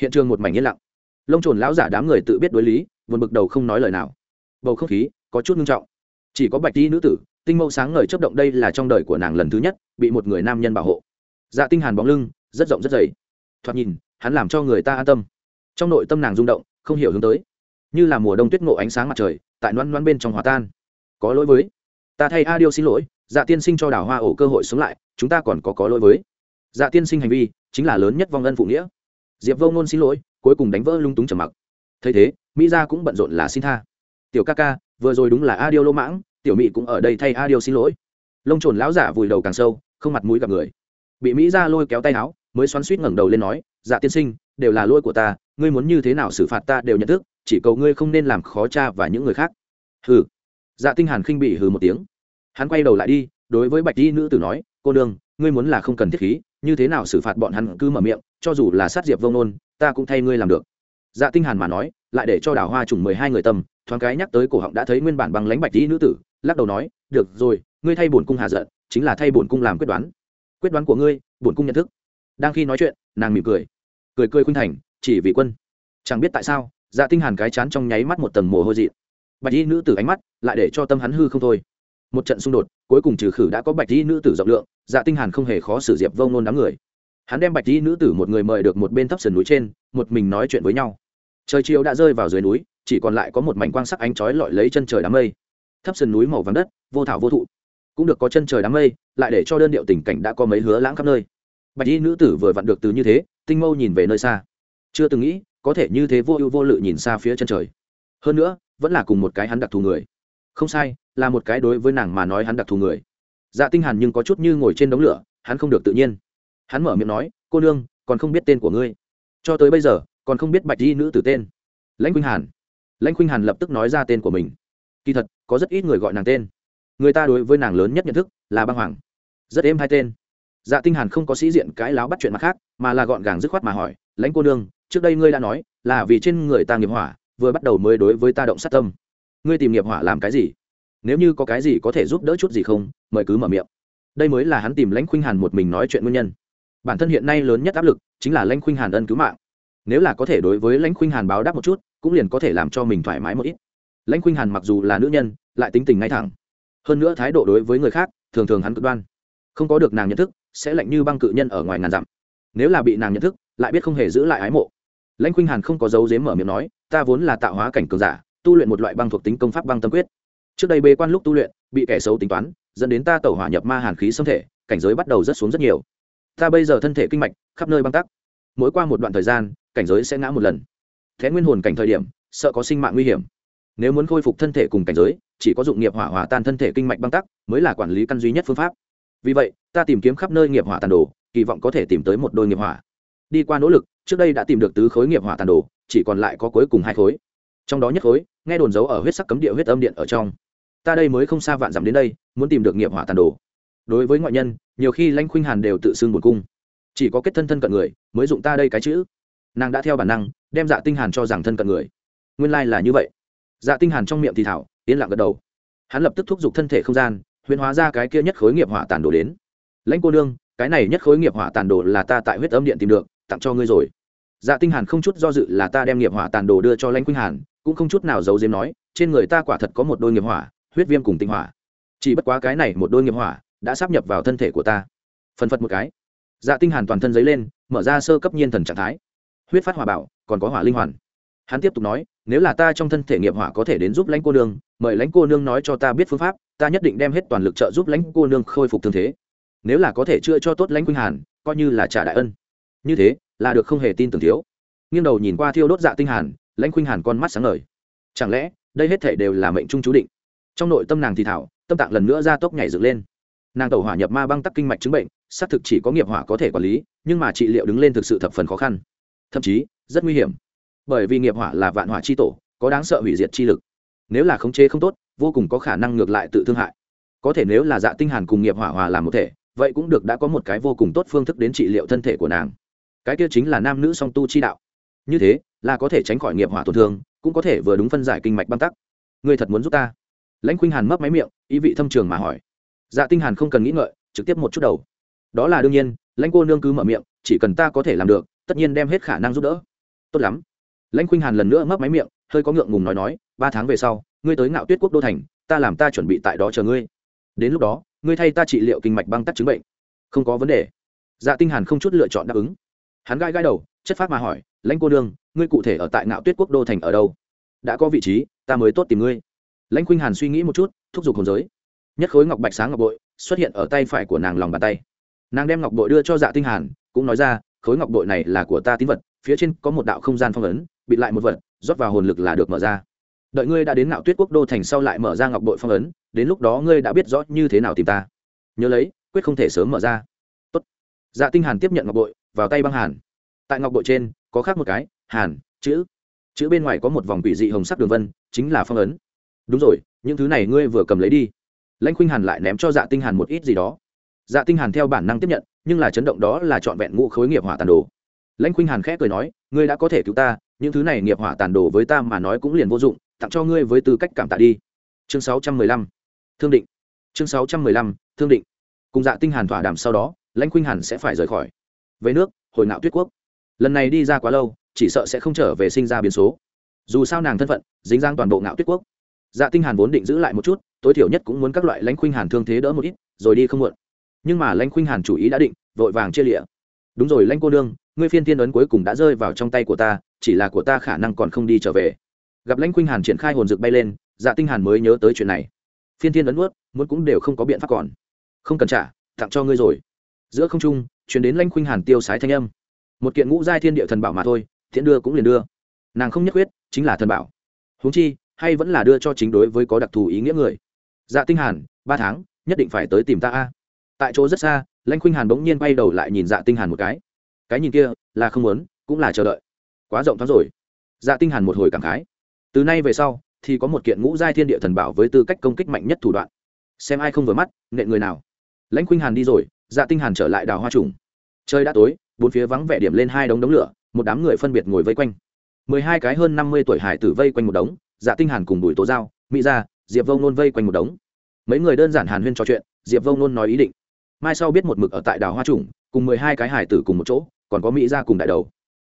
Hiện trường một mảnh yên lặng. Lông trồn lão giả đám người tự biết đối lý vượt bực đầu không nói lời nào. Bầu không khí có chút nghiêm trọng. Chỉ có bạch đi nữ tử, tinh mâu sáng ngời chấp động đây là trong đời của nàng lần thứ nhất, bị một người nam nhân bảo hộ. Dạ tinh hàn bóng lưng rất rộng rất dày. Thoạt nhìn, hắn làm cho người ta an tâm. Trong nội tâm nàng rung động, không hiểu hướng tới. Như là mùa đông tuyết ngộ ánh sáng mặt trời, tại loan loan bên trong hòa tan. Có lỗi với. Ta thay a điêu xin lỗi dạ tiên sinh cho đào hoa ổ cơ hội sống lại, chúng ta còn có có lỗi với. Dạ tiên sinh hành vi, chính là lớn nhất vong ân phụ nghĩa. Diệp vô ngôn xin lỗi, cuối cùng đánh vỡ lung túng trầm mặc. Thấy thế, mỹ gia cũng bận rộn là xin tha. Tiểu ca ca, vừa rồi đúng là a điêu lỗ mãng, tiểu mỹ cũng ở đây thay a điêu xin lỗi. Lông trồn lão giả vùi đầu càng sâu, không mặt mũi gặp người. Bị mỹ Gia lôi kéo tay áo mới xoắn suýt ngẩng đầu lên nói dạ tiên sinh, đều là lỗi của ta, ngươi muốn như thế nào xử phạt ta đều nhận thức, chỉ cầu ngươi không nên làm khó cha và những người khác. Hừ. Dạ tinh hàn khinh bị hừ một tiếng. Hắn quay đầu lại đi, đối với bạch y nữ tử nói, cô đương ngươi muốn là không cần thiết khí, như thế nào xử phạt bọn hắn cứ mở miệng, cho dù là sát diệp vông nôn, ta cũng thay ngươi làm được. Dạ tinh hàn mà nói, lại để cho đào hoa trùng mười hai người tâm, thoáng cái nhắc tới cổ họng đã thấy nguyên bản bằng lãnh bạch y nữ tử, lắc đầu nói, được rồi, ngươi thay bổn cung hạ giận, chính là thay bổn cung làm quyết đoán. Quyết đoán của ngươi, bổn cung nhận thức đang khi nói chuyện, nàng mỉm cười. Cười cười khuynh thành, chỉ vì quân. Chẳng biết tại sao dạ tinh hàn cái chán trong nháy mắt một tầng mồ hôi dị bạch y nữ tử ánh mắt lại để cho tâm hắn hư không thôi. Một trận xung đột, cuối cùng trừ khử đã có bạch y nữ tử rộng lượng dạ tinh hàn không hề khó xử diệp vông nôn đám người. Hắn đem bạch y nữ tử một người mời được một bên thấp sườn núi trên, một mình nói chuyện với nhau. Trời chiều đã rơi vào dưới núi, chỉ còn lại có một mảnh quang sắc ánh chói lọi lấy chân trời đám mây. Thấp sườn núi màu vàng đất, vô thảo vô thụ. Cũng được có chân trời đám mây, lại để cho đơn điệu tình cảnh đã có mấy hứa lãng khắp nơi bạch y nữ tử vừa vặn được từ như thế, tinh mâu nhìn về nơi xa. Chưa từng nghĩ, có thể như thế vô ưu vô lự nhìn xa phía chân trời. Hơn nữa, vẫn là cùng một cái hắn đặc thù người. Không sai, là một cái đối với nàng mà nói hắn đặc thù người. Dạ tinh hàn nhưng có chút như ngồi trên đống lửa, hắn không được tự nhiên. Hắn mở miệng nói, cô nương, còn không biết tên của ngươi. Cho tới bây giờ, còn không biết bạch y nữ tử tên. Lãnh khuynh hàn. Lãnh khuynh hàn lập tức nói ra tên của mình. Kỳ thật, có rất ít người gọi nàng tên. Người ta đối với nàng lớn nhất nhận thức là băng hoàng. Rất êm hai tên dạ tinh hàn không có sĩ diện cái láo bắt chuyện mặt khác, mà là gọn gàng dứt khoát mà hỏi, lãnh cô nương, trước đây ngươi đã nói là vì trên người ta nghiệp hỏa, vừa bắt đầu mới đối với ta động sát tâm. Ngươi tìm nghiệp hỏa làm cái gì? Nếu như có cái gì có thể giúp đỡ chút gì không, mời cứ mở miệng. Đây mới là hắn tìm lãnh khuynh hàn một mình nói chuyện nguyên nhân. Bản thân hiện nay lớn nhất áp lực chính là lãnh khuynh hàn ân cứu mạng. Nếu là có thể đối với lãnh khuynh hàn báo đáp một chút, cũng liền có thể làm cho mình thoải mái một ít. Lãnh khuynh hàn mặc dù là nữ nhân, lại tính tình ngay thẳng. Hơn nữa thái độ đối với người khác, thường thường hắn cực đoan. Không có được nàng nhận thức sẽ lạnh như băng cự nhân ở ngoài ngàn dặm. Nếu là bị nàng nhận thức, lại biết không hề giữ lại ái mộ. Lãnh khuynh hàn không có dấu dếm mở miệng nói, ta vốn là tạo hóa cảnh cường giả, tu luyện một loại băng thuộc tính công pháp băng tâm quyết. Trước đây bê quan lúc tu luyện, bị kẻ xấu tính toán, dẫn đến ta tẩu hỏa nhập ma hàn khí xâm thể, cảnh giới bắt đầu rất xuống rất nhiều. Ta bây giờ thân thể kinh mạch, khắp nơi băng tắc. Mỗi qua một đoạn thời gian, cảnh giới sẽ ngã một lần. Thế nguyên hồn cảnh thời điểm, sợ có sinh mạng nguy hiểm. Nếu muốn khôi phục thân thể cùng cảnh giới, chỉ có dụng nghiệp hỏa hỏa tan thân thể kinh mạch băng tắc, mới là quản lý căn duy nhất phương pháp vì vậy, ta tìm kiếm khắp nơi nghiệp hỏa tàn đồ, kỳ vọng có thể tìm tới một đôi nghiệp hỏa. Đi qua nỗ lực, trước đây đã tìm được tứ khối nghiệp hỏa tàn đồ, chỉ còn lại có cuối cùng hai khối. Trong đó nhất khối, nghe đồn giấu ở huyết sắc cấm địa huyết âm điện ở trong. Ta đây mới không xa vạn dặm đến đây, muốn tìm được nghiệp hỏa tàn đồ. Đối với ngoại nhân, nhiều khi lanh khuynh hàn đều tự xưng một cung. Chỉ có kết thân thân cận người, mới dụng ta đây cái chữ. Nàng đã theo bản năng, đem dạ tinh hàn cho rằng thân cận người. Nguyên lai like là như vậy. Dạ tinh hàn trong miệng thì thảo, yên lặng gật đầu. Hắn lập tức thúc giục thân thể không gian Huyễn hóa ra cái kia nhất khối nghiệp hỏa tàn đồ đến. Lãnh cô nương, cái này nhất khối nghiệp hỏa tàn đồ là ta tại huyết âm điện tìm được, tặng cho ngươi rồi. Dạ tinh hàn không chút do dự là ta đem nghiệp hỏa tàn đồ đưa cho lãnh khuynh hàn, cũng không chút nào giấu giếm nói, trên người ta quả thật có một đôi nghiệp hỏa, huyết viêm cùng tinh hỏa. Chỉ bất quá cái này một đôi nghiệp hỏa đã sắp nhập vào thân thể của ta. Phần phật một cái. Dạ tinh hàn toàn thân giấy lên, mở ra sơ cấp nhiên thần trạng thái. Huyết phát hỏa bảo, còn có hỏa linh hoàn. Hắn tiếp tục nói, nếu là ta trong thân thể nghiệp hỏa có thể đến giúp lãnh cô nương, mời lãnh cô nương nói cho ta biết phương pháp ta nhất định đem hết toàn lực trợ giúp lãnh cô nương khôi phục thương thế. Nếu là có thể chữa cho tốt lãnh quynh hàn, coi như là trả đại ân. Như thế, là được không hề tin tưởng thiếu. Nghiêng đầu nhìn qua thiêu đốt dạ tinh hàn, lãnh quynh hàn con mắt sáng ngời. Chẳng lẽ, đây hết thể đều là mệnh trung chú định? Trong nội tâm nàng thì thảo, tâm tạng lần nữa ra tốc nhảy dựng lên. Nàng tẩu hỏa nhập ma băng tắc kinh mạch chứng bệnh, xác thực chỉ có nghiệp hỏa có thể quản lý, nhưng mà trị liệu đứng lên thực sự thập phần khó khăn. Thậm chí, rất nguy hiểm. Bởi vì nghiệp hỏa là vạn hỏa chi tổ, có đáng sợ hủy diệt chi lực. Nếu là khống chế không tốt vô cùng có khả năng ngược lại tự thương hại. Có thể nếu là dạ tinh hàn cùng nghiệp hỏa hòa làm một thể, vậy cũng được đã có một cái vô cùng tốt phương thức đến trị liệu thân thể của nàng. Cái kia chính là nam nữ song tu chi đạo. Như thế, là có thể tránh khỏi nghiệp hỏa tổn thương, cũng có thể vừa đúng phân giải kinh mạch băng tắc. Ngươi thật muốn giúp ta? Lãnh khuynh hàn mấp máy miệng, ý vị thâm trường mà hỏi. Dạ tinh hàn không cần nghĩ ngợi, trực tiếp một chút đầu. Đó là đương nhiên, lãnh cô nương cứ mở miệng, chỉ cần ta có thể làm được, tất nhiên đem hết khả năng giúp đỡ. Tốt lắm. Lãnh khuynh hàn lần nữa mấp máy miệng, hơi có ngượng ngùng nói nói, ba tháng về sau ngươi tới ngạo tuyết quốc đô thành, ta làm ta chuẩn bị tại đó chờ ngươi. Đến lúc đó, ngươi thay ta trị liệu kinh mạch băng tắc chứng bệnh. Không có vấn đề. Dạ tinh hàn không chút lựa chọn đáp ứng. Hắn gai gai đầu, chất phát mà hỏi, lãnh cô đương ngươi cụ thể ở tại ngạo tuyết quốc đô thành ở đâu? Đã có vị trí, ta mới tốt tìm ngươi. Lãnh khuynh hàn suy nghĩ một chút, thúc giục hồn giới. Nhất khối ngọc bạch sáng ngọc bội xuất hiện ở tay phải của nàng lòng bàn tay. Nàng đem ngọc bội đưa cho dạ tinh hàn, cũng nói ra, khối ngọc bội này là của ta tín vật, phía trên có một đạo không gian phong ấn, bịt lại một vật, rót vào hồn lực là được mở ra đợi ngươi đã đến ngạo tuyết quốc đô thành sau lại mở ra ngọc bội phong ấn, đến lúc đó ngươi đã biết rõ như thế nào tìm ta. Nhớ lấy, quyết không thể sớm mở ra. Tốt. dạ tinh hàn tiếp nhận ngọc bội, vào tay băng hàn. Tại ngọc bội trên, có khác một cái, hàn, chữ. Chữ bên ngoài có một vòng quỷ dị hồng sắc đường vân, chính là phong ấn. Đúng rồi, những thứ này ngươi vừa cầm lấy đi. Lãnh khuynh hàn lại ném cho dạ tinh hàn một ít gì đó. Dạ tinh hàn theo bản năng tiếp nhận, nhưng là chấn động đó là trọn vẹn ngũ khối nghiệp hỏa tàn đồ. Lãnh khuynh hàn khẽ cười nói, ngươi đã có thể cứu ta, những thứ này nghiệp hỏa tàn đồ với ta mà nói cũng liền vô dụng tặng cho ngươi với tư cách cảm tạ đi. Chương 615 thương định. Chương 615 thương định. Cùng dạ tinh hàn thỏa đàm sau đó, lãnh khuynh hàn sẽ phải rời khỏi. Về nước, hồi nạo tuyết quốc. Lần này đi ra quá lâu, chỉ sợ sẽ không trở về sinh ra biến số. Dù sao nàng thân phận, dính dáng toàn bộ ngạo tuyết quốc. Dạ tinh hàn vốn định giữ lại một chút, tối thiểu nhất cũng muốn các loại lãnh khuynh hàn thương thế đỡ một ít, rồi đi không muộn. Nhưng mà lãnh khuynh hàn chủ ý đã định, vội vàng chia lịa. Đúng rồi lãnh cô nương, ngươi phiên tiên ấn cuối cùng đã rơi vào trong tay của ta, chỉ là của ta khả năng còn không đi trở về gặp lãnh khuynh hàn triển khai hồn dược bay lên dạ tinh hàn mới nhớ tới chuyện này. Phiên thiên ấn ướt muốn cũng đều không có biện pháp còn. Không cần trả, tặng cho ngươi rồi. Giữa không trung, truyền đến lãnh khuynh hàn tiêu sái thanh âm. Một kiện ngũ giai thiên địa thần bảo mà thôi, thiện đưa cũng liền đưa. Nàng không nhất quyết, chính là thần bảo. Huống chi, hay vẫn là đưa cho chính đối với có đặc thù ý nghĩa người. Dạ tinh hàn, ba tháng, nhất định phải tới tìm ta a. Tại chỗ rất xa, lãnh khuynh hàn bỗng nhiên bay đầu lại nhìn dạ tinh hàn một cái. Cái nhìn kia, là không muốn, cũng là chờ đợi. Quá rộng thoáng rồi. Dạ tinh hàn một hồi cảm khái từ nay về sau, thì có một kiện ngũ giai thiên địa thần bảo với tư cách công kích mạnh nhất thủ đoạn. Xem ai không vừa mắt, nện người nào. Lãnh khuynh hàn đi rồi dạ tinh hàn trở lại đào hoa trùng. Trời đã tối, bốn phía vắng vẻ điểm lên hai đống đống lửa, một đám người phân biệt ngồi vây quanh. Mười hai cái hơn năm mươi tuổi hải tử vây quanh một đống dạ tinh hàn cùng bùi tố giao mỹ gia, diệp vông nôn vây quanh một đống. Mấy người đơn giản hàn huyên trò chuyện, diệp vông nôn nói ý định. Mai sau biết một mực ở tại đào hoa trùng, cùng mười hai cái hải tử cùng một chỗ, còn có mỹ gia cùng đại đầu.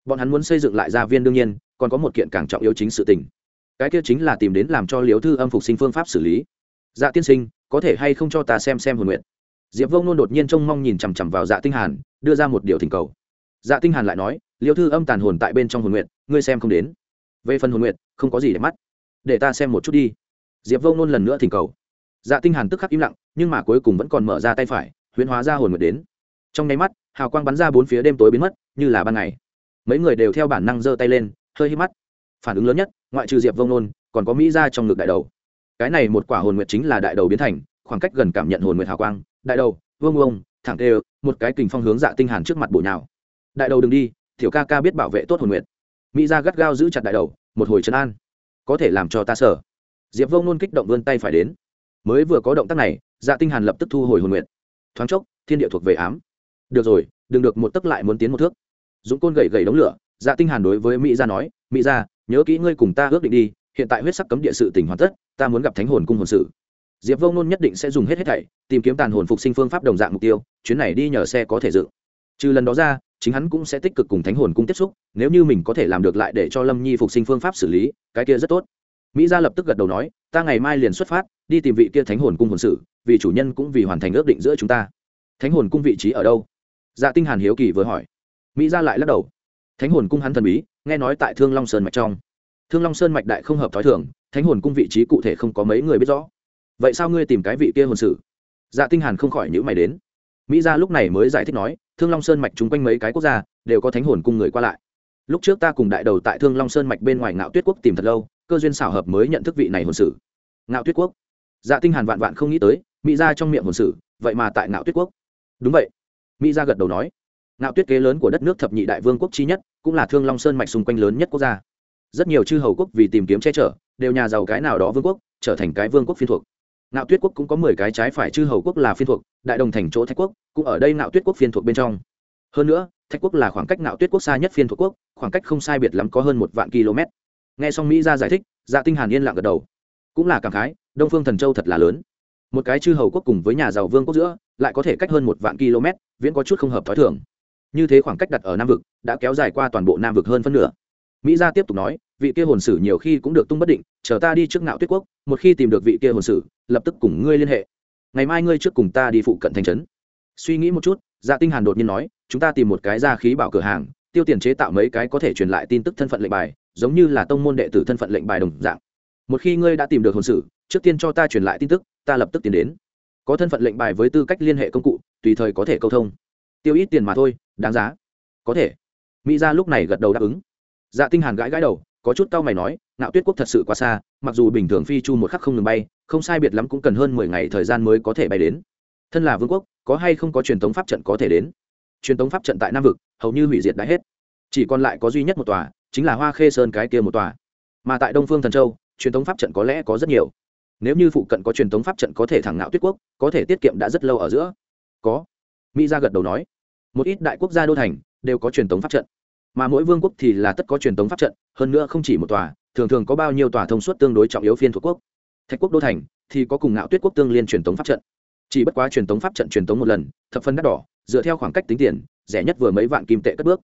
Bọn hắn muốn xây dựng lại gia viên đương nhiên, còn có một kiện càng trọng yếu chính sự tình cái kia chính là tìm đến làm cho liếu thư âm phục sinh phương pháp xử lý. Dạ tiên sinh, có thể hay không cho ta xem xem hồn nguyện? Diệp vông nôn đột nhiên trông mong nhìn chằm chằm vào dạ tinh hàn, đưa ra một điều thỉnh cầu. Dạ tinh hàn lại nói liêu thư âm tàn hồn tại bên trong hồn nguyện, ngươi xem không đến. Về phần hồn nguyện, không có gì để mắt. Để ta xem một chút đi. Diệp vông nôn lần nữa thỉnh cầu. Dạ tinh hàn tức khắc im lặng, nhưng mà cuối cùng vẫn còn mở ra tay phải, huyễn hóa ra hồn nguyện đến. Trong nháy mắt, hào quang bắn ra bốn phía đêm tối biến mất, như là ban ngày. Mấy người đều theo bản năng giơ tay lên, hơi hít mắt. Phản ứng lớn nhất ngoại trừ diệp vông nôn, còn có mỹ ra trong ngực đại đầu. Cái này một quả hồn nguyệt chính là đại đầu biến thành, khoảng cách gần cảm nhận hồn nguyệt hào quang. Đại đầu, vương vương thẳng tê, một cái kình phong hướng dạ tinh hàn trước mặt bổ nhào. Đại đầu đừng đi, tiểu ca ca biết bảo vệ tốt hồn nguyệt. Mỹ ra gắt gao giữ chặt đại đầu, một hồi trấn an. Có thể làm cho ta sợ. Diệp vông nôn kích động vươn tay phải đến. Mới vừa có động tác này dạ tinh hàn lập tức thu hồi hồn nguyệt. Thoáng chốc, thiên địa thuộc về ám. Được rồi, đừng được một tấc lại muốn tiến một thước. Dũng côn gậy gậy đống lửa dạ tinh hàn đối với mỹ gia nói, mỹ gia nhớ kỹ ngươi cùng ta ước định đi, hiện tại huyết sắc cấm địa sự tình hoàn tất, ta muốn gặp thánh hồn cung hồn sự. Diệp vông nôn nhất định sẽ dùng hết hết thảy, tìm kiếm tàn hồn phục sinh phương pháp đồng dạng mục tiêu, chuyến này đi nhờ xe có thể dựng trừ lần đó ra, chính hắn cũng sẽ tích cực cùng thánh hồn cung tiếp xúc, nếu như mình có thể làm được lại để cho lâm nhi phục sinh phương pháp xử lý, cái kia rất tốt. Mỹ gia lập tức gật đầu nói, ta ngày mai liền xuất phát, đi tìm vị kia thánh hồn cung hồn sự, vì chủ nhân cũng vì hoàn thành ước định giữa chúng ta. Thánh hồn cung vị trí ở đâu? Dạ tinh hàn hiếu kỳ vừa hỏi. Mỹ gia lại lắc đầu. Thánh hồn cung hắn thần bí nghe nói tại thương long sơn mạch trong. Thương long sơn mạch đại không hợp thói thường, thánh hồn cung vị trí cụ thể không có mấy người biết rõ. Vậy sao ngươi tìm cái vị kia hồn sử? Dạ tinh hàn không khỏi nhữ mày đến. Mỹ gia lúc này mới giải thích nói, thương long sơn mạch chúng quanh mấy cái quốc gia, đều có thánh hồn cung người qua lại. Lúc trước ta cùng đại đầu tại thương long sơn mạch bên ngoài ngạo tuyết quốc tìm thật lâu, cơ duyên xảo hợp mới nhận thức vị này hồn sử. Ngạo tuyết quốc? Dạ tinh hàn vạn vạn không nghĩ tới, mỹ gia trong miệng hồn sử, vậy mà tại ngạo tuyết quốc. Đúng vậy. Mỹ gia gật đầu nói, ngạo tuyết kế lớn của đất nước thập nhị đại vương quốc chi nhất cũng là thương long sơn mạch xung quanh lớn nhất quốc gia. Rất nhiều chư hầu quốc vì tìm kiếm che chở, đều nhà giàu cái nào đó vương quốc, trở thành cái vương quốc phiên thuộc. Ngạo tuyết quốc cũng có mười cái trái phải chư hầu quốc là phiên thuộc, đại đồng thành chỗ thạch quốc cũng ở đây ngạo tuyết quốc phiên thuộc bên trong. Hơn nữa, thạch quốc là khoảng cách ngạo tuyết quốc xa nhất phiên thuộc quốc, khoảng cách không sai biệt lắm có hơn một vạn km. N g h e xong mỹ ra giải thích dạ tinh hàn yên lặng gật đầu. Cũng là cảm khái, đông phương thần châu thật là lớn. Một cái chư hầu quốc cùng với nhà giàu vương quốc giữa, lại có thể cách hơn một vạn km, viễn có chút không hợp t h ó i thường như thế khoảng cách đặt ở nam vực, đã kéo dài qua toàn bộ nam vực hơn phân nửa. Mỹ gia tiếp tục nói, vị kia hồn sử nhiều khi cũng được tung bất định, chờ ta đi trước ngạo tuyết quốc, một khi tìm được vị kia hồn sử, lập tức cùng ngươi liên hệ. Ngày mai ngươi trước cùng ta đi phụ cận thành trấn. Suy nghĩ một chút dạ tinh hàn đột nhiên nói, chúng ta tìm một cái gia khí bảo cửa hàng, tiêu tiền chế tạo mấy cái có thể truyền lại tin tức thân phận lệnh bài, giống như là tông môn đệ tử thân phận lệnh bài đồng dạng. Một khi ngươi đã tìm được hồn sử, trước tiên cho ta truyền lại tin tức, ta lập tức tiến đến. Có thân phận lệnh bài với tư cách liên hệ công cụ, tùy thời có thể câu thông tiêu ít tiền mà thôi, đáng giá. Có thể. Mỹ ra lúc này gật đầu đáp ứng. Dạ tinh hàn gãi gãi đầu, có chút cao mày nói, ngạo tuyết quốc thật sự quá xa, mặc dù bình thường phi chu một khắc không ngừng bay, không sai biệt lắm cũng cần hơn mười ngày thời gian mới có thể bay đến. Thân là vương quốc, có hay không có truyền thống pháp trận có thể đến? Truyền thống pháp trận tại nam vực, hầu như hủy diệt đã hết. Chỉ còn lại có duy nhất một tòa, chính là hoa khê sơn cái kia một tòa. Mà tại đông phương thần châu, truyền thống pháp trận có lẽ có rất nhiều. Nếu như phụ cận có truyền thống pháp trận có thể thẳng ngạo tuyết quốc, có thể tiết kiệm đã rất lâu ở giữa. Có mỹ ra gật đầu nói, một ít đại quốc gia đô thành đều có truyền thống pháp trận, mà mỗi vương quốc thì là tất có truyền thống pháp trận, hơn nữa không chỉ một tòa, thường thường có bao nhiêu tòa thông suốt tương đối trọng yếu phiên thuộc quốc. Thạch quốc đô thành thì có cùng ngạo tuyết quốc tương liên truyền thống pháp trận. Chỉ bất quá truyền thống pháp trận truyền thống một lần, thập phân đắt đỏ, dựa theo khoảng cách tính tiền, rẻ nhất vừa mấy vạn kim tệ cất bước.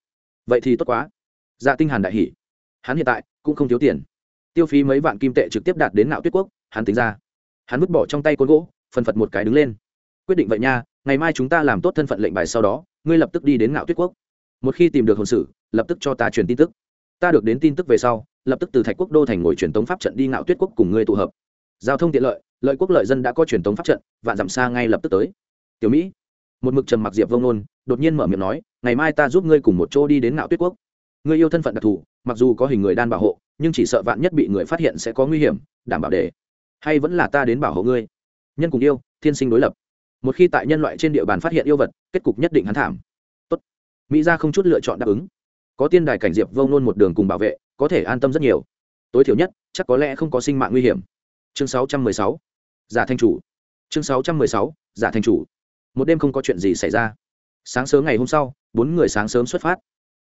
Vậy thì tốt quá. Dạ tinh hàn đại hỉ. Hắn hiện tại cũng không thiếu tiền. Tiêu phí mấy vạn kim tệ trực tiếp đạt đến ngạo tuyết quốc, hắn tính ra. Hắn vứt bỏ trong tay côn gỗ phần phật một cái đứng lên. Quyết định vậy nha ngày mai chúng ta làm tốt thân phận lệnh bài sau đó, ngươi lập tức đi đến ngạo tuyết quốc. Một khi tìm được hồn sử, lập tức cho ta truyền tin tức. Ta được đến tin tức về sau, lập tức từ thạch quốc đô thành ngồi truyền tống pháp trận đi ngạo tuyết quốc cùng ngươi tụ hợp. Giao thông tiện lợi lợi quốc lợi dân đã có truyền tống pháp trận, vạn dặm xa ngay lập tức tới. Tiểu mỹ, một mực trầm mặc diệp vông nôn, đột nhiên mở miệng nói, ngày mai ta giúp ngươi cùng một chỗ đi đến ngạo tuyết quốc. Ngươi yêu thân phận đặc thù, mặc dù có hình người đan bảo hộ, nhưng chỉ sợ vạn nhất bị người phát hiện sẽ có nguy hiểm, đảm bảo để. Hay vẫn là ta đến bảo hộ ngươi. Nhân cùng yêu, thiên sinh đối lập một khi tại nhân loại trên địa bàn phát hiện yêu vật, kết cục nhất định hắn thảm. Tốt. mỹ gia không chút lựa chọn đáp ứng. Có tiên đài cảnh diệp vông nôn một đường cùng bảo vệ, có thể an tâm rất nhiều. Tối thiểu nhất, chắc có lẽ không có sinh mạng nguy hiểm. Chương 616. giả thanh chủ. Chương 616. giả thanh chủ. Một đêm không có chuyện gì xảy ra. Sáng sớm ngày hôm sau, bốn người sáng sớm xuất phát.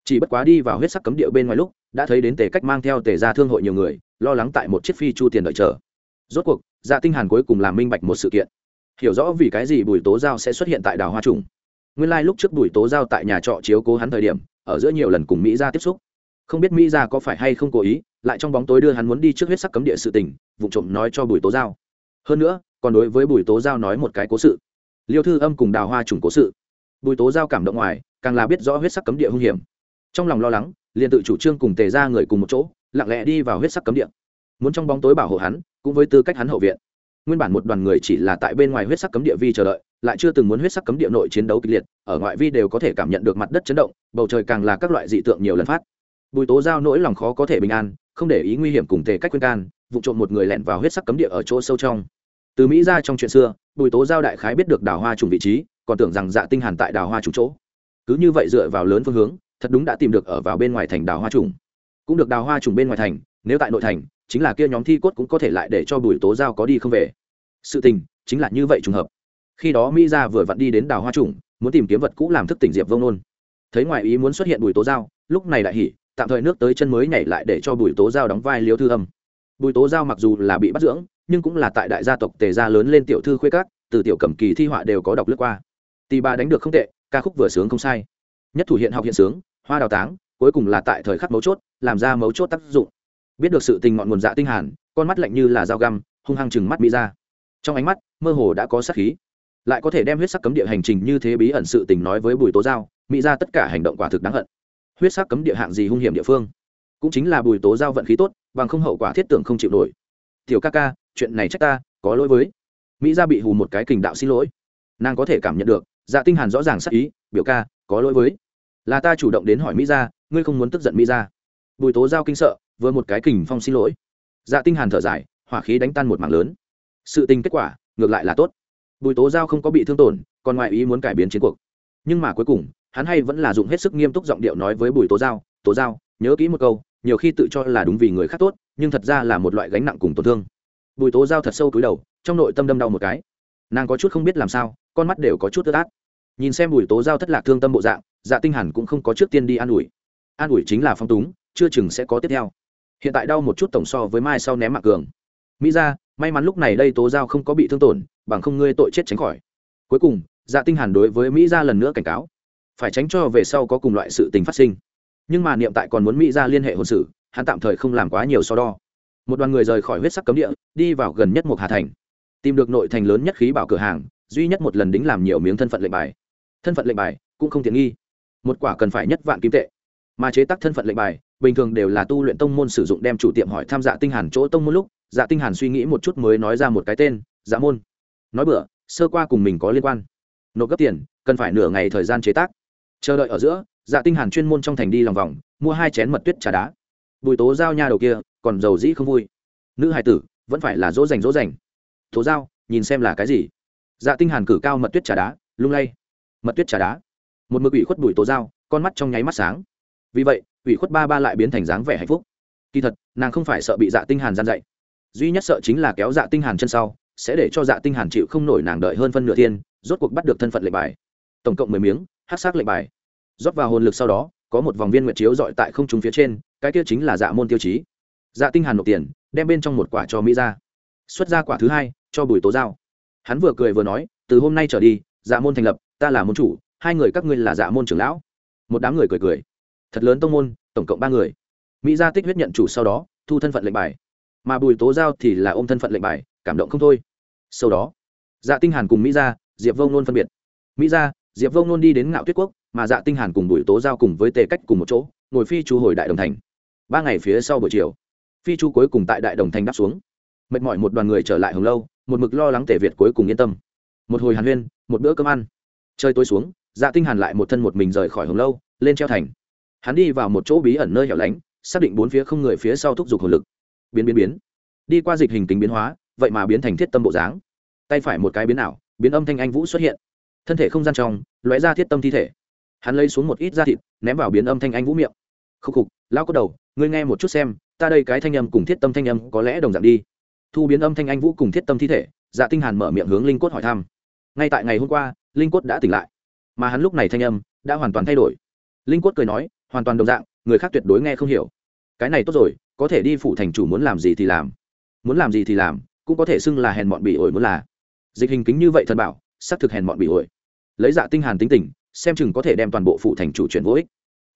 Chỉ bất quá đi vào huyết sắc cấm địa bên ngoài lúc, đã thấy đến tề cách mang theo tề ra thương hội nhiều người, lo lắng tại một chiếc phi chu tiền đợi chờ. Rốt cuộc dạ tinh hàn cuối cùng làm minh bạch một sự kiện hiểu rõ vì cái gì bùi tố giao sẽ xuất hiện tại Đào hoa trùng. Nguyên lai lúc trước bùi tố giao tại nhà trọ chiếu cố hắn thời điểm, ở giữa nhiều lần cùng mỹ gia tiếp xúc. Không biết mỹ gia có phải hay không cố ý, lại trong bóng tối đưa hắn muốn đi trước huyết sắc cấm địa sự tình, vụ trộm nói cho bùi tố giao. Hơn nữa, còn đối với bùi tố giao nói một cái cố sự. Liêu thư âm cùng đào hoa trùng cố sự. Bùi tố giao cảm động ngoài, càng là biết rõ huyết sắc cấm địa hung hiểm. Trong lòng lo lắng, liền tự chủ trương cùng tề ra người cùng một chỗ, lặng lẽ đi vào huyết sắc cấm địa. Muốn trong bóng tối bảo hộ hắn, cũng với tư cách hắn hậu viện nguyên bản một đoàn người chỉ là tại bên ngoài huyết sắc cấm địa vi chờ đợi, lại chưa từng muốn huyết sắc cấm địa nội chiến đấu kịch liệt, ở ngoại vi đều có thể cảm nhận được mặt đất chấn động, bầu trời càng là các loại dị tượng nhiều lần phát. Bùi tố giao nỗi lòng khó có thể bình an, không để ý nguy hiểm cùng tề cách khuyên can vụ trộm một người lẻn vào huyết sắc cấm địa ở chỗ sâu trong. Từ mỹ ra trong chuyện xưa, bùi tố giao đại khái biết được đào hoa trùng vị trí, còn tưởng rằng dạ tinh hàn tại đào hoa trùng chỗ. Cứ như vậy dựa vào lớn phương hướng, thật đúng đã tìm được ở vào bên ngoài thành đào hoa trùng. Cũng được đào hoa trùng bên ngoài thành nếu tại nội thành, chính là kia nhóm thi cốt cũng có thể lại để cho bùi tố giao có đi không về. Sự tình, chính là như vậy trùng hợp. Khi đó mỹ gia vừa vặn đi đến đào hoa trùng, muốn tìm kiếm vật cũ làm thức tỉnh diệp vông nôn. Thấy ngoại ý muốn xuất hiện bùi tố giao, lúc này lại hỉ, tạm thời nước tới chân mới nhảy lại để cho bùi tố giao đóng vai liêu thư âm bùi tố giao mặc dù là bị bắt dưỡng, nhưng cũng là tại đại gia tộc tề gia lớn lên tiểu thư khuê các, từ tiểu cẩm kỳ thi họa đều có đọc lướt qua. Tì bà đánh được không tệ, ca khúc vừa sướng không sai. Nhất thủ hiện học hiện sướng, hoa đào táng, cuối cùng là tại thời khắc mấu chốt, làm ra mấu chốt tác dụng biết được sự tình ngọn nguồn dạ tinh hàn, con mắt lạnh như là dao găm, hung hăng chừng mắt mỹ ra. Trong ánh mắt, mơ hồ đã có sát khí. Lại có thể đem huyết sắc cấm địa hành trình như thế bí ẩn sự tình nói với bùi tố giao, mỹ ra tất cả hành động quả thực đáng hận. Huyết sắc cấm địa hạng gì hung hiểm địa phương? Cũng chính là bùi tố giao vận khí tốt, bằng không hậu quả thiết tưởng không chịu nổi. Tiểu ca ca, chuyện này trách ta, có lỗi với. Mỹ gia bị hù một cái kình đạo xin lỗi. Nàng có thể cảm nhận được dạ tinh hàn rõ ràng sắc ý, biểu ca, có lỗi với. Là ta chủ động đến hỏi mỹ gia ngươi không muốn tức giận mỹ gia bùi tố giao kinh sợ vừa một cái kình phong xin lỗi. Dạ tinh hàn thở dài, hỏa khí đánh tan một mảng lớn. Sự tình kết quả, ngược lại là tốt. Bùi tố giao không có bị thương tổn, còn ngoại ý muốn cải biến chiến cuộc. Nhưng mà cuối cùng, hắn hay vẫn là dùng hết sức nghiêm túc giọng điệu nói với bùi tố giao tố giao, nhớ kỹ một câu, nhiều khi tự cho là đúng vì người khác tốt, nhưng thật ra là một loại gánh nặng cùng tổn thương. Bùi tố giao thật sâu túi đầu, trong nội tâm đâm đau một cái. Nàng có chút không biết làm sao, con mắt đều có chút tơ tát nhìn xem bùi tố giao thất lạc thương tâm bộ dạng dạ tinh hẳn cũng không có trước tiên đi an ủi. An ủi chính là phong túng, chưa chừng sẽ có tiếp theo hiện tại đau một chút tổng so với mai sau ném mạng cường. Mỹ ra may mắn lúc này đây tố giao không có bị thương tổn, bằng không ngươi tội chết tránh khỏi. Cuối cùng dạ tinh hàn đối với mỹ ra lần nữa cảnh cáo. Phải tránh cho về sau có cùng loại sự tình phát sinh. Nhưng mà niệm tại còn muốn mỹ ra liên hệ hôn sự, hắn tạm thời không làm quá nhiều so đo. Một đoàn người rời khỏi huyết sắc cấm địa, đi vào gần nhất một hà thành. Tìm được nội thành lớn nhất khí bảo cửa hàng, duy nhất một lần đính làm nhiều miếng thân phận lệnh bài. Thân phận lệnh bài cũng không tiện nghi. Một quả cần phải nhất vạn kim tệ. Mà chế tác thân phận lệnh bài bình thường đều là tu luyện tông môn sử dụng đem chủ tiệm hỏi tham dạ tinh hàn chỗ tông môn lúc dạ tinh hàn suy nghĩ một chút mới nói ra một cái tên dạ môn. Nói bữa sơ qua cùng mình có liên quan. Nộp gấp tiền, cần phải nửa ngày thời gian chế tác. Chờ đợi ở giữa dạ tinh hàn chuyên môn trong thành đi lòng vòng, mua hai chén mật tuyết trà đá. Bùi tố giao nha đầu kia, còn giàu dĩ không vui. Nữ hài tử, vẫn phải là dỗ dành dỗ dành. Tố giao, nhìn xem là cái gì? Dạ tinh hàn cử cao mật tuyết trà đá, lung lay. Mật tuyết trà đá. Một mực ủy khuất bùi tố giao, con mắt trong nháy mắt sáng. Vì vậy ủy khuất ba ba lại biến thành dáng vẻ hạnh phúc. Kỳ thật, nàng không phải sợ bị dạ tinh hàn gian dạy. Duy nhất sợ chính là kéo dạ tinh hàn chân sau, sẽ để cho dạ tinh hàn chịu không nổi nàng đợi hơn phân nửa thiên, rốt cuộc bắt được thân phận lệnh bài. Tổng cộng mười miếng hắc sắc lệnh bài. Rót vào hồn lực sau đó, có một vòng viên nguyệt chiếu dọi tại không trung phía trên, cái kia chính là dạ môn tiêu chí. Dạ tinh hàn nộp tiền, đem bên trong một quả cho mỹ ra xuất ra quả thứ hai, cho bùi tố giao. Hắn vừa cười vừa nói, từ hôm nay trở đi dạ môn thành lập, ta là môn chủ, hai người các ngươi là dạ môn trưởng lão. Một đám người cười cười thật lớn tông môn, tổng cộng ba người. Mỹ gia tích huyết nhận chủ sau đó, thu thân phận lệnh bài. Mà bùi tố giao thì là ôm thân phận lệnh bài, cảm động không thôi. Sau đó dạ tinh hàn cùng mỹ gia, diệp vông nôn phân biệt. Mỹ gia, diệp vông nôn đi đến ngạo tuyết quốc, mà dạ tinh hàn cùng bùi tố giao cùng với tề cách cùng một chỗ, ngồi phi chu hồi đại đồng thành. Ba ngày phía sau buổi chiều, phi chu cuối cùng tại đại đồng thành đáp xuống. Mệt mỏi một đoàn người trở lại hồng lâu, một mực lo lắng tề việt cuối cùng yên tâm. Một hồi hàn huyên, một bữa cơm ăn. Chơi tối xuống dạ tinh hàn lại một thân một mình rời khỏi hồng lâu, lên treo thành hắn đi vào một chỗ bí ẩn nơi hẻo lánh, xác định bốn phía không người phía sau thúc giục hồn lực. Biến biến biến. Đi qua dịch hình tính biến hóa, vậy mà biến thành thiết tâm bộ dáng. Tay phải một cái biến ảo, biến âm thanh anh vũ xuất hiện. Thân thể không gian trong, lóe ra thiết tâm thi thể. Hắn lấy xuống một ít da thịt, ném vào biến âm thanh anh vũ miệng. Khúc khục lao có đầu, ngươi nghe một chút xem, ta đây cái thanh âm cùng thiết tâm thanh âm có lẽ đồng dạng đi. Thu biến âm thanh anh vũ cùng thiết tâm thi thể dạ tinh hàn mở miệng hướng linh cốt hỏi thăm. Ngay tại ngày hôm qua, linh cốt đã tỉnh lại. Mà hắn lúc này thanh âm đã hoàn toàn thay đổi. Linh cốt cười nói hoàn toàn đồng dạng, người khác tuyệt đối nghe không hiểu. Cái này tốt rồi, có thể đi phủ thành chủ muốn làm gì thì làm. Muốn làm gì thì làm, cũng có thể xưng là hèn bọn bị ổi muốn là. Dịch hình kính như vậy thần bảo, xác thực hèn bọn bị ổi. Lấy dạ tinh hàn tính tình, xem chừng có thể đem toàn bộ phủ thành chủ chuyển vô ích.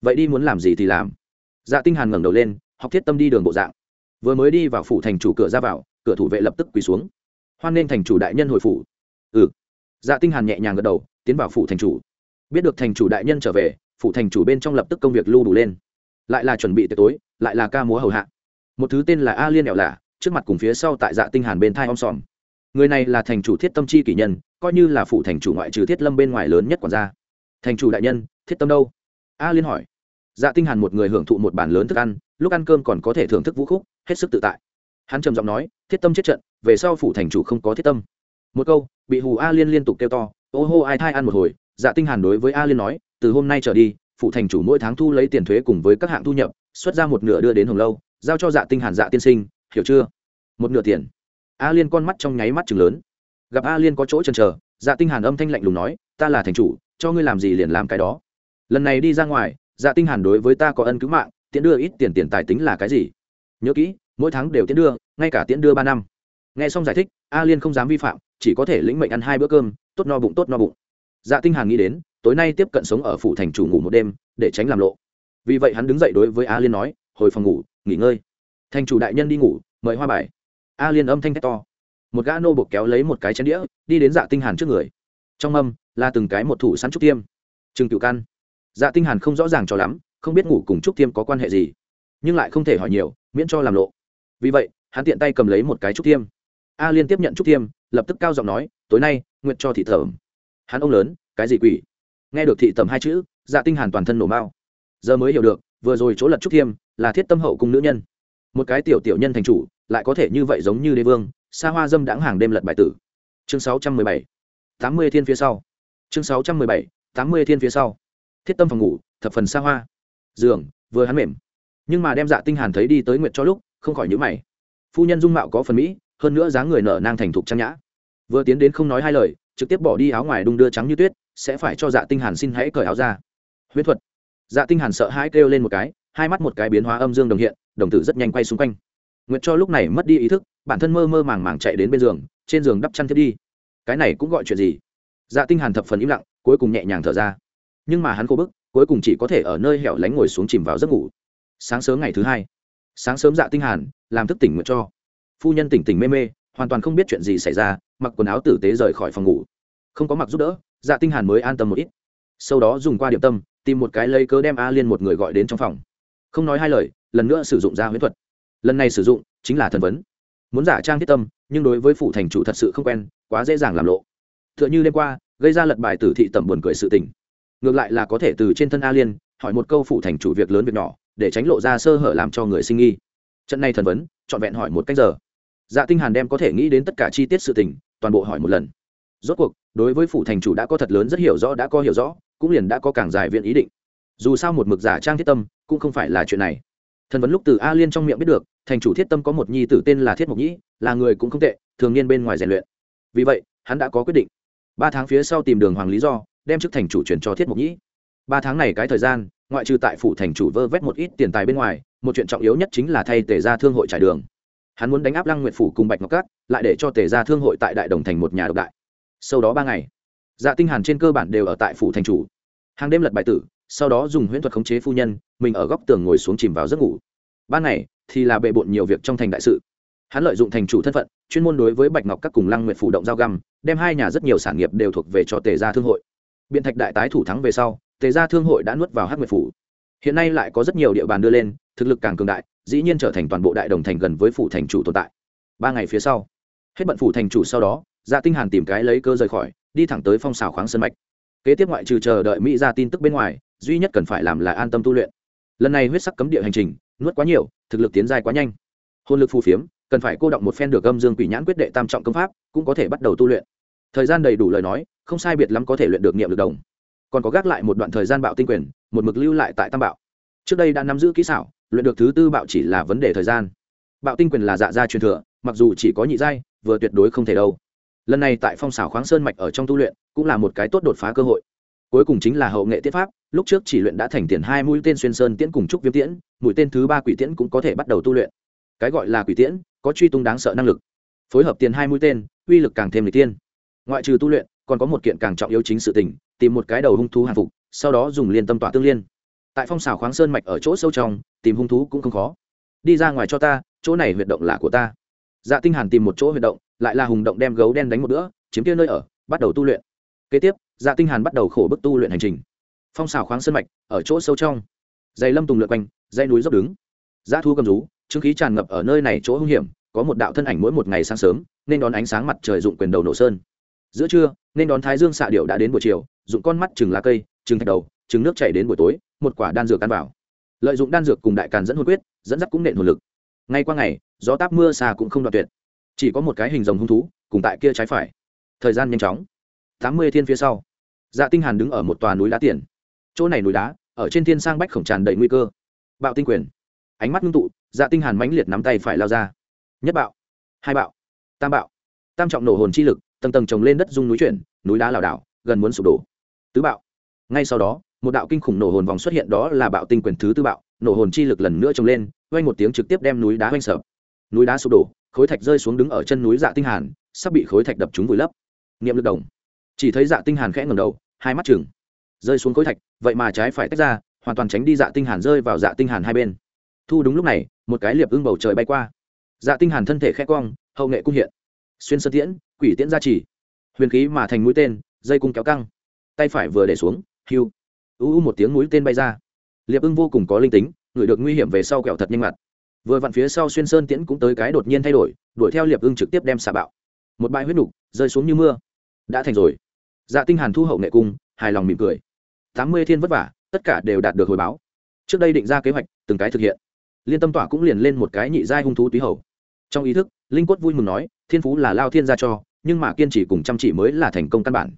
Vậy đi muốn làm gì thì làm. Dạ tinh hàn ngẩng đầu lên, học thiết tâm đi đường bộ dạng. Vừa mới đi vào phủ thành chủ cửa ra vào, cửa thủ vệ lập tức quỳ xuống. Hoan nên thành chủ đại nhân hồi phủ. Ừ. Dạ tinh hàn nhẹ nhàng gật đầu, tiến vào phủ thành chủ. Biết được thành chủ đại nhân trở về Phụ thành chủ bên trong lập tức công việc lưu đủ lên. Lại là chuẩn bị tiệc tối, lại là ca múa hầu hạ. Một thứ tên là a liên ẻo lạ, trước mặt cùng phía sau tại dạ tinh hàn bên thai om sòm. Người này là thành chủ thiết tâm chi kỷ nhân, coi như là phụ thành chủ ngoại trừ thiết lâm bên ngoài lớn nhất quản gia. Thành chủ đại nhân, thiết tâm đâu? A liên hỏi. Dạ tinh hàn một người hưởng thụ một bàn lớn thức ăn, lúc ăn cơm còn có thể thưởng thức vũ khúc, hết sức tự tại. Hắn trầm giọng nói, thiết tâm chết trận, về sau phụ thành chủ không có thiết tâm. Một câu, bị hù a liên liên tục kêu to, ô hô ai thai ăn một hồi dạ tinh hàn đối với a liên nói từ hôm nay trở đi, phụ thành chủ mỗi tháng thu lấy tiền thuế cùng với các hạng thu nhập, xuất ra một nửa đưa đến hồng lâu, giao cho dạ tinh hàn dạ tiên sinh, hiểu chưa? Một nửa tiền. A liên con mắt trong nháy mắt chừng lớn. Gặp a liên có chỗ chần chờ dạ tinh hàn âm thanh lạnh lùng nói, ta là thành chủ, cho ngươi làm gì liền làm cái đó. Lần này đi ra ngoài dạ tinh hàn đối với ta có ân cứu mạng, tiễn đưa ít tiền tiền tài tính là cái gì? Nhớ kỹ, mỗi tháng đều tiễn đưa, ngay cả tiễn đưa ba năm. Nghe xong giải thích, a liên không dám vi phạm, chỉ có thể lĩnh mệnh ăn hai bữa cơm, tốt no bụng, tốt no bụng. Dạ tinh hàn nghĩ đến tối nay tiếp cận sống ở phủ thành chủ ngủ một đêm, để tránh làm lộ. Vì vậy hắn đứng dậy đối với a liên nói, hồi phòng ngủ, nghỉ ngơi. Thành chủ đại nhân đi ngủ, mời hoa bài. A liên âm thanh thét to. Một gã nô bộc kéo lấy một cái chén đĩa, đi đến dạ tinh hàn trước người. Trong âm là từng cái một thủ sẵn trúc tiêm. Trừng cựu căn. Dạ tinh hàn không rõ ràng cho lắm, không biết ngủ cùng trúc tiêm có quan hệ gì, nhưng lại không thể hỏi nhiều, miễn cho làm lộ. Vì vậy, hắn tiện tay cầm lấy một cái trúc tiêm. A liên tiếp nhận trúc tiêm, lập tức cao giọng nói, tối nay, nguyện cho thị thẩm hắn ông lớn, cái gì quỷ? Nghe được thị tầm hai chữ dạ tinh hàn toàn thân nổ mao giờ mới hiểu được, vừa rồi chỗ lật trúc thiêm là thiết tâm hậu cung nữ nhân. Một cái tiểu tiểu nhân thành chủ, lại có thể như vậy giống như đế vương, xa hoa dâm đãng hàng đêm lật bài tử. Chương 617 80 thiên phía sau. Chương 617 80 thiên phía sau. Thiết tâm phòng ngủ, thập phần xa hoa. Giường, vừa hắn mềm. Nhưng mà đem dạ tinh hàn thấy đi tới nguyệt cho lúc, không khỏi nhíu mày. Phu nhân dung mạo có phần mỹ, hơn nữa dáng người nở nang thành thục trang nhã. Vừa tiến đến không nói hai lời, trực tiếp bỏ đi áo ngoài đung đưa trắng như tuyết sẽ phải cho dạ tinh hàn xin hãy cởi áo ra. Huyễn thuật. Dạ tinh hàn sợ hãi kêu lên một cái, hai mắt một cái biến hóa âm dương đồng hiện, đồng tử rất nhanh quay xung quanh. Nguyệt cho lúc này mất đi ý thức, bản thân mơ mơ màng màng chạy đến bên giường, trên giường đắp chăn thiết đi. Cái này cũng gọi chuyện gì? Dạ tinh hàn thập phần im lặng, cuối cùng nhẹ nhàng thở ra. Nhưng mà hắn cố bức, cuối cùng chỉ có thể ở nơi hẻo lánh ngồi xuống chìm vào giấc ngủ. Sáng sớm ngày thứ hai, sáng sớm dạ tinh hàn làm thức tỉnh nguyệt cho. Phu nhân tỉnh tỉnh mê mê, hoàn toàn không biết chuyện gì xảy ra, mặc quần áo tử tế rời khỏi phòng ngủ. Không có mặc giúp đỡ dạ tinh hàn mới an tâm một ít. Sau đó dùng qua điểm tâm, tìm một cái lấy cớ đem a liên một người gọi đến trong phòng. Không nói hai lời, lần nữa sử dụng ra huyễn thuật. Lần này sử dụng, chính là thần vấn. Muốn giả trang thiết tâm, nhưng đối với phủ thành chủ thật sự không quen, quá dễ dàng làm lộ. Tựa như đêm qua, gây ra lật bài tử thị tẩm buồn cười sự tình. Ngược lại là có thể từ trên thân a liên, hỏi một câu phủ thành chủ việc lớn việc nhỏ, để tránh lộ ra sơ hở làm cho người sinh nghi. Trận này thần vấn, trọn vẹn hỏi một cách giờ. Dạ tinh hàn đem có thể nghĩ đến tất cả chi tiết sự tình, toàn bộ hỏi một lần rốt cuộc, đối với phủ thành chủ đã có thật lớn rất hiểu rõ, đã có hiểu rõ, cũng liền đã có càng dài viện ý định. Dù sao một mực giả trang thiết tâm, cũng không phải là chuyện này. Thần vấn lúc từ a liên trong miệng biết được, thành chủ thiết tâm có một nhi tử tên là thiết mộc nhĩ, là người cũng không tệ, thường niên bên ngoài rèn luyện. Vì vậy, hắn đã có quyết định. Ba tháng phía sau tìm đường hoàng lý do, đem chức thành chủ chuyển cho thiết mộc nhĩ. Ba tháng này cái thời gian, ngoại trừ tại phủ thành chủ vơ vét một ít tiền tài bên ngoài, một chuyện trọng yếu nhất chính là thay tề ra thương hội trải đường. Hắn muốn đánh áp lăng nguyện phủ cùng bạch ngọc cát, lại để cho tề ra thương hội tại đại đồng thành một nhà độc đại sau đó ba ngày. Dạ tinh hàn trên cơ bản đều ở tại phủ thành chủ. Hàng đêm lật bài tử, sau đó dùng huyễn thuật khống chế phu nhân, mình ở góc tường ngồi xuống chìm vào giấc ngủ. Ban ngày thì là bệ bộn nhiều việc trong thành đại sự. Hắn lợi dụng thành chủ thân phận, chuyên môn đối với bạch ngọc các cùng lăng nguyệt phủ động giao găm, đem hai nhà rất nhiều sản nghiệp đều thuộc về cho tề gia thương hội. Biện thạch đại tái thủ thắng về sau, tề gia thương hội đã nuốt vào hắc nguyệt phủ. Hiện nay lại có rất nhiều địa bàn đưa lên, thực lực càng cường đại, dĩ nhiên trở thành toàn bộ đại đồng thành gần với phủ thành chủ tồn tại. Ba ngày phía sau, hết bận phủ thành chủ sau đó Dạ tinh hàn tìm cái lấy cơ rời khỏi, đi thẳng tới phong xào khoáng sân mạch. Kế tiếp ngoại trừ chờ đợi mỹ ra tin tức bên ngoài, duy nhất cần phải làm là an tâm tu luyện. Lần này huyết sắc cấm địa hành trình, nuốt quá nhiều, thực lực tiến dài quá nhanh. Hồn lực phù phiếm, cần phải cô động một phen được âm dương quỷ nhãn quyết đệ tam trọng công pháp, cũng có thể bắt đầu tu luyện. Thời gian đầy đủ lời nói, không sai biệt lắm có thể luyện được niệm lực đồng. Còn có gác lại một đoạn thời gian bạo tinh quyền, một mực lưu lại tại tam bạo. Trước đây đã nắm giữ kỹ xảo, luyện được thứ tư bạo chỉ là vấn đề thời gian. Bạo tinh quyền là dạ gia truyền thừa, mặc dù chỉ có nhị giai, vừa tuyệt đối không thể đâu lần này tại phong xảo khoáng sơn mạch ở trong tu luyện, cũng là một cái tốt đột phá cơ hội. Cuối cùng chính là hậu nghệ tiết pháp, lúc trước chỉ luyện đã thành tiền hai mũi tên xuyên sơn tiễn cùng trúc viêm tiễn, mũi tên thứ ba quỷ tiễn cũng có thể bắt đầu tu luyện. Cái gọi là quỷ tiễn, có truy tung đáng sợ năng lực. Phối hợp tiền hai mũi tên, uy lực càng thêm lịch tiên ngoại trừ tu luyện, còn có một kiện càng trọng yếu chính sự tình, tìm một cái đầu hung thú hàng phục, sau đó dùng liên tâm tỏa tương liên. Tại phong xào khoáng sơn mạch ở chỗ sâu trong, tìm hung thú cũng không khó. Đi ra ngoài cho ta, chỗ này huyệt động là của ta. Dạ tinh hàn tìm một chỗ huyệt động lại là hùng động đem gấu đen đánh một bữa, chiếm kia nơi ở, bắt đầu tu luyện. Kế tiếp dạ tinh hàn bắt đầu khổ bức tu luyện hành trình. Phong xào khoáng sơn mạch, ở chỗ sâu trong. Dày lâm tùng lượn quanh, dãy núi dốc đứng. Dã thu cầm rú chứng khí tràn ngập ở nơi này chỗ hung hiểm, có một đạo thân ảnh mỗi một ngày sáng sớm, nên đón ánh sáng mặt trời dụng quyền đầu nổ sơn. Giữa trưa, nên đón thái dương xạ điệu đã đến buổi chiều, dụng con mắt chừng lá cây chừng thạch đầu chừng nước chảy đến buổi tối, một quả đan dược ăn vào. Lợi dụng đan dược cùng đại càn dẫn hồn quyết, dẫn dắt cũng nện hồn lực. Ngay qua ngày, gió táp mưa xa cũng không đoạn tuyệt chỉ có một cái hình rồng hung thú, cùng tại kia trái phải. Thời gian nhanh chóng. Tám mươi thiên phía sau dạ tinh hàn đứng ở một tòa núi đá tiền. Chỗ này núi đá, ở trên thiên sang bách khổng tràn đầy nguy cơ. Bạo tinh quyền. Ánh mắt ngưng tụ dạ tinh hàn mãnh liệt nắm tay phải lao ra. Nhất bạo, hai bạo, tam bạo. Tam trọng nổ hồn chi lực, tầng tầng trồng lên đất dung núi chuyển, núi đá lảo đảo, gần muốn sụp đổ. Tứ bạo. Ngay sau đó, một đạo kinh khủng nổ hồn vòng xuất hiện, đó là bạo tinh quyền thứ tư bạo. Nổ hồn chi lực lần nữa trồng lên, vang một tiếng trực tiếp đem núi đá vang sập núi đá sụp đổ khối thạch rơi xuống đứng ở chân núi dạ tinh hàn, sắp bị khối thạch đập trúng vùi lấp. Niệm lực đồng. Chỉ thấy dạ tinh hàn khẽ ngẩng đầu, hai mắt chừng rơi xuống khối thạch, vậy mà trái phải tách ra, hoàn toàn tránh đi dạ tinh hàn rơi vào dạ tinh hàn hai bên. Thu đúng lúc này, một cái liệp ưng bầu trời bay qua. Dạ tinh hàn thân thể khẽ cong, hậu nghệ cung hiện. Xuyên sơ tiễn, quỷ tiễn gia trì. Huyền khí mà thành mũi tên, dây cung kéo căng. Tay phải vừa để xuống hưu u u một tiếng mũi tên bay ra. Liệp ưng vô cùng có linh tính, người được nguy hiểm về sau kẹo thật nhanh mặt vừa vặn phía sau xuyên sơn tiễn cũng tới cái đột nhiên thay đổi, đuổi theo liệp ưng trực tiếp đem xả bạo. Một bãi huyết nục, rơi xuống như mưa. Đã thành rồi. Dạ tinh hàn thu hậu nghệ cung, hài lòng mỉm cười. Tám mươi thiên vất vả, tất cả đều đạt được hồi báo. Trước đây định ra kế hoạch, từng cái thực hiện. Liên tâm tỏa cũng liền lên một cái nhị giai hung thú túy hầu. Trong ý thức, linh quất vui mừng nói, thiên phú là lao thiên gia cho, nhưng mà kiên trì cùng chăm chỉ mới là thành công căn bản.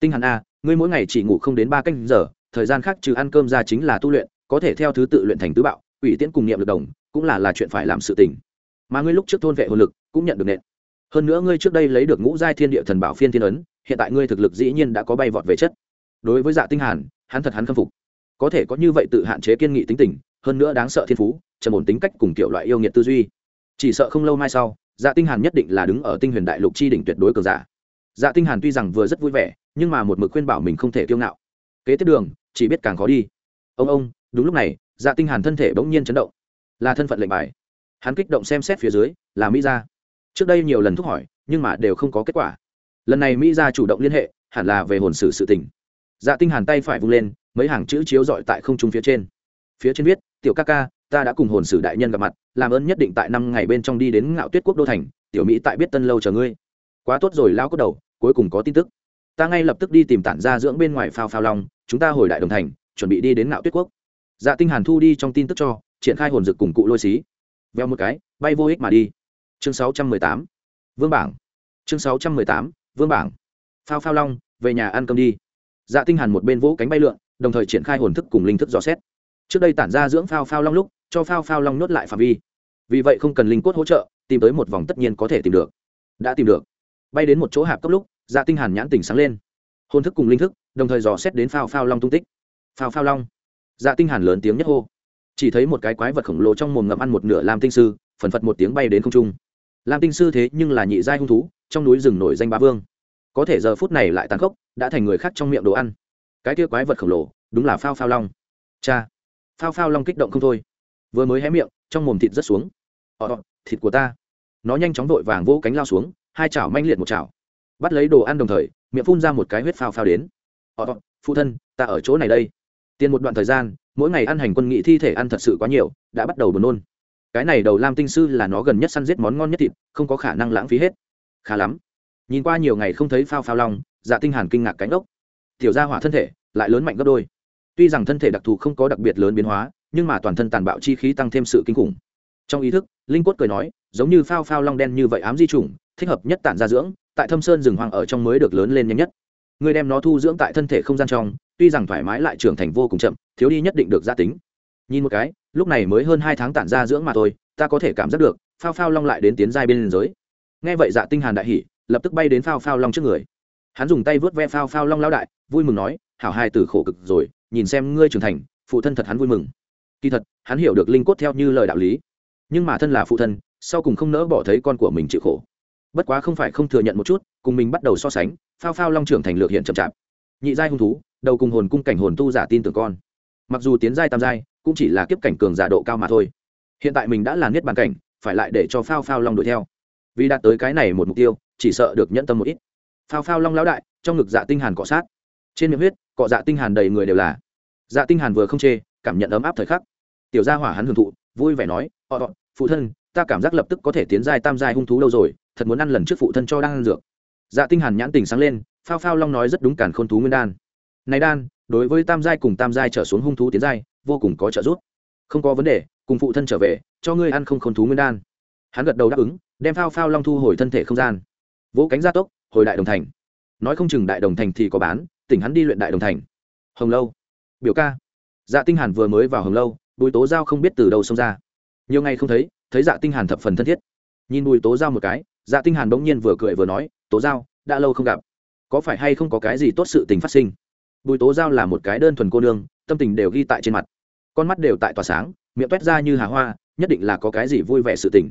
Tinh hàn a, ngươi mỗi ngày chỉ ngủ không đến ba canh giờ, thời gian khác trừ ăn cơm ra chính là tu luyện, có thể theo thứ tự luyện thành tứ bạo ủy tiễn cùng niệm lực đồng cũng là là chuyện phải làm sự tình. Mà ngươi lúc trước thôn vệ hồn lực, cũng nhận được nện. Hơn nữa ngươi trước đây lấy được ngũ giai thiên địa thần bảo phiên thiên ấn, hiện tại ngươi thực lực dĩ nhiên đã có bay vọt về chất. Đối với dạ tinh hàn, hắn thật hắn khâm phục. Có thể có như vậy tự hạn chế kiên nghị tính tình, hơn nữa đáng sợ thiên phú, trầm ổn tính cách cùng kiểu loại yêu nghiệt tư duy. Chỉ sợ không lâu mai sau dạ tinh hàn nhất định là đứng ở tinh huyền đại lục chi đỉnh tuyệt đối cường giả. Dạ tinh hàn tuy rằng vừa rất vui vẻ, nhưng mà một mực khuyên bảo mình không thể kiêu ngạo. Kế tiếp đường, chỉ biết càng khó đi. Ông ông, đúng lúc này dạ tinh hàn thân thể bỗng nhiên chấn động là thân phận lệnh bài. Hắn kích động xem xét phía dưới, là mỹ gia. Trước đây nhiều lần thúc hỏi, nhưng mà đều không có kết quả. Lần này mỹ gia chủ động liên hệ, hẳn là về hồn sử sự tình. Dạ tinh hàn tay phải vung lên, mấy hàng chữ chiếu dọi tại không trung phía trên. Phía trên viết, tiểu ca ca, ta đã cùng hồn sử đại nhân gặp mặt, làm ơn nhất định tại năm ngày bên trong đi đến ngạo tuyết quốc đô thành, tiểu mỹ tại biết tân lâu chờ ngươi. Quá tốt rồi lao cốt đầu, cuối cùng có tin tức. Ta ngay lập tức đi tìm tản ra dưỡng bên ngoài phao phao long, chúng ta hồi đại đồng thành, chuẩn bị đi đến ngạo tuyết quốc. Dạ tinh hàn thu đi trong tin tức cho triển khai hồn dực cùng cụ lôi xí. Veo một cái, bay vô ích mà đi. Chương 618 vương bảng. Chương 618 vương bảng. Phao phao long, về nhà ăn cơm đi. Dạ tinh hàn một bên vỗ cánh bay lượn, đồng thời triển khai hồn thức cùng linh thức dò xét. Trước đây tản ra dưỡng phao phao long lúc, cho phao phao long nhốt lại phạm vi. Vì vậy không cần linh cốt hỗ trợ, tìm tới một vòng tất nhiên có thể tìm được. Đã tìm được. Bay đến một chỗ hạp cấp lúc dạ tinh hàn nhãn tỉnh sáng lên. Hồn thức cùng linh thức, đồng thời dò xét đến phao phao long tung tích. Phao phao long. Dạ tinh hàn lớn tiếng nhất hô chỉ thấy một cái quái vật khổng lồ trong mồm ngậm ăn một nửa lam tinh sư, phần phật một tiếng bay đến không trung. Lam tinh sư thế nhưng là nhị giai hung thú, trong núi rừng nổi danh bá vương. Có thể giờ phút này lại tàn khốc, đã thành người khác trong miệng đồ ăn. Cái kia quái vật khổng lồ, đúng là phao phao long. Cha, phao phao long kích động không thôi. Vừa mới hé miệng, trong mồm thịt rất xuống. Ọ thịt của ta. Nó nhanh chóng vội vàng vỗ cánh lao xuống, hai chảo manh liệt một chảo. Bắt lấy đồ ăn đồng thời, miệng phun ra một cái huyết phao phao đến. Ọ phụ thân, ta ở chỗ này đây. Tiền một đoạn thời gian mỗi ngày ăn hành quân nghị thi thể ăn thật sự quá nhiều, đã bắt đầu buồn nôn. Cái này đầu lam tinh sư là nó gần nhất săn giết món ngon nhất thịt, không có khả năng lãng phí hết. Khá lắm. Nhìn qua nhiều ngày không thấy phao phao long dạ tinh hàn kinh ngạc cánh ốc tiểu gia hỏa thân thể, lại lớn mạnh gấp đôi. Tuy rằng thân thể đặc thù không có đặc biệt lớn biến hóa, nhưng mà toàn thân tàn bạo chi khí tăng thêm sự kinh khủng. Trong ý thức, linh quất cười nói, giống như phao phao long đen như vậy ám di trùng, thích hợp nhất tản ra dưỡng, tại thâm sơn rừng hoang ở trong mới được lớn lên nhanh nhất. Người đem nó thu dưỡng tại thân thể không gian trong tuy rằng thoải mái lại trưởng thành vô cùng chậm, thiếu đi nhất định được gia tính. Nhìn một cái, lúc này mới hơn hai tháng tản ra dưỡng mà thôi, ta có thể cảm giác được, phao phao long lại đến tiến giai bên liên giới. Nghe vậy dạ tinh hàn đại hỉ, lập tức bay đến phao phao long trước người. Hắn dùng tay vớt ve phao phao long lao đại, vui mừng nói, hảo hai tử khổ cực rồi, nhìn xem ngươi trưởng thành, phụ thân thật hắn vui mừng. Kỳ thật, hắn hiểu được linh cốt theo như lời đạo lý. Nhưng mà thân là phụ thân, sau cùng không nỡ bỏ thấy con của mình chịu khổ. Bất quá không phải không thừa nhận một chút, cùng mình bắt đầu so sánh, phao phao long trưởng thành lược hiện chậm chạp. Nhị giai hung thú đầu cùng hồn cung cảnh hồn tu giả tin tưởng con. Mặc dù tiến giai tam giai, cũng chỉ là kiếp cảnh cường giả độ cao mà thôi. Hiện tại mình đã là niết bàn cảnh, phải lại để cho phao phao long đuổi theo. Vì đạt tới cái này một mục tiêu, chỉ sợ được nhẫn tâm một ít. Phao phao long lão đại, trong ngực dạ tinh hàn cọ sát. Trên miệng huyết, cọ dạ tinh hàn đầy người đều là. Dạ tinh hàn vừa không chê, cảm nhận ấm áp thời khắc. Tiểu gia hỏa hắn hưởng thụ, vui vẻ nói, ọ phụ thân, ta cảm giác lập tức có thể tiến giai tam giai hung thú lâu rồi, thật muốn ăn lần trước phụ thân cho đang ăn dược. Dạ tinh hàn nhãn tình sáng lên, phao phao long nói rất đúng cản khôn thú nguyên đan này đan, đối với tam giai cùng tam giai trở xuống hung thú tiến giai, vô cùng có trợ giúp. Không có vấn đề, cùng phụ thân trở về, cho ngươi ăn không khôn thú nguyên đan. Hắn gật đầu đáp ứng, đem phao phao long thu hồi thân thể không gian. Vỗ cánh gia tốc, hồi đại đồng thành. Nói không chừng đại đồng thành thì có bán, tỉnh hắn đi luyện đại đồng thành. Hồng lâu. Biểu ca. Dạ tinh hàn vừa mới vào hồng lâu, bùi tố giao không biết từ đâu xông ra. Nhiều ngày không thấy thấy dạ tinh hàn thập phần thân thiết. Nhìn bùi tố giao một cái dạ tinh hàn bỗng nhiên vừa cười vừa nói, tố giao, đã lâu không gặp. Có phải hay không có cái gì tốt sự tình phát sinh? Bùi tố giao là một cái đơn thuần cô nương, tâm tình đều ghi tại trên mặt. Con mắt đều tại tỏa sáng, miệng toét ra như hà hoa, nhất định là có cái gì vui vẻ sự tình.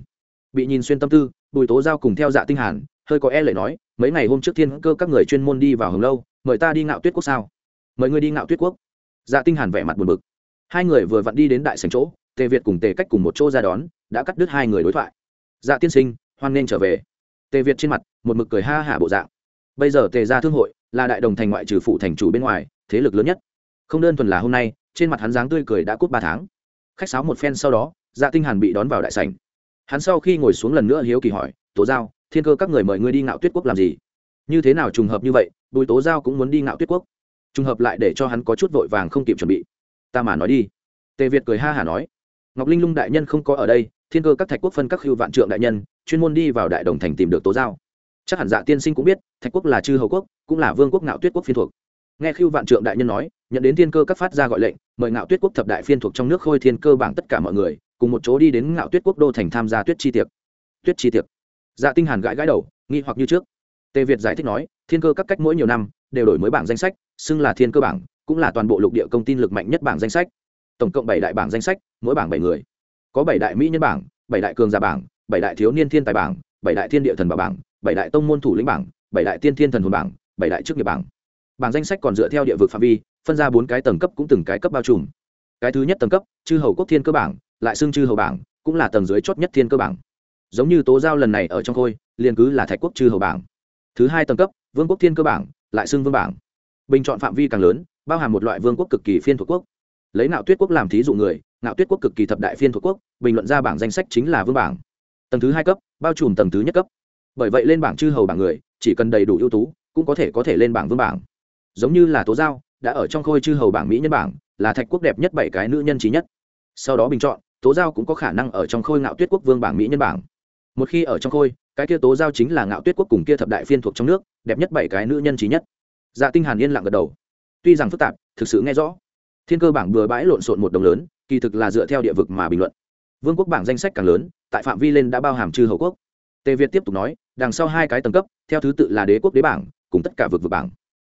Bị nhìn xuyên tâm tư, bùi tố giao cùng theo dạ tinh hàn, hơi có e lệ nói, mấy ngày hôm trước thiên cơ các người chuyên môn đi vào hồng lâu, mời ta đi ngạo tuyết quốc sao? Mời ngươi đi ngạo tuyết quốc. Dạ tinh hàn vẻ mặt buồn bực. Hai người vừa vặn đi đến đại sảnh chỗ, tề việt cùng tề cách cùng một chỗ ra đón, đã cắt đứt hai người đối thoại. Dạ tiên sinh, hoan nên trở về. Tề việt trên mặt, một mực cười ha hả bộ dạng. Bây giờ tề gia thương hội là đại đồng thành ngoại trừ phụ thành chủ bên ngoài, thế lực lớn nhất. Không đơn thuần là hôm nay, trên mặt hắn dáng tươi cười đã cút ba tháng. Khách sáo một phen sau đó dạ tinh hàn bị đón vào đại sảnh. Hắn sau khi ngồi xuống lần nữa hiếu kỳ hỏi, tố giao, thiên cơ các người mời ngươi đi ngạo tuyết quốc làm gì? Như thế nào trùng hợp như vậy, bùi tố giao cũng muốn đi ngạo tuyết quốc. Trùng hợp lại để cho hắn có chút vội vàng không kịp chuẩn bị. Ta mà nói đi. Tề việt cười ha hả nói. Ngọc linh lung đại nhân không có ở đây, thiên cơ các thạch quốc phân các hưu vạn trượng đại nhân, chuyên môn đi vào đại đồng thành tìm được tố giao chắc hẳn dạ tiên sinh cũng biết, thạch quốc là chư hầu quốc, cũng là vương quốc ngạo tuyết quốc phiên thuộc. Nghe khiêu vạn trượng đại nhân nói, nhận đến thiên cơ các phát ra gọi lệnh, mời ngạo tuyết quốc thập đại phiên thuộc trong nước khôi thiên cơ bảng tất cả mọi người, cùng một chỗ đi đến ngạo tuyết quốc đô thành tham gia tuyết chi tiệc. Tuyết chi tiệc. Dạ tinh hàn gãi gãi đầu, nghi hoặc như trước. Tề việt giải thích nói, thiên cơ các cách mỗi nhiều năm, đều đổi mới bảng danh sách, xưng là thiên cơ bảng, cũng là toàn bộ lục địa công tin lực mạnh nhất bảng danh sách. Tổng cộng bảy đại bảng danh sách, mỗi bảng bảy người. Có bảy đại mỹ nhân bảng, bảy đại cường giả bảng, bảy đại thiếu niên thiên tài bảng, bảy đại thiên địa thần bảo bảng bảy đại tông môn thủ lĩnh bảng, bảy đại tiên thiên thần hồn bảng, bảy đại chức nghiệp bảng. Bảng danh sách còn dựa theo địa vực phạm vi, phân ra bốn cái tầng cấp cũng từng cái cấp bao trùm. Cái thứ nhất tầng cấp, chư hầu quốc thiên cơ bảng, lại xưng chư hầu bảng, cũng là tầng dưới chót nhất thiên cơ bảng. Giống như tố giao lần này ở trong khôi, liền cứ là thạch quốc chư hầu bảng. Thứ hai tầng cấp, vương quốc thiên cơ bảng, lại xưng vương bảng. Bình chọn phạm vi càng lớn, bao hàm một loại vương quốc cực kỳ phiên thuộc quốc. Lấy nạo tuyết quốc làm thí dụ người, nạo tuyết quốc cực kỳ thập đại phiên thuộc quốc, bình luận ra bảng danh sách chính là vương bảng. Tầng thứ hai cấp, bao trùm tầng thứ nhất cấp bởi vậy lên bảng chư hầu bảng người, chỉ cần đầy đủ ưu tú, cũng có thể có thể lên bảng vương bảng. Giống như là tố giao, đã ở trong khôi chư hầu bảng mỹ nhân bảng, là thạch quốc đẹp nhất bảy cái nữ nhân trí nhất. Sau đó bình chọn, tố giao cũng có khả năng ở trong khôi ngạo tuyết quốc vương bảng mỹ nhân bảng. Một khi ở trong khôi, cái kia tố giao chính là ngạo tuyết quốc cùng kia thập đại phiên thuộc trong nước, đẹp nhất bảy cái nữ nhân trí nhất. Dạ tinh hàn yên lặng gật đầu. Tuy rằng phức tạp, thực sự nghe rõ. Thiên cơ bảng bừa bãi lộn xộn một đồng lớn, kỳ thực là dựa theo địa vực mà bình luận. Vương quốc bảng danh sách càng lớn, tại phạm vi lên đã bao hàm chư hầu quốc tề việt tiếp tục nói đằng sau hai cái tầng cấp theo thứ tự là đế quốc đế bảng cùng tất cả vực vực bảng.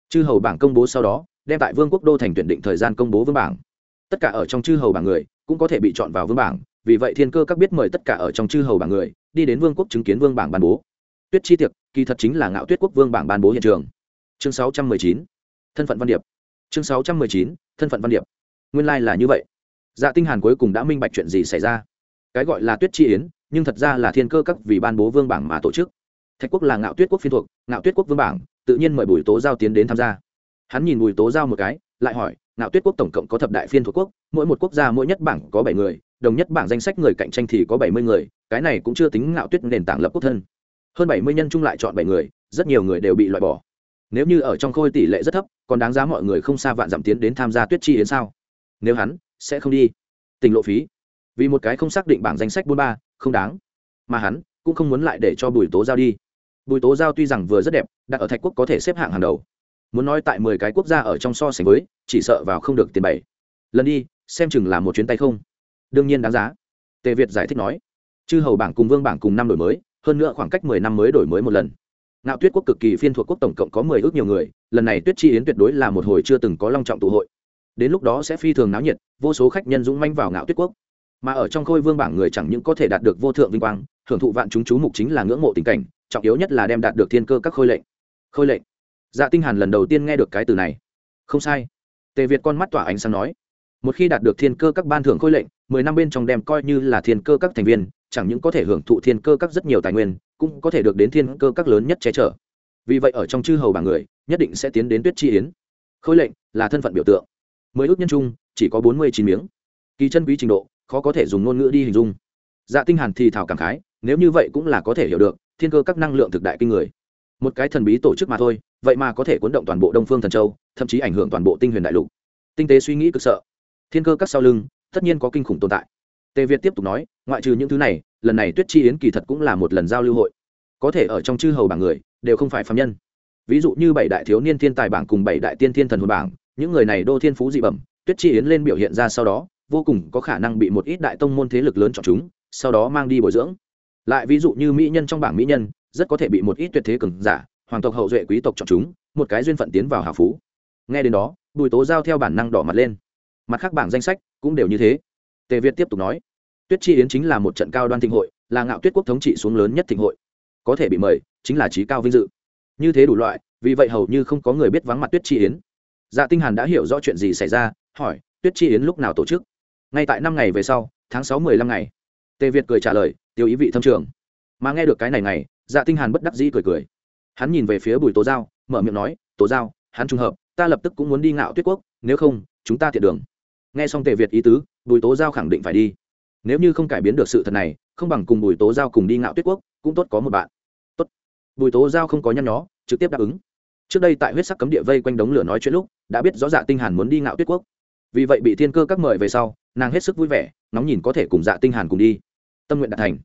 Chư hầu bảng công bố sau đó đem tại vương quốc đô thành tuyển định thời gian công bố vương bảng. Tất cả ở trong chư hầu bảng người cũng có thể bị chọn vào vương bảng. Vì vậy thiên cơ các biết mời tất cả ở trong chư hầu bảng người đi đến vương quốc chứng kiến vương bảng ban bố. Tuyết chi tiệc kỳ thật chính là ngạo tuyết quốc vương bảng ban bố hiện trường. Chương 619, thân phận văn điệp. Chương 619, thân phận văn điệp. Nguyên lai、like、là như vậy. Dạ tinh hàn cuối cùng đã minh bạch chuyện gì xảy ra. Cái gọi là tuyết chi yến nhưng thật ra là thiên cơ các vì ban bố vương bảng mà tổ chức. Thạch quốc là ngạo tuyết quốc phiên thuộc, ngạo tuyết quốc vương bảng, tự nhiên mời bùi tố giao tiến đến tham gia. Hắn nhìn bùi tố giao một cái, lại hỏi, ngạo tuyết quốc tổng cộng có thập đại phiên thuộc quốc, mỗi một quốc gia mỗi nhất bảng có bảy người, đồng nhất bảng danh sách người cạnh tranh thì có bảy mươi người, cái này cũng chưa tính ngạo tuyết nền tảng lập quốc thân. Hơn bảy mươi nhân chung lại chọn bảy người, rất nhiều người đều bị loại bỏ. Nếu như ở trong khôi tỷ lệ rất thấp, còn đáng giá mọi người không xa vạn giảm tiến đến tham gia tuyết chi đến sao? Nếu hắn sẽ không đi. Tình lộ phí. Vì một cái không xác định bảng danh sách bốn ba không đáng. Mà hắn cũng không muốn lại để cho bùi tố giao đi. Bùi tố giao tuy rằng vừa rất đẹp, đặt ở thạch quốc có thể xếp hạng hàng đầu. Muốn nói tại mười cái quốc gia ở trong so sánh với, chỉ sợ vào không được tiền bảy. Lần đi, xem chừng là một chuyến tay không. Đương nhiên đáng giá. Tề việt giải thích nói. Chư hầu bảng cùng vương bảng cùng năm đổi mới, hơn nữa khoảng cách mười năm mới đổi mới một lần. Ngạo tuyết quốc cực kỳ phiên thuộc quốc tổng cộng có mười ước nhiều người, lần này tuyết chi yến tuyệt đối là một hồi chưa từng có long trọng tụ hội. Đến lúc đó sẽ phi thường náo nhiệt, vô số khách nhân dũng manh vào ngạo tuyết quốc mà ở trong khôi vương bảng người chẳng những có thể đạt được vô thượng vinh quang hưởng thụ vạn chúng chú mục chính là ngưỡng mộ tình cảnh, trọng yếu nhất là đem đạt được thiên cơ các khôi lệnh. Khôi lệnh. Dạ tinh hàn lần đầu tiên nghe được cái từ này. Không sai. Tề việt con mắt tỏa ánh sáng nói, một khi đạt được thiên cơ các ban thưởng khôi lệnh, mười năm bên trong đem coi như là thiên cơ các thành viên, chẳng những có thể hưởng thụ thiên cơ các rất nhiều tài nguyên, cũng có thể được đến thiên cơ các lớn nhất che chở. Vì vậy ở trong chư hầu bảng người, nhất định sẽ tiến đến tuyết chi yến. Khôi lệnh là thân phận biểu tượng. Mới ước nhân trung, chỉ có bốn mươi chín miếng. Kỳ chân quý trình độ khó có thể dùng ngôn ngữ đi hình dung. Dạ tinh hàn thì thảo cảm khái, nếu như vậy cũng là có thể hiểu được, thiên cơ các năng lượng thực đại kinh người. Một cái thần bí tổ chức mà thôi, vậy mà có thể cuốn động toàn bộ đông phương thần châu, thậm chí ảnh hưởng toàn bộ tinh huyền đại lục. Tinh tế suy nghĩ cực sợ. Thiên cơ các sau lưng, tất nhiên có kinh khủng tồn tại. Tề việt tiếp tục nói, ngoại trừ những thứ này, lần này tuyết chi yến kỳ thật cũng là một lần giao lưu hội. Có thể ở trong chư hầu bảng người, đều không phải phạm nhân. Ví dụ như bảy đại thiếu niên thiên tài bảng cùng bảy đại tiên thiên thần hồn bảng, những người này đô thiên phú dị bẩm, tuyết chi yến lên biểu hiện ra sau đó vô cùng có khả năng bị một ít đại tông môn thế lực lớn chọn chúng, sau đó mang đi bồi dưỡng. Lại ví dụ như mỹ nhân trong bảng mỹ nhân, rất có thể bị một ít tuyệt thế cường giả, hoàng tộc hậu duệ quý tộc chọn chúng, một cái duyên phận tiến vào hào phú. Nghe đến đó, bùi tố giao theo bản năng đỏ mặt lên. Mặt khác bảng danh sách cũng đều như thế. Tề việt tiếp tục nói, tuyết chi yến chính là một trận cao đoan thịnh hội, là ngạo tuyết quốc thống trị xuống lớn nhất thịnh hội. Có thể bị mời, chính là trí cao vinh dự. Như thế đủ loại, vì vậy hầu như không có người biết vắng mặt tuyết chi yến. Dạ tinh hàn đã hiểu rõ chuyện gì xảy ra, hỏi, tuyết chi yến lúc nào tổ chức? Ngay tại năm ngày về sau, tháng sáu mười lăm ngày, tề việt cười trả lời, tiêu ý vị thâm trường. Mà nghe được cái này này dạ tinh hàn bất đắc dĩ cười cười. Hắn nhìn về phía bùi tố giao, mở miệng nói, tố giao, hắn trùng hợp, ta lập tức cũng muốn đi ngạo tuyết quốc, nếu không, chúng ta thiệt đường. Nghe xong tề việt ý tứ, bùi tố giao khẳng định phải đi. Nếu như không cải biến được sự thật này, không bằng cùng bùi tố giao cùng đi ngạo tuyết quốc, cũng tốt có một bạn. Tốt. Bùi tố giao không có nhăn nhó, trực tiếp đáp ứng. Trước đây tại huyết sắc cấm địa vây quanh đống lửa nói chuyện lúc, đã biết rõ dạ tinh hàn muốn đi ngạo tuyết quốc. Vì vậy bị thiên cơ các mời về sau nàng hết sức vui vẻ nóng nhìn có thể cùng dạ tinh hàn cùng đi. Tâm nguyện đạt thành.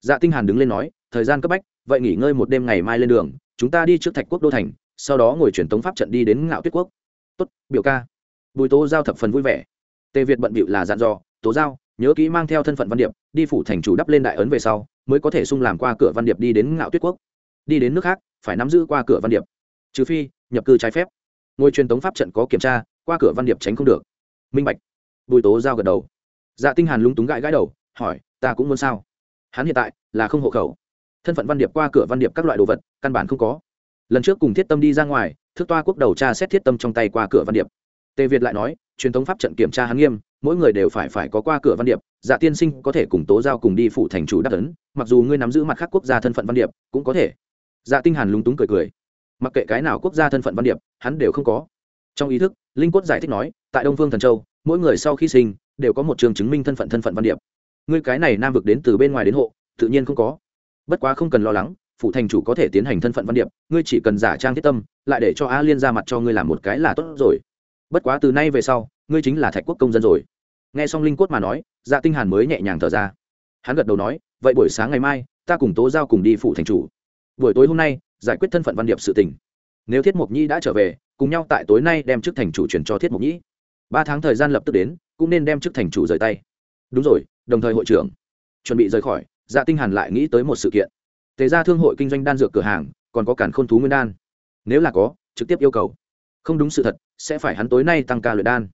Dạ tinh hàn đứng lên nói, thời gian cấp bách, vậy nghỉ ngơi một đêm ngày mai lên đường, chúng ta đi trước thạch quốc đô thành, sau đó ngồi truyền tống pháp trận đi đến ngạo tuyết quốc. Tốt, biểu ca. Bùi tố giao thập phần vui vẻ. Tề việt bận bịu là dặn dò, tố giao, nhớ kỹ mang theo thân phận văn điệp, đi phủ thành chủ đắp lên đại ấn về sau, mới có thể xung làm qua cửa văn điệp đi đến ngạo tuyết quốc. Đi đến nước khác, phải nắm giữ qua cửa văn điệp. Trừ phi, nhập cư trái phép. Ngôi truyền tống pháp trận có kiểm tra, qua cửa văn điệp tránh không được. Minh bạch bùi tố giao gật đầu. Dạ tinh hàn lúng túng gãi gãi đầu, hỏi, ta cũng muốn sao? Hắn hiện tại là không hộ khẩu. Thân phận văn điệp qua cửa văn điệp các loại đồ vật, căn bản không có. Lần trước cùng thiết tâm đi ra ngoài, thước toa quốc đầu tra xét thiết tâm trong tay qua cửa văn điệp. Tề việt lại nói, truyền thống pháp trận kiểm tra hắn nghiêm, mỗi người đều phải phải có qua cửa văn điệp. Dạ tiên sinh có thể cùng tố giao cùng đi phụ thành chủ đắc ấn mặc dù ngươi nắm giữ mặt khác quốc gia thân phận văn điệp, cũng có thể. Dạ tinh hàn lúng túng cười cười. Mặc kệ cái nào quốc gia thân phận văn điệp, hắn đều không có. Trong ý thức, linh quất giải thích nói, tại đông phương thần châu mỗi người sau khi sinh, đều có một trường chứng minh thân phận thân phận văn điệp. Ngươi cái này nam vực đến từ bên ngoài đến hộ, tự nhiên không có. Bất quá không cần lo lắng, phụ thành chủ có thể tiến hành thân phận văn điệp, ngươi chỉ cần giả trang thiết tâm, lại để cho a liên ra mặt cho ngươi làm một cái là tốt rồi. Bất quá từ nay về sau, ngươi chính là thạch quốc công dân rồi. Nghe xong linh quất mà nói dạ tinh hàn mới nhẹ nhàng thở ra. Hắn gật đầu nói, vậy buổi sáng ngày mai, ta cùng tố giao cùng đi phụ thành chủ. Buổi tối hôm nay, giải quyết thân phận văn điệp sự tình. Nếu thiết mục nhi đã trở về, cùng nhau tại tối nay đem chức thành chủ chuyển cho thiết mục nhĩ ba tháng thời gian lập tức đến, cũng nên đem chức thành chủ rời tay. Đúng rồi, đồng thời hội trưởng. Chuẩn bị rời khỏi dạ tinh hàn lại nghĩ tới một sự kiện. Tề ra thương hội kinh doanh đan dược cửa hàng, còn có cản khôn thú nguyên đan. Nếu là có, trực tiếp yêu cầu. Không đúng sự thật, sẽ phải hắn tối nay tăng ca luyện đan.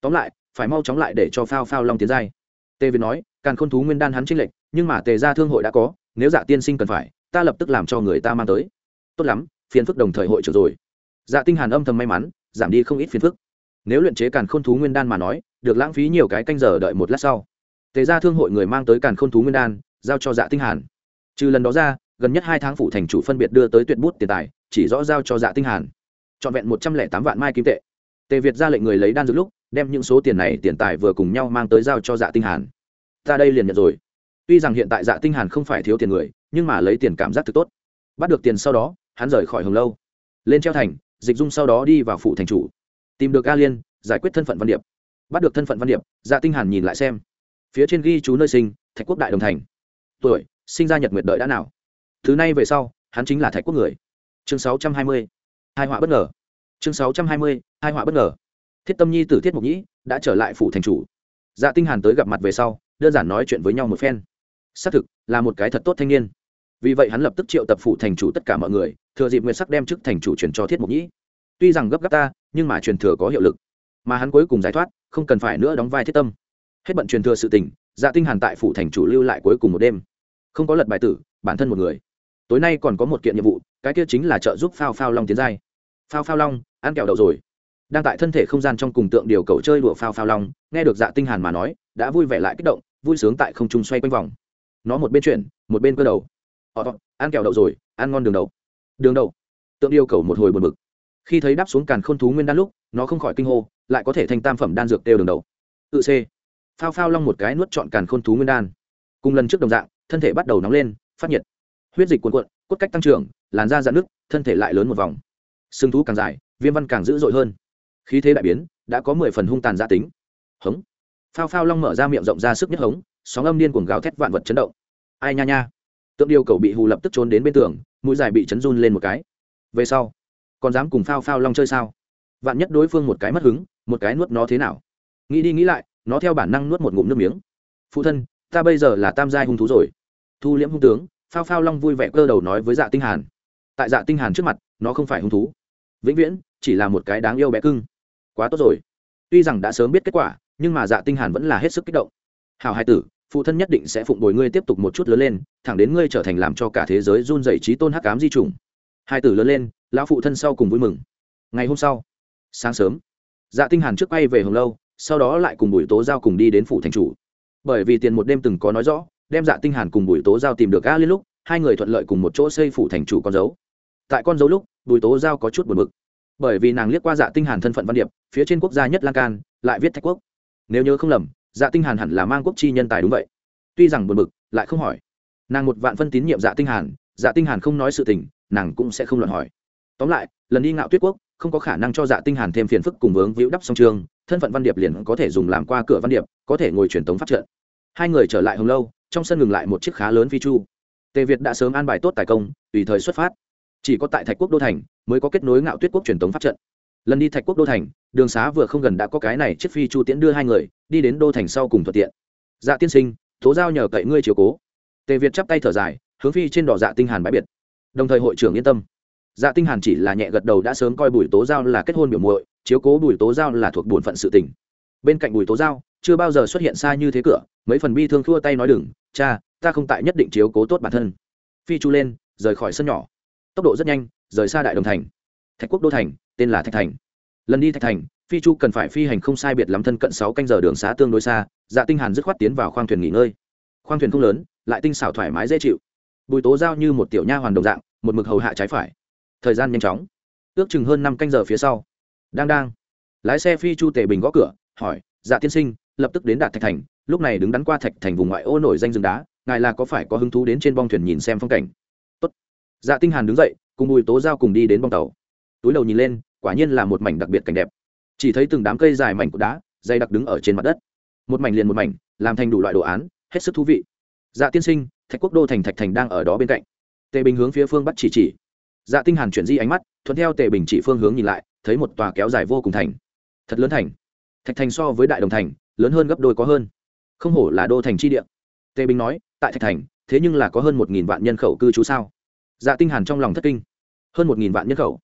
Tóm lại, phải mau chóng lại để cho phao phao long tiến giai. Tề việt nói càn khôn thú nguyên đan hắn trinh lệch, nhưng mà tề ra thương hội đã có, nếu dạ tiên sinh cần phải, ta lập tức làm cho người ta mang tới. Tốt lắm, phiền phức đồng thời hội trưởng rồi. Dạ tinh hàn âm thầm may mắn, giảm đi không ít phiền phức nếu luyện chế càn khôn thú nguyên đan mà nói, được lãng phí nhiều cái canh giờ đợi một lát sau. Tề ra thương hội người mang tới càn khôn thú nguyên đan, giao cho dạ tinh hàn. Trừ lần đó ra, gần nhất hai tháng phủ thành chủ phân biệt đưa tới tuyệt bút tiền tài, chỉ rõ giao cho dạ tinh hàn. Trọn vẹn một trăm lẻ tám vạn mai kim tệ. Tề việt ra lệnh người lấy đan dược lúc, đem những số tiền này tiền tài vừa cùng nhau mang tới giao cho dạ tinh hàn. Ta đây liền nhận rồi. Tuy rằng hiện tại dạ tinh hàn không phải thiếu tiền người, nhưng mà lấy tiền cảm giác thực tốt. Bắt được tiền sau đó, hắn rời khỏi hồng lâu. Lên treo thành, dịch dung sau đó đi vào phủ thành chủ tìm được a liên, giải quyết thân phận văn điệp. Bắt được thân phận văn điệp dạ tinh hàn nhìn lại xem. Phía trên ghi chú nơi sinh, thạch quốc đại đồng thành. Tuổi, sinh ra nhật nguyệt đợi đã nào? Thứ nay về sau, hắn chính là thạch quốc người. Chương 620. hai họa bất ngờ. Chương 620. hai họa bất ngờ. Thiết tâm nhi tử thiết mục nhĩ đã trở lại phủ thành chủ. Dạ tinh hàn tới gặp mặt về sau, đơn giản nói chuyện với nhau một phen. Xác thực, là một cái thật tốt thanh niên. Vì vậy hắn lập tức triệu tập phủ thành chủ tất cả mọi người, thừa dịp nguyệt sắc đem chức thành chủ truyền cho thiết mục nhĩ. Tuy rằng gấp gáp ta nhưng mà truyền thừa có hiệu lực. Mà hắn cuối cùng giải thoát, không cần phải nữa đóng vai thiết tâm. Hết bận truyền thừa sự tình dạ tinh hàn tại phủ thành chủ lưu lại cuối cùng một đêm. Không có lật bài tử, bản thân một người. Tối nay còn có một kiện nhiệm vụ, cái kia chính là trợ giúp phao phao long tiến giai. Phao phao long, ăn kẹo đậu rồi. Đang tại thân thể không gian trong cùng tượng điều cầu chơi đùa phao phao long, nghe được dạ tinh hàn mà nói, đã vui vẻ lại kích động, vui sướng tại không trung xoay quanh vòng. Nó một bên chuyển, một bên cơ đầu. Họ, ăn kẹo đậu rồi, ăn ngon đường đậu đường đậu tượng yêu cầu một hồi buồn bực khi thấy đáp xuống càn khôn thú nguyên đan lúc, nó không khỏi kinh hô, lại có thể thành tam phẩm đan dược đều đường đầu. Tự c phao phao long một cái nuốt trọn càn khôn thú nguyên đan. Cùng lần trước đồng dạng, thân thể bắt đầu nóng lên, phát nhiệt. Huyết dịch cuồn cuộn, cốt cách tăng trưởng, làn da dạn nước thân thể lại lớn một vòng. Sưng thú càng dài, viêm văn càng dữ dội hơn. Khí thế đại biến, đã có mười phần hung tàn gia tính. Hống. Phao phao long mở ra miệng rộng ra sức nhất hống, sóng âm điên cuồng gào thét vạn vật chấn động. Ai nha nha. Tượng điều cầu bị hù lập tức trốn đến bên tường, mũi dài bị chấn run lên một cái. Về sau còn dám cùng phao phao long chơi sao? Vạn nhất đối phương một cái mất hứng, một cái nuốt nó thế nào? Nghĩ đi nghĩ lại, nó theo bản năng nuốt một ngụm nước miếng. Phụ thân, ta bây giờ là tam giai hung thú rồi. Thu liễm hung tướng, phao phao long vui vẻ cơ đầu nói với dạ tinh hàn. Tại dạ tinh hàn trước mặt, nó không phải hung thú. Vĩnh viễn, chỉ là một cái đáng yêu bé cưng. Quá tốt rồi. Tuy rằng đã sớm biết kết quả, nhưng mà dạ tinh hàn vẫn là hết sức kích động. Hảo hai tử, phụ thân nhất định sẽ phụng bồi ngươi tiếp tục một chút lớn lên, thẳng đến ngươi trở thành làm cho cả thế giới run rẩy trí tôn hắc ám di trùng hai tử lớn lên, lão phụ thân sau cùng vui mừng. Ngày hôm sau, sáng sớm dạ tinh hàn trước quay về hồng lâu, sau đó lại cùng bùi tố giao cùng đi đến phủ thành chủ. Bởi vì tiền một đêm từng có nói rõ, đem dạ tinh hàn cùng bùi tố giao tìm được a liên lúc, hai người thuận lợi cùng một chỗ xây phủ thành chủ con dấu. Tại con dấu lúc, bùi tố giao có chút buồn bực. Bởi vì nàng liếc qua dạ tinh hàn thân phận văn điệp, phía trên quốc gia nhất lan can, lại viết thách quốc. Nếu nhớ không lầm dạ tinh hàn hẳn là mang quốc chi nhân tài đúng vậy. Tuy rằng buồn bực, lại không hỏi. Nàng một vạn phân tín nhiệm dạ tinh hàn dạ tinh hàn không nói sự tình nàng cũng sẽ không luận hỏi. Tóm lại, lần đi ngạo tuyết quốc, không có khả năng cho dạ tinh hàn thêm phiền phức cùng vướng víu đắp song trường, thân phận văn điệp liền có thể dùng làm qua cửa văn điệp, có thể ngồi truyền tống phát trận. Hai người trở lại hồng lâu, trong sân ngừng lại một chiếc khá lớn phi chu. Tề việt đã sớm an bài tốt tài công, tùy thời xuất phát. Chỉ có tại thạch quốc đô thành mới có kết nối ngạo tuyết quốc truyền tống phát trận. Lần đi thạch quốc đô thành, đường xá vừa không gần đã có cái này chiếc phi chu tiễn đưa hai người, đi đến đô thành sau cùng thuận tiện. Dạ tiên sinh, tố giao nhờ cậy ngươi chiều cố. Tề việt chắp tay thở dài, hướng phi trên đỏ dạ tinh hàn bãi biệt đồng thời hội trưởng yên tâm. Dạ tinh hàn chỉ là nhẹ gật đầu đã sớm coi bùi tố giao là kết hôn biểu muội, chiếu cố bùi tố giao là thuộc bổn phận sự tình. Bên cạnh bùi tố giao, chưa bao giờ xuất hiện xa như thế cửa, mấy phần bi thương thua tay nói đừng, cha, ta không tại nhất định chiếu cố tốt bản thân. Phi chu lên, rời khỏi sân nhỏ. Tốc độ rất nhanh, rời xa đại đồng thành. Thạch quốc đô thành, tên là thạch thành. Lần đi thạch thành, phi chu cần phải phi hành không sai biệt lắm thân cận sáu canh giờ đường xá tương đối xa dạ tinh hàn dứt khoát tiến vào khoang thuyền nghỉ ngơi. Khoang thuyền không lớn, lại tinh xảo thoải mái dễ chịu bùi tố giao như một tiểu nha hoàn đồng dạng, một mực hầu hạ trái phải. Thời gian nhanh chóng. Ước chừng hơn năm canh giờ phía sau. Đang đang. Lái xe phi chu tề bình gõ cửa, hỏi dạ tiên sinh, lập tức đến đạt thạch thành, lúc này đứng đắn qua thạch thành vùng ngoại ô nổi danh rừng đá, ngài là có phải có hứng thú đến trên bong thuyền nhìn xem phong cảnh? Tốt. dạ tinh hàn đứng dậy, cùng bùi tố giao cùng đi đến bong tàu. Túi đầu nhìn lên, quả nhiên là một mảnh đặc biệt cảnh đẹp. Chỉ thấy từng đám cây dài mảnh của đá, dày đặc đứng ở trên mặt đất. Một mảnh liền một mảnh, làm thành đủ loại đồ án, hết sức thú vị. Dạ tiên sinh thạch quốc đô thành thạch thành đang ở đó bên cạnh tề bình hướng phía phương bắc chỉ chỉ dạ tinh hàn chuyển di ánh mắt thuận theo tề bình chỉ phương hướng nhìn lại thấy một tòa kéo dài vô cùng thành thật lớn thành thạch thành so với đại đồng thành lớn hơn gấp đôi có hơn không hổ là đô thành chi địa tề bình nói tại thạch thành thế nhưng là có hơn một nghìn vạn nhân khẩu cư trú sao dạ tinh hàn trong lòng thất kinh hơn một nghìn vạn nhân khẩu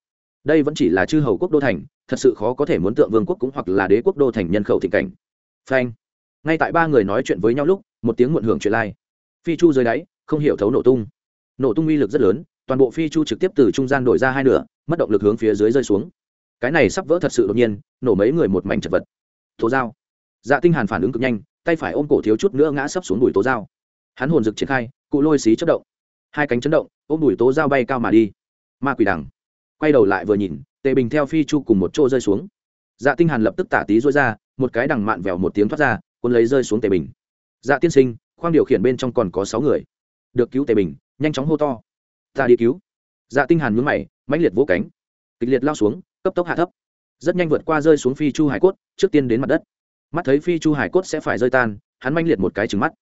đây vẫn chỉ là chư hầu quốc đô thành thật sự khó có thể muốn tượng vương quốc cũng hoặc là đế quốc đô thành nhân khẩu thịnh cảnh phanh ngay tại ba người nói chuyện với nhau lúc một tiếng muộn hưởng chuyện lai phi chu dưới đáy, không hiểu thấu nổ tung. Nổ tung uy lực rất lớn, toàn bộ phi chu trực tiếp từ trung gian đổi ra hai nửa, mất động lực hướng phía dưới rơi xuống. Cái này sắp vỡ thật sự đột nhiên, nổ mấy người một mảnh chật vật. Tố dao dạ tinh hàn phản ứng cực nhanh, tay phải ôm cổ thiếu chút nữa ngã sấp xuống đùi tố dao hắn hồn rực triển khai, cụ lôi xí chất động. Hai cánh chấn động, ôm đùi tố dao bay cao mà đi. Ma quỷ đằng. Quay đầu lại vừa nhìn, tề bình theo phi chu cùng một chỗ rơi xuống. Dạ tinh hàn lập tức tả tí rối ra, một cái đằng mạn vèo một tiếng thoát ra, cuốn lấy rơi xuống tề bình. Dạ tiên sinh khoang điều khiển bên trong còn có sáu người. Được cứu tề bình, nhanh chóng hô to. Ta đi cứu. Dạ tinh hàn nhướng mày, mãnh liệt vỗ cánh. Kịch liệt lao xuống, cấp tốc hạ thấp. Rất nhanh vượt qua rơi xuống phi chu hải cốt, trước tiên đến mặt đất. Mắt thấy phi chu hải cốt sẽ phải rơi tan, hắn mãnh liệt một cái trừng mắt.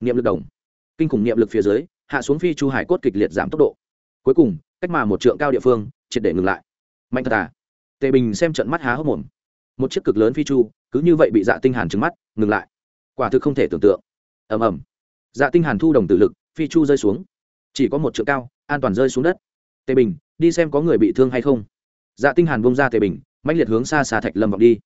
Niệm lực đồng. Kinh khủng niệm lực phía dưới, hạ xuống phi chu hải cốt kịch liệt giảm tốc độ. Cuối cùng, cách mà một trượng cao địa phương, triệt để ngừng lại. Mạnh thật à? Tề bình xem trận mắt há hốc mồm. Một chiếc cực lớn phi chu, cứ như vậy bị dạ tinh hàn trừng mắt, ngừng lại. Quả thực không thể tưởng tượng. Ầm ầm dạ tinh hàn thu đồng tử lực, phi chu rơi xuống. Chỉ có một trượng cao, an toàn rơi xuống đất. Tề bình, đi xem có người bị thương hay không. Dạ tinh hàn bông ra tề bình, mãnh liệt hướng xa xa thạch lâm vọng đi.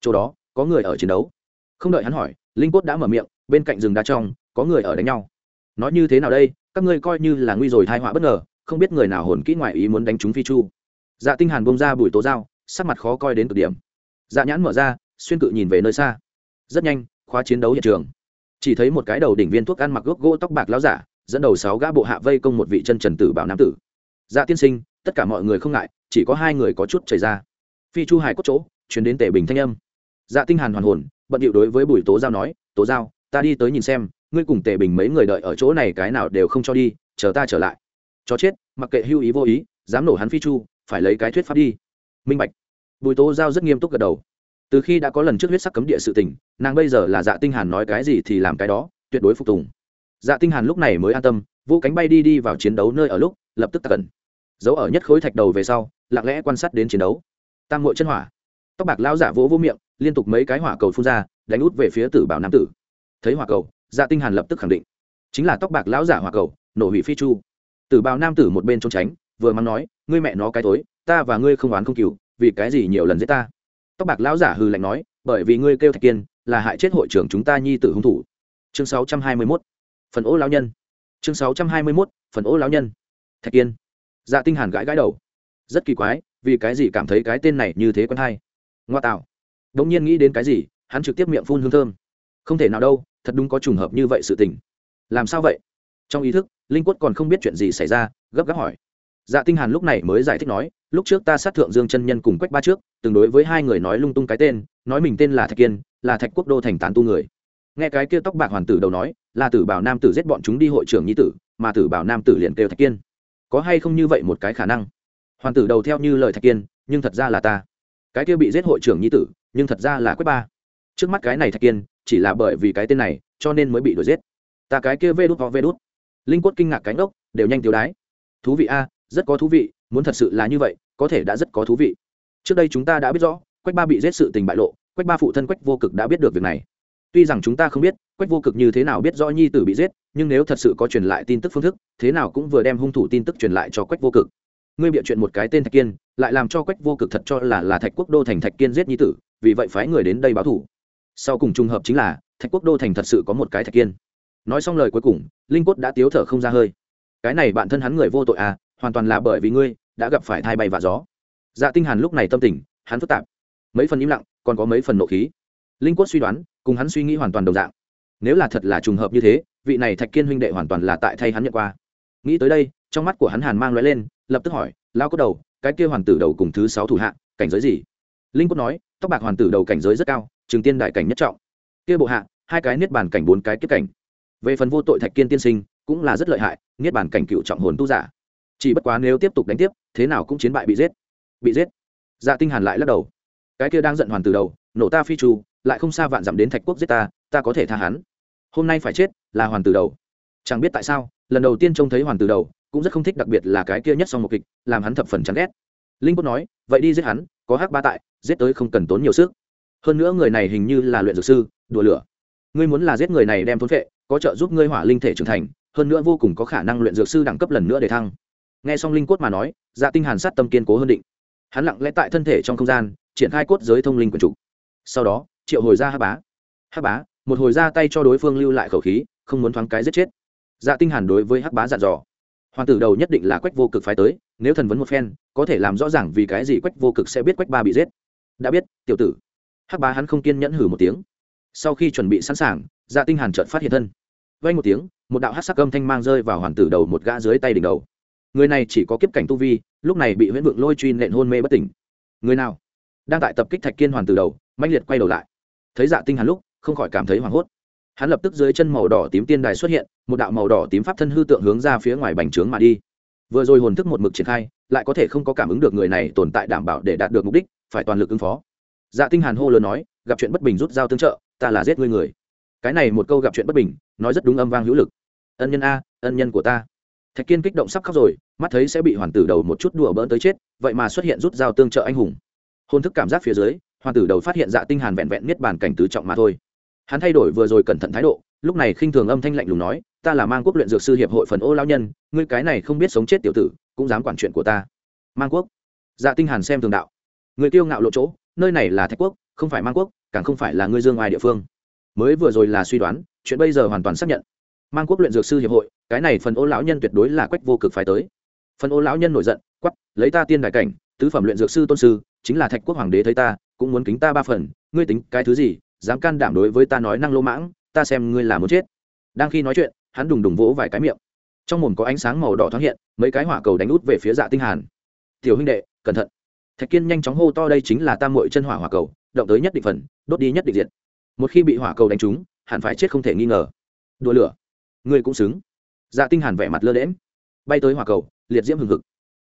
Chỗ đó, có người ở chiến đấu. Không đợi hắn hỏi, linh cốt đã mở miệng, bên cạnh rừng đá trong, có người ở đánh nhau. Nói như thế nào đây, các ngươi coi như là nguy rồi thai họa bất ngờ, không biết người nào hồn kỹ ngoại ý muốn đánh chúng phi chu. Dạ tinh hàn bông ra bùi tố dao, sắc mặt khó coi đến cực điểm. Dạ nhãn mở ra, xuyên cự nhìn về nơi xa. Rất nhanh, khóa chiến đấu hiện trường chỉ thấy một cái đầu đỉnh viên thuốc ăn mặc gốc gỗ tóc bạc láo giả, dẫn đầu sáu gã bộ hạ vây công một vị chân trần tử bảo nam tử. Dạ tiên sinh, tất cả mọi người không ngại, chỉ có hai người có chút chảy ra. Phi chu hải cốt chỗ, chuyển đến tể bình thanh âm. Dạ tinh hàn hoàn hồn, bận điệu đối với bùi tố giao nói, tố giao, ta đi tới nhìn xem, ngươi cùng tể bình mấy người đợi ở chỗ này cái nào đều không cho đi, chờ ta trở lại. Chó chết, mặc kệ hưu ý vô ý, dám nổ hắn phi chu, phải lấy cái thuyết pháp đi. Minh bạch. Bùi tố giao rất nghiêm túc gật đầu từ khi đã có lần trước huyết sắc cấm địa sự tình, nàng bây giờ là dạ tinh hàn nói cái gì thì làm cái đó, tuyệt đối phục tùng. Dạ tinh hàn lúc này mới an tâm, vũ cánh bay đi đi vào chiến đấu nơi ở lúc, lập tức tận giấu ở nhất khối thạch đầu về sau, lặng lẽ quan sát đến chiến đấu. Tam muội chân hỏa. Tóc bạc lão giả vỗ vỗ miệng, liên tục mấy cái hỏa cầu phun ra, đánh út về phía tử bảo nam tử. Thấy hỏa cầu dạ tinh hàn lập tức khẳng định. Chính là tóc bạc lão giả hỏa cầu, nổ hủy phi chu. Tử bảo nam tử một bên trốn tránh, vừa mắng nói, ngươi mẹ nó cái tối ta và ngươi không oán không cừu, vì cái gì nhiều lần giết ta? Tóc bạc lão giả hừ lạnh nói, bởi vì ngươi kêu thạch kiên, là hại chết hội trưởng chúng ta nhi tử hung thủ. Chương 621 phần ô lão nhân. Chương 621 phần ô lão nhân. Thạch kiên. Dạ tinh hàn gãi gãi đầu. Rất kỳ quái, vì cái gì cảm thấy cái tên này như thế quen hay? Ngoa tạo. Đống nhiên nghĩ đến cái gì, hắn trực tiếp miệng phun hương thơm. Không thể nào đâu, thật đúng có trùng hợp như vậy sự tình. Làm sao vậy? Trong ý thức, linh quất còn không biết chuyện gì xảy ra, gấp gáp hỏi dạ tinh hàn lúc này mới giải thích nói, lúc trước ta sát thượng dương chân nhân cùng quách ba trước, từng đối với hai người nói lung tung cái tên, nói mình tên là thạch kiên, là thạch quốc đô thành tán tu người. Nghe cái kia tóc bạc hoàn tử đầu nói, là tử bảo nam tử giết bọn chúng đi hội trưởng nhi tử, mà tử bảo nam tử liền kêu thạch kiên. Có hay không như vậy một cái khả năng? Hoàn tử đầu theo như lời thạch kiên, nhưng thật ra là ta. Cái kia bị giết hội trưởng nhi tử, nhưng thật ra là quách ba. Trước mắt cái này thạch kiên, chỉ là bởi vì cái tên này, cho nên mới bị đuổi giết. Ta cái kia vê đút ho vê đút. Linh quất kinh ngạc cánh ốc đều nhanh tiêu đái. Thú vị a rất có thú vị, muốn thật sự là như vậy, có thể đã rất có thú vị. Trước đây chúng ta đã biết rõ, quách ba bị giết sự tình bại lộ, quách ba phụ thân quách vô cực đã biết được việc này. Tuy rằng chúng ta không biết quách vô cực như thế nào biết rõ nhi tử bị giết, nhưng nếu thật sự có truyền lại tin tức phương thức, thế nào cũng vừa đem hung thủ tin tức truyền lại cho quách vô cực. Ngươi bịa chuyện một cái tên thạch kiên, lại làm cho quách vô cực thật cho là là thạch quốc đô thành thạch kiên giết nhi tử, vì vậy phái người đến đây báo thủ. Sau cùng trùng hợp chính là, thạch quốc đô thành thật sự có một cái thạch kiên. Nói xong lời cuối cùng, linh cốt đã tiếu thở không ra hơi. Cái này bạn thân hắn người vô tội à hoàn toàn là bởi vì ngươi đã gặp phải thai bay và gió. Dạ tinh hàn lúc này tâm tình, hắn phức tạp. Mấy phần im lặng, còn có mấy phần nộ khí. Linh quất suy đoán, cùng hắn suy nghĩ hoàn toàn đồng dạng. Nếu là thật là trùng hợp như thế, vị này thạch kiên huynh đệ hoàn toàn là tại thay hắn nhận qua nghĩ tới đây, trong mắt của hắn hàn mang lóe lên, lập tức hỏi lao cốt đầu, cái kia hoàn tử đầu cùng thứ sáu thủ hạ, cảnh giới gì? Linh quất nói, tóc bạc hoàn tử đầu cảnh giới rất cao, trường tiên đại cảnh nhất trọng. Kia bộ hạ, hai cái niết bàn cảnh bốn cái kết cảnh. Về phần vô tội thạch kiên tiên sinh, cũng là rất lợi hại, niết bàn cảnh cựu trọng hồn tu giả chỉ bất quá nếu tiếp tục đánh tiếp, thế nào cũng chiến bại bị giết. Bị giết. Dạ tinh hàn lại lắc đầu. Cái kia đang giận hoàn từ đầu, nổ ta phi chu lại không xa vạn dặm đến thạch quốc giết ta ta có thể tha hắn. Hôm nay phải chết là hoàn từ đầu. Chẳng biết tại sao, lần đầu tiên trông thấy hoàn từ đầu, cũng rất không thích đặc biệt là cái kia nhất song một kịch, làm hắn thập phần chán ghét. Linh quốc nói, vậy đi giết hắn, có hắc ba tại, giết tới không cần tốn nhiều sức. Hơn nữa người này hình như là luyện dược sư, đùa lửa. Ngươi muốn là giết người này đem thốn vệ có trợ giúp ngươi hỏa linh thể trưởng thành, hơn nữa vô cùng có khả năng luyện dược sư đẳng cấp lần nữa để thăng nghe xong linh cốt mà nói dạ tinh hàn sát tâm kiên cố hơn định. Hắn lặng lẽ tại thân thể trong không gian, triển khai cốt giới thông linh quần trục. Sau đó, triệu hồi ra hắc bá. Hắc bá, một hồi ra tay cho đối phương lưu lại khẩu khí, không muốn thoáng cái giết chết. Dạ tinh hàn đối với hắc bá dặn dò. Hoàng tử đầu nhất định là quách vô cực phái tới, nếu thần vấn một phen, có thể làm rõ ràng vì cái gì quách vô cực sẽ biết quách ba bị giết. Đã biết, tiểu tử. Hắc bá hắn không kiên nhẫn hử một tiếng. Sau khi chuẩn bị sẵn sàng dạ tinh hàn chợt phát hiện thân. Vang một tiếng, một đạo hắc sắc âm thanh mang rơi vào hoàng tử đầu một gã dưới tay đỉnh đầu người này chỉ có kiếp cảnh tu vi, lúc này bị huyễn vượng lôi truy nện hôn mê bất tỉnh. Người nào? Đang tại tập kích thạch kiên hoàn từ đầu mạnh liệt quay đầu lại. Thấy dạ tinh hắn lúc, không khỏi cảm thấy hoảng hốt. Hắn lập tức dưới chân màu đỏ tím tiên đài xuất hiện, một đạo màu đỏ tím pháp thân hư tượng hướng ra phía ngoài bành trướng mà đi. Vừa rồi hồn thức một mực triển khai, lại có thể không có cảm ứng được người này tồn tại đảm bảo để đạt được mục đích, phải toàn lực ứng phó. Dạ tinh hàn hô lớn nói, gặp chuyện bất bình rút dao tương trợ, ta là giết ngươi người. Cái này một câu gặp chuyện bất bình, nói rất đúng âm vang hữu lực. Ân nhân a, ân nhân của ta thạch kiên kích động sắp khóc rồi, mắt thấy sẽ bị hoàn tử đầu một chút đùa bỡn tới chết, vậy mà xuất hiện rút dao tương trợ anh hùng. Hôn thức cảm giác phía dưới hoàn tử đầu phát hiện dạ tinh hàn vẹn vẹn niết bàn cảnh tứ trọng mà thôi. Hắn thay đổi vừa rồi cẩn thận thái độ, lúc này khinh thường âm thanh lạnh lùng nói, ta là mang quốc luyện dược sư hiệp hội phần ô lão nhân, ngươi cái này không biết sống chết tiểu tử, cũng dám quản chuyện của ta. Mang quốc? Dạ tinh hàn xem thường đạo. Người kiêu ngạo lộ chỗ, nơi này là thạch quốc, không phải mang quốc, càng không phải là ngươi dương ngoài địa phương. Mới vừa rồi là suy đoán, chuyện bây giờ hoàn toàn xác nhận. Mang quốc luyện dược sư hiệp hội cái này phần ô lão nhân tuyệt đối là quách vô cực phải tới. Phần ô lão nhân nổi giận quắp lấy ta tiên đại cảnh, tứ phẩm luyện dược sư tôn sư, chính là thạch quốc hoàng đế thấy ta, cũng muốn kính ta ba phần, ngươi tính cái thứ gì, dám can đảm đối với ta nói năng lô mãng, ta xem ngươi là muốn chết. Đang khi nói chuyện, hắn đùng đùng vỗ vài cái miệng. Trong mồm có ánh sáng màu đỏ thoáng hiện, mấy cái hỏa cầu đánh út về phía dạ tinh hàn. Tiểu huynh đệ, cẩn thận. Thạch kiên nhanh chóng hô to đây chính là tam muội chân hỏa hỏa cầu, động tới nhất định phần, đốt đi nhất định diệt. Một khi bị hỏa cầu đánh trúng, hẳn phải chết không thể nghi ngờ. Đùa lửa. Ngươi cũng xứng dạ tinh hàn vẻ mặt lơ lẽm bay tới hỏa cầu, liệt diễm hừng hực.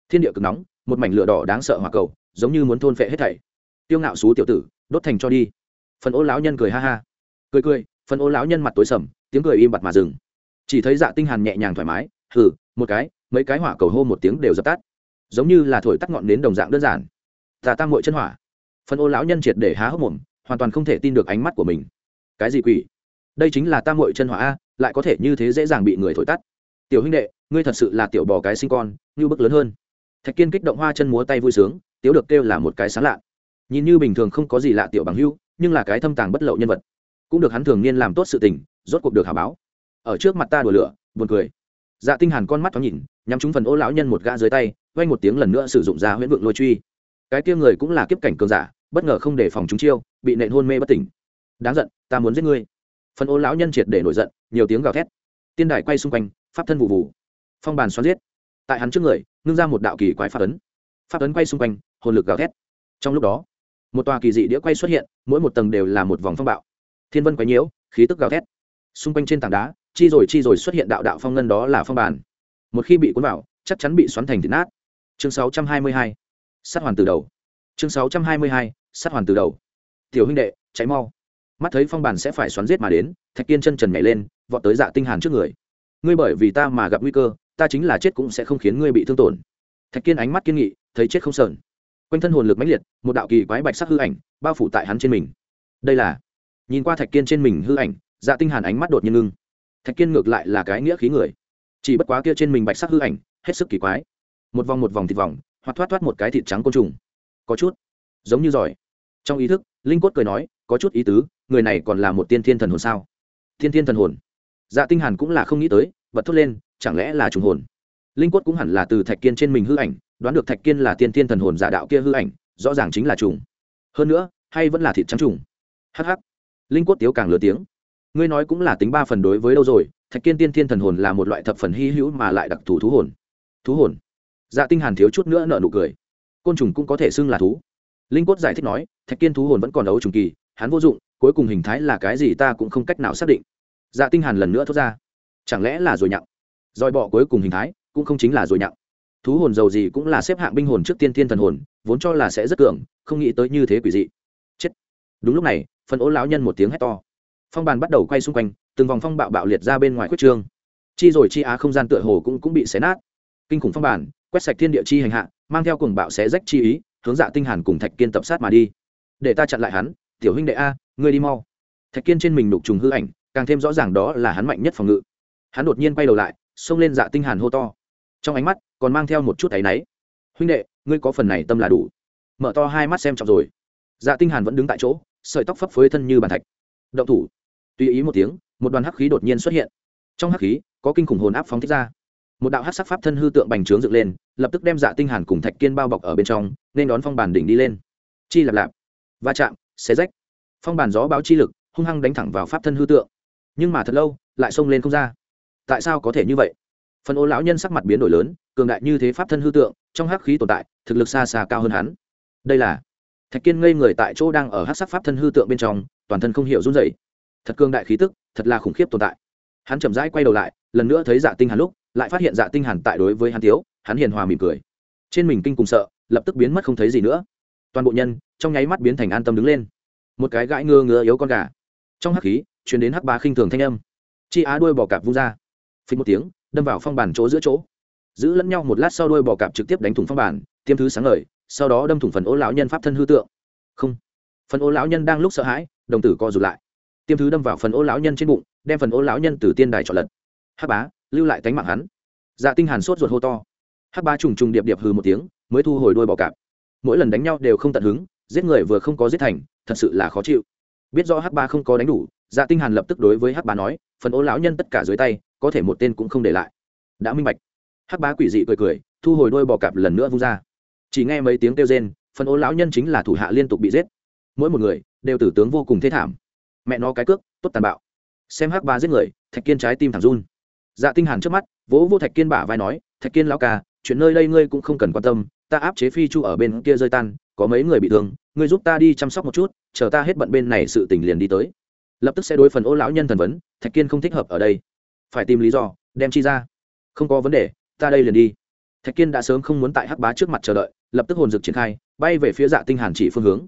Thiên địa cực nóng, một mảnh lửa đỏ đáng sợ hỏa cầu, giống như muốn thôn phệ hết thảy. Tiêu ngạo xú tiểu tử, đốt thành cho đi. Phần ô lão nhân cười ha ha. Cười cười, phần ô lão nhân mặt tối sầm, tiếng cười im bặt mà dừng. Chỉ thấy dạ tinh hàn nhẹ nhàng thoải mái, hừ, một cái, mấy cái hỏa cầu hô một tiếng đều dập tắt. Giống như là thổi tắt ngọn nến đồng dạng đơn giản. Tà tam muội chân hỏa. Phần ô lão nhân triệt để há hốc mồm, hoàn toàn không thể tin được ánh mắt của mình. Cái gì quỷ? Đây chính là tam muội chân hỏa a, lại có thể như thế dễ dàng bị người thổi tắt tiểu huynh đệ, ngươi thật sự là tiểu bò cái sinh con, như bức lớn hơn. Thạch kiên kích động hoa chân múa tay vui sướng, tiếu được kêu là một cái sáng lạ. Nhìn như bình thường không có gì lạ tiểu bằng hưu nhưng là cái thâm tàng bất lậu nhân vật. Cũng được hắn thường niên làm tốt sự tình, rốt cuộc được hả báo. Ở trước mặt ta đùa lửa, buồn cười. Dạ tinh hàn con mắt thoáng nhìn, nhắm trúng phần ô lão nhân một gã dưới tay, vang một tiếng lần nữa sử dụng ra huyễn vượng lôi truy. Cái kia người cũng là kiếp cảnh cường giả, bất ngờ không để phòng chúng chiêu, bị nện hôn mê bất tỉnh. Đáng giận, ta muốn giết ngươi. Phần ô lão nhân triệt để nổi giận, nhiều tiếng gào thét. Tiên đài quay xung quanh pháp thân vụ vụ. Phong bàn xoắn giết. Tại hắn trước người, ngưng ra một đạo kỳ quái pháp ấn. Pháp ấn quay xung quanh, hồn lực gào thét. Trong lúc đó, một tòa kỳ dị đĩa quay xuất hiện, mỗi một tầng đều là một vòng phong bạo. Thiên vân quấy nhiễu, khí tức gào thét. Xung quanh trên tảng đá, chi rồi chi rồi xuất hiện đạo đạo phong ngân đó là phong bàn. Một khi bị cuốn vào, chắc chắn bị xoắn thành thịt nát. Chương 622. sát hoàn từ đầu. Chương 622. sát hoàn từ đầu. Tiểu huynh đệ cháy mau. Mắt thấy phong bàn sẽ phải xoắn giết mà đến, thạch kiên chân trần nhảy lên, vọt tới dạ tinh hàn trước người ngươi bởi vì ta mà gặp nguy cơ, ta chính là chết cũng sẽ không khiến ngươi bị thương tổn. Thạch kiên ánh mắt kiên nghị, thấy chết không sờn. Quanh thân hồn lực mãnh liệt, một đạo kỳ quái bạch sắc hư ảnh bao phủ tại hắn trên mình. Đây là, nhìn qua thạch kiên trên mình hư ảnh dạ tinh hàn ánh mắt đột nhiên ngưng. Thạch kiên ngược lại là cái nghĩa khí người. Chỉ bất quá kia trên mình bạch sắc hư ảnh, hết sức kỳ quái. Một vòng một vòng thịt vòng, hoặc thoát thoát một cái thịt trắng côn trùng. Có chút, giống như giỏi. Trong ý thức, linh cốt cười nói, có chút ý tứ, người này còn là một tiên thiên thần hồn sao? Thiên thiên thần hồn? Dạ tinh hàn cũng là không nghĩ tới, bật thốt lên, chẳng lẽ là trùng hồn? Linh quất cũng hẳn là từ thạch kiên trên mình hư ảnh, đoán được thạch kiên là tiên tiên thần hồn giả đạo kia hư ảnh, rõ ràng chính là trùng. Hơn nữa, hay vẫn là thịt trắng trùng. Hắc hắc. Linh quất tiếu càng lừa tiếng. Ngươi nói cũng là tính ba phần đối với đâu rồi, thạch kiên tiên tiên thần hồn là một loại thập phần hy hữu mà lại đặc thù thú hồn. Thú hồn? Dạ tinh hàn thiếu chút nữa nở nụ cười. Côn trùng cũng có thể xưng là thú. Linh quất giải thích nói, thạch kiên thú hồn vẫn còn đấu trùng kỳ, hắn vô dụng, cuối cùng hình thái là cái gì ta cũng không cách nào xác định dạ tinh hàn lần nữa thốt ra. Chẳng lẽ là rồi nhặng? Roi bọ cuối cùng hình thái, cũng không chính là rồi nhặng. Thú hồn giàu gì cũng là xếp hạng binh hồn trước tiên thiên thần hồn, vốn cho là sẽ rất cường, không nghĩ tới như thế quỷ dị. Chết. Đúng lúc này, phần ố lão nhân một tiếng hét to. Phong bàn bắt đầu quay xung quanh, từng vòng phong bạo bạo liệt ra bên ngoài quyết trương. Chi rồi chi á không gian tựa hồ cũng cũng bị xé nát. Kinh khủng phong bàn, quét sạch thiên địa chi hành hạ, mang theo cùng bạo xé rách chi ý, hướng dạ tinh hàn cùng thạch kiên tập sát mà đi. Để ta chặn lại hắn, tiểu huynh đệ a, ngươi đi mau. Thạch kiên trên mình đục trùng hư ảnh càng thêm rõ ràng đó là hắn mạnh nhất phòng ngự. Hắn đột nhiên quay đầu lại, xông lên dạ tinh hàn hô to. Trong ánh mắt, còn mang theo một chút áy náy. Huynh đệ, ngươi có phần này tâm là đủ. Mở to hai mắt xem trọng rồi. Dạ tinh hàn vẫn đứng tại chỗ, sợi tóc phấp phới thân như bàn thạch. Động thủ. Tùy ý một tiếng, một đoàn hắc khí đột nhiên xuất hiện. Trong hắc khí, có kinh khủng hồn áp phóng thích ra. Một đạo hắc sắc pháp thân hư tượng bành trướng dựng lên, lập tức đem dạ tinh hàn cùng thạch kiên bao bọc ở bên trong, nên đón phong bàn đỉnh đi lên. Chi lạp lạp. Va chạm, xé rách. Phong bàn gió báo chi lực, hung hăng đánh thẳng vào pháp thân hư tượng nhưng mà thật lâu, lại xông lên không ra. Tại sao có thể như vậy? Phần ô lão nhân sắc mặt biến đổi lớn, cường đại như thế pháp thân hư tượng, trong hắc khí tồn tại, thực lực xa xa cao hơn hắn. Đây là thạch kiên ngây người tại chỗ đang ở hắc sắc pháp thân hư tượng bên trong, toàn thân không hiểu run rẩy. Thật cường đại khí tức, thật là khủng khiếp tồn tại. Hắn chậm rãi quay đầu lại, lần nữa thấy dạ tinh hàn lúc, lại phát hiện dạ tinh hàn tại đối với hắn thiếu, hắn hiền hòa mỉm cười. Trên mình kinh cùng sợ, lập tức biến mất không thấy gì nữa. Toàn bộ nhân, trong nháy mắt biến thành an tâm đứng lên. Một cái gãi ngơ ngứa yếu con gà. Trong hắc khí chuyển đến hắc bá khinh thường thanh âm. Chi á đuôi bò cạp vung ra. Phí một tiếng, đâm vào phong bàn chỗ giữa chỗ. Giữ lẫn nhau một lát sau đuôi bò cạp trực tiếp đánh thủng phong bàn, tiêm thứ sáng lời sau đó đâm thủng phần ô lão nhân pháp thân hư tượng. Không. Phần ô lão nhân đang lúc sợ hãi, đồng tử co rụt lại. Tiêm thứ đâm vào phần ô lão nhân trên bụng, đem phần ô lão nhân từ tiên đài trọn lật. Hắc bá, lưu lại tánh mạng hắn. Dạ tinh hàn sốt ruột hô to. Hắc bá trùng trùng điệp điệp hừ một tiếng, mới thu hồi đuôi bò cạp. Mỗi lần đánh nhau đều không tận hứng, giết người vừa không có giết thành, thật sự là khó chịu. Biết rõ hắc ba không có đánh đủ dạ tinh hàn lập tức đối với hắc bá nói, phần ô lão nhân tất cả dưới tay, có thể một tên cũng không để lại. Đã minh bạch. Hắc bá quỷ dị cười cười, thu hồi đôi bò cạp lần nữa vung ra. Chỉ nghe mấy tiếng kêu rên, phần ô lão nhân chính là thủ hạ liên tục bị giết. Mỗi một người, đều tử tướng vô cùng thế thảm. Mẹ nó cái cước, tốt tàn bạo. Xem hắc bá giết người, thạch kiên trái tim thẳng run. Dạ tinh hàn trước mắt, vỗ vô thạch kiên bả vai nói, thạch kiên lão ca, chuyện nơi đây ngươi cũng không cần quan tâm, ta áp chế phi chu ở bên kia rơi tan, có mấy người bị thương, ngươi giúp ta đi chăm sóc một chút, chờ ta hết bận bên này sự tình liền đi tới lập tức sẽ đối phần ô lão nhân thần vấn, thạch kiên không thích hợp ở đây. Phải tìm lý do, đem chi ra. Không có vấn đề, ta đây liền đi. Thạch kiên đã sớm không muốn tại hắc bá trước mặt chờ đợi, lập tức hồn dực triển khai, bay về phía dạ tinh hàn chỉ phương hướng.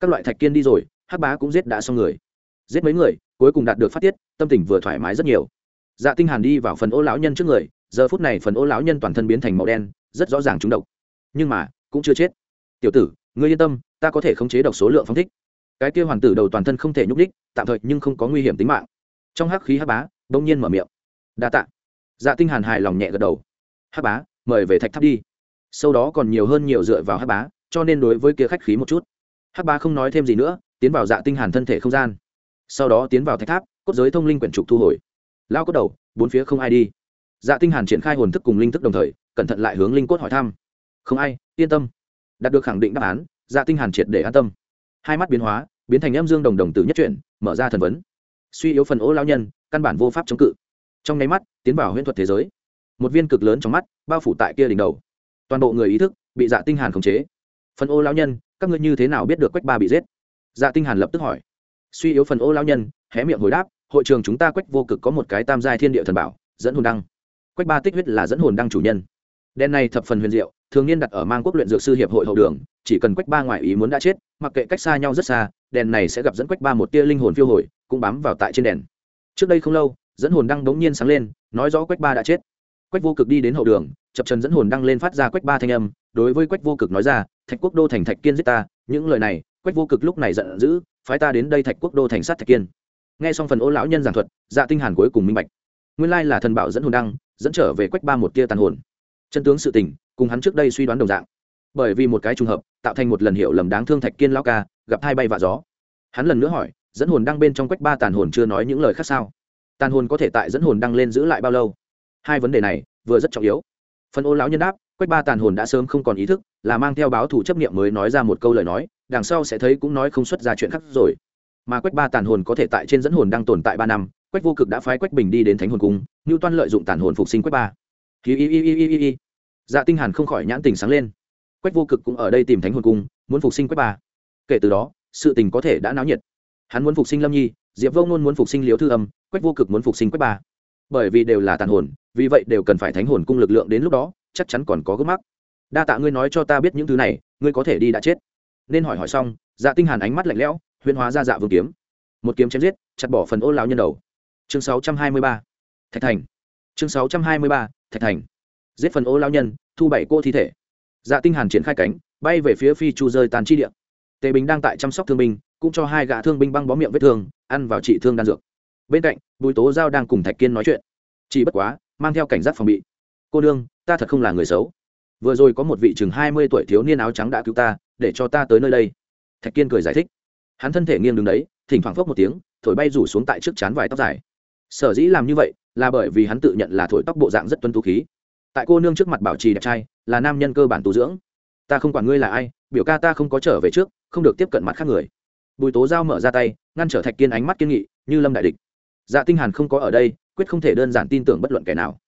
Các loại thạch kiên đi rồi, hắc bá cũng giết đã xong người. Giết mấy người, cuối cùng đạt được phát tiết, tâm tình vừa thoải mái rất nhiều. Dạ tinh hàn đi vào phần ô lão nhân trước người, giờ phút này phần ô lão nhân toàn thân biến thành màu đen, rất rõ ràng trúng độc. Nhưng mà, cũng chưa chết. Tiểu tử, ngươi yên tâm, ta có thể khống chế độc số lượng phóng thích cái kia hoàn tử đầu toàn thân không thể nhúc đích tạm thời nhưng không có nguy hiểm tính mạng. Trong hắc khí hắc bá, bỗng nhiên mở miệng. Đa tạ. Dạ tinh hàn hài lòng nhẹ gật đầu. Hắc bá, mời về thạch tháp đi. Sau đó còn nhiều hơn nhiều dựa vào hắc bá, cho nên đối với kia khách khí một chút. Hắc bá không nói thêm gì nữa, tiến vào dạ tinh hàn thân thể không gian. Sau đó tiến vào thạch tháp, cốt giới thông linh quyển trục thu hồi. Lao cốt đầu, bốn phía không ai đi. Dạ tinh hàn triển khai hồn thức cùng linh thức đồng thời, cẩn thận lại hướng linh cốt hỏi thăm. Không ai, yên tâm. Đạt được khẳng định đáp án dạ tinh hàn triệt để an tâm. Hai mắt biến hóa biến thành âm dương đồng đồng tử nhất chuyển, mở ra thần vấn. Suy yếu phần ô lao nhân, căn bản vô pháp chống cự. Trong nháy mắt, tiến vào huyễn thuật thế giới. Một viên cực lớn trong mắt, bao phủ tại kia đỉnh đầu. Toàn bộ người ý thức, bị dạ tinh hàn khống chế. Phần ô lao nhân, các ngươi như thế nào biết được quách ba bị giết? Dạ tinh hàn lập tức hỏi. Suy yếu phần ô lao nhân, hé miệng hồi đáp, hội trường chúng ta quách vô cực có một cái tam giai thiên địa thần bảo, dẫn hồn đăng. Quách ba tích huyết là dẫn hồn đăng chủ nhân. Đen này thập phần huyền diệu, thường niên đặt ở mang quốc luyện dược sư hiệp hội hậu đường, chỉ cần quách ba ngoại ý muốn đã chết, mặc kệ cách xa nhau rất xa đèn này sẽ gặp dẫn quách ba một tia linh hồn phiêu hồi, cũng bám vào tại trên đèn. Trước đây không lâu, dẫn hồn đăng đống nhiên sáng lên, nói rõ quách ba đã chết. Quách vô cực đi đến hậu đường, chập trần dẫn hồn đăng lên phát ra quách ba thanh âm, đối với quách vô cực nói ra, thạch quốc đô thành thạch kiên giết ta, những lời này, quách vô cực lúc này giận dữ, phái ta đến đây thạch quốc đô thành sát thạch kiên. Nghe xong phần ô lão nhân giảng thuật dạ tinh hàn cuối cùng minh bạch. Nguyên lai là thần bảo dẫn hồn đăng, dẫn trở về quách ba một tia tàn hồn. Chân tướng sự tình, cùng hắn trước đây suy đoán đồng dạng. Bởi vì một cái trùng hợp, tạo thành một lần hiểu lầm đáng thương thạch kiên lão ca gặp hai bay vạ gió. Hắn lần nữa hỏi, dẫn hồn đăng bên trong quách ba tàn hồn chưa nói những lời khác sao? Tàn hồn có thể tại dẫn hồn đăng lên giữ lại bao lâu? Hai vấn đề này, vừa rất trọng yếu. Phần ô lão nhân đáp, quách ba tàn hồn đã sớm không còn ý thức, là mang theo báo thủ chấp niệm mới nói ra một câu lời nói, đằng sau sẽ thấy cũng nói không xuất ra chuyện khác rồi. Mà quách ba tàn hồn có thể tại trên dẫn hồn đang tồn tại ba năm, quách vô cực đã phái quách bình đi đến thánh hồn cung như toan lợi dụng tàn hồn phục sinh quách ba. Hi hi hi hi hi hi. Dạ tinh hàn không khỏi nhãn tình sáng lên. Quách vô cực cũng ở đây tìm thánh hồn cung, muốn phục sinh quách ba kể từ đó, sự tình có thể đã náo nhiệt. Hắn muốn phục sinh lâm nhi, diệp vô ngôn muốn phục sinh liễu thư âm, quách vô cực muốn phục sinh quách ba. Bởi vì đều là tàn hồn, vì vậy đều cần phải thánh hồn cung lực lượng đến lúc đó, chắc chắn còn có gốc mắc. Đa tạ ngươi nói cho ta biết những thứ này, ngươi có thể đi đã chết. Nên hỏi hỏi xong dạ tinh hàn ánh mắt lạnh lẽo, huyễn hóa ra dạ vương kiếm. Một kiếm chém giết, chặt bỏ phần ô lão nhân đầu. Chương 623 thạch thành. Chương 623 thạch thành. Giết phần ô lão nhân, thu bảy cô thi thể. Dạ tinh hàn triển khai cánh, bay về phía phi chu rơi tàn chi địa tề bình đang tại chăm sóc thương binh, cũng cho hai gã thương binh băng bó miệng vết thương, ăn vào trị thương đan dược. Bên cạnh, bùi tố giao đang cùng thạch kiên nói chuyện. Chỉ bất quá, mang theo cảnh giác phòng bị. Cô đương ta thật không là người xấu. Vừa rồi có một vị chừng hai mươi tuổi thiếu niên áo trắng đã cứu ta, để cho ta tới nơi đây. Thạch kiên cười giải thích. Hắn thân thể nghiêng đứng đấy, thỉnh thoảng phốc một tiếng, thổi bay rủ xuống tại trước chán vài tóc dài. Sở dĩ làm như vậy, là bởi vì hắn tự nhận là thổi tóc bộ dạng rất tuân tú khí. Tại cô nương trước mặt bảo trì đẹp trai, là nam nhân cơ bản tu dưỡng. Ta không quản ngươi là ai biểu ca ta không có trở về trước, không được tiếp cận mặt khác người. Bùi tố giao mở ra tay, ngăn trở thạch kiên ánh mắt kiên nghị, như lâm đại địch. Dạ tinh hàn không có ở đây, quyết không thể đơn giản tin tưởng bất luận kẻ nào.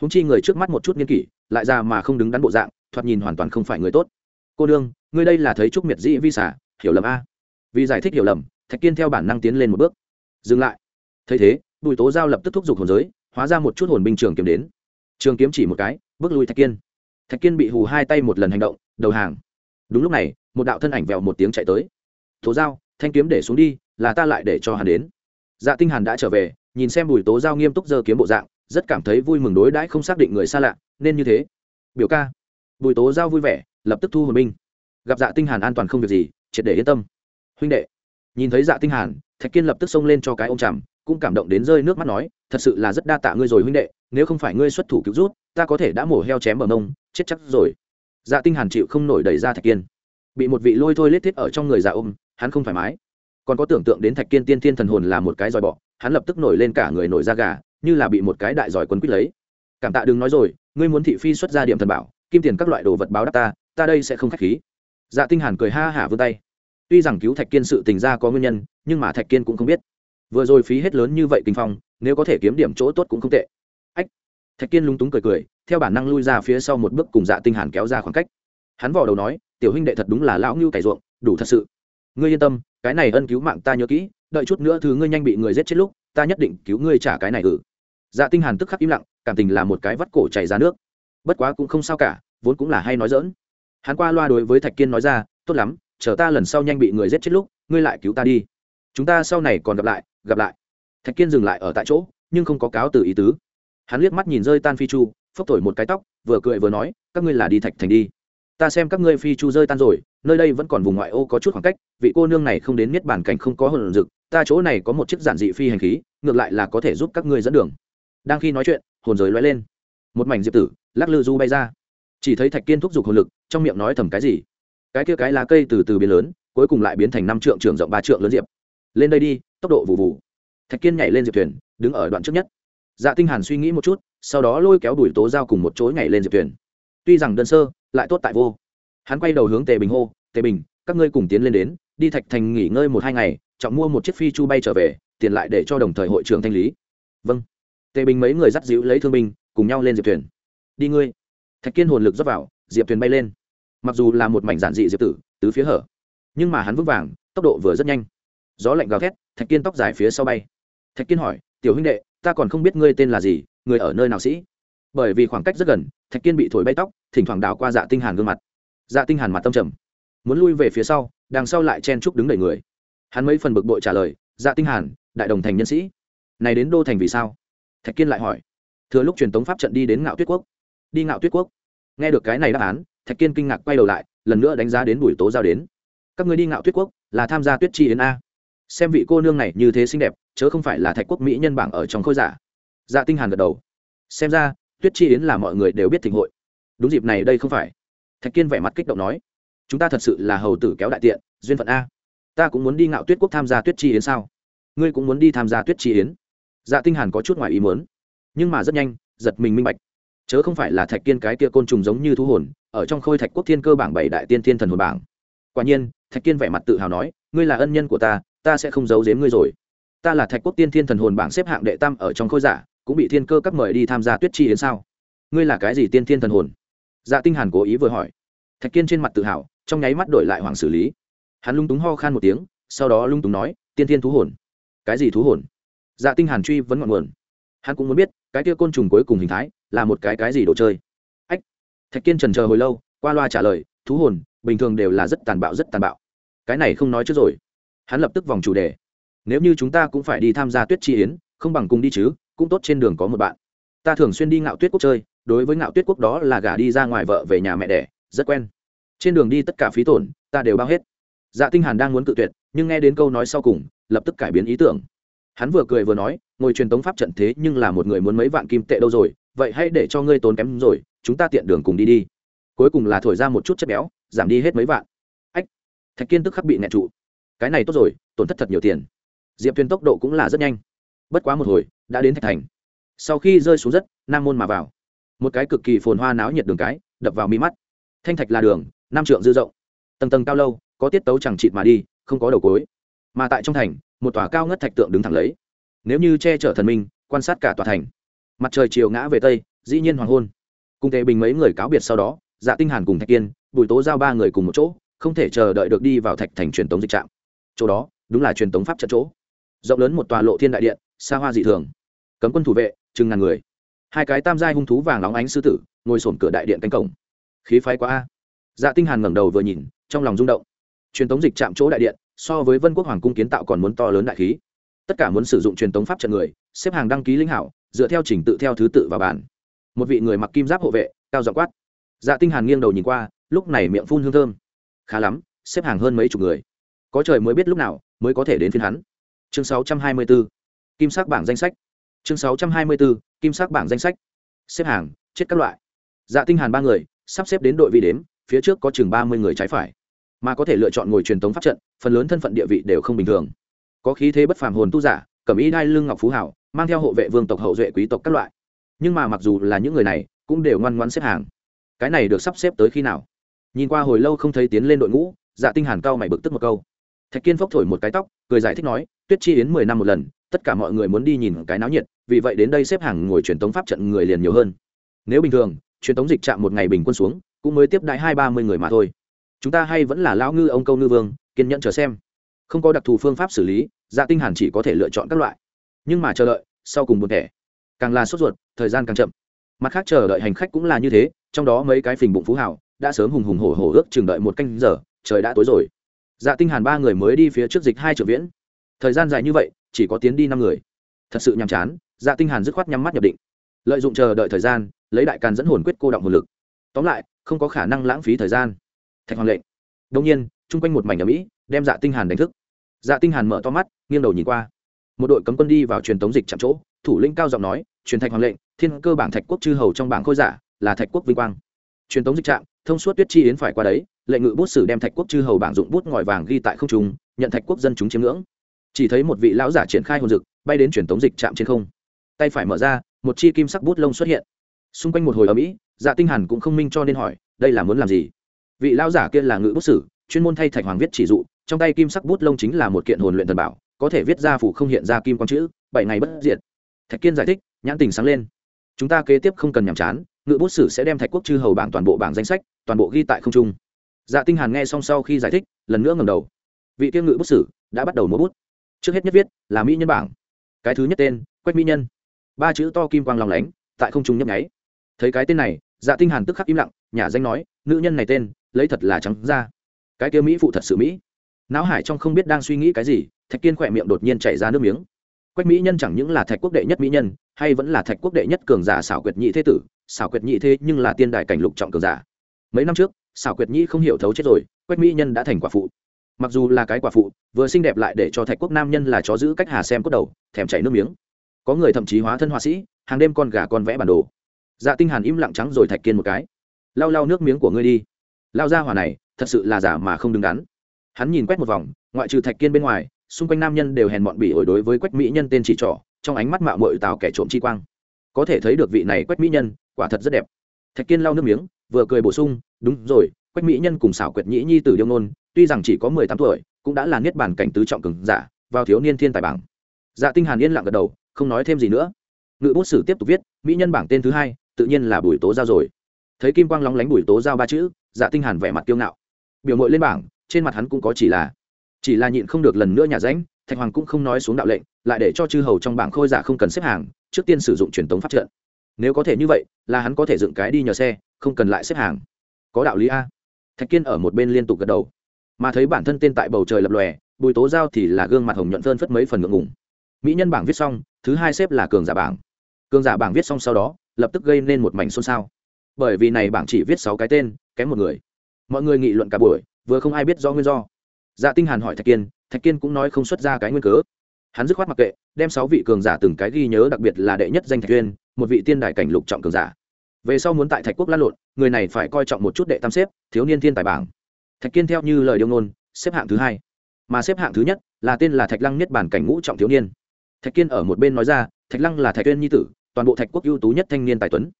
Húng chi người trước mắt một chút nghiên kỷ, lại ra mà không đứng đắn bộ dạng, thoạt nhìn hoàn toàn không phải người tốt. Cô đương, ngươi đây là thấy trúc miệt dĩ vi xả, hiểu lầm a? Vì giải thích hiểu lầm, thạch kiên theo bản năng tiến lên một bước. Dừng lại. Thấy thế, bùi tố giao lập tức thúc giục hồn giới, hóa ra một chút hồn binh trường kiếm đến. Trường kiếm chỉ một cái, bước lui thạch kiên. Thạch kiên bị hù hai tay một lần hành động, đầu hàng đúng lúc này, một đạo thân ảnh vèo một tiếng chạy tới. Tố giao, thanh kiếm để xuống đi, là ta lại để cho hắn đến. Dạ tinh hàn đã trở về, nhìn xem bùi tố giao nghiêm túc giơ kiếm bộ dạng, rất cảm thấy vui mừng đối đãi không xác định người xa lạ, nên như thế. Biểu ca. Bùi tố giao vui vẻ, lập tức thu hồn binh. Gặp dạ tinh hàn an toàn không việc gì, triệt để yên tâm. Huynh đệ. Nhìn thấy dạ tinh hàn, thạch kiên lập tức xông lên cho cái ông chằm, cũng cảm động đến rơi nước mắt nói, thật sự là rất đa tạ ngươi rồi huynh đệ, nếu không phải ngươi xuất thủ cứu rút ta có thể đã mổ heo chém ở mông, chết chắc rồi dạ tinh hàn chịu không nổi đẩy ra thạch kiên. Bị một vị lôi thôi lết thiết ở trong người dạ ôm, hắn không thoải mái. Còn có tưởng tượng đến thạch kiên tiên thiên thần hồn là một cái dòi bọ, hắn lập tức nổi lên cả người nổi da gà, như là bị một cái đại giỏi quấn quýt lấy. Cảm tạ đừng nói rồi, ngươi muốn thị phi xuất ra điểm thần bảo, kim tiền các loại đồ vật báo đáp ta ta đây sẽ không khách khí. Dạ tinh hàn cười ha hả vươn tay. Tuy rằng cứu thạch kiên sự tình ra có nguyên nhân, nhưng mà thạch kiên cũng không biết. Vừa rồi phí hết lớn như vậy kinh phong, nếu có thể kiếm điểm chỗ tốt cũng không tệ thạch kiên lúng túng cười cười, theo bản năng lui ra phía sau một bước cùng dạ tinh hàn kéo ra khoảng cách. Hắn vò đầu nói, tiểu huynh đệ thật đúng là lão ngưu cày ruộng, đủ thật sự. Ngươi yên tâm, cái này ân cứu mạng ta nhớ kỹ, đợi chút nữa thứ ngươi nhanh bị người giết chết lúc, ta nhất định cứu ngươi trả cái này ừ. Dạ tinh hàn tức khắc im lặng, cảm tình là một cái vắt cổ chảy ra nước. Bất quá cũng không sao cả, vốn cũng là hay nói dỡn hắn qua loa đối với thạch kiên nói ra, tốt lắm, chờ ta lần sau nhanh bị người giết chết lúc, ngươi lại cứu ta đi. Chúng ta sau này còn gặp lại gặp lại. Thạch kiên dừng lại ở tại chỗ, nhưng không có cáo từ ý tứ hắn liếc mắt nhìn rơi tan phi chu, phốc thổi một cái tóc, vừa cười vừa nói, các ngươi là đi thạch thành đi. Ta xem các ngươi phi chu rơi tan rồi, nơi đây vẫn còn vùng ngoại ô có chút khoảng cách, vị cô nương này không đến miết bản cảnh không có hồn rực ta chỗ này có một chiếc giản dị phi hành khí, ngược lại là có thể giúp các ngươi dẫn đường. Đang khi nói chuyện, hồn giới loay lên. Một mảnh diệp tử, lắc lư du bay ra. Chỉ thấy thạch kiên thúc giục hồn lực, trong miệng nói thầm cái gì? Cái kia cái lá cây từ từ biến lớn, cuối cùng lại biến thành năm trượng, trường rộng ba trượng lớn diệp. Lên đây đi, tốc độ vụ vụ thạch kiên nhảy lên diệp thuyền, đứng ở đoạn trước nhất dạ tinh hàn suy nghĩ một chút, sau đó lôi kéo đuổi tố giao cùng một chối nhảy lên diệp thuyền. Tuy rằng đơn sơ, lại tốt tại vô. Hắn quay đầu hướng tề bình hô, tề bình, các ngươi cùng tiến lên đến, đi thạch thành nghỉ ngơi một hai ngày chọn mua một chiếc phi chu bay trở về, tiền lại để cho đồng thời hội trưởng thanh lý. Vâng. Tề bình mấy người dắt dịu lấy thương binh, cùng nhau lên diệp thuyền. Đi ngươi. Thạch kiên hồn lực dốc vào, diệp thuyền bay lên. Mặc dù là một mảnh giản dị diệp tử, tứ phía hở, nhưng mà hắn vững vàng, tốc độ vừa rất nhanh. Gió lạnh gào thét, thạch kiên tóc dài phía sau bay. Thạch kiên hỏi, tiểu huynh đệ ta còn không biết ngươi tên là gì, người ở nơi nào sĩ? Bởi vì khoảng cách rất gần, thạch kiên bị thổi bay tóc, thỉnh thoảng đào qua dạ tinh hàn gương mặt. Dạ tinh hàn mặt tâm trầm, muốn lui về phía sau, đằng sau lại chen trúc đứng đầy người. Hắn mấy phần bực bội trả lời dạ tinh hàn, đại đồng thành nhân sĩ. Này đến đô thành vì sao? Thạch kiên lại hỏi. Thừa lúc truyền tống pháp trận đi đến ngạo tuyết quốc. Đi ngạo tuyết quốc? Nghe được cái này đáp án, thạch kiên kinh ngạc quay đầu lại, lần nữa đánh giá đến bùi tố giao đến. Các người đi ngạo tuyết quốc, là tham gia tuyết chi yến a xem vị cô nương này như thế xinh đẹp, chớ không phải là thạch quốc mỹ nhân bảng ở trong khôi giả. Dạ tinh hàn gật đầu. Xem ra, tuyết chi yến là mọi người đều biết thịnh hội. Đúng dịp này đây không phải. Thạch kiên vẻ mặt kích động nói. Chúng ta thật sự là hầu tử kéo đại tiện, duyên phận a. Ta cũng muốn đi ngạo tuyết quốc tham gia tuyết chi yến sao? Ngươi cũng muốn đi tham gia tuyết chi yến? Dạ tinh hàn có chút ngoài ý muốn. Nhưng mà rất nhanh, giật mình minh bạch. Chớ không phải là thạch kiên cái kia côn trùng giống như thú hồn, ở trong khôi thạch quốc thiên cơ bảng bảy đại tiên thiên thần hồn bảng. Quả nhiên, thạch kiên vẻ mặt tự hào nói, ngươi là ân nhân của ta ta sẽ không giấu giếm ngươi rồi. Ta là thạch quốc tiên thiên thần hồn bảng xếp hạng đệ tam ở trong khôi giả, cũng bị thiên cơ các mời đi tham gia tuyết chi yến sao? Ngươi là cái gì tiên thiên thần hồn? Dạ tinh hàn cố ý vừa hỏi. Thạch kiên trên mặt tự hào, trong nháy mắt đổi lại hoàng xử lý. Hắn lung túng ho khan một tiếng, sau đó lung túng nói, tiên thiên thú hồn. Cái gì thú hồn? Dạ tinh hàn truy vấn ngọn nguồn. Hắn cũng muốn biết, cái kia côn trùng cuối cùng hình thái là một cái cái gì đồ chơi? Ách! Thạch kiên trần chờ hồi lâu, qua loa trả lời, thú hồn, bình thường đều là rất tàn bạo, rất tàn bạo. Cái này không nói trước rồi hắn lập tức vòng chủ đề. Nếu như chúng ta cũng phải đi tham gia tuyết chi yến, không bằng cùng đi chứ, cũng tốt trên đường có một bạn. Ta thường xuyên đi ngạo tuyết quốc chơi, đối với ngạo tuyết quốc đó là gả đi ra ngoài vợ về nhà mẹ đẻ, rất quen. Trên đường đi tất cả phí tổn, ta đều bao hết. Dạ tinh hàn đang muốn cự tuyệt, nhưng nghe đến câu nói sau cùng, lập tức cải biến ý tưởng. Hắn vừa cười vừa nói, ngồi truyền tống pháp trận thế nhưng là một người muốn mấy vạn kim tệ đâu rồi, vậy hãy để cho ngươi tốn kém rồi, chúng ta tiện đường cùng đi đi. Cuối cùng là thổi ra một chút chất béo, giảm đi hết mấy vạn. Ách, thạch kiên tức khắc bị nẹt trụ cái này tốt rồi, tổn thất thật nhiều tiền. Diệp thuyền tốc độ cũng là rất nhanh. Bất quá một hồi, đã đến thạch thành. Sau khi rơi xuống đất nam môn mà vào. Một cái cực kỳ phồn hoa náo nhiệt đường cái, đập vào mi mắt. Thanh thạch là đường Nam trượng dư rộng. Tầng tầng cao lâu, có tiết tấu chẳng chịt mà đi, không có đầu cối mà tại trong thành, một tòa cao ngất thạch tượng đứng thẳng lấy. Nếu như che chở thần minh, quan sát cả tòa thành. Mặt trời chiều ngã về tây, dĩ nhiên hoàng hôn. Cùng tề bình mấy người cáo biệt sau đó dạ tinh hàn cùng thạch kiên, bùi tố giao ba người cùng một chỗ, không thể chờ đợi được đi vào thạch thành truyền tống dịch trạm chỗ đó, đúng là truyền tống pháp trận chỗ. Rộng lớn một tòa lộ thiên đại điện, xa hoa dị thường. Cấm quân thủ vệ, chừng ngàn người. Hai cái tam giai hung thú vàng óng ánh sư tử, ngồi sổm cửa đại điện cánh cổng. Khí phái quá a. Dạ tinh hàn ngẩng đầu vừa nhìn, trong lòng rung động. Truyền tống dịch chạm chỗ đại điện, so với vân quốc hoàng cung kiến tạo còn muốn to lớn đại khí. Tất cả muốn sử dụng truyền tống pháp trận người, xếp hàng đăng ký linh hảo, dựa theo trình tự theo thứ tự vào bàn một vị người mặc kim giáp hộ vệ, cao giọng quát. Dạ tinh hàn nghiêng đầu nhìn qua, lúc này miệng phun hương thơm. Khá lắm, xếp hàng hơn mấy chục người có trời mới biết lúc nào mới có thể đến phiên hắn. Chương 624 kim sắc bảng danh sách. Chương 624 kim sắc bảng danh sách. Xếp hàng, chết các loại. Dạ tinh hàn ba người, sắp xếp đến đội vị đếm, phía trước có chừng ba mươi người trái phải. Mà có thể lựa chọn ngồi truyền thống pháp trận, phần lớn thân phận địa vị đều không bình thường. Có khí thế bất phàm hồn tu giả cẩm ý đai lưng ngọc phú hảo, mang theo hộ vệ vương tộc hậu duệ quý tộc các loại. Nhưng mà mặc dù là những người này, cũng đều ngoan ngoãn xếp hàng. Cái này được sắp xếp tới khi nào? Nhìn qua hồi lâu không thấy tiến lên đội ngũ dạ tinh hàn cao mày bực tức một câu thạch kiên phốc thổi một cái tóc, cười giải thích nói, tuyết chi yến mười năm một lần, tất cả mọi người muốn đi nhìn cái náo nhiệt, vì vậy đến đây xếp hàng ngồi truyền tống pháp trận người liền nhiều hơn. Nếu bình thường, truyền tống dịch chạm một ngày bình quân xuống, cũng mới tiếp đại hai ba mươi người mà thôi. Chúng ta hay vẫn là lão ngư ông câu ngư vương, kiên nhẫn chờ xem. Không có đặc thù phương pháp xử lý dạ tinh hàn chỉ có thể lựa chọn các loại. Nhưng mà chờ đợi, sau cùng buồn thẻ. Càng là sốt ruột, thời gian càng chậm. Mặt khác chờ đợi hành khách cũng là như thế, trong đó mấy cái phình bụng phú hảo đã sớm hùng hùng hổ hổ ước chừng đợi một canh giờ, trời đã tối rồi dạ tinh hàn ba người mới đi phía trước dịch hai trưởng viễn. Thời gian dài như vậy, chỉ có tiến đi năm người. Thật sự nhàm chán dạ tinh hàn dứt khoát nhắm mắt nhập định. Lợi dụng chờ đợi thời gian, lấy đại càn dẫn hồn quyết cô động hồn lực. Tóm lại, không có khả năng lãng phí thời gian. Thạch hoàng lệnh. Đông nhiên, chung quanh một mảnh ở mỹ đem dạ tinh hàn đánh thức. Dạ tinh hàn mở to mắt, nghiêng đầu nhìn qua. Một đội cấm quân đi vào truyền tống dịch chạm chỗ, thủ lĩnh cao giọng nói, truyền thạch hoàng lệnh, thiên cơ bảng thạch quốc chư hầu trong bảng khôi giả là thạch quốc vinh quang. Truyền tống dịch trạm, thông suốt tuyết chi yến phải qua đấy lệnh ngự bút sử đem thạch quốc chư hầu bảng dụng bút ngòi vàng ghi tại không trung, nhận thạch quốc dân chúng chiếm ngưỡng. Chỉ thấy một vị lão giả triển khai hồn dực, bay đến truyền tống dịch chạm trên không. Tay phải mở ra, một chi kim sắc bút lông xuất hiện. Xung quanh một hồi ở mỹ dạ tinh hàn cũng không minh cho nên hỏi, đây là muốn làm gì? Vị lão giả kia là ngự bút sử, chuyên môn thay thạch hoàng viết chỉ dụ, trong tay kim sắc bút lông chính là một kiện hồn luyện thần bảo, có thể viết ra phủ không hiện ra kim quang chữ, bảy ngày bất diệt. Thạch kiên giải thích, nhãn tình sáng lên. Chúng ta kế tiếp không cần nhàm chán, ngự bút sử sẽ đem thạch quốc chư hầu bảng toàn bộ bảng danh sách, toàn bộ ghi tại không trung dạ tinh hàn nghe xong sau khi giải thích, lần nữa ngẩng đầu. Vị tiên ngự bút sử đã bắt đầu múa bút. Trước hết nhất viết là mỹ nhân bảng, cái thứ nhất tên, quách mỹ nhân. Ba chữ to kim quang lòng lánh, tại không trung nhấp nháy. Thấy cái tên này dạ tinh hàn tức khắc im lặng nhà danh nói, nữ nhân này tên, lấy thật là trắng ra cái kia mỹ phụ thật sự mỹ. Não hải trong không biết đang suy nghĩ cái gì, thạch kiên khỏe miệng đột nhiên chảy ra nước miếng. Quách mỹ nhân chẳng những là thạch quốc đệ nhất mỹ nhân, hay vẫn là thạch quốc đệ nhất cường giả xảo quyệt nhị thế tử, xảo quyệt nhị thế nhưng là tiên đại cảnh lục trọng cường giả. Mấy năm trước xảo quyệt nhĩ không hiểu thấu chết rồi, quách mỹ nhân đã thành quả phụ. Mặc dù là cái quả phụ, vừa xinh đẹp lại để cho thạch quốc nam nhân là chó giữ cách hà xem cốt đầu, thèm chảy nước miếng. Có người thậm chí hóa thân họa sĩ, hàng đêm con gà con vẽ bản đồ. Dạ tinh hàn im lặng trắng rồi thạch kiên một cái. Lau lau nước miếng của ngươi đi. Lao ra hỏa này, thật sự là giả mà không đứng đắn. Hắn nhìn quét một vòng, ngoại trừ thạch kiên bên ngoài, xung quanh nam nhân đều hèn mọn bỉ ổi đối với quách mỹ nhân tên chỉ trỏ, trong ánh mắt mạo mội tào kẻ trộm chi quang. Có thể thấy được vị này quách mỹ nhân, quả thật rất đẹp. Thạch kiên lau nước miếng, vừa cười bổ sung đúng rồi, quách mỹ nhân cùng xảo quyệt nhĩ nhi tử điêu nôn tuy rằng chỉ có mười tám tuổi, cũng đã là niết bản cảnh tứ trọng cường giả, vào thiếu niên thiên tài bảng. Dạ tinh hàn yên lặng gật đầu, không nói thêm gì nữa. Ngự bút sử tiếp tục viết, mỹ nhân bảng tên thứ hai, tự nhiên là bùi tố giao rồi. Thấy kim quang lóng lánh bùi tố giao ba chữ dạ tinh hàn vẻ mặt kiêu ngạo. Biểu mội lên bảng, trên mặt hắn cũng có chỉ là chỉ là nhịn không được lần nữa nhà ránh, thạch hoàng cũng không nói xuống đạo lệnh, lại để cho chư hầu trong bảng khôi giả không cần xếp hàng, trước tiên sử dụng truyền tống phát trận. Nếu có thể như vậy, là hắn có thể dựng cái đi nhờ xe, không cần lại xếp hàng có đạo lý a. Thạch kiên ở một bên liên tục gật đầu. Mà thấy bản thân tên tại bầu trời lập lòe, bùi tố giao thì là gương mặt hồng nhuận phơn phất mấy phần ngượng ngùng. Mỹ nhân bảng viết xong, thứ hai xếp là cường giả bảng. Cường giả bảng viết xong sau đó, lập tức gây nên một mảnh xôn xao. Bởi vì này bảng chỉ viết sáu cái tên, kém một người. Mọi người nghị luận cả buổi, vừa không ai biết do nguyên do. Dạ tinh hàn hỏi thạch kiên thạch kiên cũng nói không xuất ra cái nguyên cớ. Hắn dứt khoát mặc kệ, đem sáu vị cường giả từng cái ghi nhớ, đặc biệt là đệ nhất danh thạch tuyên một vị tiên đại cảnh lục trọng cường giả. Về sau muốn tại thạch quốc lan lộn người này phải coi trọng một chút đệ tam xếp, thiếu niên thiên tài bảng. Thạch kiên theo như lời điêu ngôn, xếp hạng thứ hai. Mà xếp hạng thứ nhất là tên là thạch lăng niết bản cảnh ngũ trọng thiếu niên. Thạch kiên ở một bên nói ra, thạch lăng là thạch tuyên nhi tử, toàn bộ thạch quốc ưu tú nhất thanh niên tài tuấn.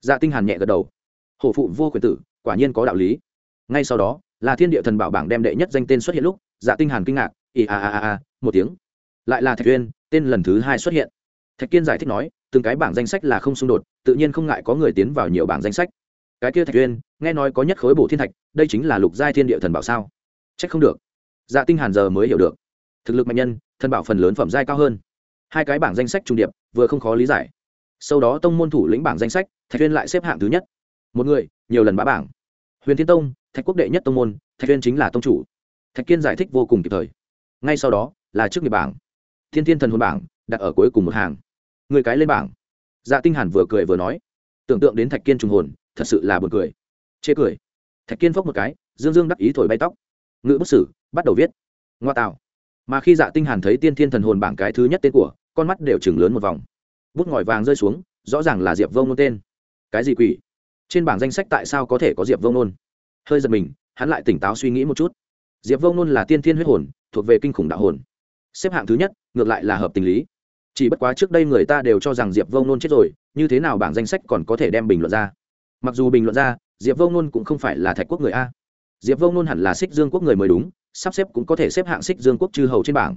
Dạ tinh hàn nhẹ gật đầu. Hổ phụ vô quyền tử, quả nhiên có đạo lý. Ngay sau đó, là thiên địa thần bảo bảng đem đệ nhất danh tên xuất hiện lúc dạ tinh hàn kinh ngạc, ì, a a a a, một tiếng. Lại là thạch tuyên tên lần thứ hai xuất hiện. Thạch kiên giải thích nói, từng cái bảng danh sách là không xung đột, tự nhiên không ngại có người tiến vào nhiều bảng danh sách cái kia thạch Uyên, nghe nói có nhất khối bổ thiên thạch đây chính là lục giai thiên địa thần bảo sao? Trách không được. Dạ tinh hàn giờ mới hiểu được. Thực lực mạnh nhân thần bảo phần lớn phẩm giai cao hơn. Hai cái bảng danh sách trung điệp vừa không khó lý giải. Sau đó tông môn thủ lĩnh bảng danh sách thạch Uyên lại xếp hạng thứ nhất. Một người nhiều lần bá bảng. Huyền thiên tông thạch quốc đệ nhất tông môn thạch Uyên chính là tông chủ. Thạch kiên giải thích vô cùng kịp thời. Ngay sau đó là trước nghiệp bảng. Thiên thiên thần hồn bảng đặt ở cuối cùng một hàng. Người cái lên bảng. Dạ tinh hàn vừa cười vừa nói. Tưởng tượng đến thạch kiên trùng hồn thật sự là buồn cười. Chê cười. Thạch kiên phốc một cái, dương dương đắc ý thổi bay tóc. Ngự bút sử, bắt đầu viết. Ngoa tạo. Mà khi dạ tinh hàn thấy tiên thiên thần hồn bảng cái thứ nhất tên của, con mắt đều chừng lớn một vòng. Bút ngòi vàng rơi xuống, rõ ràng là diệp vông nôn tên. Cái gì quỷ? Trên bảng danh sách tại sao có thể có diệp vông nôn? Hơi giật mình, hắn lại tỉnh táo suy nghĩ một chút. Diệp vông nôn là tiên thiên huyết hồn, thuộc về kinh khủng đạo hồn. Xếp hạng thứ nhất, ngược lại là hợp tình lý. Chỉ bất quá trước đây người ta đều cho rằng diệp vông nôn chết rồi, như thế nào bảng danh sách còn có thể đem bình luận ra? Mặc dù bình luận ra, diệp vông nôn cũng không phải là thạch quốc người a. Diệp vông nôn hẳn là xích dương quốc người mới đúng, sắp xếp cũng có thể xếp hạng xích dương quốc chư hầu trên bảng.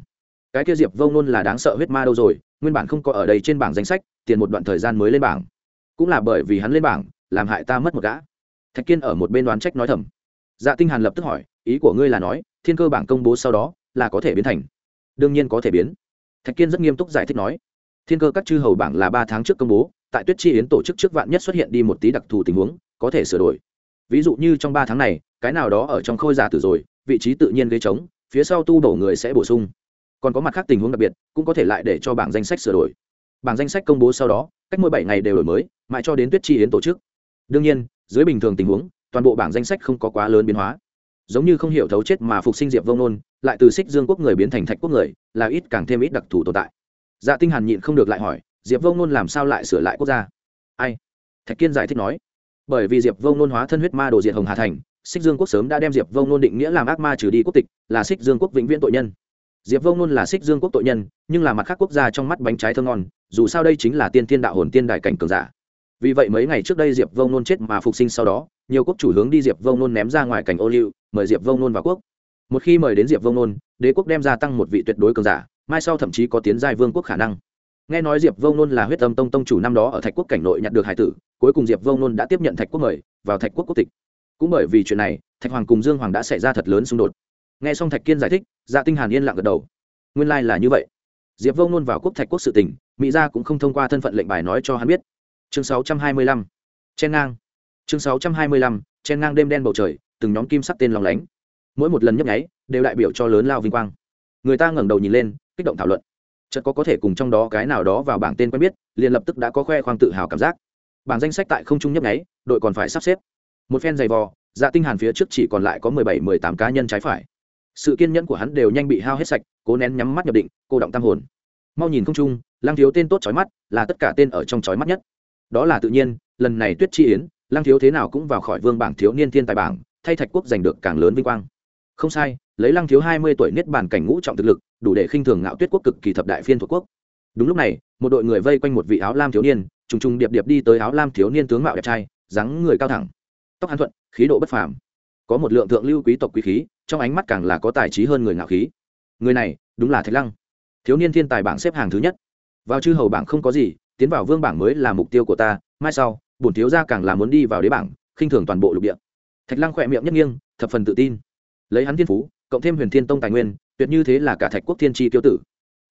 Cái kia diệp vông nôn là đáng sợ huyết ma đâu rồi, nguyên bản không có ở đây trên bảng danh sách, tiền một đoạn thời gian mới lên bảng. Cũng là bởi vì hắn lên bảng, làm hại ta mất một gã. Thạch kiên ở một bên đoán trách nói thầm. Dạ tinh hàn lập tức hỏi, ý của ngươi là nói, thiên cơ bảng công bố sau đó, là có thể biến thành? Đương nhiên có thể biến. Thạch kiên rất nghiêm túc giải thích nói thiên cơ các chư hầu bảng là ba tháng trước công bố, tại tuyết chi yến tổ chức trước vạn nhất xuất hiện đi một tí đặc thù tình huống, có thể sửa đổi. Ví dụ như trong ba tháng này, cái nào đó ở trong khôi giả tử rồi, vị trí tự nhiên gây trống, phía sau tu đổ người sẽ bổ sung. Còn có mặt khác tình huống đặc biệt, cũng có thể lại để cho bảng danh sách sửa đổi. Bảng danh sách công bố sau đó, cách mỗi bảy ngày đều đổi mới, mãi cho đến tuyết chi yến tổ chức. Đương nhiên, dưới bình thường tình huống, toàn bộ bảng danh sách không có quá lớn biến hóa. Giống như không hiểu thấu chết mà phục sinh diệp vông nôn, lại từ xích dương quốc người biến thành thạch quốc người, là ít càng thêm ít đặc thù tồn tại dạ tinh hàn nhịn không được lại hỏi, diệp Vô nôn làm sao lại sửa lại quốc gia? Ai? Thạch kiên giải thích nói. Bởi vì diệp Vô nôn hóa thân huyết ma đồ diệt hồng hà thành, xích dương quốc sớm đã đem diệp Vô nôn định nghĩa làm ác ma trừ đi quốc tịch, là xích dương quốc vĩnh viễn tội nhân. Diệp Vô nôn là xích dương quốc tội nhân, nhưng là mặt khác quốc gia trong mắt bánh trái thơ ngon, dù sao đây chính là tiên thiên đạo hồn tiên đại cảnh cường giả. Vì vậy mấy ngày trước đây diệp Vô nôn chết mà phục sinh sau đó, nhiều quốc chủ hướng đi diệp Vô nôn ném ra ngoài cảnh ô liu, mời diệp Vô nôn vào quốc. Một khi mời đến diệp Vô nôn đế quốc đem ra tăng một vị tuyệt đối cường giả mai sau thậm chí có tiến giai vương quốc khả năng. Nghe nói diệp vông nôn là huyết tâm tông tông chủ năm đó ở thạch quốc cảnh nội nhặt được hải tử cuối cùng diệp vông nôn đã tiếp nhận thạch quốc mời vào thạch quốc quốc tịch. Cũng bởi vì chuyện này thạch hoàng cùng dương hoàng đã xảy ra thật lớn xung đột. Nghe xong thạch kiên giải thích dạ tinh hàn yên lặng gật đầu. Nguyên lai là như vậy. Diệp vông nôn vào quốc thạch quốc sự tình mỹ gia cũng không thông qua thân phận lệnh bài nói cho hắn biết. Chương 625. chen ngang. Chương 625, chen ngang đêm đen bầu trời từng nhóm kim sắc tên lòng lánh. Mỗi một lần nhấp nháy đều đại biểu cho lớn lao vinh quang. Người ta ngẩng đầu nhìn lên kích động thảo luận. Chợt có có thể cùng trong đó cái nào đó vào bảng tên quen biết, liền lập tức đã có khoe khoang tự hào cảm giác. Bảng danh sách tại không trung nhấp nháy, đội còn phải sắp xếp. Một phen giày vò dạ tinh hàn phía trước chỉ còn lại có mười bảy, mười tám cá nhân trái phải. Sự kiên nhẫn của hắn đều nhanh bị hao hết sạch, cố nén nhắm mắt nhập định, cô động tam hồn. Mau nhìn không trung lang thiếu tên tốt chói mắt, là tất cả tên ở trong chói mắt nhất. Đó là tự nhiên, lần này tuyết chi yến lang thiếu thế nào cũng vào khỏi vương bảng thiếu niên thiên tài bảng, thay thạch quốc giành được càng lớn vinh quang. Không sai, lấy lăng thiếu hai mươi tuổi niết bàn cảnh ngũ trọng thực lực đủ để khinh thường ngạo tuyết quốc cực kỳ thập đại phiên thuộc quốc. Đúng lúc này, một đội người vây quanh một vị áo lam thiếu niên, trùng trùng điệp điệp đi tới áo lam thiếu niên tướng mạo đẹp trai, dáng người cao thẳng, tóc hàn thuận, khí độ bất phàm. Có một lượng thượng lưu quý tộc quý khí, trong ánh mắt càng là có tài trí hơn người ngạo khí. Người này, đúng là thạch lăng. Thiếu niên thiên tài bảng xếp hàng thứ nhất. Vào chư hầu bảng không có gì, tiến vào vương bảng mới là mục tiêu của ta, mai sau, bổn thiếu gia càng là muốn đi vào đế bảng, khinh thường toàn bộ lục địa. Thạch lăng khỏe miệng nhất nghiêng, thập phần tự tin. Lấy hắn thiên phú, cộng thêm huyền thiên tông tài nguyên tuyệt như thế là cả thạch quốc thiên tri tiêu tử.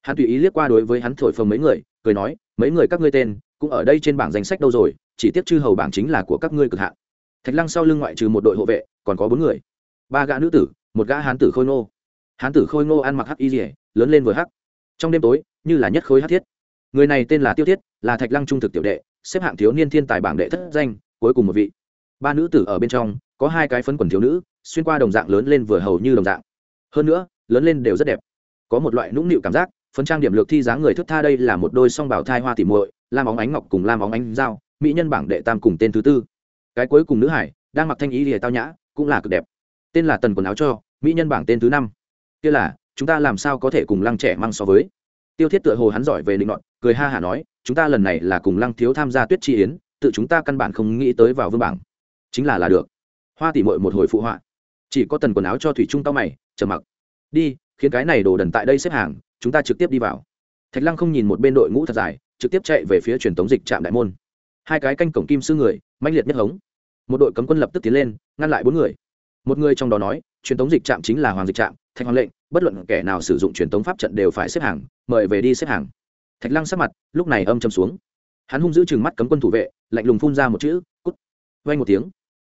Hắn tùy ý liếc qua đối với hắn thổi phồng mấy người, cười nói, mấy người các ngươi tên, cũng ở đây trên bảng danh sách đâu rồi, chỉ tiếc chư hầu bảng chính là của các ngươi cực hạn. Thạch lăng sau lưng ngoại trừ một đội hộ vệ, còn có bốn người. Ba gã nữ tử, một gã hán tử khôi ngô. Hán tử khôi ngô ăn mặc hắc y rỉa lớn lên vừa hắc. Trong đêm tối, như là nhất khối hắc thiết. Người này tên là tiêu thiết, là thạch lăng trung thực tiểu đệ, xếp hạng thiếu niên thiên tài bảng đệ thất danh, cuối cùng một vị. Ba nữ tử ở bên trong, có hai cái phấn quần thiếu nữ, xuyên qua đồng dạng lớn lên vừa hầu như đồng dạng. Hơn nữa lớn lên đều rất đẹp. Có một loại nũng nịu cảm giác, phấn trang điểm lược thi dáng người thức tha đây là một đôi song bảo thai hoa tỉ muội, lam óng ánh ngọc cùng lam óng ánh dao, mỹ nhân bảng đệ tam cùng tên thứ tư. Cái cuối cùng nữ hải, đang mặc thanh ý lìa tao nhã, cũng là cực đẹp. Tên là tần quần áo cho, mỹ nhân bảng tên thứ năm. Kia là, chúng ta làm sao có thể cùng lăng trẻ mang so với? Tiêu thiết tựa hồ hắn giỏi về định luận cười ha hả nói, chúng ta lần này là cùng lăng thiếu tham gia tuyết chi yến, tự chúng ta căn bản không nghĩ tới vào vương bảng. Chính là là được. Hoa tỉ mội một hồi phụ họa. Chỉ có tần quần áo cho thủy trung tao mày chờ mặc đi, khiến cái này đồ đần tại đây xếp hàng, chúng ta trực tiếp đi vào. Thạch lăng không nhìn một bên đội ngũ thật dài, trực tiếp chạy về phía truyền thống dịch trạm đại môn. Hai cái canh cổng kim sư người manh liệt nhất hống. Một đội cấm quân lập tức tiến lên, ngăn lại bốn người. Một người trong đó nói, truyền thống dịch trạm chính là hoàng dịch trạm, thạch hoàng lệnh, bất luận kẻ nào sử dụng truyền thống pháp trận đều phải xếp hàng, mời về đi xếp hàng. Thạch lăng sắc mặt, lúc này âm châm xuống. Hắn hung giữ chừng mắt cấm quân thủ vệ, lạnh lùng phun ra một chữ, cút. Vay một tiếng.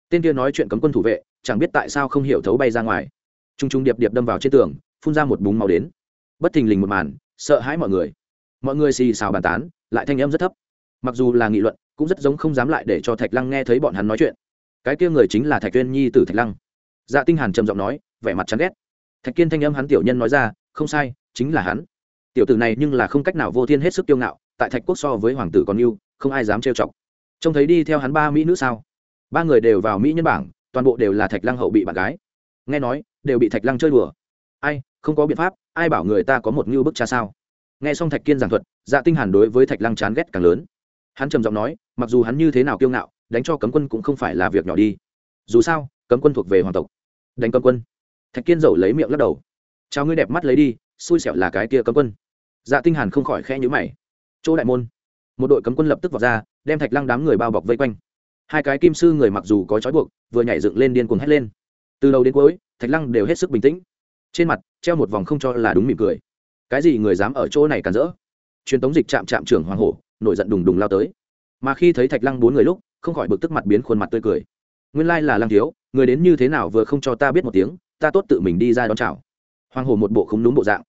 Tên kia nói chuyện cấm quân thủ vệ, chẳng biết tại sao không hiểu thấu bay ra ngoài t r u n g t r u n g điệp điệp đâm vào trên tường, phun ra một búng màu đến. Bất thình lình một màn, sợ hãi mọi người. Mọi người xì xào bàn tán, lại thanh âm rất thấp. Mặc dù là nghị luận, cũng rất giống không dám lại để cho thạch lăng nghe thấy bọn hắn nói chuyện. Cái kia người chính là thạch tuyên nhi t thạch lăng. Dạ tinh hàn trầm giọng nói, vẻ mặt chán ghét. Thạch kiên thanh âm hắn tiểu nhân nói ra, không sai, chính là hắn. Tiểu tử này nhưng là không cách nào vô thiên hết sức kiêu ngạo, tại thạch quốc so với hoàng tử còn yêu, không ai dám trêu chọc. Trông thấy đi theo hắn ba mỹ nữ sao? Ba người đều vào mỹ nhân bảng, toàn bộ đều là thạch lăng hậu bị bạn gái. Nghe nói đều bị thạch lăng chơi đùa. Ai, không có biện pháp, ai bảo người ta có một ngưu bức cha sao? Nghe xong thạch kiên giảng thuật dạ tinh hàn đối với thạch lăng chán ghét càng lớn. Hắn trầm giọng nói, mặc dù hắn như thế nào kiêu ngạo, đánh cho cấm quân cũng không phải là việc nhỏ đi. Dù sao, cấm quân thuộc về hoàng tộc. Đánh cấm quân. Thạch kiên dầu lấy miệng lắc đầu. Chào ngươi đẹp mắt lấy đi, xui xẻo là cái kia cấm quân. Dạ tinh hàn không khỏi khẽ nhíu mày. Chỗ đại môn. Một đội cấm quân lập tức vào ra, đem thạch lăng đám người bao bọc vây quanh. Hai cái kim sư người mặc dù có trói buộc, vừa nhảy dựng lên điên cuồng hét lên từ đầu đến cuối, thạch lăng đều hết sức bình tĩnh. Trên mặt, treo một vòng không cho là đúng mỉm cười. Cái gì người dám ở chỗ này cản rỡ? Truyền tống dịch chạm chạm trưởng hoàng hổ, nổi giận đùng đùng lao tới. Mà khi thấy thạch lăng bốn người lúc, không khỏi bực tức mặt biến khuôn mặt tươi cười. Nguyên lai là lăng thiếu, người đến như thế nào vừa không cho ta biết một tiếng, ta tốt tự mình đi ra đón chào. Hoàng hổ một bộ không đúng bộ dạng.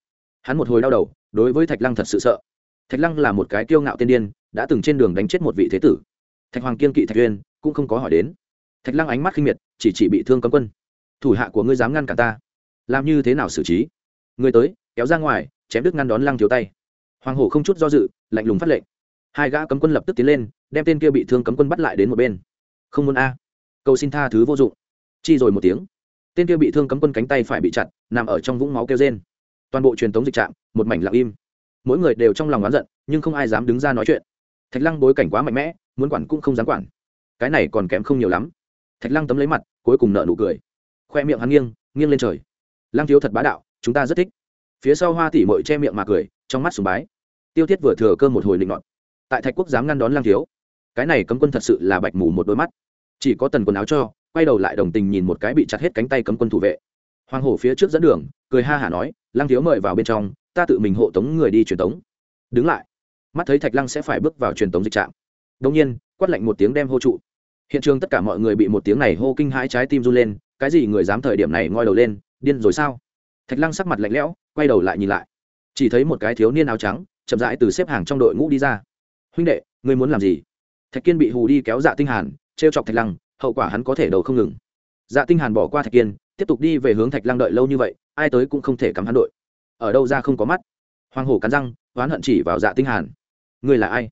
Hắn một hồi đau đầu, đối với thạch lăng thật sự sợ. Thạch lăng là một cái kiêu ngạo tiên điên, đã từng trên đường đánh chết một vị thế tử. Thạch hoàng kiên kỵ thạch uyên, cũng không có hỏi đến. Thạch lăng ánh mắt khinh miệt, chỉ chỉ bị thương cấm quân thủ hạ của ngươi dám ngăn cả ta. Làm như thế nào xử trí? Người tới, kéo ra ngoài, chém đứt ngăn đón lăng thiếu tay. Hoàng hổ không chút do dự, lạnh lùng phát lệnh. Hai gã cấm quân lập tức tiến lên, đem tên kia bị thương cấm quân bắt lại đến một bên. Không muốn a. Cầu xin tha thứ vô dụng. Chi rồi một tiếng. Tên kia bị thương cấm quân cánh tay phải bị chặt, nằm ở trong vũng máu kêu rên. toàn bộ truyền thống dịch trạm, một mảnh lặng im. Mỗi người đều trong lòng oán giận, nhưng không ai dám đứng ra nói chuyện. Thạch lăng bối cảnh quá mạnh mẽ, muốn quản cũng không dám quản. Cái này còn kém không nhiều lắm. Thạch lăng tấm lấy mặt, cuối cùng nợ nụ cười khoe miệng hắn nghiêng nghiêng lên trời. Lăng thiếu thật bá đạo, chúng ta rất thích. Phía sau hoa tỉ mội che miệng mà cười, trong mắt sùng bái. Tiêu thiết vừa thừa cơ một hồi định ngọn tại thạch quốc dám ngăn đón lăng thiếu, cái này cấm quân thật sự là bạch mù một đôi mắt. Chỉ có tần quần áo cho, quay đầu lại đồng tình nhìn một cái bị chặt hết cánh tay cấm quân thủ vệ. Hoàng hổ phía trước dẫn đường, cười ha hả nói, lăng thiếu mời vào bên trong, ta tự mình hộ tống người đi truyền tống. Đứng lại, mắt thấy thạch lăng sẽ phải bước vào truyền tống dịch trạm. Đông nhiên, quát lạnh một tiếng đem hô trụ. Hiện trường tất cả mọi người bị một tiếng này hô kinh hãi trái tim run lên cái gì người dám thời điểm này ngoi đầu lên, điên rồi sao? Thạch lăng sắc mặt lạnh lẽo, quay đầu lại nhìn lại. Chỉ thấy một cái thiếu niên áo trắng, chậm rãi từ xếp hàng trong đội ngũ đi ra. Huynh đệ, ngươi muốn làm gì? Thạch kiên bị hù đi kéo dạ tinh hàn treo chọc thạch lăng, hậu quả hắn có thể đầu không ngừng. Dạ tinh hàn bỏ qua thạch kiên, tiếp tục đi về hướng thạch lăng đợi lâu như vậy, ai tới cũng không thể cắm hắn đội. Ở đâu ra không có mắt. Hoàng hổ cắn răng, oán hận chỉ vào dạ tinh hàn. Ngươi là ai?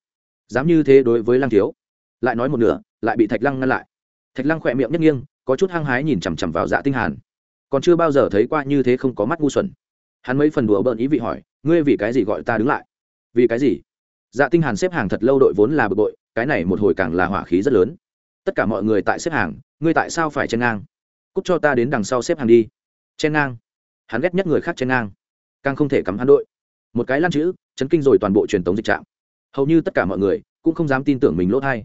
Dám như thế đối với lăng thiếu? Lại nói một nửa, lại bị thạch lăng ngăn lại. Thạch lăng khỏe miệng nhất nghiêng có chút hăng hái nhìn chằm chằm vào dạ tinh hàn. Còn chưa bao giờ thấy qua như thế không có mắt ngu xuẩn. Hắn mấy phần đùa bỡn ý vị hỏi, ngươi vì cái gì gọi ta đứng lại? Vì cái gì? Dạ tinh hàn xếp hàng thật lâu đội vốn là bực bội, cái này một hồi càng là hỏa khí rất lớn. Tất cả mọi người tại xếp hàng, ngươi tại sao phải chen ngang? Cút cho ta đến đằng sau xếp hàng đi. Chen ngang? Hắn ghét nhất người khác chen ngang, càng không thể cắm hắn đội. Một cái lan chữ, chấn kinh rồi toàn bộ truyền thống dịch trạm hầu như tất cả mọi người cũng không dám tin tưởng mình lỗ thay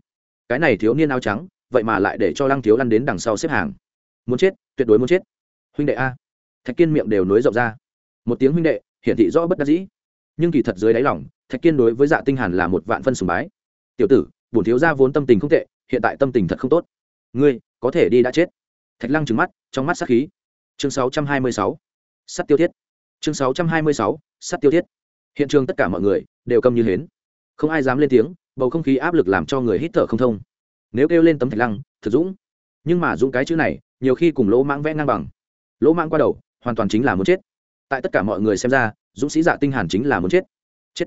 cái này thiếu niên áo trắng vậy mà lại để cho lăng thiếu lăn đến đằng sau xếp hàng. Muốn chết, tuyệt đối muốn chết. Huynh đệ a. Thạch kiên miệng đều nối rộng ra. Một tiếng huynh đệ, hiển thị rõ bất đắc dĩ. Nhưng kỳ thật dưới đáy lòng, thạch kiên đối với dạ tinh hàn là một vạn phân sùng bái. Tiểu tử, bổn thiếu gia vốn tâm tình không tệ, hiện tại tâm tình thật không tốt. Ngươi, có thể đi đã chết. Thạch lăng trừng mắt, trong mắt sát khí. Chương 626 sắt tiêu thiết. Chương 626 sắt tiêu thiết. Hiện trường tất cả mọi người đều câm như hến. Không ai dám lên tiếng, bầu không khí áp lực làm cho người hít thở không thông nếu kêu lên tấm thạch lăng, thực dũng. Nhưng mà dũng cái chữ này, nhiều khi cùng lỗ mãng vẽ ngang bằng. Lỗ mãng qua đầu, hoàn toàn chính là muốn chết. Tại tất cả mọi người xem ra, dũng sĩ dạ tinh hàn chính là muốn chết. Chết.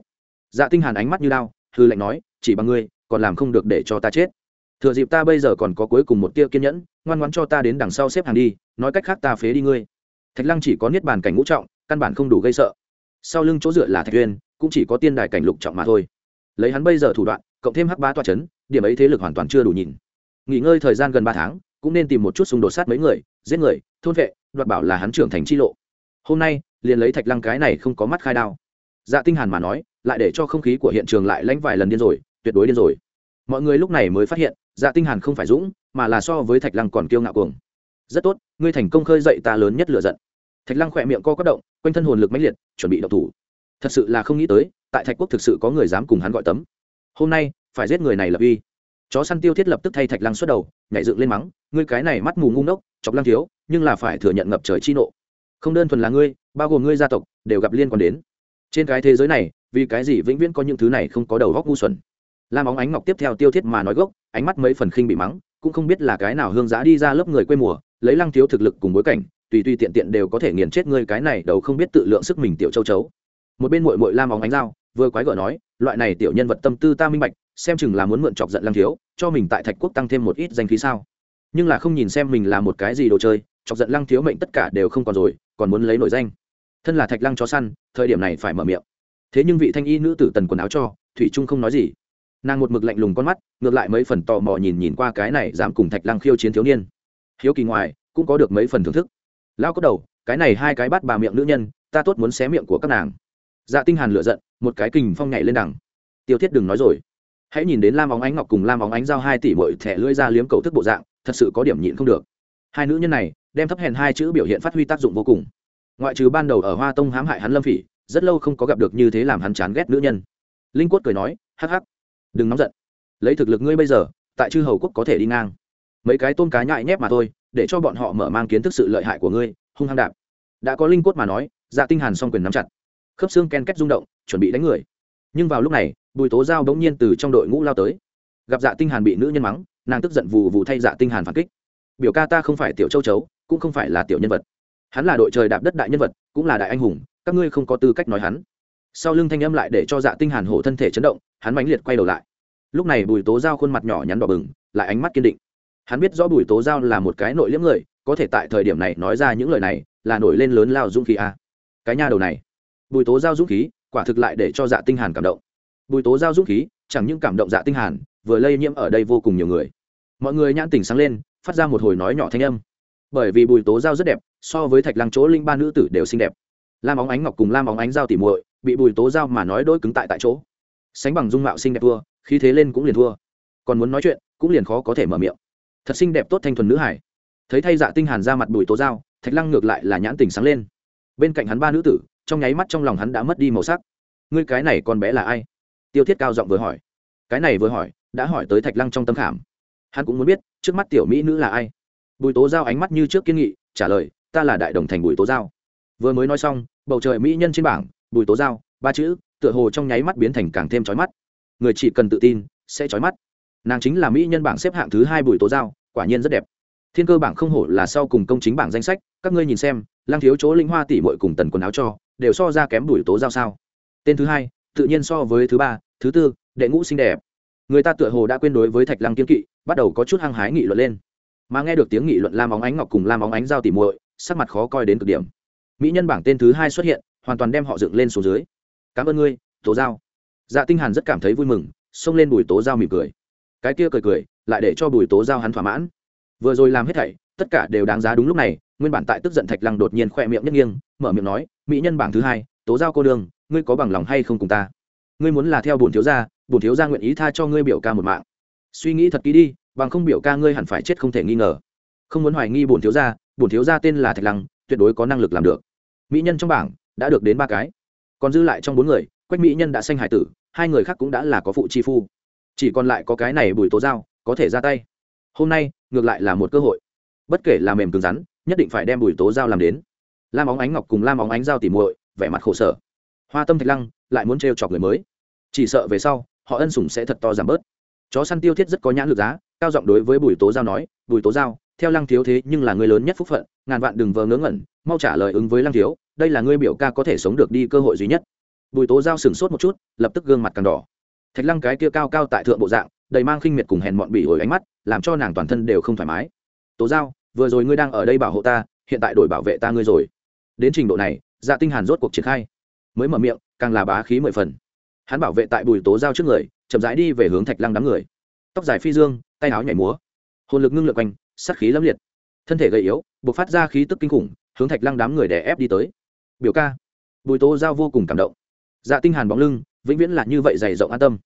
Dạ tinh hàn ánh mắt như đao, hư lệnh nói, chỉ bằng ngươi, còn làm không được để cho ta chết. Thừa dịp ta bây giờ còn có cuối cùng một tia kiên nhẫn, ngoan ngoãn cho ta đến đằng sau xếp hàng đi, nói cách khác ta phế đi ngươi. Thạch lăng chỉ có niết bàn cảnh ngũ trọng, căn bản không đủ gây sợ. Sau lưng chỗ dựa là thạch uyên, cũng chỉ có tiên đài cảnh lục trọng mà thôi. Lấy hắn bây giờ thủ đoạn, cộng thêm hắc bá toa chấn điểm ấy thế lực hoàn toàn chưa đủ nhìn. Nghỉ ngơi thời gian gần ba tháng, cũng nên tìm một chút xung đột sát mấy người, giết người, thôn vệ, đoạt bảo là hắn trưởng thành chi lộ. Hôm nay, liền lấy thạch lăng cái này không có mắt khai đao. Dạ tinh hàn mà nói, lại để cho không khí của hiện trường lại lánh vài lần điên rồi, tuyệt đối điên rồi. Mọi người lúc này mới phát hiện dạ tinh hàn không phải dũng, mà là so với thạch lăng còn kiêu ngạo cuồng. Rất tốt, ngươi thành công khơi dậy ta lớn nhất lửa giận. Thạch lăng khỏe miệng co quắp động, quanh thân hồn lực mãnh liệt, chuẩn bị động thủ. Thật sự là không nghĩ tới, tại thạch quốc thực sự có người dám cùng hắn gọi tấm. Hôm nay phải giết người này lập uy. Chó săn tiêu thiết lập tức thay thạch lăng xuất đầu, nhảy dựng lên mắng, ngươi cái này mắt mù ngu ngốc, chọc lăng thiếu, nhưng là phải thừa nhận ngập trời chi nộ. Không đơn thuần là ngươi, bao gồm ngươi gia tộc, đều gặp liên quan đến. Trên cái thế giới này, vì cái gì vĩnh viễn có những thứ này không có đầu góc ngu xuẩn? Lam óng ánh ngọc tiếp theo tiêu thiết mà nói gốc, ánh mắt mấy phần khinh bị mắng, cũng không biết là cái nào hương giã đi ra lớp người quê mùa, lấy lăng thiếu thực lực cùng bối cảnh, tùy tùy tiện tiện đều có thể nghiền chết ngươi cái này đầu không biết tự lượng sức mình tiểu châu chấu. Một bên mội mội lam óng ánh dao, vừa quái gở nói, loại này tiểu nhân vật tâm tư ta minh bạch xem chừng là muốn mượn chọc giận lăng thiếu, cho mình tại thạch quốc tăng thêm một ít danh khí sao. Nhưng là không nhìn xem mình là một cái gì đồ chơi, chọc giận lăng thiếu mệnh tất cả đều không còn rồi, còn muốn lấy nổi danh. Thân là thạch lăng chó săn, thời điểm này phải mở miệng. Thế nhưng vị thanh y nữ tử tần quần áo cho, thủy trung không nói gì. Nàng một mực lạnh lùng con mắt, ngược lại mấy phần tò mò nhìn nhìn qua cái này dám cùng thạch lăng khiêu chiến thiếu niên. Hiếu kỳ ngoài, cũng có được mấy phần thưởng thức. Lao có đầu, cái này hai cái bắt bà miệng nữ nhân, ta tốt muốn xé miệng của các nàng. Dạ tinh hàn lựa giận, một cái kình phong nhảy lên đằng. Tiêu thiết đừng nói rồi hãy nhìn đến lam óng ánh ngọc cùng lam óng ánh giao hai tỷ bội thẻ lưỡi ra liếm cầu thức bộ dạng, thật sự có điểm nhịn không được. Hai nữ nhân này, đem thấp hèn hai chữ biểu hiện phát huy tác dụng vô cùng. Ngoại trừ ban đầu ở hoa tông hãm hại hắn lâm phỉ, rất lâu không có gặp được như thế làm hắn chán ghét nữ nhân. Linh quất cười nói, hắc hắc, đừng nóng giận. Lấy thực lực ngươi bây giờ, tại chư hầu quốc có thể đi ngang. Mấy cái tôm cá nhại nhép mà thôi, để cho bọn họ mở mang kiến thức sự lợi hại của ngươi, hung hăng đạp. Đã có linh quất mà nói dạ tinh hàn song quyền nắm chặt. Khớp xương ken kết rung động, chuẩn bị đánh người nhưng vào lúc này, bùi tố giao bỗng nhiên từ trong đội ngũ lao tới. Gặp dạ tinh hàn bị nữ nhân mắng, nàng tức giận vù vù thay dạ tinh hàn phản kích. Biểu ca ta không phải tiểu châu chấu, cũng không phải là tiểu nhân vật. Hắn là đội trời đạp đất đại nhân vật, cũng là đại anh hùng, các ngươi không có tư cách nói hắn. Sau lưng thanh âm lại để cho dạ tinh hàn hổ thân thể chấn động, hắn mãnh liệt quay đầu lại. Lúc này bùi tố giao khuôn mặt nhỏ nhắn đỏ bừng, lại ánh mắt kiên định. Hắn biết rõ bùi tố giao là một cái nội liễm người, có thể tại thời điểm này nói ra những lời này, là nổi lên lớn lao dũng khí a. À. cái nha đầu này. Bùi tố giao dũng khí quả thực lại để cho dạ tinh hàn cảm động. Bùi tố giao dũng khí, chẳng những cảm động dạ tinh hàn, vừa lây nhiễm ở đây vô cùng nhiều người. Mọi người nhãn tỉnh sáng lên, phát ra một hồi nói nhỏ thanh âm. Bởi vì bùi tố giao rất đẹp, so với thạch lăng chỗ linh ba nữ tử đều xinh đẹp. Lam óng ánh ngọc cùng lam óng ánh giao tỉ muội, bị bùi tố giao mà nói đôi cứng tại tại chỗ. Sánh bằng dung mạo xinh đẹp thua, khí thế lên cũng liền thua. Còn muốn nói chuyện, cũng liền khó có thể mở miệng. Thật xinh đẹp tốt thanh thuần nữ hải. Thấy thay dạ tinh hàn ra mặt bùi tố giao, thạch lăng ngược lại là nhãn tình sáng lên. Bên cạnh hắn ba nữ tử trong nháy mắt trong lòng hắn đã mất đi màu sắc. Ngươi cái này con bé là ai? Tiêu thiết cao giọng vừa hỏi. Cái này vừa hỏi, đã hỏi tới thạch lăng trong tâm khảm. Hắn cũng muốn biết, trước mắt tiểu mỹ nữ là ai? Bùi tố giao ánh mắt như trước kiên nghị, trả lời, ta là đại đồng thành bùi tố giao. Vừa mới nói xong, bầu trời mỹ nhân trên bảng, bùi tố giao, ba chữ, tựa hồ trong nháy mắt biến thành càng thêm trói mắt. Người chỉ cần tự tin, sẽ trói mắt. Nàng chính là mỹ nhân bảng xếp hạng thứ hai bùi tố giao, quả nhiên rất đẹp. Thiên cơ bảng không hổ là sau cùng công chính bảng danh sách, các ngươi nhìn xem lang thiếu chỗ linh hoa tỷ mội cùng tần quần áo cho đều so ra kém bùi tố giao sao. Tên thứ hai, tự nhiên so với thứ ba, thứ tư, đệ ngũ xinh đẹp. Người ta tựa hồ đã quên đối với thạch lăng kiên kỵ, bắt đầu có chút hăng hái nghị luận lên. Mà nghe được tiếng nghị luận lam óng ánh ngọc cùng lam óng ánh giao tỉ muội, sắc mặt khó coi đến cực điểm. Mỹ nhân bảng tên thứ hai xuất hiện, hoàn toàn đem họ dựng lên xuống dưới. Cảm ơn ngươi, tố giao. Dạ tinh hàn rất cảm thấy vui mừng, xông lên bùi tố giao mỉm cười. Cái kia cười cười, lại để cho bùi tố giao hắn thỏa mãn. Vừa rồi làm hết thảy tất cả đều đáng giá đúng lúc này nguyên bản tại tức giận thạch lăng đột nhiên khoe miệng nhất nghiêng mở miệng nói mỹ nhân bảng thứ hai tố giao cô đương, ngươi có bằng lòng hay không cùng ta? Ngươi muốn là theo bổn thiếu gia bổn thiếu gia nguyện ý tha cho ngươi biểu ca một mạng. Suy nghĩ thật kỹ đi bằng không biểu ca ngươi hẳn phải chết không thể nghi ngờ. Không muốn hoài nghi bổn thiếu gia bổn thiếu gia tên là thạch lăng tuyệt đối có năng lực làm được. Mỹ nhân trong bảng đã được đến ba cái còn dư lại trong bốn người quách mỹ nhân đã sanh hải tử hai người khác cũng đã là có phụ chi phu. Chỉ còn lại có cái này bùi tố giao có thể ra tay. Hôm nay ngược lại là một cơ hội bất kể là mềm cứng rắn, nhất định phải đem bùi tố giao làm đến. Lam óng ánh ngọc cùng lam óng ánh giao tỉ muội, vẻ mặt khổ sở. Hoa tâm thạch lăng, lại muốn trêu chọc người mới. Chỉ sợ về sau, họ ân sủng sẽ thật to giảm bớt. Chó săn tiêu thiết rất có nhãn lực giá, cao giọng đối với bùi tố giao nói, bùi tố giao theo lăng thiếu thế nhưng là người lớn nhất phúc phận, ngàn vạn đừng vờ ngớ ngẩn, mau trả lời ứng với lăng thiếu, đây là ngươi biểu ca có thể sống được đi cơ hội duy nhất. Bùi tố giao sửng sốt một chút, lập tức gương mặt càng đỏ. Thạch lăng cái kia cao cao tại thượng bộ dạng, đầy mang khinh miệt cùng hèn mọn bỉ ổi ánh mắt, làm cho nàng toàn thân đều không thoải mái tố giao, vừa rồi ngươi đang ở đây bảo hộ ta, hiện tại đổi bảo vệ ta ngươi rồi. Đến trình độ này dạ tinh hàn rốt cuộc triển khai. Mới mở miệng, càng là bá khí mười phần. Hắn bảo vệ tại bùi tố giao trước người, chậm rãi đi về hướng thạch lăng đám người. Tóc dài phi dương, tay áo nhảy múa. Hồn lực ngưng lượt quanh, sát khí lâm liệt. Thân thể gầy yếu buộc phát ra khí tức kinh khủng, hướng thạch lăng đám người đè ép đi tới. Biểu ca. Bùi tố giao vô cùng cảm động. Dạ tinh hàn bóng lưng, vĩnh viễn là như vậy dày rộng an tâm.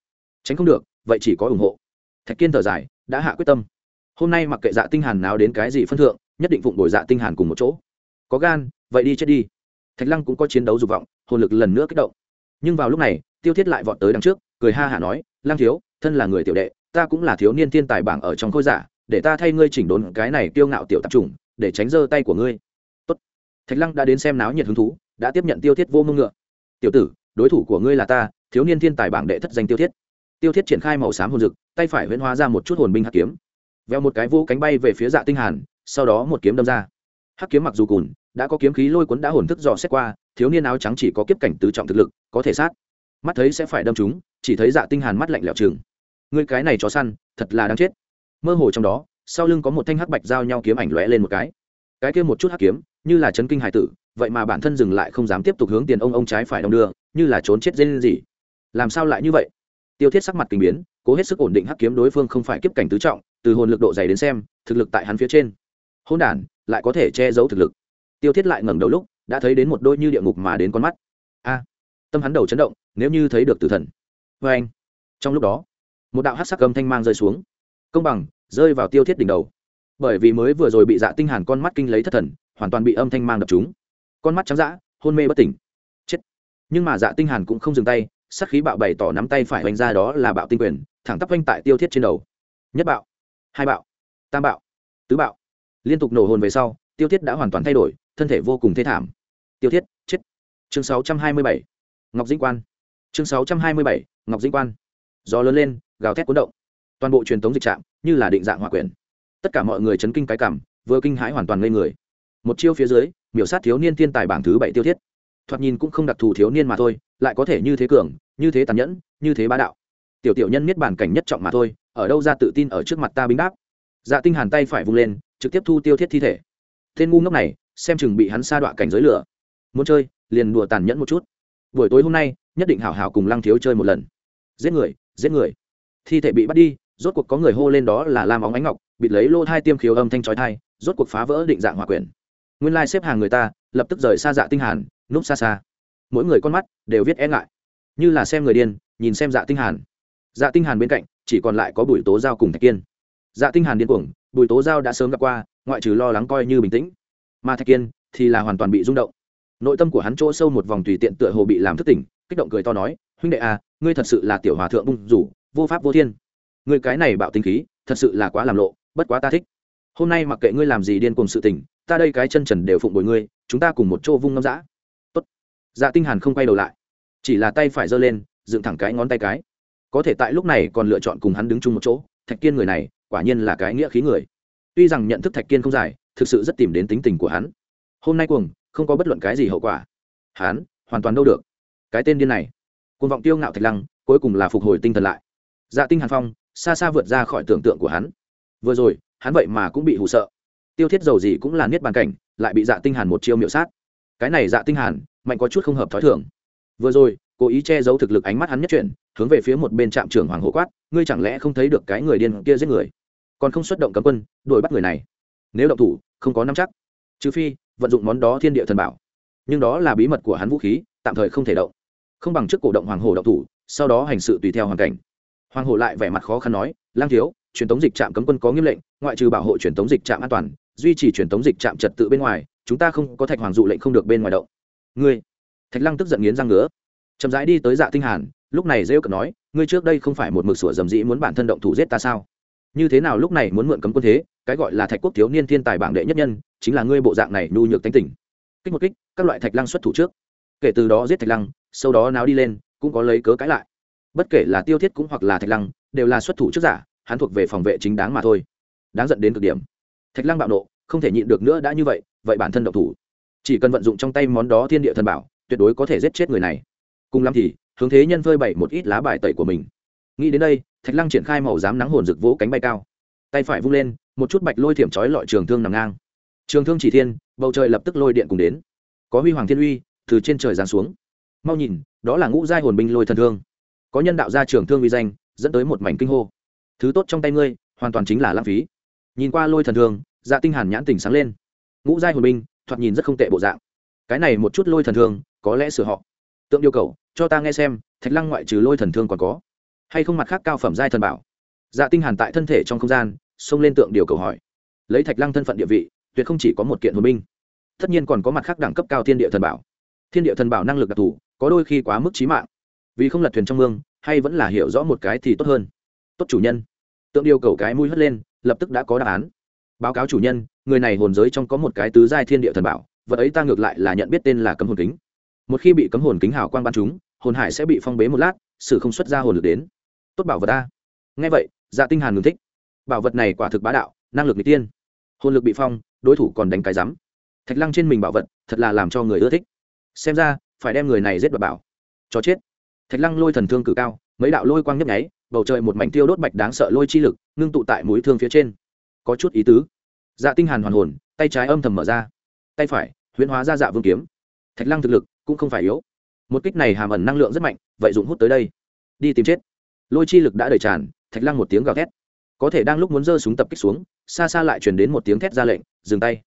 Tránh không được, vậy chỉ có ủng hộ. Thạch kiên thở dài, đã hạ quyết tâm hôm nay mặc kệ dạ tinh hàn nào đến cái gì phân thượng, nhất định phụng đổi dạ tinh hàn cùng một chỗ. Có gan, vậy đi chết đi. Thạch lăng cũng có chiến đấu dục vọng, hồn lực lần nữa kích động. Nhưng vào lúc này, tiêu thiết lại vọt tới đằng trước, cười ha hả nói, lăng thiếu, thân là người tiểu đệ, ta cũng là thiếu niên thiên tài bảng ở trong khôi giả, để ta thay ngươi chỉnh đốn cái này tiêu ngạo tiểu tạp trùng để tránh giơ tay của ngươi. Tốt. thạch lăng đã đến xem náo nhiệt hứng thú, đã tiếp nhận tiêu thiết vô mông ngựa. Tiểu tử, đối thủ của ngươi là ta, thiếu niên thiên tài bảng đệ thất danh tiêu thiết. Tiêu thiết triển khai màu xám hồn rực tay phải huyễn hóa ra một chút hồn binh hắc kiếm veo một cái vô cánh bay về phía dạ tinh hàn, sau đó một kiếm đâm ra. Hắc kiếm mặc dù cùn, đã có kiếm khí lôi cuốn đã hồn thức dò xét qua, thiếu niên áo trắng chỉ có kiếp cảnh tứ trọng thực lực, có thể sát. Mắt thấy sẽ phải đâm chúng chỉ thấy dạ tinh hàn mắt lạnh lẽo trường người cái này chó săn, thật là đáng chết. Mơ hồ trong đó, sau lưng có một thanh hắc bạch giao nhau kiếm ảnh lóe lên một cái. Cái kia một chút hắc kiếm, như là chấn kinh hải tử, vậy mà bản thân dừng lại không dám tiếp tục hướng tiền ông ông trái phải đông đưa, như là trốn chết dên gì. Làm sao lại như vậy? Tiêu thiết sắc mặt kinh biến, cố hết sức ổn định hắc kiếm đối phương không phải kiếp cảnh tứ trọng từ hồn lực độ dày đến xem, thực lực tại hắn phía trên. Hôn đản, lại có thể che giấu thực lực. Tiêu thiết lại ngẩng đầu lúc, đã thấy đến một đôi như địa ngục mà đến con mắt. A! Tâm hắn đầu chấn động, nếu như thấy được tử thần. Vê anh. Trong lúc đó, một đạo hát sắc cầm thanh mang rơi xuống. Công bằng, rơi vào tiêu thiết đỉnh đầu. Bởi vì mới vừa rồi bị dạ tinh hàn con mắt kinh lấy thất thần, hoàn toàn bị âm thanh mang đập trúng. Con mắt trắng dã, hôn mê bất tỉnh. Chết. Nhưng mà dạ tinh hàn cũng không dừng tay, sát khí bạo bày tỏ nắm tay phải oanh ra đó là bạo tinh quyền, thẳng tắp oanh tại tiêu thiết trên đầu. Nhất bạo hai bạo, tam bạo, tứ bạo. Liên tục nổ hồn về sau, tiêu thiết đã hoàn toàn thay đổi, thân thể vô cùng thê thảm. Tiêu thiết, chết. Chương 627 ngọc dĩnh quan. Chương 627 ngọc dĩnh quan. Gió lớn lên, gào thét cuốn động. Toàn bộ truyền thống dịch trạm, như là định dạng hỏa quyền tất cả mọi người chấn kinh cái cảm, vừa kinh hãi hoàn toàn ngây người. Một chiêu phía dưới, miểu sát thiếu niên thiên tài bảng thứ bảy tiêu thiết. Thoạt nhìn cũng không đặc thù thiếu niên mà thôi, lại có thể như thế cường, như thế tàn nhẫn, như thế bá đạo. Tiểu tiểu nhân miết bản cảnh nhất trọng mà thôi ở đâu ra tự tin ở trước mặt ta bính đáp. Dạ tinh hàn tay phải vung lên, trực tiếp thu tiêu thiết thi thể. Tên ngu ngốc này, xem chừng bị hắn sa đọa cảnh giới lửa. Muốn chơi, liền đùa tàn nhẫn một chút. Buổi tối hôm nay, nhất định hảo hảo cùng lăng thiếu chơi một lần. Giết người giết người. Thi thể bị bắt đi, rốt cuộc có người hô lên đó là lam óng ánh ngọc bị lấy lô thai tiêm khiếu âm thanh chói thai rốt cuộc phá vỡ định dạng hòa quyền nguyên lai xếp hàng người ta, lập tức rời xa dạ tinh hàn, núp xa xa. Mỗi người con mắt đều viết e ngại. Như là xem người điên, nhìn xem dạ tinh hàn. Dạ tinh hàn bên cạnh chỉ còn lại có bùi tố giao cùng thạch kiên. Dạ tinh hàn điên cuồng, bùi tố giao đã sớm gặp qua, ngoại trừ lo lắng coi như bình tĩnh. Mà thạch kiên thì là hoàn toàn bị rung động. Nội tâm của hắn chỗ sâu một vòng tùy tiện tựa hồ bị làm thức tỉnh, kích động cười to nói, huynh đệ à ngươi thật sự là tiểu hòa thượng bung rủ, vô pháp vô thiên. Ngươi cái này bạo tinh khí, thật sự là quá làm lộ, bất quá ta thích. Hôm nay mặc kệ ngươi làm gì điên cuồng sự tình, ta đây cái chân trần đều phụng bồi ngươi, chúng ta cùng một chỗ vung ngâm dã. Tốt. Dạ tinh hàn không quay đầu lại, chỉ là tay phải giơ lên, dựng thẳng cái ngón tay cái có thể tại lúc này còn lựa chọn cùng hắn đứng chung một chỗ, thạch kiên người này, quả nhiên là cái nghĩa khí người. Tuy rằng nhận thức thạch kiên không dài, thực sự rất tìm đến tính tình của hắn. Hôm nay cuồng, không có bất luận cái gì hậu quả. Hắn, hoàn toàn đâu được. Cái tên điên này. Cuồng vọng tiêu ngạo thạch lăng, cuối cùng là phục hồi tinh thần lại. Dạ tinh hàn phong, xa xa vượt ra khỏi tưởng tượng của hắn. Vừa rồi, hắn vậy mà cũng bị hù sợ. Tiêu thiết dầu gì cũng là niết bàn cảnh, lại bị dạ tinh hàn một chiêu miệu sát. Cái này dạ tinh hàn, mạnh có chút không hợp thói thường. Vừa rồi, cố ý che giấu thực lực ánh mắt hắn nhất chuyển hướng về phía một bên trạm trưởng hoàng hộ quát, ngươi chẳng lẽ không thấy được cái người điên kia giết người? Còn không xuất động cấm quân, đuổi bắt người này. Nếu động thủ, không có nắm chắc. Trừ phi, vận dụng món đó thiên địa thần bảo. Nhưng đó là bí mật của hắn vũ khí, tạm thời không thể động. Không bằng trước cổ động hoàng hồ động thủ, sau đó hành sự tùy theo hoàn cảnh. Hoàng hồ lại vẻ mặt khó khăn nói, lang thiếu, truyền thống dịch trạm cấm quân có nghiêm lệnh, ngoại trừ bảo hộ truyền thống dịch trạm an toàn, duy trì truyền thống dịch trạm trật tự bên ngoài, chúng ta không có thạch hoàng dụ lệnh không được bên ngoài động. Ngươi? Thạch lăng tức giận nghiến răng ngứa. Chậm rãi đi tới dạ tinh hàn lúc này rêu cợt nói, ngươi trước đây không phải một mực sủa dầm dĩ muốn bản thân động thủ giết ta sao? Như thế nào lúc này muốn mượn cấm quân thế, cái gọi là thạch quốc thiếu niên thiên tài bảng đệ nhất nhân, chính là ngươi bộ dạng này nhu nhược tánh tỉnh kích một kích, các loại thạch lăng xuất thủ trước. Kể từ đó giết thạch lăng, sau đó náo đi lên, cũng có lấy cớ cãi lại. Bất kể là tiêu thiết cũng hoặc là thạch lăng, đều là xuất thủ trước giả, hắn thuộc về phòng vệ chính đáng mà thôi. Đáng dẫn đến cực điểm. Thạch lăng bạo nộ, không thể nhịn được nữa đã như vậy vậy bản thân động thủ. Chỉ cần vận dụng trong tay món đó thiên địa thần bảo, tuyệt đối có thể giết chết người này. Cùng lắm thì hướng thế nhân phơi bày một ít lá bài tẩy của mình. Nghĩ đến đây, thạch lăng triển khai màu dám nắng hồn rực vỗ cánh bay cao. Tay phải vung lên, một chút bạch lôi thiểm trói lọi trường thương nằm ngang. Trường thương chỉ thiên, bầu trời lập tức lôi điện cùng đến. Có huy hoàng thiên uy, từ trên trời giáng xuống. Mau nhìn, đó là ngũ giai hồn binh lôi thần thương. Có nhân đạo ra trường thương uy danh, dẫn tới một mảnh kinh hô. Thứ tốt trong tay ngươi, hoàn toàn chính là lãng phí. Nhìn qua lôi thần thương dạ tinh hàn nhãn tình sáng lên. Ngũ giai hồn binh, thoạt nhìn rất không tệ bộ dạng. Cái này một chút lôi thần thương, có lẽ sửa họ. Tượng yêu cầu cho ta nghe xem, thạch lăng ngoại trừ lôi thần thương còn có, hay không mặt khác cao phẩm giai thần bảo? Dạ tinh hàn tại thân thể trong không gian, xông lên tượng điều cầu hỏi. Lấy thạch lăng thân phận địa vị, tuyệt không chỉ có một kiện hồn binh, tất nhiên còn có mặt khác đẳng cấp cao thiên địa thần bảo. Thiên địa thần bảo năng lực đặc thù, có đôi khi quá mức trí mạng. Vì không lật thuyền trong mương, hay vẫn là hiểu rõ một cái thì tốt hơn. Tốt chủ nhân. Tượng điều cầu cái mũi hất lên, lập tức đã có đáp án. Báo cáo chủ nhân, người này hồn giới trong có một cái tứ giai thiên địa thần bảo, vật ấy ta ngược lại là nhận biết tên là cấm hồn kính. Một khi bị cấm hồn kính hào quang ban chúng hồn hải sẽ bị phong bế một lát sự không xuất ra hồn lực đến. Tốt bảo vật ta ngay vậy dạ tinh hàn ngừng thích. Bảo vật này quả thực bá đạo, năng lực n tiên. Hồn lực bị phong, đối thủ còn đánh cái rắm. Thạch lăng trên mình bảo vật, thật là làm cho người ưa thích. Xem ra, phải đem người này giết và bảo. Cho chết. Thạch lăng lôi thần thương cử cao, mấy đạo lôi quang nhấp nháy, bầu trời một mảnh tiêu đốt bạch đáng sợ lôi chi lực, ngưng tụ tại mũi thương phía trên. Có chút ý tứ. Dạ tinh hàn hoàn hồn, tay trái âm thầm mở ra. Tay phải, huyễn hóa ra dạ vương kiếm. Thạch lăng thực lực cũng không phải yếu một kích này hàm ẩn năng lượng rất mạnh, vậy dụng hút tới đây. Đi tìm chết. Lôi chi lực đã đầy tràn, thạch lăng một tiếng gào thét. Có thể đang lúc muốn giơ súng tập kích xuống, xa xa lại chuyển đến một tiếng thét ra lệnh, dừng tay.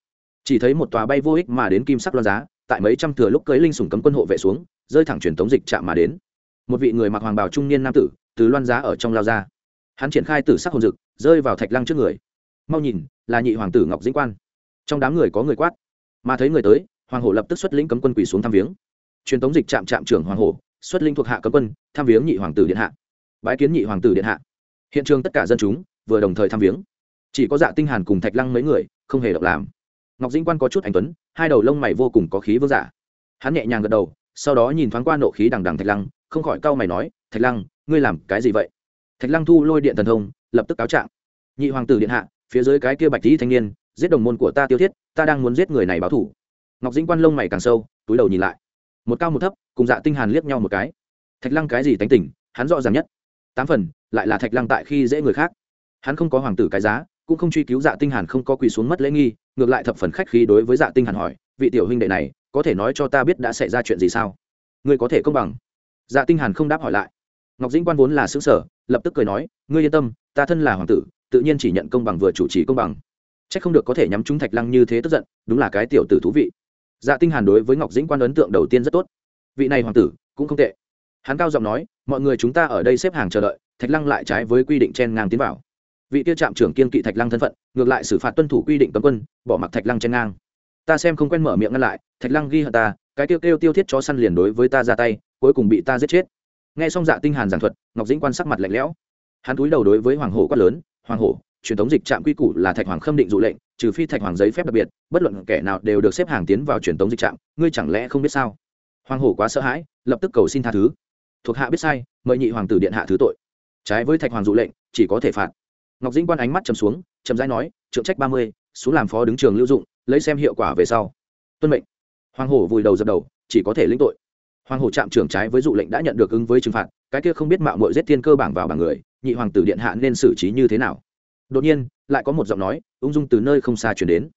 Chỉ thấy một tòa bay vô ích mà đến kim sắc loan giá, tại mấy trăm thừa lúc cưới linh sủng cấm quân hộ vệ xuống, rơi thẳng truyền tống dịch chạm mà đến. Một vị người mặc hoàng bào trung niên nam tử, từ loan giá ở trong lao ra. Hắn triển khai tử sắc hồn dực, rơi vào thạch lăng trước người. Mau nhìn, là nhị hoàng tử ngọc dĩnh quan. Trong đám người có người quát. Mà thấy người tới, hoàng hổ lập tức xuất lĩnh cấm quân quỳ xuống thăm viếng truyền tống dịch trạm trạm trưởng hoàng hổ, xuất linh thuộc hạ cấm quân thăm viếng nhị hoàng tử điện hạ. Bái kiến nhị hoàng tử điện hạ. Hiện trường tất cả dân chúng vừa đồng thời thăm viếng. Chỉ có dạ tinh hàn cùng thạch lăng mấy người, không hề động làm. Ngọc dĩnh quan có chút anh tuấn, hai đầu lông mày vô cùng có khí vương giả. Hắn nhẹ nhàng gật đầu, sau đó nhìn thoáng qua nộ khí đằng đằng thạch lăng, không khỏi cau mày nói, thạch lăng, ngươi làm cái gì vậy? Thạch lăng thu lôi điện thần thông, lập tức cáo trạng. Nhị hoàng tử điện hạ, phía dưới cái kia bạch tí thanh niên, giết đồng môn của ta tiêu thiết, ta đang muốn giết người này báo thủ. Ngọc dĩnh quan lông mày càng sâu, túi đầu nhìn lại một cao một thấp, cùng dạ tinh hàn liếc nhau một cái. Thạch lăng cái gì tánh tỉnh hắn rõ ràng nhất. Tám phần, lại là thạch lăng tại khi dễ người khác. Hắn không có hoàng tử cái giá, cũng không truy cứu dạ tinh hàn không có quỳ xuống mất lễ nghi, ngược lại thập phần khách khí đối với dạ tinh hàn hỏi, vị tiểu huynh đệ này, có thể nói cho ta biết đã xảy ra chuyện gì sao? Ngươi có thể công bằng. Dạ tinh hàn không đáp hỏi lại. Ngọc dĩnh quan vốn là sướng sở, lập tức cười nói, ngươi yên tâm, ta thân là hoàng tử, tự nhiên chỉ nhận công bằng vừa chủ trì công bằng. Chắc không được có thể nhắm trúng thạch lăng như thế tức giận, đúng là cái tiểu tử thú vị dạ tinh hàn đối với ngọc dĩnh quan ấn tượng đầu tiên rất tốt. Vị này hoàng tử cũng không tệ. Hắn cao giọng nói, mọi người chúng ta ở đây xếp hàng chờ đợi, thạch lăng lại trái với quy định chen ngang tiến vào. Vị tiêu trạm trưởng kiên kỵ thạch lăng thân phận, ngược lại xử phạt tuân thủ quy định cấm quân, bỏ mặc thạch lăng chen ngang. Ta xem không quen mở miệng ngăn lại, thạch lăng ghi hận ta, cái tiêu kêu tiêu thiết cho săn liền đối với ta ra tay, cuối cùng bị ta giết chết. Nghe xong dạ tinh hàn giảng thuật, ngọc dĩnh quan sắc mặt lạnh lẽo. Hắn cúi đầu đối với hoàng hổ quát lớn, hoàng hổ, truyền thống dịch trạm quy củ là thạch hoàng khâm định dụ lệnh trừ phi thạch hoàng giấy phép đặc biệt, bất luận kẻ nào đều được xếp hàng tiến vào truyền thống dịch trạm, ngươi chẳng lẽ không biết sao? Hoàng hổ quá sợ hãi, lập tức cầu xin tha thứ. Thuộc hạ biết sai, mời nhị hoàng tử điện hạ thứ tội. Trái với thạch hoàng dụ lệnh, chỉ có thể phạt. Ngọc dĩnh quan ánh mắt chầm xuống, chậm rãi nói, trượng trách ba mươi, xuống làm phó đứng trường lưu dụng, lấy xem hiệu quả về sau. Tuân mệnh. Hoàng hổ vùi đầu dập đầu, chỉ có thể lĩnh tội. Hoàng hổ trạm trưởng trái với dụ lệnh đã nhận được ứng với trừng phạt, cái kia không biết mạo mội giết thiên cơ bảng vào bảng người, nhị hoàng tử điện hạ nên xử trí như thế nào? Đột nhiên, lại có một giọng nói, ung dung từ nơi không xa chuyển đến.